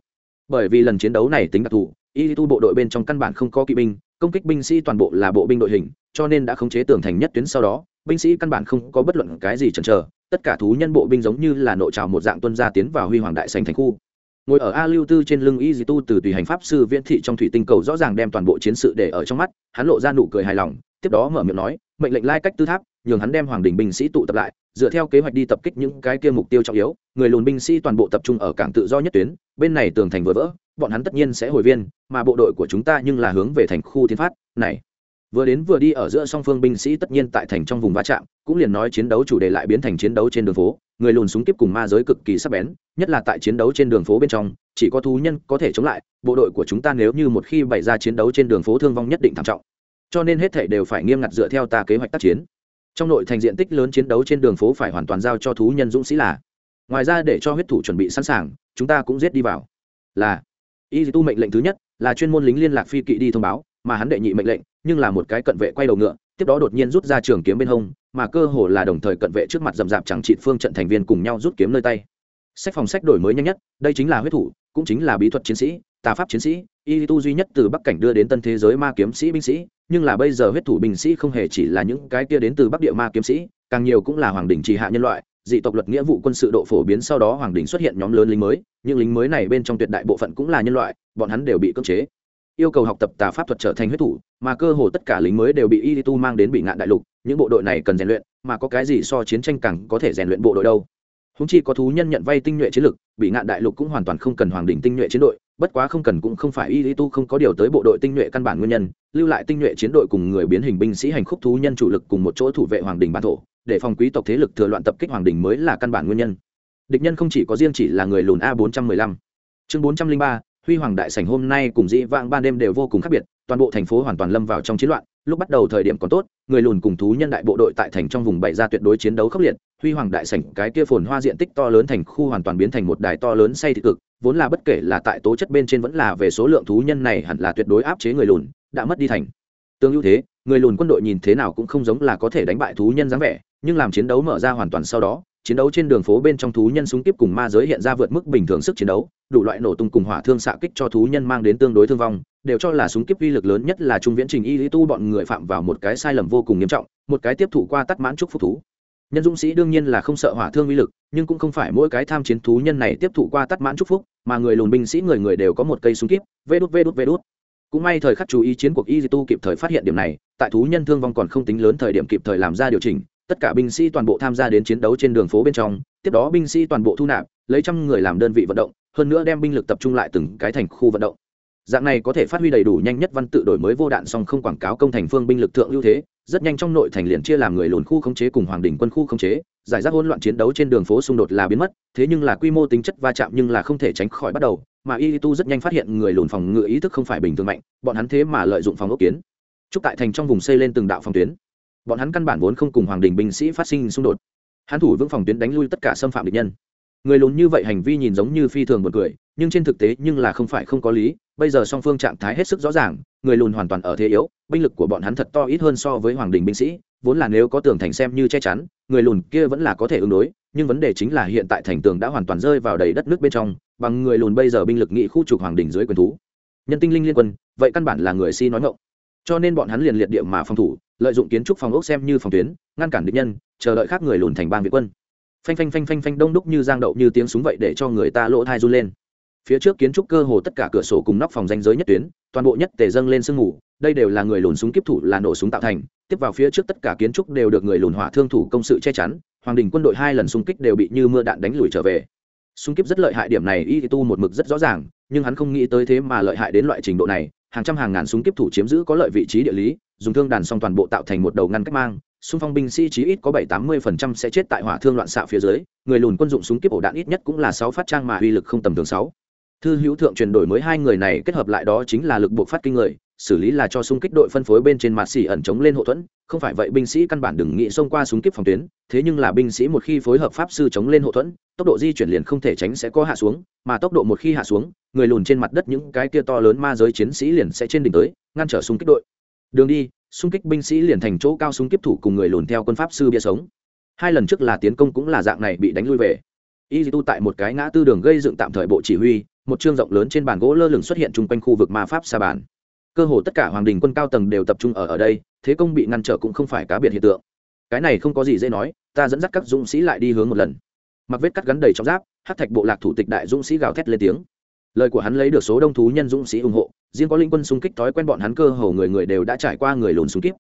Bởi vì lần chiến đấu này tính đặc thù, y tu bộ đội bên trong căn bản không có kỵ binh, công kích binh sĩ toàn bộ là bộ binh đội hình, cho nên đã khống chế tường thành nhất tuyến sau đó, binh sĩ căn bản không có bất luận cái gì chần chờ, tất cả thú nhân bộ binh giống như là nội trào một dạng tuân gia tiến vào huy hoàng đại sành thành khu ngồi ở a lưu tư trên lưng y di tu từ tùy hành pháp sư viễn thị trong thủy tinh cầu rõ ràng đem toàn bộ chiến sự để ở trong mắt, hắn lộ ra nụ cười hài lòng, tiếp đó mở miệng nói, mệnh lệnh lai cách tư tháp, nhường hắn đem hoàng đình binh sĩ tụ tập lại, dựa theo kế hoạch đi tập kích những cái kia mục tiêu trọng yếu, người lùn binh sĩ toàn bộ tập trung ở cảng tự do nhất tuyến, bên này tường thành vừa vỡ, bọn hắn tất nhiên sẽ hồi viên, mà bộ đội của chúng ta nhưng là hướng về thành khu tiến phát, này vừa đến vừa đi ở giữa song phương binh sĩ tất nhiên tại thành trong vùng va chạm, cũng liền nói chiến đấu chủ đề lại biến thành chiến đấu trên đường phố, người lùn súng kiếp cùng ma giới cực kỳ sắc bén, nhất là tại chiến đấu trên đường phố bên trong, chỉ có thú nhân có thể chống lại, bộ đội của chúng ta nếu như một khi bày ra chiến đấu trên đường phố thương vong nhất định thảm trọng. Cho nên hết thể đều phải nghiêm ngặt dựa theo ta kế hoạch tác chiến. Trong nội thành diện tích lớn chiến đấu trên đường phố phải hoàn toàn giao cho thú nhân dũng sĩ là. Ngoài ra để cho huyết thủ chuẩn bị sẵn sàng, chúng ta cũng giết đi vào. Là. Y tu mệnh lệnh thứ nhất, là chuyên môn lính liên lạc phi kỵ đi thông báo, mà hắn đệ nhị mệnh lệnh nhưng là một cái cận vệ quay đầu ngựa, tiếp đó đột nhiên rút ra trường kiếm bên hông, mà cơ hồ là đồng thời cận vệ trước mặt dầm rạp chẳng trị phương trận thành viên cùng nhau rút kiếm nơi tay. Sách phòng sách đổi mới nhanh nhất, đây chính là huyết thủ, cũng chính là bí thuật chiến sĩ, tà pháp chiến sĩ, y tu duy nhất từ bắc cảnh đưa đến tân thế giới ma kiếm sĩ binh sĩ, nhưng là bây giờ huyết thủ binh sĩ không hề chỉ là những cái kia đến từ bắc địa ma kiếm sĩ, càng nhiều cũng là hoàng đỉnh trì hạ nhân loại, dị tộc luật nghĩa vụ quân sự độ phổ biến sau đó hoàng đỉnh xuất hiện nhóm lớn lính mới, những lính mới này bên trong tuyệt đại bộ phận cũng là nhân loại, bọn hắn đều bị cưỡng chế yêu cầu học tập tà pháp thuật trở thành huyết thủ, mà cơ hồ tất cả lính mới đều bị y tu mang đến bị ngạn đại lục, những bộ đội này cần rèn luyện, mà có cái gì so chiến tranh càng có thể rèn luyện bộ đội đâu. Húng chi có thú nhân nhận vay tinh nhuệ chiến lực, bị ngạn đại lục cũng hoàn toàn không cần hoàng đỉnh tinh nhuệ chiến đội, bất quá không cần cũng không phải y tu không có điều tới bộ đội tinh nhuệ căn bản nguyên nhân, lưu lại tinh nhuệ chiến đội cùng người biến hình binh sĩ hành khúc thú nhân chủ lực cùng một chỗ thủ vệ hoàng đình bản thổ, để phòng quý tộc thế lực thừa loạn tập kích hoàng đình mới là căn bản nguyên nhân. Địch nhân không chỉ có riêng chỉ là người lùn a bốn trăm mười lăm. Chương bốn trăm linh ba huy hoàng đại sảnh hôm nay cùng dĩ vãng ban đêm đều vô cùng khác biệt, toàn bộ thành phố hoàn toàn lâm vào trong chiến loạn, lúc bắt đầu thời điểm còn tốt, người lùn cùng thú nhân đại bộ đội tại thành trong vùng bày ra tuyệt đối chiến đấu khốc liệt, huy hoàng đại sảnh, cái kia phồn hoa diện tích to lớn thành khu hoàn toàn biến thành một đài to lớn say thị cực, vốn là bất kể là tại tố chất bên trên vẫn là về số lượng thú nhân này hẳn là tuyệt đối áp chế người lùn, đã mất đi thành. Tương ưu thế, người lùn quân đội nhìn thế nào cũng không giống là có thể đánh bại thú nhân dáng vẻ, nhưng làm chiến đấu mở ra hoàn toàn sau đó chiến đấu trên đường phố bên trong thú nhân súng kíp cùng ma giới hiện ra vượt mức bình thường sức chiến đấu, đủ loại nổ tung cùng hỏa thương xạ kích cho thú nhân mang đến tương đối thương vong, đều cho là súng kíp uy lực lớn nhất là trung viễn trình y lý tu bọn người phạm vào một cái sai lầm vô cùng nghiêm trọng, một cái tiếp thủ qua tắt mãn trúc phúc thú. Nhân dũng sĩ đương nhiên là không sợ hỏa thương uy lực, nhưng cũng không phải mỗi cái tham chiến thú nhân này tiếp thụ qua tắt mãn trúc phúc, mà người lùn binh sĩ người người đều có một cây súng kíp, vê đút vê đút vê đút. Cũng may thời khắc chú ý chiến cuộc y tu kịp thời phát hiện điểm này, tại thú nhân thương vong còn không tính lớn thời điểm kịp thời làm ra điều chỉnh tất cả binh sĩ toàn bộ tham gia đến chiến đấu trên đường phố bên trong, tiếp đó binh sĩ toàn bộ thu nạp, lấy trăm người làm đơn vị vận động, hơn nữa đem binh lực tập trung lại từng cái thành khu vận động. Dạng này có thể phát huy đầy đủ nhanh nhất văn tự đổi mới vô đạn song không quảng cáo công thành phương binh lực thượng ưu thế, rất nhanh trong nội thành liền chia làm người lùn khu khống chế cùng hoàng đình quân khu khống chế, giải rác hỗn loạn chiến đấu trên đường phố xung đột là biến mất, thế nhưng là quy mô tính chất va chạm nhưng là không thể tránh khỏi bắt đầu, mà y tu rất nhanh phát hiện người lùn phòng ngự ý thức không phải bình thường mạnh, bọn hắn thế mà lợi dụng phòng ốc kiến. Trúc tại thành trong vùng xây lên từng đạo phòng tuyến bọn hắn căn bản vốn không cùng hoàng đình binh sĩ phát sinh xung đột. Hắn thủ vững phòng tuyến đánh lui tất cả xâm phạm địch nhân. Người lùn như vậy hành vi nhìn giống như phi thường một cười, nhưng trên thực tế nhưng là không phải không có lý, bây giờ song phương trạng thái hết sức rõ ràng, người lùn hoàn toàn ở thế yếu, binh lực của bọn hắn thật to ít hơn so với hoàng đình binh sĩ, vốn là nếu có tường thành xem như che chắn, người lùn kia vẫn là có thể ứng đối, nhưng vấn đề chính là hiện tại thành tường đã hoàn toàn rơi vào đầy đất nước bên trong, bằng người lùn bây giờ binh lực nghị khu trục hoàng đình dưới quyền thú. Nhân tinh linh liên quân, vậy căn bản là người si nói ngộng cho nên bọn hắn liền liệt địa mà phòng thủ, lợi dụng kiến trúc phòng ốc xem như phòng tuyến, ngăn cản địch nhân, chờ đợi khác người lùn thành bang việt quân. Phanh phanh phanh phanh phanh đông đúc như giang đậu như tiếng súng vậy để cho người ta lỗ thai run lên. Phía trước kiến trúc cơ hồ tất cả cửa sổ cùng nóc phòng danh giới nhất tuyến, toàn bộ nhất tề dâng lên sương mù, đây đều là người lùn súng kiếp thủ là nổ súng tạo thành. Tiếp vào phía trước tất cả kiến trúc đều được người lùn hỏa thương thủ công sự che chắn, hoàng đình quân đội hai lần xung kích đều bị như mưa đạn đánh lùi trở về. Xung kiếp rất lợi hại điểm này, y tu một mực rất rõ ràng nhưng hắn không nghĩ tới thế mà lợi hại đến loại trình độ này, hàng trăm hàng ngàn súng kiếp thủ chiếm giữ có lợi vị trí địa lý, dùng thương đàn xong toàn bộ tạo thành một đầu ngăn cách mang, xung phong binh sĩ chí ít có bảy tám mươi phần trăm sẽ chết tại hỏa thương loạn xạ phía dưới, người lùn quân dụng súng kiếp ổ đạn ít nhất cũng là sáu phát trang mà uy lực không tầm thường sáu. Thư hữu thượng truyền đổi mới hai người này kết hợp lại đó chính là lực buộc phát kinh người xử lý là cho xung kích đội phân phối bên trên mặt xỉ ẩn chống lên hậu thuẫn, không phải vậy binh sĩ căn bản đừng nghĩ xông qua súng kíp phòng tuyến, thế nhưng là binh sĩ một khi phối hợp pháp sư chống lên hậu thuẫn, tốc độ di chuyển liền không thể tránh sẽ có hạ xuống, mà tốc độ một khi hạ xuống, người lùn trên mặt đất những cái kia to lớn ma giới chiến sĩ liền sẽ trên đỉnh tới, ngăn trở xung kích đội. Đường đi, xung kích binh sĩ liền thành chỗ cao súng kiếp thủ cùng người lùn theo quân pháp sư bia sống. Hai lần trước là tiến công cũng là dạng này bị đánh lui về. Y tu tại một cái ngã tư đường gây dựng tạm thời bộ chỉ huy, một chương rộng lớn trên bàn gỗ lơ lửng xuất hiện chung quanh khu vực ma pháp sa bàn cơ hồ tất cả hoàng đình quân cao tầng đều tập trung ở ở đây, thế công bị ngăn trở cũng không phải cá biệt hiện tượng. Cái này không có gì dễ nói, ta dẫn dắt các dũng sĩ lại đi hướng một lần. Mặc vết cắt gắn đầy trong giáp, hát thạch bộ lạc thủ tịch đại dũng sĩ gào thét lên tiếng. Lời của hắn lấy được số đông thú nhân dũng sĩ ủng hộ, riêng có linh quân xung kích thói quen bọn hắn cơ hồ người người đều đã trải qua người lùn xung kích.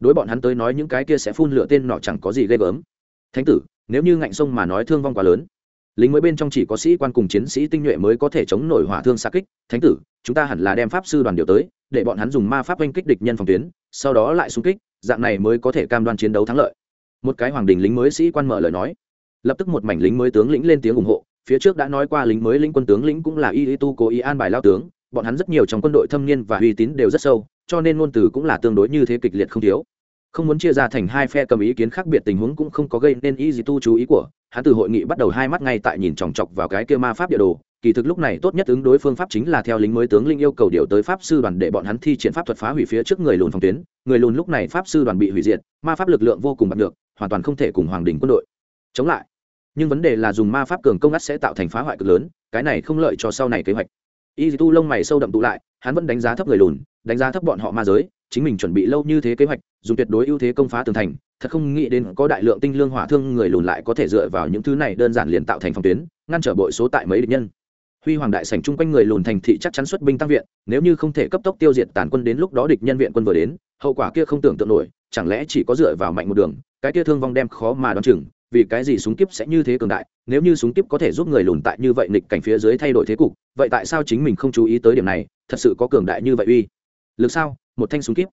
Đối bọn hắn tới nói những cái kia sẽ phun lửa tên nọ chẳng có gì ghê gớm. Thánh tử, nếu như ngạnh sông mà nói thương vong quá lớn. Lính mới bên trong chỉ có sĩ quan cùng chiến sĩ tinh nhuệ mới có thể chống nổi hỏa thương xa kích. Thánh tử, chúng ta hẳn là đem pháp sư đoàn điều tới để bọn hắn dùng ma pháp oanh kích địch nhân phòng tuyến, sau đó lại xung kích, dạng này mới có thể cam đoan chiến đấu thắng lợi. Một cái hoàng đình lính mới sĩ quan mở lời nói. Lập tức một mảnh lính mới tướng lĩnh lên tiếng ủng hộ, phía trước đã nói qua lính mới lính quân tướng lĩnh cũng là y Y tu cố ý an bài lao tướng, bọn hắn rất nhiều trong quân đội thâm niên và uy tín đều rất sâu, cho nên ngôn từ cũng là tương đối như thế kịch liệt không thiếu. Không muốn chia ra thành hai phe cầm ý kiến khác biệt tình huống cũng không có gây nên Y Y tu chú ý của, hắn từ hội nghị bắt đầu hai mắt ngay tại nhìn chòng chọc vào cái kia ma pháp địa đồ kỳ thực lúc này tốt nhất ứng đối phương pháp chính là theo lính mới tướng linh yêu cầu điều tới pháp sư đoàn để bọn hắn thi triển pháp thuật phá hủy phía trước người lùn phòng tuyến. Người lùn lúc này pháp sư đoàn bị hủy diệt, ma pháp lực lượng vô cùng bật được hoàn toàn không thể cùng hoàng đình quân đội chống lại. Nhưng vấn đề là dùng ma pháp cường công ngắt sẽ tạo thành phá hoại cực lớn, cái này không lợi cho sau này kế hoạch. Y tu lông mày sâu đậm tụ lại, hắn vẫn đánh giá thấp người lùn, đánh giá thấp bọn họ ma giới, chính mình chuẩn bị lâu như thế kế hoạch, dùng tuyệt đối ưu thế công phá tường thành, thật không nghĩ đến có đại lượng tinh lương hỏa thương người lùn lại có thể dựa vào những thứ này đơn giản liền tạo thành phòng tuyến, ngăn trở bội số tại mấy địch nhân huy hoàng đại sảnh chung quanh người lùn thành thị chắc chắn xuất binh tăng viện, nếu như không thể cấp tốc tiêu diệt tàn quân đến lúc đó địch nhân viện quân vừa đến, hậu quả kia không tưởng tượng nổi, chẳng lẽ chỉ có dựa vào mạnh một đường, cái kia thương vong đem khó mà đoán chừng, vì cái gì súng kiếp sẽ như thế cường đại, nếu như súng kiếp có thể giúp người lùn tại như vậy nghịch cảnh phía dưới thay đổi thế cục, vậy tại sao chính mình không chú ý tới điểm này, thật sự có cường đại như vậy uy? Lực sao? Một thanh súng kiếp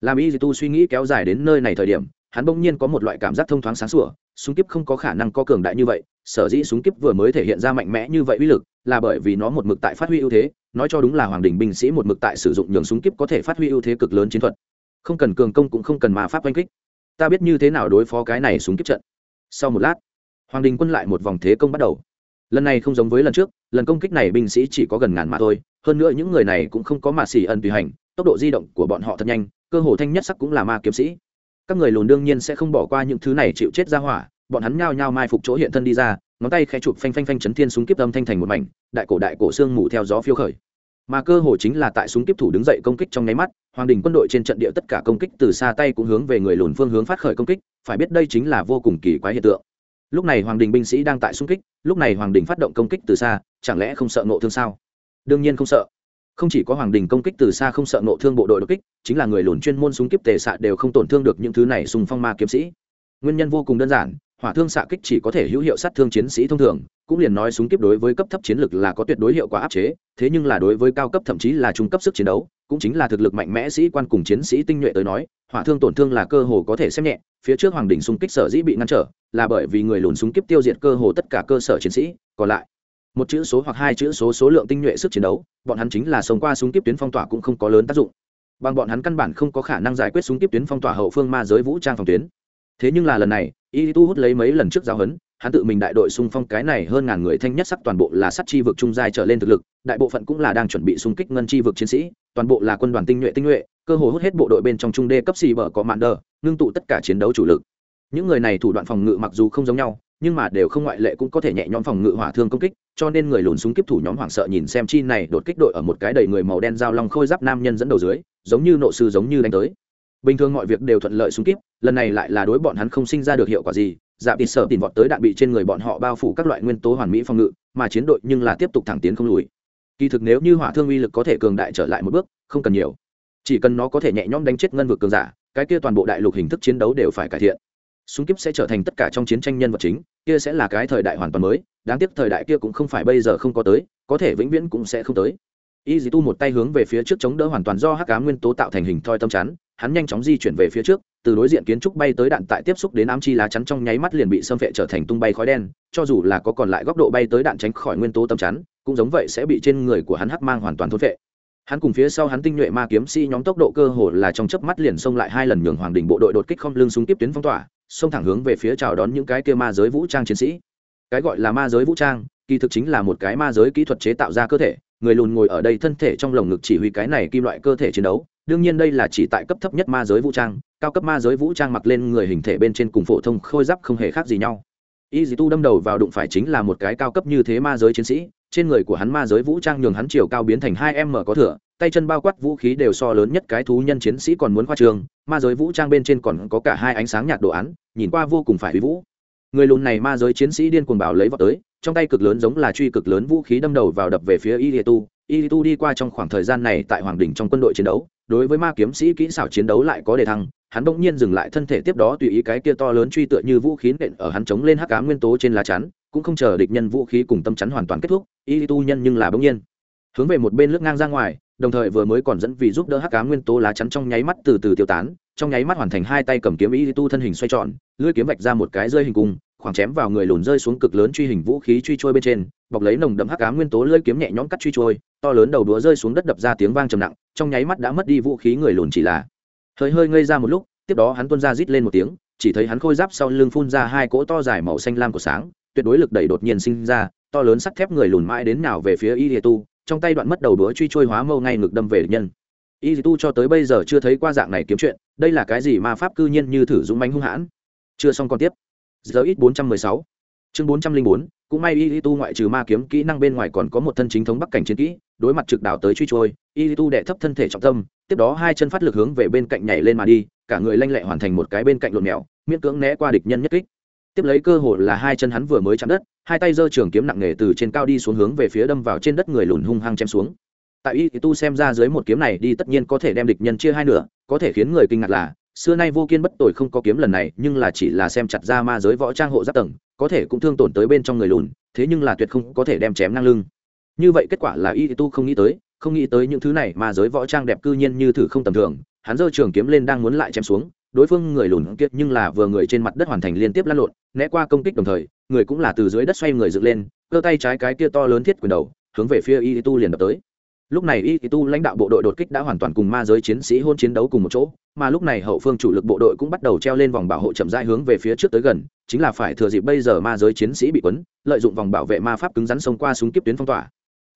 làm y tu suy nghĩ kéo dài đến nơi này thời điểm, hắn bỗng nhiên có một loại cảm giác thông thoáng sáng sủa, súng kiếp không có khả năng có cường đại như vậy, sở dĩ súng kiếp vừa mới thể hiện ra mạnh mẽ như vậy uy lực là bởi vì nó một mực tại phát huy ưu thế, nói cho đúng là hoàng đình binh sĩ một mực tại sử dụng nhường súng kíp có thể phát huy ưu thế cực lớn chiến thuật. Không cần cường công cũng không cần mà pháp oanh kích. Ta biết như thế nào đối phó cái này súng kíp trận. Sau một lát, hoàng đình quân lại một vòng thế công bắt đầu. Lần này không giống với lần trước, lần công kích này binh sĩ chỉ có gần ngàn mà thôi, hơn nữa những người này cũng không có mà xỉ ẩn tùy hành, tốc độ di động của bọn họ thật nhanh, cơ hồ thanh nhất sắc cũng là ma kiếm sĩ. Các người lùn đương nhiên sẽ không bỏ qua những thứ này chịu chết ra hỏa, bọn hắn nhao nhao mai phục chỗ hiện thân đi ra ngón tay khẽ chụp phanh phanh phanh chấn thiên súng kiếp âm thanh thành một mảnh, đại cổ đại cổ xương mù theo gió phiêu khởi. Mà cơ hồ chính là tại súng kiếp thủ đứng dậy công kích trong nháy mắt, hoàng đình quân đội trên trận địa tất cả công kích từ xa tay cũng hướng về người lùn phương hướng phát khởi công kích, phải biết đây chính là vô cùng kỳ quái hiện tượng. Lúc này hoàng đình binh sĩ đang tại xung kích, lúc này hoàng đình phát động công kích từ xa, chẳng lẽ không sợ nộ thương sao? Đương nhiên không sợ. Không chỉ có hoàng đình công kích từ xa không sợ nộ thương bộ đội đột kích, chính là người lùn chuyên môn súng kiếp tề xạ đều không tổn thương được những thứ này xung phong ma kiếm sĩ. Nguyên nhân vô cùng đơn giản hỏa thương xạ kích chỉ có thể hữu hiệu sát thương chiến sĩ thông thường, cũng liền nói súng kiếp đối với cấp thấp chiến lực là có tuyệt đối hiệu quả áp chế, thế nhưng là đối với cao cấp thậm chí là trung cấp sức chiến đấu, cũng chính là thực lực mạnh mẽ sĩ quan cùng chiến sĩ tinh nhuệ tới nói, hỏa thương tổn thương là cơ hồ có thể xem nhẹ, phía trước hoàng đình xung kích sở dĩ bị ngăn trở, là bởi vì người lùn súng kiếp tiêu diệt cơ hồ tất cả cơ sở chiến sĩ, còn lại, một chữ số hoặc hai chữ số số lượng tinh nhuệ sức chiến đấu, bọn hắn chính là sống qua súng kiếp tuyến phong tỏa cũng không có lớn tác dụng. Bằng bọn hắn căn bản không có khả năng giải quyết súng kiếp tuyến phong tỏa hậu phương ma giới vũ trang phòng tuyến thế nhưng là lần này, y tu hút lấy mấy lần trước giáo huấn, hắn tự mình đại đội xung phong cái này hơn ngàn người thanh nhất sắc toàn bộ là sắt chi vực trung giai trở lên thực lực, đại bộ phận cũng là đang chuẩn bị xung kích ngân chi vực chiến sĩ, toàn bộ là quân đoàn tinh nhuệ tinh nhuệ, cơ hồ hút hết bộ đội bên trong trung đê cấp xì bờ có mạn đờ, ngưng tụ tất cả chiến đấu chủ lực. Những người này thủ đoạn phòng ngự mặc dù không giống nhau, nhưng mà đều không ngoại lệ cũng có thể nhẹ nhõm phòng ngự hỏa thương công kích, cho nên người lùn súng kiếp thủ nhóm hoảng sợ nhìn xem chi này đột kích đội ở một cái đầy người màu đen dao long khôi giáp nam nhân dẫn đầu dưới, giống như nộ sư giống như đánh tới bình thường mọi việc đều thuận lợi súng kíp lần này lại là đối bọn hắn không sinh ra được hiệu quả gì dạ tịt sợ tìm vọt tới đạn bị trên người bọn họ bao phủ các loại nguyên tố hoàn mỹ phòng ngự, mà chiến đội nhưng là tiếp tục thẳng tiến không lùi. Kỳ thực nếu như hỏa thương uy lực có thể cường đại trở lại một bước, không cần nhiều. Chỉ cần nó có thể nhẹ nhõm đánh chết ngân vực cường giả, cái kia toàn bộ đại lục hình thức chiến đấu đều phải cải thiện. Súng kíp sẽ trở thành tất cả trong chiến tranh nhân vật chính, kia sẽ là cái thời đại hoàn toàn mới, đáng tiếc thời đại kia cũng không phải bây giờ không có tới, có thể vĩnh viễn cũng sẽ không tới. Y dì tu một tay hướng về phía trước chống đỡ hoàn toàn do hắc cá nguyên tố tạo thành hình thoi tâm chắn hắn nhanh chóng di chuyển về phía trước, từ đối diện kiến trúc bay tới đạn tại tiếp xúc đến ám chi lá chắn trong nháy mắt liền bị xâm phệ trở thành tung bay khói đen, cho dù là có còn lại góc độ bay tới đạn tránh khỏi nguyên tố tâm chắn, cũng giống vậy sẽ bị trên người của hắn hắc mang hoàn toàn thôn phệ. Hắn cùng phía sau hắn tinh nhuệ ma kiếm sĩ nhóm tốc độ cơ hồ là trong chớp mắt liền xông lại hai lần nhường hoàng đình bộ đội đột kích không lưng súng tiếp tuyến phong tỏa, xông thẳng hướng về phía chào đón những cái kia ma giới vũ trang chiến sĩ. Cái gọi là ma giới vũ trang, kỳ thực chính là một cái ma giới kỹ thuật chế tạo ra cơ thể người lùn ngồi ở đây thân thể trong lồng ngực chỉ huy cái này kim loại cơ thể chiến đấu, đương nhiên đây là chỉ tại cấp thấp nhất ma giới vũ trang, cao cấp ma giới vũ trang mặc lên người hình thể bên trên cùng phổ thông khôi giáp không hề khác gì nhau. Y dì tu đâm đầu vào đụng phải chính là một cái cao cấp như thế ma giới chiến sĩ, trên người của hắn ma giới vũ trang nhường hắn chiều cao biến thành hai m có thửa tay chân bao quát vũ khí đều so lớn nhất cái thú nhân chiến sĩ còn muốn khoa trường, ma giới vũ trang bên trên còn có cả hai ánh sáng nhạt đồ án, nhìn qua vô cùng phải huy vũ. Người lùn này ma giới chiến sĩ điên cuồng bảo lấy vào tới trong tay cực lớn giống là truy cực lớn vũ khí đâm đầu vào đập về phía y tu y tu đi qua trong khoảng thời gian này tại hoàng đình trong quân đội chiến đấu, đối với ma kiếm sĩ kỹ xảo chiến đấu lại có đề thăng, hắn bỗng nhiên dừng lại thân thể tiếp đó tùy ý cái kia to lớn truy tựa như vũ khí nện ở hắn chống lên hắc cá nguyên tố trên lá chắn, cũng không chờ địch nhân vũ khí cùng tâm chắn hoàn toàn kết thúc y tu nhân nhưng là bỗng nhiên hướng về một bên lướt ngang ra ngoài, đồng thời vừa mới còn dẫn vì giúp đỡ hắc cá nguyên tố lá chắn trong nháy mắt từ từ tiêu tán, trong nháy mắt hoàn thành hai tay cầm kiếm y tu thân hình xoay tròn, lưỡi kiếm vạch ra một cái rơi hình cung khoảng chém vào người lùn rơi xuống cực lớn truy hình vũ khí truy trôi bên trên, bọc lấy nồng đậm hắc cá nguyên tố lưỡi kiếm nhẹ nhõm cắt truy trôi, to lớn đầu đũa rơi xuống đất đập ra tiếng vang trầm nặng, trong nháy mắt đã mất đi vũ khí người lùn chỉ là. Hơi hơi ngây ra một lúc, tiếp đó hắn tuôn ra rít lên một tiếng, chỉ thấy hắn khôi giáp sau lưng phun ra hai cỗ to dài màu xanh lam của sáng, tuyệt đối lực đẩy đột nhiên sinh ra, to lớn sắt thép người lùn mãi đến nào về phía y tu, trong tay đoạn mất đầu đũa truy trôi hóa mâu ngay ngực đâm về địch nhân. Y tu cho tới bây giờ chưa thấy qua dạng này kiếm chuyện, đây là cái gì mà pháp cư nhiên như thử dũng mánh hung hãn. Chưa xong còn tiếp giờ ít bốn trăm mười sáu. Chương bốn trăm linh bốn, cũng may y tu ngoại trừ ma kiếm kỹ năng bên ngoài còn có một thân chính thống bắc cảnh chiến kỹ, đối mặt trực đảo tới truy trôi y tu đệ thấp thân thể trọng tâm, tiếp đó hai chân phát lực hướng về bên cạnh nhảy lên mà đi, cả người lanh lẹ hoàn thành một cái bên cạnh lộn mèo, miễn cưỡng né qua địch nhân nhất kích. Tiếp lấy cơ hội là hai chân hắn vừa mới chạm đất, hai tay giơ trường kiếm nặng nề từ trên cao đi xuống hướng về phía đâm vào trên đất người lùn hung hăng chém xuống. Tại y tu xem ra dưới một kiếm này đi tất nhiên có thể đem địch nhân chia hai nửa, có thể khiến người kinh ngạc là xưa nay vô kiên bất tội không có kiếm lần này, nhưng là chỉ là xem chặt ra ma giới võ trang hộ giáp tầng, có thể cũng thương tổn tới bên trong người lùn, thế nhưng là tuyệt không có thể đem chém năng lưng. Như vậy kết quả là y tu không nghĩ tới, không nghĩ tới những thứ này mà giới võ trang đẹp cư nhiên như thử không tầm thường, hắn giơ trường kiếm lên đang muốn lại chém xuống, đối phương người lùn kiệt nhưng là vừa người trên mặt đất hoàn thành liên tiếp lăn lộn, né qua công kích đồng thời, người cũng là từ dưới đất xoay người dựng lên, cơ tay trái cái kia to lớn thiết quyền đầu, hướng về phía y tu liền đập tới lúc này y tu lãnh đạo bộ đội đột kích đã hoàn toàn cùng ma giới chiến sĩ hôn chiến đấu cùng một chỗ, mà lúc này hậu phương chủ lực bộ đội cũng bắt đầu treo lên vòng bảo hộ chậm rãi hướng về phía trước tới gần, chính là phải thừa dịp bây giờ ma giới chiến sĩ bị quấn, lợi dụng vòng bảo vệ ma pháp cứng rắn xông qua súng kiếp tuyến phong tỏa.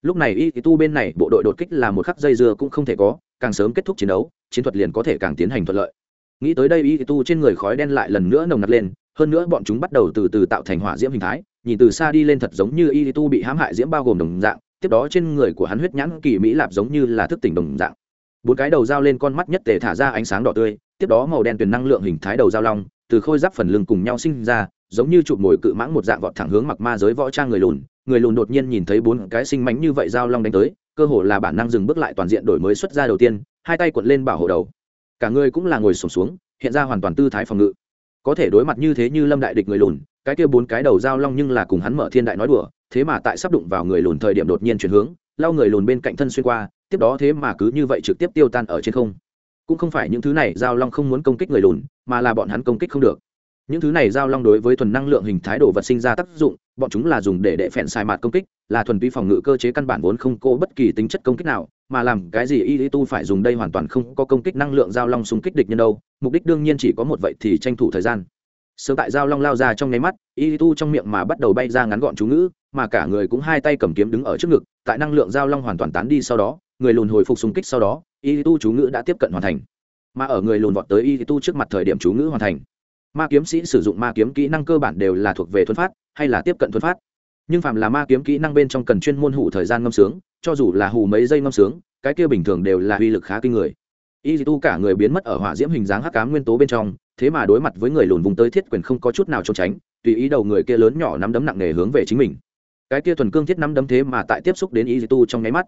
Lúc này y tu bên này bộ đội đột kích là một khắc dây dưa cũng không thể có, càng sớm kết thúc chiến đấu, chiến thuật liền có thể càng tiến hành thuận lợi. Nghĩ tới đây y tu trên người khói đen lại lần nữa nồng nặc lên, hơn nữa bọn chúng bắt đầu từ từ tạo thành hỏa diễm hình thái, nhìn từ xa đi lên thật giống như y tu bị hãm hại diễm bao gồm đồng dạng tiếp đó trên người của hắn huyết nhãn kỳ mỹ lạp giống như là thức tỉnh đồng dạng. Bốn cái đầu dao lên con mắt nhất tề thả ra ánh sáng đỏ tươi tiếp đó màu đen tuyền năng lượng hình thái đầu dao long từ khôi giáp phần lưng cùng nhau sinh ra giống như chụp mồi cự mãng một dạng vọt thẳng hướng mặc ma giới võ trang người lùn. Người lùn đột nhiên nhìn thấy bốn cái sinh mánh như vậy dao long đánh tới cơ hồ là bản năng dừng bước lại toàn diện đổi mới xuất ra đầu tiên hai tay quật lên bảo hộ đầu. Cả người cũng là ngồi sổm xuống, xuống hiện ra hoàn toàn tư thái phòng ngự. Có thể đối mặt như thế như lâm đại địch người lùn cái kia bốn cái đầu dao long nhưng là cùng hắn mở thiên đại nói đùa thế mà tại sắp đụng vào người lùn thời điểm đột nhiên chuyển hướng, lao người lùn bên cạnh thân xuyên qua, tiếp đó thế mà cứ như vậy trực tiếp tiêu tan ở trên không. Cũng không phải những thứ này giao long không muốn công kích người lùn, mà là bọn hắn công kích không được. Những thứ này giao long đối với thuần năng lượng hình thái đồ vật sinh ra tác dụng, bọn chúng là dùng để đệ phèn sai mạt công kích, là thuần vi phòng ngự cơ chế căn bản vốn không cô bất kỳ tính chất công kích nào, mà làm cái gì y tu phải dùng đây hoàn toàn không có công kích năng lượng giao long xung kích địch nhân đâu, mục đích đương nhiên chỉ có một vậy thì tranh thủ thời gian. Sớm tại giao long lao ra trong nháy mắt, y tu trong miệng mà bắt đầu bay ra ngắn gọn chú ngữ mà cả người cũng hai tay cầm kiếm đứng ở trước ngực, tại năng lượng giao long hoàn toàn tán đi sau đó, người lùn hồi phục xung kích sau đó, y tu chú ngữ đã tiếp cận hoàn thành. Mà ở người lùn vọt tới y tu trước mặt thời điểm chú ngữ hoàn thành. Ma kiếm sĩ sử dụng ma kiếm kỹ năng cơ bản đều là thuộc về thuần phát, hay là tiếp cận thuần phát. Nhưng phạm là ma kiếm kỹ năng bên trong cần chuyên môn hủ thời gian ngâm sướng, cho dù là hù mấy giây ngâm sướng, cái kia bình thường đều là uy lực khá kinh người. Y tu cả người biến mất ở hỏa diễm hình dáng hắc cám nguyên tố bên trong, thế mà đối mặt với người lùn vùng tới thiết quyền không có chút nào trốn tránh, tùy ý đầu người kia lớn nhỏ nắm đấm nặng nề hướng về chính mình cái kia thuần cương thiết nắm đấm thế mà tại tiếp xúc đến y tu trong nháy mắt.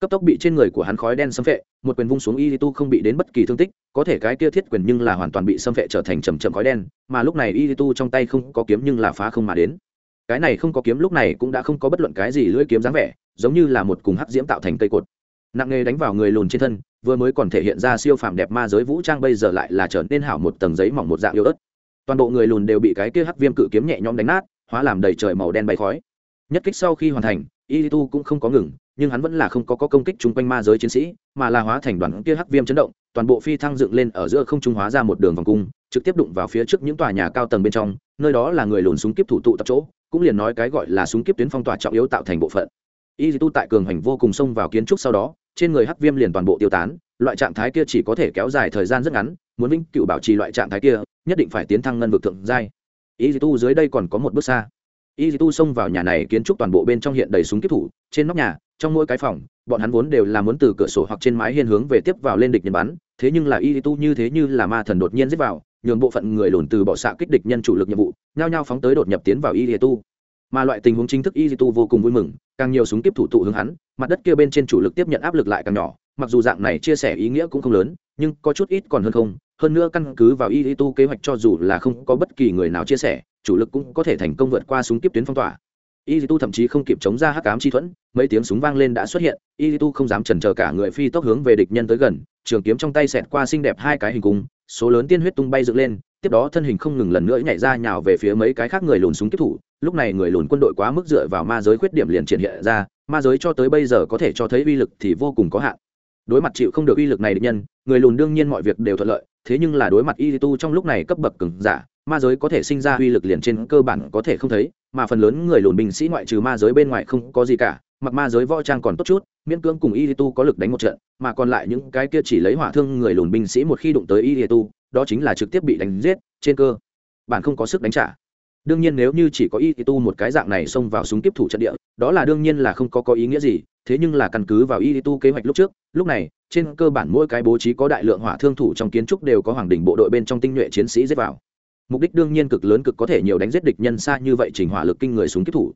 Cấp tốc bị trên người của hắn khói đen xâm phệ, một quyền vung xuống y tu không bị đến bất kỳ thương tích, có thể cái kia thiết quyền nhưng là hoàn toàn bị xâm phệ trở thành chầm chậm khói đen, mà lúc này y tu trong tay không có kiếm nhưng là phá không mà đến. Cái này không có kiếm lúc này cũng đã không có bất luận cái gì lưỡi kiếm dáng vẻ, giống như là một cùng hắc diễm tạo thành cây cột. Nặng nghề đánh vào người lùn trên thân, vừa mới còn thể hiện ra siêu phàm đẹp ma giới vũ trang bây giờ lại là trở nên hảo một tầng giấy mỏng một dạng yếu ớt. Toàn bộ người lùn đều bị cái kia hắc viêm cự kiếm nhẹ nhõm đánh nát, hóa làm đầy trời màu đen bay khói nhất kích sau khi hoàn thành y tu cũng không có ngừng nhưng hắn vẫn là không có, có công kích chung quanh ma giới chiến sĩ mà là hóa thành đoàn kia hắc viêm chấn động toàn bộ phi thăng dựng lên ở giữa không trung hóa ra một đường vòng cung trực tiếp đụng vào phía trước những tòa nhà cao tầng bên trong nơi đó là người lùn súng kiếp thủ tụ tập chỗ cũng liền nói cái gọi là súng kiếp tuyến phong tỏa trọng yếu tạo thành bộ phận. Y tu tại cường hành vô cùng xông vào kiến trúc sau đó trên người hắc viêm liền toàn bộ tiêu tán loại trạng thái kia chỉ có thể kéo dài thời gian rất ngắn muốn vĩnh cựu bảo trì loại trạng thái kia nhất định phải tiến thăng ngân vực thượng giai. Y tu dưới đây còn có một bước xa y tu xông vào nhà này kiến trúc toàn bộ bên trong hiện đầy súng kiếp thủ, trên nóc nhà, trong mỗi cái phòng, bọn hắn vốn đều là muốn từ cửa sổ hoặc trên mái hiên hướng về tiếp vào lên địch nhân bắn, thế nhưng là y tu như thế như là ma thần đột nhiên giết vào, nhường bộ phận người lùn từ bỏ xạ kích địch nhân chủ lực nhiệm vụ, nhao nhao phóng tới đột nhập tiến vào y tu. Mà loại tình huống chính thức y tu vô cùng vui mừng, càng nhiều súng kiếp thủ tụ hướng hắn, mặt đất kia bên trên chủ lực tiếp nhận áp lực lại càng nhỏ, mặc dù dạng này chia sẻ ý nghĩa cũng không lớn, nhưng có chút ít còn hơn không hơn nữa căn cứ vào y tu kế hoạch cho dù là không có bất kỳ người nào chia sẻ, chủ lực cũng có thể thành công vượt qua súng kiếp tuyến phong tỏa. Y tu thậm chí không kịp chống ra hắc ám chi thuẫn, mấy tiếng súng vang lên đã xuất hiện, y tu không dám chần chờ cả người phi tốc hướng về địch nhân tới gần, trường kiếm trong tay xẹt qua xinh đẹp hai cái hình cung, số lớn tiên huyết tung bay dựng lên, tiếp đó thân hình không ngừng lần nữa nhảy ra nhào về phía mấy cái khác người lùn súng kiếp thủ, lúc này người lùn quân đội quá mức dựa vào ma giới khuyết điểm liền triển hiện ra, ma giới cho tới bây giờ có thể cho thấy uy lực thì vô cùng có hạn. Đối mặt chịu không được uy lực này địch nhân, người lùn đương nhiên mọi việc đều thuận lợi thế nhưng là đối mặt y tu trong lúc này cấp bậc cứng giả, ma giới có thể sinh ra uy lực liền trên cơ bản có thể không thấy, mà phần lớn người lùn binh sĩ ngoại trừ ma giới bên ngoài không có gì cả, mặc ma giới võ trang còn tốt chút, miễn cưỡng cùng y tu có lực đánh một trận, mà còn lại những cái kia chỉ lấy hỏa thương người lùn binh sĩ một khi đụng tới y tu, đó chính là trực tiếp bị đánh giết, trên cơ bản không có sức đánh trả. Đương nhiên nếu như chỉ có y tu một cái dạng này xông vào súng tiếp thủ trận địa, đó là đương nhiên là không có có ý nghĩa gì thế nhưng là căn cứ vào y tu kế hoạch lúc trước, lúc này, trên cơ bản mỗi cái bố trí có đại lượng hỏa thương thủ trong kiến trúc đều có hoàng đình bộ đội bên trong tinh nhuệ chiến sĩ giết vào. Mục đích đương nhiên cực lớn cực có thể nhiều đánh giết địch nhân xa như vậy chỉnh hỏa lực kinh người xuống kiếp thủ.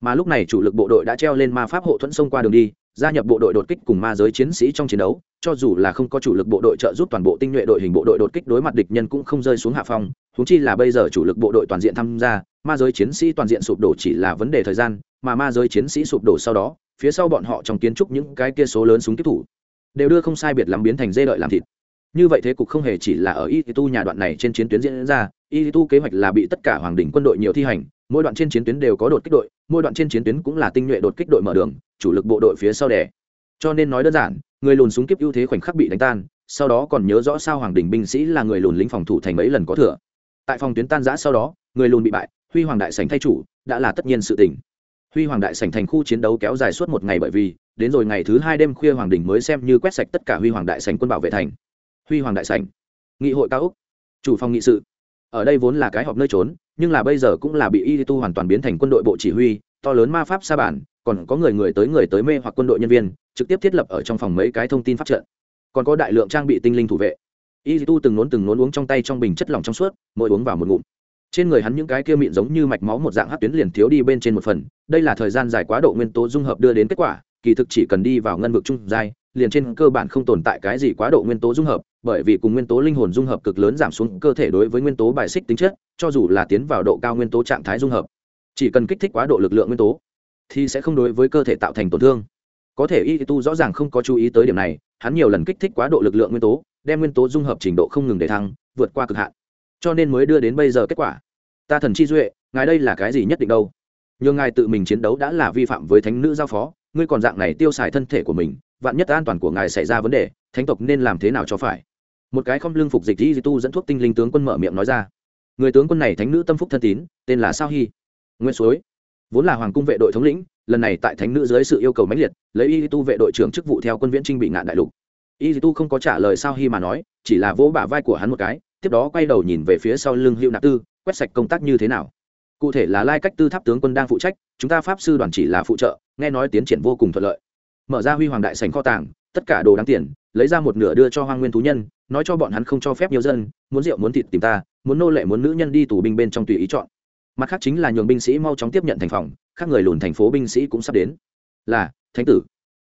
Mà lúc này chủ lực bộ đội đã treo lên ma pháp hộ thuẫn xông qua đường đi, gia nhập bộ đội đột kích cùng ma giới chiến sĩ trong chiến đấu, cho dù là không có chủ lực bộ đội trợ giúp toàn bộ tinh nhuệ đội hình bộ đội đột kích đối mặt địch nhân cũng không rơi xuống hạ phong húng chi là bây giờ chủ lực bộ đội toàn diện tham gia, ma giới chiến sĩ toàn diện sụp đổ chỉ là vấn đề thời gian, mà ma giới chiến sĩ sụp đổ sau đó phía sau bọn họ trong kiến trúc những cái kia số lớn súng tiếp thủ, đều đưa không sai biệt lắm biến thành dê đợi làm thịt. Như vậy thế cục không hề chỉ là ở y tu nhà đoạn này trên chiến tuyến diễn ra, y tu kế hoạch là bị tất cả hoàng đình quân đội nhiều thi hành, mỗi đoạn trên chiến tuyến đều có đột kích đội, mỗi đoạn trên chiến tuyến cũng là tinh nhuệ đột kích đội mở đường, chủ lực bộ đội phía sau đẻ cho nên nói đơn giản, người lùn súng kiếp ưu thế khoảnh khắc bị đánh tan, sau đó còn nhớ rõ sao hoàng đình binh sĩ là người lùn lính phòng thủ thành mấy lần có thừa. Tại phòng tuyến tan giã sau đó, người lùn bị bại, huy hoàng đại sảnh thay chủ, đã là tất nhiên sự tình huy hoàng đại sảnh thành khu chiến đấu kéo dài suốt một ngày bởi vì, đến rồi ngày thứ hai đêm khuya hoàng đình mới xem như quét sạch tất cả huy hoàng đại sảnh quân bảo vệ thành. Huy hoàng đại sảnh, nghị hội cao úc, chủ phòng nghị sự. Ở đây vốn là cái họp nơi trốn, nhưng là bây giờ cũng là bị y tu hoàn toàn biến thành quân đội bộ chỉ huy, to lớn ma pháp sa bản, còn có người người tới người tới mê hoặc quân đội nhân viên, trực tiếp thiết lập ở trong phòng mấy cái thông tin phát trận. Còn có đại lượng trang bị tinh linh thủ vệ. Y tu từng nốn từng nốn uống trong tay trong bình chất lỏng trong suốt, mỗi uống vào một ngụm trên người hắn những cái kia mịn giống như mạch máu một dạng hát tuyến liền thiếu đi bên trên một phần, đây là thời gian dài quá độ nguyên tố dung hợp đưa đến kết quả, kỳ thực chỉ cần đi vào ngân vực trung giai, liền trên cơ bản không tồn tại cái gì quá độ nguyên tố dung hợp, bởi vì cùng nguyên tố linh hồn dung hợp cực lớn giảm xuống cơ thể đối với nguyên tố bài xích tính chất, cho dù là tiến vào độ cao nguyên tố trạng thái dung hợp, chỉ cần kích thích quá độ lực lượng nguyên tố, thì sẽ không đối với cơ thể tạo thành tổn thương. Có thể y tu rõ ràng không có chú ý tới điểm này, hắn nhiều lần kích thích quá độ lực lượng nguyên tố, đem nguyên tố dung hợp trình độ không ngừng để thăng, vượt qua cực hạn cho nên mới đưa đến bây giờ kết quả. Ta thần chi duệ, ngài đây là cái gì nhất định đâu? Nhưng ngài tự mình chiến đấu đã là vi phạm với thánh nữ giao phó, ngươi còn dạng này tiêu xài thân thể của mình, vạn nhất an toàn của ngài xảy ra vấn đề, thánh tộc nên làm thế nào cho phải? Một cái không lương phục dịch di tu dẫn thuốc tinh linh tướng quân mở miệng nói ra. Người tướng quân này thánh nữ tâm phúc thân tín, tên là sao hy nguyên suối. Vốn là hoàng cung vệ đội thống lĩnh, lần này tại thánh nữ dưới sự yêu cầu mãnh liệt, lấy y tu vệ đội trưởng chức vụ theo quân viễn trinh bị ngạn đại lục. Y tu không có trả lời sao hy mà nói, chỉ là vỗ bả vai của hắn một cái tiếp đó quay đầu nhìn về phía sau lưng hữu nạp tư, quét sạch công tác như thế nào. Cụ thể là lai cách tư tháp tướng quân đang phụ trách, chúng ta pháp sư đoàn chỉ là phụ trợ, nghe nói tiến triển vô cùng thuận lợi. Mở ra huy hoàng đại sành kho tàng, tất cả đồ đáng tiền, lấy ra một nửa đưa cho hoang nguyên thú nhân, nói cho bọn hắn không cho phép nhiều dân, muốn rượu muốn thịt tìm ta, muốn nô lệ muốn nữ nhân đi tù binh bên trong tùy ý chọn. Mặt khác chính là nhường binh sĩ mau chóng tiếp nhận thành phòng, khác người lùn thành phố binh sĩ cũng sắp đến. Là, thánh tử.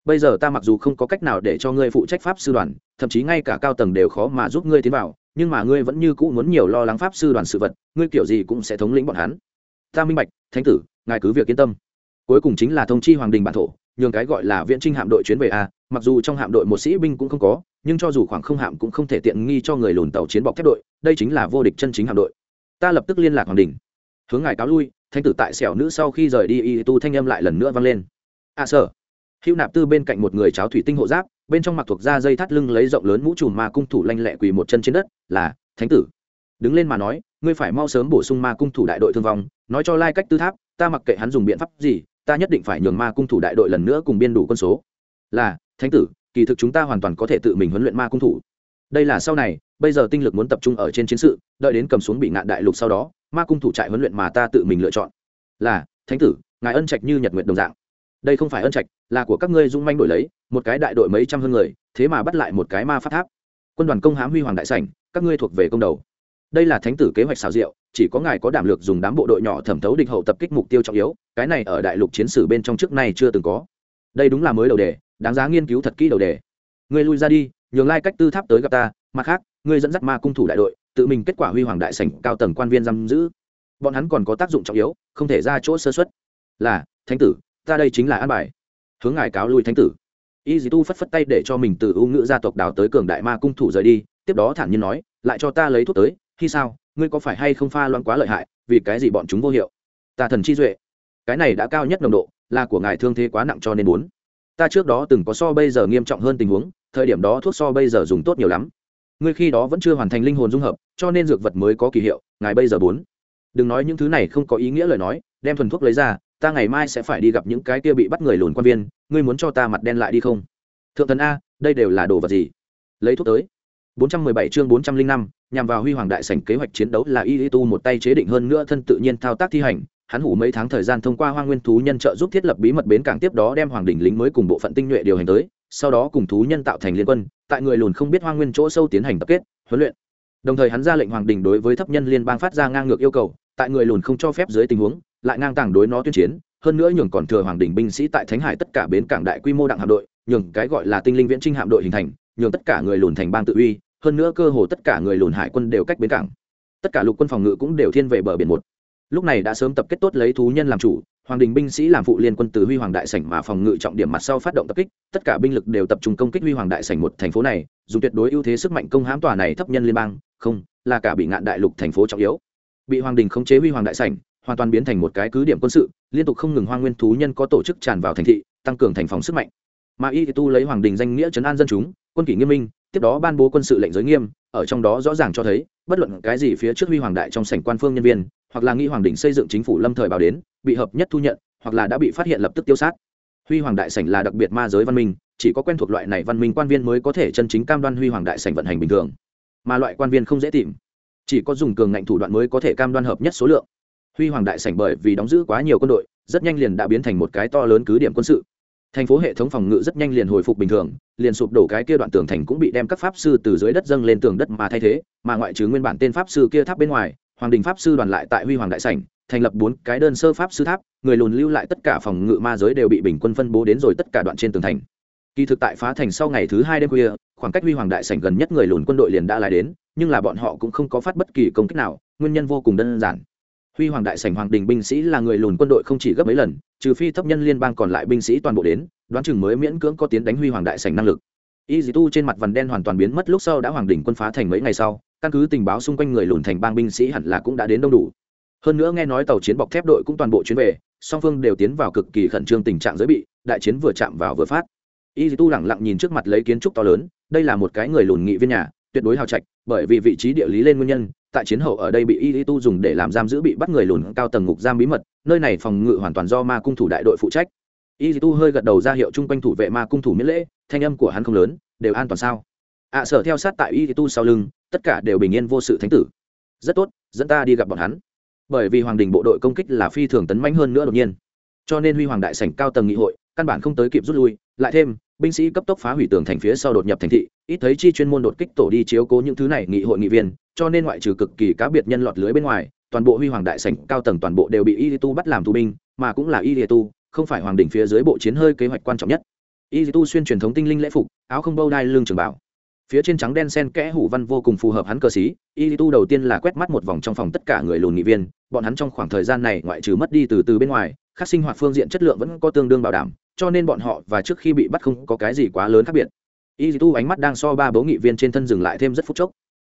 Bây giờ ta mặc dù không có cách nào để cho ngươi phụ trách pháp sư đoàn, thậm chí ngay cả cao tầng đều khó mà giúp ngươi tiến vào nhưng mà ngươi vẫn như cũ muốn nhiều lo lắng pháp sư đoàn sự vật ngươi kiểu gì cũng sẽ thống lĩnh bọn hắn. Ta minh bạch thánh tử ngài cứ việc yên tâm. Cuối cùng chính là thông chi hoàng đình bản thổ nhường cái gọi là viễn trinh hạm đội chuyến về a mặc dù trong hạm đội một sĩ binh cũng không có nhưng cho dù khoảng không hạm cũng không thể tiện nghi cho người lùn tàu chiến bọc thép đội đây chính là vô địch chân chính hạm đội. Ta lập tức liên lạc hoàng đình. Hướng ngài cáo lui thánh tử tại xẻo nữ sau khi rời đi y tu thanh âm lại lần nữa vang lên. A à, sở hữu nạp tư bên cạnh một người cháo thủy tinh hộ giáp bên trong mặc thuộc da dây thắt lưng lấy rộng lớn mũ trùm ma cung thủ lanh lẹ quỳ một chân trên đất, là, thánh tử. Đứng lên mà nói, ngươi phải mau sớm bổ sung ma cung thủ đại đội thương vong, nói cho lai cách tư tháp, ta mặc kệ hắn dùng biện pháp gì, ta nhất định phải nhường ma cung thủ đại đội lần nữa cùng biên đủ quân số. Là, thánh tử, kỳ thực chúng ta hoàn toàn có thể tự mình huấn luyện ma cung thủ. Đây là sau này, bây giờ tinh lực muốn tập trung ở trên chiến sự, đợi đến cầm xuống bị ngạn đại lục sau đó, ma cung thủ trại huấn luyện mà ta tự mình lựa chọn. Là, thánh tử, ngài ân trạch như nhật nguyện đồng dạng đây không phải ân trạch, là của các ngươi dung manh đổi lấy, một cái đại đội mấy trăm hơn người, thế mà bắt lại một cái ma phát tháp. Quân đoàn công hám huy hoàng đại sảnh, các ngươi thuộc về công đầu. Đây là thánh tử kế hoạch xào rượu chỉ có ngài có đảm lược dùng đám bộ đội nhỏ thẩm thấu địch hậu tập kích mục tiêu trọng yếu, cái này ở đại lục chiến sử bên trong trước nay chưa từng có. Đây đúng là mới đầu đề, đáng giá nghiên cứu thật kỹ đầu đề. Ngươi lui ra đi, nhường lai cách tư tháp tới gặp ta, mặt khác, ngươi dẫn dắt ma cung thủ đại đội, tự mình kết quả huy hoàng đại sảnh cao tầng quan viên giam giữ. Bọn hắn còn có tác dụng trọng yếu, không thể ra chỗ sơ xuất là, thánh tử ta đây chính là an bài. Hướng ngài cáo lui thánh tử. Y dì tu phất phất tay để cho mình từ ưu ngữ gia tộc đào tới cường đại ma cung thủ rời đi, tiếp đó thản nhiên nói, lại cho ta lấy thuốc tới, khi sao, ngươi có phải hay không pha loãng quá lợi hại, vì cái gì bọn chúng vô hiệu? Ta thần chi duệ. Cái này đã cao nhất nồng độ, là của ngài thương thế quá nặng cho nên muốn. Ta trước đó từng có so bây giờ nghiêm trọng hơn tình huống, thời điểm đó thuốc so bây giờ dùng tốt nhiều lắm. Ngươi khi đó vẫn chưa hoàn thành linh hồn dung hợp, cho nên dược vật mới có kỳ hiệu, ngài bây giờ bốn đừng nói những thứ này không có ý nghĩa lời nói, đem thuần thuốc lấy ra ta ngày mai sẽ phải đi gặp những cái kia bị bắt người lùn quan viên ngươi muốn cho ta mặt đen lại đi không? Thượng thần a đây đều là đồ vật gì? Lấy thuốc tới. 417 chương 405, nhằm vào huy hoàng đại sảnh kế hoạch chiến đấu là y tu một tay chế định hơn nữa thân tự nhiên thao tác thi hành hắn hủ mấy tháng thời gian thông qua hoang nguyên thú nhân trợ giúp thiết lập bí mật bến cảng tiếp đó đem hoàng đỉnh lính mới cùng bộ phận tinh nhuệ điều hành tới sau đó cùng thú nhân tạo thành liên quân tại người lùn không biết hoang nguyên chỗ sâu tiến hành tập kết huấn luyện. Đồng thời hắn ra lệnh hoàng đình đối với thấp nhân liên bang phát ra ngang ngược yêu cầu tại người lùn không cho phép dưới tình huống lại ngang tàng đối nó tuyên chiến, hơn nữa nhường còn thừa hoàng đình binh sĩ tại thánh hải tất cả bến cảng đại quy mô đặng hạm đội, nhường cái gọi là tinh linh viễn trinh hạm đội hình thành, nhường tất cả người lùn thành bang tự uy, hơn nữa cơ hồ tất cả người lùn hải quân đều cách bến cảng. Tất cả lục quân phòng ngự cũng đều thiên về bờ biển một. Lúc này đã sớm tập kết tốt lấy thú nhân làm chủ, hoàng đình binh sĩ làm phụ liên quân từ huy hoàng đại sảnh mà phòng ngự trọng điểm mặt sau phát động tập kích, tất cả binh lực đều tập trung công kích huy hoàng đại sảnh một thành phố này, dùng tuyệt đối ưu thế sức mạnh công hãm tòa này thấp nhân liên bang, không, là cả bị ngạn đại lục thành phố trọng yếu. Bị hoàng đình khống chế huy hoàng đại sảnh hoàn toàn biến thành một cái cứ điểm quân sự, liên tục không ngừng Hoa nguyên thú nhân có tổ chức tràn vào thành thị, tăng cường thành phòng sức mạnh. Mà y tu lấy hoàng đình danh nghĩa chấn an dân chúng, quân kỷ nghiêm minh, tiếp đó ban bố quân sự lệnh giới nghiêm, ở trong đó rõ ràng cho thấy, bất luận cái gì phía trước huy hoàng đại trong sảnh quan phương nhân viên, hoặc là nghĩ hoàng đình xây dựng chính phủ lâm thời bảo đến, bị hợp nhất thu nhận, hoặc là đã bị phát hiện lập tức tiêu sát. Huy hoàng đại sảnh là đặc biệt ma giới văn minh, chỉ có quen thuộc loại này văn minh quan viên mới có thể chân chính cam đoan huy hoàng đại sảnh vận hành bình thường. Mà loại quan viên không dễ tìm, chỉ có dùng cường ngạnh thủ đoạn mới có thể cam đoan hợp nhất số lượng huy hoàng đại sảnh bởi vì đóng giữ quá nhiều quân đội, rất nhanh liền đã biến thành một cái to lớn cứ điểm quân sự. Thành phố hệ thống phòng ngự rất nhanh liền hồi phục bình thường, liền sụp đổ cái kia đoạn tường thành cũng bị đem các pháp sư từ dưới đất dâng lên tường đất mà thay thế, mà ngoại trừ nguyên bản tên pháp sư kia tháp bên ngoài, hoàng đình pháp sư đoàn lại tại huy hoàng đại sảnh, thành lập bốn cái đơn sơ pháp sư tháp, người lùn lưu lại tất cả phòng ngự ma giới đều bị bình quân phân bố đến rồi tất cả đoạn trên tường thành. Kỳ thực tại phá thành sau ngày thứ hai đêm khuya, khoảng cách huy hoàng đại sảnh gần nhất người lùn quân đội liền đã lại đến, nhưng là bọn họ cũng không có phát bất kỳ công kích nào, nguyên nhân vô cùng đơn giản huy hoàng đại sảnh hoàng đình binh sĩ là người lùn quân đội không chỉ gấp mấy lần, trừ phi thấp nhân liên bang còn lại binh sĩ toàn bộ đến, đoán chừng mới miễn cưỡng có tiến đánh huy hoàng đại sảnh năng lực. Y dì tu trên mặt vằn đen hoàn toàn biến mất lúc sau đã hoàng đình quân phá thành mấy ngày sau, căn cứ tình báo xung quanh người lùn thành bang binh sĩ hẳn là cũng đã đến đông đủ. Hơn nữa nghe nói tàu chiến bọc thép đội cũng toàn bộ chuyến về, song phương đều tiến vào cực kỳ khẩn trương tình trạng giới bị, đại chiến vừa chạm vào vừa phát. Y dì tu lẳng lặng nhìn trước mặt lấy kiến trúc to lớn, đây là một cái người lùn nghị viên nhà, tuyệt đối hào trạch, bởi vì vị trí địa lý lên nguyên nhân tại chiến hậu ở đây bị y tu dùng để làm giam giữ bị bắt người lùn cao tầng ngục giam bí mật nơi này phòng ngự hoàn toàn do ma cung thủ đại đội phụ trách. Y tu hơi gật đầu ra hiệu chung quanh thủ vệ ma cung thủ miễn lễ thanh âm của hắn không lớn đều an toàn sao? Ạ à, sở theo sát tại y tu sau lưng tất cả đều bình yên vô sự thánh tử. Rất tốt dẫn ta đi gặp bọn hắn. Bởi vì hoàng đình bộ đội công kích là phi thường tấn mãnh hơn nữa đột nhiên. Cho nên huy hoàng đại sảnh cao tầng nghị hội căn bản không tới kịp rút lui lại thêm binh sĩ cấp tốc phá hủy tường thành phía sau đột nhập thành thị, ít thấy chi chuyên môn đột kích tổ đi chiếu cố những thứ này nghị hội nghị viên, cho nên ngoại trừ cực kỳ cá biệt nhân lọt lưới bên ngoài, toàn bộ huy hoàng đại sảnh cao tầng toàn bộ đều bị y tu bắt làm tù binh, mà cũng là y tu, không phải hoàng đỉnh phía dưới bộ chiến hơi kế hoạch quan trọng nhất. Y tu xuyên truyền thống tinh linh lễ phục, áo không bâu đai lương trường bảo. Phía trên trắng đen sen kẽ hủ văn vô cùng phù hợp hắn cơ sĩ, y tu đầu tiên là quét mắt một vòng trong phòng tất cả người lùn nghị viên, bọn hắn trong khoảng thời gian này ngoại trừ mất đi từ từ bên ngoài khác sinh hoạt phương diện chất lượng vẫn có tương đương bảo đảm, cho nên bọn họ và trước khi bị bắt không có cái gì quá lớn khác biệt. Y tu ánh mắt đang so ba bố nghị viên trên thân dừng lại thêm rất phút chốc.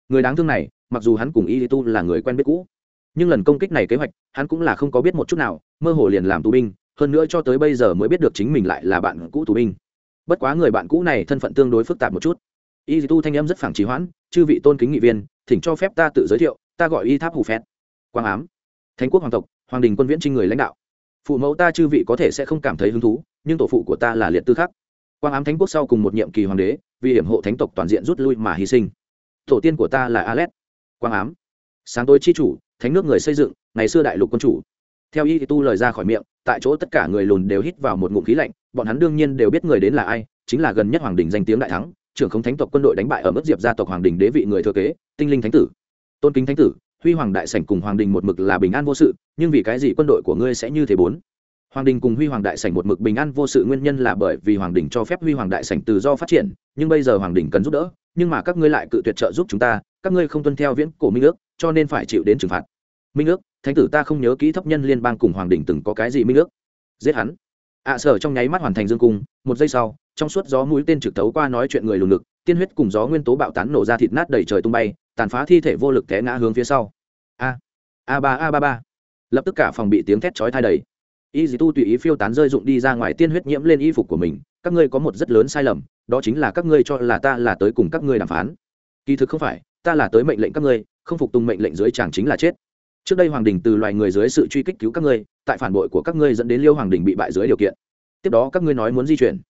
Người đáng thương này, mặc dù hắn cùng y tu là người quen biết cũ, nhưng lần công kích này kế hoạch, hắn cũng là không có biết một chút nào, mơ hồ liền làm tù binh, hơn nữa cho tới bây giờ mới biết được chính mình lại là bạn cũ tù binh. Bất quá người bạn cũ này thân phận tương đối phức tạp một chút. Y tu thanh âm rất phản trí hoãn, chư vị tôn kính nghị viên, thỉnh cho phép ta tự giới thiệu, ta gọi y tháp hù phét quang ám. Thánh quốc hoàng tộc, hoàng đình quân viễn trinh người lãnh đạo phụ mẫu ta chư vị có thể sẽ không cảm thấy hứng thú, nhưng tổ phụ của ta là liệt tư khắc. Quang ám thánh quốc sau cùng một nhiệm kỳ hoàng đế, vì hiểm hộ thánh tộc toàn diện rút lui mà hy sinh. Tổ tiên của ta là alet. Quang ám. Sáng tối chi chủ, thánh nước người xây dựng, ngày xưa đại lục quân chủ. Theo y tu lời ra khỏi miệng, tại chỗ tất cả người lùn đều hít vào một ngụm khí lạnh, bọn hắn đương nhiên đều biết người đến là ai, chính là gần nhất hoàng đình danh tiếng đại thắng, trưởng không thánh tộc quân đội đánh bại ở mức diệp gia tộc hoàng đình đế vị người thừa kế, tinh linh thánh tử, tôn kính thánh tử huy hoàng đại sảnh cùng hoàng đình một mực là bình an vô sự, nhưng vì cái gì quân đội của ngươi sẽ như thế bốn? Hoàng đình cùng huy hoàng đại sảnh một mực bình an vô sự nguyên nhân là bởi vì hoàng đình cho phép huy hoàng đại sảnh tự do phát triển, nhưng bây giờ hoàng đình cần giúp đỡ, nhưng mà các ngươi lại cự tuyệt trợ giúp chúng ta, các ngươi không tuân theo viễn cổ minh ước, cho nên phải chịu đến trừng phạt. Minh ước, thánh tử ta không nhớ kỹ thấp nhân liên bang cùng hoàng đình từng có cái gì minh ước. Giết hắn. Ạ sở trong nháy mắt hoàn thành dương cung, một giây sau, trong suốt gió mũi tên trực tấu qua nói chuyện người lùn ngực, tiên huyết cùng gió nguyên tố bạo tán nổ ra thịt nát đầy trời tung bay tàn phá thi thể vô lực té ngã hướng phía sau. A a ba a ba ba. Lập tức cả phòng bị tiếng thét chói thai đầy. Y dì tu tùy ý phiêu tán rơi dụng đi ra ngoài tiên huyết nhiễm lên y phục của mình. Các ngươi có một rất lớn sai lầm, đó chính là các ngươi cho là ta là tới cùng các ngươi đàm phán. Kỳ thực không phải, ta là tới mệnh lệnh các ngươi, không phục tùng mệnh lệnh dưới chàng chính là chết. Trước đây hoàng đình từ loài người dưới sự truy kích cứu các ngươi, tại phản bội của các ngươi dẫn đến liêu hoàng đình bị bại dưới điều kiện. Tiếp đó các ngươi nói muốn di chuyển.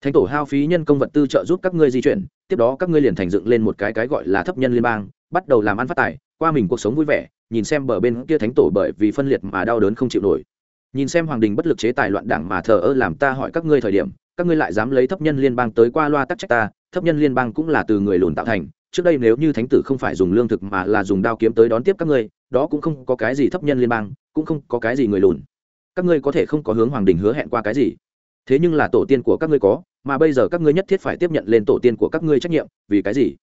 Thánh tổ hao phí nhân công vật tư trợ giúp các ngươi di chuyển, tiếp đó các ngươi liền thành dựng lên một cái cái gọi là thấp nhân liên bang bắt đầu làm ăn phát tài, qua mình cuộc sống vui vẻ, nhìn xem bờ bên kia thánh tổ bởi vì phân liệt mà đau đớn không chịu nổi. Nhìn xem hoàng đình bất lực chế tài loạn đảng mà thờ ơ làm ta hỏi các ngươi thời điểm, các ngươi lại dám lấy thấp nhân liên bang tới qua loa tắc trách ta, thấp nhân liên bang cũng là từ người lùn tạo thành, trước đây nếu như thánh tử không phải dùng lương thực mà là dùng đao kiếm tới đón tiếp các ngươi, đó cũng không có cái gì thấp nhân liên bang, cũng không có cái gì người lùn. Các ngươi có thể không có hướng hoàng đình hứa hẹn qua cái gì. Thế nhưng là tổ tiên của các ngươi có, mà bây giờ các ngươi nhất thiết phải tiếp nhận lên tổ tiên của các ngươi trách nhiệm, vì cái gì?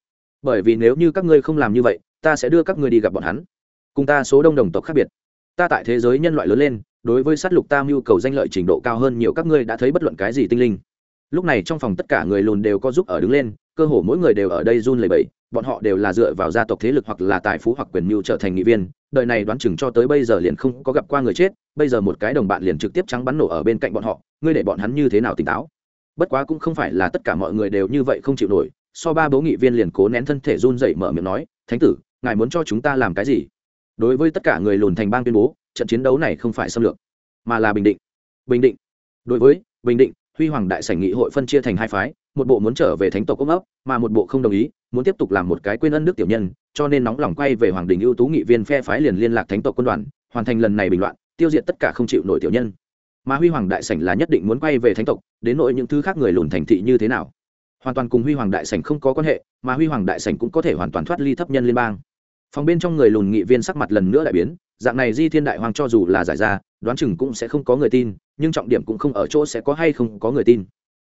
Bởi vì nếu như các ngươi không làm như vậy, ta sẽ đưa các ngươi đi gặp bọn hắn. Cùng ta số đông đồng tộc khác biệt. Ta tại thế giới nhân loại lớn lên, đối với sát lục ta mưu cầu danh lợi trình độ cao hơn nhiều các ngươi đã thấy bất luận cái gì tinh linh. Lúc này trong phòng tất cả người lùn đều có giúp ở đứng lên, cơ hồ mỗi người đều ở đây run lẩy bẩy, bọn họ đều là dựa vào gia tộc thế lực hoặc là tài phú hoặc quyền mưu trở thành nghị viên. Đời này đoán chừng cho tới bây giờ liền không có gặp qua người chết, bây giờ một cái đồng bạn liền trực tiếp trắng bắn nổ ở bên cạnh bọn họ, ngươi để bọn hắn như thế nào tỉnh táo? Bất quá cũng không phải là tất cả mọi người đều như vậy không chịu nổi so ba bố nghị viên liền cố nén thân thể run dậy mở miệng nói, thánh tử, ngài muốn cho chúng ta làm cái gì? Đối với tất cả người lùn thành bang tuyên bố, trận chiến đấu này không phải xâm lược, mà là bình định. Bình định. Đối với bình định, huy hoàng đại sảnh nghị hội phân chia thành hai phái, một bộ muốn trở về thánh tộc ốc ốc mà một bộ không đồng ý, muốn tiếp tục làm một cái quên ân nước tiểu nhân, cho nên nóng lòng quay về hoàng đình ưu tú nghị viên phe phái liền liên lạc thánh tộc quân đoàn, hoàn thành lần này bình loạn, tiêu diệt tất cả không chịu nổi tiểu nhân. Mà huy hoàng đại sảnh là nhất định muốn quay về thánh tộc, đến nội những thứ khác người lùn thành thị như thế nào? Hoàn toàn cùng huy hoàng đại sảnh không có quan hệ, mà huy hoàng đại sảnh cũng có thể hoàn toàn thoát ly thấp nhân liên bang. Phòng bên trong người lùn nghị viên sắc mặt lần nữa đại biến, dạng này di thiên đại hoàng cho dù là giải ra, đoán chừng cũng sẽ không có người tin, nhưng trọng điểm cũng không ở chỗ sẽ có hay không có người tin.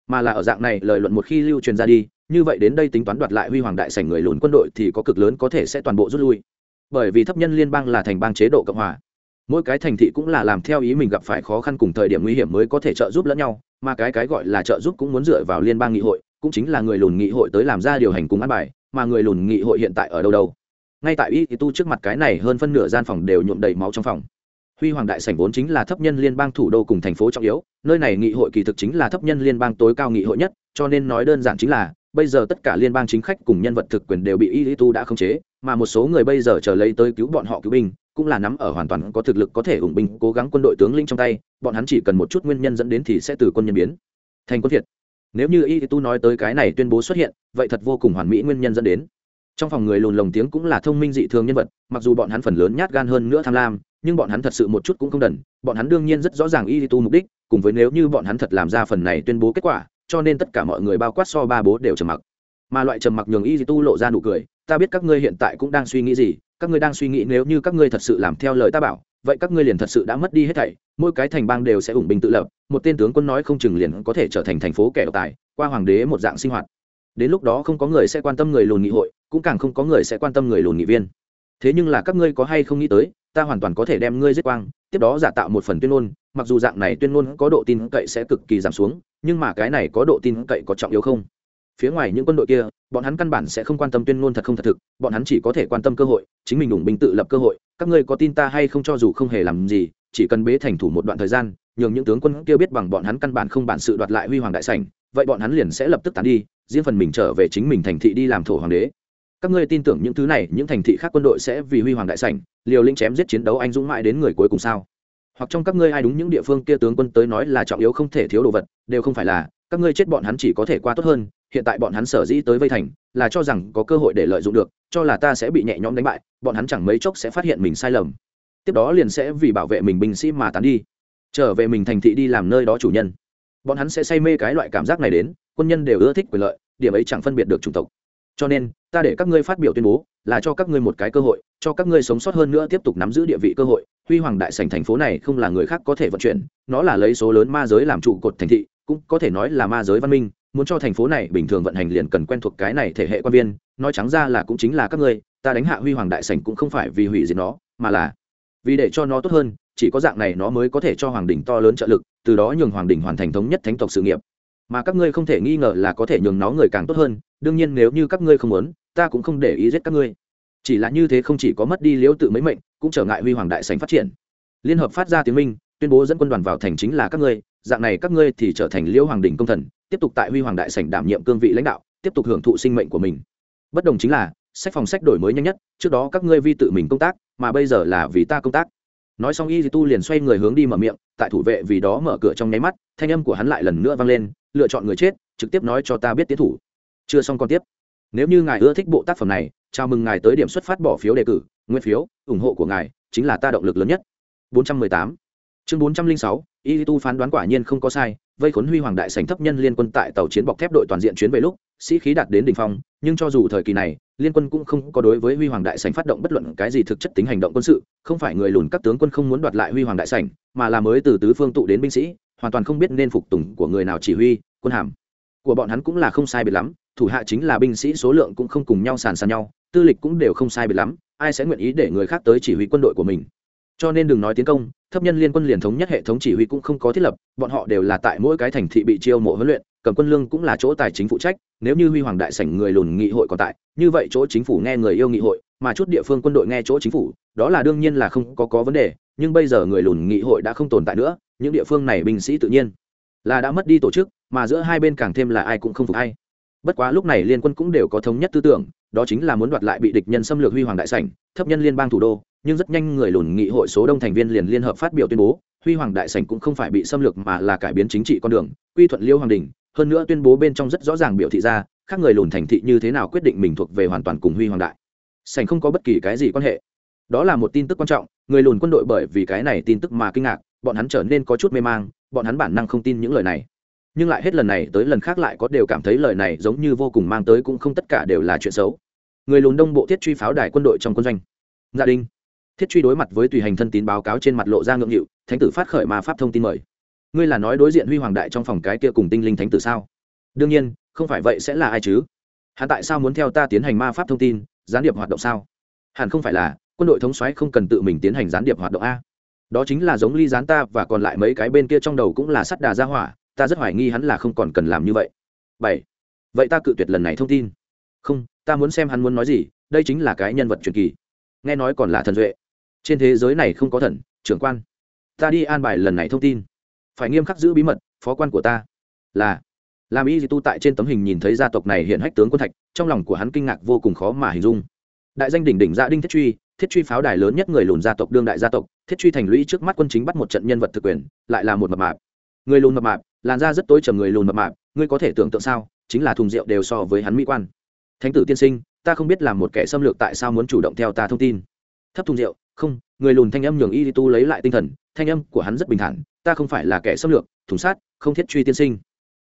Mà là ở dạng này lời luận một khi lưu truyền ra đi, như vậy đến đây tính toán đoạt lại huy hoàng đại sảnh người lùn quân đội thì có cực lớn có thể sẽ toàn bộ rút lui. Bởi vì thấp nhân liên bang là thành bang chế độ cộng hòa. Mỗi cái thành thị cũng là làm theo ý mình gặp phải khó khăn cùng thời điểm nguy hiểm mới có thể trợ giúp lẫn nhau, mà cái cái gọi là trợ giúp cũng muốn dựa vào liên bang nghị hội cũng chính là người lùn nghị hội tới làm ra điều hành cùng ăn bài, mà người lùn nghị hội hiện tại ở đâu đâu. Ngay tại y tu trước mặt cái này hơn phân nửa gian phòng đều nhuộm đầy máu trong phòng. Huy hoàng đại sảnh vốn chính là thấp nhân liên bang thủ đô cùng thành phố trọng yếu, nơi này nghị hội kỳ thực chính là thấp nhân liên bang tối cao nghị hội nhất, cho nên nói đơn giản chính là, bây giờ tất cả liên bang chính khách cùng nhân vật thực quyền đều bị y tu đã khống chế, mà một số người bây giờ chờ lấy tới cứu bọn họ cứu binh, cũng là nắm ở hoàn toàn có thực lực có thể ủng binh cố gắng quân đội tướng linh trong tay, bọn hắn chỉ cần một chút nguyên nhân dẫn đến thì sẽ từ quân nhân biến. Thành quân thiệt nếu như y tu nói tới cái này tuyên bố xuất hiện, vậy thật vô cùng hoàn mỹ nguyên nhân dẫn đến. Trong phòng người lùn lồng tiếng cũng là thông minh dị thường nhân vật, mặc dù bọn hắn phần lớn nhát gan hơn nữa tham lam, nhưng bọn hắn thật sự một chút cũng không đần, bọn hắn đương nhiên rất rõ ràng y tu mục đích, cùng với nếu như bọn hắn thật làm ra phần này tuyên bố kết quả, cho nên tất cả mọi người bao quát so ba bố đều trầm mặc. Mà loại trầm mặc nhường y tu lộ ra nụ cười, ta biết các ngươi hiện tại cũng đang suy nghĩ gì, các ngươi đang suy nghĩ nếu như các ngươi thật sự làm theo lời ta bảo vậy các ngươi liền thật sự đã mất đi hết thảy, mỗi cái thành bang đều sẽ ủng binh tự lập, một tên tướng quân nói không chừng liền có thể trở thành thành phố kẻ độc tài, qua hoàng đế một dạng sinh hoạt. Đến lúc đó không có người sẽ quan tâm người lùn nghị hội, cũng càng không có người sẽ quan tâm người lùn nghị viên. Thế nhưng là các ngươi có hay không nghĩ tới, ta hoàn toàn có thể đem ngươi giết quang, tiếp đó giả tạo một phần tuyên ngôn, mặc dù dạng này tuyên ngôn có độ tin cậy sẽ cực kỳ giảm xuống, nhưng mà cái này có độ tin cậy có trọng yếu không? Phía ngoài những quân đội kia, bọn hắn căn bản sẽ không quan tâm tuyên ngôn thật không thật thực, bọn hắn chỉ có thể quan tâm cơ hội, chính mình đủng binh tự lập cơ hội, các ngươi có tin ta hay không cho dù không hề làm gì, chỉ cần bế thành thủ một đoạn thời gian, nhường những tướng quân kia biết bằng bọn hắn căn bản không bản sự đoạt lại huy hoàng đại sảnh, vậy bọn hắn liền sẽ lập tức tán đi, riêng phần mình trở về chính mình thành thị đi làm thổ hoàng đế. Các ngươi tin tưởng những thứ này, những thành thị khác quân đội sẽ vì huy hoàng đại sảnh, liều lĩnh chém giết chiến đấu anh dũng mãi đến người cuối cùng sao? Hoặc trong các ngươi ai đúng những địa phương kia tướng quân tới nói là trọng yếu không thể thiếu đồ vật, đều không phải là, các ngươi chết bọn hắn chỉ có thể qua tốt hơn hiện tại bọn hắn sở dĩ tới vây thành là cho rằng có cơ hội để lợi dụng được, cho là ta sẽ bị nhẹ nhõm đánh bại, bọn hắn chẳng mấy chốc sẽ phát hiện mình sai lầm. Tiếp đó liền sẽ vì bảo vệ mình binh sĩ mà tán đi, trở về mình thành thị đi làm nơi đó chủ nhân. Bọn hắn sẽ say mê cái loại cảm giác này đến, quân nhân đều ưa thích quyền lợi, điểm ấy chẳng phân biệt được chủng tộc. Cho nên, ta để các ngươi phát biểu tuyên bố, là cho các ngươi một cái cơ hội, cho các ngươi sống sót hơn nữa tiếp tục nắm giữ địa vị cơ hội. Huy hoàng đại sảnh thành phố này không là người khác có thể vận chuyển, nó là lấy số lớn ma giới làm trụ cột thành thị, cũng có thể nói là ma giới văn minh muốn cho thành phố này bình thường vận hành liền cần quen thuộc cái này thể hệ quan viên, nói trắng ra là cũng chính là các ngươi, ta đánh hạ huy hoàng đại sảnh cũng không phải vì hủy diệt nó, mà là vì để cho nó tốt hơn, chỉ có dạng này nó mới có thể cho hoàng đình to lớn trợ lực, từ đó nhường hoàng đình hoàn thành thống nhất thánh tộc sự nghiệp. Mà các ngươi không thể nghi ngờ là có thể nhường nó người càng tốt hơn, đương nhiên nếu như các ngươi không muốn, ta cũng không để ý giết các ngươi. Chỉ là như thế không chỉ có mất đi liễu tự mấy mệnh, cũng trở ngại huy hoàng đại sành phát triển. Liên hợp phát ra tiếng minh, tuyên bố dẫn quân đoàn vào thành chính là các ngươi, dạng này các ngươi thì trở thành liễu hoàng đình công thần tiếp tục tại huy hoàng đại sảnh đảm nhiệm cương vị lãnh đạo, tiếp tục hưởng thụ sinh mệnh của mình. Bất đồng chính là, sách phòng sách đổi mới nhanh nhất, trước đó các ngươi vi tự mình công tác, mà bây giờ là vì ta công tác. Nói xong y tu liền xoay người hướng đi mở miệng, tại thủ vệ vì đó mở cửa trong nháy mắt, thanh âm của hắn lại lần nữa vang lên, lựa chọn người chết, trực tiếp nói cho ta biết tiến thủ. Chưa xong còn tiếp. Nếu như ngài ưa thích bộ tác phẩm này, chào mừng ngài tới điểm xuất phát bỏ phiếu đề cử, nguyên phiếu, ủng hộ của ngài, chính là ta động lực lớn nhất. 418 chương 406 y tu phán đoán quả nhiên không có sai vây khốn huy hoàng đại sảnh thấp nhân liên quân tại tàu chiến bọc thép đội toàn diện chuyến về lúc, sĩ khí đạt đến đỉnh phong, nhưng cho dù thời kỳ này, liên quân cũng không có đối với huy hoàng đại sảnh phát động bất luận cái gì thực chất tính hành động quân sự, không phải người lùn các tướng quân không muốn đoạt lại huy hoàng đại sảnh, mà là mới từ tứ phương tụ đến binh sĩ, hoàn toàn không biết nên phục tùng của người nào chỉ huy, quân hàm. Của bọn hắn cũng là không sai biệt lắm, thủ hạ chính là binh sĩ số lượng cũng không cùng nhau sàn sàn nhau, tư lịch cũng đều không sai biệt lắm, ai sẽ nguyện ý để người khác tới chỉ huy quân đội của mình. Cho nên đừng nói tiến công thấp nhân liên quân liền thống nhất hệ thống chỉ huy cũng không có thiết lập, bọn họ đều là tại mỗi cái thành thị bị chiêu mộ huấn luyện, cầm quân lương cũng là chỗ tài chính phụ trách, nếu như huy hoàng đại sảnh người lùn nghị hội còn tại, như vậy chỗ chính phủ nghe người yêu nghị hội, mà chút địa phương quân đội nghe chỗ chính phủ, đó là đương nhiên là không có có vấn đề, nhưng bây giờ người lùn nghị hội đã không tồn tại nữa, những địa phương này binh sĩ tự nhiên là đã mất đi tổ chức, mà giữa hai bên càng thêm là ai cũng không phục ai. Bất quá lúc này liên quân cũng đều có thống nhất tư tưởng, đó chính là muốn đoạt lại bị địch nhân xâm lược huy hoàng đại sảnh, thấp nhân liên bang thủ đô nhưng rất nhanh người lùn nghị hội số đông thành viên liền liên hợp phát biểu tuyên bố, huy hoàng đại sảnh cũng không phải bị xâm lược mà là cải biến chính trị con đường, quy thuận liêu hoàng đình. Hơn nữa tuyên bố bên trong rất rõ ràng biểu thị ra, khác người lùn thành thị như thế nào quyết định mình thuộc về hoàn toàn cùng huy hoàng đại. Sảnh không có bất kỳ cái gì quan hệ. Đó là một tin tức quan trọng, người lùn quân đội bởi vì cái này tin tức mà kinh ngạc, bọn hắn trở nên có chút mê mang, bọn hắn bản năng không tin những lời này. Nhưng lại hết lần này tới lần khác lại có đều cảm thấy lời này giống như vô cùng mang tới cũng không tất cả đều là chuyện xấu. Người lùn đông bộ thiết truy pháo đài quân đội trong quân doanh. Dạ Gia đình thiết truy đối mặt với tùy hành thân tín báo cáo trên mặt lộ ra ngượng nghịu, thánh tử phát khởi ma pháp thông tin mời. Ngươi là nói đối diện huy hoàng đại trong phòng cái kia cùng tinh linh thánh tử sao? Đương nhiên, không phải vậy sẽ là ai chứ? Hắn tại sao muốn theo ta tiến hành ma pháp thông tin, gián điệp hoạt động sao? Hẳn không phải là, quân đội thống soái không cần tự mình tiến hành gián điệp hoạt động a. Đó chính là giống ly gián ta và còn lại mấy cái bên kia trong đầu cũng là sắt đà ra hỏa, ta rất hoài nghi hắn là không còn cần làm như vậy. Bảy. Vậy ta cự tuyệt lần này thông tin. Không, ta muốn xem hắn muốn nói gì, đây chính là cái nhân vật truyền kỳ. Nghe nói còn là thần duệ trên thế giới này không có thần, trưởng quan. Ta đi an bài lần này thông tin. Phải nghiêm khắc giữ bí mật, phó quan của ta. Là. Làm y tu tại trên tấm hình nhìn thấy gia tộc này hiện hách tướng quân thạch, trong lòng của hắn kinh ngạc vô cùng khó mà hình dung. Đại danh đỉnh đỉnh gia đinh thiết truy thiết truy pháo đài lớn nhất người lùn gia tộc, đương đại gia tộc, thiết truy thành lũy trước mắt quân chính bắt một trận nhân vật thực quyền, lại là một mập mạp. Người lùn mập mạp, làn da rất tối trầm người lùn mập mạp, ngươi có thể tưởng tượng sao, chính là thùng rượu đều so với hắn mỹ quan. Thánh tử tiên sinh, ta không biết làm một kẻ xâm lược tại sao muốn chủ động theo ta thông tin. Thấp thùng rượu không, người lùn thanh âm nhường y tu lấy lại tinh thần, thanh âm của hắn rất bình thản, ta không phải là kẻ xâm lược, thùng sát, không thiết truy tiên sinh.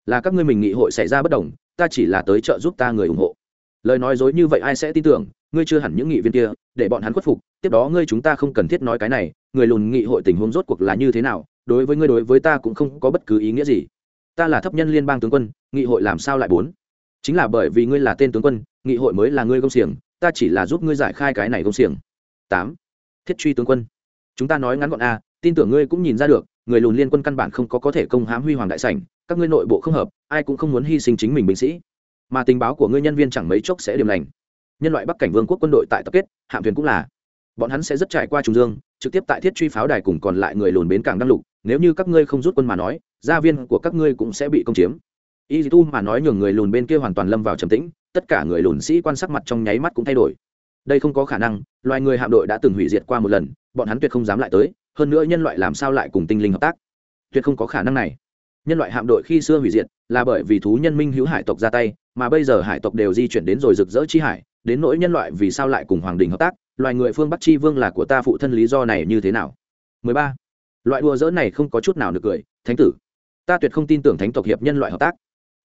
Là các ngươi mình nghị hội xảy ra bất đồng, ta chỉ là tới trợ giúp ta người ủng hộ. Lời nói dối như vậy ai sẽ tin tưởng, ngươi chưa hẳn những nghị viên kia, để bọn hắn khuất phục, tiếp đó ngươi chúng ta không cần thiết nói cái này, người lùn nghị hội tình huống rốt cuộc là như thế nào, đối với ngươi đối với ta cũng không có bất cứ ý nghĩa gì. Ta là thấp nhân liên bang tướng quân, nghị hội làm sao lại bốn? Chính là bởi vì ngươi là tên tướng quân, nghị hội mới là ngươi công xiềng, ta chỉ là giúp ngươi giải khai cái này công xiềng. Tám thiết truy tướng quân. Chúng ta nói ngắn gọn a tin tưởng ngươi cũng nhìn ra được, người lùn liên quân căn bản không có có thể công hãm huy hoàng đại sảnh, các ngươi nội bộ không hợp, ai cũng không muốn hy sinh chính mình binh sĩ. Mà tình báo của ngươi nhân viên chẳng mấy chốc sẽ điểm lành. Nhân loại bắc cảnh vương quốc quân đội tại tập kết, hạm thuyền cũng là. Bọn hắn sẽ rất trải qua trùng dương, trực tiếp tại thiết truy pháo đài cùng còn lại người lùn bến cảng đăng lục, nếu như các ngươi không rút quân mà nói, gia viên của các ngươi cũng sẽ bị công chiếm. Y tu mà nói nhường người lùn bên kia hoàn toàn lâm vào trầm tĩnh, tất cả người lùn sĩ quan sắc mặt trong nháy mắt cũng thay đổi đây không có khả năng, loài người hạm đội đã từng hủy diệt qua một lần, bọn hắn tuyệt không dám lại tới, hơn nữa nhân loại làm sao lại cùng tinh linh hợp tác? Tuyệt không có khả năng này. Nhân loại hạm đội khi xưa hủy diệt, là bởi vì thú nhân minh hữu hải tộc ra tay, mà bây giờ hải tộc đều di chuyển đến rồi rực rỡ chi hải, đến nỗi nhân loại vì sao lại cùng hoàng đình hợp tác? Loài người phương bắc chi vương là của ta phụ thân lý do này như thế nào? 13. loại đùa dỡ này không có chút nào được cười, thánh tử. Ta tuyệt không tin tưởng thánh tộc hiệp nhân loại hợp tác.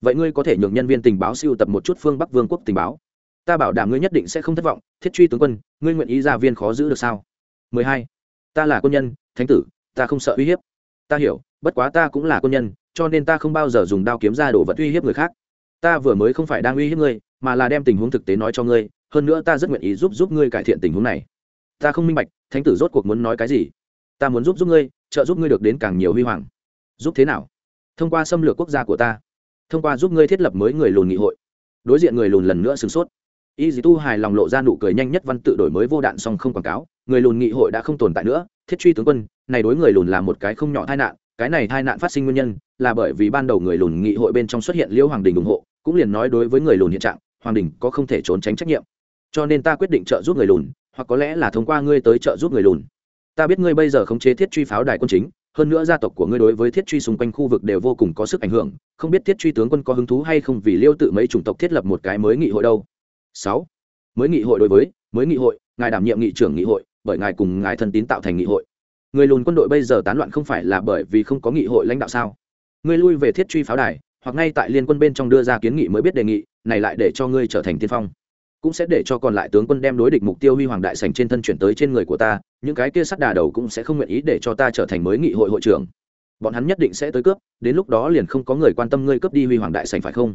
Vậy ngươi có thể nhường nhân viên tình báo siêu tập một chút phương bắc vương quốc tình báo ta bảo đảm ngươi nhất định sẽ không thất vọng, thiết truy tướng quân, ngươi nguyện ý ra viên khó giữ được sao? 12. ta là quân nhân, thánh tử, ta không sợ uy hiếp. Ta hiểu, bất quá ta cũng là quân nhân, cho nên ta không bao giờ dùng đao kiếm ra đổ vật uy hiếp người khác. Ta vừa mới không phải đang uy hiếp ngươi, mà là đem tình huống thực tế nói cho ngươi, hơn nữa ta rất nguyện ý giúp giúp ngươi cải thiện tình huống này. Ta không minh bạch, thánh tử rốt cuộc muốn nói cái gì? Ta muốn giúp giúp ngươi, trợ giúp ngươi được đến càng nhiều huy hoàng. Giúp thế nào? Thông qua xâm lược quốc gia của ta. Thông qua giúp ngươi thiết lập mới người lùn nghị hội. Đối diện người lùn lần nữa sửng sốt y dì tu hài lòng lộ ra nụ cười nhanh nhất văn tự đổi mới vô đạn song không quảng cáo. Người lùn nghị hội đã không tồn tại nữa. Thiết truy tướng quân, này đối người lùn là một cái không nhỏ tai nạn. Cái này tai nạn phát sinh nguyên nhân là bởi vì ban đầu người lùn nghị hội bên trong xuất hiện liêu hoàng đình ủng hộ, cũng liền nói đối với người lùn hiện trạng, hoàng đình có không thể trốn tránh trách nhiệm. Cho nên ta quyết định trợ giúp người lùn, hoặc có lẽ là thông qua ngươi tới trợ giúp người lùn. Ta biết ngươi bây giờ khống chế thiết truy pháo đài quân chính, hơn nữa gia tộc của ngươi đối với thiết truy xung quanh khu vực đều vô cùng có sức ảnh hưởng. Không biết thiết truy tướng quân có hứng thú hay không vì liêu tự mấy chủng tộc thiết lập một cái mới nghị hội đâu sáu. Mới nghị hội đối với, mới nghị hội, ngài đảm nhiệm nghị trưởng nghị hội, bởi ngài cùng ngài thân tín tạo thành nghị hội. Người lùn quân đội bây giờ tán loạn không phải là bởi vì không có nghị hội lãnh đạo sao? Ngươi lui về thiết truy pháo đài, hoặc ngay tại liên quân bên trong đưa ra kiến nghị mới biết đề nghị, này lại để cho ngươi trở thành tiên phong. Cũng sẽ để cho còn lại tướng quân đem đối địch mục tiêu huy hoàng đại sành trên thân chuyển tới trên người của ta, những cái kia sắt đà đầu cũng sẽ không nguyện ý để cho ta trở thành mới nghị hội hội trưởng. Bọn hắn nhất định sẽ tới cướp, đến lúc đó liền không có người quan tâm ngươi cướp đi huy hoàng đại sành phải không?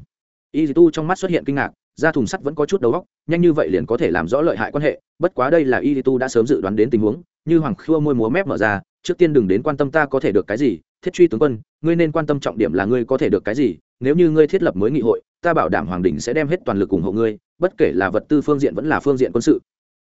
Y tu trong mắt xuất hiện kinh ngạc ra thùng sắt vẫn có chút đầu óc, nhanh như vậy liền có thể làm rõ lợi hại quan hệ, bất quá đây là y tu đã sớm dự đoán đến tình huống, như hoàng khua môi múa mép mở ra, trước tiên đừng đến quan tâm ta có thể được cái gì, thiết truy tướng quân, ngươi nên quan tâm trọng điểm là ngươi có thể được cái gì, nếu như ngươi thiết lập mới nghị hội, ta bảo đảm hoàng đình sẽ đem hết toàn lực ủng hộ ngươi, bất kể là vật tư phương diện vẫn là phương diện quân sự.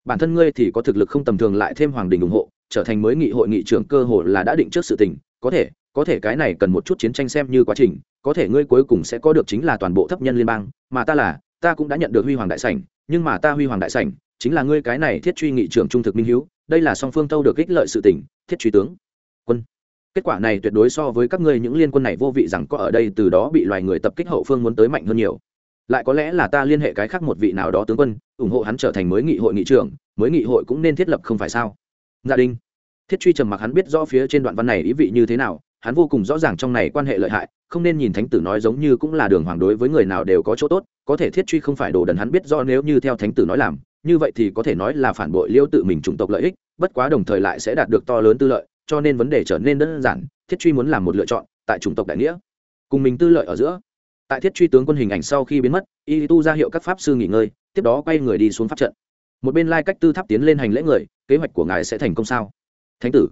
Bản thân ngươi thì có thực lực không tầm thường lại thêm hoàng đình ủng hộ, trở thành mới nghị hội nghị trưởng cơ hội là đã định trước sự tình, có thể có thể cái này cần một chút chiến tranh xem như quá trình, có thể ngươi cuối cùng sẽ có được chính là toàn bộ thấp nhân liên bang, mà ta là ta cũng đã nhận được huy hoàng đại sảnh, nhưng mà ta huy hoàng đại sảnh chính là ngươi cái này thiết truy nghị trưởng trung thực minh hiếu, đây là song phương tâu được ích lợi sự tỉnh thiết truy tướng, quân. Kết quả này tuyệt đối so với các ngươi những liên quân này vô vị rằng có ở đây từ đó bị loài người tập kích hậu phương muốn tới mạnh hơn nhiều. Lại có lẽ là ta liên hệ cái khác một vị nào đó tướng quân, ủng hộ hắn trở thành mới nghị hội nghị trưởng, mới nghị hội cũng nên thiết lập không phải sao? Dạ Gia đình thiết truy trầm mặc hắn biết rõ phía trên đoạn văn này ý vị như thế nào hắn vô cùng rõ ràng trong này quan hệ lợi hại, không nên nhìn thánh tử nói giống như cũng là đường hoàng đối với người nào đều có chỗ tốt, có thể thiết truy không phải đồ đần hắn biết do nếu như theo thánh tử nói làm, như vậy thì có thể nói là phản bội liêu tự mình chủng tộc lợi ích, bất quá đồng thời lại sẽ đạt được to lớn tư lợi, cho nên vấn đề trở nên đơn giản, thiết truy muốn làm một lựa chọn, tại chủng tộc đại nghĩa, cùng mình tư lợi ở giữa. Tại thiết truy tướng quân hình ảnh sau khi biến mất, y tu ra hiệu các pháp sư nghỉ ngơi, tiếp đó quay người đi xuống pháp trận. Một bên lai cách tư tháp tiến lên hành lễ người, kế hoạch của ngài sẽ thành công sao? Thánh tử,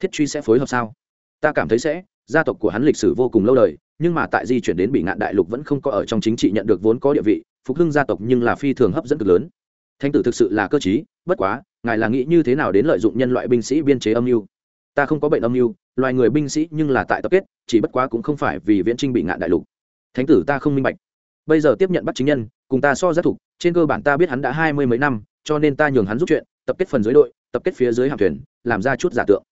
thiết truy sẽ phối hợp sao? Ta cảm thấy sẽ, gia tộc của hắn lịch sử vô cùng lâu đời, nhưng mà tại di chuyển đến bị ngạn đại lục vẫn không có ở trong chính trị nhận được vốn có địa vị, phục hưng gia tộc nhưng là phi thường hấp dẫn cực lớn. Thánh tử thực sự là cơ t bất quá, ngài là nghĩ như thế nào đến lợi dụng nhân loại binh sĩ biên chế âm mưu? Ta không có bệnh âm mưu, loài người binh sĩ nhưng là tại tập kết, chỉ bất quá cũng không phải vì viễn trinh bị ngạn đại lục. Thánh tử ta không minh bạch. Bây giờ tiếp nhận bắt chính nhân, cùng ta so rất thục trên cơ bản ta biết hắn đã hai mươi mấy năm, cho nên ta nhường hắn giúp chuyện, tập kết phần dưới đội, tập kết phía dưới hạm thuyền, làm ra chút giả tượng.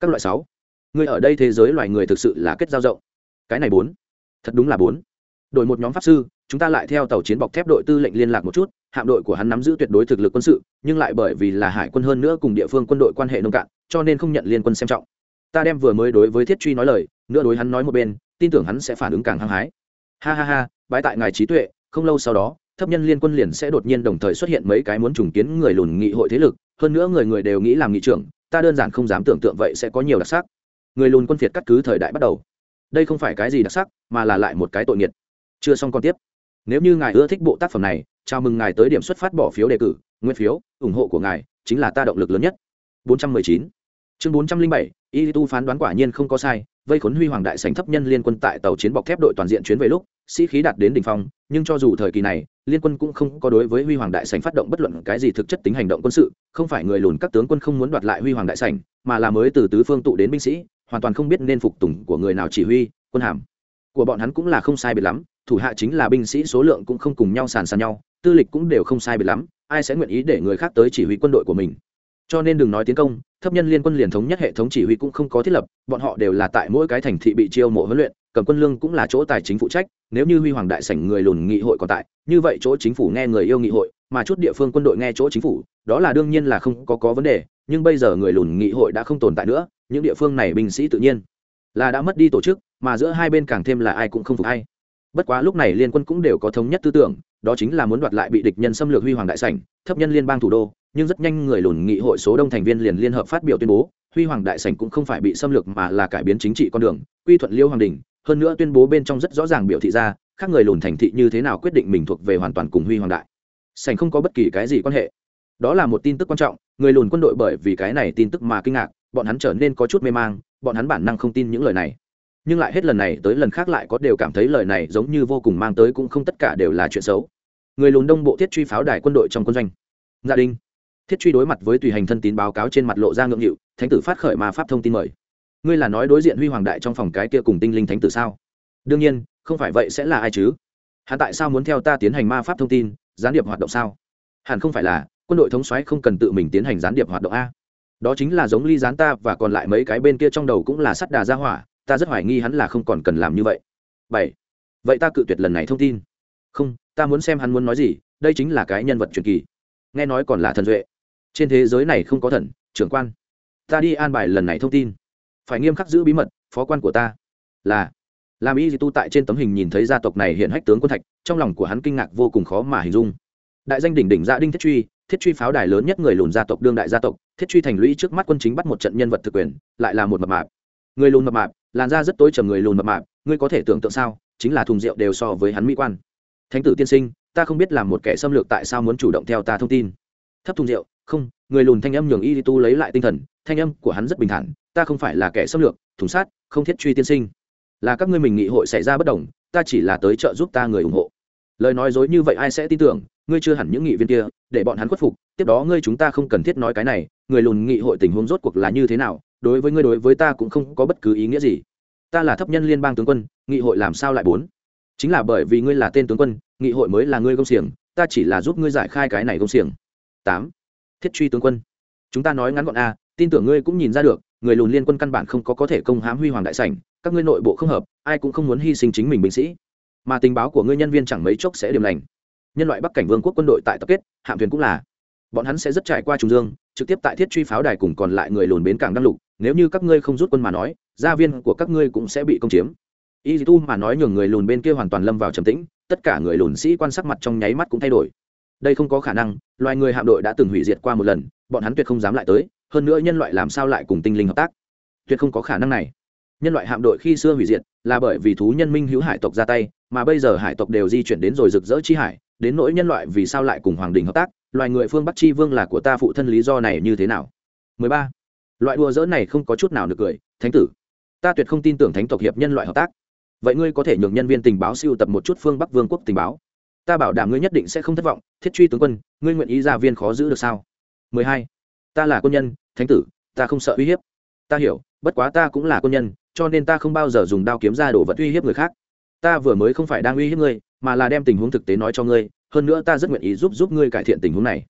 Các loại sáu người ở đây thế giới loài người thực sự là kết giao rộng. Cái này bốn. Thật đúng là bốn. Đội một nhóm pháp sư, chúng ta lại theo tàu chiến bọc thép đội tư lệnh liên lạc một chút, hạm đội của hắn nắm giữ tuyệt đối thực lực quân sự, nhưng lại bởi vì là hải quân hơn nữa cùng địa phương quân đội quan hệ nông cạn, cho nên không nhận liên quân xem trọng. Ta đem vừa mới đối với thiết truy nói lời, nữa đối hắn nói một bên, tin tưởng hắn sẽ phản ứng càng hăng hái. Ha ha ha, bái tại ngài trí tuệ, không lâu sau đó, thấp nhân liên quân liền sẽ đột nhiên đồng thời xuất hiện mấy cái muốn trùng kiến người lùn nghị hội thế lực, hơn nữa người người đều nghĩ làm nghị trưởng, ta đơn giản không dám tưởng tượng vậy sẽ có nhiều đặc sắc người lùn quân phiệt cắt cứ thời đại bắt đầu. Đây không phải cái gì đặc sắc, mà là lại một cái tội nghiệt. Chưa xong còn tiếp. Nếu như ngài ưa thích bộ tác phẩm này, chào mừng ngài tới điểm xuất phát bỏ phiếu đề cử, nguyên phiếu, ủng hộ của ngài chính là ta động lực lớn nhất. 419 chương 407 y tu phán đoán quả nhiên không có sai vây khốn huy hoàng đại sảnh thấp nhân liên quân tại tàu chiến bọc thép đội toàn diện chuyến về lúc, sĩ khí đạt đến đỉnh phong, nhưng cho dù thời kỳ này, liên quân cũng không có đối với huy hoàng đại sảnh phát động bất luận cái gì thực chất tính hành động quân sự, không phải người lùn các tướng quân không muốn đoạt lại huy hoàng đại sảnh, mà là mới từ tứ phương tụ đến binh sĩ, hoàn toàn không biết nên phục tùng của người nào chỉ huy, quân hàm. Của bọn hắn cũng là không sai biệt lắm, thủ hạ chính là binh sĩ số lượng cũng không cùng nhau sàn sàn nhau, tư lịch cũng đều không sai biệt lắm, ai sẽ nguyện ý để người khác tới chỉ huy quân đội của mình. Cho nên đừng nói tiến công thấp nhân liên quân liền thống nhất hệ thống chỉ huy cũng không có thiết lập, bọn họ đều là tại mỗi cái thành thị bị chiêu mộ huấn luyện, cầm quân lương cũng là chỗ tài chính phụ trách, nếu như huy hoàng đại sảnh người lùn nghị hội còn tại, như vậy chỗ chính phủ nghe người yêu nghị hội, mà chút địa phương quân đội nghe chỗ chính phủ, đó là đương nhiên là không có có vấn đề, nhưng bây giờ người lùn nghị hội đã không tồn tại nữa, những địa phương này binh sĩ tự nhiên là đã mất đi tổ chức, mà giữa hai bên càng thêm là ai cũng không phục hay bất quá lúc này liên quân cũng đều có thống nhất tư tưởng, đó chính là muốn đoạt lại bị địch nhân xâm lược huy hoàng đại sảnh, thấp nhân liên bang thủ đô nhưng rất nhanh người lùn nghị hội số đông thành viên liền liên hợp phát biểu tuyên bố, huy hoàng đại sảnh cũng không phải bị xâm lược mà là cải biến chính trị con đường, quy thuận liêu hoàng đình. Hơn nữa tuyên bố bên trong rất rõ ràng biểu thị ra, các người lùn thành thị như thế nào quyết định mình thuộc về hoàn toàn cùng huy hoàng đại. Sảnh không có bất kỳ cái gì quan hệ. Đó là một tin tức quan trọng, người lùn quân đội bởi vì cái này tin tức mà kinh ngạc, bọn hắn trở nên có chút mê mang, bọn hắn bản năng không tin những lời này. Nhưng lại hết lần này tới lần khác lại có đều cảm thấy lời này giống như vô cùng mang tới cũng không tất cả đều là chuyện xấu. Người lùn đông bộ thiết truy pháo đài quân đội trong quân doanh. Dạ Gia đình thiết truy đối mặt với tùy hành thân tín báo cáo trên mặt lộ ra ngượng nghịu, thánh tử phát khởi ma pháp thông tin mời. Ngươi là nói đối diện huy hoàng đại trong phòng cái kia cùng tinh linh thánh tử sao? Đương nhiên, không phải vậy sẽ là ai chứ? Hắn tại sao muốn theo ta tiến hành ma pháp thông tin, gián điệp hoạt động sao? Hẳn không phải là, quân đội thống xoáy không cần tự mình tiến hành gián điệp hoạt động a. Đó chính là giống ly gián ta và còn lại mấy cái bên kia trong đầu cũng là sắt đà ra hỏa, ta rất hoài nghi hắn là không còn cần làm như vậy. Bảy. Vậy ta cự tuyệt lần này thông tin. Không, ta muốn xem hắn muốn nói gì, đây chính là cái nhân vật truyền kỳ. Nghe nói còn là thần duệ trên thế giới này không có thần, trưởng quan. Ta đi an bài lần này thông tin. Phải nghiêm khắc giữ bí mật, phó quan của ta là làm y tu tại trên tấm hình nhìn thấy gia tộc này hiện hách tướng quân thạch, trong lòng của hắn kinh ngạc vô cùng khó mà hình dung. Đại danh đỉnh đỉnh gia đinh thiết truy thiết truy pháo đài lớn nhất người lùn gia tộc, đương đại gia tộc, thiết truy thành lũy trước mắt quân chính bắt một trận nhân vật thực quyền, lại là một mập mạp. Người lùn mập mạp, làn da rất tối trầm người lùn mập mạp, ngươi có thể tưởng tượng sao, chính là thùng rượu đều so với hắn mỹ quan. Thánh tử tiên sinh, ta không biết làm một kẻ xâm lược tại sao muốn chủ động theo ta thông tin thấp thùng rượu, không, người lùn thanh âm nhường y tu lấy lại tinh thần, thanh âm của hắn rất bình thản, ta không phải là kẻ xâm lược, thùng sát, không thiết truy tiên sinh. Là các ngươi mình nghị hội xảy ra bất đồng, ta chỉ là tới trợ giúp ta người ủng hộ. Lời nói dối như vậy ai sẽ tin tưởng, ngươi chưa hẳn những nghị viên kia, để bọn hắn khuất phục, tiếp đó ngươi chúng ta không cần thiết nói cái này, người lùn nghị hội tình huống rốt cuộc là như thế nào, đối với ngươi đối với ta cũng không có bất cứ ý nghĩa gì. Ta là thấp nhân liên bang tướng quân, nghị hội làm sao lại bốn? Chính là bởi vì ngươi là tên tướng quân, nghị hội mới là ngươi công xiềng, ta chỉ là giúp ngươi giải khai cái này công xiềng tám. Thiết truy tướng quân. Chúng ta nói ngắn gọn a tin tưởng ngươi cũng nhìn ra được, người lùn liên quân căn bản không có có thể công hãm huy hoàng đại sảnh, các ngươi nội bộ không hợp, ai cũng không muốn hy sinh chính mình binh sĩ. Mà tình báo của ngươi nhân viên chẳng mấy chốc sẽ điểm lành. Nhân loại bắc cảnh vương quốc quân đội tại tập kết, hạm thuyền cũng là. Bọn hắn sẽ rất trải qua trung dương, trực tiếp tại thiết truy pháo đài cùng còn lại người lùn bến cảng đăng lục, nếu như các ngươi không rút quân mà nói, gia viên của các ngươi cũng sẽ bị công chiếm. Y tu mà nói nhường người lùn bên kia hoàn toàn lâm vào trầm tĩnh, tất cả người lùn sĩ quan sắc mặt trong nháy mắt cũng thay đổi đây không có khả năng, loài người hạm đội đã từng hủy diệt qua một lần, bọn hắn tuyệt không dám lại tới, hơn nữa nhân loại làm sao lại cùng tinh linh hợp tác? Tuyệt không có khả năng này. Nhân loại hạm đội khi xưa hủy diệt là bởi vì thú nhân minh hữu hải tộc ra tay, mà bây giờ hải tộc đều di chuyển đến rồi rực rỡ chi hải, đến nỗi nhân loại vì sao lại cùng hoàng đình hợp tác? Loài người phương bắc chi vương là của ta phụ thân lý do này như thế nào? 13. loại đùa dỡ này không có chút nào được cười, thánh tử. Ta tuyệt không tin tưởng thánh tộc hiệp nhân loại hợp tác. Vậy ngươi có thể nhường nhân viên tình báo siêu tập một chút phương bắc vương quốc tình báo ta bảo đảm ngươi nhất định sẽ không thất vọng, thiết truy tướng quân, ngươi nguyện ý ra viên khó giữ được sao? 12. ta là quân nhân, thánh tử, ta không sợ uy hiếp. Ta hiểu, bất quá ta cũng là quân nhân, cho nên ta không bao giờ dùng đao kiếm ra đổ vật uy hiếp người khác. Ta vừa mới không phải đang uy hiếp ngươi, mà là đem tình huống thực tế nói cho ngươi, hơn nữa ta rất nguyện ý giúp giúp ngươi cải thiện tình huống này.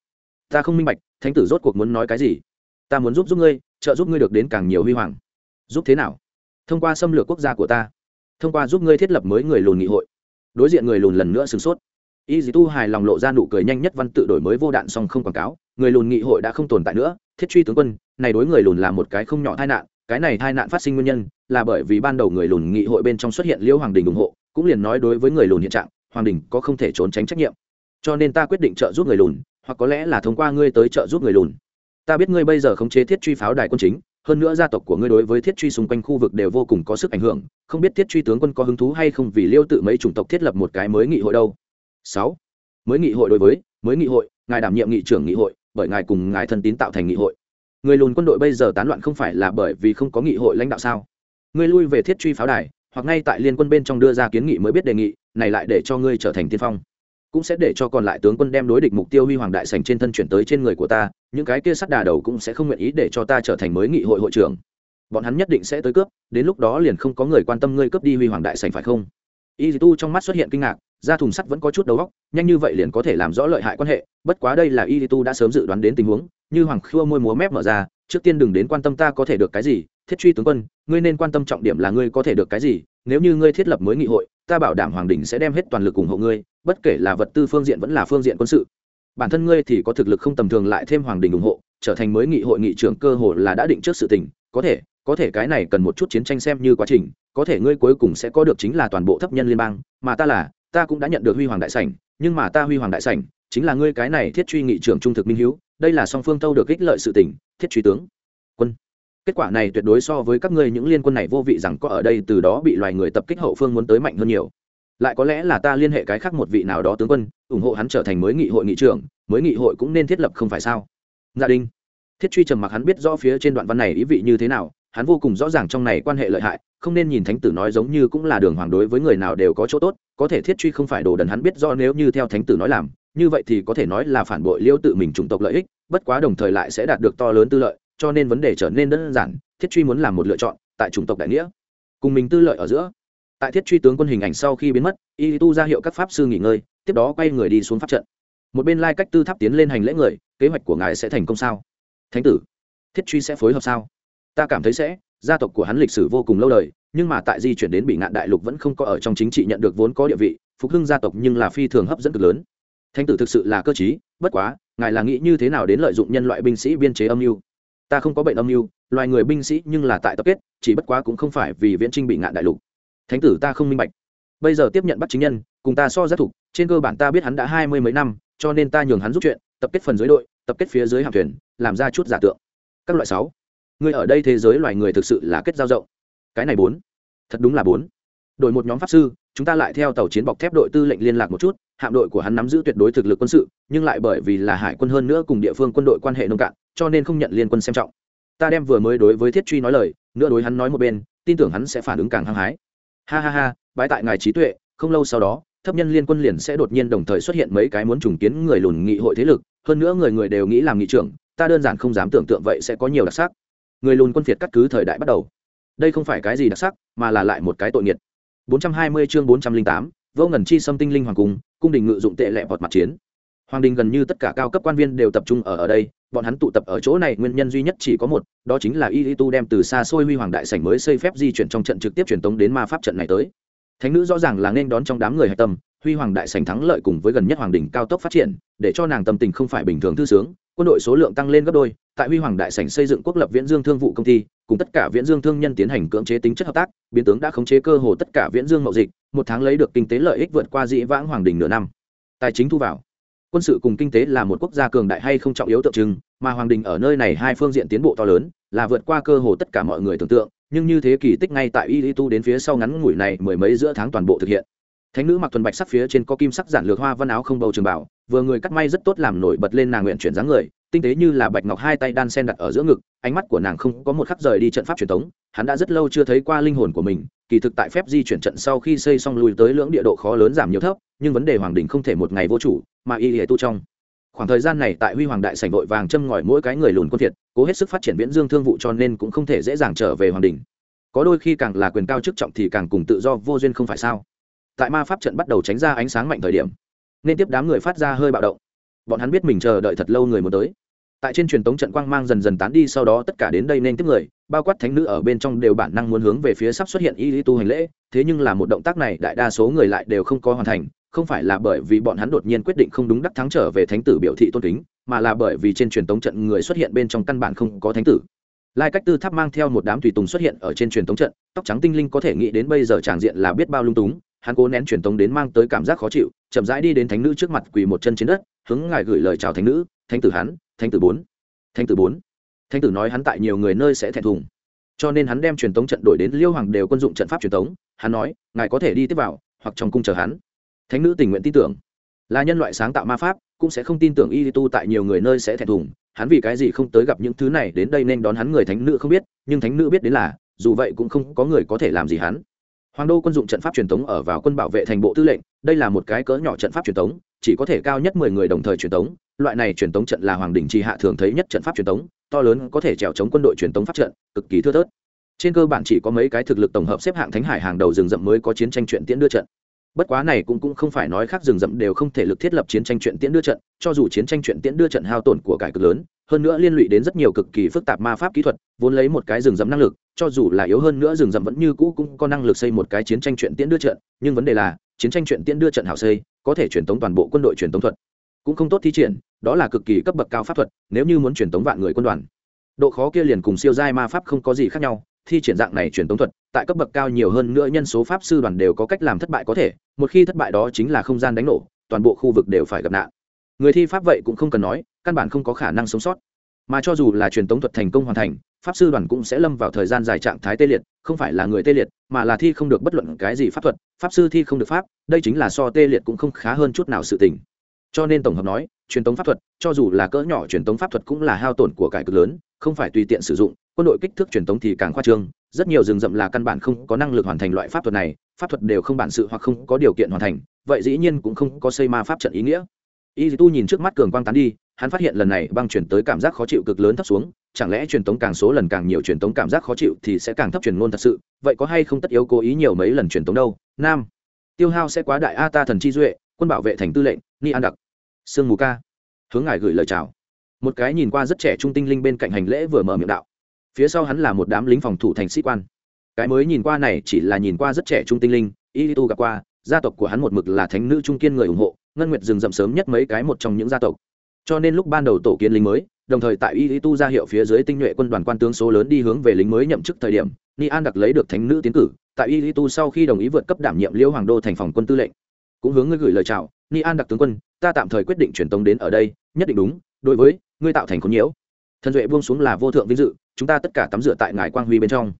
Ta không minh bạch, thánh tử rốt cuộc muốn nói cái gì? Ta muốn giúp giúp ngươi, trợ giúp ngươi được đến càng nhiều huy hoàng. Giúp thế nào? Thông qua xâm lược quốc gia của ta. Thông qua giúp ngươi thiết lập mới người lùn nghị hội. Đối diện người lùn lần nữa sửng sốt y dì tu hài lòng lộ ra nụ cười nhanh nhất văn tự đổi mới vô đạn song không quảng cáo, người lùn nghị hội đã không tồn tại nữa, thiết truy tướng quân, này đối người lùn là một cái không nhỏ tai nạn, cái này tai nạn phát sinh nguyên nhân là bởi vì ban đầu người lùn nghị hội bên trong xuất hiện liễu hoàng đình ủng hộ, cũng liền nói đối với người lùn hiện trạng, hoàng đình có không thể trốn tránh trách nhiệm. Cho nên ta quyết định trợ giúp người lùn, hoặc có lẽ là thông qua ngươi tới trợ giúp người lùn. Ta biết ngươi bây giờ khống chế thiết truy pháo đài quân chính, hơn nữa gia tộc của ngươi đối với thiết truy xung quanh khu vực đều vô cùng có sức ảnh hưởng, không biết thiết truy tướng quân có hứng thú hay không vì liêu tự mấy chủng tộc thiết lập một cái mới nghị hội đâu sáu. Mới nghị hội đối với, mới nghị hội, ngài đảm nhiệm nghị trưởng nghị hội, bởi ngài cùng ngài thân tín tạo thành nghị hội. Người lùn quân đội bây giờ tán loạn không phải là bởi vì không có nghị hội lãnh đạo sao? Ngươi lui về thiết truy pháo đài, hoặc ngay tại liên quân bên trong đưa ra kiến nghị mới biết đề nghị, này lại để cho ngươi trở thành tiên phong. Cũng sẽ để cho còn lại tướng quân đem đối địch mục tiêu huy hoàng đại sành trên thân chuyển tới trên người của ta, những cái kia sắt đà đầu cũng sẽ không nguyện ý để cho ta trở thành mới nghị hội hội trưởng. Bọn hắn nhất định sẽ tới cướp, đến lúc đó liền không có người quan tâm ngươi cướp đi huy hoàng đại sành phải không? Y tu trong mắt xuất hiện kinh ngạc ra thùng sắt vẫn có chút đầu óc, nhanh như vậy liền có thể làm rõ lợi hại quan hệ, bất quá đây là y tu đã sớm dự đoán đến tình huống, như hoàng khua môi múa mép mở ra, trước tiên đừng đến quan tâm ta có thể được cái gì, thiết truy tướng quân, ngươi nên quan tâm trọng điểm là ngươi có thể được cái gì, nếu như ngươi thiết lập mới nghị hội, ta bảo đảm hoàng đình sẽ đem hết toàn lực ủng hộ ngươi, bất kể là vật tư phương diện vẫn là phương diện quân sự. Bản thân ngươi thì có thực lực không tầm thường lại thêm hoàng đình ủng hộ, trở thành mới nghị hội nghị trưởng cơ hội là đã định trước sự tình, có thể có thể cái này cần một chút chiến tranh xem như quá trình, có thể ngươi cuối cùng sẽ có được chính là toàn bộ thấp nhân liên bang, mà ta là ta cũng đã nhận được huy hoàng đại sảnh, nhưng mà ta huy hoàng đại sảnh chính là ngươi cái này thiết truy nghị trưởng trung thực minh hiếu, đây là song phương tâu được ích lợi sự tình, thiết truy tướng, quân. Kết quả này tuyệt đối so với các ngươi những liên quân này vô vị rằng có ở đây từ đó bị loài người tập kích hậu phương muốn tới mạnh hơn nhiều. Lại có lẽ là ta liên hệ cái khác một vị nào đó tướng quân, ủng hộ hắn trở thành mới nghị hội nghị trưởng, mới nghị hội cũng nên thiết lập không phải sao? Dạ Gia đình thiết truy trầm mặc hắn biết rõ phía trên đoạn văn này ý vị như thế nào, hắn vô cùng rõ ràng trong này quan hệ lợi hại không nên nhìn thánh tử nói giống như cũng là đường hoàng đối với người nào đều có chỗ tốt, có thể thiết truy không phải đồ đần hắn biết do nếu như theo thánh tử nói làm, như vậy thì có thể nói là phản bội liêu tự mình chủng tộc lợi ích, bất quá đồng thời lại sẽ đạt được to lớn tư lợi, cho nên vấn đề trở nên đơn giản, thiết truy muốn làm một lựa chọn, tại chủng tộc đại nghĩa, cùng mình tư lợi ở giữa. Tại thiết truy tướng quân hình ảnh sau khi biến mất, y tu ra hiệu các pháp sư nghỉ ngơi, tiếp đó quay người đi xuống pháp trận. Một bên lai cách tư tháp tiến lên hành lễ người, kế hoạch của ngài sẽ thành công sao? Thánh tử, thiết truy sẽ phối hợp sao? Ta cảm thấy sẽ gia tộc của hắn lịch sử vô cùng lâu đời, nhưng mà tại di chuyển đến bị ngạn đại lục vẫn không có ở trong chính trị nhận được vốn có địa vị, phục hưng gia tộc nhưng là phi thường hấp dẫn cực lớn. Thánh tử thực sự là cơ chí bất quá, ngài là nghĩ như thế nào đến lợi dụng nhân loại binh sĩ biên chế âm mưu? Ta không có bệnh âm mưu, loài người binh sĩ nhưng là tại tập kết, chỉ bất quá cũng không phải vì viễn trinh bị ngạn đại lục. Thánh tử ta không minh bạch. Bây giờ tiếp nhận bắt chính nhân, cùng ta so giác thục, trên cơ bản ta biết hắn đã hai mươi mấy năm, cho nên ta nhường hắn giúp chuyện, tập kết phần dưới đội, tập kết phía dưới hạm thuyền, làm ra chút giả tượng. Các loại sáu. Ngươi ở đây thế giới loài người thực sự là kết giao rộng. Cái này bốn. Thật đúng là bốn. Đội một nhóm pháp sư, chúng ta lại theo tàu chiến bọc thép đội tư lệnh liên lạc một chút, hạm đội của hắn nắm giữ tuyệt đối thực lực quân sự, nhưng lại bởi vì là hải quân hơn nữa cùng địa phương quân đội quan hệ nông cạn, cho nên không nhận liên quân xem trọng. Ta đem vừa mới đối với thiết truy nói lời, nữa đối hắn nói một bên, tin tưởng hắn sẽ phản ứng càng hăng hái. Ha ha ha, bái tại ngài trí tuệ, không lâu sau đó, thấp nhân liên quân liền sẽ đột nhiên đồng thời xuất hiện mấy cái muốn trùng kiến người lùn nghị hội thế lực, hơn nữa người người đều nghĩ làm nghị trưởng, ta đơn giản không dám tưởng tượng vậy sẽ có nhiều đặc sắc người lùn quân phiệt cắt cứ thời đại bắt đầu. Đây không phải cái gì đặc sắc mà là lại một cái tội nghiệt. 420 chương 408, vô ngần chi xâm tinh linh hoàng cung cung đình ngự dụng tệ lệ vọt mặt chiến. Hoàng đình gần như tất cả cao cấp quan viên đều tập trung ở ở đây bọn hắn tụ tập ở chỗ này nguyên nhân duy nhất chỉ có một đó chính là y tu đem từ xa xôi huy hoàng đại sảnh mới xây phép di chuyển trong trận trực tiếp truyền tống đến ma pháp trận này tới. Thánh nữ rõ ràng là nên đón trong đám người hạch tâm huy hoàng đại sảnh thắng lợi cùng với gần nhất hoàng đình cao tốc phát triển, để cho nàng tâm tình không phải bình thường thư sướng, quân đội số lượng tăng lên gấp đôi, tại huy hoàng đại sảnh xây dựng quốc lập viễn dương thương vụ công ty, cùng tất cả viễn dương thương nhân tiến hành cưỡng chế tính chất hợp tác, biến tướng đã khống chế cơ hồ tất cả viễn dương mậu dịch, một tháng lấy được kinh tế lợi ích vượt qua dĩ vãng hoàng đình nửa năm. Tài chính thu vào. Quân sự cùng kinh tế là một quốc gia cường đại hay không trọng yếu tượng trưng, mà hoàng đình ở nơi này hai phương diện tiến bộ to lớn, là vượt qua cơ hồ tất cả mọi người tưởng tượng, nhưng như thế kỳ tích ngay tại y tu đến phía sau ngắn ngủi này mười mấy giữa tháng toàn bộ thực hiện thánh nữ mặc thuần bạch sắc phía trên có kim sắc giản lược hoa văn áo không bầu trường bảo, vừa người cắt may rất tốt làm nổi bật lên nàng nguyện chuyển dáng người, tinh tế như là bạch ngọc hai tay đan sen đặt ở giữa ngực, ánh mắt của nàng không có một khắc rời đi trận pháp truyền thống, hắn đã rất lâu chưa thấy qua linh hồn của mình, kỳ thực tại phép di chuyển trận sau khi xây xong lùi tới lưỡng địa độ khó lớn giảm nhiều thấp, nhưng vấn đề hoàng đình không thể một ngày vô chủ, mà y hệ tu trong. Khoảng thời gian này tại huy hoàng đại sảnh vội vàng châm ngòi mỗi cái người lùn quân thiệt, cố hết sức phát triển viễn dương thương vụ cho nên cũng không thể dễ dàng trở về hoàng đình có đôi khi càng là quyền cao chức trọng thì càng cùng tự do vô duyên không phải sao? Tại ma pháp trận bắt đầu tránh ra ánh sáng mạnh thời điểm, nên tiếp đám người phát ra hơi bạo động. Bọn hắn biết mình chờ đợi thật lâu người muốn tới. Tại trên truyền tống trận quang mang dần dần tán đi, sau đó tất cả đến đây nên tiếp người, bao quát thánh nữ ở bên trong đều bản năng muốn hướng về phía sắp xuất hiện y lý tu hành lễ, thế nhưng là một động tác này đại đa số người lại đều không có hoàn thành, không phải là bởi vì bọn hắn đột nhiên quyết định không đúng đắc thắng trở về thánh tử biểu thị tôn kính, mà là bởi vì trên truyền tống trận người xuất hiện bên trong căn bản không có thánh tử. Lai cách tư tháp mang theo một đám tùy tùng xuất hiện ở trên truyền tống trận, tóc trắng tinh linh có thể nghĩ đến bây giờ tràng diện là biết bao lung túng hắn cố nén truyền tống đến mang tới cảm giác khó chịu, chậm rãi đi đến thánh nữ trước mặt quỳ một chân trên đất, hướng ngài gửi lời chào thánh nữ, thánh tử hắn, thánh tử bốn, thánh tử bốn. Thánh tử nói hắn tại nhiều người nơi sẽ thẹn thùng. Cho nên hắn đem truyền tống trận đổi đến liêu hoàng đều quân dụng trận pháp truyền tống, hắn nói, ngài có thể đi tiếp vào, hoặc trong cung chờ hắn. Thánh nữ tình nguyện tin tưởng. Là nhân loại sáng tạo ma pháp, cũng sẽ không tin tưởng y tu tại nhiều người nơi sẽ thẹn thùng, hắn vì cái gì không tới gặp những thứ này đến đây nên đón hắn người thánh nữ không biết, nhưng thánh nữ biết đến là, dù vậy cũng không có người có thể làm gì hắn hoàng đô quân dụng trận pháp truyền thống ở vào quân bảo vệ thành bộ tư lệnh, đây là một cái cỡ nhỏ trận pháp truyền thống chỉ có thể cao nhất mười người đồng thời truyền thống loại này truyền thống trận là hoàng đình chi hạ thường thấy nhất trận pháp truyền thống to lớn có thể trèo chống quân đội truyền thống pháp trận, cực kỳ thưa thớt. Trên cơ bản chỉ có mấy cái thực lực tổng hợp xếp hạng thánh hải hàng đầu rừng rậm mới có chiến tranh chuyện tiễn đưa trận. Bất quá này cũng cũng không phải nói khác, rừng rậm đều không thể lực thiết lập chiến tranh chuyện tiễn đưa trận, cho dù chiến tranh chuyện tiễn đưa trận hao tổn của cải cực lớn, hơn nữa liên lụy đến rất nhiều cực kỳ phức tạp ma pháp kỹ thuật, vốn lấy một cái rừng rậm năng lực cho dù là yếu hơn nữa rừng rậm vẫn như cũ cũng có năng lực xây một cái chiến tranh chuyện tiễn đưa trận, nhưng vấn đề là, chiến tranh chuyện tiễn đưa trận hảo xây, có thể truyền tống toàn bộ quân đội truyền tống thuật. Cũng không tốt thi triển, đó là cực kỳ cấp bậc cao pháp thuật, nếu như muốn truyền tống vạn người quân đoàn. Độ khó kia liền cùng siêu giai ma pháp không có gì khác nhau, thi triển dạng này truyền tống thuật, tại cấp bậc cao nhiều hơn nữa nhân số pháp sư đoàn đều có cách làm thất bại có thể, một khi thất bại đó chính là không gian đánh nổ, toàn bộ khu vực đều phải gặp nạn. Người thi pháp vậy cũng không cần nói, căn bản không có khả năng sống sót mà cho dù là truyền tống thuật thành công hoàn thành, pháp sư đoàn cũng sẽ lâm vào thời gian dài trạng thái tê liệt, không phải là người tê liệt, mà là thi không được bất luận cái gì pháp thuật, pháp sư thi không được pháp, đây chính là so tê liệt cũng không khá hơn chút nào sự tình. Cho nên tổng hợp nói, truyền tống pháp thuật, cho dù là cỡ nhỏ truyền tống pháp thuật cũng là hao tổn của cải cực lớn, không phải tùy tiện sử dụng, quân đội kích thước truyền tống thì càng khoa trương, rất nhiều rừng rậm là căn bản không có năng lực hoàn thành loại pháp thuật này, pháp thuật đều không bản sự hoặc không có điều kiện hoàn thành, vậy dĩ nhiên cũng không có xây ma pháp trận ý nghĩa y tu nhìn trước mắt cường quang tán đi, hắn phát hiện lần này băng chuyển tới cảm giác khó chịu cực lớn thấp xuống, chẳng lẽ truyền tống càng số lần càng nhiều truyền tống cảm giác khó chịu thì sẽ càng thấp truyền ngôn thật sự, vậy có hay không tất yếu cố ý nhiều mấy lần truyền tống đâu? Nam, tiêu hao sẽ quá đại a ta thần chi duệ, quân bảo vệ thành tư lệnh, ni an đặc. Sương mù ca. Hướng ngài gửi lời chào. Một cái nhìn qua rất trẻ trung tinh linh bên cạnh hành lễ vừa mở miệng đạo. Phía sau hắn là một đám lính phòng thủ thành sĩ quan. Cái mới nhìn qua này chỉ là nhìn qua rất trẻ trung tinh linh, y tu gặp qua, gia tộc của hắn một mực là thánh nữ trung kiên người ủng hộ ngân nguyệt rừng rậm sớm nhất mấy cái một trong những gia tộc. Cho nên lúc ban đầu tổ kiến lính mới, đồng thời tại y tu ra hiệu phía dưới tinh nhuệ quân đoàn quan tướng số lớn đi hướng về lính mới nhậm chức thời điểm, ni an đặc lấy được thánh nữ tiến cử, tại y tu sau khi đồng ý vượt cấp đảm nhiệm liêu hoàng đô thành phòng quân tư lệnh. Cũng hướng ngươi gửi lời chào, ni an đặc tướng quân, ta tạm thời quyết định truyền tống đến ở đây, nhất định đúng, đối với, ngươi tạo thành khốn nhiễu. Thần duệ buông xuống là vô thượng vinh dự, chúng ta tất cả tắm rửa tại ngài quang huy bên trong.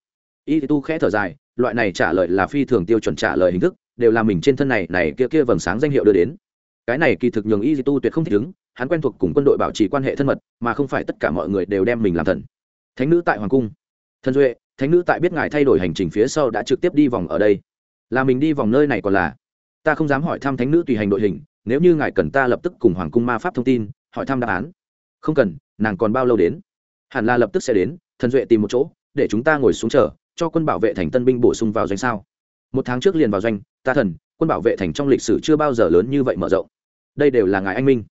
Y tu khẽ thở dài, loại này trả lời là phi thường tiêu chuẩn trả lời hình thức, đều là mình trên thân này này kia kia vầng sáng danh hiệu đưa đến cái này kỳ thực nhường y tu tuyệt không thích ứng, hắn quen thuộc cùng quân đội bảo trì quan hệ thân mật, mà không phải tất cả mọi người đều đem mình làm thần. Thánh nữ tại hoàng cung. Thần duệ, thánh nữ tại biết ngài thay đổi hành trình phía sau đã trực tiếp đi vòng ở đây. Là mình đi vòng nơi này còn là? Ta không dám hỏi thăm thánh nữ tùy hành đội hình, nếu như ngài cần ta lập tức cùng hoàng cung ma pháp thông tin, hỏi thăm đáp án. Không cần, nàng còn bao lâu đến? Hẳn là lập tức sẽ đến, thần duệ tìm một chỗ, để chúng ta ngồi xuống chờ, cho quân bảo vệ thành tân binh bổ sung vào doanh sao. Một tháng trước liền vào doanh, ta thần, quân bảo vệ thành trong lịch sử chưa bao giờ lớn như vậy mở rộng đây đều là ngài anh minh.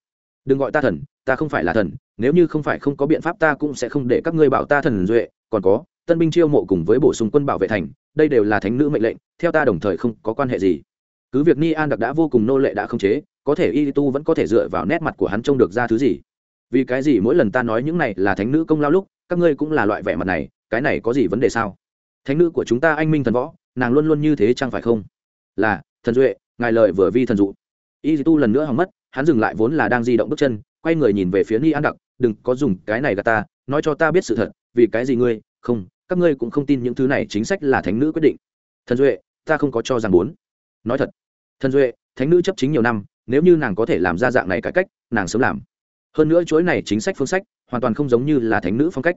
Đừng gọi ta thần, ta không phải là thần, nếu như không phải không có biện pháp ta cũng sẽ không để các ngươi bảo ta thần duệ, còn có, tân binh chiêu mộ cùng với bổ sung quân bảo vệ thành, đây đều là thánh nữ mệnh lệnh, theo ta đồng thời không có quan hệ gì. Cứ việc ni an đặc đã vô cùng nô lệ đã không chế, có thể y tu vẫn có thể dựa vào nét mặt của hắn trông được ra thứ gì? Vì cái gì mỗi lần ta nói những này là thánh nữ công lao lúc, các ngươi cũng là loại vẻ mặt này, cái này có gì vấn đề sao? Thánh nữ của chúng ta anh minh thần võ, nàng luôn luôn như thế chăng phải không? Là, thần duệ, ngài lời vừa vi thần dụ. Y tu lần nữa hỏng mất hắn dừng lại vốn là đang di động bước chân, quay người nhìn về phía ni an đặc, đừng có dùng cái này gà ta, nói cho ta biết sự thật, vì cái gì ngươi? Không, các ngươi cũng không tin những thứ này chính sách là thánh nữ quyết định. Thần duệ, ta không có cho rằng muốn. Nói thật. Thần duệ, thánh nữ chấp chính nhiều năm, nếu như nàng có thể làm ra dạng này cải cách, nàng sớm làm. Hơn nữa chuỗi này chính sách phương sách, hoàn toàn không giống như là thánh nữ phong cách.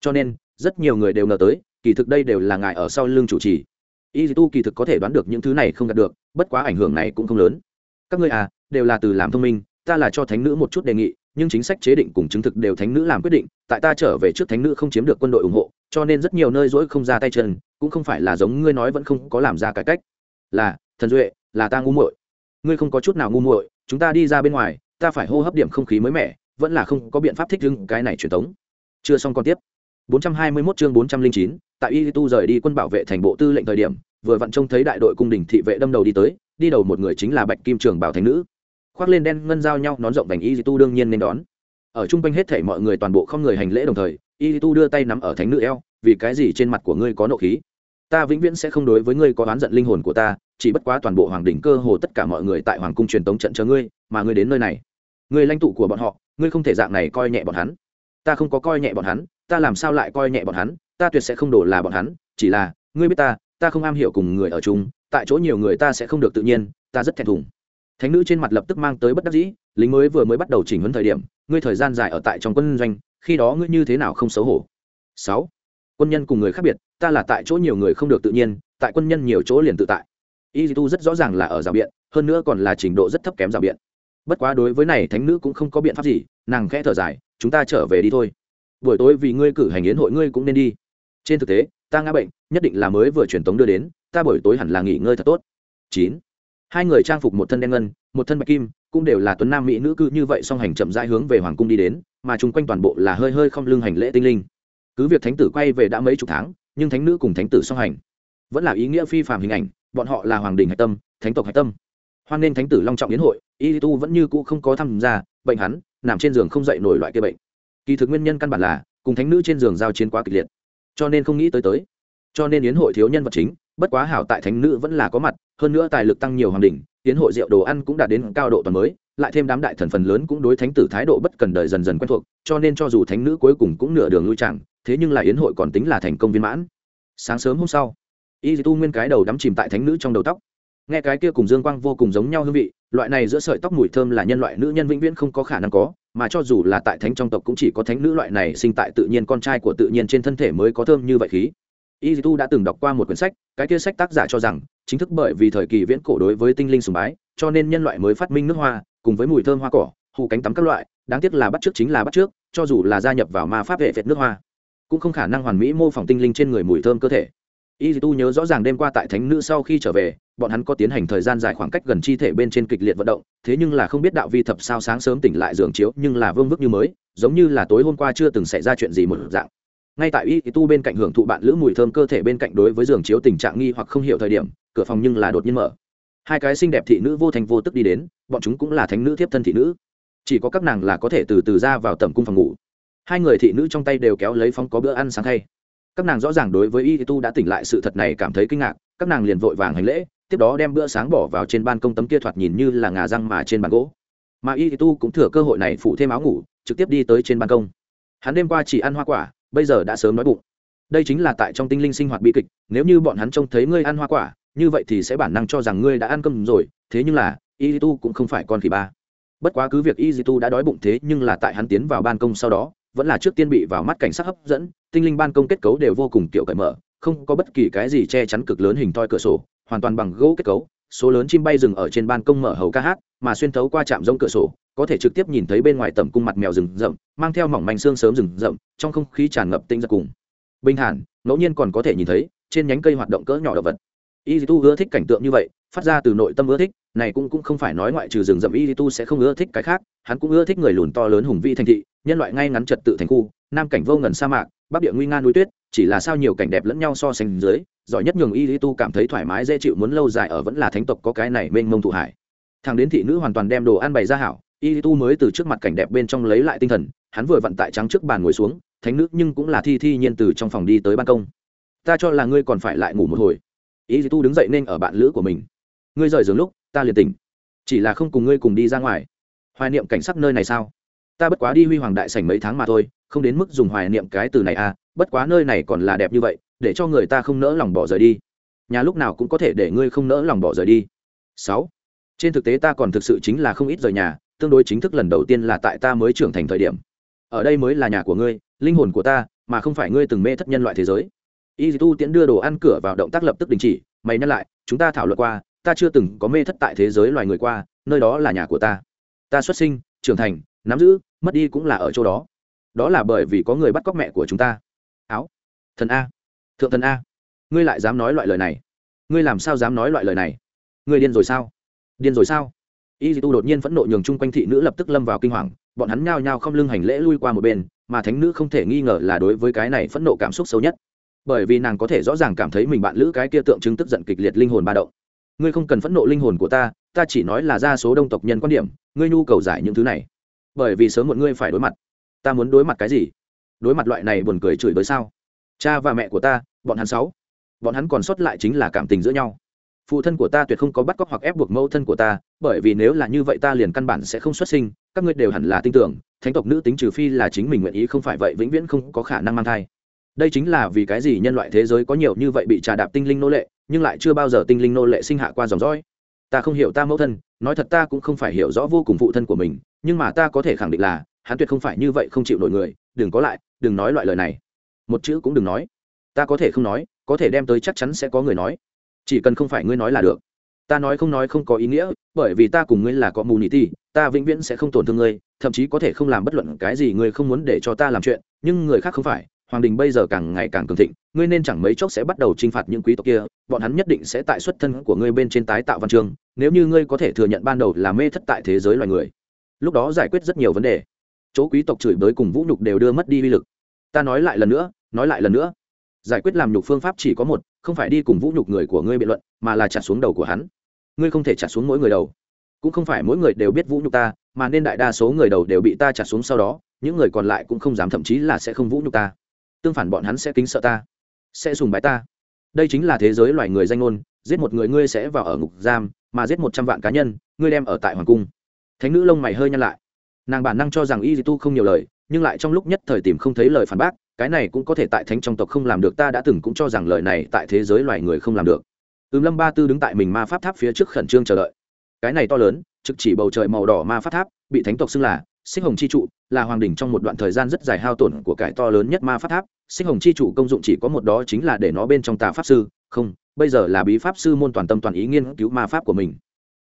Cho nên, rất nhiều người đều ngờ tới, kỳ thực đây đều là ngài ở sau lưng chủ trì. Y tu kỳ thực có thể đoán được những thứ này không đạt được, bất quá ảnh hưởng này cũng không lớn các ngươi à đều là từ làm thông minh ta là cho thánh nữ một chút đề nghị nhưng chính sách chế định cùng chứng thực đều thánh nữ làm quyết định tại ta trở về trước thánh nữ không chiếm được quân đội ủng hộ cho nên rất nhiều nơi rỗi không ra tay chân cũng không phải là giống ngươi nói vẫn không có làm ra cải cách. Là thần duệ là ta ngu muội. Ngươi không có chút nào ngu muội chúng ta đi ra bên ngoài ta phải hô hấp điểm không khí mới mẻ vẫn là không có biện pháp thích ứng cái này truyền thống. Chưa xong còn tiếp. 421 chương 409, tại y tu rời đi quân bảo vệ thành bộ tư lệnh thời điểm vừa vặn trông thấy đại đội cung đình thị vệ đâm đầu đi tới đi đầu một người chính là bạch kim trường bảo thánh nữ. Khoác lên đen ngân giao nhau, nón rộng vành y tu đương nhiên nên đón. Ở trung quanh hết thảy mọi người toàn bộ không người hành lễ đồng thời, y tu đưa tay nắm ở thánh nữ eo, vì cái gì trên mặt của ngươi có nộ khí? Ta vĩnh viễn sẽ không đối với ngươi có oán giận linh hồn của ta, chỉ bất quá toàn bộ hoàng đỉnh cơ hồ tất cả mọi người tại hoàng cung truyền tống trận chờ ngươi, mà ngươi đến nơi này. Ngươi lãnh tụ của bọn họ, ngươi không thể dạng này coi nhẹ bọn hắn. Ta không có coi nhẹ bọn hắn, ta làm sao lại coi nhẹ bọn hắn? Ta tuyệt sẽ không đổ là bọn hắn, chỉ là, ngươi biết ta ta không am hiểu cùng người ở chung, tại chỗ nhiều người ta sẽ không được tự nhiên, ta rất thẹn thùng. Thánh nữ trên mặt lập tức mang tới bất đắc dĩ, lính mới vừa mới bắt đầu chỉnh huấn thời điểm, ngươi thời gian dài ở tại trong quân doanh, khi đó ngươi như thế nào không xấu hổ? Sáu, quân nhân cùng người khác biệt, ta là tại chỗ nhiều người không được tự nhiên, tại quân nhân nhiều chỗ liền tự tại. Y tu rất rõ ràng là ở rào biện, hơn nữa còn là trình độ rất thấp kém rào biện. Bất quá đối với này, thánh nữ cũng không có biện pháp gì, nàng khẽ thở dài, chúng ta trở về đi thôi. Buổi tối vì ngươi cử hành yến hội ngươi cũng nên đi. Trên thực tế ta ngã bệnh, nhất định là mới vừa truyền tống đưa đến, ta buổi tối hẳn là nghỉ ngơi thật tốt. Chín. Hai người trang phục một thân đen ngân, một thân bạch kim, cũng đều là tuấn nam mỹ nữ cư như vậy song hành chậm rãi hướng về hoàng cung đi đến, mà chung quanh toàn bộ là hơi hơi không lưng hành lễ tinh linh. Cứ việc thánh tử quay về đã mấy chục tháng, nhưng thánh nữ cùng thánh tử song hành vẫn là ý nghĩa phi phạm hình ảnh, bọn họ là hoàng đình hạch tâm, thánh tộc hạch tâm. Hoan nên thánh tử long trọng yến hội, y tu vẫn như cũ không có tham gia, bệnh hắn, nằm trên giường không dậy nổi loại kia bệnh. Kỳ thực nguyên nhân căn bản là, cùng thánh nữ trên giường giao chiến quá kịch liệt cho nên không nghĩ tới tới. Cho nên yến hội thiếu nhân vật chính, bất quá hảo tại thánh nữ vẫn là có mặt, hơn nữa tài lực tăng nhiều hoàng đỉnh, yến hội rượu đồ ăn cũng đạt đến cao độ toàn mới, lại thêm đám đại thần phần lớn cũng đối thánh tử thái độ bất cần đời dần dần quen thuộc, cho nên cho dù thánh nữ cuối cùng cũng nửa đường lui chẳng, thế nhưng lại yến hội còn tính là thành công viên mãn. Sáng sớm hôm sau, y tu nguyên cái đầu đắm chìm tại thánh nữ trong đầu tóc. Nghe cái kia cùng dương quang vô cùng giống nhau hương vị, loại này giữa sợi tóc mùi thơm là nhân loại nữ nhân vĩnh viễn không có khả năng có mà cho dù là tại thánh trong tộc cũng chỉ có thánh nữ loại này sinh tại tự nhiên con trai của tự nhiên trên thân thể mới có thơm như vậy khí. Y tu đã từng đọc qua một quyển sách, cái kia sách tác giả cho rằng, chính thức bởi vì thời kỳ viễn cổ đối với tinh linh sùng bái, cho nên nhân loại mới phát minh nước hoa, cùng với mùi thơm hoa cỏ, hù cánh tắm các loại, đáng tiếc là bắt trước chính là bắt trước, cho dù là gia nhập vào ma pháp hệ việt nước hoa, cũng không khả năng hoàn mỹ mô phỏng tinh linh trên người mùi thơm cơ thể. Y tu nhớ rõ ràng đêm qua tại thánh nữ sau khi trở về bọn hắn có tiến hành thời gian dài khoảng cách gần chi thể bên trên kịch liệt vận động, thế nhưng là không biết đạo vi thập sao sáng sớm tỉnh lại giường chiếu, nhưng là vương vức như mới, giống như là tối hôm qua chưa từng xảy ra chuyện gì một dạng. Ngay tại y tu bên cạnh hưởng thụ bạn lữ mùi thơm cơ thể bên cạnh đối với giường chiếu tình trạng nghi hoặc không hiểu thời điểm, cửa phòng nhưng là đột nhiên mở. Hai cái xinh đẹp thị nữ vô thành vô tức đi đến, bọn chúng cũng là thánh nữ thiếp thân thị nữ. Chỉ có các nàng là có thể từ từ ra vào tầm cung phòng ngủ. Hai người thị nữ trong tay đều kéo lấy phong có bữa ăn sáng thay các nàng rõ ràng đối với y tu đã tỉnh lại sự thật này cảm thấy kinh ngạc, các nàng liền vội vàng hành lễ tiếp đó đem bữa sáng bỏ vào trên ban công tấm kia thoạt nhìn như là ngà răng mà trên bàn gỗ. Mà y tu cũng thừa cơ hội này phụ thêm áo ngủ, trực tiếp đi tới trên ban công. Hắn đêm qua chỉ ăn hoa quả, bây giờ đã sớm nói bụng. Đây chính là tại trong tinh linh sinh hoạt bi kịch, nếu như bọn hắn trông thấy ngươi ăn hoa quả, như vậy thì sẽ bản năng cho rằng ngươi đã ăn cơm rồi, thế nhưng là, y tu cũng không phải con khỉ ba. Bất quá cứ việc y tu đã đói bụng thế nhưng là tại hắn tiến vào ban công sau đó, vẫn là trước tiên bị vào mắt cảnh sát hấp dẫn, tinh linh ban công kết cấu đều vô cùng kiểu cởi mở, không có bất kỳ cái gì che chắn cực lớn hình thoi cửa sổ hoàn toàn bằng gỗ kết cấu, số lớn chim bay rừng ở trên ban công mở hầu ca hát, mà xuyên thấu qua trạm rông cửa sổ, có thể trực tiếp nhìn thấy bên ngoài tầm cung mặt mèo rừng rậm, mang theo mỏng manh xương sớm rừng rậm, trong không khí tràn ngập tinh ra cùng bình thản ngẫu nhiên còn có thể nhìn thấy, trên nhánh cây hoạt động cỡ nhỏ động vật. Y tu ưa thích cảnh tượng như vậy, phát ra từ nội tâm ưa thích, này cũng cũng không phải nói ngoại trừ rừng rậm y tu sẽ không ưa thích cái khác, hắn cũng ưa thích người lùn to lớn hùng vĩ thành thị, nhân loại ngay ngắn trật tự thành khu, nam cảnh vô ngần sa mạc, bắc địa nguy nga núi tuyết chỉ là sao nhiều cảnh đẹp lẫn nhau so sánh dưới, giỏi nhất nhường y lý tu cảm thấy thoải mái dễ chịu muốn lâu dài ở vẫn là thánh tộc có cái này mênh mông thụ hải thằng đến thị nữ hoàn toàn đem đồ ăn bày ra hảo, y lý tu mới từ trước mặt cảnh đẹp bên trong lấy lại tinh thần, hắn vừa vặn tại trắng trước bàn ngồi xuống, thánh nữ nhưng cũng là thi thi nhiên từ trong phòng đi tới ban công. Ta cho là ngươi còn phải lại ngủ một hồi. Y lý tu đứng dậy nên ở bạn lữ của mình. Ngươi rời giường lúc, ta liền tỉnh. Chỉ là không cùng ngươi cùng đi ra ngoài. Hoài niệm cảnh sắc nơi này sao? Ta bất quá đi huy hoàng đại sảnh mấy tháng mà thôi không đến mức dùng hoài niệm cái từ này à bất quá nơi này còn là đẹp như vậy, để cho người ta không nỡ lòng bỏ rời đi. Nhà lúc nào cũng có thể để ngươi không nỡ lòng bỏ rời đi. Sáu, trên thực tế ta còn thực sự chính là không ít rời nhà, tương đối chính thức lần đầu tiên là tại ta mới trưởng thành thời điểm. Ở đây mới là nhà của ngươi, linh hồn của ta, mà không phải ngươi từng mê thất nhân loại thế giới. Y tu tiễn đưa đồ ăn cửa vào động tác lập tức đình chỉ, mày nhắc lại, chúng ta thảo luận qua, ta chưa từng có mê thất tại thế giới loài người qua, nơi đó là nhà của ta. Ta xuất sinh, trưởng thành, nắm giữ, mất đi cũng là ở chỗ đó đó là bởi vì có người bắt cóc mẹ của chúng ta. Áo. Thần a. Thượng thần a. Ngươi lại dám nói loại lời này. Ngươi làm sao dám nói loại lời này? Ngươi điên rồi sao? Điên rồi sao? Y tu đột nhiên phẫn nộ nhường chung quanh thị nữ lập tức lâm vào kinh hoàng. Bọn hắn nhao nhao không lưng hành lễ lui qua một bên, mà thánh nữ không thể nghi ngờ là đối với cái này phẫn nộ cảm xúc xấu nhất. Bởi vì nàng có thể rõ ràng cảm thấy mình bạn lữ cái kia tượng trưng tức giận kịch liệt linh hồn ba động. Ngươi không cần phẫn nộ linh hồn của ta ta chỉ nói là ra số đông tộc nhân quan điểm, ngươi nhu cầu giải những thứ này. Bởi vì sớm một ngươi phải đối mặt ta muốn đối mặt cái gì? Đối mặt loại này buồn cười chửi bới sao? Cha và mẹ của ta, bọn hắn sáu. Bọn hắn còn sót lại chính là cảm tình giữa nhau. Phụ thân của ta tuyệt không có bắt cóc hoặc ép buộc mẫu thân của ta, bởi vì nếu là như vậy ta liền căn bản sẽ không xuất sinh, các ngươi đều hẳn là tin tưởng, thánh tộc nữ tính trừ phi là chính mình nguyện ý không phải vậy vĩnh viễn không có khả năng mang thai. Đây chính là vì cái gì nhân loại thế giới có nhiều như vậy bị trà đạp tinh linh nô lệ, nhưng lại chưa bao giờ tinh linh nô lệ sinh hạ qua dòng dõi. Ta không hiểu ta mẫu thân, nói thật ta cũng không phải hiểu rõ vô cùng phụ thân của mình, nhưng mà ta có thể khẳng định là hắn tuyệt không phải như vậy không chịu nổi người, đừng có lại, đừng nói loại lời này. Một chữ cũng đừng nói. Ta có thể không nói, có thể đem tới chắc chắn sẽ có người nói. Chỉ cần không phải ngươi nói là được. Ta nói không nói không có ý nghĩa, bởi vì ta cùng ngươi là có mù nị ti ta vĩnh viễn sẽ không tổn thương ngươi, thậm chí có thể không làm bất luận cái gì ngươi không muốn để cho ta làm chuyện, nhưng người khác không phải. Hoàng đình bây giờ càng ngày càng cường thịnh, ngươi nên chẳng mấy chốc sẽ bắt đầu t r i n h phạt những quý tộc kia, bọn hắn nhất định sẽ tại xuất thân của ngươi bên trên tái tạo văn chương, nếu như ngươi có thể thừa nhận ban đầu là mê thất tại thế giới loài người. Lúc đó giải quyết rất nhiều vấn đề chỗ quý tộc chửi bới cùng vũ nhục đều đưa mất đi uy lực. Ta nói lại lần nữa, nói lại lần nữa. Giải quyết làm nhục phương pháp chỉ có một, không phải đi cùng vũ nhục người của ngươi biện luận, mà là chặt xuống đầu của hắn. Ngươi không thể chặt xuống mỗi người đầu. Cũng không phải mỗi người đều biết vũ nhục ta, mà nên đại đa số người đầu đều bị ta chặt xuống sau đó, những người còn lại cũng không dám, thậm chí là sẽ không vũ nhục ta. Tương phản bọn hắn sẽ kính sợ ta, sẽ sùng bái ta. Đây chính là thế giới loài người danh ngôn, giết một người ngươi sẽ vào ở ngục giam, mà giết một trăm vạn cá nhân, ngươi đem ở tại hoàng cung. Thánh nữ lông mày hơi nhăn lại nàng bản năng cho rằng y tu không nhiều lời, nhưng lại trong lúc nhất thời tìm không thấy lời phản bác, cái này cũng có thể tại thánh trong tộc không làm được, ta đã từng cũng cho rằng lời này tại thế giới loài người không làm được. Ừm lâm ba tư đứng tại mình ma pháp tháp phía trước khẩn trương chờ đợi. Cái này to lớn, trực chỉ bầu trời màu đỏ ma pháp tháp, bị thánh tộc xưng là xích hồng chi trụ, là hoàng đỉnh trong một đoạn thời gian rất dài hao tổn của cái to lớn nhất ma pháp tháp. Xích hồng chi trụ công dụng chỉ có một đó chính là để nó bên trong tà pháp sư. Không, bây giờ là bí pháp sư môn toàn tâm toàn ý nghiên cứu ma pháp của mình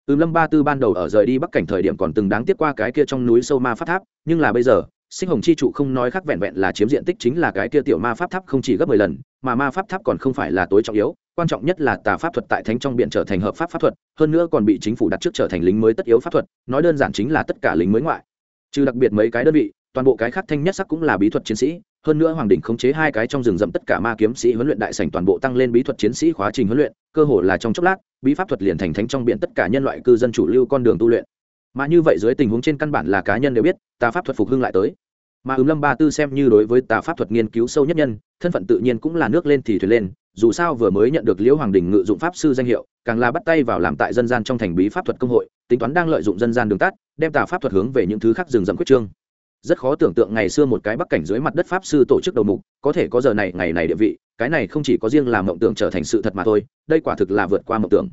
ừm lâm ba tư ban đầu ở rời đi bắc cảnh thời điểm còn từng đáng tiếc qua cái kia trong núi sâu ma pháp tháp, nhưng là bây giờ, sinh hồng chi trụ không nói khác vẹn vẹn là chiếm diện tích chính là cái kia tiểu ma pháp tháp không chỉ gấp mười lần, mà ma pháp tháp còn không phải là tối trọng yếu, quan trọng nhất là tà pháp thuật tại thánh trong biển trở thành hợp pháp pháp thuật, hơn nữa còn bị chính phủ đặt trước trở thành lính mới tất yếu pháp thuật, nói đơn giản chính là tất cả lính mới ngoại. Trừ đặc biệt mấy cái đơn vị, toàn bộ cái khác thanh nhất sắc cũng là bí thuật chiến sĩ hơn nữa hoàng đỉnh khống chế hai cái trong rừng rậm tất cả ma kiếm sĩ huấn luyện đại sảnh toàn bộ tăng lên bí thuật chiến sĩ khóa trình huấn luyện, cơ hồ là trong chốc lát, bí pháp thuật liền thành thánh trong biển tất cả nhân loại cư dân chủ lưu con đường tu luyện. Mà như vậy dưới tình huống trên căn bản là cá nhân đều biết, tà pháp thuật phục hưng lại tới. Mà ứng lâm ba tư xem như đối với tà pháp thuật nghiên cứu sâu nhất nhân, thân phận tự nhiên cũng là nước lên thì thuyền lên, dù sao vừa mới nhận được liễu hoàng đình ngự dụng pháp sư danh hiệu, càng là bắt tay vào làm tại dân gian trong thành bí pháp thuật công hội, tính toán đang lợi dụng dân gian đường tắt, đem tà pháp thuật hướng về những thứ khác rừng rậm quyết trương rất khó tưởng tượng ngày xưa một cái bắc cảnh dưới mặt đất pháp sư tổ chức đầu mục, có thể có giờ này, ngày này địa vị, cái này không chỉ có riêng là mộng tưởng trở thành sự thật mà thôi, đây quả thực là vượt qua mộng tưởng.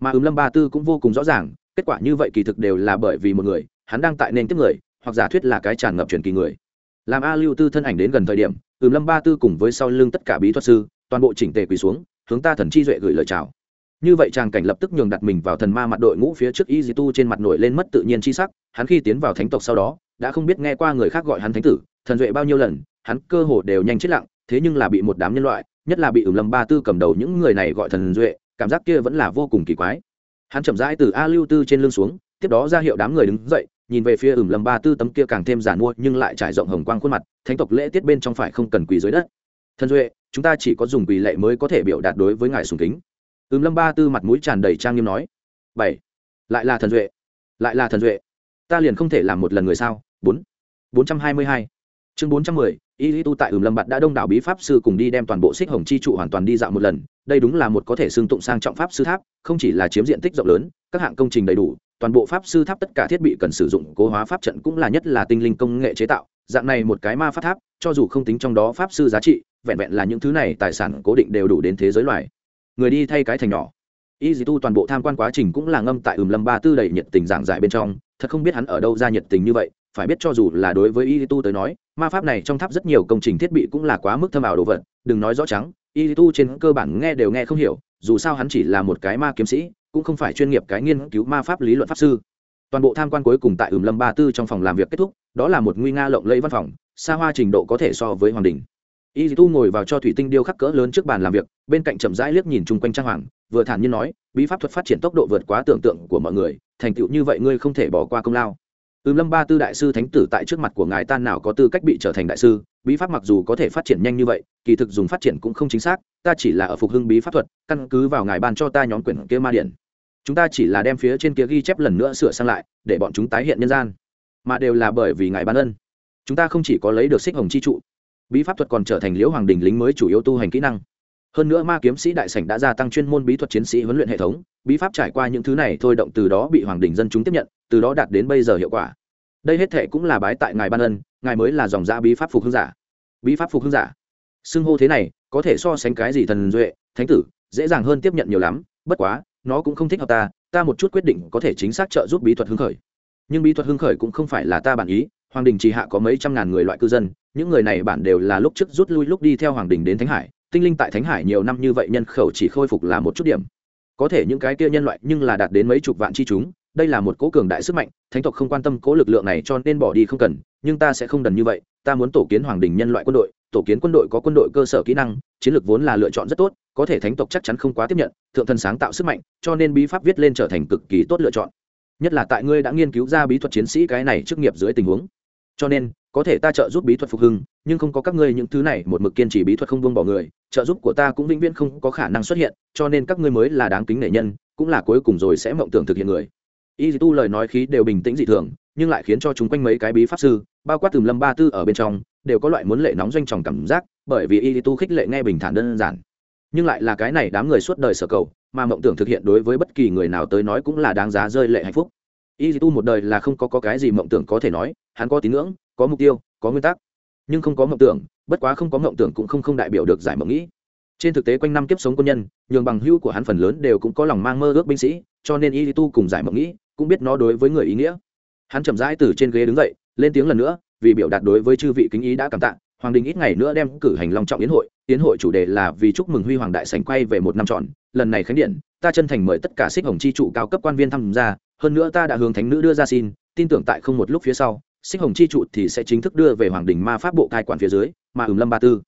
Mà ứng lâm ba tư cũng vô cùng rõ ràng, kết quả như vậy kỳ thực đều là bởi vì một người, hắn đang tại nền tiếp người, hoặc giả thuyết là cái tràn ngập truyền kỳ người. Làm a lưu tư thân ảnh đến gần thời điểm ứng lâm ba tư cùng với sau lưng tất cả bí thuật sư, toàn bộ chỉnh tề quỳ xuống, hướng ta thần chi duệ gửi lời chào. Như vậy tràng cảnh lập tức nhường đặt mình vào thần ma mặt đội ngũ phía trước y di tu trên mặt nổi lên mất tự nhiên chi sắc, hắn khi tiến vào thánh tộc sau đó đã không biết nghe qua người khác gọi hắn thánh tử, thần duệ bao nhiêu lần, hắn cơ hồ đều nhanh chết lặng, thế nhưng là bị một đám nhân loại, nhất là bị ửng lâm ba tư cầm đầu những người này gọi thần duệ, cảm giác kia vẫn là vô cùng kỳ quái. Hắn chậm rãi từ a lưu tư trên lưng xuống, tiếp đó ra hiệu đám người đứng dậy, nhìn về phía ửng lâm ba tư tấm kia càng thêm giản mua nhưng lại trải rộng hồng quang khuôn mặt, thánh tộc lễ tiết bên trong phải không cần quỳ dưới đất. Thần duệ, chúng ta chỉ có dùng quỳ lệ mới có thể biểu đạt đối với ngài sùng kính. Ửng lâm ba tư mặt mũi tràn đầy trang nghiêm nói. Bảy, lại là thần duệ, lại là thần duệ. Ta liền không thể làm một lần người sao? Bốn bốn trăm hai mươi hai. Chương bốn trăm mười y lý tu tại ửm lâm bạt đã đông đảo bí pháp sư cùng đi đem toàn bộ xích hồng chi trụ hoàn toàn đi dạo một lần. Đây đúng là một có thể xưng tụng sang trọng pháp sư tháp, không chỉ là chiếm diện tích rộng lớn, các hạng công trình đầy đủ, toàn bộ pháp sư tháp tất cả thiết bị cần sử dụng, cố hóa pháp trận cũng là nhất là tinh linh công nghệ chế tạo. Dạng này một cái ma pháp tháp, cho dù không tính trong đó pháp sư giá trị, vẹn vẹn là những thứ này tài sản cố định đều đủ đến thế giới loài. Người đi thay cái thành nhỏ. Y dì tu toàn bộ tham quan quá trình cũng là ngâm tại ừm lâm ba tư đầy nhiệt tình giảng giải bên trong. Thật không biết hắn ở đâu ra nhiệt tình như vậy phải biết cho dù là đối với y tu tới nói, ma pháp này trong tháp rất nhiều công trình thiết bị cũng là quá mức thâm ảo đồ vật, đừng nói rõ trắng y tu trên cơ bản nghe đều nghe không hiểu, dù sao hắn chỉ là một cái ma kiếm sĩ, cũng không phải chuyên nghiệp cái nghiên cứu ma pháp lý luận pháp sư. Toàn bộ tham quan cuối cùng tại ửm lâm ba tư trong phòng làm việc kết thúc, đó là một nguy nga lộng lẫy văn phòng, xa hoa trình độ có thể so với hoàng đình. Y tu ngồi vào cho thủy tinh điêu khắc cỡ lớn trước bàn làm việc, bên cạnh chậm rãi liếc nhìn chung quanh trang hoàng, vừa thản nhiên nói, bí pháp thuật phát triển tốc độ vượt quá tưởng tượng của mọi người, thành tựu như vậy ngươi không thể bỏ qua công lao ừm lâm ba tư đại sư thánh tử tại trước mặt của ngài tan nào có tư cách bị trở thành đại sư, bí pháp mặc dù có thể phát triển nhanh như vậy, kỳ thực dùng phát triển cũng không chính xác, ta chỉ là ở phục hưng bí pháp thuật, căn cứ vào ngài ban cho ta nhóm quyển kia ma điển chúng ta chỉ là đem phía trên kia ghi chép lần nữa sửa sang lại, để bọn chúng tái hiện nhân gian. Mà đều là bởi vì ngài ban ân. Chúng ta không chỉ có lấy được xích hồng chi trụ, bí pháp thuật còn trở thành liễu hoàng đình lính mới chủ yếu tu hành kỹ năng. Hơn nữa ma kiếm sĩ đại sảnh đã gia tăng chuyên môn bí thuật chiến sĩ huấn luyện hệ thống, bí pháp trải qua những thứ này thôi động từ đó bị hoàng đình dân chúng tiếp nhận, từ đó đạt đến bây giờ hiệu quả đây hết thệ cũng là bái tại ngài ban ân, ngài mới là dòng gia bí pháp phục hưng giả. Bí pháp phục hưng giả. Xưng hô thế này, có thể so sánh cái gì thần duệ, thánh tử, dễ dàng hơn tiếp nhận nhiều lắm, bất quá, nó cũng không thích hợp ta ta một chút quyết định có thể chính xác trợ giúp bí thuật hưng khởi. Nhưng bí thuật hưng khởi cũng không phải là ta bản ý, hoàng đình trì hạ có mấy trăm ngàn người loại cư dân, những người này bản đều là lúc trước rút lui lúc đi theo hoàng đình đến thánh hải, tinh linh tại thánh hải nhiều năm như vậy nhân khẩu chỉ khôi phục là một chút điểm. Có thể những cái kia nhân loại nhưng là đạt đến mấy chục vạn chi chúng đây là một cố cường đại sức mạnh, thánh tộc không quan tâm cố lực lượng này cho nên bỏ đi không cần, nhưng ta sẽ không đần như vậy, ta muốn tổ kiến hoàng đình nhân loại quân đội, tổ kiến quân đội có quân đội cơ sở kỹ năng, chiến lược vốn là lựa chọn rất tốt, có thể thánh tộc chắc chắn không quá tiếp nhận, thượng thần sáng tạo sức mạnh, cho nên bí pháp viết lên trở thành cực kỳ tốt lựa chọn. Nhất là tại ngươi đã nghiên cứu ra bí thuật chiến sĩ cái này trước nghiệp dưới tình huống. Cho nên, có thể ta trợ giúp bí thuật phục hưng, nhưng không có các ngươi những thứ này, một mực kiên trì bí thuật không buông bỏ người, trợ giúp của ta cũng vĩnh viễn không có khả năng xuất hiện, cho nên các ngươi mới là đáng kính nể nhân, cũng là cuối cùng rồi sẽ mộng tưởng thực hiện người y tu lời nói khí đều bình tĩnh dị thường nhưng lại khiến cho chúng quanh mấy cái bí pháp sư bao quát từ lâm ba tư ở bên trong đều có loại muốn lệ nóng doanh tròng cảm giác bởi vì y tu khích lệ nghe bình thản đơn giản. Nhưng lại là cái này đám người suốt đời sở cầu mà mộng tưởng thực hiện đối với bất kỳ người nào tới nói cũng là đáng giá rơi lệ hạnh phúc. Y tu một đời là không có, có cái gì mộng tưởng có thể nói hắn có tín ngưỡng có mục tiêu có nguyên tắc. Nhưng không có mộng tưởng bất quá không có mộng tưởng cũng không không đại biểu được giải mộng nghĩ. Trên thực tế quanh năm kiếp sống quân nhân nhường bằng hữu của hắn phần lớn đều cũng có lòng mang mơ ước binh sĩ cho nên y tu cùng giải mộng nghĩ cũng biết nó đối với người ý nghĩa. Hắn chậm rãi từ trên ghế đứng dậy, lên tiếng lần nữa, vì biểu đạt đối với chư vị kính ý đã cảm tạ, hoàng đình ít ngày nữa đem cử hành long trọng yến hội yến hội chủ đề là vì chúc mừng huy hoàng đại sành quay về một năm trọn, lần này khánh điện, ta chân thành mời tất cả xích hồng chi trụ cao cấp quan viên tham gia, hơn nữa ta đã hướng thánh nữ đưa ra xin, tin tưởng tại không một lúc phía sau xích hồng chi trụ thì sẽ chính thức đưa về hoàng đình ma pháp bộ cai quản phía dưới mà ừm lâm ba tư.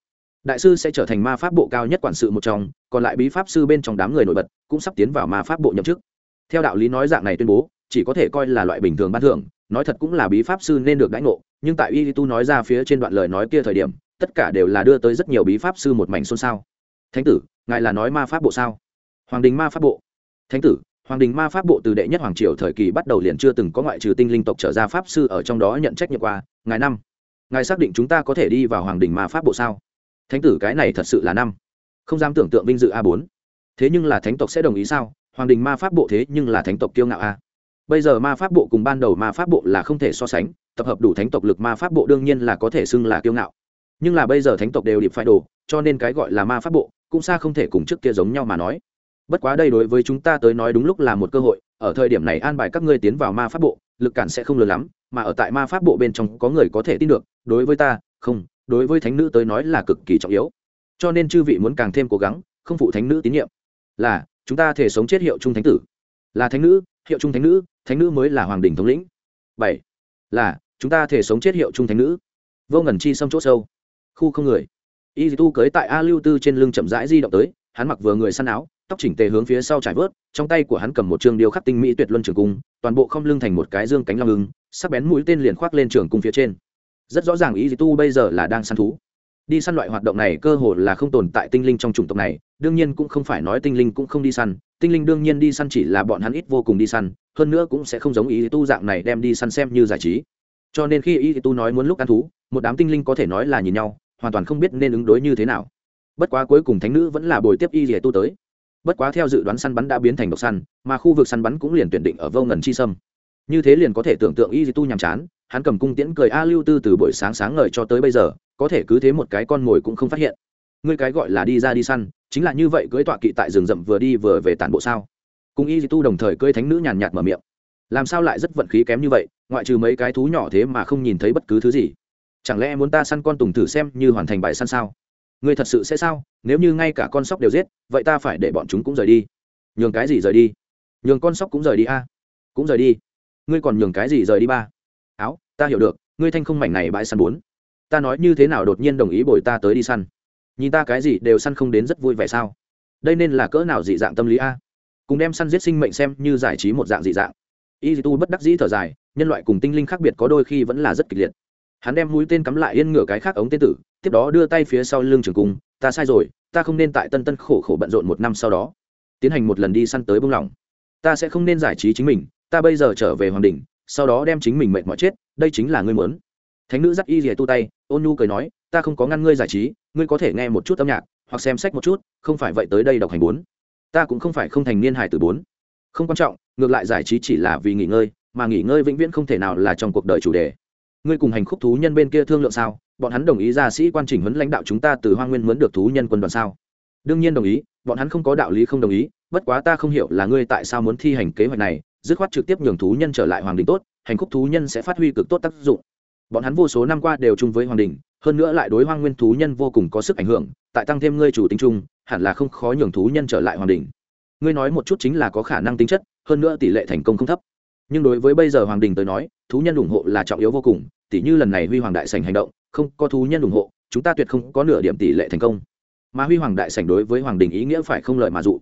Đại sư sẽ trở thành ma pháp bộ cao nhất quản sự một trong, còn lại bí pháp sư bên trong đám người nổi bật cũng sắp tiến vào ma pháp bộ nhậm chức. Theo đạo lý nói dạng này tuyên bố chỉ có thể coi là loại bình thường ban thưởng, nói thật cũng là bí pháp sư nên được đãi ngộ, nhưng tại y tu nói ra phía trên đoạn lời nói kia thời điểm, tất cả đều là đưa tới rất nhiều bí pháp sư một mảnh xôn xao. Thánh tử, ngài là nói ma pháp bộ sao? Hoàng đình ma pháp bộ. Thánh tử, hoàng đình ma pháp bộ từ đệ nhất hoàng triều thời kỳ bắt đầu liền chưa từng có ngoại trừ tinh linh tộc trở ra pháp sư ở trong đó nhận trách nhiệm qua, ngài năm. Ngài xác định chúng ta có thể đi vào hoàng đình ma pháp bộ sao? Thánh tử, cái này thật sự là năm. Không dám tưởng tượng vinh dự a bốn. Thế nhưng là thánh tộc sẽ đồng ý sao? Hoàng đình ma pháp bộ thế nhưng là thánh tộc kiêu ngạo a bây giờ ma pháp bộ cùng ban đầu ma pháp bộ là không thể so sánh, tập hợp đủ thánh tộc lực ma pháp bộ đương nhiên là có thể xưng là kiêu ngạo. Nhưng là bây giờ thánh tộc đều điệp phải đồ, cho nên cái gọi là ma pháp bộ cũng xa không thể cùng trước kia giống nhau mà nói. Bất quá đây đối với chúng ta tới nói đúng lúc là một cơ hội, ở thời điểm này an bài các ngươi tiến vào ma pháp bộ, lực cản sẽ không lớn lắm, mà ở tại ma pháp bộ bên trong có người có thể tin được, đối với ta, không, đối với thánh nữ tới nói là cực kỳ trọng yếu. Cho nên chư vị muốn càng thêm cố gắng, không phụ thánh nữ tín nhiệm. Là, chúng ta thể sống chết hiệu trung thánh tử. Là thánh nữ, hiệu trung thánh nữ thánh nữ mới là hoàng đình thống lĩnh. Bảy, là, chúng ta thể sống chết hiệu trung thánh nữ. Vô ngần chi xâm c h ỗ sâu. Khu không người. Y tu cưới tại a lưu tư trên lưng chậm rãi di động tới, hắn mặc vừa người săn áo, tóc chỉnh tề hướng phía sau trải vớt, trong tay của hắn cầm một trường điêu khắc tinh mỹ tuyệt luân trường cung, toàn bộ không lưng thành một cái dương cánh long ưng, sắc bén mũi tên liền khoác lên trường cung phía trên. Rất rõ ràng y tu bây giờ là đang săn thú đi săn loại hoạt động này cơ hồ là không tồn tại tinh linh trong chủng tộc này, đương nhiên cũng không phải nói tinh linh cũng không đi săn, tinh linh đương nhiên đi săn chỉ là bọn hắn ít vô cùng đi săn, hơn nữa cũng sẽ không giống ý tu dạng này đem đi săn xem như giải trí. Cho nên khi ý tu nói muốn lúc ăn thú, một đám tinh linh có thể nói là nhìn nhau, hoàn toàn không biết nên ứng đối như thế nào. Bất quá cuối cùng thánh nữ vẫn là bồi tiếp y tu tới. Bất quá theo dự đoán săn bắn đã biến thành độc săn, mà khu vực săn bắn cũng liền tuyển định ở vô ngần chi sâm. Như thế liền có thể tưởng tượng y tu nhàm chán, hắn cầm cung tiễn cười a lưu tư từ buổi sáng sáng ngời cho tới bây giờ có thể cứ thế một cái con mồi cũng không phát hiện. Ngươi cái gọi là đi ra đi săn, chính là như vậy cưỡi tọa kỵ tại rừng rậm vừa đi vừa về tản bộ sao? Cùng y di tu đồng thời cưỡi thánh nữ nhàn nhạt mở miệng. Làm sao lại rất vận khí kém như vậy, ngoại trừ mấy cái thú nhỏ thế mà không nhìn thấy bất cứ thứ gì? Chẳng lẽ muốn ta săn con tùng thử xem như hoàn thành bài săn sao? Ngươi thật sự sẽ sao? Nếu như ngay cả con sóc đều giết, vậy ta phải để bọn chúng cũng rời đi. Nhường cái gì rời đi? Nhường con sóc cũng rời đi a. Cũng rời đi. Ngươi còn nhường cái gì rời đi ba? Áo, ta hiểu được, ngươi thanh không mảnh này bãi săn bốn ta nói như thế nào đột nhiên đồng ý bồi ta tới đi săn? Nhìn ta cái gì đều săn không đến rất vui vẻ sao? Đây nên là cỡ nào dị dạng tâm lý a? Cùng đem săn giết sinh mệnh xem như giải trí một dạng dị dạng. Y tu bất đắc dĩ thở dài, nhân loại cùng tinh linh khác biệt có đôi khi vẫn là rất kịch liệt. Hắn đem mũi tên cắm lại yên ngửa cái khác ống tên tử, tiếp đó đưa tay phía sau lưng trường cung, ta sai rồi, ta không nên tại tân tân khổ khổ bận rộn một năm sau đó, tiến hành một lần đi săn tới bông lỏng. Ta sẽ không nên giải trí chính mình, ta bây giờ trở về hoàng đình sau đó đem chính mình mệt mỏi chết, đây chính là ngươi muốn thánh nữ dắt y rìa tu tay, ôn nhu cười nói, ta không có ngăn ngươi giải trí, ngươi có thể nghe một chút âm nhạc, hoặc xem sách một chút, không phải vậy tới đây đọc hành bốn. Ta cũng không phải không thành niên hài từ bốn. Không quan trọng, ngược lại giải trí chỉ là vì nghỉ ngơi, mà nghỉ ngơi vĩnh viễn không thể nào là trong cuộc đời chủ đề. Ngươi cùng hành khúc thú nhân bên kia thương lượng sao? Bọn hắn đồng ý ra sĩ quan chỉnh huấn lãnh đạo chúng ta từ hoa nguyên mướn được thú nhân quân đoàn sao? Đương nhiên đồng ý, bọn hắn không có đạo lý không đồng ý, bất quá ta không hiểu là ngươi tại sao muốn thi hành kế hoạch này, dứt khoát trực tiếp nhường thú nhân trở lại hoàng đình tốt, hành khúc thú nhân sẽ phát huy cực tốt tác dụng bọn hắn vô số năm qua đều chung với hoàng đình, hơn nữa lại đối hoang nguyên thú nhân vô cùng có sức ảnh hưởng, tại tăng thêm ngươi chủ tính chung, hẳn là không khó nhường thú nhân trở lại hoàng đình. Ngươi nói một chút chính là có khả năng tính chất, hơn nữa tỷ lệ thành công không thấp. Nhưng đối với bây giờ hoàng đình tới nói, thú nhân ủng hộ là trọng yếu vô cùng tỷ như lần này huy hoàng đại sành hành động, không có thú nhân ủng hộ, chúng ta tuyệt không có nửa điểm tỷ lệ thành công. Mà huy hoàng đại sành đối với hoàng đình ý nghĩa phải không lợi mà dụ.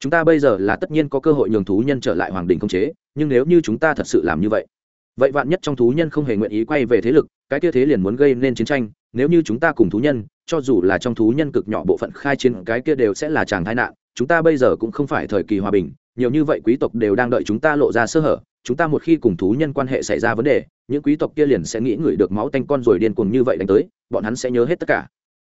Chúng ta bây giờ là tất nhiên có cơ hội nhường thú nhân trở lại hoàng đình không chế, nhưng nếu như chúng ta thật sự làm như vậy vậy vạn nhất trong thú nhân không hề nguyện ý quay về thế lực, cái kia thế liền muốn gây nên chiến tranh, nếu như chúng ta cùng thú nhân, cho dù là trong thú nhân cực nhỏ bộ phận khai chiến, cái kia đều sẽ là chàng tai nạn, chúng ta bây giờ cũng không phải thời kỳ hòa bình, nhiều như vậy quý tộc đều đang đợi chúng ta lộ ra sơ hở, chúng ta một khi cùng thú nhân quan hệ xảy ra vấn đề, những quý tộc kia liền sẽ nghĩ ngửi được máu tanh con rồi điên cuồng như vậy đánh tới, bọn hắn sẽ nhớ hết tất cả.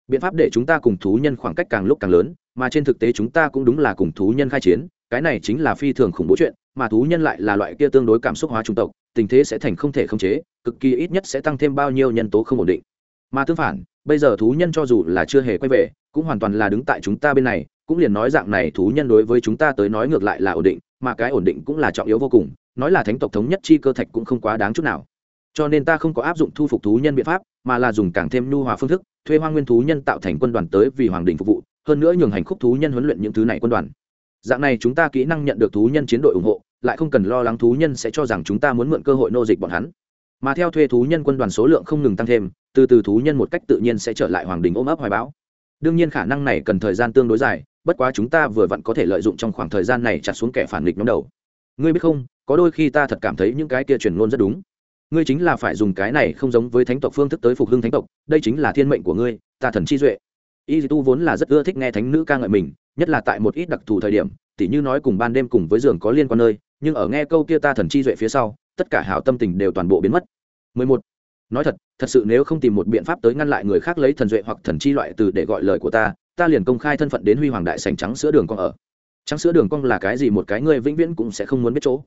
Biện pháp để chúng ta cùng thú nhân khoảng cách càng lúc càng lớn, mà trên thực tế chúng ta cũng đúng là cùng thú nhân khai chiến, cái này chính là phi thường khủng bố chuyện, mà thú nhân lại là loại kia tương đối cảm xúc hóa trung tộc tình thế sẽ thành không thể khống chế, cực kỳ ít nhất sẽ tăng thêm bao nhiêu nhân tố không ổn định. Mà tương phản, bây giờ thú nhân cho dù là chưa hề quay về, cũng hoàn toàn là đứng tại chúng ta bên này, cũng liền nói dạng này thú nhân đối với chúng ta tới nói ngược lại là ổn định, mà cái ổn định cũng là trọng yếu vô cùng, nói là thánh tộc thống nhất chi cơ thạch cũng không quá đáng chút nào. Cho nên ta không có áp dụng thu phục thú nhân biện pháp, mà là dùng càng thêm nhu hòa phương thức, thuê hoa nguyên thú nhân tạo thành quân đoàn tới vì hoàng đình phục vụ, hơn nữa nhường hành khúc thú nhân huấn luyện những thứ này quân đoàn. Dạng này chúng ta kỹ năng nhận được thú nhân chiến đội ủng hộ lại không cần lo lắng thú nhân sẽ cho rằng chúng ta muốn mượn cơ hội nô dịch bọn hắn. Mà theo thuê thú nhân quân đoàn số lượng không ngừng tăng thêm, từ từ thú nhân một cách tự nhiên sẽ trở lại hoàng đình ôm ấp hoài bão. Đương nhiên khả năng này cần thời gian tương đối dài, bất quá chúng ta vừa vặn có thể lợi dụng trong khoảng thời gian này chặt xuống kẻ phản nghịch nhóm đầu. Ngươi biết không, có đôi khi ta thật cảm thấy những cái kia truyền ngôn rất đúng. Ngươi chính là phải dùng cái này không giống với thánh tộc phương thức tới phục hưng thánh tộc, đây chính là thiên mệnh của ngươi, ta thần chi duệ. Y tu vốn là rất ưa thích nghe thánh nữ ca ngợi mình, nhất là tại một ít đặc thù thời điểm, tỉ như nói cùng ban đêm cùng với giường có liên quan nơi nhưng ở nghe câu kia ta thần chi duệ phía sau tất cả hảo tâm tình đều toàn bộ biến mất. 11. nói thật thật sự nếu không tìm một biện pháp tới ngăn lại người khác lấy thần duệ hoặc thần chi loại từ để gọi lời của ta ta liền công khai thân phận đến huy hoàng đại sành trắng sữa đường con ở. Trắng sữa đường cong là cái gì một cái người vĩnh viễn cũng sẽ không muốn biết chỗ.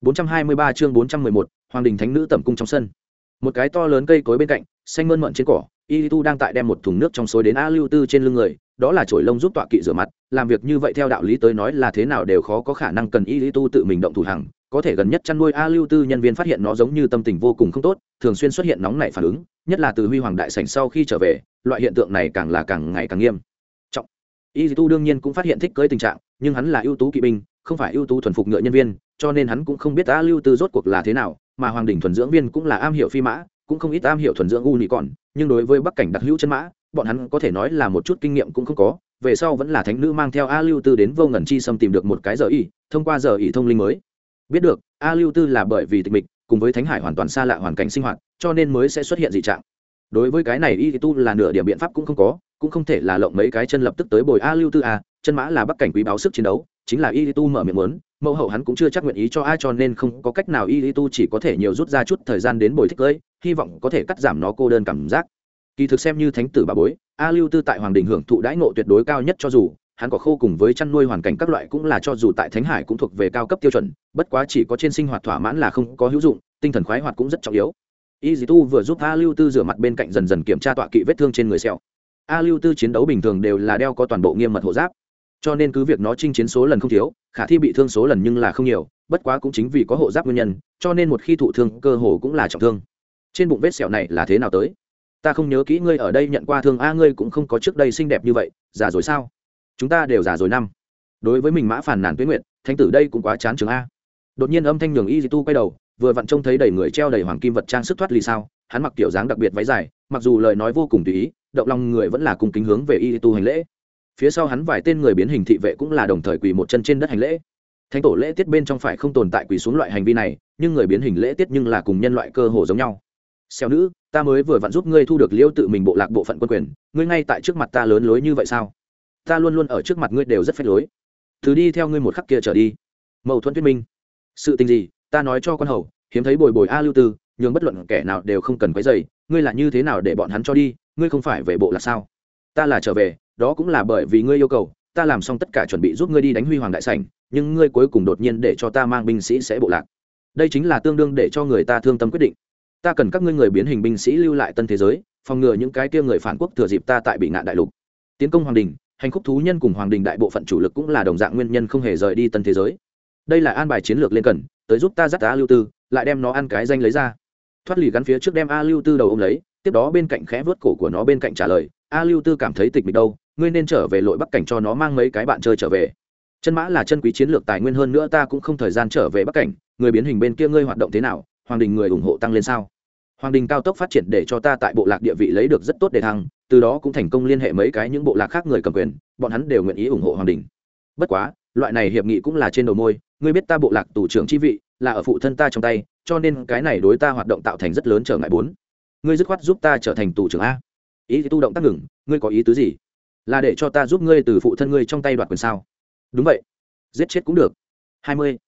423 chương 411, hoàng đình thánh nữ tẩm cung trong sân. Một cái to lớn cây cối bên cạnh xanh mơn mận trên cỏ y tu đang tại đem một thùng nước trong xối đến a lưu tư trên lưng người đó là chổi lông giúp tọa kỵ rửa mặt, làm việc như vậy theo đạo lý tới nói là thế nào đều khó có khả năng cần y tu tự mình động thủ hàng có thể gần nhất chăn nuôi a lưu tư nhân viên phát hiện nó giống như tâm tình vô cùng không tốt, thường xuyên xuất hiện nóng nảy phản ứng, nhất là từ huy hoàng đại sảnh sau khi trở về, loại hiện tượng này càng là càng ngày càng nghiêm trọng. Y tu đương nhiên cũng phát hiện thích cưới tình trạng, nhưng hắn là ưu tú kỵ binh, không phải ưu tú thuần phục ngựa nhân viên, cho nên hắn cũng không biết a lưu tư rốt cuộc là thế nào, mà hoàng đình thuần dưỡng viên cũng là am hiểu phi mã, cũng không ít am hiểu thuần dưỡng u nhị còn, nhưng đối với bắc cảnh đặc hữu chân mã bọn hắn có thể nói là một chút kinh nghiệm cũng không có, về sau vẫn là thánh nữ mang theo a lưu tư đến vô ngần chi xâm tìm được một cái giờ ỉ thông qua giờ ỉ thông linh mới. Biết được, a lưu tư là bởi vì tịch mịch, cùng với thánh hải hoàn toàn xa lạ hoàn cảnh sinh hoạt, cho nên mới sẽ xuất hiện dị trạng. Đối với cái này y tu là nửa điểm biện pháp cũng không có, cũng không thể là lộng mấy cái chân lập tức tới bồi a lưu tư a chân mã là bắc cảnh quý báo sức chiến đấu, chính là y tu mở miệng muốn, mẫu hậu hắn cũng chưa chắc nguyện ý cho ai cho nên không có cách nào y tu chỉ có thể nhiều rút ra chút thời gian đến bồi thích cưới hy vọng có thể cắt giảm nó cô đơn cảm giác kỳ thực xem như thánh tử bà bối, a lưu tư tại hoàng đình hưởng thụ đãi ngộ tuyệt đối cao nhất cho dù, hắn có khô cùng với chăn nuôi hoàn cảnh các loại cũng là cho dù tại thánh hải cũng thuộc về cao cấp tiêu chuẩn, bất quá chỉ có trên sinh hoạt thỏa mãn là không có hữu dụng, tinh thần khoái hoạt cũng rất trọng yếu. Y dì tu vừa giúp a lưu tư rửa mặt bên cạnh dần dần kiểm tra tọa kỵ vết thương trên người sẹo. A lưu tư chiến đấu bình thường đều là đeo có toàn bộ nghiêm mật hộ giáp. Cho nên cứ việc nó chinh chiến số lần không thiếu, khả thi bị thương số lần nhưng là không nhiều, bất quá cũng chính vì có hộ giáp nguyên nhân, cho nên một khi thụ thương cơ hồ cũng là trọng thương. Trên bụng vết sẹo này là thế nào tới? Ta không nhớ kỹ ngươi ở đây nhận qua thương a, ngươi cũng không có trước đây xinh đẹp như vậy, già rồi sao? Chúng ta đều già rồi năm. Đối với mình mã phản nàn tuyến nguyện thánh tử đây cũng quá chán trường a. Đột nhiên âm thanh nhường y di tu quay đầu, vừa vặn trông thấy đầy người treo đầy hoàng kim vật trang sức thoát ly sao, hắn mặc kiểu dáng đặc biệt váy dài, mặc dù lời nói vô cùng tùy ý, động lòng người vẫn là cùng kính hướng về y tu hành lễ. Phía sau hắn vài tên người biến hình thị vệ cũng là đồng thời quỳ một chân trên đất hành lễ. Thánh tổ lễ tiết bên trong phải không tồn tại quỳ xuống loại hành vi này, nhưng người biến hình lễ tiết nhưng là cùng nhân loại cơ hồ giống nhau xèo nữ, ta mới vừa vặn giúp ngươi thu được liêu tự mình bộ lạc bộ phận quân quyền, ngươi ngay tại trước mặt ta lớn lối như vậy sao? Ta luôn luôn ở trước mặt ngươi đều rất phép lối. Thứ đi theo ngươi một khắc kia trở đi. Mâu thuẫn thuyết minh. Sự tình gì? Ta nói cho con hầu, hiếm thấy bồi bồi a lưu tư, nhường bất luận kẻ nào đều không cần quấy dày ngươi là như thế nào để bọn hắn cho đi, ngươi không phải về bộ là sao? Ta là trở về, đó cũng là bởi vì ngươi yêu cầu, ta làm xong tất cả chuẩn bị giúp ngươi đi đánh huy hoàng đại sảnh, nhưng ngươi cuối cùng đột nhiên để cho ta mang binh sĩ sẽ bộ lạc. Đây chính là tương đương để cho người ta thương tâm quyết định ta cần các ngươi người biến hình binh sĩ lưu lại tân thế giới, phòng ngừa những cái kia người phản quốc thừa dịp ta tại bị ngạn đại lục. Tiến công hoàng đình, hành khúc thú nhân cùng hoàng đình đại bộ phận chủ lực cũng là đồng dạng nguyên nhân không hề rời đi tân thế giới. Đây là an bài chiến lược lên cần, tới giúp ta dắt a lưu tư, lại đem nó ăn cái danh lấy ra. Thoát lì gắn phía trước đem a lưu tư đầu ô m lấy, tiếp đó bên cạnh khẽ vớt cổ của nó bên cạnh trả lời a lưu tư cảm thấy tịch mịch đâu, ngươi nên trở về lội bắc cảnh cho nó mang mấy cái bạn chơi trở về. Chân mã là chân quý chiến lược tài nguyên hơn nữa ta cũng không thời gian trở về bắc cảnh, người biến hình bên kia ngươi hoạt động thế nào hoàng đình người ủng hộ tăng lên sao? Hoàng đình cao tốc phát triển để cho ta tại bộ lạc địa vị lấy được rất tốt để thăng, từ đó cũng thành công liên hệ mấy cái những bộ lạc khác người cầm quyền, bọn hắn đều nguyện ý ủng hộ hoàng đình. Bất quá, loại này hiệp nghị cũng là trên đầu môi, ngươi biết ta bộ lạc tù trưởng chi vị, là ở phụ thân ta trong tay, cho nên cái này đối ta hoạt động tạo thành rất lớn trở ngại bốn. Ngươi dứt khoát giúp ta trở thành tù trưởng a. Ý thì tu động tác ngừng, ngươi có ý tứ gì? Là để cho ta giúp ngươi từ phụ thân ngươi trong tay đoạt quyền sao? Đúng vậy. Giết chết cũng được. Hai mươi.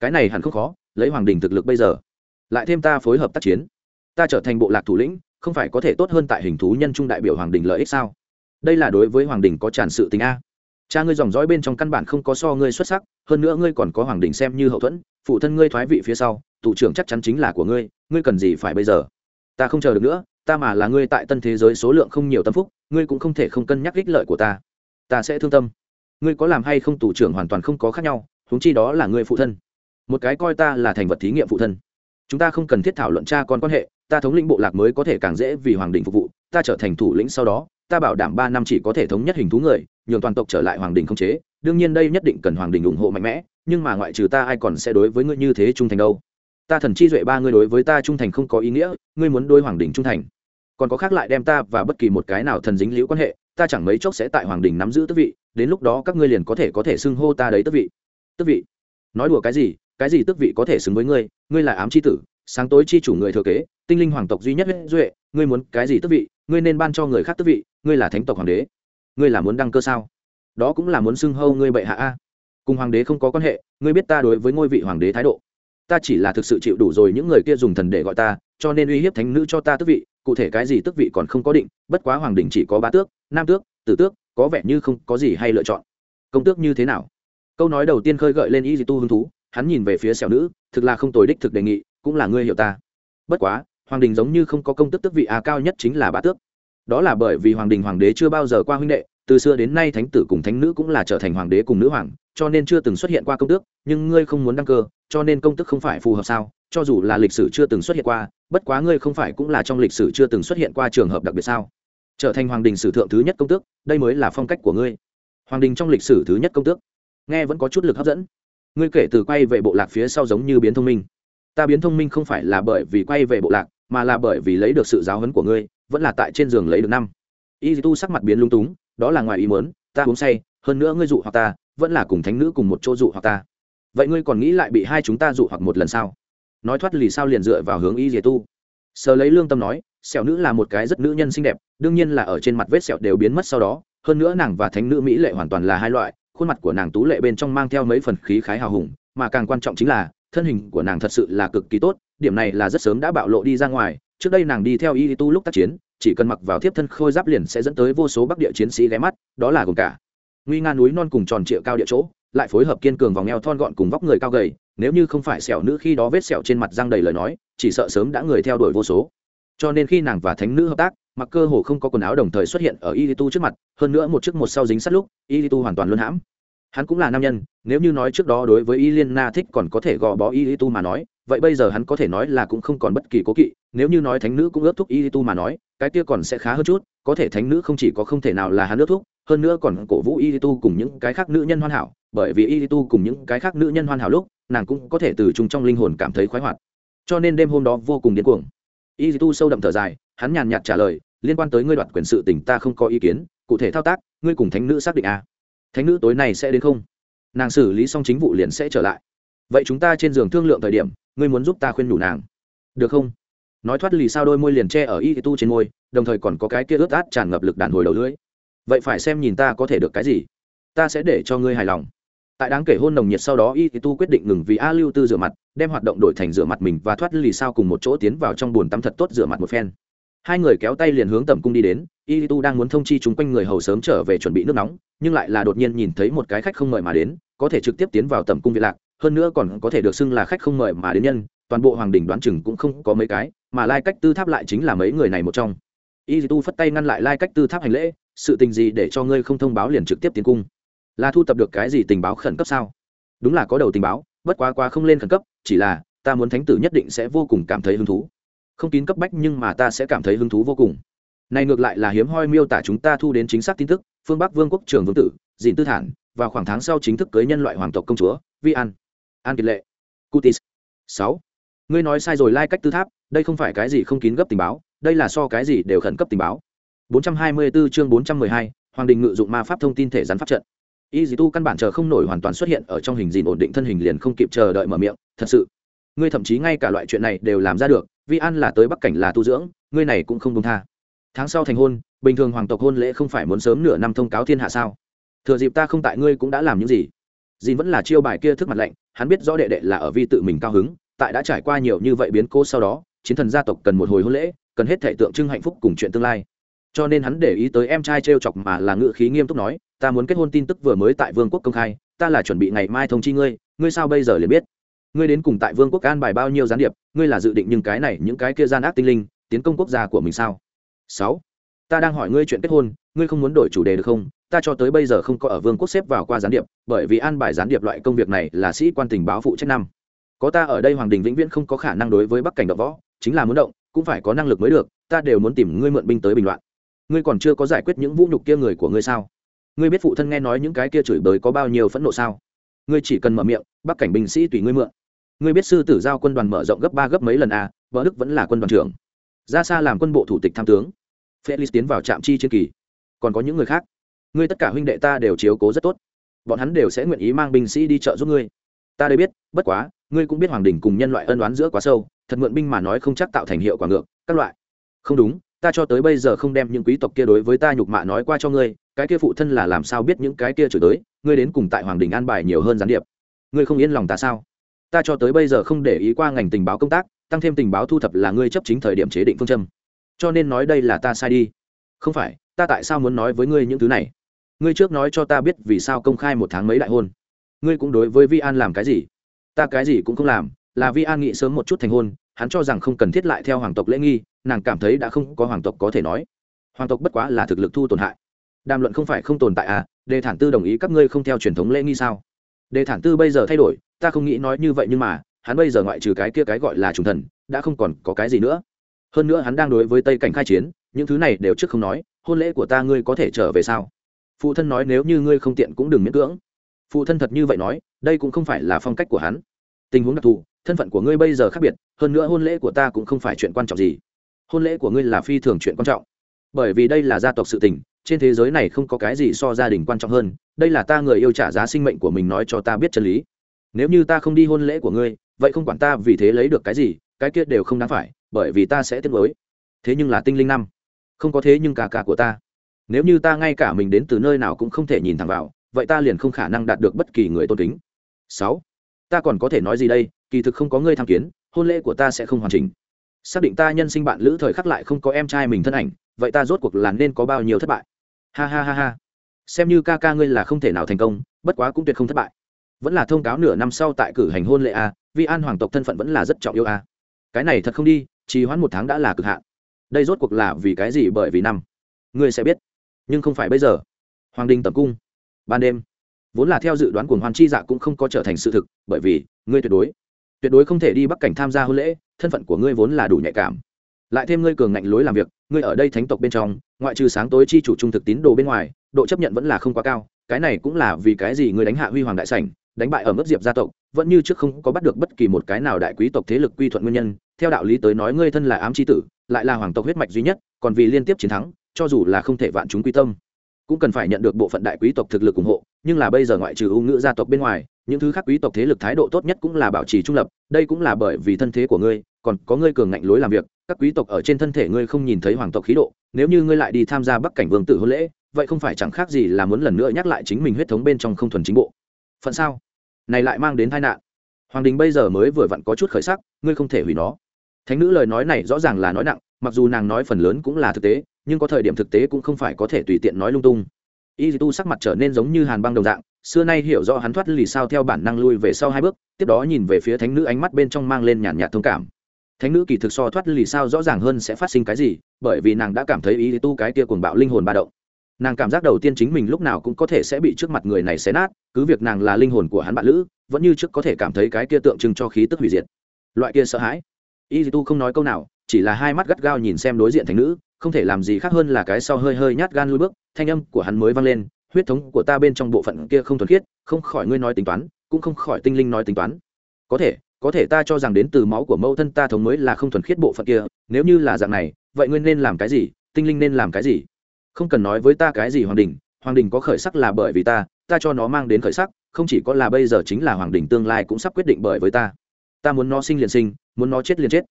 Cái này hẳn không khó, lấy hoàng đình thực lực bây giờ lại thêm ta phối hợp tác chiến. Ta trở thành bộ lạc thủ lĩnh, không phải có thể tốt hơn tại hình thú nhân trung đại biểu hoàng đình lợi ích sao? Đây là đối với hoàng đình có tràn sự tình a. Cha ngươi dòng dõi bên trong căn bản không có so ngươi xuất sắc, hơn nữa ngươi còn có hoàng đình xem như hậu thuẫn, phụ thân ngươi thoái vị phía sau thủ trưởng chắc chắn chính là của ngươi ngươi cần gì phải bây giờ? Ta không chờ được nữa, ta mà là ngươi tại tân thế giới số lượng không nhiều tâm phúc, ngươi cũng không thể không cân nhắc ích lợi của ta. Ta sẽ thương tâm. Ngươi có làm hay không thủ trưởng hoàn toàn không có khác nhau, huống chi đó là ngươi phụ thân. Một cái coi ta là thành vật thí nghiệm phụ thân chúng ta không cần thiết thảo luận cha con quan hệ, ta thống lĩnh bộ lạc mới có thể càng dễ vì hoàng đình phục vụ, ta trở thành thủ lĩnh sau đó, ta bảo đảm ba năm chỉ có thể thống nhất hình thú người, nhường toàn tộc trở lại hoàng đình không chế. Đương nhiên đây nhất định cần hoàng đình ủng hộ mạnh mẽ, nhưng mà ngoại trừ ta ai còn sẽ đối với ngươi như thế trung thành đâu? Ta thần chi duệ ba ngươi đối với ta trung thành không có ý nghĩa, ngươi muốn đôi hoàng đình trung thành. Còn có khác lại đem ta và bất kỳ một cái nào thần dính liễu quan hệ, ta chẳng mấy chốc sẽ tại hoàng đình nắm giữ tước vị, đến lúc đó các ngươi liền có thể có thể xưng hô ta đấy tước vị. Tước vị? Nói đùa cái gì? Cái gì tước vị có thể xứng với ngươi ngươi là ám c h i tử, sáng tối chi chủ người thừa kế, tinh linh hoàng tộc duy nhất huyết duệ, ngươi muốn cái gì tước vị, ngươi nên ban cho người khác tước vị, ngươi là thánh tộc hoàng đế. Ngươi là muốn đăng cơ sao? Đó cũng là muốn xưng hâu ngươi bệ hạ a. Cùng hoàng đế không có quan hệ, ngươi biết ta đối với ngôi vị hoàng đế thái độ. Ta chỉ là thực sự chịu đủ rồi những người kia dùng thần để gọi ta, cho nên uy hiếp thánh nữ cho ta tước vị, cụ thể cái gì tước vị còn không có định, bất quá hoàng đình chỉ có ba tước, nam tước, tử tước, có vẻ như không có gì hay lựa chọn. Công tước như thế nào? Câu nói đầu tiên khơi gợi lên y di tu hứng thú hắn nhìn về phía xẻo nữ, thực là không tồi đích thực đề nghị, cũng là ngươi hiểu ta. Bất quá, hoàng đình giống như không có công tước tước vị a cao nhất chính là bá tước. Đó là bởi vì hoàng đình hoàng đế chưa bao giờ qua huynh đệ, từ xưa đến nay thánh tử cùng thánh nữ cũng là trở thành hoàng đế cùng nữ hoàng, cho nên chưa từng xuất hiện qua công tước, nhưng ngươi không muốn đăng cơ, cho nên công tước không phải phù hợp sao? Cho dù là lịch sử chưa từng xuất hiện qua, bất quá ngươi không phải cũng là trong lịch sử chưa từng xuất hiện qua trường hợp đặc biệt sao? Trở thành hoàng đình sử thượng thứ nhất công tước, đây mới là phong cách của ngươi. Hoàng đình trong lịch sử thứ nhất công tước. Nghe vẫn có chút lực hấp dẫn ngươi kể từ quay về bộ lạc phía sau giống như biến thông minh. Ta biến thông minh không phải là bởi vì quay về bộ lạc, mà là bởi vì lấy được sự giáo huấn của ngươi, vẫn là tại trên giường lấy được năm. Y tu sắc mặt biến lung túng, đó là ngoài ý muốn, ta uống say, hơn nữa ngươi dụ hoặc ta, vẫn là cùng thánh nữ cùng một chỗ dụ hoặc ta. Vậy ngươi còn nghĩ lại bị hai chúng ta dụ hoặc một lần sao? Nói thoát lì sao liền dựa vào hướng y dì tu sờ lấy lương tâm nói, sẹo nữ là một cái rất nữ nhân xinh đẹp, đương nhiên là ở trên mặt vết sẹo đều biến mất sau đó, hơn nữa nàng và thánh nữ mỹ lệ hoàn toàn là hai loại khuôn mặt của nàng tú lệ bên trong mang theo mấy phần khí khái hào hùng, mà càng quan trọng chính là, thân hình của nàng thật sự là cực kỳ tốt, điểm này là rất sớm đã bạo lộ đi ra ngoài, trước đây nàng đi theo y tu lúc tác chiến, chỉ cần mặc vào thiếp thân khôi giáp liền sẽ dẫn tới vô số bắc địa chiến sĩ ghé mắt, đó là gồm cả nguy nga núi non cùng tròn trịa cao địa chỗ, lại phối hợp kiên cường vòng eo thon gọn cùng vóc người cao gầy, nếu như không phải sẹo nữ khi đó vết sẹo trên mặt răng đầy lời nói, chỉ sợ sớm đã người theo đuổi vô số cho nên khi nàng và thánh nữ hợp tác, mặc cơ hồ không có quần áo đồng thời xuất hiện ở y tu trước mặt, hơn nữa một chiếc một sau dính sát lúc, y tu hoàn toàn luân hãm. Hắn cũng là nam nhân, nếu như nói trước đó đối với y liên na thích còn có thể gò bó y tu mà nói, vậy bây giờ hắn có thể nói là cũng không còn bất kỳ cố kỵ, nếu như nói thánh nữ cũng ước thúc y tu mà nói, cái kia còn sẽ khá hơn chút, có thể thánh nữ không chỉ có không thể nào là hắn ước thúc, hơn nữa còn cổ vũ y tu cùng những cái khác nữ nhân hoàn hảo, bởi vì y tu cùng những cái khác nữ nhân hoàn hảo lúc, nàng cũng có thể từ chung trong linh hồn cảm thấy khoái hoạt. Cho nên đêm hôm đó vô cùng điên cuồng y tu sâu đậm thở dài, hắn nhàn nhạt trả lời, liên quan tới ngươi đoạt quyền sự tình ta không có ý kiến, cụ thể thao tác, ngươi cùng thánh nữ xác định à. thánh nữ tối nay sẽ đến không? Nàng xử lý xong chính vụ liền sẽ trở lại. Vậy chúng ta trên giường thương lượng thời điểm, ngươi muốn giúp ta khuyên nhủ nàng. Được không? Nói thoát lì sao đôi môi liền che ở y tu trên môi, đồng thời còn có cái kia ướt át tràn ngập lực đàn hồi đầu lưỡi. Vậy phải xem nhìn ta có thể được cái gì. Ta sẽ để cho ngươi hài lòng tại đáng kể hôn nồng nhiệt sau đó, y tu quyết định ngừng vì a lưu tư rửa mặt, đem hoạt động đổi thành rửa mặt mình và thoát lì sao cùng một chỗ tiến vào trong bồn tắm thật tốt rửa mặt một phen. Hai người kéo tay liền hướng tầm cung đi đến, y tu đang muốn thông chi chúng quanh người hầu sớm trở về chuẩn bị nước nóng, nhưng lại là đột nhiên nhìn thấy một cái khách không mời mà đến, có thể trực tiếp tiến vào tầm cung viện lạc, hơn nữa còn có thể được xưng là khách không mời mà đến nhân, toàn bộ hoàng đình đoán chừng cũng không có mấy cái, mà lai cách tư tháp lại chính là mấy người này một trong. Y tu phất tay ngăn lại lai cách tư tháp hành lễ, sự tình gì để cho ngươi không thông báo liền trực tiếp tiến cung là thu tập được cái gì tình báo khẩn cấp sao? Đúng là có đầu tình báo bất quá quá không lên khẩn cấp chỉ là ta muốn thánh tử nhất định sẽ vô cùng cảm thấy hứng thú. Không kín cấp bách nhưng mà ta sẽ cảm thấy hứng thú vô cùng. Này ngược lại là hiếm hoi miêu tả chúng ta thu đến chính xác tin tức phương bắc vương quốc trường vương tử dìn tư thản vào khoảng tháng sau chính thức cưới nhân loại hoàng tộc công chúa vi an. An kiệt lệ. Cutis. Sáu. Ngươi nói sai rồi lai cách tư tháp đây không phải cái gì không kín gấp tình báo đây là so cái gì đều khẩn cấp tình báo. 424 chương 412, hoàng đình ngự dụng ma pháp thông tin thể rắn pháp trận y dì tu căn bản chờ không nổi hoàn toàn xuất hiện ở trong hình dìn ổn định thân hình liền không kịp chờ đợi mở miệng, thật sự, ngươi thậm chí ngay cả loại chuyện này đều làm ra được vi an là tới bắc cảnh là tu dưỡng, ngươi này cũng không công tha. Tháng sau thành hôn, bình thường hoàng tộc hôn lễ không phải muốn sớm nửa năm thông cáo thiên hạ sao? Thừa dịp ta không tại ngươi cũng đã làm những gì. Dìn vẫn là chiêu bài kia thức mặt lạnh, hắn biết rõ đệ đệ là ở vi tự mình cao hứng, tại đã trải qua nhiều như vậy biến cố sau đó, chiến thần gia tộc cần một hồi hôn lễ, cần hết thể tượng trưng hạnh phúc cùng chuyện tương lai. Cho nên hắn để ý tới em trai t r e o chọc mà là ngự khí nghiêm túc nói ta muốn kết hôn tin tức vừa mới tại vương quốc công khai, ta là chuẩn bị ngày mai thông chi ngươi ngươi sao bây giờ liền biết? Ngươi đến cùng tại vương quốc an bài bao nhiêu gián điệp, ngươi là dự định những cái này, những cái kia gian ác tinh linh, tiến công quốc gia của mình sao? Sáu, ta đang hỏi ngươi chuyện kết hôn, ngươi không muốn đổi chủ đề được không? Ta cho tới bây giờ không có ở vương quốc xếp vào qua gián điệp, bởi vì an bài gián điệp loại công việc này là sĩ quan tình báo phụ trách năm. Có ta ở đây hoàng đình vĩnh viễn không có khả năng đối với bắc cảnh đ võ, chính là muốn động, cũng phải có năng lực mới được, ta đều muốn tìm ngươi mượn binh tới bình loạn. Ngươi còn chưa có giải quyết những vũ nhục kia người của ngươi sao? Ngươi biết phụ thân nghe nói những cái kia chửi bới có bao nhiêu phẫn nộ sao? Ngươi chỉ cần mở miệng, bắc cảnh binh sĩ tùy ngươi mượn. Ngươi biết sư tử giao quân đoàn mở rộng gấp ba gấp mấy lần à vợ đức vẫn là quân đoàn trưởng. Ra xa làm quân bộ thủ tịch tham tướng. Felix tiến vào trạm chi chiến kỳ. Còn có những người khác. Ngươi tất cả huynh đệ ta đều chiếu cố rất tốt. Bọn hắn đều sẽ nguyện ý mang binh sĩ đi trợ giúp ngươi. Ta đây biết, bất quá, ngươi cũng biết hoàng đình cùng nhân loại ân oán giữa quá sâu, thật mượn binh mà nói không chắc tạo thành hiệu quả ngược, các loại. Không đúng, ta cho tới bây giờ không đem những quý tộc kia đối với ta nhục mạ nói qua cho ngươi cái kia phụ thân là làm sao biết những cái kia chửi tới, ngươi đến cùng tại hoàng đình an bài nhiều hơn gián điệp. Ngươi không yên lòng ta sao? Ta cho tới bây giờ không để ý qua ngành tình báo công tác, tăng thêm tình báo thu thập là ngươi chấp chính thời điểm chế định phương châm. Cho nên nói đây là ta sai đi. Không phải, ta tại sao muốn nói với ngươi những thứ này? Ngươi trước nói cho ta biết vì sao công khai một tháng mấy đại hôn. Ngươi cũng đối với vi an làm cái gì? Ta cái gì cũng không làm, là vi an nghĩ sớm một chút thành hôn, hắn cho rằng không cần thiết lại theo hoàng tộc lễ nghi, nàng cảm thấy đã không có hoàng tộc có thể nói. Hoàng tộc bất quá là thực lực thu tổn hại đàm luận không phải không tồn tại à đề thản tư đồng ý các ngươi không theo truyền thống lễ nghi sao? Đề thản tư bây giờ thay đổi, ta không nghĩ nói như vậy nhưng mà, hắn bây giờ ngoại trừ cái kia cái gọi là trùng thần, đã không còn có cái gì nữa. Hơn nữa hắn đang đối với tây cảnh khai chiến, những thứ này đều trước không nói, hôn lễ của ta ngươi có thể trở về sao? Phụ thân nói nếu như ngươi không tiện cũng đừng miễn cưỡng. Phụ thân thật như vậy nói, đây cũng không phải là phong cách của hắn. Tình huống đặc thù, thân phận của ngươi bây giờ khác biệt, hơn nữa hôn lễ của ta cũng không phải chuyện quan trọng gì. Hôn lễ của ngươi là phi thường chuyện quan trọng. Bởi vì đây là gia tộc sự tình trên thế giới này không có cái gì so gia đình quan trọng hơn, đây là ta người yêu trả giá sinh mệnh của mình nói cho ta biết chân lý. Nếu như ta không đi hôn lễ của ngươi, vậy không quản ta vì thế lấy được cái gì, cái kia đều không đáng phải, bởi vì ta sẽ tiếp nối thế nhưng là tinh linh năm, không có thế nhưng cả cả của ta. Nếu như ta ngay cả mình đến từ nơi nào cũng không thể nhìn thẳng vào, vậy ta liền không khả năng đạt được bất kỳ người tôn kính. Sáu, ta còn có thể nói gì đây? Kỳ thực không có ngươi tham kiến, hôn lễ của ta sẽ không hoàn chỉnh. Xác định ta nhân sinh bạn lữ thời khắc lại không có em trai mình thân ảnh, vậy ta rốt cuộc là nên có bao nhiêu thất bại? Ha ha ha ha. Xem như ca ca ngươi là không thể nào thành công, bất quá cũng tuyệt không thất bại. Vẫn là thông cáo nửa năm sau tại cử hành hôn lễ a Vi an hoàng tộc thân phận vẫn là rất trọng yêu a. Cái này thật không đi, trì hoãn một tháng đã là cực hạn. Đây rốt cuộc là vì cái gì bởi vì năm? Ngươi sẽ biết. Nhưng không phải bây giờ. Hoàng đình tập cung. Ban đêm. Vốn là theo dự đoán của hoàn chi dạ cũng không có trở thành sự thực, bởi vì ngươi tuyệt đối. Tuyệt đối không thể đi bắc cảnh tham gia hôn lễ, thân phận của ngươi vốn là đủ nhạy cảm lại thêm ngươi cường ngạnh lối làm việc, ngươi ở đây thánh tộc bên trong, ngoại trừ sáng tối chi chủ trung thực tín đồ bên ngoài, độ chấp nhận vẫn là không quá cao, cái này cũng là vì cái gì ngươi đánh hạ huy hoàng đại sảnh, đánh bại ở mức diệp gia tộc, vẫn như trước không có bắt được bất kỳ một cái nào đại quý tộc thế lực quy thuận nguyên nhân, theo đạo lý tới nói ngươi thân là ám chi tử, lại là hoàng tộc huyết mạch duy nhất, còn vì liên tiếp chiến thắng, cho dù là không thể vạn chúng quy tâm, cũng cần phải nhận được bộ phận đại quý tộc thực lực ủng hộ, nhưng là bây giờ ngoại trừ ưu ngữ gia tộc bên ngoài, những thứ khác quý tộc thế lực thái độ tốt nhất cũng là bảo trì trung lập, đây cũng là bởi vì thân thế của ngươi, còn có ngươi cường ngạnh lối làm việc các quý tộc ở trên thân thể ngươi không nhìn thấy hoàng tộc khí độ, nếu như ngươi lại đi tham gia bắc cảnh vương tử hôn lễ, vậy không phải chẳng khác gì là muốn lần nữa nhắc lại chính mình huyết thống bên trong không thuần chính bộ. Phận sao? Này lại mang đến tai nạn. Hoàng đình bây giờ mới vừa vặn có chút khởi sắc, ngươi không thể hủy nó. Thánh nữ lời nói này rõ ràng là nói nặng, mặc dù nàng nói phần lớn cũng là thực tế, nhưng có thời điểm thực tế cũng không phải có thể tùy tiện nói lung tung. Y tu sắc mặt trở nên giống như hàn băng đồng dạng, xưa nay hiểu rõ hắn thoát lì sao theo bản năng lui về sau hai bước, tiếp đó nhìn về phía thánh nữ ánh mắt bên trong mang lên nhàn nhạt thông cảm thánh nữ kỳ thực so thoát lì sao rõ ràng hơn sẽ phát sinh cái gì, bởi vì nàng đã cảm thấy ý tu cái kia cuồng bạo linh hồn ba động. Nàng cảm giác đầu tiên chính mình lúc nào cũng có thể sẽ bị trước mặt người này xé nát, cứ việc nàng là linh hồn của hắn bạn lữ, vẫn như trước có thể cảm thấy cái kia tượng trưng cho khí tức hủy diệt. Loại kia sợ hãi. Y tu không nói câu nào, chỉ là hai mắt gắt gao nhìn xem đối diện thành nữ, không thể làm gì khác hơn là cái sau hơi hơi nhát gan lui bước, thanh âm của hắn mới vang lên, huyết thống của ta bên trong bộ phận kia không thuần khiết, không khỏi ngươi nói tính toán, cũng không khỏi tinh linh nói tính toán. Có thể có thể ta cho rằng đến từ máu của mẫu thân ta thống mới là không thuần khiết bộ phận kia, nếu như là dạng này, vậy ngươi nên làm cái gì, tinh linh nên làm cái gì? Không cần nói với ta cái gì hoàng đình hoàng đình có khởi sắc là bởi vì ta ta cho nó mang đến khởi sắc, không chỉ có là bây giờ chính là hoàng đình tương lai cũng sắp quyết định bởi với ta. Ta muốn nó sinh liền sinh, muốn nó chết liền chết.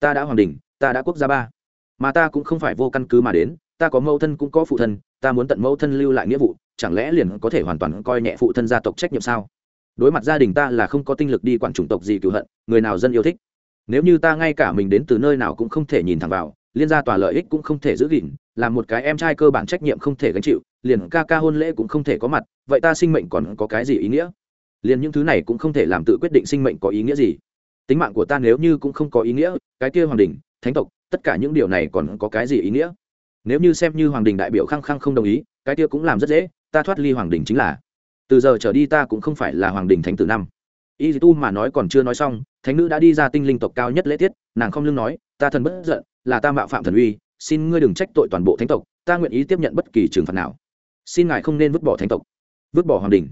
Ta đã hoàng đình, ta đã quốc gia ba. Mà ta cũng không phải vô căn cứ mà đến, ta có mẫu thân cũng có phụ thân, ta muốn tận mẫu thân lưu lại nghĩa vụ, chẳng lẽ liền có thể hoàn toàn coi nhẹ phụ thân gia tộc trách nhiệm sao? Đối mặt gia đình ta là không có tinh lực đi quản chủng tộc gì cựu hận, người nào dân yêu thích. Nếu như ta ngay cả mình đến từ nơi nào cũng không thể nhìn thẳng vào, liên gia tòa lợi ích cũng không thể giữ gìn, làm một cái em trai cơ bản trách nhiệm không thể gánh chịu, liền ca ca hôn lễ cũng không thể có mặt, vậy ta sinh mệnh còn có cái gì ý nghĩa? Liền những thứ này cũng không thể làm tự quyết định sinh mệnh có ý nghĩa gì. Tính mạng của ta nếu như cũng không có ý nghĩa, cái kia hoàng đình, thánh tộc, tất cả những điều này còn có cái gì ý nghĩa? Nếu như xem như hoàng đình đại biểu khăng khăng không đồng ý, cái kia cũng làm rất dễ, ta thoát ly hoàng đình chính là từ giờ trở đi ta cũng không phải là hoàng đình thánh tử năm. Y tu mà nói còn chưa nói xong, thánh nữ đã đi ra tinh linh tộc cao nhất lễ tiết, nàng không lương nói, ta thần bất giận, là ta mạo phạm thần uy, xin ngươi đừng trách tội toàn bộ thánh tộc, ta nguyện ý tiếp nhận bất kỳ trừng phạt nào. Xin ngài không nên vứt bỏ thánh tộc, vứt bỏ hoàng đình.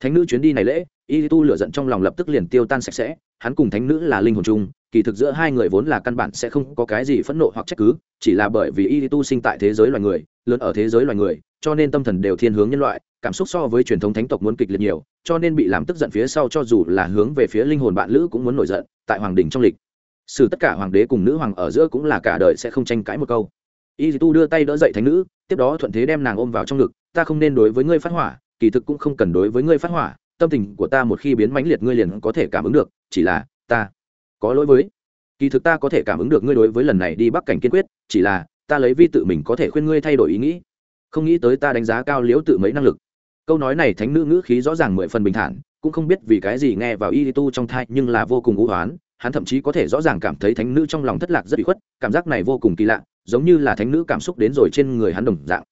Thánh nữ chuyến đi này lễ, y tu lựa giận trong lòng lập tức liền tiêu tan sạch sẽ, hắn cùng thánh nữ là linh hồn chung kỳ thực giữa hai người vốn là căn bản sẽ không có cái gì phẫn nộ hoặc trách cứ, chỉ là bởi vì y tu sinh tại thế giới loài người, lớn ở thế giới loài người, cho nên tâm thần đều thiên hướng nhân loại, cảm xúc so với truyền thống thánh tộc muốn kịch liệt nhiều, cho nên bị làm tức giận phía sau cho dù là hướng về phía linh hồn bạn lữ cũng muốn nổi giận, tại hoàng đình trong lịch. Sử tất cả hoàng đế cùng nữ hoàng ở giữa cũng là cả đời sẽ không tranh cãi một câu. Y tu đưa tay đỡ dậy thánh nữ, tiếp đó thuận thế đem nàng ôm vào trong ngực, ta không nên đối với ngươi phát hỏa, kỳ thực cũng không cần đối với ngươi phát hỏa, tâm tình của ta một khi biến mãnh liệt ngươi liền có thể cảm ứng được, chỉ là ta có lỗi với. Kỳ thực ta có thể cảm ứng được ngươi đối với lần này đi bắc cảnh kiên quyết, chỉ là, ta lấy vi tự mình có thể khuyên ngươi thay đổi ý nghĩ. Không nghĩ tới ta đánh giá cao liễu tự mấy năng lực. Câu nói này thánh nữ ngữ khí rõ ràng mười phần bình thản, cũng không biết vì cái gì nghe vào y tu trong thai nhưng là vô cùng ngũ hoán, hắn thậm chí có thể rõ ràng cảm thấy thánh nữ trong lòng thất lạc rất bị khuất, cảm giác này vô cùng kỳ lạ, giống như là thánh nữ cảm xúc đến rồi trên người hắn đồng dạng.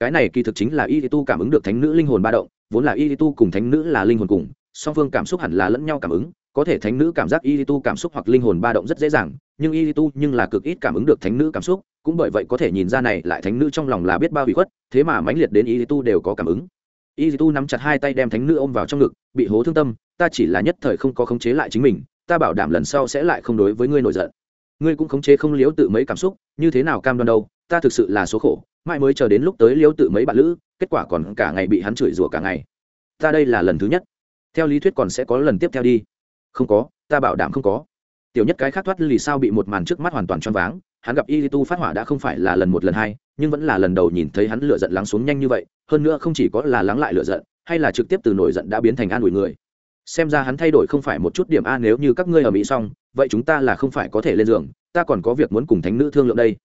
Cái này kỳ thực chính là y tu cảm ứng được thánh nữ linh hồn ba động, vốn là y tu cùng thánh nữ là linh hồn cùng, song phương cảm xúc hẳn là lẫn nhau cảm ứng có thể thánh nữ cảm giác y tu cảm xúc hoặc linh hồn ba động rất dễ dàng, nhưng y tu nhưng là cực ít cảm ứng được thánh nữ cảm xúc, cũng bởi vậy có thể nhìn ra này, lại thánh nữ trong lòng là biết bao hủy khuất, thế mà mãnh liệt đến y tu đều có cảm ứng. Y tu nắm chặt hai tay đem thánh nữ ôm vào trong ngực, bị hố thương tâm, ta chỉ là nhất thời không có khống chế lại chính mình, ta bảo đảm lần sau sẽ lại không đối với ngươi nổi giận. Ngươi cũng khống chế không liếu tự mấy cảm xúc, như thế nào cam đoan đâu, ta thực sự là số khổ, mãi mới chờ đến lúc tới liếu tự mấy bạn lữ, kết quả còn cả ngày bị hắn chửi rủa cả ngày. Ta đây là lần thứ nhất. Theo lý thuyết còn sẽ có lần tiếp theo đi không có ta bảo đảm không có. Tiểu nhất cái khác thoát lì sao bị một màn trước mắt hoàn toàn choáng váng hắn gặp y tu phát hỏa đã không phải là lần một lần hai nhưng vẫn là lần đầu nhìn thấy hắn lựa giận lắng xuống nhanh như vậy hơn nữa không chỉ có là lắng lại lựa giận hay là trực tiếp từ nổi giận đã biến thành an ủi người. Xem ra hắn thay đổi không phải một chút điểm a nếu như các ngươi ở mỹ xong vậy chúng ta là không phải có thể lên giường ta còn có việc muốn cùng thánh nữ thương lượng đây.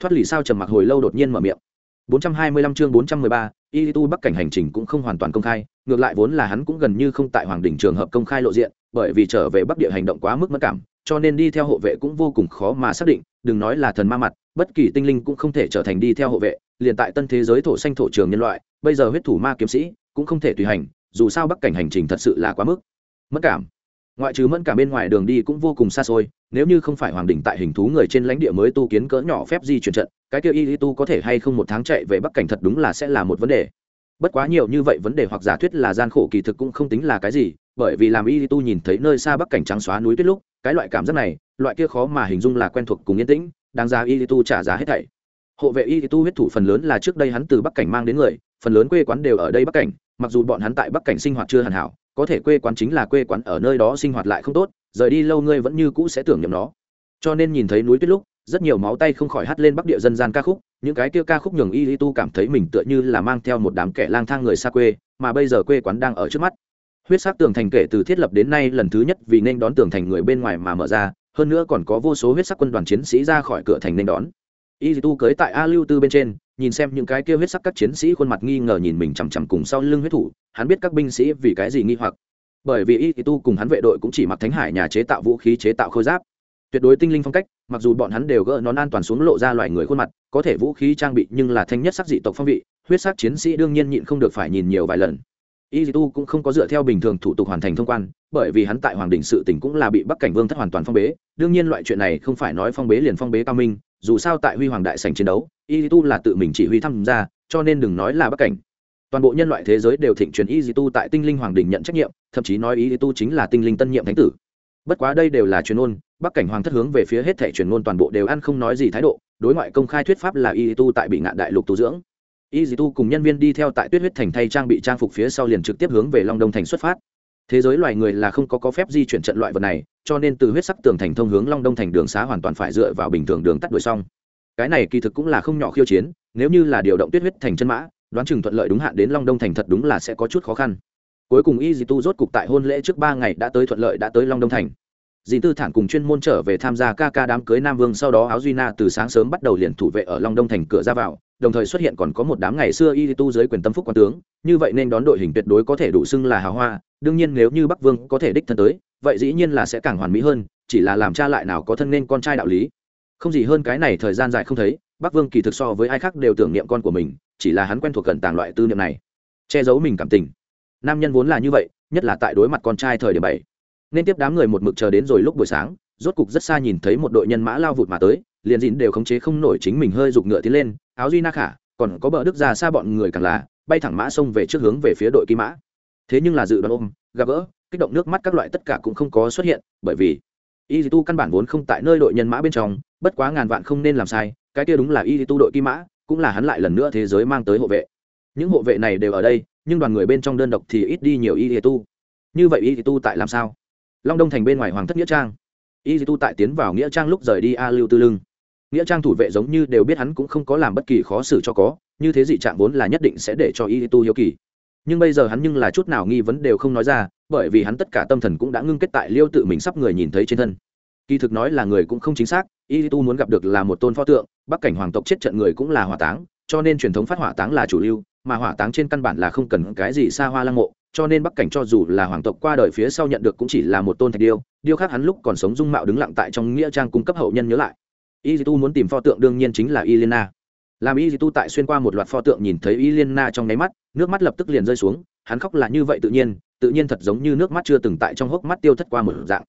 Thoát lì sao trầm mặc hồi lâu đột nhiên mở miệng. 425 chương 413, y tu bắc cảnh hành trình cũng không hoàn toàn công khai ngược lại vốn là hắn cũng gần như không tại hoàng đỉnh trường hợp công khai lộ diện, bởi vì trở về bắc địa hành động quá mức mất cảm, cho nên đi theo hộ vệ cũng vô cùng khó mà xác định, đừng nói là thần ma mặt, bất kỳ tinh linh cũng không thể trở thành đi theo hộ vệ, liền tại tân thế giới thổ xanh thổ trường nhân loại, bây giờ huyết thủ ma kiếm sĩ cũng không thể tùy hành, dù sao bắc cảnh hành trình thật sự là quá mức mất cảm. Ngoại trừ mẫn cảm bên ngoài đường đi cũng vô cùng xa xôi, nếu như không phải hoàng đỉnh tại hình thú người trên lãnh địa mới tu kiến cỡ nhỏ phép di chuyển trận, cái kia y tu có thể hay không một tháng chạy về bắc cảnh thật đúng là sẽ là một vấn đề bất quá nhiều như vậy vấn đề hoặc giả thuyết là gian khổ kỳ thực cũng không tính là cái gì, bởi vì làm y tu nhìn thấy nơi xa bắc cảnh trắng xóa núi tuyết lúc, cái loại cảm giác này, loại kia khó mà hình dung là quen thuộc cùng yên tĩnh, đáng ra y tu trả giá hết thảy. Hộ vệ y tu huyết thủ phần lớn là trước đây hắn từ bắc cảnh mang đến người, phần lớn quê quán đều ở đây bắc cảnh, mặc dù bọn hắn tại bắc cảnh sinh hoạt chưa hoàn hảo, có thể quê quán chính là quê quán ở nơi đó sinh hoạt lại không tốt, rời đi lâu ngươi vẫn như cũ sẽ tưởng nhầm nó. Cho nên nhìn thấy núi tuyết lúc rất nhiều máu tay không khỏi hắt lên bắc địa dân gian ca khúc, những cái kia ca khúc nhường y tu cảm thấy mình tựa như là mang theo một đám kẻ lang thang người xa quê, mà bây giờ quê quán đang ở trước mắt. Huyết sắc tường thành kể từ thiết lập đến nay lần thứ nhất vì nên đón tường thành người bên ngoài mà mở ra, hơn nữa còn có vô số huyết sắc quân đoàn chiến sĩ ra khỏi cửa thành nên đón. Y tu cưới tại a lưu tư bên trên, nhìn xem những cái kia huyết sắc các chiến sĩ khuôn mặt nghi ngờ nhìn mình chằm chằm cùng sau lưng huyết thủ, hắn biết các binh sĩ vì cái gì nghi hoặc. Bởi vì y tu cùng hắn vệ đội cũng chỉ mặc thánh hải nhà chế tạo vũ khí chế tạo khôi giáp. Tuyệt đối tinh linh phong cách mặc dù bọn hắn đều gỡ nón an toàn xuống lộ ra loài người khuôn mặt, có thể vũ khí trang bị nhưng là thanh nhất sắc dị tộc phong vị, huyết sắc chiến sĩ đương nhiên nhịn không được phải nhìn nhiều vài lần. Y tu cũng không có dựa theo bình thường thủ tục hoàn thành thông quan, bởi vì hắn tại hoàng đình sự tỉnh cũng là bị bắc cảnh vương thất hoàn toàn phong bế, đương nhiên loại chuyện này không phải nói phong bế liền phong bế cao minh, dù sao tại huy hoàng đại sành chiến đấu y tu là tự mình chỉ huy tham gia, cho nên đừng nói là bắc cảnh. Toàn bộ nhân loại thế giới đều thịnh truyền y tu tại tinh linh hoàng đình nhận trách nhiệm, thậm chí nói y tu chính là tinh linh tân nhiệm thánh tử. Bất quá đây đều là truyền ôn bắc cảnh hoàng thất hướng về phía hết thẻ truyền ngôn toàn bộ đều ăn không nói gì thái độ, đối ngoại công khai thuyết pháp là y tu tại bị ngạn đại lục tu dưỡng. Y dì tu cùng nhân viên đi theo tại tuyết huyết thành thay trang bị trang phục phía sau liền trực tiếp hướng về long đông thành xuất phát. Thế giới loài người là không có có phép di chuyển trận loại vật này, cho nên từ huyết sắc tường thành thông hướng long đông thành đường xá hoàn toàn phải dựa vào bình thường đường tắt đuổi xong. Cái này kỳ thực cũng là không nhỏ khiêu chiến, nếu như là điều động tuyết huyết thành chân mã, đoán chừng thuận lợi đúng hạn đến long đông thành thật đúng là sẽ có chút khó khăn. Cuối cùng y dì tu rốt cục tại hôn lễ trước ba ngày đã tới thuận lợi đã tới long đông thành dì tư thản cùng chuyên môn trở về tham gia ca ca đám cưới nam vương sau đó áo duy na từ sáng sớm bắt đầu liền thủ vệ ở long đông thành cửa ra vào, đồng thời xuất hiện còn có một đám ngày xưa y tu dưới quyền tâm phúc quan tướng, như vậy nên đón đội hình tuyệt đối có thể đủ xưng là hào hoa, đương nhiên nếu như bắc vương có thể đích thân tới, vậy dĩ nhiên là sẽ càng hoàn mỹ hơn, chỉ là làm cha lại nào có thân nên con trai đạo lý. Không gì hơn cái này thời gian dài không thấy, bắc vương kỳ thực so với ai khác đều tưởng niệm con của mình, chỉ là hắn quen thuộc cẩn tàng loại tư niệm này. Che giấu mình cảm tình. Nam nhân vốn là như vậy, nhất là tại đối mặt con trai thời điểm bảy nên tiếp đám người một mực chờ đến rồi lúc buổi sáng, rốt cục rất xa nhìn thấy một đội nhân mã lao vụt mà tới, liền dịn đều khống chế không nổi chính mình hơi giục ngựa tiến lên, áo duy na khả, còn có bờ đức ra xa bọn người càng là, bay thẳng mã xông về trước hướng về phía đội kim mã. Thế nhưng là dự đoán ôm, gặp gỡ, kích động nước mắt các loại tất cả cũng không có xuất hiện, bởi vì y tu căn bản vốn không tại nơi đội nhân mã bên trong, bất quá ngàn vạn không nên làm sai, cái kia đúng là y tu đội kim mã, cũng là hắn lại lần nữa thế giới mang tới hộ vệ. Những hộ vệ này đều ở đây, nhưng đoàn người bên trong đơn độc thì ít đi nhiều y tu như vậy y tu tại làm sao? Long đông thành bên ngoài hoàng thất nghĩa trang. Y tu tại tiến vào nghĩa trang lúc rời đi a lưu tư lưng. Nghĩa trang thủ vệ giống như đều biết hắn cũng không có làm bất kỳ khó xử cho có, như thế dị trạng vốn là nhất định sẽ để cho y tu hiếu kỳ. Nhưng bây giờ hắn nhưng là chút nào nghi vấn đều không nói ra, bởi vì hắn tất cả tâm thần cũng đã ngưng kết tại liêu tự mình sắp người nhìn thấy trên thân. Kỳ thực nói là người cũng không chính xác, y tu muốn gặp được là một tôn pho tượng, bắc cảnh hoàng tộc chết trận người cũng là hỏa táng, cho nên truyền thống phát hỏa táng là chủ lưu, mà hỏa táng trên căn bản là không cần cái gì xa hoa lăng mộ cho nên bắc cảnh cho dù là hoàng tộc qua đời phía sau nhận được cũng chỉ là một tôn thạch điêu điêu khác hắn lúc còn sống dung mạo đứng lặng tại trong nghĩa trang cung cấp hậu nhân nhớ lại. Y tu muốn tìm pho tượng đương nhiên chính là y liên làm y tu tại xuyên qua một loạt pho tượng nhìn thấy y liên trong nháy mắt, nước mắt lập tức liền rơi xuống, hắn khóc là như vậy tự nhiên tự nhiên thật giống như nước mắt chưa từng tại trong hốc mắt tiêu thất qua một dạng.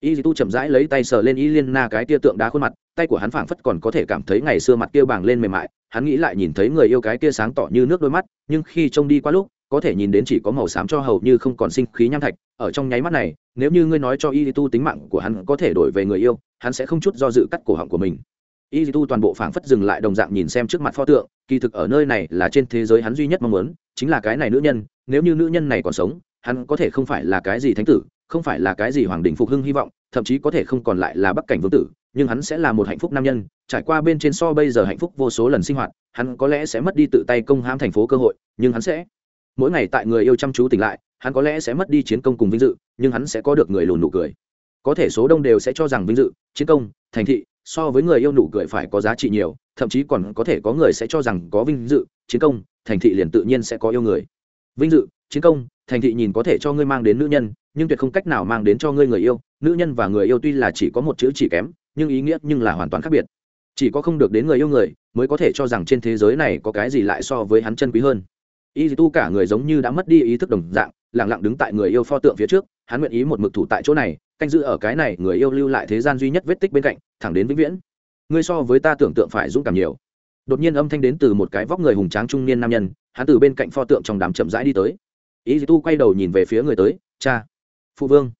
Y tu chậm rãi lấy tay sờ lên y liên cái tia tượng đá khuôn mặt, tay của hắn phảng phất còn có thể cảm thấy ngày xưa mặt kia bàng lên mềm mại, hắn nghĩ lại nhìn thấy người yêu cái kia sáng tỏ như nước đôi mắt, nhưng khi trông đi qua lúc có thể nhìn đến chỉ có màu xám cho hầu như không còn sinh khí nham thạch, ở trong nháy mắt này, nếu như ngươi nói cho y tu tính mạng của hắn có thể đổi về người yêu, hắn sẽ không chút do dự cắt cổ họng của mình. Y tu toàn bộ phảng phất dừng lại đồng dạng nhìn xem trước mặt pho tượng, kỳ thực ở nơi này là trên thế giới hắn duy nhất mong muốn, chính là cái này nữ nhân, nếu như nữ nhân này còn sống, hắn có thể không phải là cái gì thánh tử, không phải là cái gì hoàng đình phục hưng hy vọng, thậm chí có thể không còn lại là bắc cảnh vương tử, nhưng hắn sẽ là một hạnh phúc nam nhân, trải qua bên trên so bây giờ hạnh phúc vô số lần sinh hoạt, hắn có lẽ sẽ mất đi tự tay công hãm thành phố cơ hội, nhưng hắn sẽ mỗi ngày tại người yêu chăm chú tỉnh lại, hắn có lẽ sẽ mất đi chiến công cùng vinh dự, nhưng hắn sẽ có được người lùn nụ cười. Có thể số đông đều sẽ cho rằng vinh dự, chiến công, thành thị, so với người yêu nụ cười phải có giá trị nhiều, thậm chí còn có thể có người sẽ cho rằng có vinh dự, chiến công, thành thị liền tự nhiên sẽ có yêu người. Vinh dự, chiến công, thành thị nhìn có thể cho ngươi mang đến nữ nhân, nhưng tuyệt không cách nào mang đến cho ngươi người yêu. Nữ nhân và người yêu tuy là chỉ có một chữ chỉ kém, nhưng ý nghĩa nhưng là hoàn toàn khác biệt. Chỉ có không được đến người yêu người, mới có thể cho rằng trên thế giới này có cái gì lại so với hắn chân quý hơn y tu cả người giống như đã mất đi ý thức đồng dạng lẳng lặng đứng tại người yêu pho tượng phía trước, hắn nguyện ý một mực thủ tại chỗ này, canh giữ ở cái này người yêu lưu lại thế gian duy nhất vết tích bên cạnh, thẳng đến vĩnh viễn. Ngươi so với ta tưởng tượng phải dũng cảm nhiều. Đột nhiên âm thanh đến từ một cái vóc người hùng tráng trung niên nam nhân, hắn từ bên cạnh pho tượng trong đám chậm rãi đi tới. Ý tu quay đầu nhìn về phía người tới, cha, phụ vương.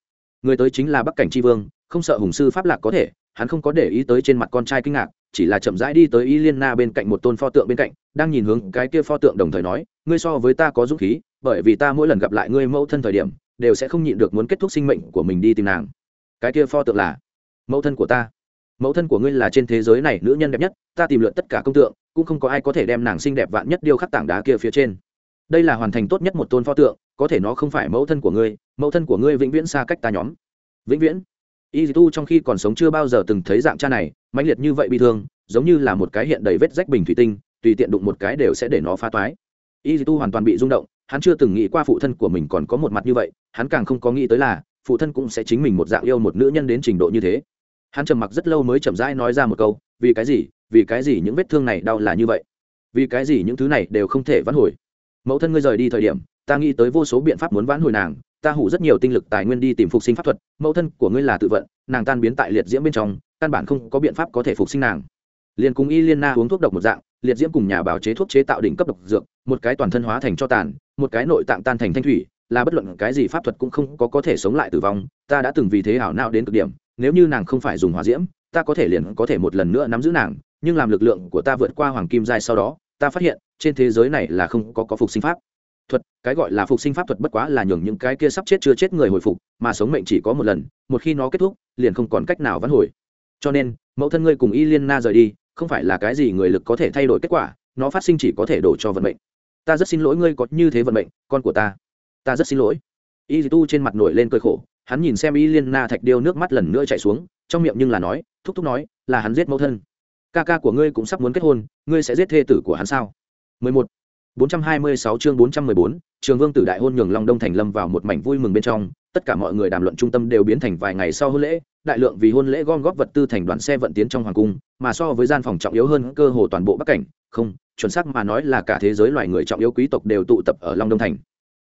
Người tới chính là bắc cảnh tri vương, không sợ hùng sư pháp lạc có thể, hắn không có để ý tới trên mặt con trai kinh ngạc chỉ là chậm rãi đi tới y liên na bên cạnh một tôn pho tượng bên cạnh, đang nhìn hướng cái kia pho tượng đồng thời nói, ngươi so với ta có dũng khí, bởi vì ta mỗi lần gặp lại ngươi mẫu thân thời điểm, đều sẽ không nhịn được muốn kết thúc sinh mệnh của mình đi tìm nàng. Cái kia pho tượng là, mẫu thân của ta. Mẫu thân của ngươi là trên thế giới này nữ nhân đẹp nhất, ta tìm lượn tất cả công tượng, cũng không có ai có thể đem nàng xinh đẹp vạn nhất điêu khắc tảng đá kia phía trên. Đây là hoàn thành tốt nhất một tôn pho tượng, có thể nó không phải mẫu thân của ngươi, mẫu thân của ngươi vĩnh viễn xa cách ta nhóm. Vĩnh viễn y tu trong khi còn sống chưa bao giờ từng thấy dạng cha này, mãnh liệt như vậy bị thương, giống như là một cái hiện đầy vết rách bình thủy tinh, tùy tiện đụng một cái đều sẽ để nó phá toái. Y tu hoàn toàn bị rung động, hắn chưa từng nghĩ qua phụ thân của mình còn có một mặt như vậy, hắn càng không có nghĩ tới là, phụ thân cũng sẽ chính mình một dạng yêu một nữ nhân đến trình độ như thế. Hắn trầm mặc rất lâu mới chậm rãi nói ra một câu, vì cái gì, vì cái gì những vết thương này đau là như vậy? Vì cái gì những thứ này đều không thể vãn hồi? Mẫu thân ngươi rời đi thời điểm, ta nghĩ tới vô số biện pháp muốn vãn hồi nàng ta hủ rất nhiều tinh lực tài nguyên đi tìm phục sinh pháp thuật, mẫu thân của ngươi là tự vận, nàng tan biến tại liệt diễm bên trong, căn bản không có biện pháp có thể phục sinh nàng. Liền cùng y liên na uống thuốc độc một dạng, liệt diễm cùng nhà bào chế thuốc chế tạo đỉnh cấp độc dược, một cái toàn thân hóa thành cho tàn, một cái nội tạng tan thành thanh thủy, là bất luận cái gì pháp thuật cũng không có có thể sống lại tử vong, ta đã từng vì thế hảo não đến cực điểm, nếu như nàng không phải dùng hóa diễm, ta có thể liền có thể một lần nữa nắm giữ nàng, nhưng làm lực lượng của ta vượt qua hoàng kim giai sau đó, ta phát hiện, trên thế giới này là không có có phục sinh pháp thuật, cái gọi là phục sinh pháp thuật bất quá là nhường những cái kia sắp chết chưa chết người hồi phục, mà sống mệnh chỉ có một lần, một khi nó kết thúc, liền không còn cách nào vãn hồi. Cho nên, mẫu thân ngươi cùng y liên na rời đi, không phải là cái gì người lực có thể thay đổi kết quả, nó phát sinh chỉ có thể đổ cho vận mệnh. Ta rất xin lỗi ngươi có như thế vận mệnh, con của ta. Ta rất xin lỗi. Y tu trên mặt nổi lên cơi khổ, hắn nhìn xem y liên na thạch điêu nước mắt lần nữa chạy xuống, trong miệng nhưng là nói, thúc thúc nói, là hắn giết mẫu thân. Ca ca của ngươi cũng sắp muốn kết hôn, ngươi sẽ giết thê tử của hắn sao? 11. 426 chương 414, Trường Vương tử đại hôn nhường Long Đông thành lâm vào một mảnh vui mừng bên trong, tất cả mọi người đàm luận trung tâm đều biến thành vài ngày sau hôn lễ, đại lượng vì hôn lễ gom góp vật tư thành đoàn xe vận tiến trong hoàng cung, mà so với gian phòng trọng yếu hơn, cơ hồ toàn bộ Bắc cảnh, không, chuẩn xác mà nói là cả thế giới loài người trọng yếu quý tộc đều tụ tập ở Long Đông thành.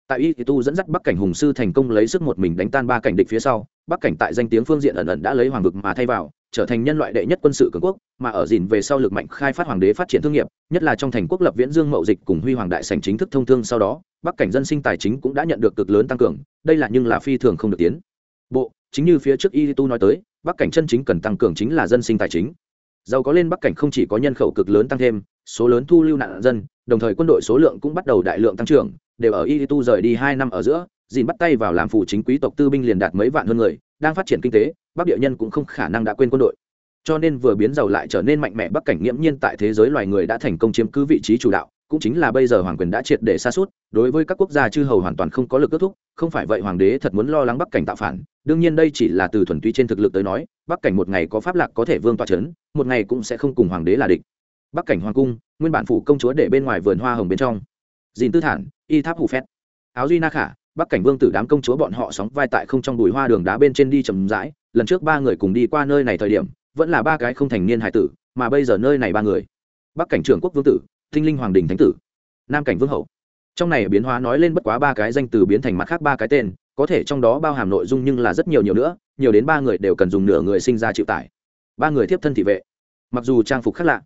Tại Y Tu dẫn dắt Bắc cảnh hùng sư thành công lấy sức một mình đánh tan ba cảnh địch phía sau, Bắc cảnh tại danh tiếng phương diện ẩn ẩn đã lấy hoàng vực mà thay vào, trở thành nhân loại đệ nhất quân sự cường quốc, mà ở dìn về sau lực mạnh khai phát hoàng đế phát triển thương nghiệp, nhất là trong thành quốc lập viễn dương mậu dịch cùng huy hoàng đại sành chính thức thông thương sau đó, bắc cảnh dân sinh tài chính cũng đã nhận được cực lớn tăng cường, đây là nhưng là phi thường không được tiến. Bộ, chính như phía trước y tu nói tới, bắc cảnh chân chính cần tăng cường chính là dân sinh tài chính. Giàu có lên bắc cảnh không chỉ có nhân khẩu cực lớn tăng thêm, số lớn thu lưu nạn dân, đồng thời quân đội số lượng cũng bắt đầu đại lượng tăng trưởng, đều ở y tu rời đi hai năm ở giữa, dìn bắt tay vào làm phụ chính quý tộc tư binh liền đạt mấy vạn hơn người, đang phát triển kinh tế bắc địa nhân cũng không khả năng đã quên quân đội. Cho nên vừa biến giàu lại trở nên mạnh mẽ bắc cảnh nghiễm nhiên tại thế giới loài người đã thành công chiếm cứ vị trí chủ đạo, cũng chính là bây giờ hoàng quyền đã triệt để xa suốt đối với các quốc gia chư hầu hoàn toàn không có lực kết thúc, không phải vậy hoàng đế thật muốn lo lắng bắc cảnh tạo phản, đương nhiên đây chỉ là từ thuần túy trên thực lực tới nói, bắc cảnh một ngày có pháp lạc có thể vương toa c h ấ n một ngày cũng sẽ không cùng hoàng đế là địch. Bắc cảnh hoàng cung, nguyên bản phủ công chúa để bên ngoài vườn hoa hồng bên trong. Dìn tư thản, y tháp hủ phét. Áo duy na khả bắc cảnh vương tử đám công chúa bọn họ sóng vai tại không trong bùi hoa đường đá bên trên đi chầm rãi, lần trước ba người cùng đi qua nơi này thời điểm, vẫn là ba cái không thành niên hải tử, mà bây giờ nơi này ba người. Bắc cảnh trưởng quốc vương tử, thinh linh hoàng đình thánh tử, nam cảnh vương hậu. Trong này biến hóa nói lên bất quá ba cái danh từ biến thành mặt khác ba cái tên, có thể trong đó bao hàm nội dung nhưng là rất nhiều nhiều nữa, nhiều đến ba người đều cần dùng nửa người sinh ra chịu tải. Ba người tiếp thân thị vệ. Mặc dù trang phục khác lạ,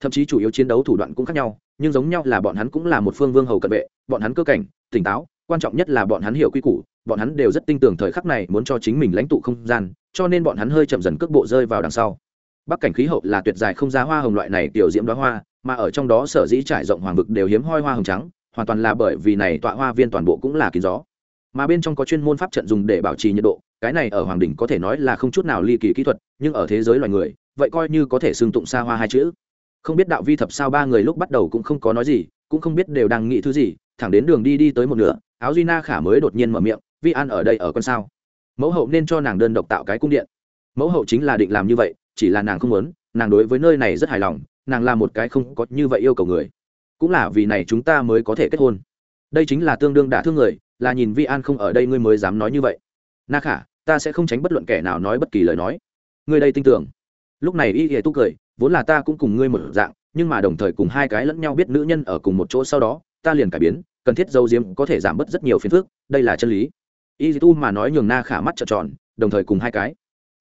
thậm chí chủ yếu chiến đấu thủ đoạn cũng khác nhau, nhưng giống nhau là bọn hắn cũng là một phương vương hầu cận vệ, bọn hắn cơ cảnh, tỉnh táo quan trọng nhất là bọn hắn hiểu quy củ, bọn hắn đều rất tin tưởng thời khắc này muốn cho chính mình lãnh tụ không gian, cho nên bọn hắn hơi chậm dần cước bộ rơi vào đằng sau. Bắc cảnh khí hậu là tuyệt dài không giá hoa hồng loại này tiểu diễm đoá hoa, mà ở trong đó sở dĩ trải rộng hoàng vực đều hiếm hoi hoa hồng trắng, hoàn toàn là bởi vì này tọa hoa viên toàn bộ cũng là kín gió. Mà bên trong có chuyên môn pháp trận dùng để bảo trì nhiệt độ, cái này ở hoàng đỉnh có thể nói là không chút nào ly kỳ kỹ thuật, nhưng ở thế giới loài người, vậy coi như có thể xương tụng xa hoa hai chữ. Không biết đạo vi thập sao ba người lúc bắt đầu cũng không có nói gì, cũng không biết đều đang nghĩ thứ gì thẳng đến đường đi đi tới một nửa, áo duy na khả mới đột nhiên mở miệng, vi an ở đây ở con sao? Mẫu hậu nên cho nàng đơn độc tạo cái cung điện. Mẫu hậu chính là định làm như vậy, chỉ là nàng không muốn, nàng đối với nơi này rất hài lòng, nàng là một cái không có như vậy yêu cầu người. Cũng là vì này chúng ta mới có thể kết hôn. Đây chính là tương đương đả thương người, là nhìn vi an không ở đây ngươi mới dám nói như vậy. Na khả, ta sẽ không tránh bất luận kẻ nào nói bất kỳ lời nói. Ngươi đây tin tưởng. Lúc này y hề tu cười, vốn là ta cũng cùng ngươi một dạng, nhưng mà đồng thời cùng hai cái lẫn nhau biết nữ nhân ở cùng một chỗ sau đó ta liền cải biến, cần thiết dâu diếm có thể giảm bớt rất nhiều phiền phức, đây là chân lý. Y tu mà nói nhường na khả mắt trợn tròn, đồng thời cùng hai cái.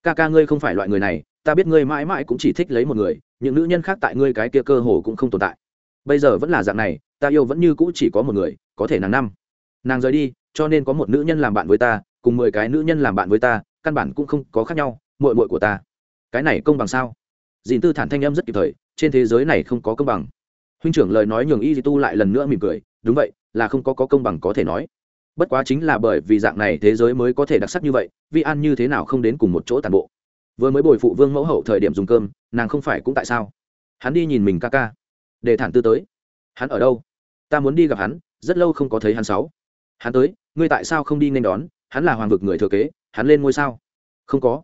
Ca ca ngươi không phải loại người này, ta biết ngươi mãi mãi cũng chỉ thích lấy một người, những nữ nhân khác tại ngươi cái kia cơ hồ cũng không tồn tại. Bây giờ vẫn là dạng này, ta yêu vẫn như cũ chỉ có một người, có thể nàng năm. Nàng rời đi, cho nên có một nữ nhân làm bạn với ta, cùng mười cái nữ nhân làm bạn với ta, căn bản cũng không có khác nhau mội mội của ta. Cái này công bằng sao? Dìn tư thản thanh âm rất kịp thời, trên thế giới này không có công bằng huynh trưởng lời nói nhường y tu lại lần nữa mỉm cười đúng vậy là không có, có công bằng có thể nói. Bất quá chính là bởi vì dạng này thế giới mới có thể đặc sắc như vậy vi an như thế nào không đến cùng một chỗ tàn bộ. Vừa mới bồi phụ vương mẫu hậu thời điểm dùng cơm nàng không phải cũng tại sao? Hắn đi nhìn mình ca ca. Để thản tư tới. Hắn ở đâu? Ta muốn đi gặp hắn rất lâu không có thấy hắn sáu. Hắn tới ngươi tại sao không đi nên đón? Hắn là hoàng vực người thừa kế hắn lên ngôi sao? Không có.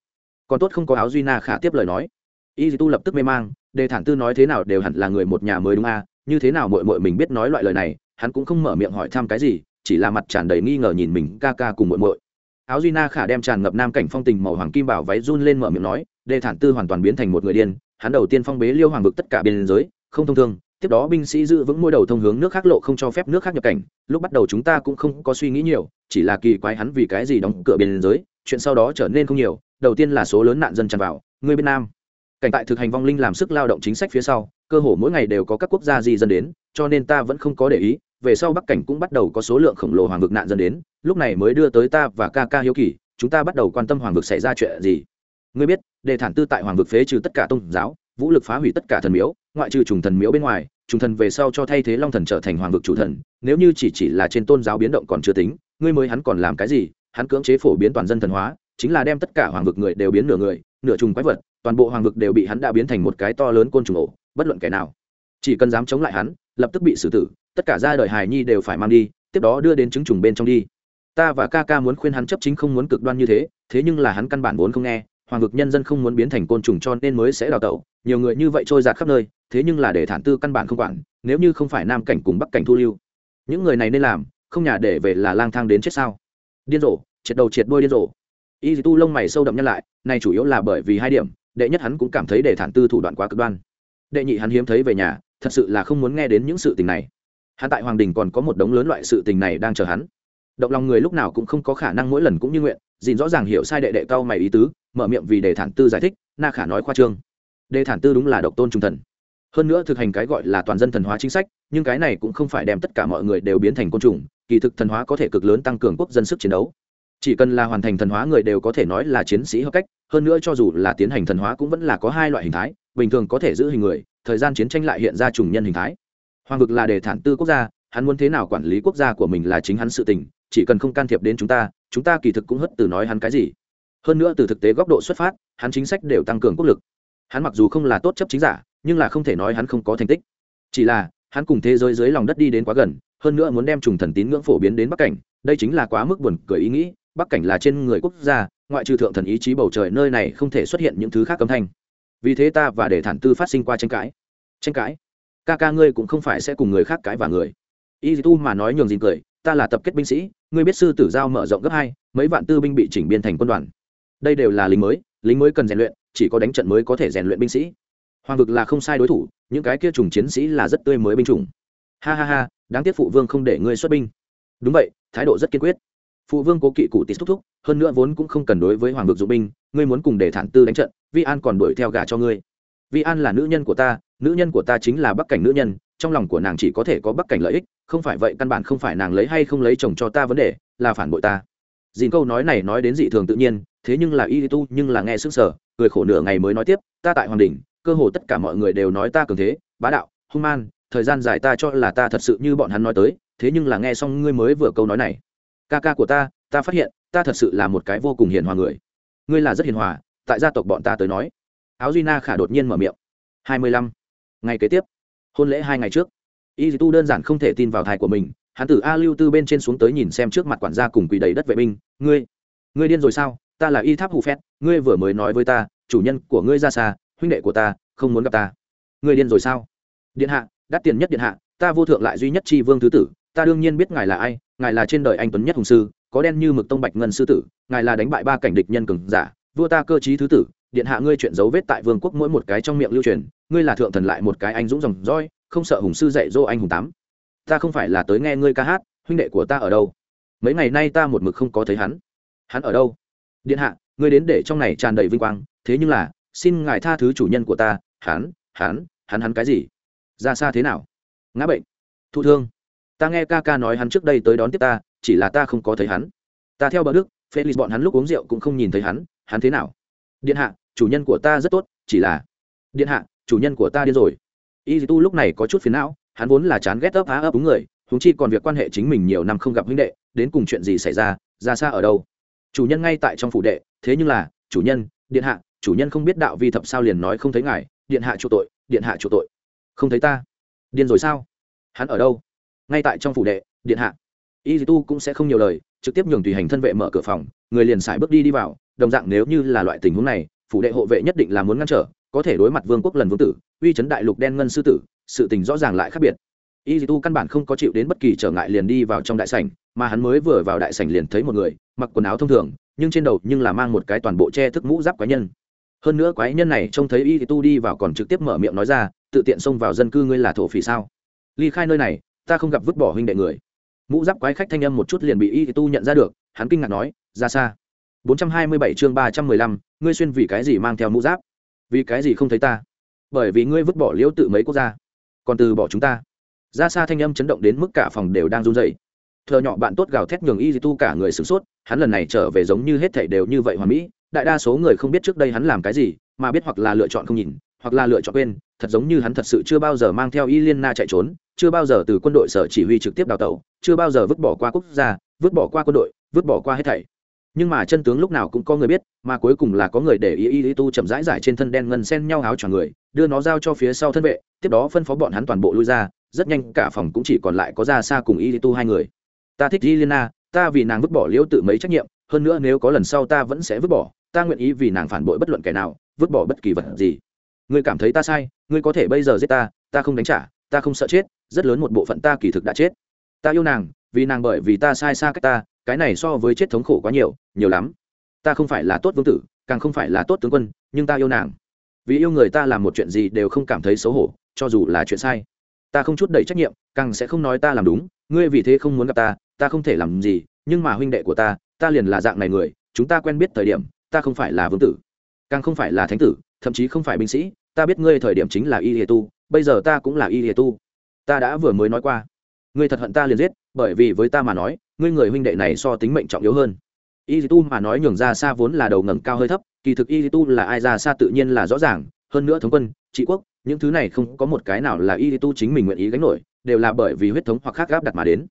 Còn tốt không có áo duy na khả tiếp lời nói. Y tu lập tức mê mang đề thản tư nói thế nào đều hẳn là người một nhà mới đúng a, như thế nào mội mội mình biết nói loại lời này, hắn cũng không mở miệng hỏi thăm cái gì, chỉ là mặt tràn đầy nghi ngờ nhìn mình ca ca cùng mội mội áo duy na khả đem tràn ngập nam cảnh phong tình màu hoàng kim bảo váy run lên mở miệng nói, đề thản tư hoàn toàn biến thành một người điên, hắn đầu tiên phong bế liêu hoàng vực tất cả biên giới, không thông thương, tiếp đó binh sĩ giữ vững môi đầu thông hướng nước khác lộ không cho phép nước khác nhập cảnh, lúc bắt đầu chúng ta cũng không có suy nghĩ nhiều, chỉ là kỳ quái hắn vì cái gì đóng cửa biên giới, chuyện sau đó trở nên không nhiều, đầu tiên là số lớn nạn dân tràn vào, người bên nam cảnh tại thực hành vong linh làm sức lao động chính sách phía sau, cơ hồ mỗi ngày đều có các quốc gia di dân đến, cho nên ta vẫn không có để ý, về sau bắc cảnh cũng bắt đầu có số lượng khổng lồ hoàng vực nạn dân đến, lúc này mới đưa tới ta và ca ca hiếu kỳ, chúng ta bắt đầu quan tâm hoàng vực xảy ra chuyện gì. Ngươi biết, đề thản tư tại hoàng vực phế trừ tất cả tôn giáo, vũ lực phá hủy tất cả thần miếu, ngoại trừ trùng thần miếu bên ngoài, trùng thần về sau cho thay thế long thần trở thành hoàng vực chủ thần, nếu như chỉ chỉ là trên tôn giáo biến động còn chưa tính, ngươi mới hắn còn làm cái gì, hắn cưỡng chế phổ biến toàn dân thần hóa, chính là đem tất cả hoàng vực người đều biến nửa người nửa trùng quái vật, toàn bộ hoàng vực đều bị hắn đã biến thành một cái to lớn côn trùng ổ, bất luận kẻ nào. Chỉ cần dám chống lại hắn, lập tức bị xử tử, tất cả gia đời hài nhi đều phải mang đi, tiếp đó đưa đến chứng trùng bên trong đi. Ta và ca ca muốn khuyên hắn chấp chính không muốn cực đoan như thế thế nhưng là hắn căn bản vốn không nghe, hoàng vực nhân dân không muốn biến thành côn trùng cho nên mới sẽ đào tẩu, nhiều người như vậy trôi giạt khắp nơi, thế nhưng là để thản tư căn bản không quản, nếu như không phải nam cảnh cùng bắc cảnh thu lưu. Những người này nên làm, không nhà để về là lang thang đến chết sao? Điên rồ, triệt đầu triệt đuôi điên rồ y tu lông mày sâu đậm nhân lại, này chủ yếu là bởi vì hai điểm, đệ nhất hắn cũng cảm thấy để thản tư thủ đoạn quá cực đoan. Đệ nhị hắn hiếm thấy về nhà, thật sự là không muốn nghe đến những sự tình này. Hắn tại hoàng đình còn có một đống lớn loại sự tình này đang chờ hắn. Động lòng người lúc nào cũng không có khả năng mỗi lần cũng như nguyện dìn rõ ràng hiểu sai đệ đệ cao mày ý tứ, mở miệng vì đề thản tư giải thích, na khả nói khoa trương. Đề thản tư đúng là độc tôn trung thần. Hơn nữa thực hành cái gọi là toàn dân thần hóa chính sách, nhưng cái này cũng không phải đem tất cả mọi người đều biến thành côn trùng, kỳ thực thần hóa có thể cực lớn tăng cường quốc dân sức chiến đấu chỉ cần là hoàn thành thần hóa người đều có thể nói là chiến sĩ hợp cách, hơn nữa cho dù là tiến hành thần hóa cũng vẫn là có hai loại hình thái, bình thường có thể giữ hình người, thời gian chiến tranh lại hiện ra trùng nhân hình thái. Hoàng vực là để thản tư quốc gia, hắn muốn thế nào quản lý quốc gia của mình là chính hắn sự tình, chỉ cần không can thiệp đến chúng ta chúng ta kỳ thực cũng hất từ nói hắn cái gì. Hơn nữa từ thực tế góc độ xuất phát, hắn chính sách đều tăng cường quốc lực. Hắn mặc dù không là tốt chấp chính giả, nhưng là không thể nói hắn không có thành tích. Chỉ là, hắn cùng thế giới dưới lòng đất đi đến quá gần, hơn nữa muốn đem trùng thần tín ngưỡng phổ biến đến bắc cảnh, đây chính là quá mức buồn cười ý nghĩ bắc cảnh là trên người quốc gia, ngoại trừ thượng thần ý chí bầu trời nơi này không thể xuất hiện những thứ khác cấm thanh. Vì thế ta và để thản tư phát sinh qua tranh cãi. Tranh cãi? Ca ca ngươi cũng không phải sẽ cùng người khác cãi và người. Y tu mà nói nhường gì cười, ta là tập kết binh sĩ, ngươi biết sư tử giao mở rộng gấp hai, mấy vạn tư binh bị chỉnh biên thành quân đoàn. Đây đều là lính mới lính mới cần rèn luyện, chỉ có đánh trận mới có thể rèn luyện binh sĩ. Hoàng vực là không sai đối thủ, những cái kia trùng chiến sĩ là rất tươi mới binh chủng. Ha ha ha, đáng tiếc phụ vương không để ngươi xuất binh. Đúng vậy, thái độ rất kiên quyết phụ vương cố kỵ cụ tít thúc thúc, hơn nữa vốn cũng không cần đối với hoàng vực dụng binh, ngươi muốn cùng để thản tư đánh trận, vi an còn đuổi theo gà cho ngươi. Vi an là nữ nhân của ta, nữ nhân của ta chính là bắc cảnh nữ nhân, trong lòng của nàng chỉ có thể có bắc cảnh lợi ích, không phải vậy căn bản không phải nàng lấy hay không lấy chồng cho ta vấn đề, là phản bội ta. Dìn câu nói này nói đến dị thường tự nhiên, thế nhưng là y tu nhưng là nghe sức sở cười khổ nửa ngày mới nói tiếp, ta tại hoàng đình cơ hồ tất cả mọi người đều nói ta cường thế, bá đạo, hung man, thời gian dài ta cho là ta thật sự như bọn hắn nói tới, thế nhưng là nghe xong ngươi mới vừa câu nói này ca ca của ta ta phát hiện, ta thật sự là một cái vô cùng hiền hòa người. Ngươi là rất hiền hòa, tại gia tộc bọn ta tới nói. Áo duy na khả đột nhiên mở miệng. Hai mươi lăm. Ngày kế tiếp. Hôn lễ hai ngày trước. Y tu đơn giản không thể tin vào thai của mình. Hắn từ a lưu tư bên trên xuống tới nhìn xem trước mặt quản gia cùng quỳ đầy đất vệ binh. Ngươi ngươi điên rồi sao? Ta là y tháp hù phét, ngươi vừa mới nói với ta, chủ nhân của ngươi ra xa, huynh đệ của ta không muốn gặp ta. Ngươi điên rồi sao? Điện hạ, đắt tiền nhất điện hạ, ta vô thượng lại duy nhất tri vương thứ tử ta đương nhiên biết ngài là ai, ngài là trên đời anh tuấn nhất hùng sư, có đen như mực tông bạch ngân sư tử, ngài là đánh bại ba cảnh địch nhân cường giả, vua ta cơ chí thứ tử, điện hạ ngươi chuyện dấu vết tại vương quốc mỗi một cái trong miệng lưu truyền, ngươi là thượng thần lại một cái anh dũng dòng roi không sợ hùng sư dạy dỗ anh hùng tám. Ta không phải là tới nghe ngươi ca hát, huynh đệ của ta ở đâu? Mấy ngày nay ta một mực không có thấy hắn. Hắn ở đâu? Điện hạ, ngươi đến để trong này tràn đầy vinh quang, thế nhưng là, xin ngài tha thứ chủ nhân của ta, hắn hắn hắn hắn cái gì? Ra xa thế nào? Ngã bệnh. Thụ thương ta nghe ca ca nói hắn trước đây tới đón tiếp ta, chỉ là ta không có thấy hắn. Ta theo bờ đức, felix bọn hắn lúc uống rượu cũng không nhìn thấy hắn hắn thế nào? Điện hạ, chủ nhân của ta rất tốt, chỉ là điện hạ, chủ nhân của ta điên rồi. Y tu lúc này có chút phiền não, hắn vốn là chán ghét ấp á ấp đúng người húng chi còn việc quan hệ chính mình nhiều năm không gặp huynh đệ, đến cùng chuyện gì xảy ra ra xa ở đâu? Chủ nhân ngay tại trong phủ đệ, thế nhưng là, chủ nhân, điện hạ, chủ nhân không biết đạo vi thập sao liền nói không thấy ngài, điện hạ chủ tội, điện hạ chủ tội. Không thấy ta. Điên rồi sao? Hắn ở đâu? Ngay tại trong phủ đệ, điện hạ. Y tu cũng sẽ không nhiều lời, trực tiếp nhường tùy hành thân vệ mở cửa phòng, người liền xài bước đi đi vào, đồng dạng nếu như là loại tình huống này, phủ đệ hộ vệ nhất định là muốn ngăn trở, có thể đối mặt vương quốc lần vương tử, uy chấn đại lục đen ngân sư tử, sự tình rõ ràng lại khác biệt. Y tu căn bản không có chịu đến bất kỳ trở ngại liền đi vào trong đại sảnh, mà hắn mới vừa vào đại sảnh liền thấy một người, mặc quần áo thông thường, nhưng trên đầu nhưng là mang một cái toàn bộ che thức mũ giáp quái nhân. Hơn nữa quái nhân này trông thấy y tu đi vào còn trực tiếp mở miệng nói ra, tự tiện xông vào dân cư ngươi là thổ phỉ sao? Ly khai nơi này ta không gặp vứt bỏ huynh đệ người. Mũ giáp quái khách thanh âm một chút liền bị y tu nhận ra được hắn kinh ngạc nói ra xa. 427 chương 315, ngươi xuyên vì cái gì mang theo mũ giáp? Vì cái gì không thấy ta? Bởi vì ngươi vứt bỏ liễu tự mấy quốc gia còn từ bỏ chúng ta. Ra xa thanh âm chấn động đến mức cả phòng đều đang run rẩy. Thợ nhỏ bạn tốt gào thét nhường y tu cả người sửng sốt hắn lần này trở về giống như hết thảy đều như vậy hoàn mỹ đại đa số người không biết trước đây hắn làm cái gì mà biết hoặc là lựa chọn không nhìn hoặc là lựa chọn quên thật giống như hắn thật sự chưa bao giờ mang theo y liên na chạy trốn chưa bao giờ từ quân đội sở chỉ huy trực tiếp đào tẩu, chưa bao giờ vứt bỏ qua quốc gia, vứt bỏ qua quân đội, vứt bỏ qua hết thảy. Nhưng mà chân tướng lúc nào cũng có người biết, mà cuối cùng là có người để ý y tu chậm rãi giải trên thân đen ngân sen nhau áo choàng người, đưa nó giao cho phía sau thân vệ, tiếp đó phân phó bọn hắn toàn bộ lui ra, rất nhanh cả phòng cũng chỉ còn lại có ra xa cùng y tu hai người. Ta thích y lena ta vì nàng vứt bỏ liễu tự mấy trách nhiệm, hơn nữa nếu có lần sau ta vẫn sẽ vứt bỏ, ta nguyện ý vì nàng phản bội bất luận kẻ nào, vứt bỏ bất kỳ vật gì. Ngươi cảm thấy ta sai, ngươi có thể bây giờ giết ta ta không đánh trả ta không sợ chết, rất lớn một bộ phận ta kỳ thực đã chết. Ta yêu nàng, vì nàng bởi vì ta sai xa cách ta, cái này so với chết thống khổ quá nhiều nhiều lắm. Ta không phải là tốt vương tử, càng không phải là tốt tướng quân, nhưng ta yêu nàng. Vì yêu người ta làm một chuyện gì đều không cảm thấy xấu hổ, cho dù là chuyện sai. Ta không chút đầy trách nhiệm, càng sẽ không nói ta làm đúng, ngươi vì thế không muốn gặp ta ta không thể làm gì, nhưng mà huynh đệ của ta ta liền là dạng này người, chúng ta quen biết thời điểm, ta không phải là vương tử, càng không phải là thánh tử, thậm chí không phải binh sĩ, ta biết ngươi thời điểm chính là y hệ tu bây giờ ta cũng là y hề tu. Ta đã vừa mới nói qua. Ngươi thật hận ta liền giết, bởi vì với ta mà nói, ngươi người huynh đệ này so tính mệnh trọng yếu hơn. Y tu mà nói nhường ra xa vốn là đầu ngẩng cao hơi thấp, kỳ thực y tu là ai ra xa tự nhiên là rõ ràng, hơn nữa thống quân, trị quốc, những thứ này không có một cái nào là y tu chính mình nguyện ý gánh nổi, đều là bởi vì huyết thống hoặc khác gáp đặt mà đến.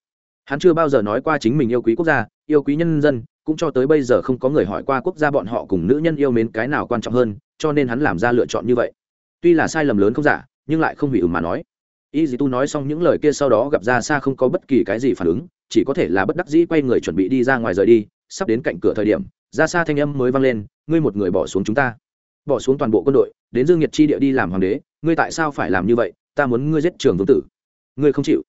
Hắn chưa bao giờ nói qua chính mình yêu quý quốc gia, yêu quý nhân dân, cũng cho tới bây giờ không có người hỏi qua quốc gia bọn họ cùng nữ nhân yêu mến cái nào quan trọng hơn, cho nên hắn làm ra lựa chọn như vậy. Tuy là sai lầm lớn không giả nhưng lại không hủy ừm mà nói. Y dì tu nói xong những lời kia sau đó gặp ra xa không có bất kỳ cái gì phản ứng, chỉ có thể là bất đắc dĩ quay người chuẩn bị đi ra ngoài rời đi. Sắp đến cạnh cửa thời điểm, ra xa thanh âm mới vang lên, ngươi một người bỏ xuống chúng ta. Bỏ xuống toàn bộ quân đội, đến dương nhiệt chi địa đi làm hoàng đế, ngươi tại sao phải làm như vậy? Ta muốn ngươi giết trường vương tử. Ngươi không chịu.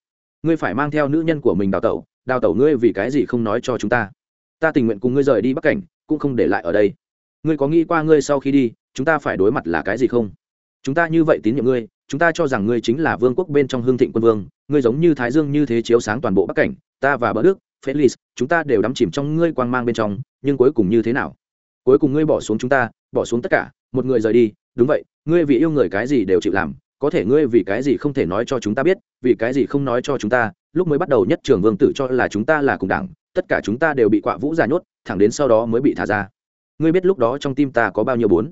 Ngươi phải mang theo nữ nhân của mình đào tẩu. Đào tẩu ngươi vì cái gì không nói cho chúng ta? Ta tình nguyện cùng ngươi rời đi bắc cảnh, cũng không để lại ở đây. Ngươi có nghĩ qua ngươi sau khi đi, chúng ta phải đối mặt là cái gì không? Chúng ta như vậy tín nhiệm ngươi chúng ta cho rằng ngươi chính là vương quốc bên trong hương thịnh quân vương, ngươi giống như thái dương như thế chiếu sáng toàn bộ bắc cảnh, ta và bờ đức felix chúng ta đều đắm chìm trong ngươi quang mang bên trong, nhưng cuối cùng như thế nào? Cuối cùng ngươi bỏ xuống chúng ta, bỏ xuống tất cả, một người rời đi, đúng vậy, ngươi vì yêu người cái gì đều chịu làm, có thể ngươi vì cái gì không thể nói cho chúng ta biết, vì cái gì không nói cho chúng ta, lúc mới bắt đầu nhất trường vương tử cho là chúng ta là cùng đảng, tất cả chúng ta đều bị quạ vũ già nhốt, thẳng đến sau đó mới bị thả ra. Ngươi biết lúc đó trong tim ta có bao nhiêu bốn?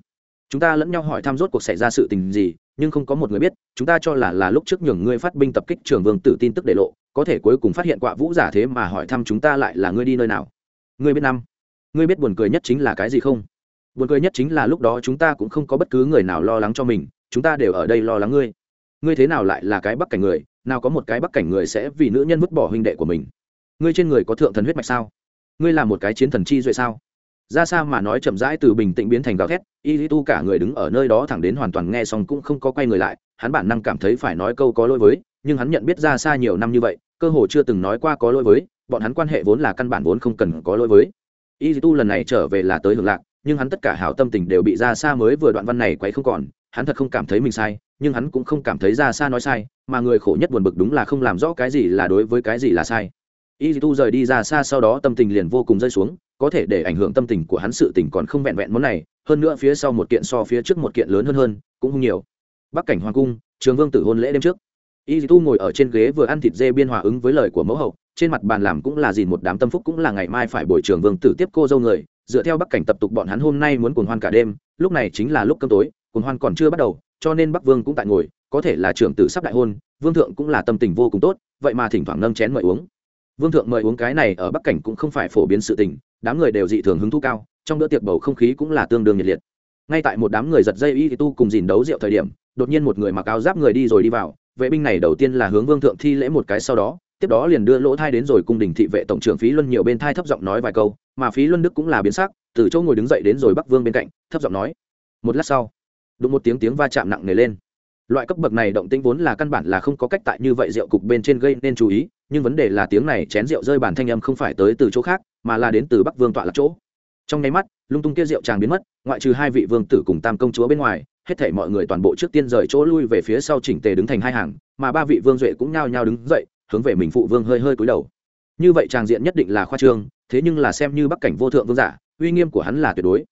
Chúng ta lẫn nhau hỏi thăm rốt cuộc xảy ra sự tình gì nhưng không có một người biết, chúng ta cho là là lúc trước nhường ngươi phát binh tập kích trường vương tử tin tức để lộ, có thể cuối cùng phát hiện quạ vũ giả thế mà hỏi thăm chúng ta lại là ngươi đi nơi nào. Ngươi biết năm. Ngươi biết buồn cười nhất chính là cái gì không? Buồn cười nhất chính là lúc đó chúng ta cũng không có bất cứ người nào lo lắng cho mình, chúng ta đều ở đây lo lắng ngươi. Ngươi thế nào lại là cái bắc cảnh người, nào có một cái bắc cảnh người sẽ vì nữ nhân vứt bỏ huynh đệ của mình? Ngươi trên người có thượng thần huyết mạch sao? Ngươi là một cái chiến thần chi duệ sao? Ra xa mà nói chậm rãi từ bình tĩnh biến thành gào thét y lý tu cả người đứng ở nơi đó thẳng đến hoàn toàn nghe xong cũng không có quay người lại, hắn bản năng cảm thấy phải nói câu có lỗi với, nhưng hắn nhận biết ra xa nhiều năm như vậy, cơ hồ chưa từng nói qua có lỗi với, bọn hắn quan hệ vốn là căn bản vốn không cần có lỗi với. Y lý tu lần này trở về là tới hưởng lạc, nhưng hắn tất cả hảo tâm tình đều bị ra xa mới vừa đoạn văn này quấy không còn, hắn thật không cảm thấy mình sai, nhưng hắn cũng không cảm thấy ra xa nói sai, mà người khổ nhất buồn bực đúng là không làm rõ cái gì là đối với cái gì là sai. Y tu rời đi ra xa sau đó tâm tình liền vô cùng rơi xuống có thể để ảnh hưởng tâm tình của hắn sự tình còn không vẹn vẹn món này, hơn nữa phía sau một kiện so phía trước một kiện lớn hơn hơn, cũng không nhiều. Bắc cảnh hoàng cung, trường vương tử hôn lễ đêm trước. Y tu ngồi ở trên ghế vừa ăn thịt dê biên hòa ứng với lời của mẫu hậu, trên mặt bàn làm cũng là gì một đám tâm phúc cũng là ngày mai phải buổi trường vương tử tiếp cô dâu người, dựa theo bắc cảnh tập tục bọn hắn hôm nay muốn cuồng hoan cả đêm, lúc này chính là lúc cơm tối, cuồng hoan còn chưa bắt đầu, cho nên bắc vương cũng tại ngồi, có thể là trưởng tử sắp đại hôn, vương thượng cũng là tâm tình vô cùng tốt, vậy mà thỉnh thoảng nâng chén mời uống. Vương thượng mời uống cái này ở bắc cảnh cũng không phải phổ biến sự tình đám người đều dị thường hứng thú cao, trong bữa tiệc bầu không khí cũng là tương đương nhiệt liệt. Ngay tại một đám người giật dây y tu cùng dìn đấu rượu thời điểm, đột nhiên một người mặc áo giáp người đi rồi đi vào, vệ binh này đầu tiên là hướng vương thượng thi lễ một cái sau đó, tiếp đó liền đưa lỗ thai đến rồi cung đình thị vệ tổng trưởng phí luân nhiều bên thai thấp giọng nói vài câu, mà phí luân đức cũng là biến sắc, từ chỗ ngồi đứng dậy đến rồi bắc vương bên cạnh, thấp giọng nói, một lát sau. Đụng một tiếng tiếng va chạm nặng nề lên. Loại cấp bậc này động tĩnh vốn là căn bản là không có cách tại như vậy rượu cục bên trên gây nên chú ý nhưng vấn đề là tiếng này chén rượu rơi bản thanh âm không phải tới từ chỗ khác, mà là đến từ bắc vương tọa lạc chỗ. Trong nháy mắt, lung tung kia rượu tràng biến mất, ngoại trừ hai vị vương tử cùng tam công chúa bên ngoài, hết thảy mọi người toàn bộ trước tiên rời chỗ lui về phía sau chỉnh tề đứng thành hai hàng, mà ba vị vương duệ cũng nhao nhao đứng dậy, hướng về mình phụ vương hơi hơi cúi đầu. Như vậy tràng diện nhất định là khoa trương, thế nhưng là xem như bắc cảnh vô thượng vương giả, uy nghiêm của hắn là tuyệt đối.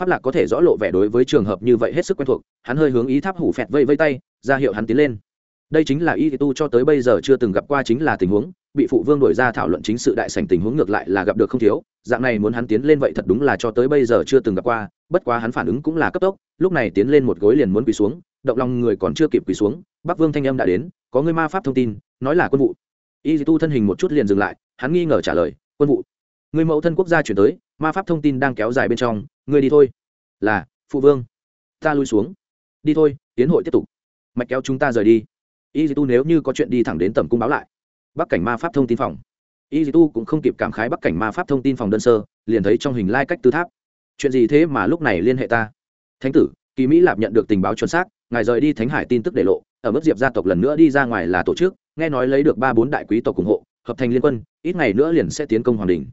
Pháp lạc có thể rõ lộ vẻ đối với trường hợp như vậy hết sức quen thuộc, hắn hơi hướng ý tháp hủ phẹt vây vây tay, ra hiệu hắn tiến lên đây chính là y tu cho tới bây giờ chưa từng gặp qua chính là tình huống, bị phụ vương đổi ra thảo luận chính sự đại sảnh tình huống ngược lại là gặp được không thiếu, dạng này muốn hắn tiến lên vậy thật đúng là cho tới bây giờ chưa từng gặp qua, bất quá hắn phản ứng cũng là cấp tốc, lúc này tiến lên một gối liền muốn quỳ xuống, động lòng người còn chưa kịp quỳ xuống, bắc vương thanh âm đã đến, có người ma pháp thông tin, nói là quân vụ. Y tu thân hình một chút liền dừng lại, hắn nghi ngờ trả lời, quân vụ? Người mẫu thân quốc gia chuyển tới, ma pháp thông tin đang kéo dài bên trong người đi thôi. Là, phụ vương. Ta lui xuống. Đi thôi, tiến hội tiếp tục. Mạch kéo chúng ta rời đi y tu nếu như có chuyện đi thẳng đến tầm cung báo lại. Bắc cảnh ma pháp thông tin phòng. Y tu cũng không kịp cảm khái bắc cảnh ma pháp thông tin phòng đơn sơ, liền thấy trong hình lai、like、cách tư tháp. Chuyện gì thế mà lúc này liên hệ ta? Thánh tử, kỳ mỹ lạp nhận được tình báo chuẩn xác, ngài rời đi thánh hải tin tức để lộ, ở mức diệp gia tộc lần nữa đi ra ngoài là tổ chức, nghe nói lấy được ba bốn đại quý tộc ủng hộ, hợp thành liên quân, ít ngày nữa liền sẽ tiến công hoàng đình.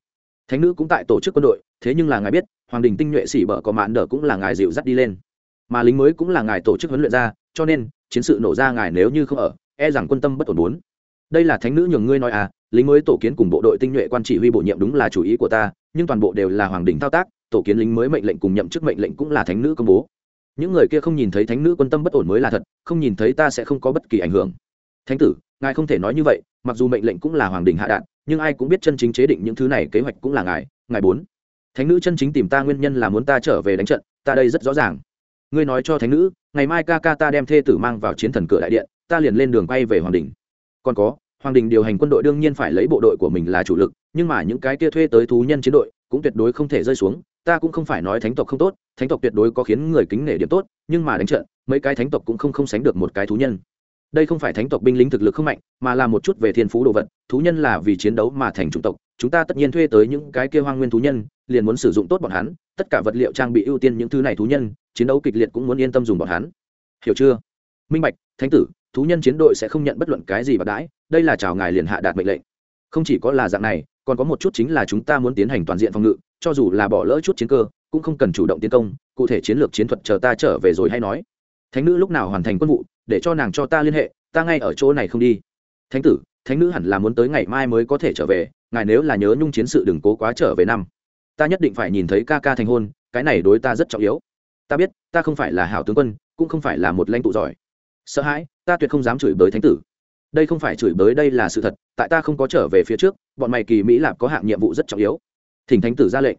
Thánh nữ cũng tại tổ chức quân đội, thế nhưng là ngài biết, hoàng đình tinh nhuệ xỉ bở có mạn đờ cũng là ngài dịu dắt đi lên. Mà lính mới cũng là ngài tổ chức huấn luyện ra cho nên, chiến sự nổ ra ngài nếu như không ở e rằng quân tâm bất ổn bốn. Đây là thánh nữ nhường ngươi nói à lính mới tổ kiến cùng bộ đội tinh nhuệ quan chỉ huy bổ nhiệm đúng là chủ ý của ta, nhưng toàn bộ đều là hoàng đình thao tác, tổ kiến lính mới mệnh lệnh cùng nhậm chức mệnh lệnh cũng là thánh nữ công bố. Những người kia không nhìn thấy thánh nữ quân tâm bất ổn mới là thật, không nhìn thấy ta sẽ không có bất kỳ ảnh hưởng. Thánh tử, ngài không thể nói như vậy, mặc dù mệnh lệnh cũng là hoàng đình hạ đạn, nhưng ai cũng biết chân chính chế định những thứ này kế hoạch cũng là ngài ngài bốn. Thánh nữ chân chính tìm ta nguyên nhân là muốn ta trở về đánh trận, ta đây rất rõ ràng. Ngươi nói cho thánh nữ ngày mai ca ca ta đem thê tử mang vào chiến thần cửa đại điện, ta liền lên đường quay về hoàng đình. Còn có, hoàng đình điều hành quân đội đương nhiên phải lấy bộ đội của mình là chủ lực, nhưng mà những cái kia thuê tới thú nhân chiến đội, cũng tuyệt đối không thể rơi xuống, ta cũng không phải nói thánh tộc không tốt, thánh tộc tuyệt đối có khiến người kính nể điểm tốt, nhưng mà đánh trận, mấy cái thánh tộc cũng không không sánh được một cái thú nhân. Đây không phải thánh tộc binh lính thực lực không mạnh, mà là một chút về thiên phú đồ vật, thú nhân là vì chiến đấu mà thành chủng tộc, chúng ta tất nhiên thuê tới những cái kia hoang nguyên thú nhân, liền muốn sử dụng tốt bọn hắn, tất cả vật liệu trang bị ưu tiên những thứ này thú nhân chiến đấu kịch liệt cũng muốn yên tâm dùng bọn hắn. Hiểu chưa? Minh bạch, thánh tử, thú nhân chiến đội sẽ không nhận bất luận cái gì bạc đãi, đây là chào ngài liền hạ đạt mệnh lệnh. Không chỉ có là dạng này, còn có một chút chính là chúng ta muốn tiến hành toàn diện phòng ngự, cho dù là bỏ lỡ chút chiến cơ, cũng không cần chủ động tiến công, cụ thể chiến lược chiến thuật chờ ta trở về rồi hay nói. Thánh nữ lúc nào hoàn thành quân vụ, để cho nàng cho ta liên hệ, ta ngay ở chỗ này không đi. Thánh tử, thánh nữ hẳn là muốn tới ngày mai mới có thể trở về, ngài nếu là nhớ nhung chiến sự đừng cố quá trở về năm. Ta nhất định phải nhìn thấy ca ca thành hôn, cái này đối ta rất trọng yếu ta biết, ta không phải là hảo tướng quân, cũng không phải là một lãnh tụ giỏi. Sợ hãi, ta tuyệt không dám chửi bới thánh tử. Đây không phải chửi bới, đây là sự thật, tại ta không có trở về phía trước, bọn mày kỳ mỹ lạp có hạng nhiệm vụ rất trọng yếu. Thỉnh thánh tử ra lệnh.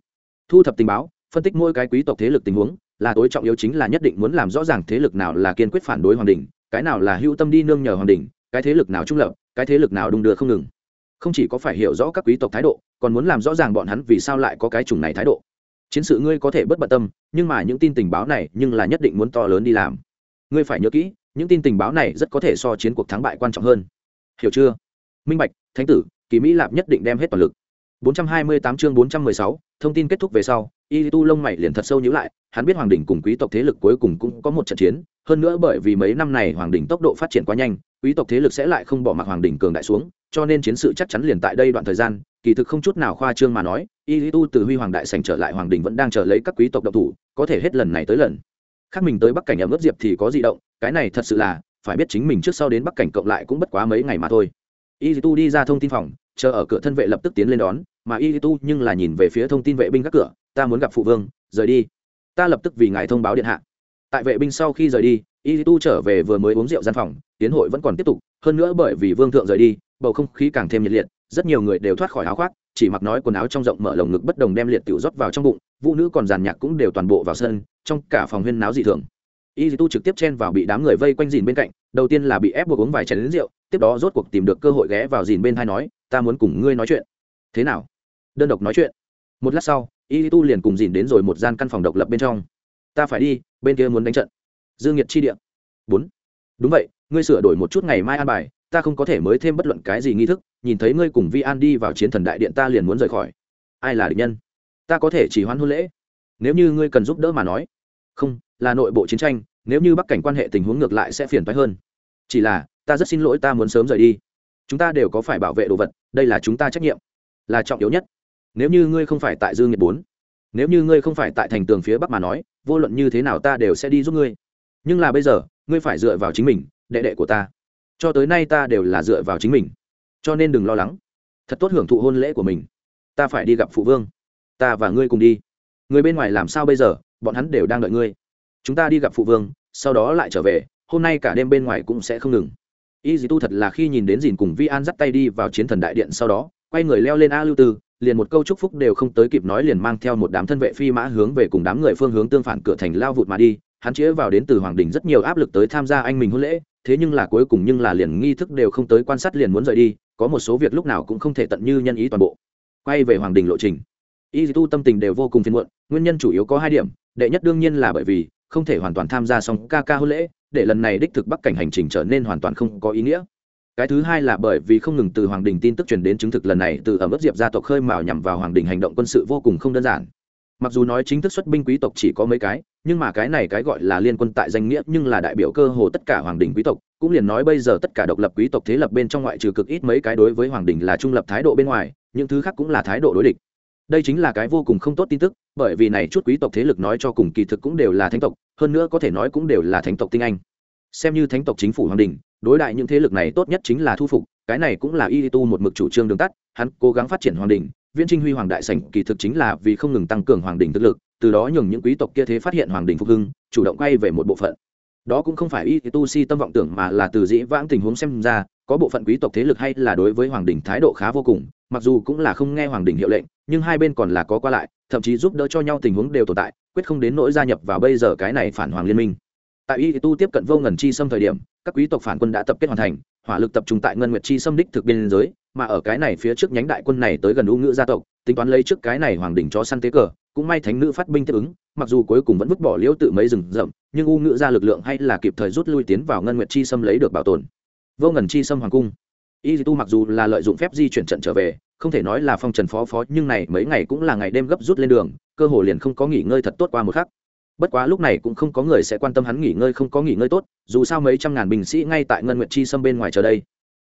Thu thập tình báo, phân tích mỗi cái quý tộc thế lực tình huống, là tối trọng yếu chính là nhất định muốn làm rõ ràng thế lực nào là kiên quyết phản đối hoàng đình cái nào là hữu tâm đi nương nhờ hoàng đình cái thế lực nào trung lập, cái thế lực nào đung đưa không ngừng. Không chỉ có phải hiểu rõ các quý tộc thái độ, còn muốn làm rõ ràng bọn hắn vì sao lại có cái chủng này thái độ chiến sự ngươi có thể bất bận tâm nhưng mà những tin tình báo này nhưng là nhất định muốn to lớn đi làm. Ngươi phải nhớ kỹ những tin tình báo này rất có thể so chiến cuộc thắng bại quan trọng hơn. Hiểu chưa? Minh bạch thánh tử kỳ mỹ lạp nhất định đem hết toàn lực. 428 chương 416, thông tin kết thúc về sau y tu lông mày liền thật sâu nhíu lại hắn biết hoàng đình cùng quý tộc thế lực cuối cùng cũng có một trận chiến hơn nữa bởi vì mấy năm này hoàng đình tốc độ phát triển quá nhanh quý tộc thế lực sẽ lại không bỏ mặc hoàng đình cường đại xuống cho nên chiến sự chắc chắn liền tại đây đoạn thời gian kỳ thực không chút nào khoa trương mà nói y tu từ huy hoàng đại sành trở lại hoàng đình vẫn đang chờ lấy các quý tộc động thủ, có thể hết lần này tới lần. Khác mình tới bắc cảnh ở ướt diệp thì có di động, cái này thật sự là, phải biết chính mình trước sau đến bắc cảnh cộng lại cũng bất quá mấy ngày mà thôi. Y tu đi ra thông tin phòng, chờ ở cửa thân vệ lập tức tiến lên đón, mà y tu nhưng là nhìn về phía thông tin vệ binh các cửa, ta muốn gặp phụ vương, rời đi. Ta lập tức vì ngài thông báo điện hạ. Tại vệ binh sau khi rời đi y tu trở về vừa mới uống rượu gian phòng, tiến hội vẫn còn tiếp tục, hơn nữa bởi vì vương thượng rời đi, bầu không khí càng thêm nhiệt liệt rất nhiều người đều thoát khỏi áo khoác, chỉ mặc nói quần áo trong rộng mở lồng ngực bất đồng đem liệt tiểu rót vào trong bụng, vũ nữ còn giàn nhạc cũng đều toàn bộ vào sân, trong cả phòng huyên náo dị thường. Y tu trực tiếp chen vào bị đám người vây quanh dìn bên cạnh, đầu tiên là bị ép buộc uống vài chén rượu, tiếp đó rốt cuộc tìm được cơ hội ghé vào dìn bên hai nói, ta muốn cùng ngươi nói chuyện. Thế nào? Đơn độc nói chuyện. Một lát sau, y tu liền cùng dìn đến rồi một gian căn phòng độc lập bên trong. Ta phải đi, bên kia muốn đánh trận. Dương nhiệt chi địa. Bốn. Đúng vậy, ngươi sửa đổi một chút ngày mai an bài, ta không có thể mới thêm bất luận cái gì nghi thức nhìn thấy ngươi cùng vi an đi vào chiến thần đại điện ta liền muốn rời khỏi. Ai là địch nhân? Ta có thể chỉ hoãn hôn lễ. Nếu như ngươi cần giúp đỡ mà nói. Không, là nội bộ chiến tranh, nếu như bắc cảnh quan hệ tình huống ngược lại sẽ phiền phái hơn. Chỉ là, ta rất xin lỗi ta muốn sớm rời đi. Chúng ta đều có phải bảo vệ đồ vật, đây là chúng ta trách nhiệm, là trọng yếu nhất. Nếu như ngươi không phải tại dương nhiệt bốn, nếu như ngươi không phải tại thành tường phía bắc mà nói, vô luận như thế nào ta đều sẽ đi giúp ngươi. Nhưng là bây giờ, ngươi phải dựa vào chính mình, đệ đệ của ta. Cho tới nay ta đều là dựa vào chính mình cho nên đừng lo lắng. Thật tốt hưởng thụ hôn lễ của mình. Ta phải đi gặp phụ vương. Ta và ngươi cùng đi. Người bên ngoài làm sao bây giờ? Bọn hắn đều đang đợi ngươi. Chúng ta đi gặp phụ vương, sau đó lại trở về. Hôm nay cả đêm bên ngoài cũng sẽ không ngừng. Y dì tu thật là khi nhìn đến dìn cùng vi an dắt tay đi vào chiến thần đại điện sau đó, quay người leo lên a lưu tư, liền một câu chúc phúc đều không tới kịp nói liền mang theo một đám thân vệ phi mã hướng về cùng đám người phương hướng tương phản cửa thành lao vụt mà đi. Hắn chĩa vào đến từ hoàng đình rất nhiều áp lực tới tham gia anh mình hôn lễ thế nhưng là cuối cùng nhưng là liền nghi thức đều không tới quan sát liền muốn rời đi, có một số việc lúc nào cũng không thể tận như nhân ý toàn bộ. Quay về hoàng đình lộ trình. Y tu tâm tình đều vô cùng phiền muộn, nguyên nhân chủ yếu có hai điểm, đệ nhất đương nhiên là bởi vì không thể hoàn toàn tham gia xong ca ca hôn lễ, để lần này đích thực bắc cảnh hành trình trở nên hoàn toàn không có ý nghĩa. Cái thứ hai là bởi vì không ngừng từ hoàng đình tin tức truyền đến chứng thực lần này từ ở mức diệp gia tộc khơi mào nhằm vào hoàng đình hành động quân sự vô cùng không đơn giản mặc dù nói chính thức xuất binh quý tộc chỉ có mấy cái, nhưng mà cái này cái gọi là liên quân tại danh nghĩa nhưng là đại biểu cơ hồ tất cả hoàng đình quý tộc, cũng liền nói bây giờ tất cả độc lập quý tộc thế lập bên trong ngoại trừ cực ít mấy cái đối với hoàng đình là trung lập thái độ bên ngoài, những thứ khác cũng là thái độ đối địch. Đây chính là cái vô cùng không tốt tin tức, bởi vì này chút quý tộc thế lực nói cho cùng kỳ thực cũng đều là thánh tộc, hơn nữa có thể nói cũng đều là thánh tộc tinh anh. Xem như thánh tộc chính phủ hoàng đình, đối đại những thế lực này tốt nhất chính là thu phục, cái này cũng là y tu một mực chủ trương đường tắt, hắn cố gắng phát triển hoàng đình viễn trinh huy hoàng đại sảnh kỳ thực chính là vì không ngừng tăng cường hoàng đình thực lực, từ đó nhường những quý tộc kia thế phát hiện hoàng đình phục hưng, chủ động quay về một bộ phận. Đó cũng không phải y tu si tâm vọng tưởng mà là từ dĩ vãng tình huống xem ra, có bộ phận quý tộc thế lực hay là đối với hoàng đình thái độ khá vô cùng, mặc dù cũng là không nghe hoàng đình hiệu lệnh, nhưng hai bên còn là có qua lại, thậm chí giúp đỡ cho nhau tình huống đều tồn tại, quyết không đến nỗi gia nhập vào bây giờ cái này phản hoàng liên minh. Tại y tu tiếp cận vô ngần chi xâm thời điểm, các quý tộc phản quân đã tập kết hoàn thành hỏa lực tập trung tại ngân nguyệt chi xâm đích thực biên giới, mà ở cái này phía trước nhánh đại quân này tới gần u ngữ gia tộc, tính toán lấy trước cái này hoàng đỉnh cho săn tế cờ, cũng may thánh nữ phát binh tiếp ứng, mặc dù cuối cùng vẫn vứt bỏ liễu tự mấy rừng rậm, nhưng u ngữ ra lực lượng hay là kịp thời rút lui tiến vào ngân nguyệt chi xâm lấy được bảo tồn. Vô ngần chi xâm hoàng cung. Y tu mặc dù là lợi dụng phép di chuyển trận trở về, không thể nói là phong trần phó phó, nhưng này mấy ngày cũng là ngày đêm gấp rút lên đường, cơ hồ liền không có nghỉ ngơi thật tốt qua một khắc bất quá lúc này cũng không có người sẽ quan tâm hắn nghỉ ngơi không có nghỉ ngơi tốt, dù sao mấy trăm ngàn binh sĩ ngay tại ngân nguyệt chi xâm bên ngoài chờ đây.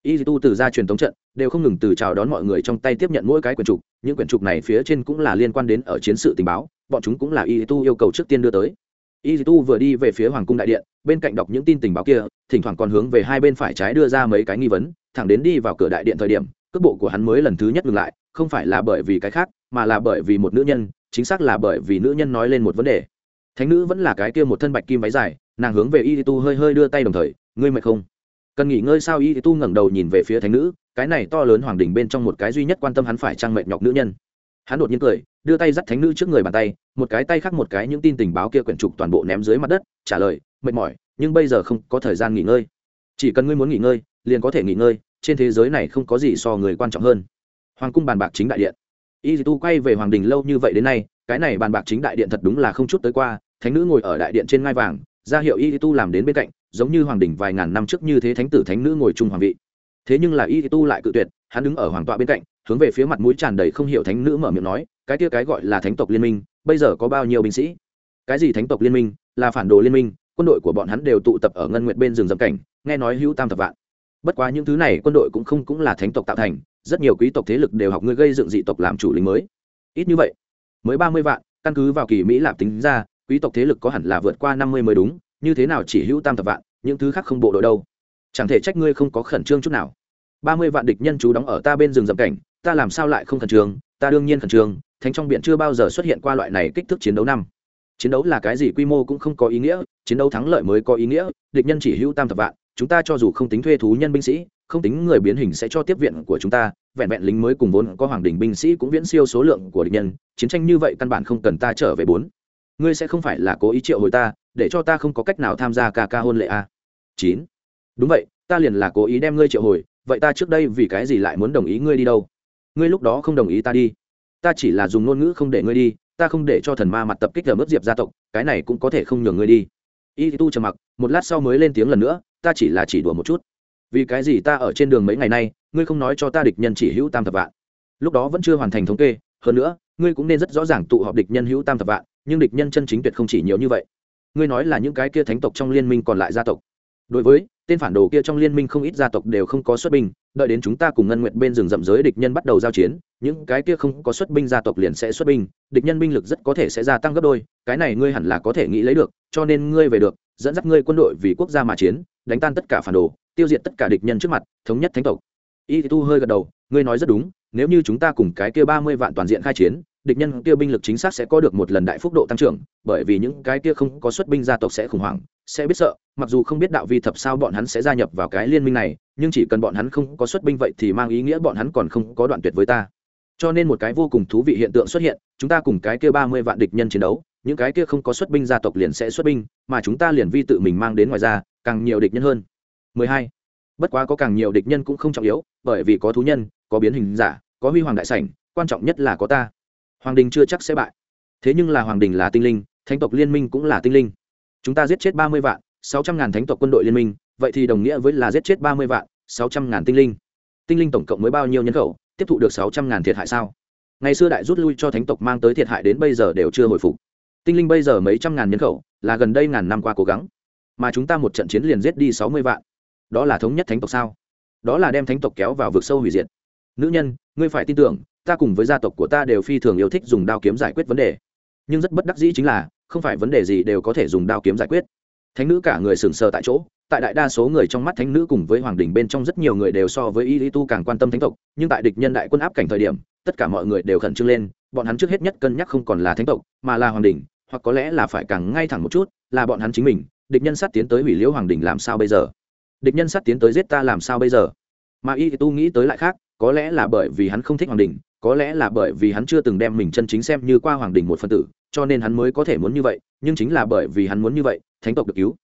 Y tu từ ra truyền thống trận, đều không ngừng từ chào đón mọi người trong tay tiếp nhận mỗi cái quyển trục, những quyển trục này phía trên cũng là liên quan đến ở chiến sự tình báo, bọn chúng cũng là y tu yêu cầu trước tiên đưa tới. Y tu vừa đi về phía hoàng cung đại điện, bên cạnh đọc những tin tình báo kia, thỉnh thoảng còn hướng về hai bên phải trái đưa ra mấy cái nghi vấn, thẳng đến đi vào cửa đại điện thời điểm, cước bộ của hắn mới lần thứ nhất ngừng lại, không phải là bởi vì cái khác, mà là bởi vì một nữ nhân, chính xác là bởi vì nữ nhân nói lên một vấn đề thánh nữ vẫn là cái kia một thân bạch kim váy dài, nàng hướng về y tu hơi hơi đưa tay đồng thời, ngươi mệt không? Cần nghỉ ngơi sao? Y tu ngẩng đầu nhìn về phía thánh nữ, cái này to lớn hoàng đình bên trong một cái duy nhất quan tâm hắn phải trang mệt nhọc nữ nhân. Hắn đột nhiên cười, đưa tay dắt thánh nữ trước người bàn tay, một cái tay khác một cái những tin tình báo kia quyển trục toàn bộ ném dưới mặt đất, trả lời, mệt mỏi, nhưng bây giờ không có thời gian nghỉ ngơi. Chỉ cần ngươi muốn nghỉ ngơi, liền có thể nghỉ ngơi, trên thế giới này không có gì so người quan trọng hơn. Hoàng cung bàn bạc chính đại điện. Y tu quay về hoàng đình lâu như vậy đến nay, cái này bàn bạc chính đại điện thật đúng là không chút tới qua thánh nữ ngồi ở đại điện trên ngai vàng, ra hiệu y tu làm đến bên cạnh, giống như hoàng đình vài ngàn năm trước như thế thánh tử thánh nữ ngồi chung hoàng vị. Thế nhưng là y tu lại cự tuyệt, hắn đứng ở hoàng tọa bên cạnh, hướng về phía mặt mũi tràn đầy không hiểu thánh nữ mở miệng nói, cái kia cái gọi là thánh tộc liên minh, bây giờ có bao nhiêu binh sĩ? Cái gì thánh tộc liên minh? Là phản đồ liên minh, quân đội của bọn hắn đều tụ tập ở ngân nguyện bên rừng dầm cảnh, nghe nói hữu tam thập vạn. Bất quá những thứ này quân đội cũng không cũng là thánh tộc tạo thành, rất nhiều quý tộc thế lực đều học ngươi gây dựng dị tộc làm chủ lính mới. Ít như vậy, mới ba mươi vạn, căn cứ vào kỳ mỹ lạp tính ra quý tộc thế lực có hẳn là vượt qua năm mươi mới đúng, như thế nào chỉ hữu tam thập vạn, những thứ khác không bộ đội đâu? Chẳng thể trách ngươi không có khẩn trương chút nào. Ba mươi vạn địch nhân chú đóng ở ta bên rừng rậm cảnh, ta làm sao lại không khẩn trương? Ta đương nhiên khẩn trương, thánh trong biển chưa bao giờ xuất hiện qua loại này kích thước chiến đấu năm. Chiến đấu là cái gì quy mô cũng không có ý nghĩa, chiến đấu thắng lợi mới có ý nghĩa, địch nhân chỉ hữu tam thập vạn, chúng ta cho dù không tính thuê thú nhân binh sĩ, không tính người biến hình sẽ cho tiếp viện của chúng ta, vẹn vẹn lính mới cùng vốn có hoàng đình binh sĩ cũng viễn siêu số lượng của địch nhân, chiến tranh như vậy căn bản không cần ta trở về bốn ngươi sẽ không phải là cố ý triệu hồi ta, để cho ta không có cách nào tham gia ca ca hôn lệ a à? chín. Đúng vậy, ta liền là cố ý đem ngươi triệu hồi, vậy ta trước đây vì cái gì lại muốn đồng ý ngươi đi đâu? Ngươi lúc đó không đồng ý ta đi. Ta chỉ là dùng ngôn ngữ không để ngươi đi, ta không để cho thần ma mặt tập kích ở mức diệp gia tộc, cái này cũng có thể không nhường ngươi đi. Y tu trầm mặc, một lát sau mới lên tiếng lần nữa, ta chỉ là chỉ đùa một chút. Vì cái gì ta ở trên đường mấy ngày nay, ngươi không nói cho ta địch nhân chỉ hữu tam thập vạn? Lúc đó vẫn chưa hoàn thành thống kê, hơn nữa, ngươi cũng nên rất rõ ràng tụ họp địch nhân hữu tam thập vạn nhưng địch nhân chân chính tuyệt không chỉ nhiều như vậy. Ngươi nói là những cái kia thánh tộc trong liên minh còn lại gia tộc. Đối với, tên phản đồ kia trong liên minh không ít gia tộc đều không có xuất binh, đợi đến chúng ta cùng ngân nguyệt bên rừng rậm giới địch nhân bắt đầu giao chiến, những cái kia không có xuất binh gia tộc liền sẽ xuất binh, địch nhân binh lực rất có thể sẽ gia tăng gấp đôi, cái này ngươi hẳn là có thể nghĩ lấy được, cho nên ngươi về được, dẫn dắt ngươi quân đội vì quốc gia mà chiến, đánh tan tất cả phản đồ, tiêu diệt tất cả địch nhân trước mặt, thống nhất thánh tộc. Y tu hơi gật đầu, ngươi nói rất đúng, nếu như chúng ta cùng cái kia ba mươi vạn toàn diện khai chiến địch nhân kia binh lực chính xác sẽ có được một lần đại phúc độ tăng trưởng, bởi vì những cái kia không có xuất binh gia tộc sẽ khủng hoảng, sẽ biết sợ, mặc dù không biết đạo vi thập sao bọn hắn sẽ gia nhập vào cái liên minh này, nhưng chỉ cần bọn hắn không có xuất binh vậy thì mang ý nghĩa bọn hắn còn không có đoạn tuyệt với ta. Cho nên một cái vô cùng thú vị hiện tượng xuất hiện, chúng ta cùng cái kia ba mươi vạn địch nhân chiến đấu, những cái kia không có xuất binh gia tộc liền sẽ xuất binh, mà chúng ta liền vi tự mình mang đến ngoài ra, càng nhiều địch nhân hơn. 12. bất quá có càng nhiều địch nhân cũng không trọng yếu, bởi vì có thú nhân, có biến hình giả, có huy hoàng đại sảnh, quan trọng nhất là có ta hoàng đình chưa chắc sẽ bại. Thế nhưng là hoàng đình là tinh linh, thánh tộc liên minh cũng là tinh linh. Chúng ta giết chết ba mươi vạn, sáu trăm ngàn thánh tộc quân đội liên minh, vậy thì đồng nghĩa với là giết chết ba mươi vạn, sáu trăm ngàn tinh linh. Tinh linh tổng cộng mới bao nhiêu nhân khẩu, tiếp thụ được sáu trăm ngàn thiệt hại sao? Ngày xưa đại rút lui cho thánh tộc mang tới thiệt hại đến bây giờ đều chưa hồi phục. Tinh linh bây giờ mấy trăm ngàn nhân khẩu, là gần đây ngàn năm qua cố gắng. Mà chúng ta một trận chiến liền giết đi sáu mươi vạn. Đó là thống nhất thánh tộc sao? Đó là đem thánh tộc kéo vào vực sâu hủy diệt. Nữ nhân, ngươi phải tin tưởng ta cùng với gia tộc của ta đều phi thường yêu thích dùng đao kiếm giải quyết vấn đề. Nhưng rất bất đắc dĩ chính là, không phải vấn đề gì đều có thể dùng đao kiếm giải quyết. Thánh nữ cả người sừng sờ tại chỗ, tại đại đa số người trong mắt thánh nữ cùng với hoàng đình bên trong rất nhiều người đều so với y lý tu càng quan tâm thánh tộc, nhưng tại địch nhân đại quân áp cảnh thời điểm, tất cả mọi người đều khẩn trương lên, bọn hắn trước hết nhất cân nhắc không còn là thánh tộc, mà là hoàng đình hoặc có lẽ là phải càng ngay thẳng một chút, là bọn hắn chính mình, địch nhân sát tiến tới hủy liễu hoàng đình làm sao bây giờ? Địch nhân sát tiến tới giết ta làm sao bây giờ? Mà y tu nghĩ tới lại khác, có lẽ là bởi vì hắn không thích hoàng đình có lẽ là bởi vì hắn chưa từng đem mình chân chính xem như qua hoàng đình một phân tử cho nên hắn mới có thể muốn như vậy nhưng chính là bởi vì hắn muốn như vậy thánh tộc được cứu.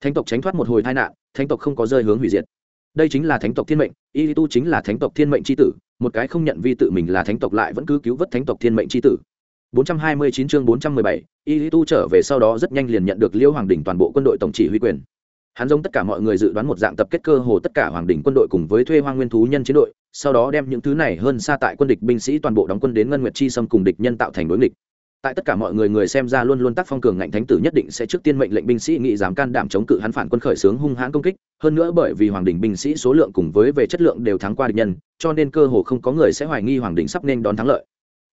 Thánh tộc tránh thoát một hồi tai nạn thánh tộc không có rơi hướng hủy diệt. Đây chính là thánh tộc thiên mệnh y tu chính là thánh tộc thiên mệnh c h i tử một cái không nhận vi tự mình là thánh tộc lại vẫn cứ cứu vớt thánh tộc thiên mệnh c h i tử 429 chương 417, y tu trở về sau đó rất nhanh liền nhận được liêu hoàng đình toàn bộ quân đội tổng chỉ huy quyền hắn giống tất cả mọi người dự đoán một dạng tập kết cơ hồ tất cả hoàng đình quân đội cùng với thuê hoang nguyên thú nhân chiến đội, sau đó đem những thứ này hơn xa tại quân địch binh sĩ toàn bộ đóng quân đến ngân nguyệt chi xâm cùng địch nhân tạo thành đối nghịch. Tại tất cả mọi người người xem ra luôn luôn tác phong cường ngạnh thánh tử nhất định sẽ trước tiên mệnh lệnh binh sĩ nghị dám can đảm chống cự hắn phản quân khởi xướng hung hãn công kích, hơn nữa bởi vì hoàng đình binh sĩ số lượng cùng với về chất lượng đều thắng qua địch nhân, cho nên cơ hồ không có người sẽ hoài nghi hoàng đình sắp nên đón thắng lợi.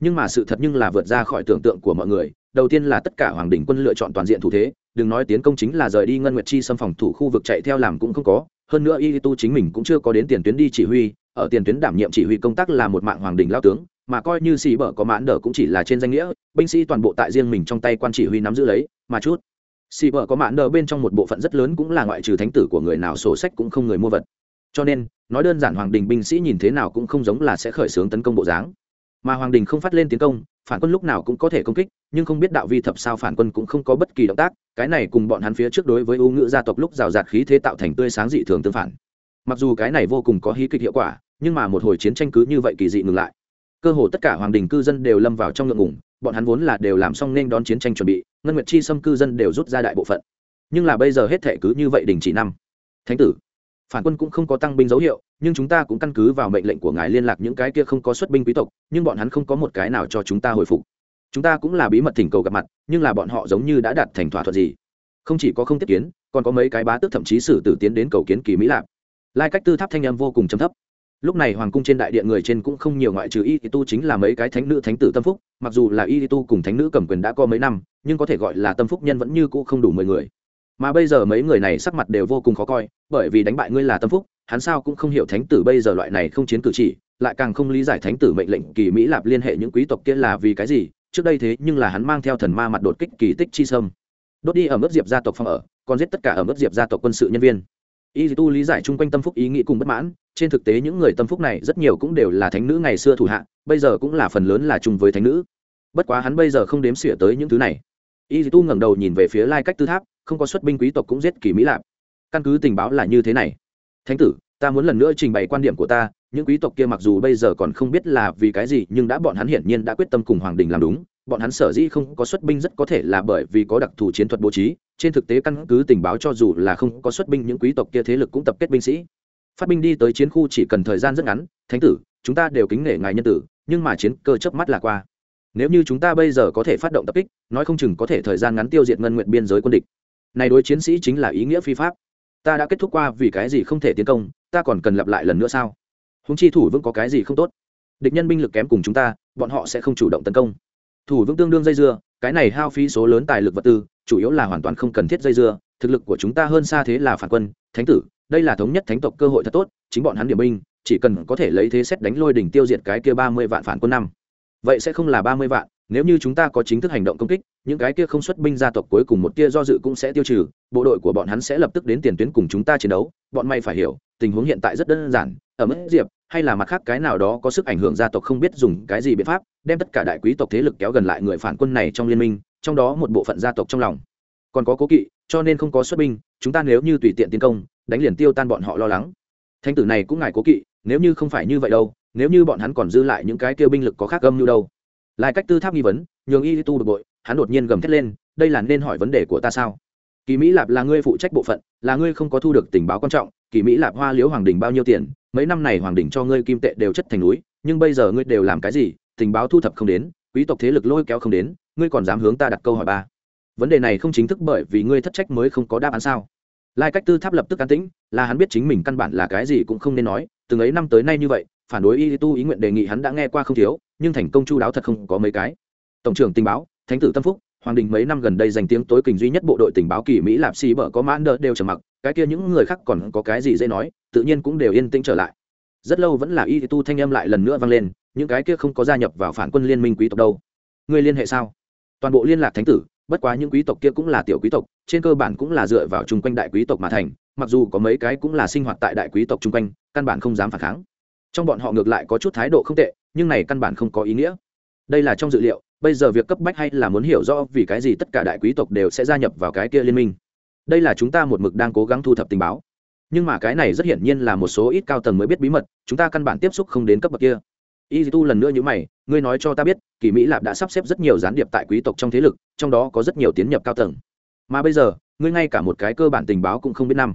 Nhưng mà sự thật nhưng là vượt ra khỏi tưởng tượng của mọi người, đầu tiên là tất cả hoàng đình quân lựa chọn toàn diện thủ thế đừng nói tiến công chính là rời đi ngân nguyệt chi xâm phòng thủ khu vực chạy theo làm cũng không có, hơn nữa y tu chính mình cũng chưa có đến tiền tuyến đi chỉ huy, ở tiền tuyến đảm nhiệm chỉ huy công tác là một mạng hoàng đình lao tướng, mà coi như xì bở có mãn đờ cũng chỉ là trên danh nghĩa, binh sĩ toàn bộ tại riêng mình trong tay quan chỉ huy nắm giữ lấy, mà chút xì bở có mãn đờ bên trong một bộ phận rất lớn cũng là ngoại trừ thánh tử của người nào sổ sách cũng không người mua vật. Cho nên, nói đơn giản hoàng đình binh sĩ nhìn thế nào cũng không giống là sẽ khởi xướng tấn công bộ dáng. Mà hoàng đình không phát lên tiến công phản quân lúc nào cũng có thể công kích, nhưng không biết đạo vi thập sao phản quân cũng không có bất kỳ động tác, cái này cùng bọn hắn phía trước đối với ưu ngữ gia tộc lúc rào rạt khí thế tạo thành tươi sáng dị thường tương phản. Mặc dù cái này vô cùng có hí kịch hiệu quả, nhưng mà một hồi chiến tranh cứ như vậy kỳ dị ngừng lại. Cơ hồ tất cả hoàng đình cư dân đều lâm vào trong ngượng ngủng bọn hắn vốn là đều làm xong nên đón chiến tranh chuẩn bị, ngân nguyệt chi xâm cư dân đều rút ra đại bộ phận. Nhưng là bây giờ hết thể cứ như vậy đình chỉ năm. Thánh tử phản quân cũng không có tăng binh dấu hiệu, nhưng chúng ta cũng căn cứ vào mệnh lệnh của ngài liên lạc những cái kia không có xuất binh quý tộc, nhưng bọn hắn không có một cái nào cho chúng ta hồi phục. Chúng ta cũng là bí mật thỉnh cầu gặp mặt, nhưng là bọn họ giống như đã đạt thành thỏa thuận gì. Không chỉ có không tiếp kiến, còn có mấy cái bá tước thậm chí xử tử tiến đến cầu kiến kỳ mỹ lạp. Lai cách tư tháp thanh âm vô cùng chấm thấp. Lúc này hoàng cung trên đại điện người trên cũng không nhiều ngoại trừ y tu chính là mấy cái thánh nữ thánh tử tâm phúc, mặc dù là y tu cùng thánh nữ cầm quyền đã có mấy năm, nhưng có thể gọi là tâm phúc nhân vẫn như cũ không đủ mười người mà bây giờ mấy người này sắc mặt đều vô cùng khó coi, bởi vì đánh bại ngươi là tâm phúc, hắn sao cũng không hiểu thánh tử bây giờ loại này không chiến cử chỉ, lại càng không lý giải thánh tử mệnh lệnh kỳ mỹ lạp liên hệ những quý tộc kia là vì cái gì, trước đây thế nhưng là hắn mang theo thần ma mặt đột kích kỳ tích chi sâm. Đốt đi ở mức diệp gia tộc phòng ở, còn giết tất cả ở mức diệp gia tộc quân sự nhân viên. Y tu lý giải chung quanh tâm phúc ý nghĩ cùng bất mãn, trên thực tế những người tâm phúc này rất nhiều cũng đều là thánh nữ ngày xưa thủ hạ, bây giờ cũng là phần lớn là chung với thánh nữ. Bất quá hắn bây giờ không đếm xỉa tới những thứ này. Y tu ngẩng đầu nhìn về phía lai cách tư tháp không có xuất binh quý tộc cũng giết kỳ mỹ lạp. Căn cứ tình báo là như thế này. Thánh tử, ta muốn lần nữa trình bày quan điểm của ta, những quý tộc kia mặc dù bây giờ còn không biết là vì cái gì, nhưng đã bọn hắn hiển nhiên đã quyết tâm cùng hoàng đình làm đúng. Bọn hắn sở dĩ không có xuất binh rất có thể là bởi vì có đặc thù chiến thuật bố trí. Trên thực tế căn cứ tình báo cho dù là không có xuất binh, những quý tộc kia thế lực cũng tập kết binh sĩ. Phát binh đi tới chiến khu chỉ cần thời gian rất ngắn. Thánh tử, chúng ta đều kính nể ngài nhân tử, nhưng mà chiến cơ chớp mắt là qua. Nếu như chúng ta bây giờ có thể phát động tập kích, nói không chừng có thể thời gian ngắn tiêu diệt ngân nguyện biên giới quân địch này đối chiến sĩ chính là ý nghĩa phi pháp. Ta đã kết thúc qua vì cái gì không thể tiến công, ta còn cần lặp lại lần nữa sao? Húng chi thủ vững có cái gì không tốt? Địch nhân binh lực kém cùng chúng ta, bọn họ sẽ không chủ động tấn công. Thủ vững tương đương dây dưa, cái này hao phí số lớn tài lực vật tư, chủ yếu là hoàn toàn không cần thiết dây dưa, thực lực của chúng ta hơn xa thế là phản quân, thánh tử, đây là thống nhất thánh tộc cơ hội thật tốt, chính bọn hắn điểm binh, chỉ cần có thể lấy thế xét đánh lôi đỉnh tiêu diệt cái kia ba mươi vạn phản quân năm. Vậy sẽ không là ba mươi vạn nếu như chúng ta có chính thức hành động công kích, những cái kia không xuất binh gia tộc cuối cùng một tia do dự cũng sẽ tiêu trừ, bộ đội của bọn hắn sẽ lập tức đến tiền tuyến cùng chúng ta chiến đấu, bọn may phải hiểu, tình huống hiện tại rất đơn giản, ở mức diệp, hay là mặt khác cái nào đó có sức ảnh hưởng gia tộc không biết dùng cái gì biện pháp, đem tất cả đại quý tộc thế lực kéo gần lại người phản quân này trong liên minh, trong đó một bộ phận gia tộc trong lòng. Còn có cố kỵ, cho nên không có xuất binh, chúng ta nếu như tùy tiện tiến công, đánh liền tiêu tan bọn họ lo lắng. Thanh tử này cũng ngại cố kỵ, nếu như không phải như vậy đâu, nếu như bọn hắn còn dư lại những cái kêu binh lực có khác gâm như đâu. Lai cách tư tháp nghi vấn, nhường y tu bực bội, hắn đột nhiên gầm thét lên, đây là nên hỏi vấn đề của ta sao? Kỳ mỹ lạp là ngươi phụ trách bộ phận, là ngươi không có thu được tình báo quan trọng, kỳ mỹ lạp hoa liễu hoàng đình bao nhiêu tiền, mấy năm này hoàng đình cho ngươi kim tệ đều chất thành núi, nhưng bây giờ ngươi đều làm cái gì, tình báo thu thập không đến, quý tộc thế lực lôi kéo không đến, ngươi còn dám hướng ta đặt câu hỏi ba? Vấn đề này không chính thức bởi vì ngươi thất trách mới không có đáp án sao? Lai cách tư tháp lập tức an tĩnh, là hắn biết chính mình căn bản là cái gì cũng không nên nói, từng ấy năm tới nay như vậy, phản đối y tu ý nguyện đề nghị hắn đã nghe qua không thiếu nhưng thành công chu đáo thật không có mấy cái. Tổng trưởng tình báo, thánh tử tâm phúc, hoàng đình mấy năm gần đây danh tiếng tối kình duy nhất bộ đội tình báo kỳ mỹ lạp xì bở có mãn đỡ đều trầm mặc, cái kia những người khác còn có cái gì dễ nói, tự nhiên cũng đều yên tĩnh trở lại. Rất lâu vẫn là y tu thanh âm lại lần nữa vang lên, những cái kia không có gia nhập vào phản quân liên minh quý tộc đâu. Người liên hệ sao? Toàn bộ liên lạc thánh tử, bất quá những quý tộc kia cũng là tiểu quý tộc, trên cơ bản cũng là dựa vào chung quanh đại quý tộc mà thành, mặc dù có mấy cái cũng là sinh hoạt tại đại quý tộc chung quanh, căn bản không dám phản kháng trong bọn họ ngược lại có chút thái độ không tệ, nhưng này căn bản không có ý nghĩa. Đây là trong dự liệu, bây giờ việc cấp bách hay là muốn hiểu rõ vì cái gì tất cả đại quý tộc đều sẽ gia nhập vào cái kia liên minh. Đây là chúng ta một mực đang cố gắng thu thập tình báo. Nhưng mà cái này rất hiển nhiên là một số ít cao tầng mới biết bí mật, chúng ta căn bản tiếp xúc không đến cấp bậc kia. Y tu lần nữa như mày, ngươi nói cho ta biết, kỳ mỹ lạp đã sắp xếp rất nhiều gián điệp tại quý tộc trong thế lực, trong đó có rất nhiều tiến nhập cao tầng. Mà bây giờ, ngươi ngay cả một cái cơ bản tình báo cũng không biết năm.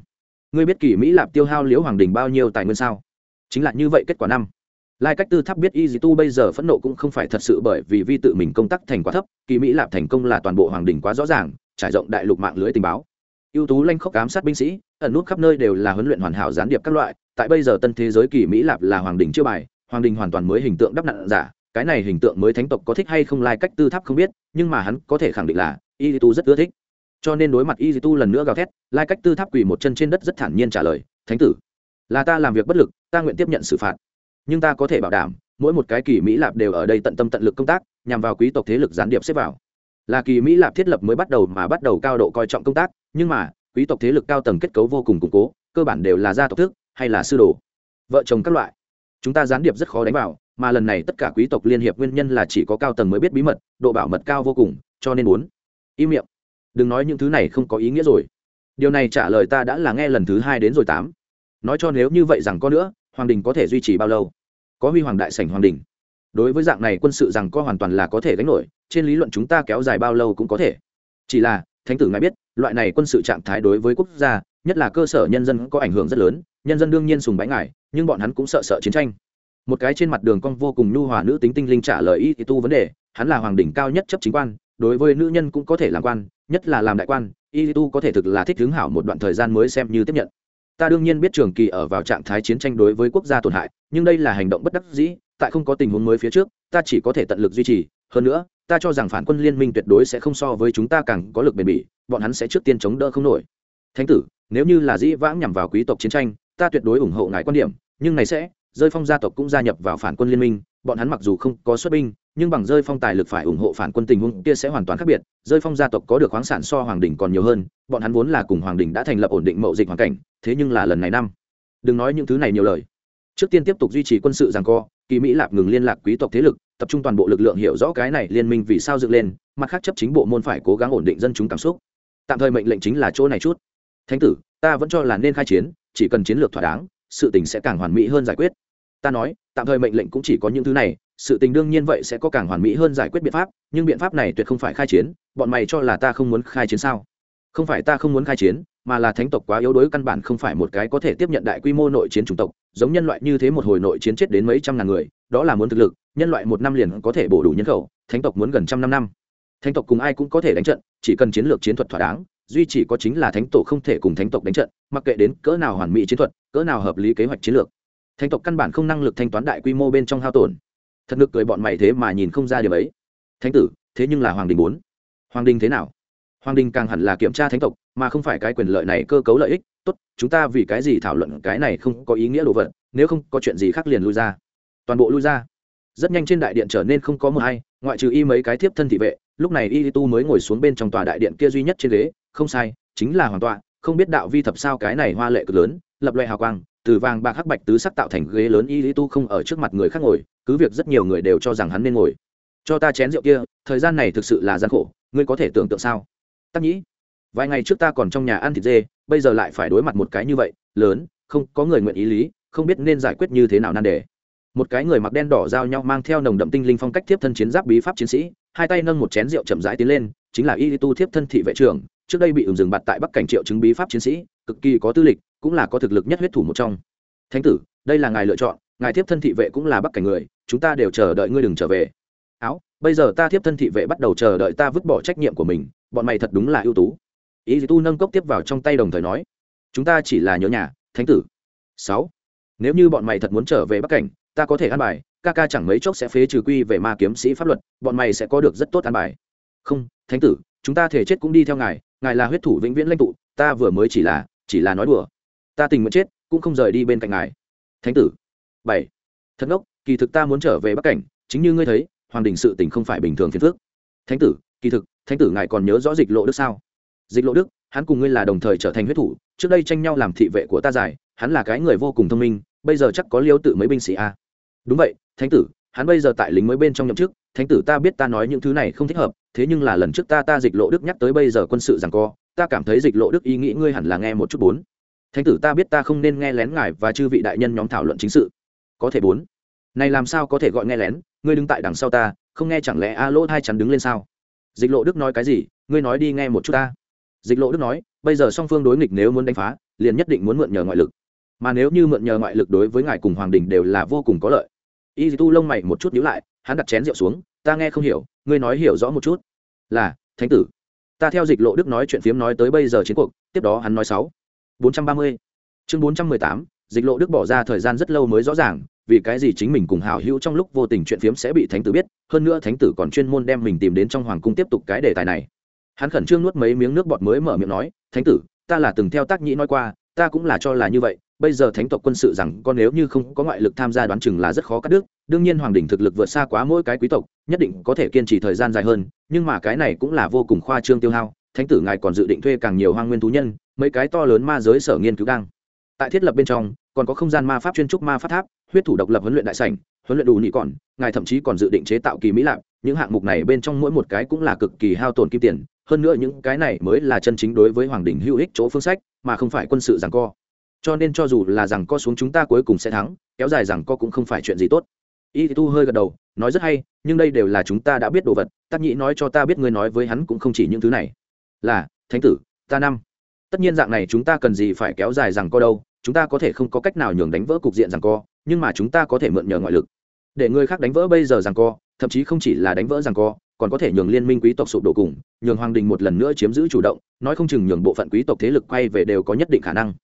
Ngươi biết kỳ mỹ lạp tiêu hao liễu hoàng đình bao nhiêu tài nguyên sao? Chính là như vậy kết quả năm. Lai cách tư tháp biết y dì tu bây giờ phẫn nộ cũng không phải thật sự bởi vì vi tự mình công tác thành quá thấp, kỳ mỹ lạp thành công là toàn bộ hoàng đình quá rõ ràng, trải rộng đại lục mạng lưới tình báo. Ưu tú lanh khốc ám sát binh sĩ, ẩn nút khắp nơi đều là huấn luyện hoàn hảo gián điệp các loại, tại bây giờ tân thế giới kỳ mỹ lạp là hoàng đình chưa bài, hoàng đình hoàn toàn mới hình tượng đắp nặn giả, cái này hình tượng mới thánh tộc có thích hay không lai cách tư tháp không biết, nhưng mà hắn có thể khẳng định là y tu rất ưa thích. Cho nên đối mặt y tu lần nữa gào thét, lai cách tư tháp quỳ một chân trên đất rất thản nhiên trả lời, thánh tử là ta làm việc bất lực, ta nguyện tiếp nhận xử phạt. Nhưng ta có thể bảo đảm, mỗi một cái kỳ mỹ lạp đều ở đây tận tâm tận lực công tác, nhằm vào quý tộc thế lực gián điệp xếp vào. Là kỳ mỹ lạp thiết lập mới bắt đầu mà bắt đầu cao độ coi trọng công tác, nhưng mà, quý tộc thế lực cao tầng kết cấu vô cùng củng cố, cơ bản đều là gia tộc thức, hay là sư đồ, vợ chồng các loại. Chúng ta gián điệp rất khó đánh vào, mà lần này tất cả quý tộc liên hiệp nguyên nhân là chỉ có cao tầng mới biết bí mật, độ bảo mật cao vô cùng, cho nên muốn im miệng. Đừng nói những thứ này không có ý nghĩa rồi. Điều này trả lời ta đã là nghe lần thứ hai đến rồi tám nói cho nếu như vậy rằng có nữa, hoàng đình có thể duy trì bao lâu? Có huy hoàng đại sảnh hoàng đình. Đối với dạng này quân sự rằng có hoàn toàn là có thể gánh nổi, trên lý luận chúng ta kéo dài bao lâu cũng có thể. Chỉ là, thánh tử ngài biết, loại này quân sự trạng thái đối với quốc gia, nhất là cơ sở nhân dân có ảnh hưởng rất lớn, nhân dân đương nhiên sùng bái ngài, nhưng bọn hắn cũng sợ sợ chiến tranh. Một cái trên mặt đường cong vô cùng nhu hòa nữ tính tinh linh trả lời y tu vấn đề, hắn là hoàng đỉnh cao nhất chấp chính quan, đối với nữ nhân cũng có thể làm quan, nhất là làm đại quan, y tu có thể thực là thích hướng hảo một đoạn thời gian mới xem như tiếp nhận ta đương nhiên biết trường kỳ ở vào trạng thái chiến tranh đối với quốc gia tổn hại, nhưng đây là hành động bất đắc dĩ, tại không có tình huống mới phía trước, ta chỉ có thể tận lực duy trì. Hơn nữa, ta cho rằng phản quân liên minh tuyệt đối sẽ không so với chúng ta càng có lực bền bỉ, bọn hắn sẽ trước tiên chống đỡ không nổi. Thánh tử, nếu như là dĩ vãng nhằm vào quý tộc chiến tranh, ta tuyệt đối ủng hộ ngài quan điểm, nhưng này sẽ, rơi phong gia tộc cũng gia nhập vào phản quân liên minh, bọn hắn mặc dù không có xuất binh nhưng bằng rơi phong tài lực phải ủng hộ phản quân tình huống kia sẽ hoàn toàn khác biệt, rơi phong gia tộc có được khoáng sản so hoàng đình còn nhiều hơn, bọn hắn vốn là cùng hoàng đình đã thành lập ổn định mậu dịch hoàn cảnh, thế nhưng là lần này năm. Đừng nói những thứ này nhiều lời. Trước tiên tiếp tục duy trì quân sự rằng co, kỳ mỹ lạp ngừng liên lạc quý tộc thế lực, tập trung toàn bộ lực lượng hiểu rõ cái này liên minh vì sao dựng lên, mặt khác chấp chính bộ môn phải cố gắng ổn định dân chúng cảm xúc. Tạm thời mệnh lệnh chính là chỗ này chút. Thánh tử, ta vẫn cho là nên khai chiến, chỉ cần chiến lược thỏa đáng, sự tình sẽ càng hoàn mỹ hơn giải quyết. Ta nói, tạm thời mệnh lệnh cũng chỉ có những thứ này sự tình đương nhiên vậy sẽ có càng hoàn mỹ hơn giải quyết biện pháp, nhưng biện pháp này tuyệt không phải khai chiến, bọn mày cho là ta không muốn khai chiến sao? Không phải ta không muốn khai chiến, mà là thánh tộc quá yếu đuối căn bản không phải một cái có thể tiếp nhận đại quy mô nội chiến chủng tộc, giống nhân loại như thế một hồi nội chiến chết đến mấy trăm ngàn người, đó là muốn thực lực, nhân loại một năm liền có thể bổ đủ nhân khẩu, thánh tộc muốn gần trăm năm năm. Thánh tộc cùng ai cũng có thể đánh trận, chỉ cần chiến lược chiến thuật thỏa đáng, duy chỉ có chính là thánh tổ không thể cùng thánh tộc đánh trận, mặc kệ đến cỡ nào hoàn mỹ chiến thuật, cỡ nào hợp lý kế hoạch chiến lược. Thánh tộc căn bản không năng lực thanh toán đại quy mô bên trong hao tổn thật ngực cười bọn mày thế mà nhìn không ra điều ấy. Thánh tử, thế nhưng là hoàng đình bốn. Hoàng đình thế nào? Hoàng đình càng hẳn là kiểm tra thánh tộc, mà không phải cái quyền lợi này cơ cấu lợi ích. Tốt, chúng ta vì cái gì thảo luận cái này không có ý nghĩa đồ vật, nếu không có chuyện gì khác liền lui ra. Toàn bộ lui ra. Rất nhanh trên đại điện trở nên không có một ai, ngoại trừ y mấy cái thiếp thân thị vệ, lúc này y tu mới ngồi xuống bên trong tòa đại điện kia duy nhất trên ghế. Không sai, chính là hoàng tọa, không biết đạo vi thập sao cái này hoa lệ cực lớn, lập loại hào quang từ vàng bạc hắc bạch tứ sắc tạo thành ghế lớn y tu không ở trước mặt người khác ngồi, cứ việc rất nhiều người đều cho rằng hắn nên ngồi. Cho ta chén rượu kia, thời gian này thực sự là gian khổ, ngươi có thể tưởng tượng sao? Tắc nhĩ, vài ngày trước ta còn trong nhà ăn thịt dê, bây giờ lại phải đối mặt một cái như vậy, lớn, không, có người nguyện ý lý, không biết nên giải quyết như thế nào nan đề. Một cái người mặc đen đỏ giao nhau mang theo nồng đậm tinh linh phong cách tiếp thân chiến giáp bí pháp chiến sĩ, hai tay nâng một chén rượu chậm rãi tiến lên, chính là y tu thiếp thân thị vệ trưởng trước đây bị ửng dừng bạt tại bắc cảnh triệu chứng bí pháp chiến sĩ, cực kỳ có tư lịch, cũng là có thực lực nhất huyết thủ một trong. Thánh tử, đây là ngài lựa chọn, ngài thiếp thân thị vệ cũng là bắc cảnh người, chúng ta đều chờ đợi ngươi đừng trở về. Áo, bây giờ ta thiếp thân thị vệ bắt đầu chờ đợi ta vứt bỏ trách nhiệm của mình, bọn mày thật đúng là ưu tú. Ý tu nâng cốc tiếp vào trong tay đồng thời nói, chúng ta chỉ là nhớ nhà, thánh tử. Sáu, nếu như bọn mày thật muốn trở về bắc cảnh, ta có thể ăn bài, ca ca chẳng mấy chốc sẽ phế trừ quy về ma kiếm sĩ pháp luật, bọn mày sẽ có được rất tốt ăn bài. Không, thánh tử, chúng ta thể chết cũng đi theo ngài ngài là huyết thủ vĩnh viễn lãnh tụ, ta vừa mới chỉ là chỉ là nói đùa. Ta tình nguyện chết, cũng không rời đi bên cạnh ngài. Thánh tử. Bảy. Thật ngốc, kỳ thực ta muốn trở về bắc cảnh, chính như ngươi thấy, hoàng đình sự tình không phải bình thường phiền phước thánh tử, kỳ thực, thánh tử ngài còn nhớ rõ dịch lộ đức sao? Dịch lộ đức, hắn cùng ngươi là đồng thời trở thành huyết thủ, trước đây tranh nhau làm thị vệ của ta giải, hắn là cái người vô cùng thông minh, bây giờ chắc có liêu tự mấy binh sĩ a. Đúng vậy, thánh tử hắn bây giờ tại lính mới bên trong nhậm chức, thánh tử ta biết ta nói những thứ này không thích hợp, thế nhưng là lần trước ta ta dịch lộ đức nhắc tới bây giờ quân sự rằng co, ta cảm thấy dịch lộ đức ý nghĩ ngươi hẳn là nghe một chút bốn. Thánh tử ta biết ta không nên nghe lén ngài và chư vị đại nhân nhóm thảo luận chính sự. Có thể bốn. Này làm sao có thể gọi nghe lén, ngươi đứng tại đằng sau ta, không nghe chẳng lẽ a lỗ hai chắn đứng lên sao? Dịch lộ đức nói cái gì, ngươi nói đi nghe một chút ta. Dịch lộ đức nói, bây giờ song phương đối nghịch nếu muốn đánh phá, liền nhất định muốn mượn nhờ ngoại lực. Mà nếu như mượn nhờ ngoại lực đối với ngài cùng hoàng đình đều là vô cùng có lợi y tu lông mày một chút nhíu lại, hắn đặt chén rượu xuống, ta nghe không hiểu, ngươi nói hiểu rõ một chút. Là, thánh tử. Ta theo dịch lộ đức nói chuyện phiếm nói tới bây giờ chiến cuộc, tiếp đó hắn nói sáu. Bốn trăm ba mươi. Chương bốn trăm mười tám, dịch lộ đức bỏ ra thời gian rất lâu mới rõ ràng, vì cái gì chính mình cùng hảo hữu trong lúc vô tình chuyện phiếm sẽ bị thánh tử biết, hơn nữa thánh tử còn chuyên môn đem mình tìm đến trong hoàng cung tiếp tục cái đề tài này. Hắn khẩn trương nuốt mấy miếng nước bọt mới mở miệng nói, thánh tử, ta là từng theo tác nhĩ nói qua, ta cũng là cho là như vậy bây giờ thánh tộc quân sự rằng con nếu như không có ngoại lực tham gia đoán chừng là rất khó cắt đứt. Đương nhiên hoàng đình thực lực vượt xa quá mỗi cái quý tộc, nhất định có thể kiên trì thời gian dài hơn, nhưng mà cái này cũng là vô cùng khoa trương tiêu hao. Thánh tử ngài còn dự định thuê càng nhiều hoang nguyên thú nhân, mấy cái to lớn ma giới sở nghiên cứu đang tại thiết lập bên trong, còn có không gian ma pháp chuyên trúc ma pháp tháp, huyết thủ độc lập huấn luyện đại sảnh, huấn luyện đủ nhị còn, ngài thậm chí còn dự định chế tạo kỳ mỹ lạc những hạng mục này bên trong mỗi một cái cũng là cực kỳ hao tổn kim tiền. Hơn nữa những cái này mới là chân chính đối với hoàng đình hữu ích chỗ phương sách, mà không phải quân sự rằng co cho nên cho dù là rằng co xuống chúng ta cuối cùng sẽ thắng, kéo dài rằng co cũng không phải chuyện gì tốt. Y tu hơi gật đầu, nói rất hay, nhưng đây đều là chúng ta đã biết đồ vật tác nhĩ nói cho ta biết ngươi nói với hắn cũng không chỉ những thứ này. Là, thánh tử, ta năm. Tất nhiên dạng này chúng ta cần gì phải kéo dài rằng co đâu, chúng ta có thể không có cách nào nhường đánh vỡ cục diện rằng co, nhưng mà chúng ta có thể mượn nhờ ngoại lực. Để người khác đánh vỡ bây giờ rằng co, thậm chí không chỉ là đánh vỡ rằng co, còn có thể nhường liên minh quý tộc sụp đổ cùng, nhường hoàng đình một lần nữa chiếm giữ chủ động, nói không chừng nhường bộ phận quý tộc thế lực quay về đều có nhất định khả năng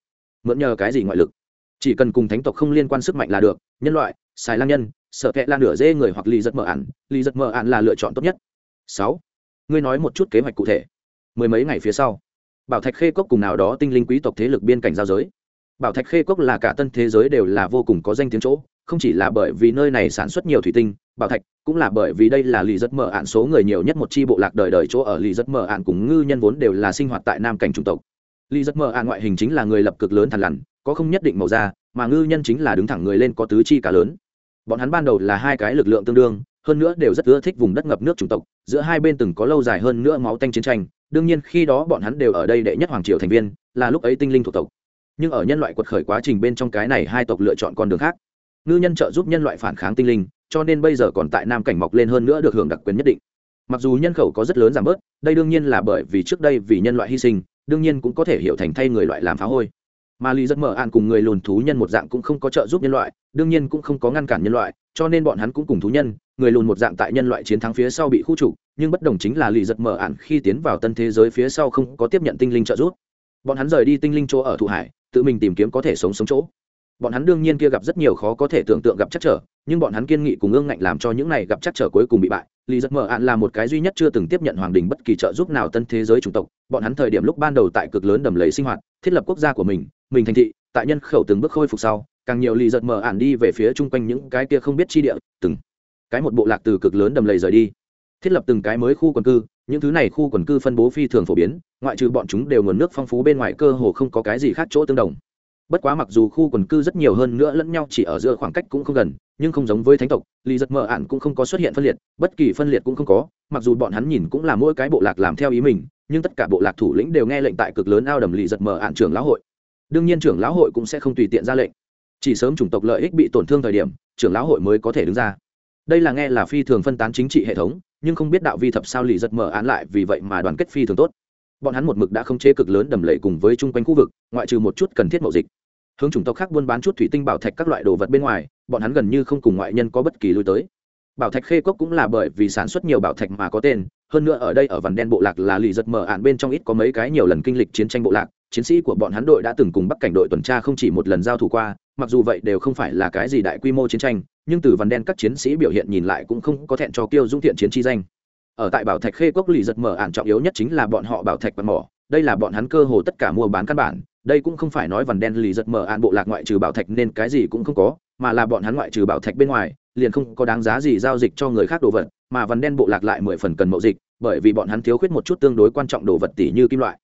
mượn nhờ cái gì ngoại lực. Chỉ cần cùng thánh tộc không liên quan sức mạnh là được, nhân loại, xài lang nhân, sợ kệ là nửa dê người hoặc ly giật mờ ản ly giật mờ ản là lựa chọn tốt nhất. Sáu, ngươi nói một chút kế hoạch cụ thể. Mười mấy ngày phía sau, bảo thạch khê cốc cùng nào đó tinh linh quý tộc thế lực biên cảnh giao giới. Bảo thạch khê cốc là cả tân thế giới đều là vô cùng có danh tiếng chỗ, không chỉ là bởi vì nơi này sản xuất nhiều thủy tinh, bảo thạch cũng là bởi vì đây là lì rất mở ạn số người nhiều nhất một chi bộ lạc đời đời chỗ ở lì rất mở ạn cùng ngư nhân vốn đều là sinh hoạt tại nam cảnh trung tộc lì rất mở ngoại hình chính là người lập cực lớn thằn lằn, có không nhất định màu da, mà ngư nhân chính là đứng thẳng người lên có tứ chi cả lớn. Bọn hắn ban đầu là hai cái lực lượng tương đương, hơn nữa đều rất ưa thích vùng đất ngập nước chủng tộc, giữa hai bên từng có lâu dài hơn nữa máu tanh chiến tranh, đương nhiên khi đó bọn hắn đều ở đây đệ nhất hoàng triều thành viên, là lúc ấy tinh linh thuộc tộc. Nhưng ở nhân loại quật khởi quá trình bên trong cái này hai tộc lựa chọn con đường khác. Ngư nhân trợ giúp nhân loại phản kháng tinh linh, cho nên bây giờ còn tại nam cảnh mọc lên hơn nữa được hưởng đặc quyền nhất định. Mặc dù nhân khẩu có rất lớn giảm bớt, đây đương nhiên là bởi vì trước đây vì nhân loại hy sinh đương nhiên cũng có thể hiểu thành thay người loại làm phá hôi. Mà lý rất mở ạn cùng người lùn thú nhân một dạng cũng không có trợ giúp nhân loại, đương nhiên cũng không có ngăn cản nhân loại, cho nên bọn hắn cũng cùng thú nhân, người lùn một dạng tại nhân loại chiến thắng phía sau bị khu trục, nhưng bất đồng chính là lì giật mở ạn khi tiến vào tân thế giới phía sau không có tiếp nhận tinh linh trợ giúp. Bọn hắn rời đi tinh linh chỗ ở thụ hải, tự mình tìm kiếm có thể sống sống chỗ bọn hắn đương nhiên kia gặp rất nhiều khó có thể tưởng tượng gặp chắc trở, nhưng bọn hắn kiên nghị cùng ương ngạnh làm cho những này gặp chắc trở cuối cùng bị bại. Lý giật mở ạn là một cái duy nhất chưa từng tiếp nhận hoàng đình bất kỳ trợ giúp nào tân thế giới chủng tộc. Bọn hắn thời điểm lúc ban đầu tại cực lớn đầm lầy sinh hoạt, thiết lập quốc gia của mình mình thành thị, tại nhân khẩu từng bước khôi phục sau, càng nhiều lì giật mở ạn đi về phía chung quanh những cái kia không biết chi địa, từng cái một bộ lạc từ cực lớn đầm lầy rời đi. Thiết lập từng cái mới khu quần cư, những thứ này khu quần cư phân bố phi thường phổ biến, ngoại trừ bọn chúng đều nguồn nước phong phú bên ngoài cơ hồ không có cái gì khác chỗ tương đồng bất quá mặc dù khu quần cư rất nhiều hơn nữa lẫn nhau chỉ ở giữa khoảng cách cũng không gần, nhưng không giống với thánh tộc lì giật mờ ạn cũng không có xuất hiện phân liệt, bất kỳ phân liệt cũng không có, mặc dù bọn hắn nhìn cũng là mỗi cái bộ lạc làm theo ý mình, nhưng tất cả bộ lạc thủ lĩnh đều nghe lệnh tại cực lớn ao đầm lì giật mờ ạn trưởng lão hội. Đương nhiên trưởng lão hội cũng sẽ không tùy tiện ra lệnh. Chỉ sớm chủng tộc lợi ích bị tổn thương thời điểm, trưởng lão hội mới có thể đứng ra. Đây là nghe là phi thường phân tán chính trị hệ thống, nhưng không biết đạo vi thập sao lì giật mở ạn lại vì vậy mà đoàn kết phi thường tốt. Bọn hắn một mực đã không chế cực lớn đầm lầy cùng với chung quanh khu vực, ngoại trừ một chút cần thiết mậu dịch hướng chủng tộc khác buôn bán chút thủy tinh bảo thạch các loại đồ vật bên ngoài, bọn hắn gần như không cùng ngoại nhân có bất kỳ lui tới. Bảo thạch khê cốc cũng là bởi vì sản xuất nhiều bảo thạch mà có tên, hơn nữa ở đây ở vằn đen bộ lạc là lì giật mở ạn bên trong ít có mấy cái nhiều lần kinh lịch chiến tranh bộ lạc, chiến sĩ của bọn hắn đội đã từng cùng bắc cảnh đội tuần tra không chỉ một lần giao thủ qua, mặc dù vậy đều không phải là cái gì đại quy mô chiến tranh, nhưng từ vằn đen các chiến sĩ biểu hiện nhìn lại cũng không có thẹn cho kiêu dung thiện chiến chi danh. Ở tại bảo thạch khê cốc lì giật mở ạn trọng yếu nhất chính là bọn họ bảo thạch bắn mỏ, đây là bọn hắn cơ hồ tất cả mua bán căn bản đây cũng không phải nói vằn đen lì giật mở ạn bộ lạc ngoại trừ bảo thạch nên cái gì cũng không có, mà là bọn hắn ngoại trừ bảo thạch bên ngoài, liền không có đáng giá gì giao dịch cho người khác đồ vật, mà vằn đen bộ lạc lại mười phần cần mậu dịch, bởi vì bọn hắn thiếu khuyết một chút tương đối quan trọng đồ vật tỷ như kim loại.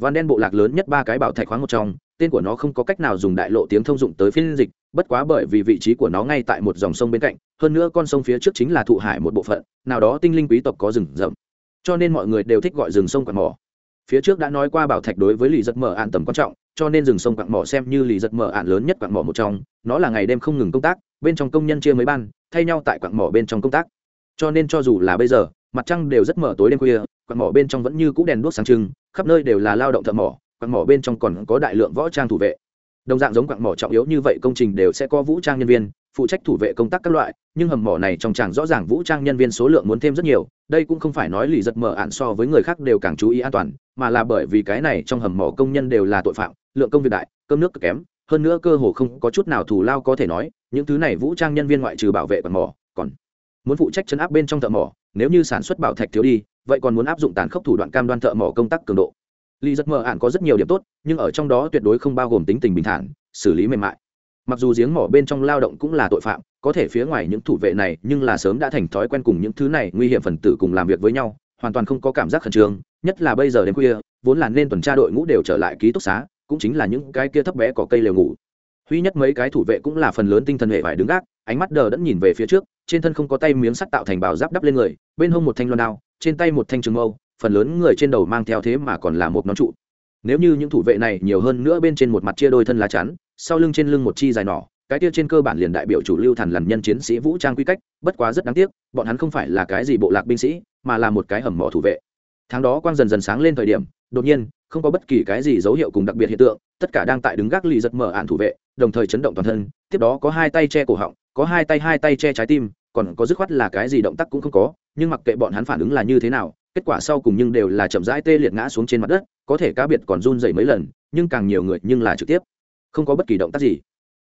Vằn đen bộ lạc lớn nhất ba cái bảo thạch khoáng một trong, tên của nó không có cách nào dùng đại lộ tiếng thông dụng tới phiên dịch, bất quá bởi vì vị trí của nó ngay tại một dòng sông bên cạnh, hơn nữa con sông phía trước chính là thụ hải một bộ phận, nào đó tinh linh quý tộc có rừng rậm. Cho nên mọi người đều thích gọi rừng sông quạt mỏ. Phía trước đã nói qua bảo thạch đối với lì giật mở an tầm quan trọng cho nên rừng sông quặng mỏ xem như lì giật mở ạn lớn nhất quặng mỏ một trong. Nó là ngày đêm không ngừng công tác, bên trong công nhân chia mấy ban, thay nhau tại quặng mỏ bên trong công tác. Cho nên cho dù là bây giờ, mặt trăng đều rất mở tối đêm khuya, quặng mỏ bên trong vẫn như cũ đèn đuốc sáng trưng, khắp nơi đều là lao động thợ mỏ, quặng mỏ bên trong còn có đại lượng võ trang thủ vệ. Đồng dạng giống quặng mỏ trọng yếu như vậy công trình đều sẽ có vũ trang nhân viên phụ trách thủ vệ công tác các loại, nhưng hầm mỏ này trong tràng rõ ràng vũ trang nhân viên số lượng muốn thêm rất nhiều, đây cũng không phải nói lì giật mở ạn so với người khác đều càng chú ý an toàn, mà là bởi vì cái này trong hầm mỏ công nhân đều là tội phạm, lượng công việc đại, cơm nước cực kém, hơn nữa cơ hồ không có chút nào thù lao có thể nói, những thứ này vũ trang nhân viên ngoại trừ bảo vệ quặng mỏ, còn muốn phụ trách chấn áp bên trong thợ mỏ, nếu như sản xuất bảo thạch thiếu đi, vậy còn muốn áp dụng tàn khốc thủ đoạn cam đoan thợ mỏ công tác cường độ. Lì giật mờ ạn có rất nhiều điểm tốt, nhưng ở trong đó tuyệt đối không bao gồm tính tình bình thản, xử lý mềm mại mặc dù giếng mỏ bên trong lao động cũng là tội phạm, có thể phía ngoài những thủ vệ này nhưng là sớm đã thành thói quen cùng những thứ này nguy hiểm phần tử cùng làm việc với nhau, hoàn toàn không có cảm giác khẩn trương, nhất là bây giờ đêm khuya, vốn là nên tuần tra đội ngũ đều trở lại ký túc xá, cũng chính là những cái kia thấp bé có cây lều ngủ. Huy nhất mấy cái thủ vệ cũng là phần lớn tinh thần hệ phải đứng gác, ánh mắt đờ đẫn nhìn về phía trước, trên thân không có tay miếng sắt tạo thành bảo giáp đắp lên người, bên hông một thanh loan đao, trên tay một thanh trường mâu, phần lớn người trên đầu mang theo thế mà còn là một nón trụ. Nếu như những thủ vệ này nhiều hơn nữa bên trên một mặt chia đôi thân lá chắn sau lưng trên lưng một chi dài nỏ, cái kia trên cơ bản liền đại biểu chủ lưu thần lằn nhân chiến sĩ vũ trang quy cách, bất quá rất đáng tiếc, bọn hắn không phải là cái gì bộ lạc binh sĩ, mà là một cái hầm mỏ thủ vệ. Tháng đó quang dần dần sáng lên thời điểm, đột nhiên, không có bất kỳ cái gì dấu hiệu cùng đặc biệt hiện tượng, tất cả đang tại đứng gác lì giật mở ạn thủ vệ, đồng thời chấn động toàn thân, tiếp đó có hai tay che cổ họng, có hai tay hai tay che trái tim, còn có dứt khoát là cái gì động tác cũng không có, nhưng mặc kệ bọn hắn phản ứng là như thế nào, kết quả sau cùng nhưng đều là chậm rãi tê liệt ngã xuống trên mặt đất, có thể cá biệt còn run dậy mấy lần, nhưng càng nhiều người nhưng là trực tiếp không có bất kỳ động tác gì.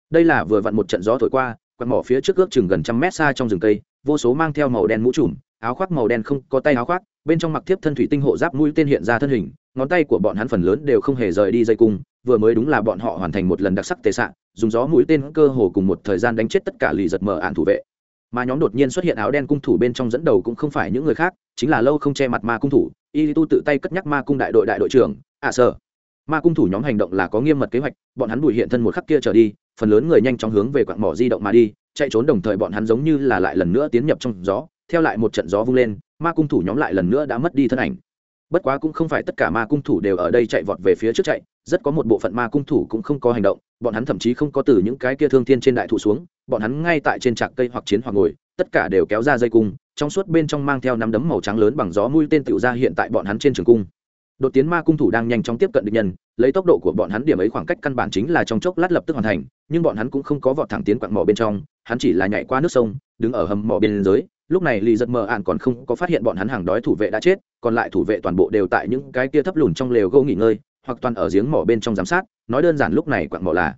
Đây là vừa vặn một trận gió thổi qua, quạt mỏ phía trước ước chừng gần trăm mét xa trong rừng cây, vô số mang theo màu đen mũ trùm, áo khoác màu đen không có tay áo khoác, bên trong mặc tiếp thân thủy tinh hộ giáp mũi tên hiện ra thân hình, ngón tay của bọn hắn phần lớn đều không hề rời đi dây cung, vừa mới đúng là bọn họ hoàn thành một lần đặc sắc tệ xạ dùng gió mũi tên cơ hồ cùng một thời gian đánh chết tất cả lì giật mở ạn thủ vệ. Mà nhóm đột nhiên xuất hiện áo đen cung thủ bên trong dẫn đầu cũng không phải những người khác, chính là lâu không che mặt ma cung thủ y tu tự tay cất nhắc ma cung đại đội đại đội trưởng ạ à sở ma cung thủ nhóm hành động là có nghiêm mật kế hoạch, bọn hắn bùi hiện thân một khắc kia trở đi, phần lớn người nhanh chóng hướng về quặng mỏ di động mà đi, chạy trốn đồng thời bọn hắn giống như là lại lần nữa tiến nhập trong gió, theo lại một trận gió vung lên, ma cung thủ nhóm lại lần nữa đã mất đi thân ảnh. Bất quá cũng không phải tất cả ma cung thủ đều ở đây chạy vọt về phía trước chạy, rất có một bộ phận ma cung thủ cũng không có hành động, bọn hắn thậm chí không có từ những cái kia thương thiên trên đại thụ xuống, bọn hắn ngay tại trên trạc cây hoặc chiến hoặc ngồi, tất cả đều kéo ra dây cung, trong suốt bên trong mang theo nắm đấm màu trắng lớn bằng gió mũi tên tựu ra hiện tại bọn hắn trên trường cung đột tiến ma cung thủ đang nhanh chóng tiếp cận địch nhân, lấy tốc độ của bọn hắn điểm ấy khoảng cách căn bản chính là trong chốc lát lập tức hoàn thành, nhưng bọn hắn cũng không có vọt thẳng tiến quặng mỏ bên trong, hắn chỉ là nhảy qua nước sông, đứng ở hầm mỏ bên dưới lúc này lì giật mờ ạn còn không có phát hiện bọn hắn hàng đói thủ vệ đã chết, còn lại thủ vệ toàn bộ đều tại những cái kia thấp lùn trong lều gâu nghỉ ngơi, hoặc toàn ở giếng mỏ bên trong giám sát, nói đơn giản lúc này quặng mỏ là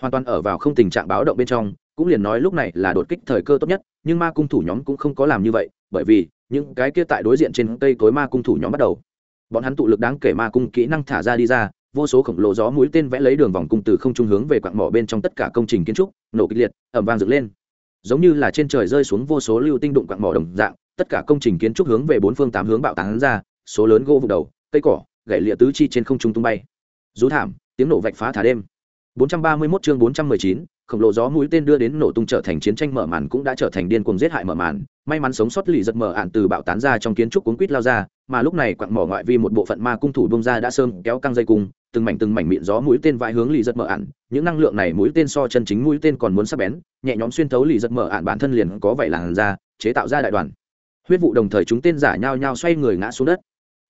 hoàn toàn ở vào không tình trạng báo động bên trong, cũng liền nói lúc này là đột kích thời cơ tốt nhất, nhưng ma cung thủ nhóm cũng không có làm như vậy, bởi vì những cái kia tại đối diện trên cây cối ma cung thủ nhóm bắt đầu bọn hắn tụ lực đáng kể ma cung kỹ năng thả ra đi ra vô số khổng lồ gió mũi tên vẽ lấy đường vòng cung từ không trung hướng về quặng mỏ bên trong tất cả công trình kiến trúc nổ kịch liệt ẩm vang dựng lên. Giống như là trên trời rơi xuống vô số lưu tinh đụng quặng mỏ đồng dạng tất cả công trình kiến trúc hướng về bốn phương tám hướng bạo tán ra số lớn gỗ vụ đầu cây cỏ gậy lịa tứ chi trên không trung tung bay. Rú thảm tiếng nổ vạch phá thả đêm. 431 chương 419, khổng lồ gió mũi tên đưa đến nổ tung trở thành chiến tranh mở màn cũng đã trở thành điên cuồng giết hại mở màn. May mắn sống sót lì giật mở ạn từ bạo tán ra trong kiến trúc cuốn quýt lao ra mà lúc này quặng mỏ ngoại vi một bộ phận ma cung thủ bông ra đã sơn kéo căng dây cung, từng mảnh từng mảnh miệng gió mũi tên vãi hướng lì giật mở ạn những năng lượng này mũi tên so chân chính mũi tên còn muốn sắc bén, nhẹ nhóm xuyên thấu lì giật mở ạn bản thân liền có vậy làn ra chế tạo ra đại đoàn. Huyết vụ đồng thời chúng tên giả nhao nhao xoay người ngã xuống đất.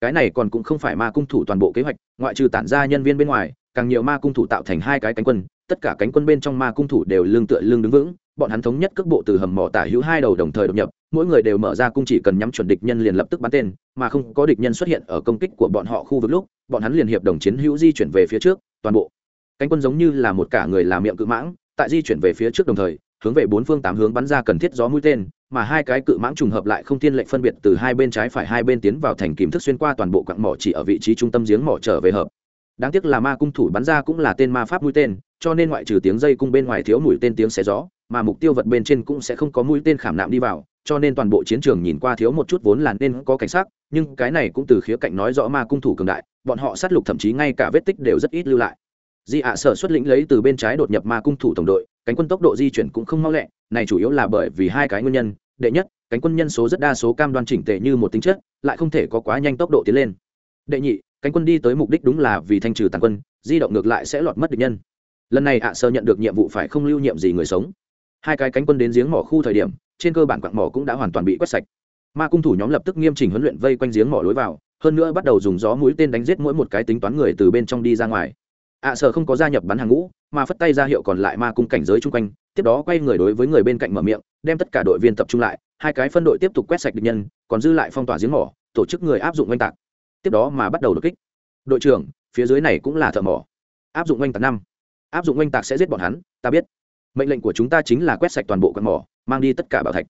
Cái này còn cũng không phải ma cung thủ toàn bộ kế hoạch, ngoại trừ tản ra nhân viên bên ngoài, càng nhiều ma cung thủ tạo thành hai cái cánh quân, tất cả cánh quân bên trong ma cung thủ đều lương tựa lương đứng vững bọn hắn thống nhất cước bộ từ hầm mỏ tả hữu hai đầu đồng thời đột nhập, mỗi người đều mở ra cung chỉ cần nhắm chuẩn địch nhân liền lập tức bắn tên, mà không có địch nhân xuất hiện ở công kích của bọn họ khu vực lúc, bọn hắn liền hiệp đồng chiến hữu di chuyển về phía trước, toàn bộ. Cánh quân giống như là một cả người làm miệng cự mãng, tại di chuyển về phía trước đồng thời, hướng về bốn phương tám hướng bắn ra cần thiết gió mũi tên, mà hai cái cự mãng trùng hợp lại không thiên lệnh phân biệt từ hai bên trái phải hai bên tiến vào thành kìm thức xuyên qua toàn bộ quặng mỏ chỉ ở vị trí trung tâm giếng mỏ trở về hợp. Đáng tiếc là ma cung thủ bắn ra cũng là tên ma pháp mũi tên, cho nên ngoại trừ tiếng dây cung bên ngoài thiếu mũi tên tiếng xé gió mà mục tiêu vật bên trên cũng sẽ không có mũi tên khảm nạm đi vào, cho nên toàn bộ chiến trường nhìn qua thiếu một chút vốn là nên có cảnh sát, nhưng cái này cũng từ khía cạnh nói rõ ma cung thủ cường đại, bọn họ sát lục thậm chí ngay cả vết tích đều rất ít lưu lại. Di ạ sở xuất lĩnh lấy từ bên trái đột nhập ma cung thủ tổng đội, cánh quân tốc độ di chuyển cũng không mau lẹ, này chủ yếu là bởi vì hai cái nguyên nhân. Đệ nhất, cánh quân nhân số rất đa số cam đoan chỉnh tệ như một tính chất, lại không thể có quá nhanh tốc độ tiến lên. Đệ nhị, cánh quân đi tới mục đích đúng là vì thanh trừ tàn quân, di động ngược lại sẽ lọt mất địch nhân. Lần này ạ sơ nhận được nhiệm vụ phải không lưu nhiệm gì người sống hai cái cánh quân đến giếng mỏ khu thời điểm, trên cơ bản quặng mỏ cũng đã hoàn toàn bị quét sạch. Ma cung thủ nhóm lập tức nghiêm chỉnh huấn luyện vây quanh giếng mỏ lối vào, hơn nữa bắt đầu dùng gió mũi tên đánh giết mỗi một cái tính toán người từ bên trong đi ra ngoài. À, Ạ sở không có gia nhập bắn hàng ngũ, mà phất tay ra hiệu còn lại ma cung cảnh giới chung quanh, tiếp đó quay người đối với người bên cạnh mở miệng, đem tất cả đội viên tập trung lại, hai cái phân đội tiếp tục quét sạch địch nhân, còn dư lại phong tỏa giếng mỏ, tổ chức người áp dụng oanh tạc. Tiếp đó mà bắt đầu đột kích. Đội trưởng, phía dưới này cũng là thợ mỏ. Áp dụng oanh tạc năm. Áp dụng oanh tạc sẽ giết bọn hắn, ta biết mệnh lệnh của chúng ta chính là quét sạch toàn bộ quạt mỏ, mang đi tất cả bảo thạch.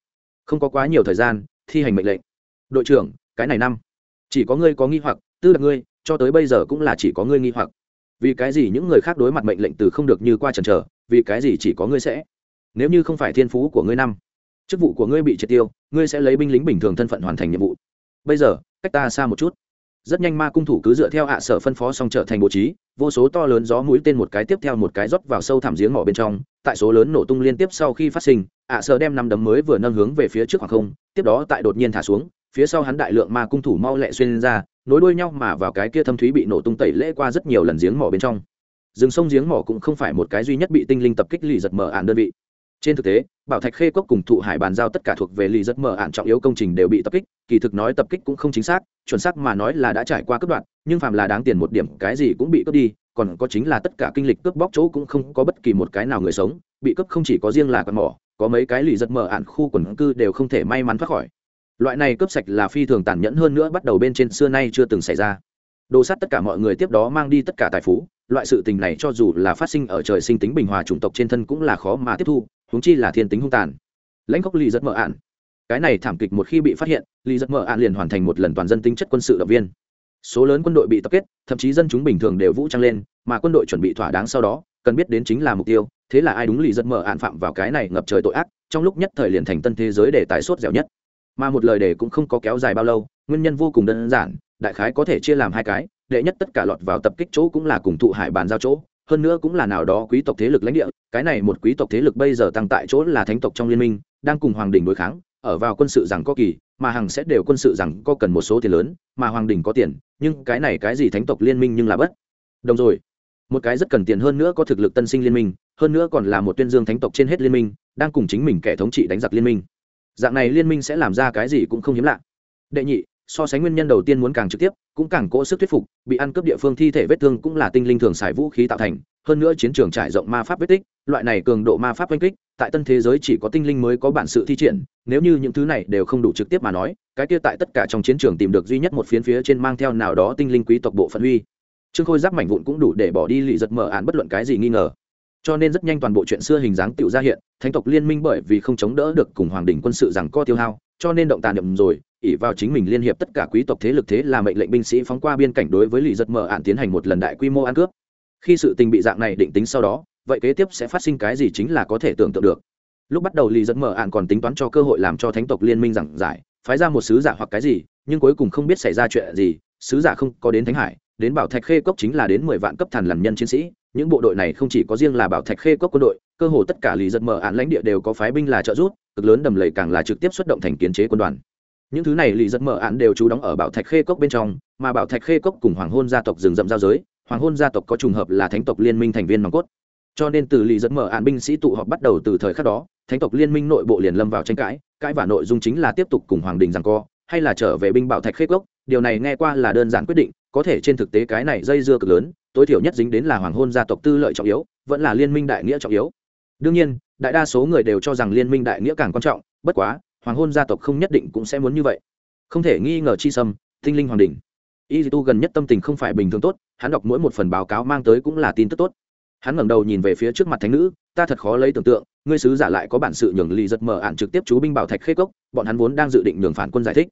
Không có quá nhiều thời gian, thi hành mệnh lệnh. Đội trưởng, cái này năm, chỉ có ngươi có nghi hoặc, tư đặc ngươi, cho tới bây giờ cũng là chỉ có ngươi nghi hoặc. Vì cái gì những người khác đối mặt mệnh lệnh từ không được như qua trần trở vì cái gì chỉ có ngươi sẽ? Nếu như không phải thiên phú của ngươi năm, chức vụ của ngươi bị triệt tiêu, ngươi sẽ lấy binh lính bình thường thân phận hoàn thành nhiệm vụ. Bây giờ, cách ta xa một chút. Rất nhanh ma cung thủ cứ dựa theo hạ sở phân phó xong trở thành bố trí, vô số to lớn gió mũi tên một cái tiếp theo một cái rót vào sâu thẳm giếng mỏ bên trong tại số lớn nổ tung liên tiếp sau khi phát sinh, ạ sở đem năm đấm mới vừa nâng hướng về phía trước khoảng không, tiếp đó tại đột nhiên thả xuống, phía sau hắn đại lượng ma cung thủ mau lẹ xuyên ra, nối đuôi nhau mà vào cái kia thâm thúy bị nổ tung tẩy lễ qua rất nhiều lần giếng mỏ bên trong. Rừng sông giếng mỏ cũng không phải một cái duy nhất bị tinh linh tập kích lì giật mở ạn đơn vị trên thực tế, bảo thạch khê cốc cùng thụ hải bàn giao tất cả thuộc về lì rất mở ạn trọng yếu công trình đều bị tập kích, kỳ thực nói tập kích cũng không chính xác, chuẩn xác mà nói là đã trải qua cướp đoạn nhưng phàm là đáng tiền một điểm, cái gì cũng bị cướp đi, còn có chính là tất cả kinh lịch cướp bóc chỗ cũng không có bất kỳ một cái nào người sống, bị cướp không chỉ có riêng là con mỏ, có mấy cái lì rất mở ạn khu quần cư đều không thể may mắn thoát khỏi. Loại này cướp sạch là phi thường tàn nhẫn hơn nữa, bắt đầu bên trên xưa nay chưa từng xảy ra. Đồ sát tất cả mọi người tiếp đó mang đi tất cả tài phú loại sự tình này cho dù là phát sinh ở trời sinh tính bình hòa chủng tộc trên thân cũng là khó mà tiếp thu, huống chi là thiên tính hung tàn. Lãnh khốc lì rất mở ạn. Cái này thảm kịch một khi bị phát hiện lì rất mở ạn liền hoàn thành một lần toàn dân tính chất quân sự động viên. Số lớn quân đội bị tập kết, thậm chí dân chúng bình thường đều vũ trang lên, mà quân đội chuẩn bị thỏa đáng sau đó, cần biết đến chính là mục tiêu, thế là ai đúng lì rất mở ạn phạm vào cái này ngập trời tội ác, trong lúc nhất thời liền thành tân thế giới để tái sốt dẻo nhất. Mà một lời đề cũng không có kéo dài bao lâu, nguyên nhân vô cùng đơn giản, đại khái có thể chia làm hai cái đệ nhất tất cả lọt vào tập kích chỗ cũng là cùng thụ hải bàn giao chỗ, hơn nữa cũng là nào đó quý tộc thế lực lãnh địa, cái này một quý tộc thế lực bây giờ tăng tại chỗ là thánh tộc trong liên minh, đang cùng hoàng đình đối kháng, ở vào quân sự rằng có kỳ, mà hằng sẽ đều quân sự rằng có cần một số tiền lớn, mà hoàng đình có tiền, nhưng cái này cái gì thánh tộc liên minh nhưng là bất. Đồng rồi, một cái rất cần tiền hơn nữa có thực lực tân sinh liên minh, hơn nữa còn là một tuyên dương thánh tộc trên hết liên minh, đang cùng chính mình kẻ thống trị đánh giặc liên minh. Dạng này liên minh sẽ làm ra cái gì cũng không hiếm lạ. Đệ nhị so sánh nguyên nhân đầu tiên muốn càng trực tiếp, cũng càng cố sức thuyết phục, bị ăn cướp địa phương thi thể vết thương cũng là tinh linh thường xài vũ khí tạo thành, hơn nữa chiến trường trải rộng ma pháp vết tích, loại này cường độ ma pháp oanh kích, tại tân thế giới chỉ có tinh linh mới có bản sự thi triển, nếu như những thứ này đều không đủ trực tiếp mà nói, cái kia tại tất cả trong chiến trường tìm được duy nhất một phiến phía trên mang theo nào đó tinh linh quý tộc bộ phận huy trương khôi giáp mảnh vụn cũng đủ để bỏ đi lì giật mở án bất luận cái gì nghi ngờ. Cho nên rất nhanh toàn bộ chuyện xưa hình dáng tự ra hiện, thánh tộc liên minh bởi vì không chống đỡ được cùng hoàng đình quân sự rằng co tiêu hao, cho nên động tàn nhậm rồi ỉ vào chính mình liên hiệp tất cả quý tộc thế lực thế là mệnh lệnh binh sĩ phóng qua biên cảnh đối với lì giật mở ạn tiến hành một lần đại quy mô ăn cướp. Khi sự tình bị dạng này định tính sau đó, vậy kế tiếp sẽ phát sinh cái gì chính là có thể tưởng tượng được. Lúc bắt đầu lì giật mở ạn còn tính toán cho cơ hội làm cho thánh tộc liên minh giảng giải, phái ra một sứ giả hoặc cái gì, nhưng cuối cùng không biết xảy ra chuyện gì, sứ giả không có đến thánh hải, đến bảo thạch khê cốc chính là đến mười vạn cấp thần lằn nhân chiến sĩ, những bộ đội này không chỉ có riêng là bảo thạch khê cốc quân đội, cơ hồ tất cả lì giật mở ạn lãnh địa đều có phái binh là trợ giúp, cực lớn đầm lầy càng là trực tiếp xuất động thành kiến chế quân đoàn những thứ này lì giật mở ạn đều trú đóng ở bảo thạch khê cốc bên trong, mà bảo thạch khê cốc cùng hoàng hôn gia tộc rừng rậm giao giới, hoàng hôn gia tộc có trùng hợp là thánh tộc liên minh thành viên nòng cốt. Cho nên từ lì giật mở ạn binh sĩ tụ họp bắt đầu từ thời khắc đó, thánh tộc liên minh nội bộ liền lâm vào tranh cãi cãi và nội dung chính là tiếp tục cùng hoàng đình rằng co, hay là trở về binh bảo thạch khê cốc, điều này nghe qua là đơn giản quyết định, có thể trên thực tế cái này dây dưa cực lớn, tối thiểu nhất dính đến là hoàng hôn gia tộc tư lợi trọng yếu, vẫn là liên minh đại nghĩa trọng yếu. Đương nhiên, đại đa số người đều cho rằng liên minh đại nghĩa càng quan trọng, bất quá hoàng hôn gia tộc không nhất định cũng sẽ muốn như vậy. Không thể nghi ngờ chi sâm, tinh linh hoàng đình y tu gần nhất tâm tình không phải bình thường tốt, hắn đọc mỗi một phần báo cáo mang tới cũng là tin tức tốt. Hắn ngẩng đầu nhìn về phía trước mặt thánh nữ, ta thật khó lấy tưởng tượng, ngươi sứ giả lại có bản sự nhường lì giật mở ạn trực tiếp chú binh bảo thạch khê cốc, bọn hắn vốn đang dự định nhường phản quân giải thích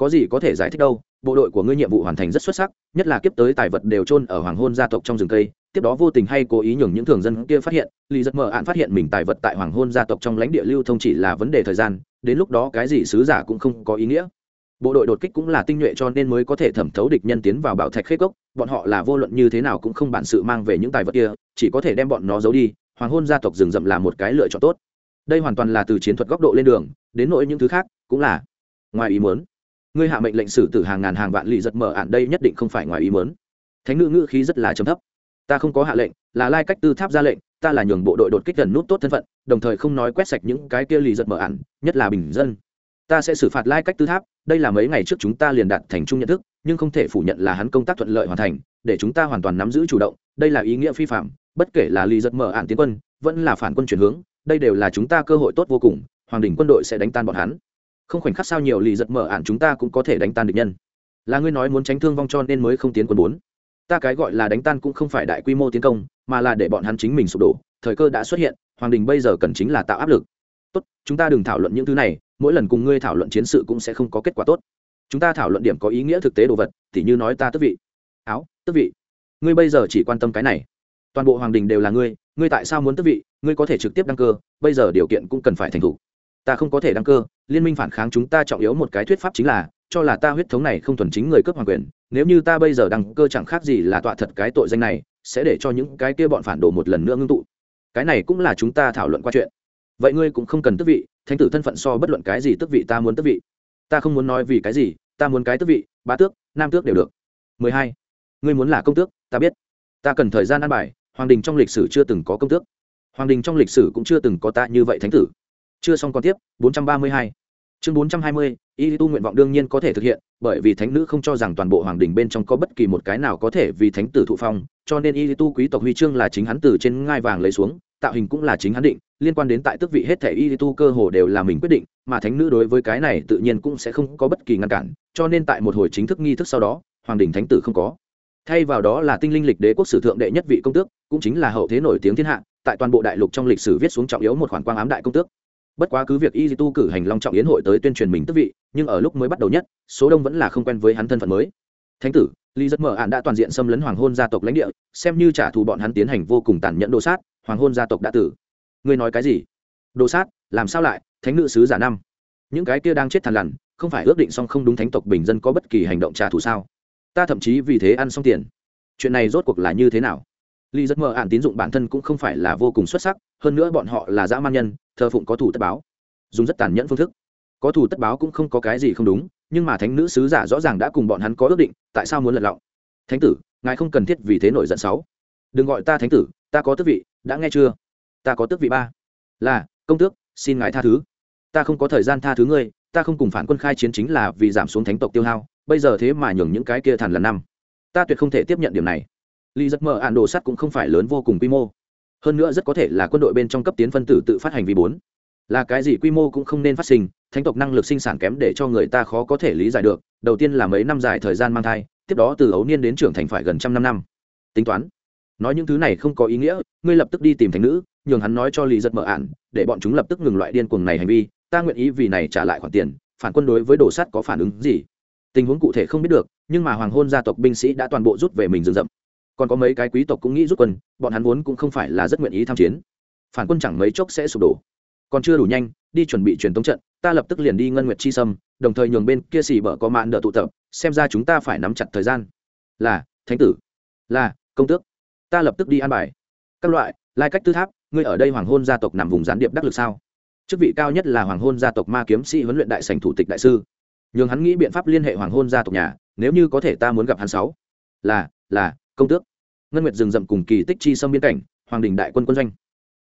có gì có thể giải thích đâu, bộ đội của ngươi nhiệm vụ hoàn thành rất xuất sắc, nhất là kiếp tới tài vật đều trôn ở hoàng hôn gia tộc trong rừng cây, tiếp đó vô tình hay cố ý nhường những thường dân kia phát hiện lì giật mở ạn phát hiện mình tài vật tại hoàng hôn gia tộc trong lãnh địa lưu thông chỉ là vấn đề thời gian, đến lúc đó cái gì sứ giả cũng không có ý nghĩa. Bộ đội đột kích cũng là tinh nhuệ cho nên mới có thể thẩm thấu địch nhân tiến vào bảo thạch khế cốc, bọn họ là vô luận như thế nào cũng không bản sự mang về những tài vật kia, chỉ có thể đem bọn nó giấu đi, hoàng hôn gia tộc rừng rậm là một cái lựa chọn tốt. Đây hoàn toàn là từ chiến thuật góc độ lên đường, đến nỗi những thứ khác cũng là ngoài ý muốn ngươi hạ mệnh lệnh xử tử hàng ngàn hàng vạn lì giật mở ạn đây nhất định không phải ngoài ý muốn. Thánh nữ ngữ khí rất là trầm thấp. Ta không có hạ lệnh, là lai cách tư tháp ra lệnh, ta là nhường bộ đội đột kích gần nút tốt thân phận, đồng thời không nói quét sạch những cái kia lì giật mở ạn, nhất là bình dân. Ta sẽ xử phạt lai cách tư tháp, đây là mấy ngày trước chúng ta liền đạt thành chung nhận thức, nhưng không thể phủ nhận là hắn công tác thuận lợi hoàn thành, để chúng ta hoàn toàn nắm giữ chủ động, đây là ý nghĩa phi phạm, bất kể là lì giật mở ạn tiến quân, vẫn là phản quân chuyển hướng, đây đều là chúng ta cơ hội tốt vô cùng, hoàng đình quân đội sẽ đánh tan bọn hắn không khoảnh khắc sao nhiều lì giật mở ạn chúng ta cũng có thể đánh tan địch nhân. Là ngươi nói muốn tránh thương vong cho nên mới không tiến quân bốn. Ta cái gọi là đánh tan cũng không phải đại quy mô tiến công, mà là để bọn hắn chính mình sụp đổ. Thời cơ đã xuất hiện, hoàng đình bây giờ cần chính là tạo áp lực. Tốt, chúng ta đừng thảo luận những thứ này, mỗi lần cùng ngươi thảo luận chiến sự cũng sẽ không có kết quả tốt. Chúng ta thảo luận điểm có ý nghĩa thực tế đồ vật thì như nói ta tức vị. Áo, tức vị. Ngươi bây giờ chỉ quan tâm cái này. Toàn bộ hoàng đình đều là ngươi ngươi tại sao muốn tức vị, ngươi có thể trực tiếp đăng cơ, bây giờ điều kiện cũng cần phải thành thủ ta không có thể đăng cơ, liên minh phản kháng chúng ta trọng yếu một cái thuyết pháp chính là, cho là ta huyết thống này không thuần chính người cướp hoàng quyền, nếu như ta bây giờ đăng cơ chẳng khác gì là tọa thật cái tội danh này, sẽ để cho những cái kia bọn phản đồ một lần nữa ngưng tụ. Cái này cũng là chúng ta thảo luận qua chuyện. Vậy ngươi cũng không cần tước vị, thánh tử thân phận so bất luận cái gì tước vị ta muốn tước vị. Ta không muốn nói vì cái gì, ta muốn cái tước vị, ba tước, nam tước đều được. Mười hai. Ngươi muốn là công tước, ta biết. Ta cần thời gian ăn bài, hoàng đình trong lịch sử chưa từng có công tước. Hoàng đình trong lịch sử cũng chưa từng có ta như vậy thánh tử chưa xong còn tiếp 432. chương 420, y tu nguyện vọng đương nhiên có thể thực hiện bởi vì thánh nữ không cho rằng toàn bộ hoàng đình bên trong có bất kỳ một cái nào có thể vì thánh tử thụ phong cho nên y tu quý tộc huy chương là chính hắn từ trên ngai vàng lấy xuống tạo hình cũng là chính hắn định liên quan đến tại tước vị hết thể y tu cơ hồ đều là mình quyết định mà thánh nữ đối với cái này tự nhiên cũng sẽ không có bất kỳ ngăn cản cho nên tại một hồi chính thức nghi thức sau đó hoàng đình thánh tử không có thay vào đó là tinh linh lịch đế quốc sử thượng đệ nhất vị công tước cũng chính là hậu thế nổi tiếng thiên hạ tại toàn bộ đại lục trong lịch sử viết xuống trọng yếu một khoản quang ám đại công tước bất quá cứ việc y tu cử hành long trọng yến hội tới tuyên truyền mình tức vị, nhưng ở lúc mới bắt đầu nhất, số đông vẫn là không quen với hắn thân phận mới. Thánh tử, lý rất mở ạn đã toàn diện xâm lấn hoàng hôn gia tộc lãnh địa, xem như trả thù bọn hắn tiến hành vô cùng tàn nhẫn đồ sát, hoàng hôn gia tộc đã tử. Ngươi nói cái gì? Đồ sát, làm sao lại? Thánh nữ sứ giả năm. Những cái kia đang chết thằn lằn, không phải ước định xong không đúng thánh tộc bình dân có bất kỳ hành động trả thù sao? Ta thậm chí vì thế ăn xong tiền. Chuyện này rốt cuộc là như thế nào? Lý rất mơ ạn tín dụng bản thân cũng không phải là vô cùng xuất sắc, hơn nữa bọn họ là dã man nhân thờ phụng có thủ tất báo, dùng rất tàn nhẫn phương thức. Có thủ tất báo cũng không có cái gì không đúng, nhưng mà thánh nữ sứ giả rõ ràng đã cùng bọn hắn có ước định, tại sao muốn lật lọng? Thánh tử, ngài không cần thiết vì thế nổi giận sáu đừng gọi ta thánh tử, ta có tước vị, đã nghe chưa? Ta có tước vị ba. Là, công tước, xin ngài tha thứ. Ta không có thời gian tha thứ ngươi, ta không cùng phản quân khai chiến chính là vì giảm xuống thánh tộc tiêu hao, bây giờ thế mà nhường những cái kia thằn lần năm. Ta tuyệt không thể tiếp nhận điểm này. Ly giấc mơ ạn đồ sắt cũng không phải lớn vô cùng quy mô hơn nữa rất có thể là quân đội bên trong cấp tiến phân tử tự phát hành vi bốn. Là cái gì quy mô cũng không nên phát sinh, thánh tộc năng lực sinh sản kém để cho người ta khó có thể lý giải được, đầu tiên là mấy năm dài thời gian mang thai, tiếp đó từ ấu niên đến trưởng thành phải gần trăm năm năm. Tính toán. Nói những thứ này không có ý nghĩa, ngươi lập tức đi tìm thánh nữ, nhường hắn nói cho lì giật mở ạn để bọn chúng lập tức ngừng loại điên cuồng này hành vi, ta nguyện ý vì này trả lại khoản tiền, phản quân đối với đồ sắt có phản ứng gì? Tình huống cụ thể không biết được, nhưng mà hoàng hôn gia tộc binh sĩ đã toàn bộ rút về mình rừng rậm còn có mấy cái quý tộc cũng nghĩ rút quân, bọn hắn vốn cũng không phải là rất nguyện ý tham chiến. Phản quân chẳng mấy chốc sẽ sụp đổ. Còn chưa đủ nhanh, đi chuẩn bị truyền tống trận, ta lập tức liền đi ngân nguyệt chi sâm, đồng thời nhường bên kia xì bở có mạn đỡ tụ tập, xem ra chúng ta phải nắm chặt thời gian. Là, thánh tử. Là, công tước. Ta lập tức đi an bài. Các loại, lai cách tư tháp, ngươi ở đây hoàng hôn gia tộc nằm vùng gián điệp đắc lực sao? Chức vị cao nhất là hoàng hôn gia tộc ma kiếm sĩ huấn luyện đại sành thủ tịch đại sư. Nhường hắn nghĩ biện pháp liên hệ hoàng hôn gia tộc nhà, nếu như có thể ta muốn gặp hắn sáu. Là là công tước. Ngân nguyệt rừng rậm cùng kỳ tích chi xâm biên cảnh, hoàng đình đại quân quân doanh.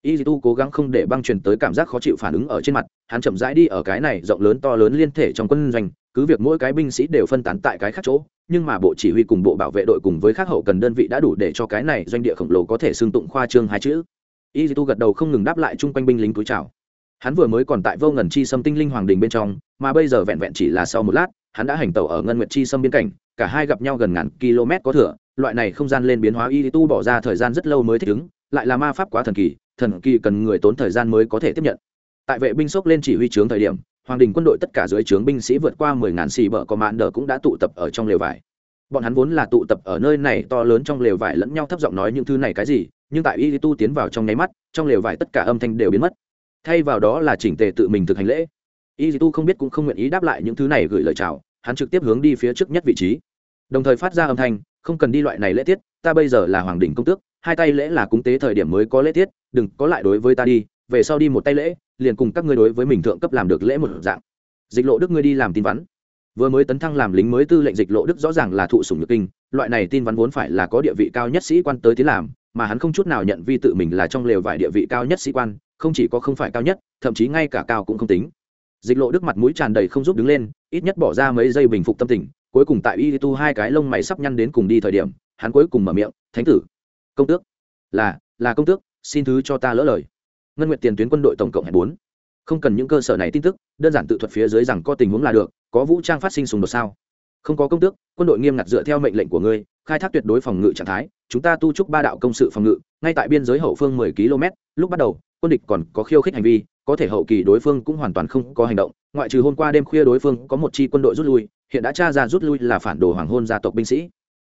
Y tu cố gắng không để băng truyền tới cảm giác khó chịu phản ứng ở trên mặt, hắn chậm rãi đi ở cái này rộng lớn to lớn liên thể trong quân doanh, cứ việc mỗi cái binh sĩ đều phân tán tại cái khác chỗ, nhưng mà bộ chỉ huy cùng bộ bảo vệ đội cùng với các hậu cần đơn vị đã đủ để cho cái này doanh địa khổng lồ có thể xương tụng khoa trương hai chữ. Y tu gật đầu không ngừng đáp lại chung quanh binh lính túi chào. Hắn vừa mới còn tại vô ngần chi xâm tinh linh hoàng đình bên trong, mà bây giờ vẹn vẹn chỉ là sau một lát, hắn đã hành tẩu ở ngân nguyệt chi xâm biên cảnh, cả hai gặp nhau gần ngàn km có thừa loại này không gian lên biến hóa y tu bỏ ra thời gian rất lâu mới thích ứng, lại là ma pháp quá thần kỳ thần kỳ cần người tốn thời gian mới có thể tiếp nhận. Tại vệ binh sốc lên chỉ huy trướng thời điểm, hoàng đình quân đội tất cả dưới trướng binh sĩ vượt qua mười ngàn xì bờ có mạn đờ cũng đã tụ tập ở trong lều vải. Bọn hắn vốn là tụ tập ở nơi này to lớn trong lều vải lẫn nhau thấp giọng nói những thứ này cái gì, nhưng tại y tu tiến vào trong nháy mắt, trong lều vải tất cả âm thanh đều biến mất. Thay vào đó là chỉnh tề tự mình thực hành lễ. Y tu không biết cũng không nguyện ý đáp lại những thứ này gửi lời chào, hắn trực tiếp hướng đi phía trước nhất vị trí. Đồng thời phát ra âm thanh không cần đi loại này lễ tiết, ta bây giờ là hoàng đình công tước, hai tay lễ là cúng tế thời điểm mới có lễ tiết, đừng có lại đối với ta đi, về sau đi một tay lễ, liền cùng các ngươi đối với mình thượng cấp làm được lễ một dạng. Dịch lộ đức ngươi đi làm tin vắn. Vừa mới tấn thăng làm lính mới tư lệnh dịch lộ đức rõ ràng là thụ sủng nhược kinh, loại này tin vắn vốn phải là có địa vị cao nhất sĩ quan tới tiến làm, mà hắn không chút nào nhận vi tự mình là trong lều vải địa vị cao nhất sĩ quan, không chỉ có không phải cao nhất, thậm chí ngay cả cao cũng không tính. Dịch lộ đức mặt mũi tràn đầy không giúp đứng lên, ít nhất bỏ ra mấy giây bình phục tâm tình cuối cùng tại y tu hai cái lông mày sắp nhăn đến cùng đi thời điểm, hắn cuối cùng mở miệng, thánh tử, công tước. Là là công tước, xin thứ cho ta lỡ lời. Ngân nguyện tiền tuyến quân đội tổng cộng hẹn bốn. Không cần những cơ sở này tin tức, đơn giản tự thuật phía dưới rằng có tình huống là được, có vũ trang phát sinh xung đột sao? Không có công tước, quân đội nghiêm ngặt dựa theo mệnh lệnh của ngươi, khai thác tuyệt đối phòng ngự trạng thái, chúng ta tu trúc ba đạo công sự phòng ngự, ngay tại biên giới hậu phương mười km, lúc bắt đầu, quân địch còn có khiêu khích hành vi, có thể hậu kỳ đối phương cũng hoàn toàn không có hành động, ngoại trừ hôm qua đêm khuya đối phương có một chi quân đội rút lui hiện đã tra ra rút lui là phản đồ hoàng hôn gia tộc binh sĩ.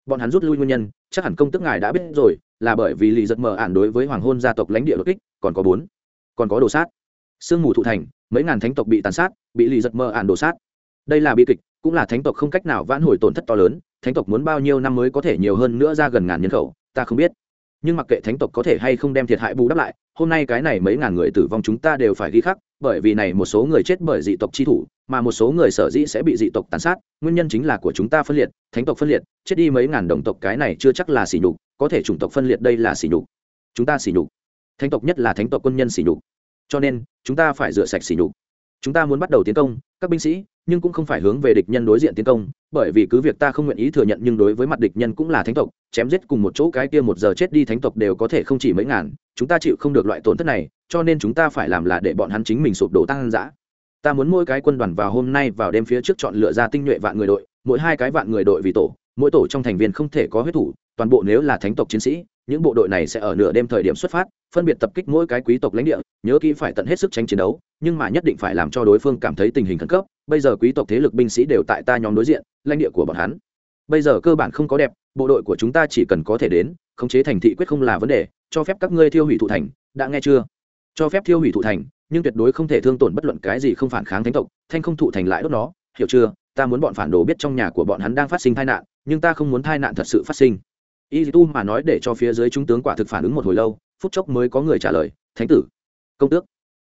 Bọn hắn rút lui nguyên nhân, chắc hẳn công tức ngài đã biết rồi, là bởi vì lì giật mờ ản đối với hoàng hôn gia tộc lãnh địa đột kích, còn có bốn. Còn có đồ sát. Sương mù thụ thành, mấy ngàn thánh tộc bị tàn sát, bị lì giật mờ ản đồ sát. Đây là bi kịch, cũng là thánh tộc không cách nào vãn hồi tổn thất to lớn, thánh tộc muốn bao nhiêu năm mới có thể nhiều hơn nữa ra gần ngàn nhân khẩu, ta không biết. Nhưng mặc kệ thánh tộc có thể hay không đem thiệt hại bù đắp lại, hôm nay cái này mấy ngàn người tử vong chúng ta đều phải ghi khắc bởi vì này một số người chết bởi dị tộc chi thủ, mà một số người sở dĩ sẽ bị dị tộc tàn sát, nguyên nhân chính là của chúng ta phân liệt, thánh tộc phân liệt, chết đi mấy ngàn đồng tộc cái này chưa chắc là xỉ nhục, có thể chủng tộc phân liệt đây là xỉ nhục. Chúng ta xỉ nhục. Thánh tộc nhất là thánh tộc quân nhân xỉ nhục. Cho nên, chúng ta phải rửa sạch xỉ nhục. Chúng ta muốn bắt đầu tiến công, các binh sĩ, nhưng cũng không phải hướng về địch nhân đối diện tiến công, bởi vì cứ việc ta không nguyện ý thừa nhận nhưng đối với mặt địch nhân cũng là thánh tộc, chém giết cùng một chỗ cái kia một giờ chết đi thánh tộc đều có thể không chỉ mấy ngàn, chúng ta chịu không được loại tổn thất này cho nên chúng ta phải làm là để bọn hắn chính mình sụp đổ tăng dã ta muốn mỗi cái quân đoàn vào hôm nay vào đêm phía trước chọn lựa ra tinh nhuệ vạn người đội, mỗi hai cái vạn người đội vì tổ, mỗi tổ trong thành viên không thể có huyết thủ, toàn bộ nếu là thánh tộc chiến sĩ, những bộ đội này sẽ ở nửa đêm thời điểm xuất phát, phân biệt tập kích mỗi cái quý tộc lãnh địa, nhớ kỹ phải tận hết sức tranh chiến đấu, nhưng mà nhất định phải làm cho đối phương cảm thấy tình hình khẩn cấp. Bây giờ quý tộc thế lực binh sĩ đều tại ta nhóm đối diện, lãnh địa của bọn hắn. Bây giờ cơ bản không có đẹp, bộ đội của chúng ta chỉ cần có thể đến, khống chế thành thị quyết không là vấn đề, cho phép các ngươi thiêu hủy thủ thành, đã nghe chưa? Cho phép thiêu hủy thụ thành, nhưng tuyệt đối không thể thương tổn bất luận cái gì không phản kháng thánh tộc, thanh không thụ thành lại đốt nó, hiểu chưa? Ta muốn bọn phản đồ biết trong nhà của bọn hắn đang phát sinh tai nạn, nhưng ta không muốn tai nạn thật sự phát sinh. Y tu mà nói để cho phía dưới trung tướng quả thực phản ứng một hồi lâu, phút chốc mới có người trả lời, thánh tử, công tước.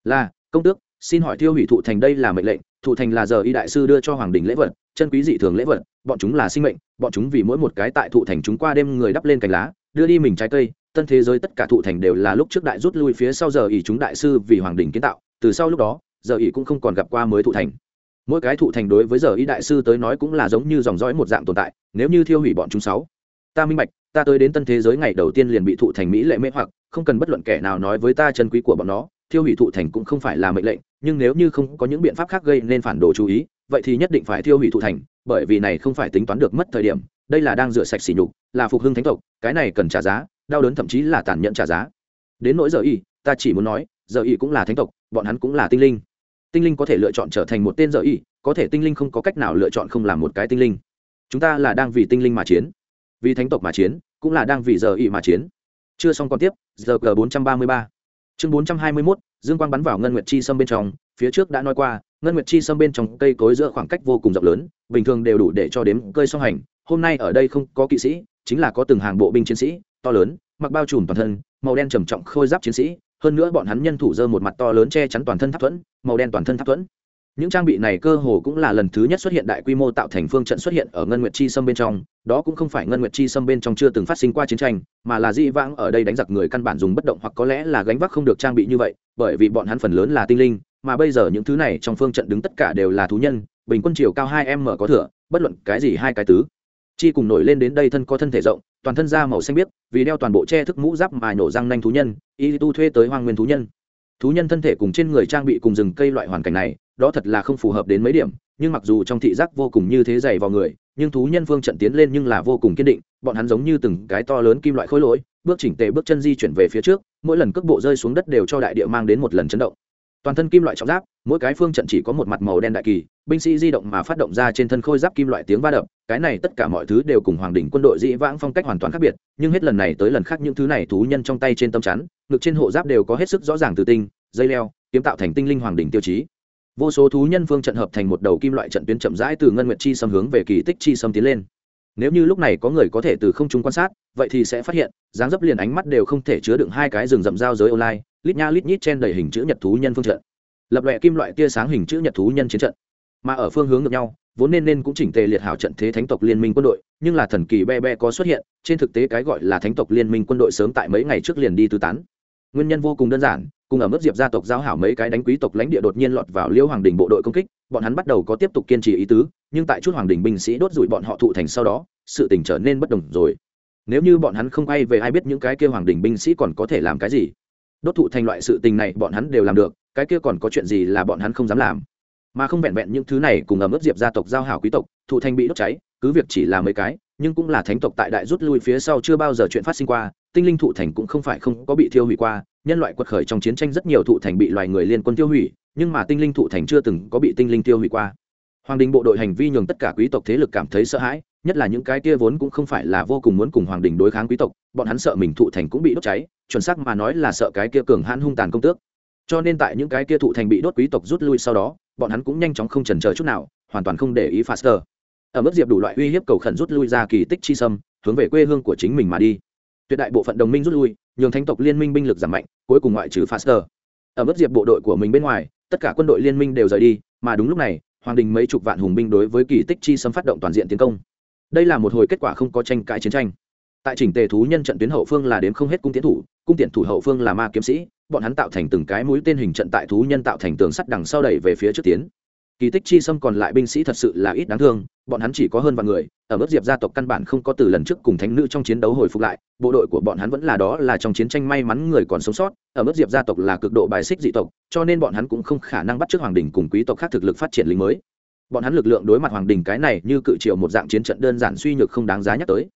Là, công tước, xin hỏi thiêu hủy thụ thành đây là mệnh lệnh, thụ thành là giờ y đại sư đưa cho hoàng đình lễ vật, chân quý dị thường lễ vật, bọn chúng là sinh mệnh, bọn chúng vì mỗi một cái tại thụ thành chúng qua đêm người đắp lên cành lá đưa đi mình trái cây, tân thế giới tất cả thụ thành đều là lúc trước đại rút lui phía sau giờ ỉ chúng đại sư vì hoàng đình kiến tạo, từ sau lúc đó, giờ ỉ cũng không còn gặp qua mới thụ thành. Mỗi cái thụ thành đối với giờ ý đại sư tới nói cũng là giống như dòng dõi một dạng tồn tại, nếu như thiêu hủy bọn chúng sáu. Ta minh bạch, ta tới đến tân thế giới ngày đầu tiên liền bị thụ thành mỹ lệ mê hoặc, không cần bất luận kẻ nào nói với ta chân quý của bọn nó, thiêu hủy thụ thành cũng không phải là mệnh lệnh, nhưng nếu như không có những biện pháp khác gây nên phản đồ chú ý, vậy thì nhất định phải thiêu hủy thụ thành, bởi vì này không phải tính toán được mất thời điểm đây là đang rửa sạch sỉ nhục, là phục hưng thánh tộc, cái này cần trả giá, đau đớn thậm chí là tàn nhẫn trả giá. Đến nỗi giờ y, ta chỉ muốn nói, giờ y cũng là thánh tộc, bọn hắn cũng là tinh linh. Tinh linh có thể lựa chọn trở thành một tên giờ y, có thể tinh linh không có cách nào lựa chọn không làm một cái tinh linh. Chúng ta là đang vì tinh linh mà chiến, vì thánh tộc mà chiến, cũng là đang vì giờ y mà chiến. Chưa xong còn tiếp, giờ g bốn trăm ba mươi ba. Chương bốn trăm hai mươi mốt, dương quang bắn vào ngân nguyệt chi sâm bên trong, phía trước đã nói qua, ngân nguyệt chi sâm bên trong cây cối giữa khoảng cách vô cùng rộng lớn, bình thường đều đủ để cho đếm cơi song hành hôm nay ở đây không có kỵ sĩ, chính là có từng hàng bộ binh chiến sĩ, to lớn, mặc bao trùm toàn thân, màu đen trầm trọng khôi giáp chiến sĩ, hơn nữa bọn hắn nhân thủ dơ một mặt to lớn che chắn toàn thân tháp thuẫn, màu đen toàn thân tháp thuẫn. Những trang bị này cơ hồ cũng là lần thứ nhất xuất hiện đại quy mô tạo thành phương trận xuất hiện ở ngân nguyệt chi sâm bên trong, đó cũng không phải ngân nguyệt chi sâm bên trong chưa từng phát sinh qua chiến tranh, mà là dị vãng ở đây đánh giặc người căn bản dùng bất động hoặc có lẽ là gánh vác không được trang bị như vậy, bởi vì bọn hắn phần lớn là tinh linh, mà bây giờ những thứ này trong phương trận đứng tất cả đều là thú nhân, bình quân chiều cao hai m có thừa, bất luận cái gì hai cái tứ chi cùng nổi lên đến đây thân có thân thể rộng, toàn thân da màu xanh biếc, vì đeo toàn bộ che thức mũ giáp mà nổ răng nanh thú nhân, y tu thuê tới hoang nguyên thú nhân. Thú nhân thân thể cùng trên người trang bị cùng rừng cây loại hoàn cảnh này, đó thật là không phù hợp đến mấy điểm, nhưng mặc dù trong thị giác vô cùng như thế dày vào người, nhưng thú nhân phương trận tiến lên nhưng là vô cùng kiên định, bọn hắn giống như từng cái to lớn kim loại khối lỗi, bước chỉnh tề bước chân di chuyển về phía trước, mỗi lần cước bộ rơi xuống đất đều cho đại địa mang đến một lần chấn động. Toàn thân kim loại trọng giáp, mỗi cái phương trận chỉ có một mặt màu đen đại kỳ binh sĩ di động mà phát động ra trên thân khôi giáp kim loại tiếng va đập, cái này tất cả mọi thứ đều cùng hoàng đỉnh quân đội dĩ vãng phong cách hoàn toàn khác biệt, nhưng hết lần này tới lần khác những thứ này thú nhân trong tay trên tâm chắn, ngực trên hộ giáp đều có hết sức rõ ràng từ tinh, dây leo, kiếm tạo thành tinh linh hoàng đỉnh tiêu chí. Vô số thú nhân phương trận hợp thành một đầu kim loại trận tuyến chậm rãi từ ngân nguyệt chi xâm hướng về kỳ tích chi xâm tiến lên. Nếu như lúc này có người có thể từ không trung quan sát, vậy thì sẽ phát hiện, dáng dấp liền ánh mắt đều không thể chứa đựng hai cái rừng rậm giao giới online, lít nha lít nhít trên đầy hình chữ nhật thú nhân phương trận. Lập lệ kim loại tia sáng hình chữ nhật thú nhân chiến trận mà ở phương hướng ngược nhau, vốn nên nên cũng chỉnh tề liệt hảo trận thế thánh tộc liên minh quân đội, nhưng là thần kỳ be be có xuất hiện, trên thực tế cái gọi là thánh tộc liên minh quân đội sớm tại mấy ngày trước liền đi tứ tán. Nguyên nhân vô cùng đơn giản, cùng ở mức diệp gia tộc giao hảo mấy cái đánh quý tộc lãnh địa đột nhiên lọt vào liêu hoàng đình bộ đội công kích, bọn hắn bắt đầu có tiếp tục kiên trì ý tứ, nhưng tại chút hoàng đình binh sĩ đốt rủi bọn họ thụ thành sau đó, sự tình trở nên bất đồng rồi. Nếu như bọn hắn không quay về ai biết những cái kia hoàng đình binh sĩ còn có thể làm cái gì? Đốt thụ thành loại sự tình này bọn hắn đều làm được, cái kia còn có chuyện gì là bọn hắn không dám làm? Mà không vẹn vẹn những thứ này cùng ở ướt diệp gia tộc giao hảo quý tộc, thụ thành bị đốt cháy, cứ việc chỉ là mấy cái, nhưng cũng là thánh tộc tại đại rút lui phía sau chưa bao giờ chuyện phát sinh qua, tinh linh thụ thành cũng không phải không có bị thiêu hủy qua, nhân loại quật khởi trong chiến tranh rất nhiều thụ thành bị loài người liên quân tiêu hủy, nhưng mà tinh linh thụ thành chưa từng có bị tinh linh tiêu hủy qua. Hoàng đình bộ đội hành vi nhường tất cả quý tộc thế lực cảm thấy sợ hãi, nhất là những cái kia vốn cũng không phải là vô cùng muốn cùng hoàng đình đối kháng quý tộc, bọn hắn sợ mình thụ thành cũng bị đốt cháy, chuẩn xác mà nói là sợ cái kia cường hãn hung tàn công tước. Cho nên tại những cái kia thụ thành bị đốt quý tộc rút lui sau đó bọn hắn cũng nhanh chóng không chần chờ chút nào, hoàn toàn không để ý faster. Ở mức diệp đủ loại uy hiếp cầu khẩn rút lui ra kỳ tích chi sâm, hướng về quê hương của chính mình mà đi. Tuyệt đại bộ phận đồng minh rút lui, nhường thánh tộc liên minh binh lực giảm mạnh, cuối cùng ngoại trừ faster. Ở mức diệp bộ đội của mình bên ngoài, tất cả quân đội liên minh đều rời đi, mà đúng lúc này, hoàng đình mấy chục vạn hùng binh đối với kỳ tích chi sâm phát động toàn diện tiến công. Đây là một hồi kết quả không có tranh cãi chiến tranh. Tại chỉnh tề thú nhân trận tuyến hậu phương là đếm không hết cung tiến thủ, cung tiến thủ hậu phương là ma kiếm sĩ bọn hắn tạo thành từng cái mũi tên hình trận tại thú nhân tạo thành tường sắt đằng sau đẩy về phía trước tiến. Kỳ tích chi xâm còn lại binh sĩ thật sự là ít đáng thương, bọn hắn chỉ có hơn vạn người, ở mức diệp gia tộc căn bản không có từ lần trước cùng thánh nữ trong chiến đấu hồi phục lại, bộ đội của bọn hắn vẫn là đó là trong chiến tranh may mắn người còn sống sót, ở mức diệp gia tộc là cực độ bài xích dị tộc, cho nên bọn hắn cũng không khả năng bắt t hoàng đình cùng quý tộc khác thực lực phát triển lính mới. Bọn hắn lực lượng đối mặt hoàng đình cái này như cự triều một dạng chiến trận đơn giản suy nhược không đáng giá nhắc tới.